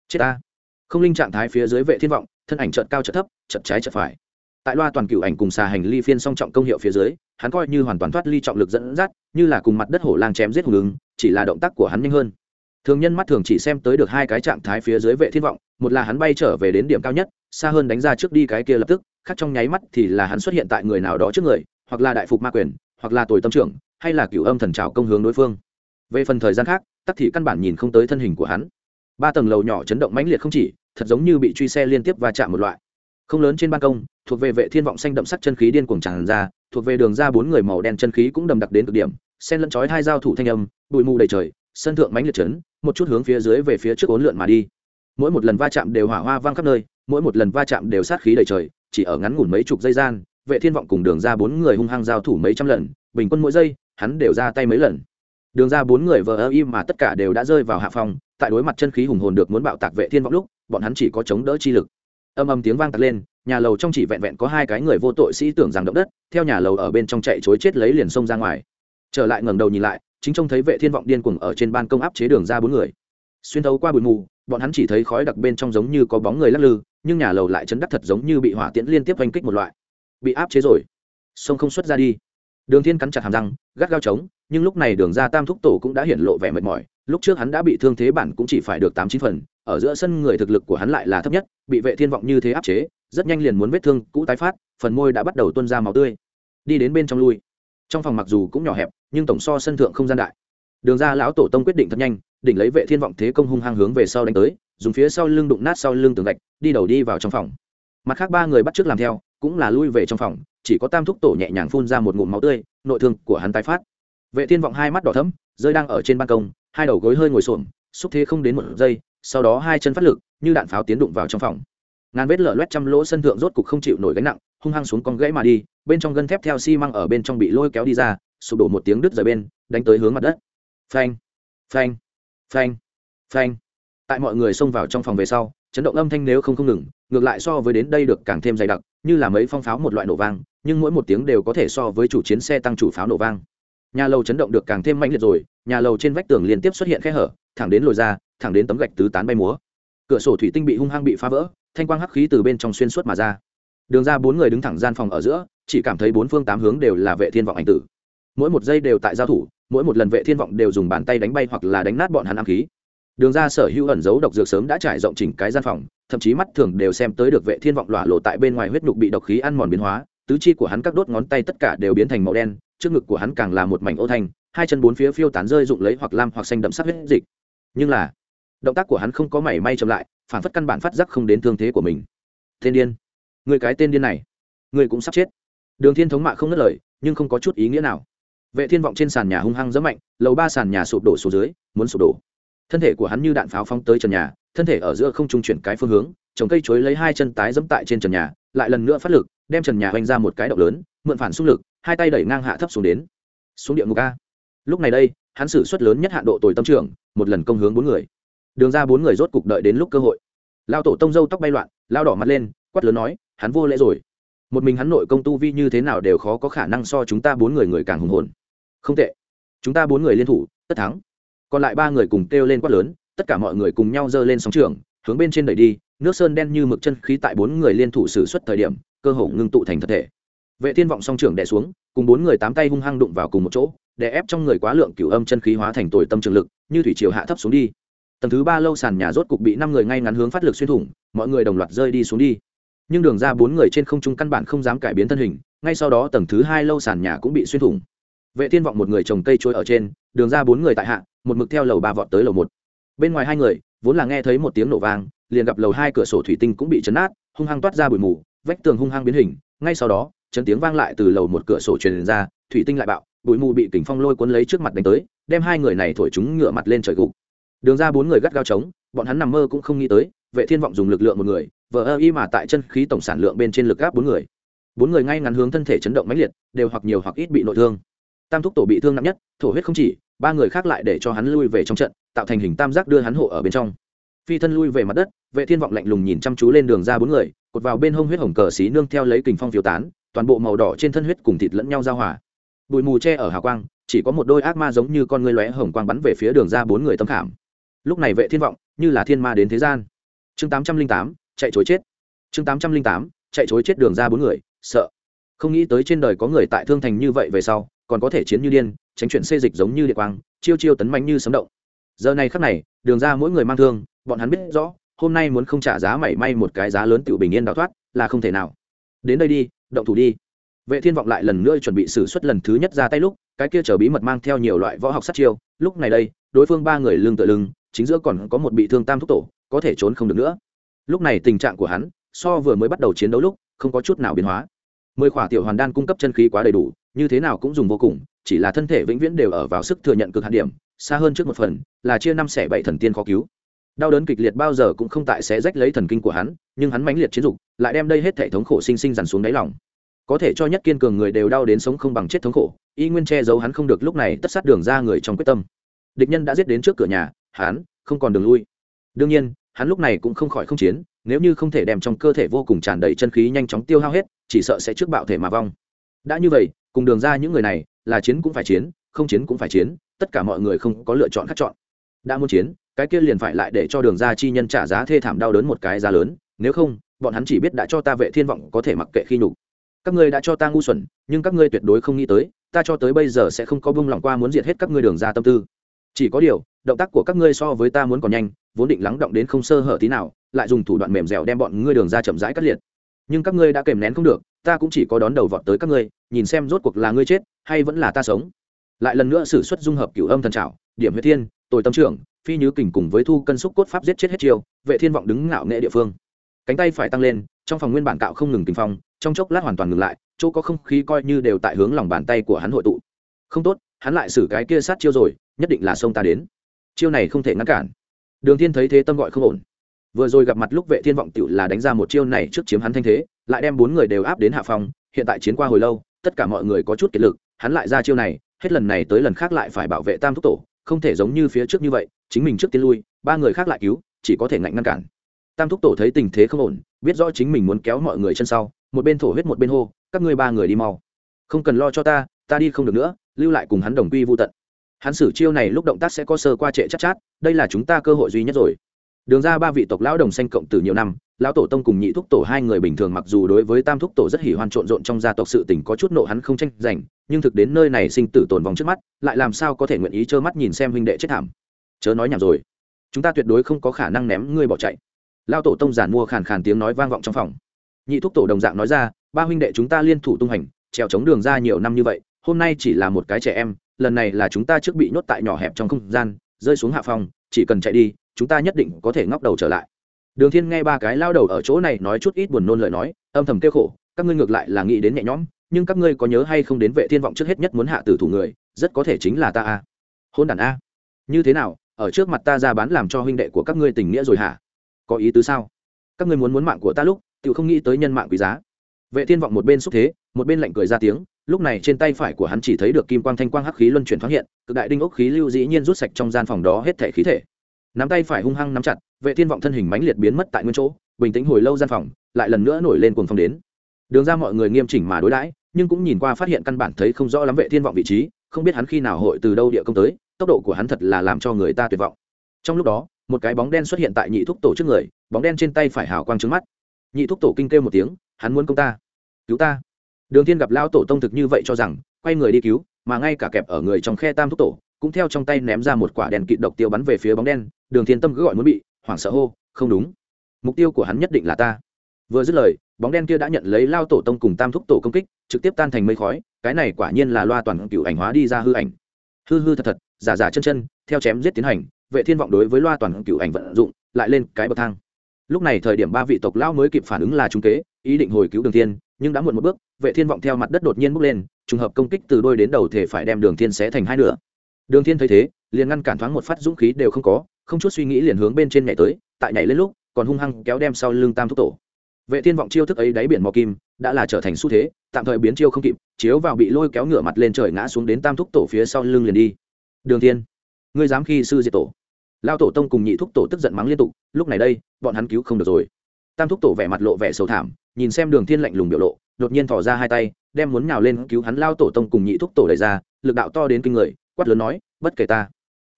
Chết ta. Không linh trạng thái phía dưới vệ thiên vọng, thân ảnh chợt cao chợt thấp, chợt trái chợt phải. Tại loa toàn cựu ảnh cùng xà hành ly phiên song trọng công hiệu phía dưới, hắn coi như hoàn toàn thoát ly trọng lực dẫn dắt, như là cùng mặt đất hổ lang chém giết hùng ứng, chỉ là động tác của hắn nhanh hơn. Thường nhân mắt thường chỉ xem tới được hai cái trạng thái phía dưới vệ thiên vọng, một là hắn bay trở về đến điểm cao nhất, xa hơn đánh ra trước đi cái kia lập tức, khác trong nháy mắt thì là hắn xuất hiện tại người nào đó trước người, hoặc là đại phục ma quyền hoặc là tồi tâm trưởng, hay là cửu âm thần trào công hướng đối phương. Về phần thời gian khác, tắc thì căn bản nhìn không tới thân hình của hắn. Ba tầng lầu nhỏ chấn động mãnh liệt không chỉ, thật giống như bị truy xe liên tiếp va chạm một loại. Không lớn trên ban công, thuộc về vệ thiên vọng xanh đậm sắc chân khí điên cuồng tràn ra, thuộc về đường ra bốn người màu đen chân khí cũng đầm đặc đến cực điểm sen lẫn chói hai dao thủ thanh âm, bụi mù đầy trời, sân thượng mãnh liệt chấn, một chút hướng phía dưới về phía trước ốn lượn mà đi. Mỗi một lần va chạm đều hỏa hoa vang khắp nơi, mỗi một lần va chạm đều sát khí đầy trời, chỉ ở ngắn ngủn mấy chục giây gian vệ thiên vọng cùng đường ra bốn người hung hăng giao thủ mấy trăm lần, bình quân mỗi giây, hắn đều ra tay mấy lần. Đường ra bốn người vờ ơ im mà tất cả đều đã rơi vào hạ phòng tại đối mặt chân khí hùng hồn được muốn bạo tạc vệ thiên vọng lúc, bọn hắn chỉ có chống đỡ chi lực. Âm âm tiếng vang tạc lên, nhà lầu trong chỉ vẹn vẹn có hai cái người vô tội sĩ tưởng rằng động đất, theo nhà lầu ở bên trong chạy chối chết lấy liền sông ra ngoài. Trở lại ngẩng đầu nhìn lại, chính trông thấy vệ thiên vọng điên cuồng ở trên ban công áp chế đường ra bốn người. Xuyên thấu qua bụi mù, bọn hắn chỉ thấy khói đặc bên trong giống như có bóng người lắc lư, nhưng nhà lầu lại chấn đắc thật giống như bị hỏa tiễn liên tiếp oanh kích một loại bị áp chế rồi. Sông không xuất ra đi. Đường thiên cắn chặt hàm răng, gắt gao trống nhưng lúc này đường ra tam thúc tổ cũng đã hiển lộ vẻ mệt mỏi. Lúc trước hắn đã bị thương thế bản cũng chỉ phải được tám chín phần, ở giữa sân người thực lực của hắn lại là thấp nhất, bị vệ thiên vọng như thế áp chế, rất nhanh liền muốn vết thương cũ tái phát, phần môi đã bắt đầu tuôn ra máu tươi. Đi đến bên trong lui. Trong phòng mặc dù cũng nhỏ hẹp, nhưng tổng so sân thượng không gian đại. Đường ra lão tổ tông quyết định thật nhanh, đỉnh lấy vệ thiên vọng thế công hung hăng hướng về sau đánh tới, dùng phía sau lưng đụng nát sau lưng tường gạch, đi đầu đi vào trong phòng. Mặt khác ba người bắt trước làm theo cũng là lui về trong phòng, chỉ có tam thúc tổ nhẹ nhàng phun ra một ngụm máu tươi, nội thương của hắn tái phát. Vệ thiên vọng hai mắt đỏ thẫm, rơi đang ở trên ban công, hai đầu gối hơi ngồi xổm, xúc thế không đến một giây, sau đó hai chân phát lực, như đạn pháo tiến đụng vào trong phòng. Ngàn vết lở loét trăm lỗ sân thượng rốt cục không chịu nổi gánh nặng, hung hăng xuống con gãy mà đi, bên trong gân thép theo xi măng ở bên trong bị lôi kéo đi ra, sụp đổ một tiếng đứt rời bên, đánh tới hướng mặt đất. Phanh phanh phanh phanh. Tại mọi người xông vào trong phòng về sau, chấn động âm thanh nếu không không ngừng ngược lại so với đến đây được càng thêm dày đặc, như là mấy phong pháo một loại nổ vang, nhưng mỗi một tiếng đều có thể so với chủ chiến xe tăng chủ pháo nổ vang. Nhà lầu chấn động được càng thêm mạnh liệt rồi, nhà lầu trên vách tường liên tiếp xuất hiện khe hở, thẳng đến lồi ra, thẳng đến tấm gạch tứ tán bay múa. Cửa sổ thủy tinh bị hung hăng bị phá vỡ, thanh quang hắc khí từ bên trong xuyên suốt mà ra. Đường ra bốn người đứng thẳng gian phòng ở giữa, chỉ cảm thấy bốn phương tám hướng đều là vệ thiên vọng ảnh tử. Mỗi một giây đều tại giao thủ, mỗi một lần vệ thiên vọng đều dùng bàn tay đánh bay hoặc là đánh nát bọn hắn ám khí đường ra sở hữu ẩn giấu độc dược sớm đã trải rộng chỉnh cái gian phòng, thậm chí mắt thường đều xem tới được vệ thiên vọng lỏa lộ tại bên ngoài huyết nhục bị độc khí ăn mòn biến hóa, tứ chi của hắn các đốt ngón tay tất cả đều biến thành màu đen, trước ngực của hắn càng là một mảnh ô thanh, hai chân bốn phía phiêu tán rơi dụng lấy hoặc lam hoặc xanh đậm sắc huyết dịch. Nhưng là, động tác của hắn không có mảy may chậm lại, phản phất căn bản phát giác không đến thương thế của mình. Tên điên, người cái tên điên này, người cũng sắp chết. Đường thiên thống mạ không ngất lời, nhưng không có chút ý nghĩa nào. Vệ thiên vọng trên sàn nhà hung hăng rất mạnh, lầu ba sàn nhà sụp đổ xuống dưới, muốn sụp đổ thân thể của hắn như đạn pháo phóng tới trần nhà, thân thể ở giữa không trung chuyển cái phương hướng, trồng cây chuối lấy hai chân tái dẫm tại trên trần nhà, lại lần nữa phát lực, đem trần nhà oanh ra một cái động lớn, mượn phản xung lực, hai tay đẩy ngang hạ thấp xuống đến. Xuống địa ngục a. Lúc này đây, hắn xử suất lớn nhất hạn độ tồi tâm trưởng, một lần công hướng bốn người. Đường ra bốn người rốt cục đợi đến lúc cơ hội. Lao tổ tông dâu tóc bay loạn, lao đỏ mặt lên, quát lớn nói, hắn vô lễ rồi. Một mình hắn nội công tu vi như thế nào đều khó có khả năng so chúng ta bốn người người càng hùng hồn. Không tệ. Chúng ta bốn người liên thủ, tất thắng còn lại ba người cùng kêu lên quát lớn, tất cả mọi người cùng nhau giơ lên sóng trường, hướng bên trên đẩy đi, nước sơn đen như mực chân khí tại bốn người liên thủ xử suất thời điểm, cơ hồ ngưng tụ thành thật thể. Vệ thiên vọng song trưởng đè xuống, cùng bốn người tám tay hung hăng đụng vào cùng một chỗ, đè ép trong người quá lượng cửu âm chân khí hóa thành tồi tâm trường lực, như thủy triều hạ thấp xuống đi. Tầng thứ ba lâu sàn nhà rốt cục bị năm người ngay ngắn hướng phát lực xuyên thủng, mọi người đồng loạt rơi đi xuống đi. Nhưng đường ra bốn người trên không trung căn bản không dám cải biến thân hình, ngay sau đó tầng thứ hai lâu sàn nhà cũng bị xuyên thủng. Vệ thiên vọng một người trồng cây trôi ở trên, đường ra bốn người tại hạ một mực theo lầu ba vọt tới lầu một. Bên ngoài hai người, vốn là nghe thấy một tiếng nổ vang, liền gặp lầu hai cửa sổ thủy tinh cũng bị chấn nát, hung hăng toát ra bụi mù, vách tường hung hăng biến hình. Ngay sau đó, chấn tiếng vang lại từ lầu một cửa sổ truyền ra, thủy tinh lại bạo, bụi mù bị kính phong lôi cuốn lấy trước mặt đánh tới, đem hai người này thổi chúng ngựa mặt lên trời gục. Đường ra bốn người gắt gao trống, bọn hắn nằm mơ cũng không nghĩ tới, vệ thiên vọng dùng lực lượng một người, vờ ơ y mà tại chân khí tổng sản lượng bên trên lực gáp bốn người. Bốn người ngay ngắn hướng thân thể chấn động mãnh liệt, đều hoặc nhiều hoặc ít bị nội thương. Tam thúc tổ bị thương nặng nhất, thổ huyết không chỉ ba người khác lại để cho hắn lui về trong trận tạo thành hình tam giác đưa hắn hộ ở bên trong. Phi thân lui về mặt đất vệ thiên vọng lạnh lùng nhìn chăm chú lên đường ra bốn người cột vào bên hông huyết hồng cờ xí nương theo lấy kình phong phiêu tán toàn bộ màu đỏ trên thân huyết cùng thịt lẫn nhau giao hòa. Bụi mù che ở hào quang chỉ có một đôi ác ma giống như con ngươi lóe hồng quang bắn về phía đường ra bốn người tâm khảm. Lúc này vệ thiên vọng như là thiên ma đến thế gian. Chương 808, chạy chối chết. Chương 808, chạy chối chết đường ra bốn người sợ. Không nghĩ tới trên đời có người tại thương thành như vậy về sau còn có thể chiến như điên tránh chuyển xê dịch giống như địa quang, chiêu chiêu tấn mạnh như sấm động. Giờ này khắc này, đường ra mỗi người mang thương, bọn hắn biết rõ, hôm nay muốn không trả giá mảy may một cái giá lớn tự bình yên đào thoát, là không thể nào. Đến đây đi, động thủ đi. Vệ thiên vọng lại lần nữa chuẩn bị xử suất lần thứ nhất ra tay lúc, cái kia chở bí mật mang theo nhiều loại võ học sát chiêu. Lúc này đây, đối phương ba người lưng tựa lưng, chính giữa còn có một bị thương tam thúc tổ, có thể trốn không được nữa. Lúc này tình trạng của hắn, so vừa mới bắt đầu chiến đấu lúc, không có chút nào biến hóa. Mười khỏa tiểu hoàn đan cung cấp chân khí quá đầy đủ, như thế nào cũng dùng vô cùng chỉ là thân thể vĩnh viễn đều ở vào sức thừa nhận cực hạn điểm, xa hơn trước một phần, là chia năm xẻ bảy thần tiên khó cứu. Đau đớn kịch liệt bao giờ cũng không tại sẽ rách lấy thần kinh của hắn, nhưng hắn mãnh liệt chiến dục, lại đem đây hết thể thống khổ sinh sinh dằn xuống đáy lòng. Có thể cho nhất kiên cường người đều đau đến sống không bằng chết thống khổ, y nguyên che giấu hắn không được lúc này tất sát đường ra người trong quyết tâm. Địch nhân đã giết đến trước cửa nhà, hắn không còn đường lui. Đương nhiên, hắn lúc này cũng không khỏi không chiến, nếu như không thể đem trong cơ thể vô cùng tràn đầy chân khí nhanh chóng tiêu hao hết, chỉ sợ sẽ trước bạo thể mà vong. Đã như vậy, cùng đường ra những người này là chiến cũng phải chiến, không chiến cũng phải chiến, tất cả mọi người không có lựa chọn khác chọn. Đã muốn chiến, cái kia liền phải lại để cho đường ra chi nhân trả giá thê thảm đau đớn một cái giá lớn, nếu không, bọn hắn chỉ biết đã cho ta vệ thiên vọng có thể mặc kệ khi nhục. Các ngươi đã cho ta ngu xuẩn, nhưng các ngươi tuyệt đối không nghĩ tới, ta cho tới bây giờ sẽ không có bông lòng qua muốn diệt hết các ngươi đường ra tâm tư. Chỉ có điều, động tác của các ngươi so với ta muốn còn nhanh, vốn định lắng động đến không sơ hở tí nào, lại dùng thủ đoạn mềm dẻo đem bọn ngươi đường ra chậm rãi cắt liệt. Nhưng các ngươi đã kèm nén không được, ta cũng chỉ có đón đầu vọt tới các ngươi nhìn xem rốt cuộc là ngươi chết, hay vẫn là ta sống. Lại lần nữa xử suất dung hợp cửu âm thần trảo, điểm huyết thiên, tồi tâm trưởng, phi nhứ kình cùng với thu cân xúc cốt pháp giết chết hết chiêu, vệ thiên vọng đứng ngạo nghệ địa phương. Cánh tay phải tăng lên, trong phòng nguyên bản cạo không ngừng kinh phong, trong chốc lát hoàn toàn ngừng lại, chỗ có không khí coi như đều tại hướng lòng bàn tay của hắn hội tụ. Không tốt, hắn lại xử cái kia sát chiêu rồi, nhất định là sông ta đến. Chiêu này không thể ngăn cản. Đường thiên thấy thế tâm gọi không ổn. Vừa rồi gặp mặt lúc vệ thiên vọng tiểu là đánh ra một chiêu này trước chiếm hắn thanh thế, lại đem bốn người đều áp đến hạ phòng, hiện tại chiến qua hồi lâu tất cả mọi người có chút kiệt lực hắn lại ra chiêu này hết lần này tới lần khác lại phải bảo vệ tam thúc tổ không thể giống như phía trước như vậy chính mình trước tiên lui ba người khác lại cứu chỉ có thể ngạnh ngăn cản. Tam thúc tổ thấy tình thế không ổn biết rõ chính mình muốn kéo mọi người chân sau một bên thổ huyết một bên hô các ngươi ba người đi mau. Không cần lo cho ta ta đi không được nữa lưu lại cùng hắn đồng quy vô tận. Hắn xử chiêu này lúc động tác sẽ có sơ qua trệ chắc chát, chát đây là chúng ta cơ hội duy nhất rồi đường ra ba vị tộc lão đồng xanh cộng từ nhiều năm, lão tổ tông cùng nhị thúc tổ hai người bình thường mặc dù đối với tam thúc tổ rất hỉ hoan trộn rộn trong gia tộc sự tình có chút nộ hắn không tranh giành, nhưng thực đến nơi này sinh tử tồn vong trước mắt, lại làm sao có thể nguyện ý trơ mắt nhìn xem huynh đệ chết thảm. Chớ nói nhảm rồi. Chúng ta tuyệt đối không có khả năng ném ngươi bỏ chạy. Lão tổ tông giản mua khàn khàn tiếng nói vang vọng trong phòng. Nhị thúc tổ đồng dạng nói ra, ba huynh đệ chúng ta liên thủ tung hành, trèo chống đường ra nhiều năm như vậy, hôm nay chỉ là một cái trẻ em, lần này là chúng ta trước bị nhốt tại nhỏ hẹp trong không gian, rơi xuống hạ phòng, chỉ cần chạy đi chúng ta nhất định có thể ngóc đầu trở lại. Đường thiên nghe ba cái lao đầu ở chỗ này nói chút ít buồn nôn lời nói, âm thầm kêu khổ, các ngươi ngược lại là nghĩ đến nhẹ nhõm, nhưng các ngươi có nhớ hay không đến vệ thiên vọng trước hết nhất muốn hạ tử thủ người, rất có thể chính là ta a. Hôn đàn a. Như thế nào, ở trước mặt ta ra bán làm cho huynh đệ của các ngươi tình nghĩa rồi hả? Có ý tứ sao? Các ngươi muốn muốn mạng của ta lúc tự không nghĩ tới nhân mạng quý giá. Vệ thiên vọng một bên xúc thế, một bên lạnh cười ra tiếng, lúc này trên tay phải của hắn chỉ thấy được kim quang thanh quang hắc khí luân chuyển thoáng hiện, cực đại đinh ốc khí lưu dĩ nhiên rút sạch trong gian phòng đó hết thể khí thể nắm tay phải hung hăng nắm chặt, vệ thiên vọng thân hình mãnh liệt biến mất tại nguyên chỗ, bình tĩnh hồi lâu gian phòng, lại lần nữa nổi lên cuồng phong đến. Đường ra mọi người nghiêm chỉnh mà đối đãi, nhưng cũng nhìn qua phát hiện căn bản thấy không rõ lắm vệ thiên vọng vị trí, không biết hắn khi nào hội từ đâu địa công tới, tốc độ của hắn thật là làm cho người ta tuyệt vọng. Trong lúc đó, một cái bóng đen xuất hiện tại nhị thúc tổ trước người, bóng đen trên tay phải hào quang trứng mắt. Nhị thúc tổ kinh kêu một tiếng, hắn muốn công ta, cứu ta. Đường thiên gặp lao tổ tông thực như vậy cho rằng, quay người đi cứu, mà ngay cả kẹp ở người trong khe tam thúc tổ, cũng theo trong tay ném ra một quả đèn kịt độc tiêu bắn về phía bóng đen đường thiên tâm cứ gọi muốn bị, hoảng sợ hô, không đúng. Mục tiêu của hắn nhất định là ta. Vừa dứt lời, bóng đen kia đã nhận lấy lao tổ tông cùng tam thúc tổ công kích, trực tiếp tan thành mây khói, cái này quả nhiên là loa toàn cựu ảnh hóa đi ra hư ảnh. Hư hư thật thật, giả giả chân chân, theo chém giết tiến hành, vệ thiên vọng đối với loa toàn cựu ảnh vận dụng, lại lên cái bậc thang. Lúc này thời điểm ba vị tộc lão mới kịp phản ứng là trung kế, ý định hồi cứu đường thiên, nhưng đã muộn một bước, vệ thiên vọng theo mặt đất đột nhiên bốc lên, trùng hợp công kích từ đôi đến đầu thể phải đem đường thiên xé thành hai nửa. Đường thiên thấy thế, liền ngăn cản thoáng một phát dũng khí đều không có không chút suy nghĩ liền hướng bên trên nhảy tới, tại nhảy lên lúc, còn hung hăng kéo đem sau lưng tam thúc tổ. Vệ thiên vọng chiêu thức ấy đáy biển mò kim, đã là trở thành xu thế, tạm thời biến chiêu không kịp, chiếu vào bị lôi kéo ngửa mặt lên trời ngã xuống đến tam thúc tổ phía sau lưng liền đi. Đường thiên, ngươi dám khi sư diệt tổ. Lao tổ tông cùng nhị thúc tổ tức giận mắng liên tục, lúc này đây, bọn hắn cứu không được rồi. Tam thúc tổ vẻ mặt lộ vẻ sầu thảm, nhìn xem đường thiên lạnh lùng biểu lộ, đột nhiên thò ra hai tay, đem muốn nhào lên cứu hắn lao tổ tông cùng nhị thúc tổ đẩy ra, lực đạo to đến kinh người, quát lớn nói, bất kể ta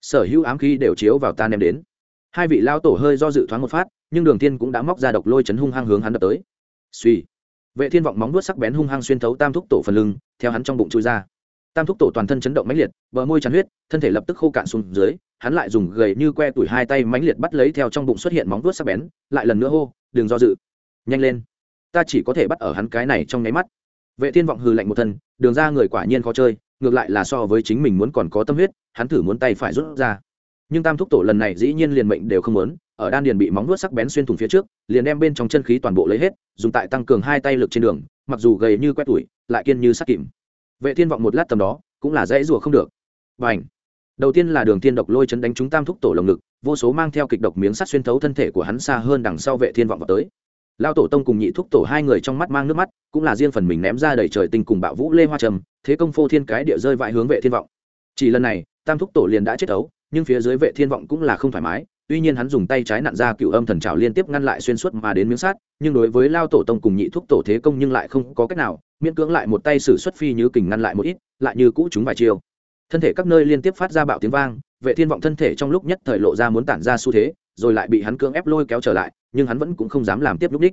sở hữu ám khí đều chiếu vào ta ném đến. Hai vị lao tổ hơi do dự thoáng một phát, nhưng đường thiên cũng đã móc ra độc lôi chấn hung hăng hướng hắn đập tới. Suy vệ thiên vọng móng vuốt sắc bén hung hăng xuyên thấu tam thúc tổ phần lưng, theo hắn trong bụng chui ra. Tam thúc tổ toàn thân chấn động mãnh liệt, bờ môi chắn huyết, thân thể lập tức khô cạn xuống dưới, hắn lại dùng gầy như que tuổi hai tay mãnh liệt bắt lấy theo trong bụng xuất hiện móng vuốt sắc bén, lại lần nữa hô, đừng do dự. Nhanh lên. Ta chỉ có thể bắt ở hắn cái này trong nháy mắt. Vệ thiên vọng hừ lạnh một thân, đường ra người quả nhiên khó chơi ngược lại là so với chính mình muốn còn có tâm huyết, hắn thử muốn tay phải rút ra. Nhưng tam thúc tổ lần này dĩ nhiên liền mệnh đều không muốn, ở đan điền bị móng vuốt sắc bén xuyên thủng phía trước, liền đem bên trong chân khí toàn bộ lấy hết, dùng tại tăng cường hai tay lực trên đường, mặc dù gầy như quét tuổi lại kiên như sắt kìm. Vệ thiên vọng một lát tầm đó, cũng là dễ rùa không được. Và ảnh đầu tiên là đường tiên độc lôi chấn đánh trúng tam thúc tổ lồng ngực, vô số mang theo kịch độc miếng sắt xuyên thấu thân thể của hắn xa hơn đằng sau vệ thiên vọng vào tới. Lao tổ tông cùng nhị thúc tổ hai người trong mắt mang nước mắt, cũng là riêng phần mình ném ra đầy trời tinh cùng bạo vũ lê hoa trầm thế công phô thiên cái địa rơi vãi hướng vệ thiên vọng chỉ lần này, tam thúc tổ liền đã chết ấu, nhưng phía dưới vệ thiên vọng cũng là không thoải mái, tuy nhiên hắn dùng tay trái nặn ra cựu âm thần trào liên tiếp ngăn lại xuyên suốt mà đến miếng sát nhưng đối với lao tổ tông cùng nhị thúc tổ thế công nhưng lại không có cách nào, miễn cưỡng lại một tay sử xuất phi như kình ngăn lại một ít, lại như cũ chúng vài chiều. thân thể các nơi liên tiếp phát ra bạo tiếng vang, vệ thiên vọng thân thể trong lúc nhất thời lộ ra muốn tản ra xu thế, rồi lại bị hắn cưỡng ép lôi kéo trở lại, nhưng hắn vẫn cũng không dám làm tiếp lúc đích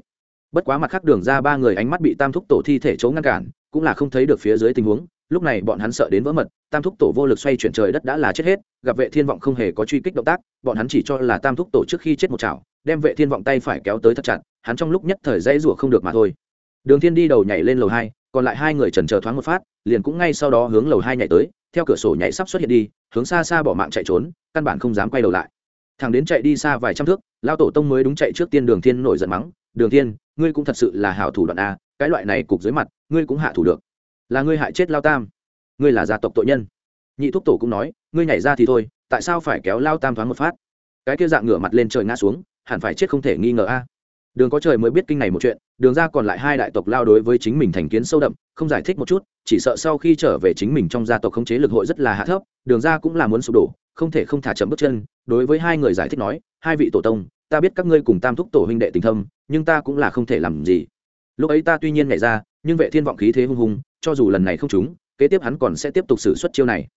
bất quá mặt khác đường ra ba người ánh mắt bị tam thúc tổ thi thể chấu ngăn cản cũng là không thấy được phía dưới tình huống, lúc này bọn hắn sợ đến vỡ mật, tam thúc tổ vô lực xoay chuyển trời đất đã là chết hết, gặp vệ thiên vọng không hề có truy kích động tác, bọn hắn chỉ cho là tam thúc tổ trước khi chết một chảo, đem vệ thiên vọng tay phải kéo tới thật chặt, hắn trong lúc nhất thời dãy rủa không được mà thôi. Đường thiên đi đầu nhảy lên lầu hai, còn lại hai người chần chờ thoáng một phát, liền cũng ngay sau đó hướng lầu hai nhảy tới, theo cửa sổ nhảy sắp xuất hiện đi, hướng xa xa bỏ mạng chạy trốn, căn bản không dám quay đầu lại. Thằng đến chạy đi xa vài trăm thước, lao tổ tông mới đúng chạy trước tiên đường thiên nổi giận mắng, đường thiên, ngươi cũng thật sự là hảo thủ đoạn a, cái loại này cục dưới mặt ngươi cũng hạ thủ được. Là ngươi hại chết lao tam. Ngươi là gia tộc tội nhân. Nhị thúc tổ cũng nói, ngươi nhảy ra thì thôi, tại sao phải kéo lao tam thoáng một phát? Cái kia dạng ngửa mặt lên trời ngã xuống, hẳn phải chết không thể nghi ngờ a. Đường có trời mới biết kinh này một chuyện, đường ra còn lại hai đại tộc lao đối với chính mình thành kiến sâu đậm, không giải thích một chút, chỉ sợ sau khi trở về chính mình trong gia tộc khống chế lực hội rất là hạ thấp, đường ra cũng là muốn sụp đổ, không thể không thả chậm bước chân, đối với hai người giải thích nói, hai vị tổ tông, ta biết các ngươi cùng tam thúc tổ huynh đệ tình thâm, nhưng ta cũng là không thể làm gì. Lúc ấy ta tuy nhiên nhảy ra nhưng vệ thiên vọng khí thế hung hùng cho dù lần này không trúng, kế tiếp hắn còn sẽ tiếp tục xử suất chiêu này.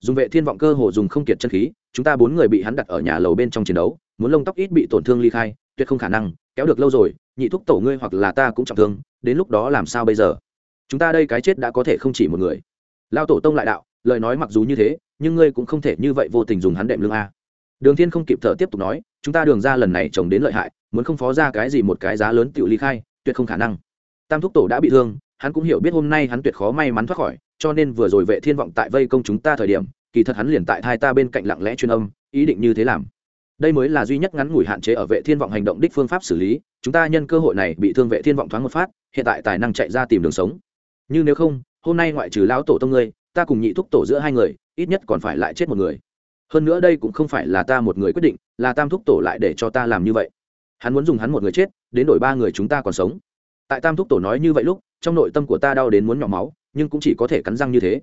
Dùng vệ thiên vọng cơ hồ dùng không kiệt chân khí, chúng ta bốn người bị hắn đặt ở nhà lầu bên trong chiến đấu, muốn lông tóc ít bị tổn thương ly khai, tuyệt không khả năng, kéo được lâu rồi, nhị thúc tổ ngươi hoặc là ta cũng trọng thương, đến lúc đó làm sao bây giờ? Chúng ta đây cái chết đã có thể không chỉ một người. Lao tổ tông lại đạo, lời nói mặc dù như thế, nhưng ngươi cũng không thể như vậy vô tình dùng hắn đệm lương a. Đường thiên không kịp thở tiếp tục nói, chúng ta đường ra lần này trồng đến lợi hại, muốn không phó ra cái gì một cái giá lớn tiểu ly khai, tuyệt không khả năng tam thúc tổ đã bị thương, hắn cũng hiểu biết hôm nay hắn tuyệt khó may mắn thoát khỏi, cho nên vừa rồi vệ thiên vọng tại vây công chúng ta thời điểm, kỳ thật hắn liền tại thai ta bên cạnh lặng lẽ chuyên âm, ý định như thế làm. Đây mới là duy nhất ngắn ngủi hạn chế ở vệ thiên vọng hành động đích phương pháp xử lý, chúng ta nhân cơ hội này bị thương vệ thiên vọng thoáng một phát, hiện tại tài năng chạy ra tìm đường sống. Nhưng nếu không, hôm nay ngoại trừ lão tổ tông ngươi, ta cùng nhị thúc tổ giữa hai người, ít nhất còn phải lại chết một người. Hơn nữa đây cũng không phải là ta một người quyết định, là tam thúc tổ lại để cho ta làm như vậy. Hắn muốn dùng hắn một người chết, đến đổi ba người chúng ta còn sống tại tam thúc tổ nói như vậy lúc, trong nội tâm của ta đau đến muốn nhỏ máu, nhưng cũng chỉ có thể cắn răng như thế.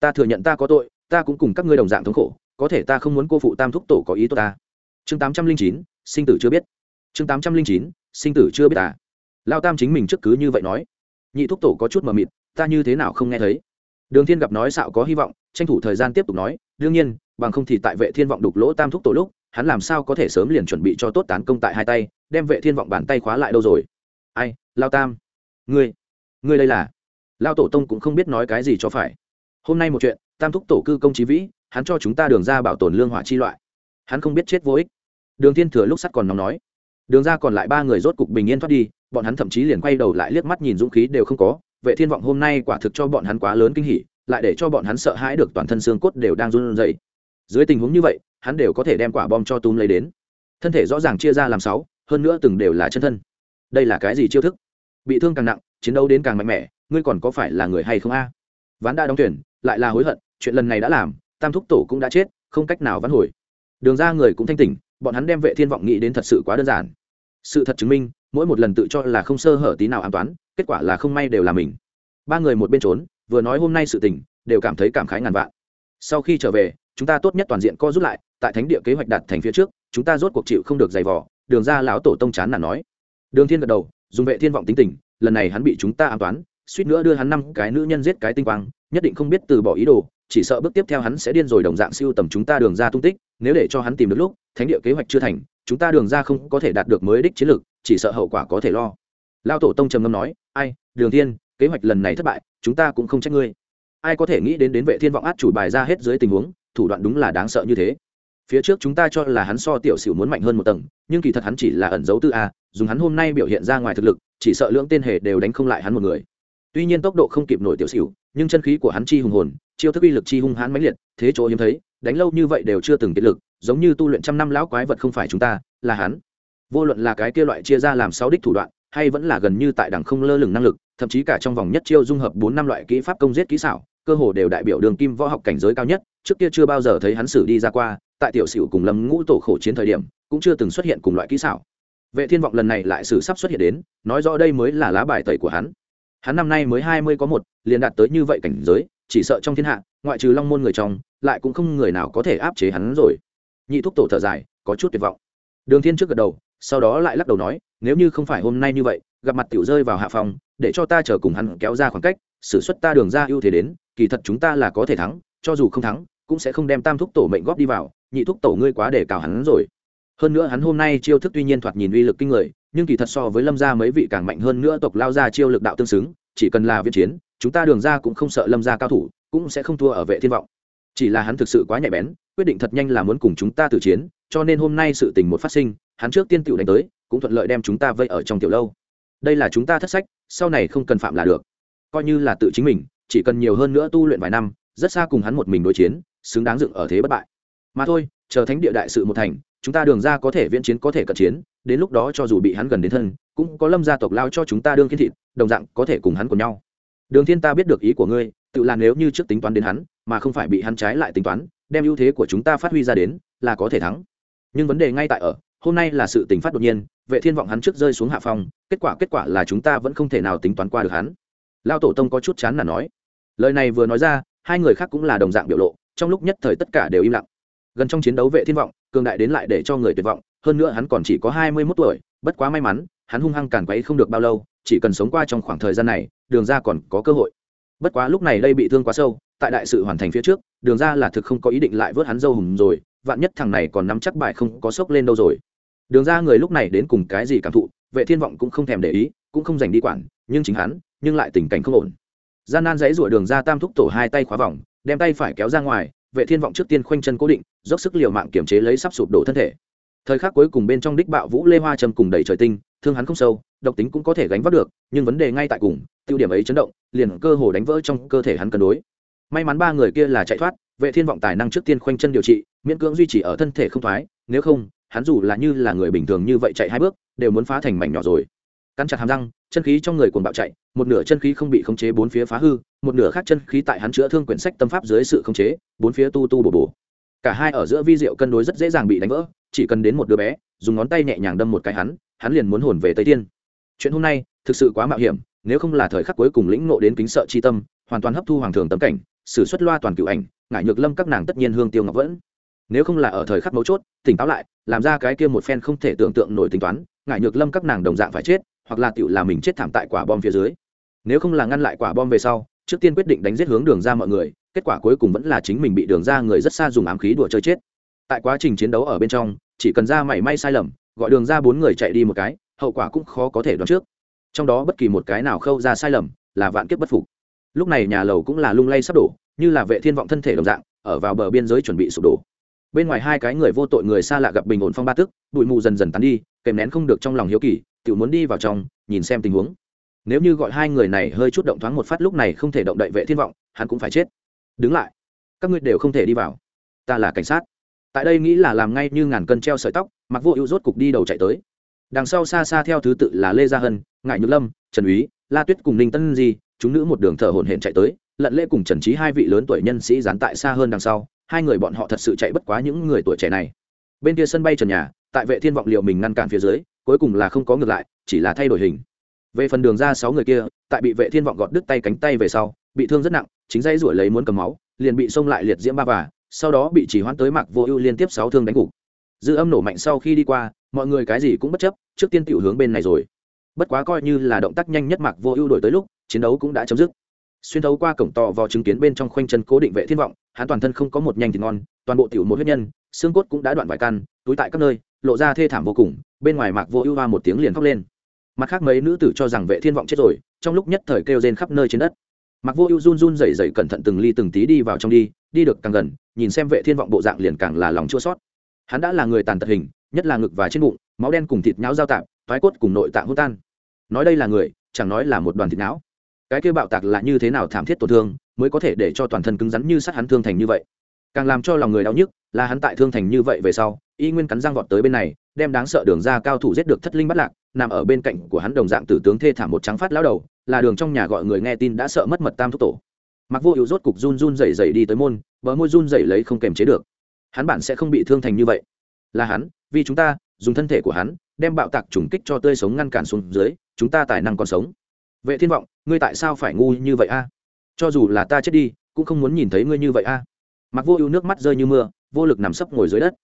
Ta thừa nhận ta có tội, ta cũng cùng các ngươi đồng dạng thống khổ, có thể ta không muốn cô phụ tam thúc tổ có ý tốt ta. Chương tám trăm linh chín, sinh tử chưa biết. Chương tám trăm linh chín, sinh tử chưa biết à. Lao tam chính mình trước cứ như vậy nói. Nhị thúc tổ có chút mờ mịt, ta như thế nào không nghe thấy? Đường thiên gặp nói xạo có hy vọng, tranh thủ thời gian tiếp tục nói, đương nhiên, bằng không thì tại vệ thiên vọng đục lỗ tam thúc tổ lúc, hắn làm sao có thể sớm liền chuẩn bị cho tốt tán công tại hai tay, đem vệ thiên vọng bàn tay khóa lại đâu rồi? Ai lao tam. Ngươi ngươi đây là? Lao tổ tông cũng không biết nói cái gì cho phải. Hôm nay một chuyện, tam thúc tổ cư công trí vĩ, hắn cho chúng ta đường ra bảo tồn lương hỏa chi loại. Hắn không biết chết vô ích. Đường thiên thừa lúc sắt còn nóng nói. Đường ra còn lại ba người rốt cục bình yên thoát đi, bọn hắn thậm chí liền quay đầu lại liếc mắt nhìn dũng khí đều không có. Vệ thiên vọng hôm nay quả thực cho bọn hắn quá lớn kinh hỉ, lại để cho bọn hắn sợ hãi được toàn thân xương cốt đều đang run rẩy. Dưới tình huống như vậy, hắn đều có thể đem quả bom cho túm lấy đến. Thân thể rõ ràng chia ra làm sáu, hơn nữa từng đều là chân thân. Đây là cái gì chiêu thức? Bị thương càng nặng, chiến đấu đến càng mạnh mẽ, ngươi còn có phải là người hay không a? Ván đã đóng tuyển, lại là hối hận, chuyện lần này đã làm, tam thúc tổ cũng đã chết, không cách nào vãn hồi. Đường ra người cũng thanh tỉnh, bọn hắn đem vệ thiên vọng nghĩ đến thật sự quá đơn giản. Sự thật chứng minh, mỗi một lần tự cho là không sơ hở tí nào an toán, kết quả là không may đều là mình. Ba người một bên trốn, vừa nói hôm nay sự tình, đều cảm thấy cảm khái ngàn vạn. Sau khi trở về, chúng ta tốt nhất toàn diện co rút lại, tại thánh địa kế hoạch đặt thành phía trước, chúng ta rốt cuộc chịu không được giày vò, đường ra lão tổ tông chán là nói. Đường thiên gật đầu dùng vệ thiên vọng tính tình, lần này hắn bị chúng ta an toán, suýt nữa đưa hắn năm cái nữ nhân giết cái tinh quang, nhất định không biết từ bỏ ý đồ, chỉ sợ bước tiếp theo hắn sẽ điên rồi đồng dạng siêu tầm chúng ta đường ra tung tích, nếu để cho hắn tìm được lúc, thánh địa kế hoạch chưa thành, chúng ta đường ra không có thể đạt được mới đích chiến lược, chỉ sợ hậu quả có thể lo. Lao tổ tông trầm ngâm nói, ai, đường thiên, kế hoạch lần này thất bại, chúng ta cũng không trách ngươi. Ai có thể nghĩ đến đến vệ thiên vọng át chủ bài ra hết dưới tình huống, thủ đoạn đúng là đáng sợ như thế phía trước chúng ta cho là hắn so tiểu sửu muốn mạnh hơn một tầng, nhưng kỳ thật hắn chỉ là ẩn dấu tư a, dùng hắn hôm nay biểu hiện ra ngoài thực lực, chỉ sợ lưỡng tên hề đều đánh không lại hắn một người. Tuy nhiên tốc độ không kịp nổi tiểu sửu nhưng chân khí của hắn chi hùng hồn, chiêu thức uy lực chi hung hãn mãnh liệt, thế chỗ hiếm thấy, đánh lâu như vậy đều chưa từng kiệt lực, giống như tu luyện trăm năm lão quái vật không phải chúng ta, là hắn. Vô luận là cái kia loại chia ra làm sáu đích thủ đoạn, hay vẫn là gần như tại đẳng không lơ lửng năng lực, thậm chí cả trong vòng nhất chiêu dung hợp bốn năm loại kỹ pháp công giết kỹ xảo, cơ hồ đều đại biểu đường kim võ học cảnh giới cao nhất, trước kia chưa bao giờ thấy hắn xử đi ra qua tại tiểu sửu cùng lâm ngũ tổ khổ chiến thời điểm, cũng chưa từng xuất hiện cùng loại kỹ xảo. Vệ thiên vọng lần này lại xử sắp xuất hiện đến, nói rõ đây mới là lá bài tẩy của hắn. Hắn năm nay mới hai mươi có một, liền đạt tới như vậy cảnh giới, chỉ sợ trong thiên hạ, ngoại trừ long môn người trong, lại cũng không người nào có thể áp chế hắn rồi. Nhị thúc tổ thở dài, có chút tuyệt vọng. Đường thiên trước gật đầu, sau đó lại lắc đầu nói, nếu như không phải hôm nay như vậy, gặp mặt tiểu rơi vào hạ phòng, để cho ta chờ cùng hắn kéo ra khoảng cách xử xuất ta đường ra ưu thế đến, kỳ thật chúng ta là có thể thắng, cho dù không thắng, cũng sẽ không đem tam thúc tổ mệnh góp đi vào nhị thúc tổ ngươi quá để cào hắn rồi. Hơn nữa hắn hôm nay chiêu thức tuy nhiên thoạt nhìn uy lực kinh người, nhưng kỳ thật so với lâm gia mấy vị càng mạnh hơn nữa tộc lao ra chiêu lực đạo tương xứng, chỉ cần là viên chiến, chúng ta đường ra cũng không sợ lâm gia cao thủ, cũng sẽ không thua ở vệ thiên vọng. Chỉ là hắn thực sự quá nhạy bén, quyết định thật nhanh là muốn cùng chúng ta tử chiến, cho nên hôm nay sự tình một phát sinh, hắn trước tiên tiểu đánh tới, cũng thuận lợi đem chúng ta vây ở trong tiểu lâu. Đây là chúng ta thất sách, sau này không cần phạm là được. Coi như là tự chính mình, chỉ cần nhiều hơn nữa tu luyện vài năm, rất xa cùng hắn một mình đối chiến, xứng đáng dựng ở thế bất bại mà thôi, chờ thánh địa đại sự một thành, chúng ta đường ra có thể viễn chiến, có thể cận chiến. Đến lúc đó cho dù bị hắn gần đến thân, cũng có lâm gia tộc lao cho chúng ta đương kiến thịt, đồng dạng có thể cùng hắn cùng nhau. Đường thiên ta biết được ý của ngươi, tự là nếu như trước tính toán đến hắn, mà không phải bị hắn trái lại tính toán, đem ưu thế của chúng ta phát huy ra đến, là có thể thắng. Nhưng vấn đề ngay tại ở, hôm nay là sự tình phát đột nhiên, vệ thiên vọng hắn trước rơi xuống hạ phong, kết quả kết quả là chúng ta vẫn không thể nào tính toán qua được hắn. Lao tổ tông có chút chán là nói. Lời này vừa nói ra, hai người khác cũng là đồng dạng biểu lộ, trong lúc nhất thời tất cả đều im lặng gần trong chiến đấu vệ thiên vọng, cường đại đến lại để cho người tuyệt vọng, hơn nữa hắn còn chỉ có hai mươi 21 tuổi, bất quá may mắn, hắn hung hăng càn quấy không được bao lâu, chỉ cần sống qua trong khoảng thời gian này, đường ra còn có cơ hội. Bất quá lúc này đây bị thương quá sâu, tại đại sự hoàn thành phía trước, đường ra là thực không có ý định lại vớt hắn dâu hùng rồi, vạn nhất thằng này còn nắm chắc bài không có sốc lên đâu rồi. Đường ra người lúc này đến cùng cái gì cảm thụ, vệ thiên vọng cũng không thèm để ý, cũng không dành đi quản, nhưng chính hắn, nhưng lại tình cảnh không ổn. Gian nan dãy rủa đường ra tam thúc tổ hai tay khóa vòng, đem tay phải kéo ra ngoài vệ thiên vọng trước tiên khoanh chân cố định, dốc sức liều mạng kiểm chế lấy sắp sụp đổ thân thể. Thời khắc cuối cùng bên trong đích bạo vũ lê hoa trầm cùng đầy trời tinh, thương hắn không sâu, độc tính cũng có thể gánh vác được, nhưng vấn đề ngay tại cùng, tiêu điểm ấy chấn động, liền cơ hồ đánh vỡ trong cơ thể hắn cân đối. May mắn ba người kia là chạy thoát, vệ thiên vọng tài năng trước tiên khoanh chân điều trị, miễn cưỡng duy trì ở thân thể không thoái, nếu không, hắn dù là như là người bình thường như vậy chạy hai bước, đều muốn phá thành mảnh nhỏ rồi. Cắn chặt hàm răng chân khí trong người cuồng bạo chạy, một nửa chân khí không bị khống chế, bốn phía phá hư, một nửa khác chân khí tại hắn chữa thương quyển sách tâm pháp dưới sự khống chế, bốn phía tu tu bổ bổ. Cả hai ở giữa vi diệu cân đối rất dễ dàng bị đánh vỡ, chỉ cần đến một đứa bé, dùng ngón tay nhẹ nhàng đâm một cái hắn hắn liền muốn hồn về tây tiên chuyện hôm nay thực sự quá mạo hiểm, nếu không là thời khắc cuối cùng lĩnh ngộ đến kính sợ chi tâm, hoàn toàn hấp thu hoàng thường tấm cảnh, sử xuất loa toàn cựu ảnh ngại nhược lâm các nàng tất nhiên hương tiêu ngọc vẫn. Nếu không là ở thời khắc mấu chốt, tỉnh táo lại, làm ra cái kia một phen không thể tưởng tượng nổi tính toán ngại nhược lâm các nàng đồng dạng phải chết hoặc là tựu là mình chết thảm tại quả bom phía dưới. Nếu không là ngăn lại quả bom về sau, trước tiên quyết định đánh giết hướng đường ra mọi người, kết quả cuối cùng vẫn là chính mình bị đường ra người rất xa dùng ám khí đùa chơi chết. Tại quá trình chiến đấu ở bên trong, chỉ cần ra mảy may sai lầm, gọi đường ra bốn người chạy đi một cái, hậu quả cũng khó có thể đoán trước. Trong đó bất kỳ một cái nào khâu ra sai lầm, là vạn kiếp bất phục. Lúc này nhà lầu cũng là lung lay sắp đổ, như là vệ thiên vọng thân thể đồng dạng, ở vào bờ biên giới chuẩn bị sụp đổ. Bên ngoài hai cái người vô tội người xa lạ gặp bình ổn phong ba tức, bụi mù dần dần tán đi kèm nén không được trong lòng hiếu kỳ tự muốn đi vào trong, nhìn xem tình huống. Nếu như gọi hai người này hơi chút động thoáng một phát lúc này không thể động đậy vệ thiên vọng, hắn cũng phải chết. Đứng lại. Các ngươi đều không thể đi vào. Ta là cảnh sát. Tại đây nghĩ là làm ngay như ngàn cân treo sợi tóc, mặc vô ưu rốt cục đi đầu chạy tới. Đằng sau xa xa theo thứ tự là lê gia hân, ngại nhược lâm, trần úy, la tuyết cùng ninh tân di, chúng nữ một đường thở hổn hển chạy tới, lận lễ cùng trần trí hai vị lớn tuổi nhân sĩ dán tại xa hơn đằng sau, hai người bọn họ thật sự chạy bất quá những người tuổi trẻ này bên kia sân bay trần nhà, tại vệ thiên vọng liệu mình ngăn cản phía dưới, cuối cùng là không có ngược lại, chỉ là thay đổi hình. Về phần đường ra sáu người kia, tại bị vệ thiên vọng gọt đứt tay cánh tay về sau, bị thương rất nặng, chính dây ruổi lấy muốn cầm máu, liền bị xông lại liệt diễm ba và sau đó bị chỉ hoãn tới mặc vô ưu liên tiếp sáu thương đánh gục. Dư âm nổ mạnh sau khi đi qua, mọi người cái gì cũng bất chấp, trước tiên tiểu hướng bên này rồi. Bất quá coi như là động tác nhanh nhất mặc vô ưu đổi tới lúc, chiến đấu cũng đã chấm dứt. Xuyên thấu qua cổng to vào chứng kiến bên trong khoanh chân cố định vệ thiên vọng, hắn toàn thân không có một nhanh thì ngon, toàn bộ tiểu một huyết nhân xương cốt cũng đã đoạn vài căn, túi tại các nơi, lộ ra thê thảm vô cùng, bên ngoài mạc vô ưu hoa một tiếng liền khóc lên. Mặt khác mấy nữ tử cho rằng vệ thiên vọng chết rồi, trong lúc nhất thời kêu rên khắp nơi trên đất. Mạc vô ưu run run rẩy rẩy cẩn thận từng ly từng tí đi vào trong đi đi được càng gần, nhìn xem vệ thiên vọng bộ dạng liền càng là lòng chua sót hắn đã là người tàn tật hình, nhất là ngực và trên bụng, máu đen cùng thịt nhão giao tạp thoái cốt cùng nội tạng hút tan. Nói đây là người, chẳng nói là một đoàn thịt não cái kêu bạo tạc là như thế nào thảm thiết tổn thương, mới có thể để cho toàn thân cứng rắn như sát hắn thương thành như vậy? Càng làm cho lòng người đau nhức, là hắn tại thương thành như vậy về sau, y nguyên cắn răng vọt tới bên này, đem đáng sợ đường ra cao thủ giết được thất linh bắt lạc, nằm ở bên cạnh của hắn đồng dạng tử tướng thê thảm một trắng phát lao đầu, là đường trong nhà gọi người nghe tin đã sợ mất mật tam thúc tổ. Mặc vô hữu rốt cục run run rẩy rẩy đi tới môn, bờ môi run rẩy lấy không kềm chế được. Hắn bản sẽ không bị thương thành như vậy. Là hắn, vì chúng ta, dùng thân thể của hắn, đem bạo tạc trùng kích cho tươi sống ngăn cản xuống dưới, chúng ta tài năng còn sống. Vệ thiên vọng, ngươi tại sao phải ngu như vậy a? Cho dù là ta chết đi, cũng không muốn nhìn thấy ngươi như vậy a mặc vô ưu nước mắt rơi như mưa, vô lực nằm sấp ngồi dưới đất.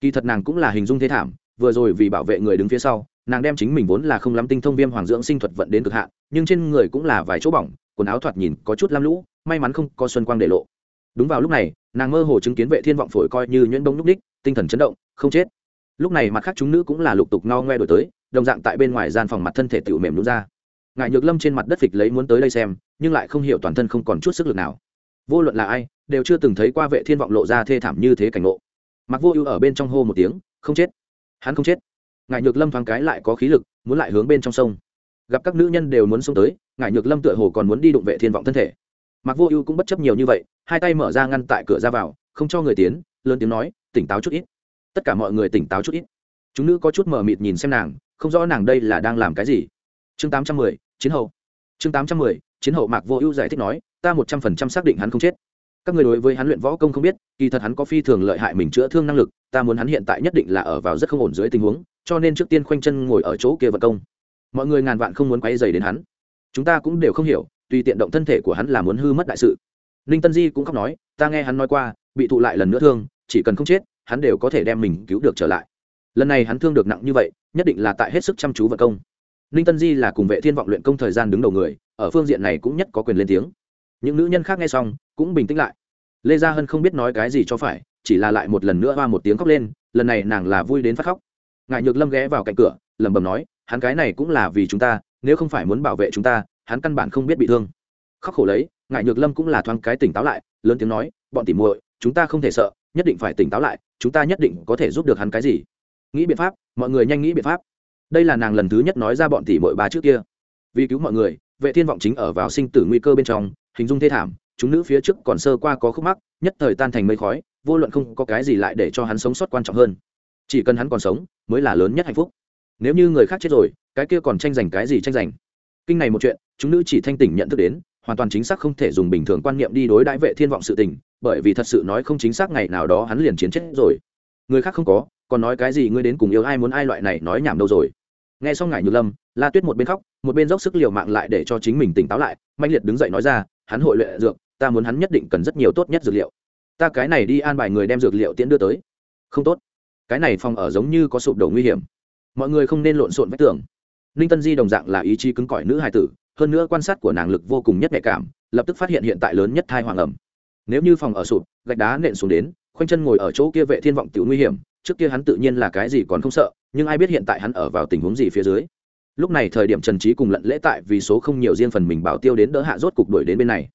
Kỳ thật nàng cũng là hình dung thế thảm, vừa rồi vì bảo vệ người đứng phía sau, nàng đem chính mình vốn là không lắm tinh thông viêm hoàng dưỡng sinh thuật vận đến cực hạn, nhưng trên người cũng là vài chỗ bỏng, quần áo thoạt nhìn có chút lam lũ, may mắn không có xuân quang để lộ. Đúng vào lúc này, nàng mơ hồ chứng kiến vệ thiên vọng phổi coi như nhuyễn bông núc đích, tinh thần chấn động, không chết. Lúc này mặt khác chúng nữ cũng là lục tục no ngoe đổi tới, đồng dạng tại bên ngoài gian phòng mặt thân thể tiểu mềm đúng ra. Ngài nhược lâm trên mặt đất phịch lấy muốn tới đây xem, nhưng lại không hiểu toàn thân không còn chút sức lực nào vô luận là ai, đều chưa từng thấy qua vệ thiên vọng lộ ra thê thảm như thế cảnh ngộ. Mặc vô ưu ở bên trong hô một tiếng, không chết, hắn không chết. Ngài nhược lâm thoáng cái lại có khí lực, muốn lại hướng bên trong sông. Gặp các nữ nhân đều muốn xông tới ngài nhược lâm tựa hồ còn muốn đi đụng vệ thiên vọng thân thể. Mặc vô ưu cũng bất chấp nhiều như vậy, hai tay mở ra ngăn tại cửa ra vào, không cho người tiến, lớn tiếng nói, tỉnh táo chút ít. Tất cả mọi người tỉnh táo chút ít. Chúng nữ có chút mờ mịt nhìn xem nàng, không rõ nàng đây là đang làm cái gì. Chương tám trăm mười, chiến hậu chương tám trăm mười chiến hậu mạc vô ưu giải thích nói, ta một trăm phần trăm xác định hắn không chết. Các người đối với hắn luyện võ công không biết, kỳ thật hắn có phi thường lợi hại mình chữa thương năng lực, ta muốn hắn hiện tại nhất định là ở vào rất không ổn dưới tình huống, cho nên trước tiên khoanh chân ngồi ở chỗ kia vật công. Mọi người ngàn vạn không muốn quay dày đến hắn. Chúng ta cũng đều không hiểu, tùy tiện động thân thể của hắn là muốn hư mất đại sự. Ninh tân di cũng khóc nói, ta nghe hắn nói qua, bị thụ lại lần nữa thương, chỉ cần không chết, hắn đều có thể đem mình cứu được trở lại. Lần này hắn thương được nặng như vậy, nhất định là tại hết sức chăm chú vật công. Ninh tân di là cùng vệ thiên vọng luyện công thời gian đứng đầu người ở phương diện này cũng nhất có quyền lên tiếng. Những nữ nhân khác nghe xong, cũng bình tĩnh lại. Lê gia hân không biết nói cái gì cho phải, chỉ là lại một lần nữa hoa một tiếng khóc lên, lần này nàng là vui đến phát khóc. Ngại nhược lâm ghé vào cạnh cửa, lẩm bẩm nói, hắn cái này cũng là vì chúng ta, nếu không phải muốn bảo vệ chúng ta, hắn căn bản không biết bị thương. Khóc khổ lấy, ngại nhược lâm cũng là thoáng cái tỉnh táo lại, lớn tiếng nói, bọn tỉ muội, chúng ta không thể sợ, nhất định phải tỉnh táo lại, chúng ta nhất định có thể giúp được hắn cái gì. Nghĩ biện pháp, mọi người nhanh nghĩ biện pháp. Đây là nàng lần thứ nhất nói ra bọn tỷ muội ba trước kia vì cứu mọi người, vệ thiên vọng chính ở vào sinh tử nguy cơ bên trong, hình dung thê thảm, chúng nữ phía trước còn sơ qua có khúc mắc, nhất thời tan thành mây khói, vô luận không có cái gì lại để cho hắn sống sót quan trọng hơn. Chỉ cần hắn còn sống, mới là lớn nhất hạnh phúc. Nếu như người khác chết rồi, cái kia còn tranh giành cái gì tranh giành? Kinh này một chuyện, chúng nữ chỉ thanh tỉnh nhận thức đến, hoàn toàn chính xác không thể dùng bình thường quan niệm đi đối đãi vệ thiên vọng sự tình, bởi vì thật sự nói không chính xác ngày nào đó hắn liền chiến chết rồi. Người khác không có, còn nói cái gì ngươi đến cùng yêu ai muốn ai loại này nói nhảm đâu rồi nghe xong ngài nhược lâm, la tuyết một bên khóc, một bên dốc sức liều mạng lại để cho chính mình tỉnh táo lại mạnh liệt đứng dậy nói ra, hắn hội luyện dược, ta muốn hắn nhất định cần rất nhiều tốt nhất dược liệu. Ta cái này đi an bài người đem dược liệu tiễn đưa tới. Không tốt. Cái này phòng ở giống như có sụp đổ nguy hiểm. Mọi người không nên lộn xộn vách tường. Ninh tân di đồng dạng là ý chí cứng cỏi nữ hài tử, hơn nữa quan sát của nàng lực vô cùng nhất nhạy cảm, lập tức phát hiện hiện tại lớn nhất thai hoàng ẩm. Nếu như phòng ở sụp, gạch đá nện xuống đến, khoanh chân ngồi ở chỗ kia vệ thiên vọng tiểu nguy hiểm trước kia hắn tự nhiên là cái gì còn không sợ, nhưng ai biết hiện tại hắn ở vào tình huống gì phía dưới. Lúc này thời điểm trần trí cùng lận lễ tại vì số không nhiều riêng phần mình bảo tiêu đến đỡ hạ rốt cục đuổi đến bên này.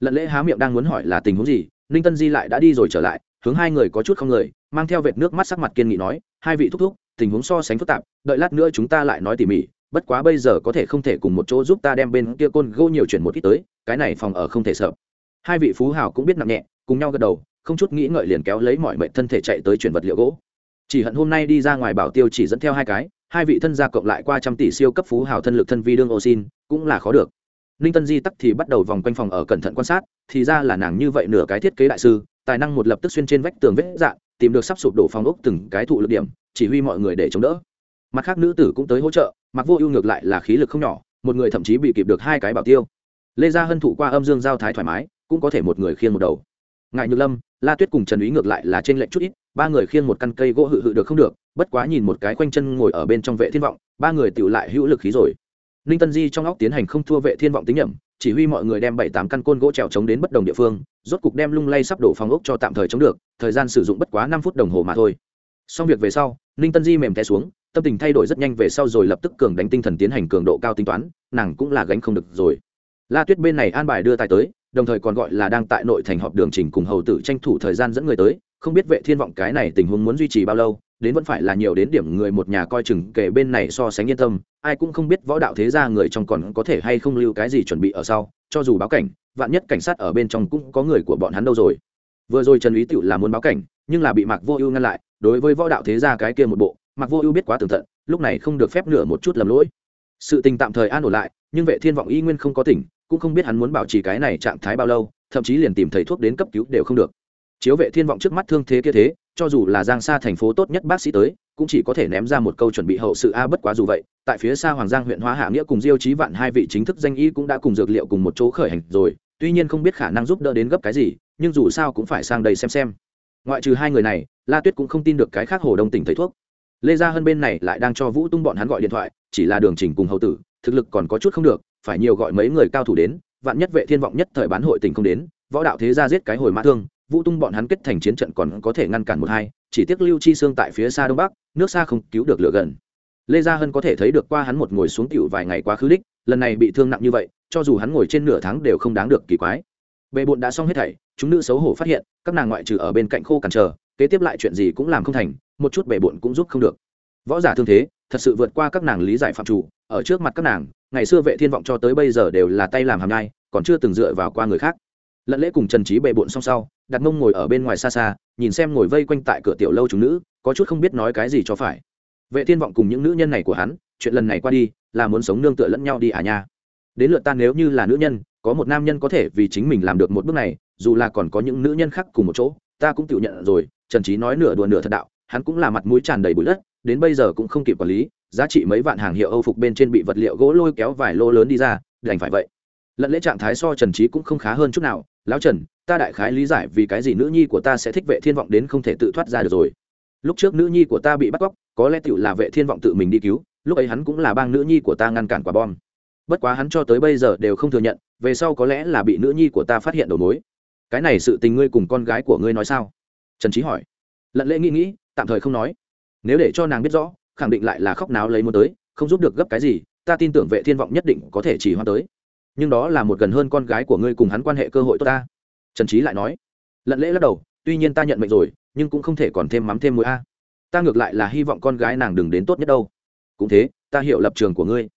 Lận lễ há miệng đang muốn hỏi là tình huống gì, ninh tân di lại đã đi rồi trở lại, hướng hai người có chút không người, mang theo vệt nước mắt sắc mặt kiên nghị nói, hai vị thúc thúc, tình huống so sánh phức tạp, đợi lát nữa chúng ta lại nói tỉ mỉ, bất quá bây giờ có thể không thể cùng một chỗ giúp ta đem bên kia côn gỗ nhiều chuyển một ít tới, cái này phòng ở không thể sợ. Hai vị phú hào cũng biết nặng nhẹ, cùng nhau gật đầu, không chút nghĩ ngợi liền kéo lấy mọi mệnh thân thể chạy tới chuyển vật liệu gỗ chỉ hận hôm nay đi ra ngoài bảo tiêu chỉ dẫn theo hai cái, hai vị thân gia cộng lại qua trăm tỷ siêu cấp phú hào thân lực thân vi đương ô xin, cũng là khó được. Ninh tân di tắc thì bắt đầu vòng quanh phòng ở cẩn thận quan sát, thì ra là nàng như vậy nửa cái thiết kế đại sư, tài năng một lập tức xuyên trên vách tường vết dạn, tìm được sắp sụp đổ phòng ốc từng cái thụ lực điểm, chỉ huy mọi người để chống đỡ. Mặt khác nữ tử cũng tới hỗ trợ, mặc vô ưu ngược lại là khí lực không nhỏ, một người thậm chí bị kịp được hai cái bảo tiêu. Lê gia hân thụ qua âm dương giao thái thoải mái, cũng có thể một người khiêng một đầu. Ngại nhược lâm, la tuyết cùng trần ý ngược lại là trên lệnh chút ít ba người khiêng một căn cây gỗ hự hự được không được, bất quá nhìn một cái quanh chân ngồi ở bên trong vệ thiên vọng, ba người tựu lại hữu lực khí rồi. Ninh tân di trong óc tiến hành không thua vệ thiên vọng tính nhẩm, chỉ huy mọi người đem bảy tám căn côn gỗ trèo chống đến bất đồng địa phương, rốt cục đem lung lay sắp đổ phòng ốc cho tạm thời chống được, thời gian sử dụng bất quá năm phút đồng hồ mà thôi. Xong việc về sau, ninh tân di mềm té xuống, tâm tình thay đổi rất nhanh về sau rồi lập tức cường đánh tinh thần tiến hành cường độ cao tính toán, nàng cũng là gánh không được rồi. La tuyết bên này an bài đưa tài tới, đồng thời còn gọi là đang tại nội thành họp đường trình cùng hầu tử tranh thủ thời gian dẫn người tới không biết vệ thiên vọng cái này tình huống muốn duy trì bao lâu, đến vẫn phải là nhiều đến điểm người một nhà coi chừng kể bên này so sánh yên tâm, ai cũng không biết võ đạo thế gia người trong còn có thể hay không lưu cái gì chuẩn bị ở sau, cho dù báo cảnh, vạn nhất cảnh sát ở bên trong cũng có người của bọn hắn đâu rồi. Vừa rồi trần ý tựu là muốn báo cảnh, nhưng là bị mạc vô ưu ngăn lại, đối với võ đạo thế gia cái kia một bộ, mạc vô ưu biết quá tường tận, lúc này không được phép nửa một chút lầm lỗi. Sự tình tạm thời an ổn lại, nhưng vệ thiên vọng y nguyên không có tỉnh, cũng không biết hắn muốn bảo trì cái này trạng thái bao lâu, thậm chí liền tìm thầy thuốc đến cấp cứu đều không được chiếu vệ thiên vọng trước mắt thương thế kia thế, cho dù là giang xa thành phố tốt nhất bác sĩ tới, cũng chỉ có thể ném ra một câu chuẩn bị hậu sự a, bất quá dù vậy, tại phía xa hoàng giang huyện hóa hạ nghĩa cùng diêu chí vạn hai vị chính thức danh y cũng đã cùng dược liệu cùng một chỗ khởi hành rồi, tuy nhiên không biết khả năng giúp đỡ đến gấp cái gì, nhưng dù sao cũng phải sang đây xem xem. Ngoại trừ hai người này, la tuyết cũng không tin được cái khác hồ đông tỉnh thầy thuốc. Lê gia hơn bên này lại đang cho vũ tung bọn hắn gọi điện thoại, chỉ là đường trình cùng hậu tử, thực lực còn có chút không được, phải nhiều gọi mấy người cao thủ đến, vạn nhất vệ thiên vọng nhất thời bán hội tình không đến, võ đạo thế gia giết cái hồi mã thương vũ tung bọn hắn kết thành chiến trận còn có thể ngăn cản một hai, chỉ tiếc lưu chi xương tại phía xa đông bắc, nước xa không cứu được lửa gần. Lê gia hân có thể thấy được qua hắn một ngồi xuống tiểu vài ngày quá khứ đích, lần này bị thương nặng như vậy, cho dù hắn ngồi trên nửa tháng đều không đáng được kỳ quái. Bề bộn đã xong hết thảy, chúng nữ xấu hổ phát hiện, các nàng ngoại trừ ở bên cạnh khô cản trở kế tiếp lại chuyện gì cũng làm không thành, một chút bề bộn cũng giúp không được. Võ giả thương thế, thật sự vượt qua các nàng lý giải phạm chủ, ở trước mặt các nàng, ngày xưa vệ thiên vọng cho tới bây giờ đều là tay làm hàm nhai, còn chưa từng dựa vào qua người khác lận lễ cùng trần trí bề bộn xong sau đặt mông ngồi ở bên ngoài xa xa, nhìn xem ngồi vây quanh tại cửa tiểu lâu chúng nữ, có chút không biết nói cái gì cho phải. Vệ thiên vọng cùng những nữ nhân này của hắn, chuyện lần này qua đi, là muốn sống nương tựa lẫn nhau đi à nha. Đến lượt ta nếu như là nữ nhân, có một nam nhân có thể vì chính mình làm được một bước này, dù là còn có những nữ nhân khác cùng một chỗ, ta cũng tự nhận rồi, trần trí nói nửa đùa nửa thật đạo, hắn cũng là mặt mũi tràn đầy bụi đất, đến bây giờ cũng không kịp quản lý, giá trị mấy vạn hàng hiệu âu phục bên trên bị vật liệu gỗ lôi kéo vài lô lớn đi ra, đành phải vậy. Lẫn lễ trạng thái so trần trí cũng không khá hơn chút nào lão trần, ta đại khái lý giải vì cái gì nữ nhi của ta sẽ thích vệ thiên vọng đến không thể tự thoát ra được rồi. Lúc trước nữ nhi của ta bị bắt cóc, có lẽ tựu là vệ thiên vọng tự mình đi cứu, lúc ấy hắn cũng là bang nữ nhi của ta ngăn cản quả bom. Bất quá hắn cho tới bây giờ đều không thừa nhận, về sau có lẽ là bị nữ nhi của ta phát hiện đầu mối. Cái này sự tình ngươi cùng con gái của ngươi nói sao? Trần trí hỏi. Lận lễ nghĩ nghĩ, tạm thời không nói. Nếu để cho nàng biết rõ, khẳng định lại là khóc náo lấy muốn tới, không giúp được gấp cái gì, ta tin tưởng vệ thiên vọng nhất định có thể chỉ hoa tới nhưng đó là một gần hơn con gái của ngươi cùng hắn quan hệ cơ hội tốt ta. Trần trí lại nói, lận lễ lắc đầu, tuy nhiên ta nhận mệnh rồi, nhưng cũng không thể còn thêm mắm thêm mũi a. Ta ngược lại là hy vọng con gái nàng đừng đến tốt nhất đâu. Cũng thế, ta hiểu lập trường của ngươi.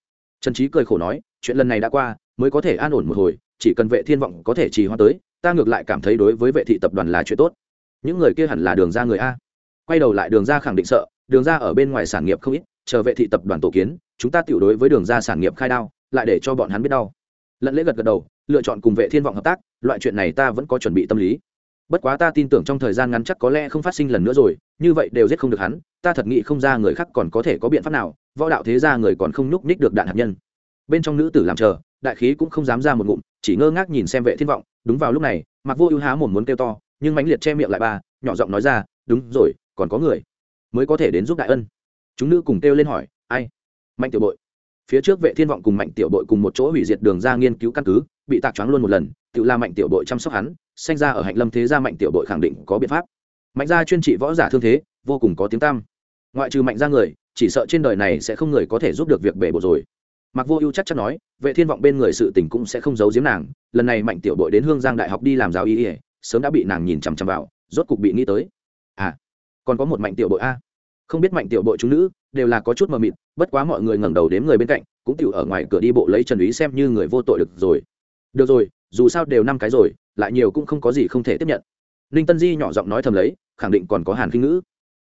Trần trí cười khổ nói, chuyện lần này đã qua, mới có thể an ổn một hồi, chỉ cần vệ thiên vọng có thể trì hoa tới, ta ngược lại cảm thấy đối với vệ thị tập đoàn là chuyện tốt. Những người kia hẳn là đường ra người a. Quay đầu lại đường ra khẳng định sợ, đường ra ở bên ngoài sản nghiệp không ít, chờ vệ thị tập đoàn tổ kiến, chúng ta tiểu đối với đường ra sản nghiệp khai đao, lại để cho bọn hắn biết đau lẫn lễ gật gật đầu, lựa chọn cùng vệ thiên vọng hợp tác, loại chuyện này ta vẫn có chuẩn bị tâm lý. Bất quá ta tin tưởng trong thời gian ngắn chắc có lẽ không phát sinh lần nữa rồi, như vậy đều giết không được hắn, ta thật nghĩ không ra người khác còn có thể có biện pháp nào, võ đạo thế ra người còn không nhúc ních được đạn hạt nhân. Bên trong nữ tử làm chờ, đại khí cũng không dám ra một ngụm, chỉ ngơ ngác nhìn xem vệ thiên vọng, đúng vào lúc này, mặc vô ưu há mồm muốn kêu to, nhưng mãnh liệt che miệng lại ba, nhỏ giọng nói ra, đúng rồi, còn có người mới có thể đến giúp đại ân. Chúng nữ cùng kêu lên hỏi, ai? Mạnh tiểu bội phía trước vệ thiên vọng cùng mạnh tiểu đội cùng một chỗ hủy diệt đường ra nghiên cứu căn cứ, bị tạc choáng luôn một lần, tự la mạnh tiểu đội chăm sóc hắn sinh ra ở hạnh lâm thế gia mạnh tiểu đội khẳng định có biện pháp. Mạnh gia chuyên trị võ giả thương thế, vô cùng có tiếng tam ngoại trừ mạnh gia người, chỉ sợ trên đời này sẽ không người có thể giúp được việc bể bộ rồi. Mặc vô ưu chắc chắn nói, vệ thiên vọng bên người sự tình cũng sẽ không giấu giếm nàng, lần này mạnh tiểu đội đến hương giang đại học đi làm giáo y ỉa sớm đã bị nàng nhìn chằm chằm vào, rốt cục bị nghĩ tới. À còn có một mạnh tiểu đội a. Không biết mạnh tiểu đội chúng nữ, đều là có chút mờ mịt bất quá mọi người ngẩng đầu đếm người bên cạnh, cũng tự ở ngoài cửa đi bộ lấy trần úy xem như người vô tội được rồi. Được rồi, dù sao đều năm cái rồi, lại nhiều cũng không có gì không thể tiếp nhận. Ninh tân di nhỏ giọng nói thầm lấy, khẳng định còn có hàn kinh ngữ.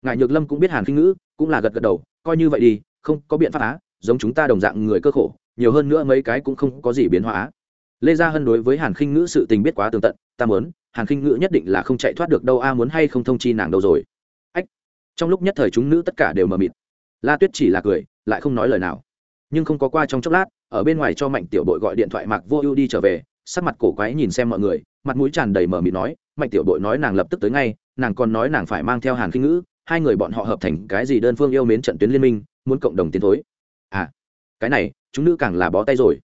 Ngài nhược lâm cũng biết hàn kinh ngữ, cũng là gật gật đầu, coi như vậy đi, không có biện pháp á, giống chúng ta đồng dạng người cơ khổ, nhiều hơn nữa mấy cái cũng không có gì biến hóa lê gia hân đối với hàn khinh ngữ sự tình biết quá tường tận, ta muốn, hàn khinh ngữ nhất định là không chạy thoát được đâu, a muốn hay không thông chi nàng đâu rồi. Ách, trong lúc nhất thời chúng nữ tất cả đều mờ mịt. La tuyết chỉ là cười lại không nói lời nào. Nhưng không có qua trong chốc lát ở bên ngoài cho mạnh tiểu bội gọi điện thoại mạc vô ưu đi trở về sắc mặt cổ quái nhìn xem mọi người mặt mũi tràn đầy mờ mịt nói mạnh tiểu bội nói nàng lập tức tới ngay nàng còn nói nàng phải mang theo hàn kinh ngữ hai người bọn họ hợp thành cái gì đơn phương yêu mến trận tuyến liên minh muốn cộng đồng tiến thối. À cái này chúng nữ càng là bó tay rồi.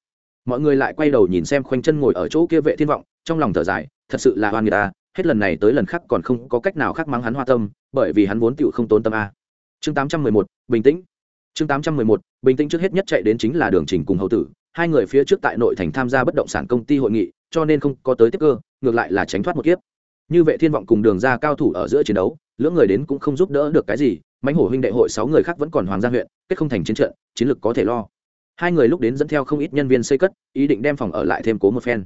Mọi người lại quay đầu nhìn xem khoanh chân ngồi ở chỗ kia vệ thiên vọng trong lòng thở dài thật sự là hoan người ta hết lần này tới lần khác còn không có cách nào khác mắng hắn hoa tâm bởi vì hắn vốn tựu không tốn tâm a. Chương 811, bình tĩnh chương 811, bình tĩnh trước hết nhất chạy đến chính là đường trình cùng hầu tử. Hai người phía trước tại nội thành tham gia bất động sản công ty hội nghị cho nên không có tới tiếp cơ ngược lại là tránh thoát một kiếp. Như vệ thiên vọng cùng đường ra cao thủ ở giữa chiến đấu lưỡng người đến cũng không giúp đỡ được cái gì mãnh hổ huynh đệ hội sáu người khác vẫn còn hoàng gia huyện kết không thành chiến trận chiến lược có thể lo. Hai người lúc đến dẫn theo không ít nhân viên xây cất ý định đem phòng ở lại thêm cố một phen.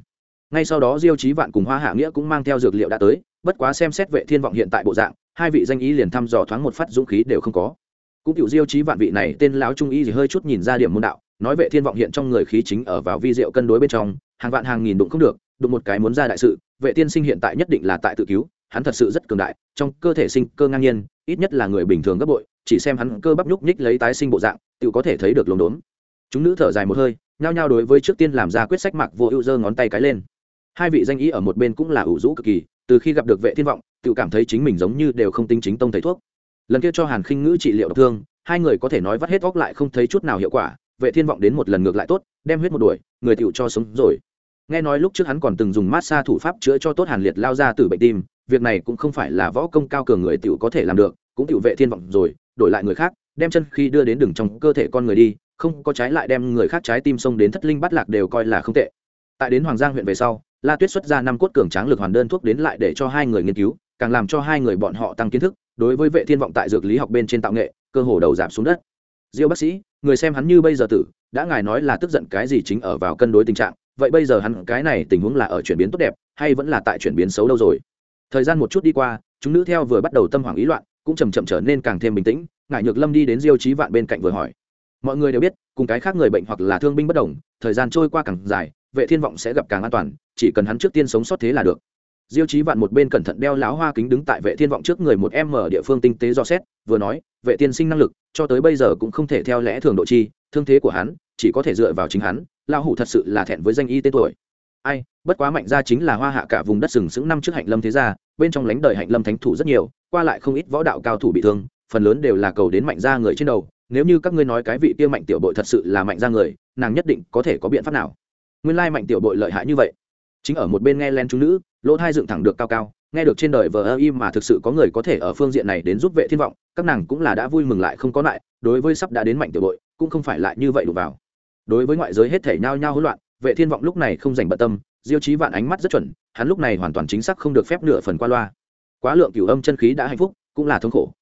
Ngay sau đó diêu chí vạn cùng hoa hạ nghĩa cũng mang theo dược liệu đã tới bất quá xem xét vệ thiên vọng hiện tại bộ dạng hai vị danh ý liền thăm dò thoáng một phát dũng khí đều không có cũng tiểu diêu chí vạn vị này tên lão trung y gì hơi chút nhìn ra điểm môn đạo, nói vệ thiên vọng hiện trong người khí chính ở vào vi diệu cân đối bên trong, hàng vạn hàng nghìn đụng không được, đụng một cái muốn ra đại sự, vệ tiên sinh hiện tại nhất định là tại tự cứu, hắn thật sự rất cường đại, trong cơ thể sinh cơ ngang nhiên, ít nhất là người bình thường gấp bội, chỉ xem hắn cơ bắp nhúc nhích lấy tái sinh bộ dạng tự có thể thấy được lồn đốn. Chúng nữ thở dài một hơi, nhao nhao đối với trước tiên làm ra quyết sách mặc vô ưu giơ ngón tay cái lên. Hai vị danh ý ở một bên cũng là ủ rũ cực kỳ, từ khi gặp được vệ thiên vọng tự cảm thấy chính mình giống như đều không tính chính tông thầy thuốc lần kia cho hàn khinh ngữ trị liệu độc thương, hai người có thể nói vắt hết góc lại không thấy chút nào hiệu quả, vệ thiên vọng đến một lần ngược lại tốt, đem huyết một đuổi, người tựu cho sống rồi. Nghe nói lúc trước hắn còn từng dùng mát xa thủ pháp chữa cho tốt hàn liệt lao ra từ bệnh tim, việc này cũng không phải là võ công cao cường người tựu có thể làm được, cũng tựu vệ thiên vọng rồi, đổi lại người khác, đem chân khi đưa đến đường trong cơ thể con người đi, không có trái lại đem người khác trái tim xông đến thất linh bắt lạc đều coi là không tệ. Tại đến hoàng giang huyện về sau, la tuyết xuất ra năm cốt cường tráng lực hoàn đơn thuốc đến lại để cho hai người nghiên cứu, càng làm cho hai người bọn họ tăng kiến thức đối với vệ thiên vọng tại dược lý học bên trên tạo nghệ, cơ hồ đầu giảm xuống đất. Diêu bác sĩ, người xem hắn như bây giờ tử, đã ngài nói là tức giận cái gì chính ở vào cân đối tình trạng, vậy bây giờ hắn, cái này tình huống là ở chuyển biến tốt đẹp, hay vẫn là tại chuyển biến xấu đâu rồi? Thời gian một chút đi qua, chúng nữ theo vừa bắt đầu tâm hoảng ý loạn, cũng chầm chậm trở nên càng thêm bình tĩnh ngài nhược lâm đi đến diêu trí vạn bên cạnh vừa hỏi. Mọi người đều biết, cùng cái khác người bệnh hoặc là thương binh bất đồng, thời gian trôi qua càng dài, vệ thiên vọng sẽ gặp càng an toàn, chỉ cần hắn trước tiên sống sót thế là được diêu chí vạn một bên cẩn thận đeo láo hoa kính đứng tại vệ thiên vọng trước người một em ở địa phương tinh tế do xét, vừa nói, vệ tiên sinh năng lực, cho tới bây giờ cũng không thể theo lẽ thường độ chi, thương thế của hắn, chỉ có thể dựa vào chính hắn lao hủ thật sự là thẹn với danh y tên tuổi. Ai, bất quá mạnh gia chính là hoa hạ cả vùng đất sừng sững năm trước hạnh lâm thế gia, bên trong lánh đời hạnh lâm thánh thủ rất nhiều, qua lại không ít võ đạo cao thủ bị thương, phần lớn đều là cầu đến mạnh gia người trên đầu, nếu như các ngươi nói cái vị kia mạnh tiểu bội thật sự là mạnh gia người, nàng nhất định có thể có biện pháp nào? Nguyên lai mạnh tiểu bội lợi hại như vậy. Chính ở một bên nghe len chúng nữ lỗ thai dựng thẳng được cao cao, nghe được trên đời vờ ơ im mà thực sự có người có thể ở phương diện này đến giúp vệ thiên vọng, các nàng cũng là đã vui mừng lại không có lại, đối với sắp đã đến mạnh tiểu bội cũng không phải lại như vậy đủ vào. Đối với ngoại giới hết thể nhao nhao hỗn loạn, vệ thiên vọng lúc này không dành bận tâm, diêu chí vạn ánh mắt rất chuẩn, hắn lúc này hoàn toàn chính xác không được phép nửa phần qua loa. Quá lượng cửu âm chân khí đã hạnh phúc, cũng là thống khổ.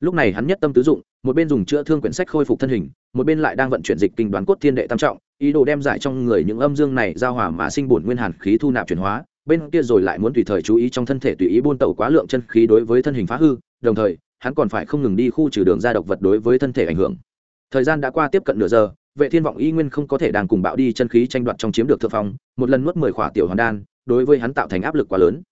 Lúc này hắn nhất tâm tứ dụng, một bên dùng chữa thương quyển sách khôi phục thân hình, một bên lại đang vận chuyển dịch kinh đoán cốt thiên đệ tam trọng, ý đồ đem giải trong người những âm dương này giao hòa mà sinh bổn nguyên hàn khí thu nạp chuyển hóa bên kia rồi lại muốn tùy thời chú ý trong thân thể tùy ý buôn tẩu quá lượng chân khí đối với thân hình phá hư, đồng thời, hắn còn phải không ngừng đi khu trừ đường ra độc vật đối với thân thể ảnh hưởng. Thời gian đã qua tiếp cận nửa giờ, vệ thiên vọng y nguyên không có thể đang cùng bạo đi chân khí tranh đoạt trong chiếm được thượng phong, một lần nuốt mười khỏa tiểu hoàn đan, đối với hắn tạo thành áp lực quá lớn.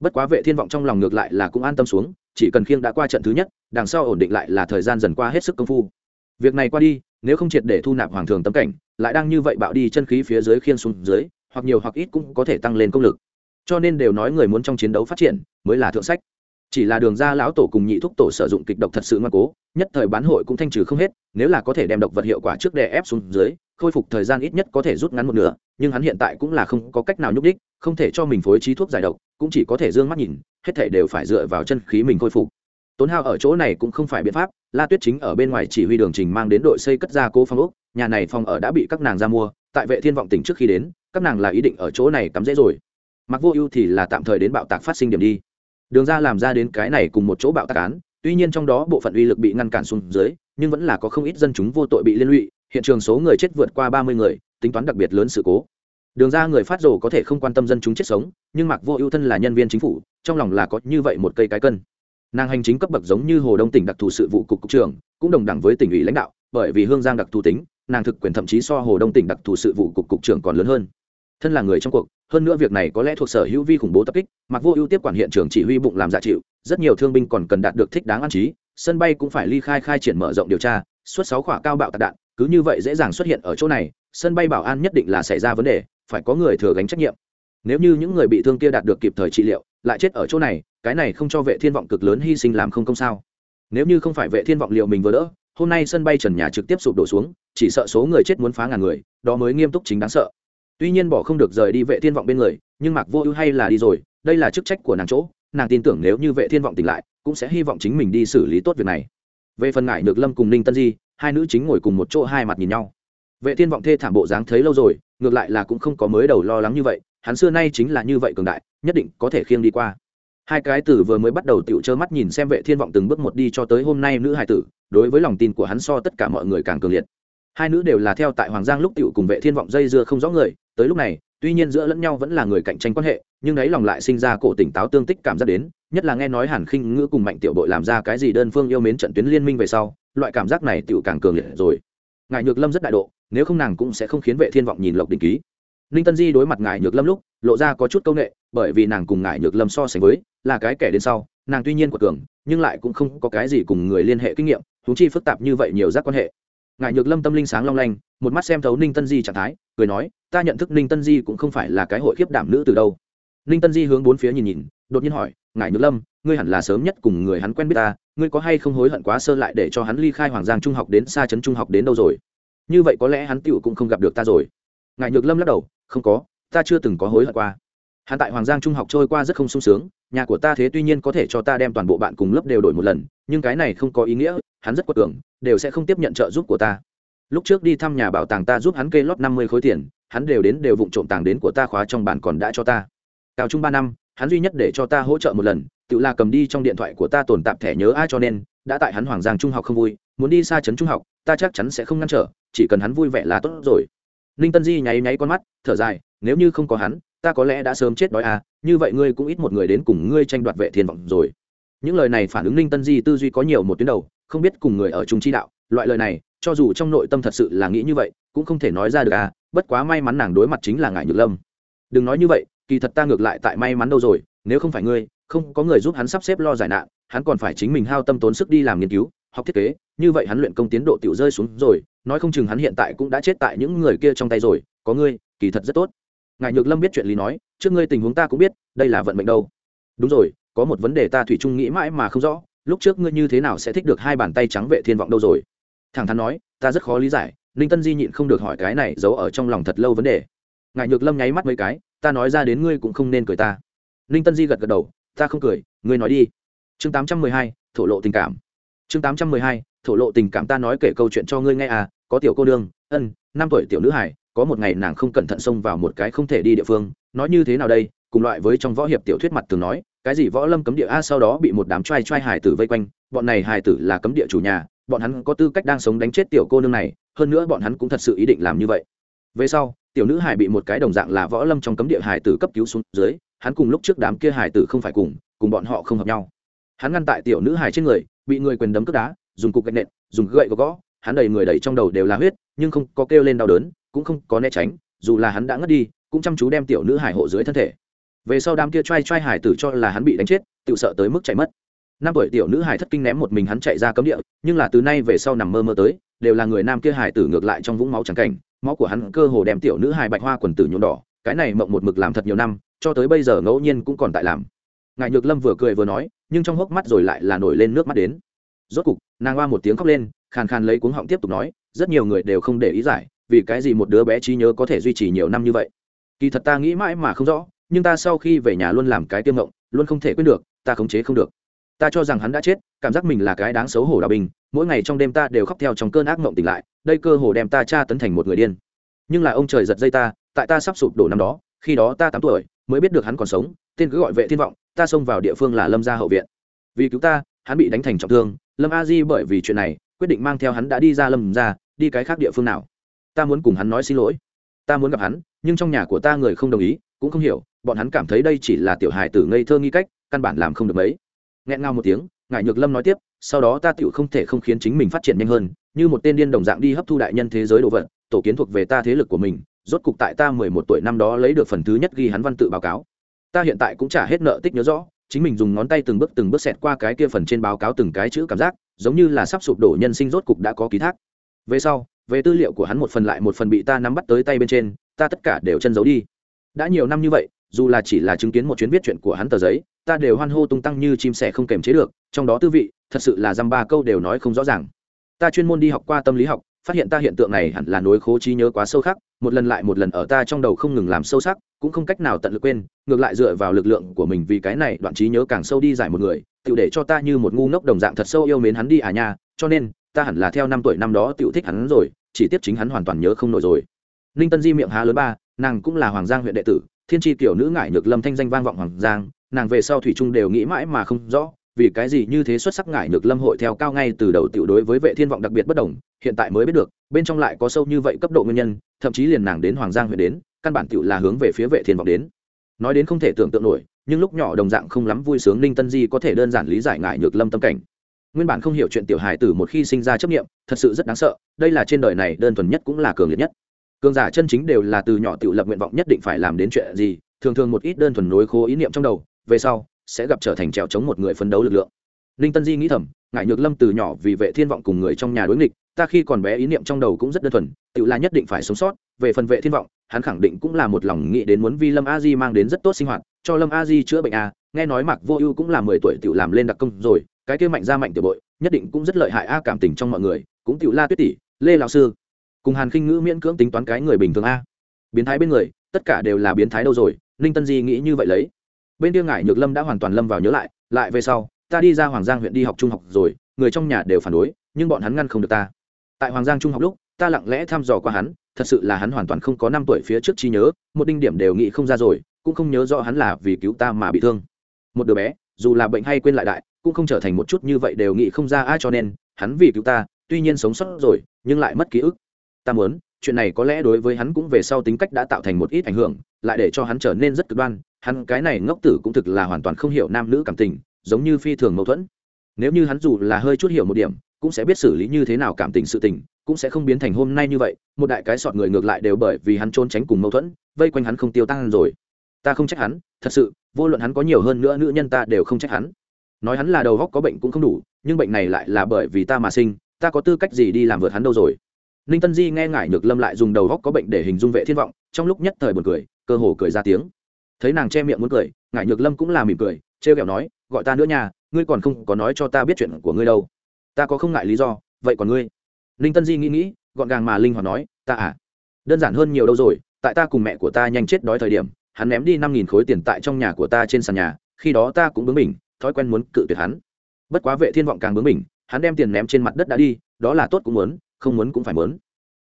Bất quá vệ thiên vọng trong lòng ngược lại là cũng an tâm xuống, chỉ cần khiêng đã qua trận thứ nhất, đằng sau ổn định lại là thời gian dần qua hết sức công phu. Việc này qua đi, nếu không triệt để thu nạp hoàng thường tấm cảnh, lại đang như vậy bạo đi chân khí phía dưới khiên xuống dưới, hoặc nhiều hoặc ít cũng có thể tăng lên công lực cho nên đều nói người muốn trong chiến đấu phát triển mới là thượng sách. Chỉ là đường ra lão tổ cùng nhị thúc tổ sử dụng kịch độc thật sự ngoan cố, nhất thời bán hội cũng thanh trừ không hết, nếu là có thể đem độc vật hiệu quả trước đè ép xuống dưới, khôi phục thời gian ít nhất có thể rút ngắn một nửa, nhưng hắn hiện tại cũng là không có cách nào nhúc đích không thể cho mình phối trí thuốc giải độc, cũng chỉ có thể d ư ơ n g mắt nhìn, hết thể đều phải dựa vào chân khí mình khôi phục. Tốn hao ở chỗ này cũng không phải biện pháp, la tuyết chính ở bên ngoài chỉ huy đường trình mang đến đội xây cất ra cố phong úc nhà này phòng ở đã bị các nàng ra mua, tại vệ thiên vọng tỉnh trước khi đến, các nàng là ý định ở chỗ này cắm dễ rồi mặc vô ưu thì là tạm thời đến bạo tạc phát sinh điểm đi. Đường ra làm ra đến cái này cùng một chỗ bạo tạc án, tuy nhiên trong đó bộ phận uy lực bị ngăn cản xuống dưới, nhưng vẫn là có không ít dân chúng vô tội bị liên lụy, hiện trường số người chết vượt qua ba mươi người, tính toán đặc biệt lớn sự cố. Đường ra người phát rồ có thể không quan tâm dân chúng chết sống, nhưng mặc vô ưu thân là nhân viên chính phủ, trong lòng là có như vậy một cây cái cân. Nàng hành chính cấp bậc giống như hồ đông tỉnh đặc thù sự vụ cục cục trưởng, cũng đồng đẳng với tỉnh ủy lãnh đạo, bởi vì hương giang đặc thù tính, nàng thực quyền thậm chí so hồ đông tỉnh đặc thù sự vụ cục cục trưởng còn lớn hơn. Thân là người trong cuộc hơn nữa việc này có lẽ thuộc sở hữu vi khủng bố tập kích mặc vô ưu tiếp quản hiện trường chỉ huy bụng làm giả chịu, rất nhiều thương binh còn cần đạt được thích đáng an trí, sân bay cũng phải ly khai khai triển mở rộng điều tra suốt sáu quả cao bạo tạc đạn, cứ như vậy dễ dàng xuất hiện ở chỗ này, sân bay bảo an nhất định là xảy ra vấn đề, phải có người thừa gánh trách nhiệm. Nếu như những người bị thương kia đạt được kịp thời trị liệu, lại chết ở chỗ này, cái này không cho vệ thiên vọng cực lớn hy sinh làm không công sao. Nếu như không phải vệ thiên vọng liệu mình vừa đỡ, hôm nay sân bay trần nhà trực tiếp sụp đổ xuống, chỉ sợ số người chết muốn phá ngàn người, đó mới nghiêm túc chính đáng sợ tuy nhiên bỏ không được rời đi vệ thiên vọng bên người, nhưng mạc vô ưu hay là đi rồi, đây là chức trách của nàng chỗ, nàng tin tưởng nếu như vệ thiên vọng tỉnh lại, cũng sẽ hy vọng chính mình đi xử lý tốt việc này. Về phần ngại được lâm cùng ninh tân di, hai nữ chính ngồi cùng một chỗ hai mặt nhìn nhau. Vệ thiên vọng thê thảm bộ dáng thấy lâu rồi, ngược lại là cũng không có mới đầu lo lắng như vậy, hắn xưa nay chính là như vậy cường đại, nhất định có thể khiêng đi qua. Hai cái tử vừa mới bắt đầu tựu trơ mắt nhìn xem vệ thiên vọng từng bước một đi cho tới hôm nay nữ hải tử, đối với lòng tin của hắn so tất cả mọi người càng cường liệt. Hai nữ đều là theo tại hoàng giang lúc tựu cùng vệ thiên vọng dây dưa không rõ người tới lúc này, tuy nhiên giữa lẫn nhau vẫn là người cạnh tranh quan hệ, nhưng đấy lòng lại sinh ra cổ tỉnh táo tương tích cảm giác đến, nhất là nghe nói hàn khinh ngữ cùng mạnh tiểu đội làm ra cái gì đơn phương yêu mến trận tuyến liên minh về sau, loại cảm giác này tựu càng cường liệt rồi. Ngài nhược lâm rất đại độ, nếu không nàng cũng sẽ không khiến vệ thiên vọng nhìn lộc đình ký. Ninh tân di đối mặt ngài nhược lâm lúc, lộ ra có chút công nghệ bởi vì nàng cùng ngài nhược lâm so sánh với, là cái kẻ đến sau, nàng tuy nhiên của cường, nhưng lại cũng không có cái gì cùng người liên hệ kinh nghiệm thú chi phức tạp như vậy nhiều giác quan hệ. Ngài nhược lâm tâm linh sáng long lanh, một mắt xem thấu ninh tân di trạng thái cười nói, ta nhận thức ninh tân di cũng không phải là cái hội khiếp đảm nữ từ đâu. Ninh tân di hướng bốn phía nhìn nhìn, đột nhiên hỏi ngài nhược lâm, ngươi hẳn là sớm nhất cùng người hắn quen biết ta, ngươi có hay không hối hận quá sơ lại để cho hắn ly khai hoàng giang trung học đến xa trấn trung học đến đâu rồi? Như vậy có lẽ hắn tựu cũng không gặp được ta rồi. Ngài nhược lâm lắc đầu, không có, ta chưa từng có hối hận qua. Hắn tại hoàng giang trung học trôi qua rất không sung sướng, nhà của ta thế tuy nhiên có thể cho ta đem toàn bộ bạn cùng lớp đều đổi một lần, nhưng cái này không có ý nghĩa, hắn rất quật cường, đều sẽ không tiếp nhận trợ giúp của ta lúc trước đi thăm nhà bảo tàng ta giúp hắn kê lót năm mươi khối tiền, hắn đều đến đều vụng trộm tàng đến của ta khóa trong bản còn đã cho ta. Cao trung ba năm, hắn duy nhất để cho ta hỗ trợ một lần, tự là cầm đi trong điện thoại của ta tồn tạp thẻ nhớ ai cho nên, đã tại hắn hoàng giang trung học không vui, muốn đi xa trấn trung học, ta chắc chắn sẽ không ngăn trở, chỉ cần hắn vui vẻ là tốt rồi. Ninh tân di nháy nháy con mắt, thở dài, nếu như không có hắn, ta có lẽ đã sớm chết đói à như vậy ngươi cũng ít một người đến cùng ngươi tranh đoạt vệ thiên vọng rồi. Những lời này phản ứng ninh tân di tư duy có nhiều một tuyến đầu, không biết cùng người ở trung chi đạo, loại lời này cho dù trong nội tâm thật sự là nghĩ như vậy, cũng không thể nói ra được à bất quá may mắn nàng đối mặt chính là ngài nhược lâm. Đừng nói như vậy, kỳ thật ta ngược lại tại may mắn đâu rồi, nếu không phải ngươi, không có người giúp hắn sắp xếp lo giải nạn, hắn còn phải chính mình hao tâm tốn sức đi làm nghiên cứu, học thiết kế, như vậy hắn luyện công tiến độ tiểu rơi xuống rồi, nói không chừng hắn hiện tại cũng đã chết tại những người kia trong tay rồi, có ngươi, kỳ thật rất tốt. Ngài nhược lâm biết chuyện lý nói, trước ngươi tình huống ta cũng biết, đây là vận mệnh đâu. Đúng rồi, có một vấn đề ta thủy chung nghĩ mãi mà không rõ, lúc trước ngươi như thế nào sẽ thích được hai bàn tay trắng vệ thiên vọng đâu rồi? Thẳng thắn nói, ta rất khó lý giải, ninh tân di nhịn không được hỏi cái này giấu ở trong lòng thật lâu vấn đề. Ngài nhược lâm nháy mắt mấy cái, ta nói ra đến ngươi cũng không nên cười ta. Ninh tân di gật gật đầu, ta không cười, ngươi nói đi. Chương tám trăm mười hai, thổ lộ tình cảm. Chương tám trăm mười hai, thổ lộ tình cảm ta nói kể câu chuyện cho ngươi nghe à có tiểu cô đương ân, năm tuổi tiểu nữ hải có một ngày nàng không cẩn thận xông vào một cái không thể đi địa phương, nói như thế nào đây, cùng loại với trong võ hiệp tiểu thuyết mặt từng nói, cái gì võ lâm cấm địa, a, sau đó bị một đám trai trai hải tử vây quanh, bọn này hải tử là cấm địa chủ nhà bọn hắn có tư cách đang sống đánh chết tiểu cô nương này, hơn nữa bọn hắn cũng thật sự ý định làm như vậy. Về sau, tiểu nữ hải bị một cái đồng dạng là võ lâm trong cấm địa hải tử cấp cứu xuống dưới, hắn cùng lúc trước đám kia hải tử không phải cùng cùng bọn họ không hợp nhau. Hắn ngăn tại tiểu nữ hải trên người, bị người quyền đấm cướp đá, dùng cục gạch nện, dùng gậy có gõ, hắn đầy người đầy trong đầu đều là huyết, nhưng không có kêu lên đau đớn, cũng không có né tránh, dù là hắn đã ngất đi, cũng chăm chú đem tiểu nữ hải hộ dưới thân thể. Về sau đám kia t r a i t r a i hải tử cho là hắn bị đánh chết tự sợ tới mức chạy mất năm tuổi tiểu nữ hải thất kinh ném một mình hắn chạy ra cấm địa, nhưng là từ nay về sau nằm mơ mơ tới, đều là người nam kia hải tử ngược lại trong vũng máu trắng cảnh, máu của hắn cơ hồ đem tiểu nữ hải bạch hoa quần tử nhuộm đỏ, cái này mộng một mực làm thật nhiều năm, cho tới bây giờ ngẫu nhiên cũng còn tại làm. Ngài nhược lâm vừa cười vừa nói, nhưng trong hốc mắt rồi lại là nổi lên nước mắt đến. Rốt cục, nàng hoa một tiếng khóc lên, khàn khàn lấy cuống họng tiếp tục nói, rất nhiều người đều không để ý giải, vì cái gì một đứa bé trí nhớ có thể duy trì nhiều năm như vậy? Kỳ thật ta nghĩ mãi mà không rõ, nhưng ta sau khi về nhà luôn làm cái tiêm ngộng luôn không thể quên được, ta khống chế không được ta cho rằng hắn đã chết, cảm giác mình là cái đáng xấu hổ đạo bình, mỗi ngày trong đêm ta đều khóc theo trong cơn ác mộng tỉnh lại, đây cơ hồ đem ta tra tấn thành một người điên. Nhưng là ông trời giật dây ta, tại ta sắp sụp đổ năm đó, khi đó ta tám tuổi, mới biết được hắn còn sống, tên cứ gọi vệ thiên vọng, ta xông vào địa phương là lâm gia hậu viện. Vì cứu ta, hắn bị đánh thành trọng thương, lâm a di bởi vì chuyện này, quyết định mang theo hắn đã đi ra lâm ra đi cái khác địa phương nào. Ta muốn cùng hắn nói xin lỗi. Ta muốn gặp hắn, nhưng trong nhà của ta người không đồng ý, cũng không hiểu, bọn hắn cảm thấy đây chỉ là tiểu hài tử ngây thơ nghi cách, căn bản làm không được mấy nghẹn ngào một tiếng ngài nhược lâm nói tiếp, sau đó ta tựu không thể không khiến chính mình phát triển nhanh hơn, như một tên điên đồng dạng đi hấp thu đại nhân thế giới đồ vật, tổ kiến thuộc về ta thế lực của mình, rốt cục tại ta mười một tuổi năm đó lấy được phần thứ nhất ghi hắn văn tự báo cáo. Ta hiện tại cũng trả hết nợ tích nhớ rõ, chính mình dùng ngón tay từng bước từng bước xẹt qua cái kia phần trên báo cáo từng cái chữ cảm giác, giống như là sắp sụp đổ nhân sinh rốt cục đã có ký thác. Về sau, về tư liệu của hắn một phần lại một phần bị ta nắm bắt tới tay bên trên, ta tất cả đều chân giấu đi. Đã nhiều năm như vậy dù là chỉ là chứng kiến một chuyến viết chuyện của hắn tờ giấy, ta đều hoan hô tung tăng như chim sẻ không kềm chế được, trong đó tư vị, thật sự là dăm ba câu đều nói không rõ ràng. Ta chuyên môn đi học qua tâm lý học, phát hiện ta hiện tượng này hẳn là nối khố trí nhớ quá sâu khắc, một lần lại một lần ở ta trong đầu không ngừng làm sâu sắc, cũng không cách nào tận lực quên, ngược lại dựa vào lực lượng của mình vì cái này đoạn trí nhớ càng sâu đi giải một người tự để cho ta như một ngu ngốc đồng dạng thật sâu yêu mến hắn đi à nha, cho nên, ta hẳn là theo năm tuổi năm đó tự thích hắn rồi, chỉ tiếp chính hắn hoàn toàn nhớ không nổi rồi. Ninh tân di miệng há lớn ba, nàng cũng là hoàng giang huyện đệ tử thiên tri tiểu nữ ngải nhược lâm thanh danh vang vọng hoàng giang, nàng về sau thủy trung đều nghĩ mãi mà không rõ, vì cái gì như thế xuất sắc ngải nhược lâm hội theo cao ngay từ đầu tiểu đối với vệ thiên vọng đặc biệt bất đồng, hiện tại mới biết được, bên trong lại có sâu như vậy cấp độ nguyên nhân, thậm chí liền nàng đến hoàng giang huyện đến, căn bản tiểu là hướng về phía vệ thiên vọng đến. Nói đến không thể tưởng tượng nổi, nhưng lúc nhỏ đồng dạng không lắm vui sướng ninh tân di có thể đơn giản lý giải ngại nhược lâm tâm cảnh. Nguyên bản không hiểu chuyện tiểu hài tử một khi sinh ra chấp nghiệm thật sự rất đáng sợ, đây là trên đời này đơn thuần nhất cũng là cường liệt nhất cường giả chân chính đều là từ nhỏ tự lập nguyện vọng nhất định phải làm đến chuyện gì, thường thường một ít đơn thuần nối khố ý niệm trong đầu, về sau, sẽ gặp trở thành trèo chống một người phấn đấu lực lượng. Ninh tân di nghĩ thầm ngại nhược lâm từ nhỏ vì vệ thiên vọng cùng người trong nhà đối nghịch, ta khi còn bé ý niệm trong đầu cũng rất đơn thuần, tự là nhất định phải sống sót, về phần vệ thiên vọng, hắn khẳng định cũng là một lòng nghĩ đến muốn vi lâm a di mang đến rất tốt sinh hoạt, cho lâm a di chữa bệnh a nghe nói mặc vô ưu cũng là mười tuổi tự làm lên đặc công rồi, cái kia mạnh ra mạnh tiểu bội, nhất định cũng rất lợi hại a, cảm tình trong mọi người, cũng tự la tuyết tỷ, lê lão sư cùng hàn khinh ngữ miễn cưỡng tính toán cái người bình thường a. Biến thái bên người, tất cả đều là biến thái đâu rồi, ninh tân di nghĩ như vậy lấy. Bên kia ngải nhược lâm đã hoàn toàn lâm vào nhớ lại lại về sau, ta đi ra hoàng giang huyện đi học trung học rồi, người trong nhà đều phản đối, nhưng bọn hắn ngăn không được ta. Tại hoàng giang trung học lúc, ta lặng lẽ thăm dò qua hắn, thật sự là hắn hoàn toàn không có năm tuổi phía trước trí nhớ, một đinh điểm đều nghĩ không ra rồi, cũng không nhớ rõ hắn là vì cứu ta mà bị thương. Một đứa bé, dù là bệnh hay quên lại đại, cũng không trở thành một chút như vậy đều nghĩ không ra ai cho nên, hắn vì cứu ta, tuy nhiên sống sót rồi, nhưng lại mất ký ức ta muốn, chuyện này có lẽ đối với hắn cũng về sau tính cách đã tạo thành một ít ảnh hưởng, lại để cho hắn trở nên rất cực đoan, hắn cái này ngốc tử cũng thực là hoàn toàn không hiểu nam nữ cảm tình, giống như phi thường mâu thuẫn. Nếu như hắn dù là hơi chút hiểu một điểm, cũng sẽ biết xử lý như thế nào cảm tình sự tình, cũng sẽ không biến thành hôm nay như vậy, một đại cái sọt người ngược lại đều bởi vì hắn trốn tránh cùng mâu thuẫn, vây quanh hắn không tiêu tan rồi. Ta không trách hắn, thật sự, vô luận hắn có nhiều hơn nữa nữ nhân ta đều không trách hắn. Nói hắn là đầu góc có bệnh cũng không đủ, nhưng bệnh này lại là bởi vì ta mà sinh, ta có tư cách gì đi làm vượt hắn đâu rồi? Ninh tân di nghe ngại nhược lâm lại dùng đầu góc có bệnh để hình dung vệ thiên vọng, trong lúc nhất thời buồn cười, cơ hồ cười ra tiếng. Thấy nàng che miệng muốn cười ngại nhược lâm cũng là mỉm cười, trêu ghẹo nói, gọi ta nữa nha, ngươi còn không có nói cho ta biết chuyện của ngươi đâu. Ta có không ngại lý do, vậy còn ngươi? Ninh tân di nghĩ nghĩ, gọn gàng mà linh hoạt nói, ta à đơn giản hơn nhiều đâu rồi, tại ta cùng mẹ của ta nhanh chết đói thời điểm, hắn ném đi năm nghìn khối tiền tại trong nhà của ta trên sàn nhà, khi đó ta cũng bướng mình thói quen muốn cự tuyệt hắn. Bất quá vệ thiên vọng càng bướng mình hắn đem tiền ném trên mặt đất đã đi, đó là tốt cũng muốn không muốn cũng phải muốn.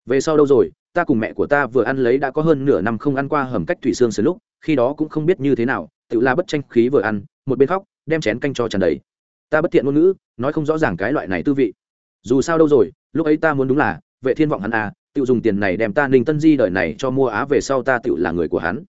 Về sau đâu rồi, ta cùng mẹ của ta vừa ăn lấy đã có hơn nửa năm không ăn qua hầm cách thủy xương sớm lúc, khi đó cũng không biết như thế nào, tự la bất tranh khí vừa ăn, một bên khóc, đem chén canh cho tràn đầy. Ta bất tiện ngôn ngữ, nói không rõ ràng cái loại này tư vị. Dù sao đâu rồi, lúc ấy ta muốn đúng là, vệ thiên vọng hắn à tự dùng tiền này đem ta ninh tân di đời này cho mua á, về sau ta tự là người của hắn.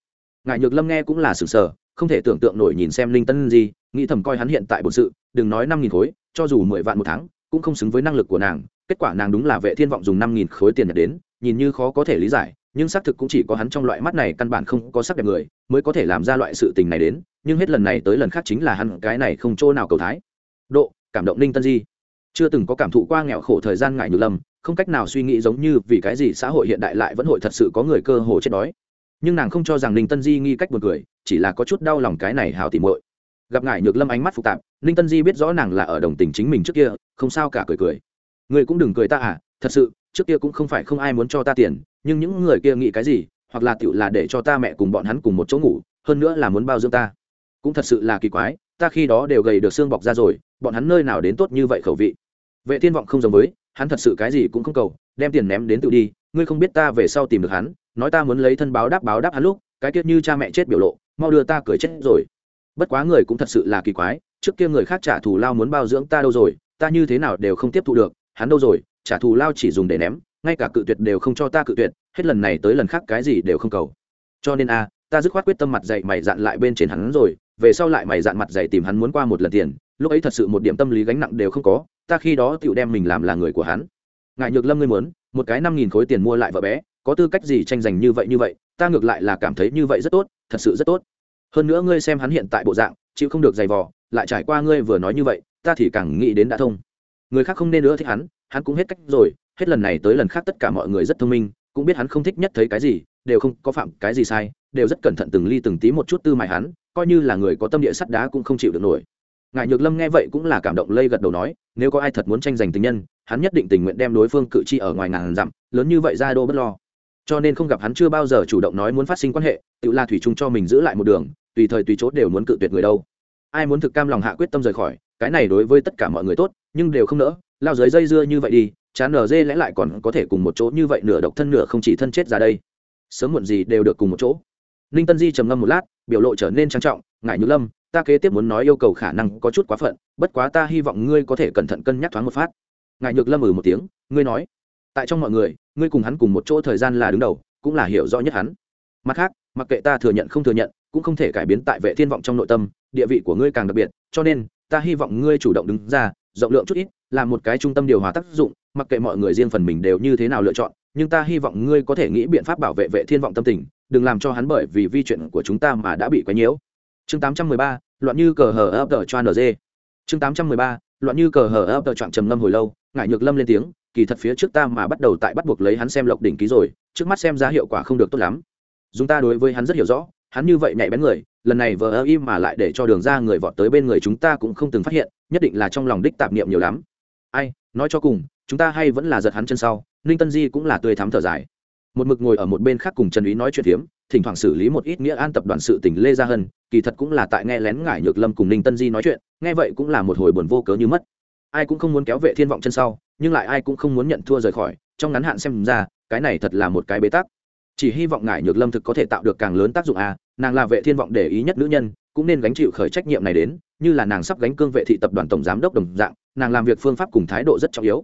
Ngài nhược lâm nghe cũng là sừng sờ, không thể tưởng tượng nổi nhìn xem ninh tân di, nghĩ thầm coi hắn hiện tại bổn sự, đừng nói năm nghìn khối, cho dù mười vạn một tháng, cũng không xứng với năng lực của nàng kết quả nàng đúng là vệ thiên vọng dùng năm nghìn khối tiền nhặt đến nhìn như khó có thể lý giải nhưng xác thực cũng chỉ có hắn trong loại mắt này căn bản không có sắc đẹp người mới có thể làm ra loại sự tình này đến nhưng hết lần này tới lần khác chính là hắn cái này không chỗ nào cầu thái. Độ cảm động ninh tân di. Chưa từng có cảm thụ qua nghèo khổ thời gian ngại nhược lâm không cách nào suy nghĩ giống như vì cái gì xã hội hiện đại lại vẫn hội thật sự có người cơ hồ chết đói. Nhưng nàng không cho rằng ninh tân di nghi cách buồn cười, chỉ là có chút đau lòng cái này hào tỉ muội. Gặp ngại nhược lâm ánh mắt phức tạp ninh tân di biết rõ nàng là ở đồng tình chính mình trước kia không sao cả cười cười người cũng đừng cười ta à thật sự, trước kia cũng không phải không ai muốn cho ta tiền, nhưng những người kia nghĩ cái gì, hoặc là tựu là để cho ta mẹ cùng bọn hắn cùng một chỗ ngủ, hơn nữa là muốn bao dưỡng ta. Cũng thật sự là kỳ quái, ta khi đó đều gầy được xương bọc ra rồi, bọn hắn nơi nào đến tốt như vậy khẩu vị. Vệ thiên vọng không giống với, hắn thật sự cái gì cũng không cầu, đem tiền ném đến tự đi, ngươi không biết ta về sau tìm được hắn, nói ta muốn lấy thân báo đáp báo đáp hắn lúc, cái kiết như cha mẹ chết biểu lộ, mau đưa ta cười chết rồi. Bất quá người cũng thật sự là kỳ quái, trước kia người khác trả thù lao muốn bao dưỡng ta đâu rồi, ta như thế nào đều không tiếp thu được hắn đâu rồi, trả thù lao chỉ dùng để ném, ngay cả cự tuyệt đều không cho ta cự tuyệt, hết lần này tới lần khác cái gì đều không cầu. Cho nên a, ta dứt khoát quyết tâm mặt dạy mày dạn lại bên trên hắn rồi, về sau lại mày dạn mặt dạy tìm hắn muốn qua một lần tiền, lúc ấy thật sự một điểm tâm lý gánh nặng đều không có, ta khi đó tựu đem mình làm là người của hắn. Ngại nhược lâm ngươi muốn, một cái năm nghìn khối tiền mua lại vợ bé, có tư cách gì tranh giành như vậy như vậy, ta ngược lại là cảm thấy như vậy rất tốt, thật sự rất tốt. Hơn nữa ngươi xem hắn hiện tại bộ dạng, chịu không được giày vò, lại trải qua ngươi vừa nói như vậy, ta thì càng nghĩ đến đã thông người khác không nên nữa thích hắn hắn cũng hết cách rồi. Hết lần này tới lần khác tất cả mọi người rất thông minh, cũng biết hắn không thích nhất thấy cái gì, đều không có phạm cái gì sai, đều rất cẩn thận từng ly từng tí một chút tư mại hắn, coi như là người có tâm địa sắt đá cũng không chịu được nổi. Ngài nhược lâm nghe vậy cũng là cảm động lây gật đầu nói, nếu có ai thật muốn tranh giành tình nhân, hắn nhất định tình nguyện đem đối phương cự chi ở ngoài ngàn dặm, lớn như vậy ra đô bất lo. Cho nên không gặp hắn chưa bao giờ chủ động nói muốn phát sinh quan hệ, tự la thủy chung cho mình giữ lại một đường, tùy thời tùy chốt đều muốn cự tuyệt người đâu. Ai muốn thực cam lòng hạ quyết tâm rời khỏi, cái này đối với tất cả mọi người tốt nhưng đều không nỡ, lao dưới dây dưa như vậy đi, chán nở dê lẽ lại còn có thể cùng một chỗ như vậy nửa độc thân nửa không chỉ thân chết ra đây. Sớm muộn gì đều được cùng một chỗ. Ninh tân di trầm ngâm một lát, biểu lộ trở nên trang trọng, ngại như lâm, ta kế tiếp muốn nói yêu cầu khả năng có chút quá phận, bất quá ta hy vọng ngươi có thể cẩn thận cân nhắc thoáng một phát. Ngại nhược lâm ừ một tiếng, ngươi nói. Tại trong mọi người, ngươi cùng hắn cùng một chỗ thời gian là đứng đầu, cũng là hiểu rõ nhất hắn. Mặt khác, mặc kệ ta thừa nhận không thừa nhận, cũng không thể cải biến tại vệ thiên vọng trong nội tâm, địa vị của ngươi càng đặc biệt, cho nên, ta hy vọng ngươi chủ động đứng ra rộng lượng chút ít là một cái trung tâm điều hòa tác dụng mặc kệ mọi người riêng phần mình đều như thế nào lựa chọn nhưng ta hy vọng ngươi có thể nghĩ biện pháp bảo vệ vệ thiên vọng tâm tình đừng làm cho hắn bởi vì vi chuyện của chúng ta mà đã bị quấy nhiễu. Chương 813, loạn như cờ hờ ấp tờ cho nd chương 813, loạn như cờ hờ ấp tờ chọn trầm ngâm hồi lâu ngại nhược lâm lên tiếng kỳ thật phía trước ta mà bắt đầu tại bắt buộc lấy hắn xem lộc đỉnh ký rồi trước mắt xem ra hiệu quả không được tốt lắm. Dùng ta đối với hắn rất hiểu rõ hắn như vậy nhạy bén người, lần này vờ ơ im mà lại để cho đường ra người vọt tới bên người chúng ta cũng không từng phát hiện, nhất định là trong lòng đích tạp niệm nhiều lắm. Ai, nói cho cùng, chúng ta hay vẫn là giật hắn chân sau, ninh tân di cũng là tươi thắm thở dài. Một mực ngồi ở một bên khác cùng trần úy nói chuyện phiếm, thỉnh thoảng xử lý một ít nghĩa an tập đoàn sự tỉnh lê gia hân, kỳ thật cũng là tại nghe lén ngải nhược lâm cùng ninh tân di nói chuyện, nghe vậy cũng là một hồi buồn vô cớ như mất. Ai cũng không muốn kéo vệ thiên vọng chân sau, nhưng lại ai cũng không muốn nhận thua rời khỏi, trong ngắn hạn xem ra, cái này thật là một cái bế tắc chỉ hy vọng ngải nhược lâm thực có thể tạo được càng lớn tác dụng à nàng là vệ thiên vọng để ý nhất nữ nhân, cũng nên gánh chịu khởi trách nhiệm này đến, như là nàng sắp gánh cương vệ thị tập đoàn tổng giám đốc đồng dạng, nàng làm việc phương pháp cùng thái độ rất trọng yếu.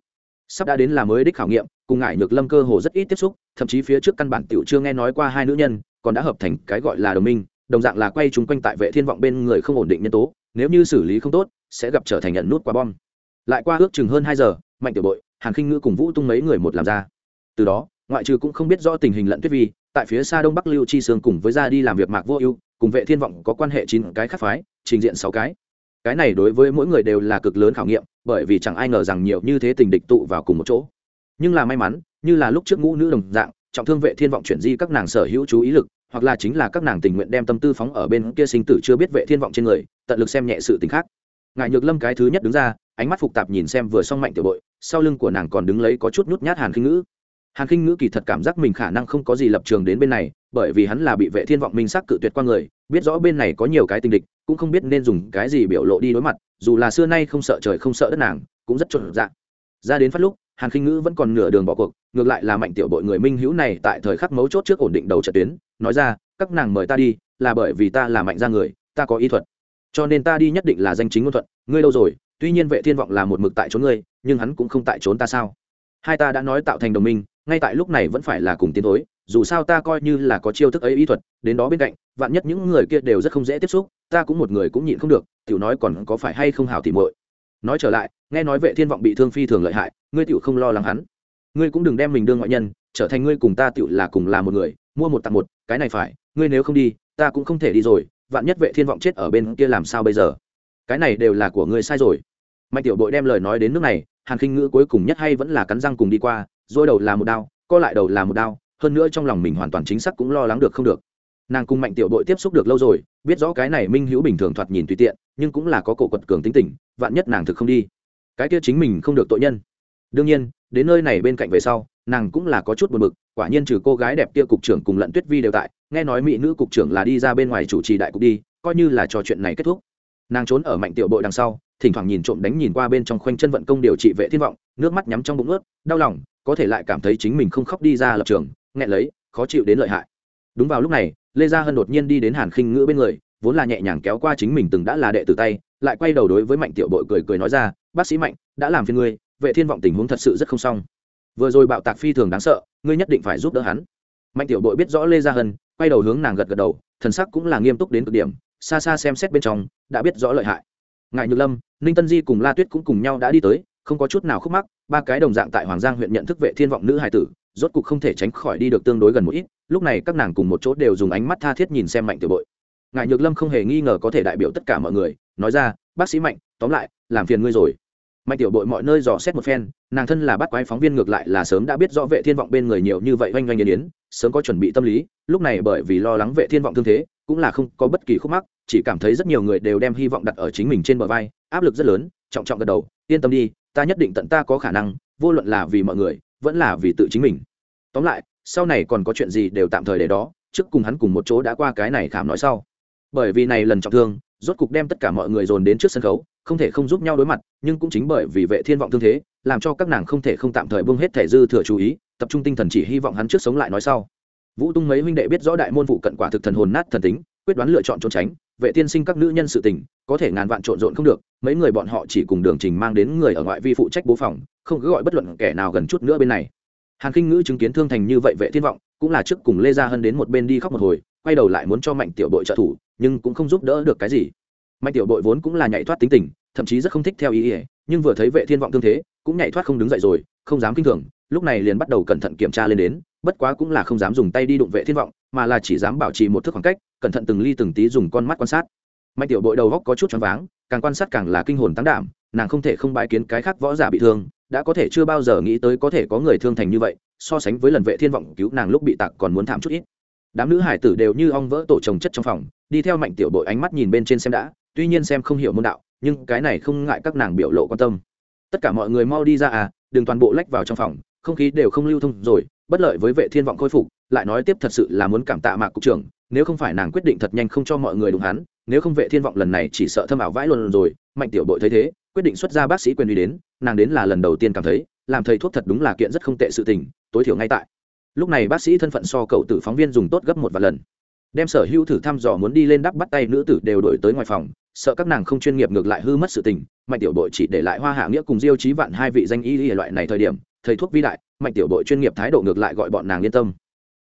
Sắp đã đến là mới đích khảo nghiệm, cùng ngải nhược lâm cơ hồ rất ít tiếp xúc, thậm chí phía trước căn bản tiểu chưa nghe nói qua hai nữ nhân, còn đã hợp thành cái gọi là đồng minh, đồng dạng là quay chúng quanh tại vệ thiên vọng bên người không ổn định nhân tố, nếu như xử lý không tốt, sẽ gặp trở thành nhận nút quả bom. Lại qua ước chừng hơn hai giờ, mạnh tiểu bội hàng khinh ngữ cùng vũ tung mấy người một làm ra. Từ đó ngoại trừ cũng không biết rõ tình hình lận tuyết vi, tại phía xa đông bắc lưu chi sương cùng với ra đi làm việc mạc vô ưu, cùng vệ thiên vọng có quan hệ chín cái khác phái, trình diện sáu cái. Cái này đối với mỗi người đều là cực lớn khảo nghiệm, bởi vì chẳng ai ngờ rằng nhiều như thế tình địch tụ vào cùng một chỗ. Nhưng là may mắn, như là lúc trước ngũ nữ đồng dạng, trọng thương vệ thiên vọng chuyển di các nàng sở hữu chú ý lực, hoặc là chính là các nàng tình nguyện đem tâm tư phóng ở bên kia sinh tử chưa biết vệ thiên vọng trên người, tận lực xem nhẹ sự tình khác. Ngài nhược lâm cái thứ nhất đứng ra, ánh mắt phục tạp nhìn xem vừa xong mạnh tiểu bội, sau lưng của nàng còn đứng lấy có chút nhút nhát hàn khinh ngữ hàn khinh ngữ kỳ thật cảm giác mình khả năng không có gì lập trường đến bên này, bởi vì hắn là bị vệ thiên vọng minh sắc cự tuyệt qua người, biết rõ bên này có nhiều cái tình địch, cũng không biết nên dùng cái gì biểu lộ đi đối mặt, dù là xưa nay không sợ trời không sợ đất nàng, cũng rất trộn dạng ra đến phát lúc, hàn khinh ngữ vẫn còn nửa đường bỏ cuộc, ngược lại là mạnh tiểu bội người minh hữu này tại thời khắc mấu chốt trước ổn định đầu trận tuyến, nói ra, các nàng mời ta đi, là bởi vì ta là mạnh ra người, ta có ý thuật. Cho nên ta đi nhất định là danh chính ngôn thuận, ngươi đâu rồi, tuy nhiên vệ thiên vọng là một mực tại trốn ngươi, nhưng hắn cũng không tại trốn ta sao? Hai ta đã nói tạo thành đồng minh ngay tại lúc này vẫn phải là cùng tiến thối, dù sao ta coi như là có chiêu thức ấy y thuật, đến đó bên cạnh, vạn nhất những người kia đều rất không dễ tiếp xúc, ta cũng một người cũng nhịn không được, tiểu nói còn có phải hay không hảo thì muội. Nói trở lại, nghe nói vệ thiên vọng bị thương phi thường lợi hại, ngươi tiểu không lo lắng hắn. Ngươi cũng đừng đem mình đương ngoại nhân, trở thành ngươi cùng ta tiểu là cùng là một người, mua một tặng một, cái này phải, ngươi nếu không đi, ta cũng không thể đi rồi, vạn nhất vệ thiên vọng chết ở bên kia làm sao bây giờ? Cái này đều là của ngươi sai rồi. Mạnh tiểu bội đem lời nói đến nước này, hàn khinh ngữ cuối cùng nhất hay vẫn là cắn răng cùng đi qua dôi đầu là một đao, co lại đầu là một đao, hơn nữa trong lòng mình hoàn toàn chính xác cũng lo lắng được không được. Nàng cùng mạnh tiểu bội tiếp xúc được lâu rồi, biết rõ cái này minh hữu bình thường thoạt nhìn tùy tiện, nhưng cũng là có cổ quật cường tính tình, vạn nhất nàng thực không đi. Cái kia chính mình không được tội nhân. Đương nhiên, đến nơi này bên cạnh về sau, nàng cũng là có chút buồn bực, quả nhiên trừ cô gái đẹp kia cục trưởng cùng lận tuyết vi đều tại, nghe nói mỹ nữ cục trưởng là đi ra bên ngoài chủ trì đại cục đi, coi như là trò chuyện này kết thúc. Nàng trốn ở mạnh tiểu bội đằng sau, thỉnh thoảng nhìn trộm đánh nhìn qua bên trong khoanh chân vận công điều trị vệ thiên vọng, nước mắt nhắm trong bụng ướt, đau lòng có thể lại cảm thấy chính mình không khóc đi ra lập trường, nghẹn lấy, khó chịu đến lợi hại. Đúng vào lúc này, lê gia hân đột nhiên đi đến hàn khinh ngữ bên người, vốn là nhẹ nhàng kéo qua chính mình từng đã là đệ tử tay, lại quay đầu đối với mạnh tiểu bội cười cười nói ra, bác sĩ mạnh, đã làm phiền ngươi, vệ thiên vọng tình huống thật sự rất không xong. Vừa rồi bạo tạc phi thường đáng sợ, ngươi nhất định phải giúp đỡ hắn. Mạnh tiểu bội biết rõ lê gia hân, quay đầu hướng nàng gật gật đầu, thần sắc cũng là nghiêm túc đến cực điểm, xa xa xem xét bên trong, đã biết rõ lợi hại. Ngài nhược lâm, ninh tân di cùng la tuyết cũng cùng nhau đã đi tới, không có chút nào khúc mắc ba cái đồng dạng tại hoàng giang huyện nhận thức vệ thiên vọng nữ hải tử, rốt cục không thể tránh khỏi đi được tương đối gần một ít, lúc này các nàng cùng một chỗ đều dùng ánh mắt tha thiết nhìn xem mạnh tiểu bội. Ngài nhược lâm không hề nghi ngờ có thể đại biểu tất cả mọi người, nói ra, bác sĩ mạnh, tóm lại, làm phiền ngươi rồi. Mạnh tiểu bội mọi nơi dò xét một phen, nàng thân là bắt quái phóng viên ngược lại là sớm đã biết rõ vệ thiên vọng bên người nhiều như vậy oanh oanh yên yến, sớm có chuẩn bị tâm lý, lúc này bởi vì lo lắng vệ thiên vọng thương thế, cũng là không có bất kỳ khúc mắc, chỉ cảm thấy rất nhiều người đều đem hy vọng đặt ở chính mình trên bờ vai, áp lực rất lớn, trọng trọng gật đầu, yên tâm đi ta nhất định tận ta có khả năng, vô luận là vì mọi người, vẫn là vì tự chính mình. Tóm lại, sau này còn có chuyện gì đều tạm thời để đó, trước cùng hắn cùng một chỗ đã qua cái này khảm nói sau. Bởi vì này lần trọng thương, rốt cục đem tất cả mọi người dồn đến trước sân khấu, không thể không giúp nhau đối mặt, nhưng cũng chính bởi vì vệ thiên vọng thương thế, làm cho các nàng không thể không tạm thời buông hết thể dư thừa chú ý, tập trung tinh thần chỉ hy vọng hắn trước sống lại nói sau. Vũ tung mấy huynh đệ biết rõ đại môn vụ cận quả thực thần hồn nát thần tính, quyết đoán lựa chọn trốn tránh vệ tiên sinh các nữ nhân sự tình, có thể ngàn vạn trộn rộn không được, mấy người bọn họ chỉ cùng đường trình mang đến người ở ngoại vi phụ trách bố phòng, không cứ gọi bất luận kẻ nào gần chút nữa bên này. Hàn kinh ngữ chứng kiến thương thành như vậy vệ thiên vọng, cũng là trước cùng lê gia hân đến một bên đi khóc một hồi, quay đầu lại muốn cho mạnh tiểu đội trợ thủ, nhưng cũng không giúp đỡ được cái gì. Mạnh tiểu đội vốn cũng là nhảy thoát tính tình, thậm chí rất không thích theo ý ỉa nhưng vừa thấy vệ thiên vọng thương thế, cũng nhảy thoát không đứng dậy rồi, không dám kinh thường, lúc này liền bắt đầu cẩn thận kiểm tra lên đến bất quá cũng là không dám dùng tay đi đụng vệ thiên vọng, mà là chỉ dám bảo trì một thước khoảng cách, cẩn thận từng ly từng tí dùng con mắt quan sát. Mạnh tiểu bội đầu góc có chút choáng váng, càng quan sát càng là kinh hồn tăng đảm, nàng không thể không bãi kiến cái khác võ giả bị thương, đã có thể chưa bao giờ nghĩ tới có thể có người thương thành như vậy, so sánh với lần vệ thiên vọng cứu nàng lúc bị tặc còn muốn thảm chút ít. Đám nữ hải tử đều như ong vỡ tổ trồng chất trong phòng, đi theo mạnh tiểu bội ánh mắt nhìn bên trên xem đã, tuy nhiên xem không hiểu môn đạo, nhưng cái này không ngại các nàng biểu lộ quan tâm. Tất cả mọi người mau đi ra à đừng toàn bộ lách vào trong phòng không khí đều không lưu thông rồi, bất lợi với vệ thiên vọng khôi phục, lại nói tiếp thật sự là muốn cảm tạ mạc cục trưởng, nếu không phải nàng quyết định thật nhanh không cho mọi người đúng hắn, nếu không vệ thiên vọng lần này chỉ sợ thâm ảo vãi luôn rồi, mạnh tiểu bội thấy thế, quyết định xuất ra bác sĩ quyền uy đến, nàng đến là lần đầu tiên cảm thấy, làm thầy thuốc thật đúng là kiện rất không tệ sự tình, tối thiểu ngay tại. Lúc này bác sĩ thân phận so cậu tử phóng viên dùng tốt gấp một vài lần. Đem sở hữu thử thăm dò muốn đi lên đắp bắt tay nữ tử đều đổi tới ngoài phòng, sợ các nàng không chuyên nghiệp ngược lại hư mất sự tình, mạnh tiểu đội chỉ để lại hoa hạ nghĩa cùng diêu trí vạn hai vị danh y y loại này thời điểm thầy thuốc vĩ đại, mạnh tiểu đội chuyên nghiệp thái độ ngược lại gọi bọn nàng yên tâm.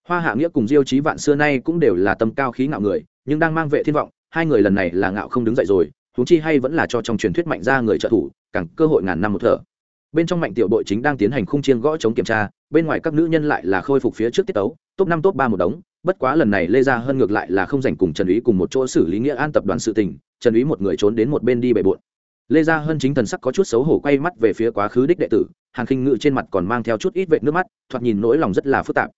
Hoa hạ nghĩa cùng diêu trí vạn xưa nay cũng đều là tâm cao khí ngạo người, nhưng đang mang vệ thiên vọng, hai người lần này là ngạo không đứng dậy rồi thú chi hay vẫn là cho trong truyền thuyết mạnh ra người trợ thủ, càng cơ hội ngàn năm một thở. Bên trong mạnh tiểu đội chính đang tiến hành khung chiên gõ chống kiểm tra, bên ngoài các nữ nhân lại là khôi phục phía trước tiết tấu, top năm top ba một đống, bất quá lần này lê ra hơn ngược lại là không dành cùng trần úy cùng một chỗ xử lý nghĩa an tập đoàn sự tình, trần úy một người trốn đến một bên đi bề bộn lê gia hân chính thần sắc có chút xấu hổ quay mắt về phía quá khứ đích đệ tử, hàn khinh ngự trên mặt còn mang theo chút ít vệt nước mắt, thoạt nhìn nỗi lòng rất là phức tạp.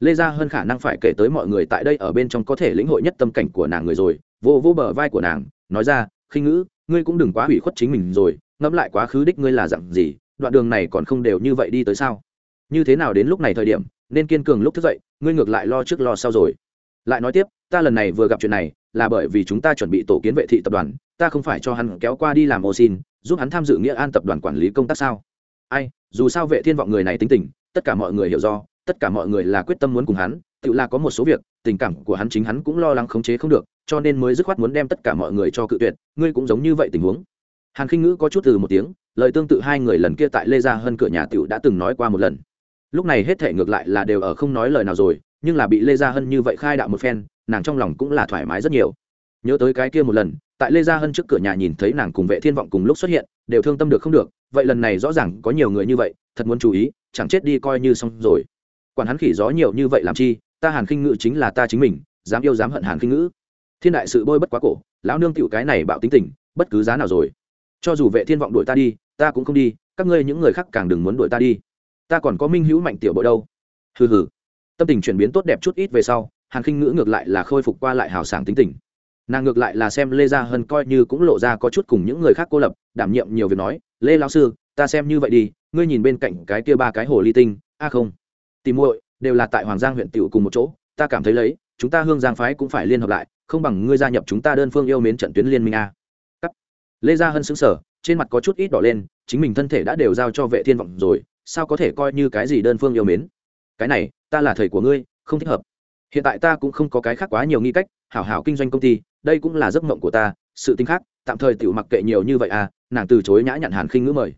Lê gia hân khả năng phải kể tới mọi người tại đây ở bên trong có thể lĩnh hội nhất tâm cảnh của nàng người rồi, vô vô bờ vai của nàng, nói ra, khinh ngữ ngươi cũng đừng quá hủy khuất chính mình rồi, ngẫm lại quá khứ đích ngươi là dặn gì, đoạn đường này còn không đều như vậy đi tới sao? Như thế nào đến lúc này thời điểm, nên kiên cường lúc thức dậy, ngươi ngược lại lo trước lo sau rồi. Lại nói tiếp, ta lần này vừa gặp chuyện này, là bởi vì chúng ta chuẩn bị tổ kiến vệ thị tập đoàn ta không phải cho hắn kéo qua đi làm ô xin, giúp hắn tham dự nghĩa an tập đoàn quản lý công tác sao? Ai, dù sao vệ thiên vọng người này tính tình, tất cả mọi người hiểu do, tất cả mọi người là quyết tâm muốn cùng hắn, tự là có một số việc, tình cảm của hắn chính hắn cũng lo lắng khống chế không được, cho nên mới dứt khoát muốn đem tất cả mọi người cho cự tuyệt, ngươi cũng giống như vậy tình huống. Hàn khinh ngữ có chút từ một tiếng, lời tương tự hai người lần kia tại lê gia hơn cửa nhà tiểu đã từng nói qua một lần. Lúc này hết thể ngược lại là đều ở không nói lời nào rồi, nhưng là bị lê gia hân như vậy khai đạo một phen, nàng trong lòng cũng là thoải mái rất nhiều. Nhớ tới cái kia một lần tại lê gia hân trước cửa nhà nhìn thấy nàng cùng vệ thiên vọng cùng lúc xuất hiện, đều thương tâm được không được, vậy lần này rõ ràng có nhiều người như vậy, thật muốn chú ý, chẳng chết đi coi như xong rồi. Quản hắn khỉ gió nhiều như vậy làm chi, ta hàn khinh ngữ chính là ta chính mình, dám yêu dám hận hàn khinh ngữ. Thiên đại sự bôi bất quá cổ, lão nương tựu cái này bạo tính tình, bất cứ giá nào rồi. Cho dù vệ thiên vọng đuổi ta đi, ta cũng không đi, các ngươi những người khác càng đừng muốn đuổi ta đi. Ta còn có minh hữu mạnh tiểu bộ đâu. Hừ hừ. Tâm tình chuyển biến tốt đẹp chút ít về sau, hàn khinh ngữ ngược lại là khôi phục qua lại hào sảng tính tình nàng ngược lại là xem lê gia hân coi như cũng lộ ra có chút cùng những người khác cô lập, đảm nhiệm nhiều việc nói, lê lao sư, ta xem như vậy đi, ngươi nhìn bên cạnh cái kia ba cái hồ ly tinh, a không, tìm muội, đều là tại hoàng giang huyện tiểu cùng một chỗ, ta cảm thấy lấy, chúng ta hương giang phái cũng phải liên hợp lại, không bằng ngươi gia nhập chúng ta đơn phương yêu mến trận tuyến liên minh a. Cắt. lê gia hân xứng sở trên mặt có chút ít đỏ lên, chính mình thân thể đã đều giao cho vệ thiên vọng rồi, sao có thể coi như cái gì đơn phương yêu mến? Cái này, ta là thầy của ngươi, không thích hợp. Hiện tại ta cũng không có cái khác quá nhiều nghi cách, hảo hảo kinh doanh công ty đây cũng là giấc mộng của ta, sự tính khác, tạm thời tiểu mặc kệ nhiều như vậy à nàng từ chối nhã nhặn hàn khinh ngữ mời.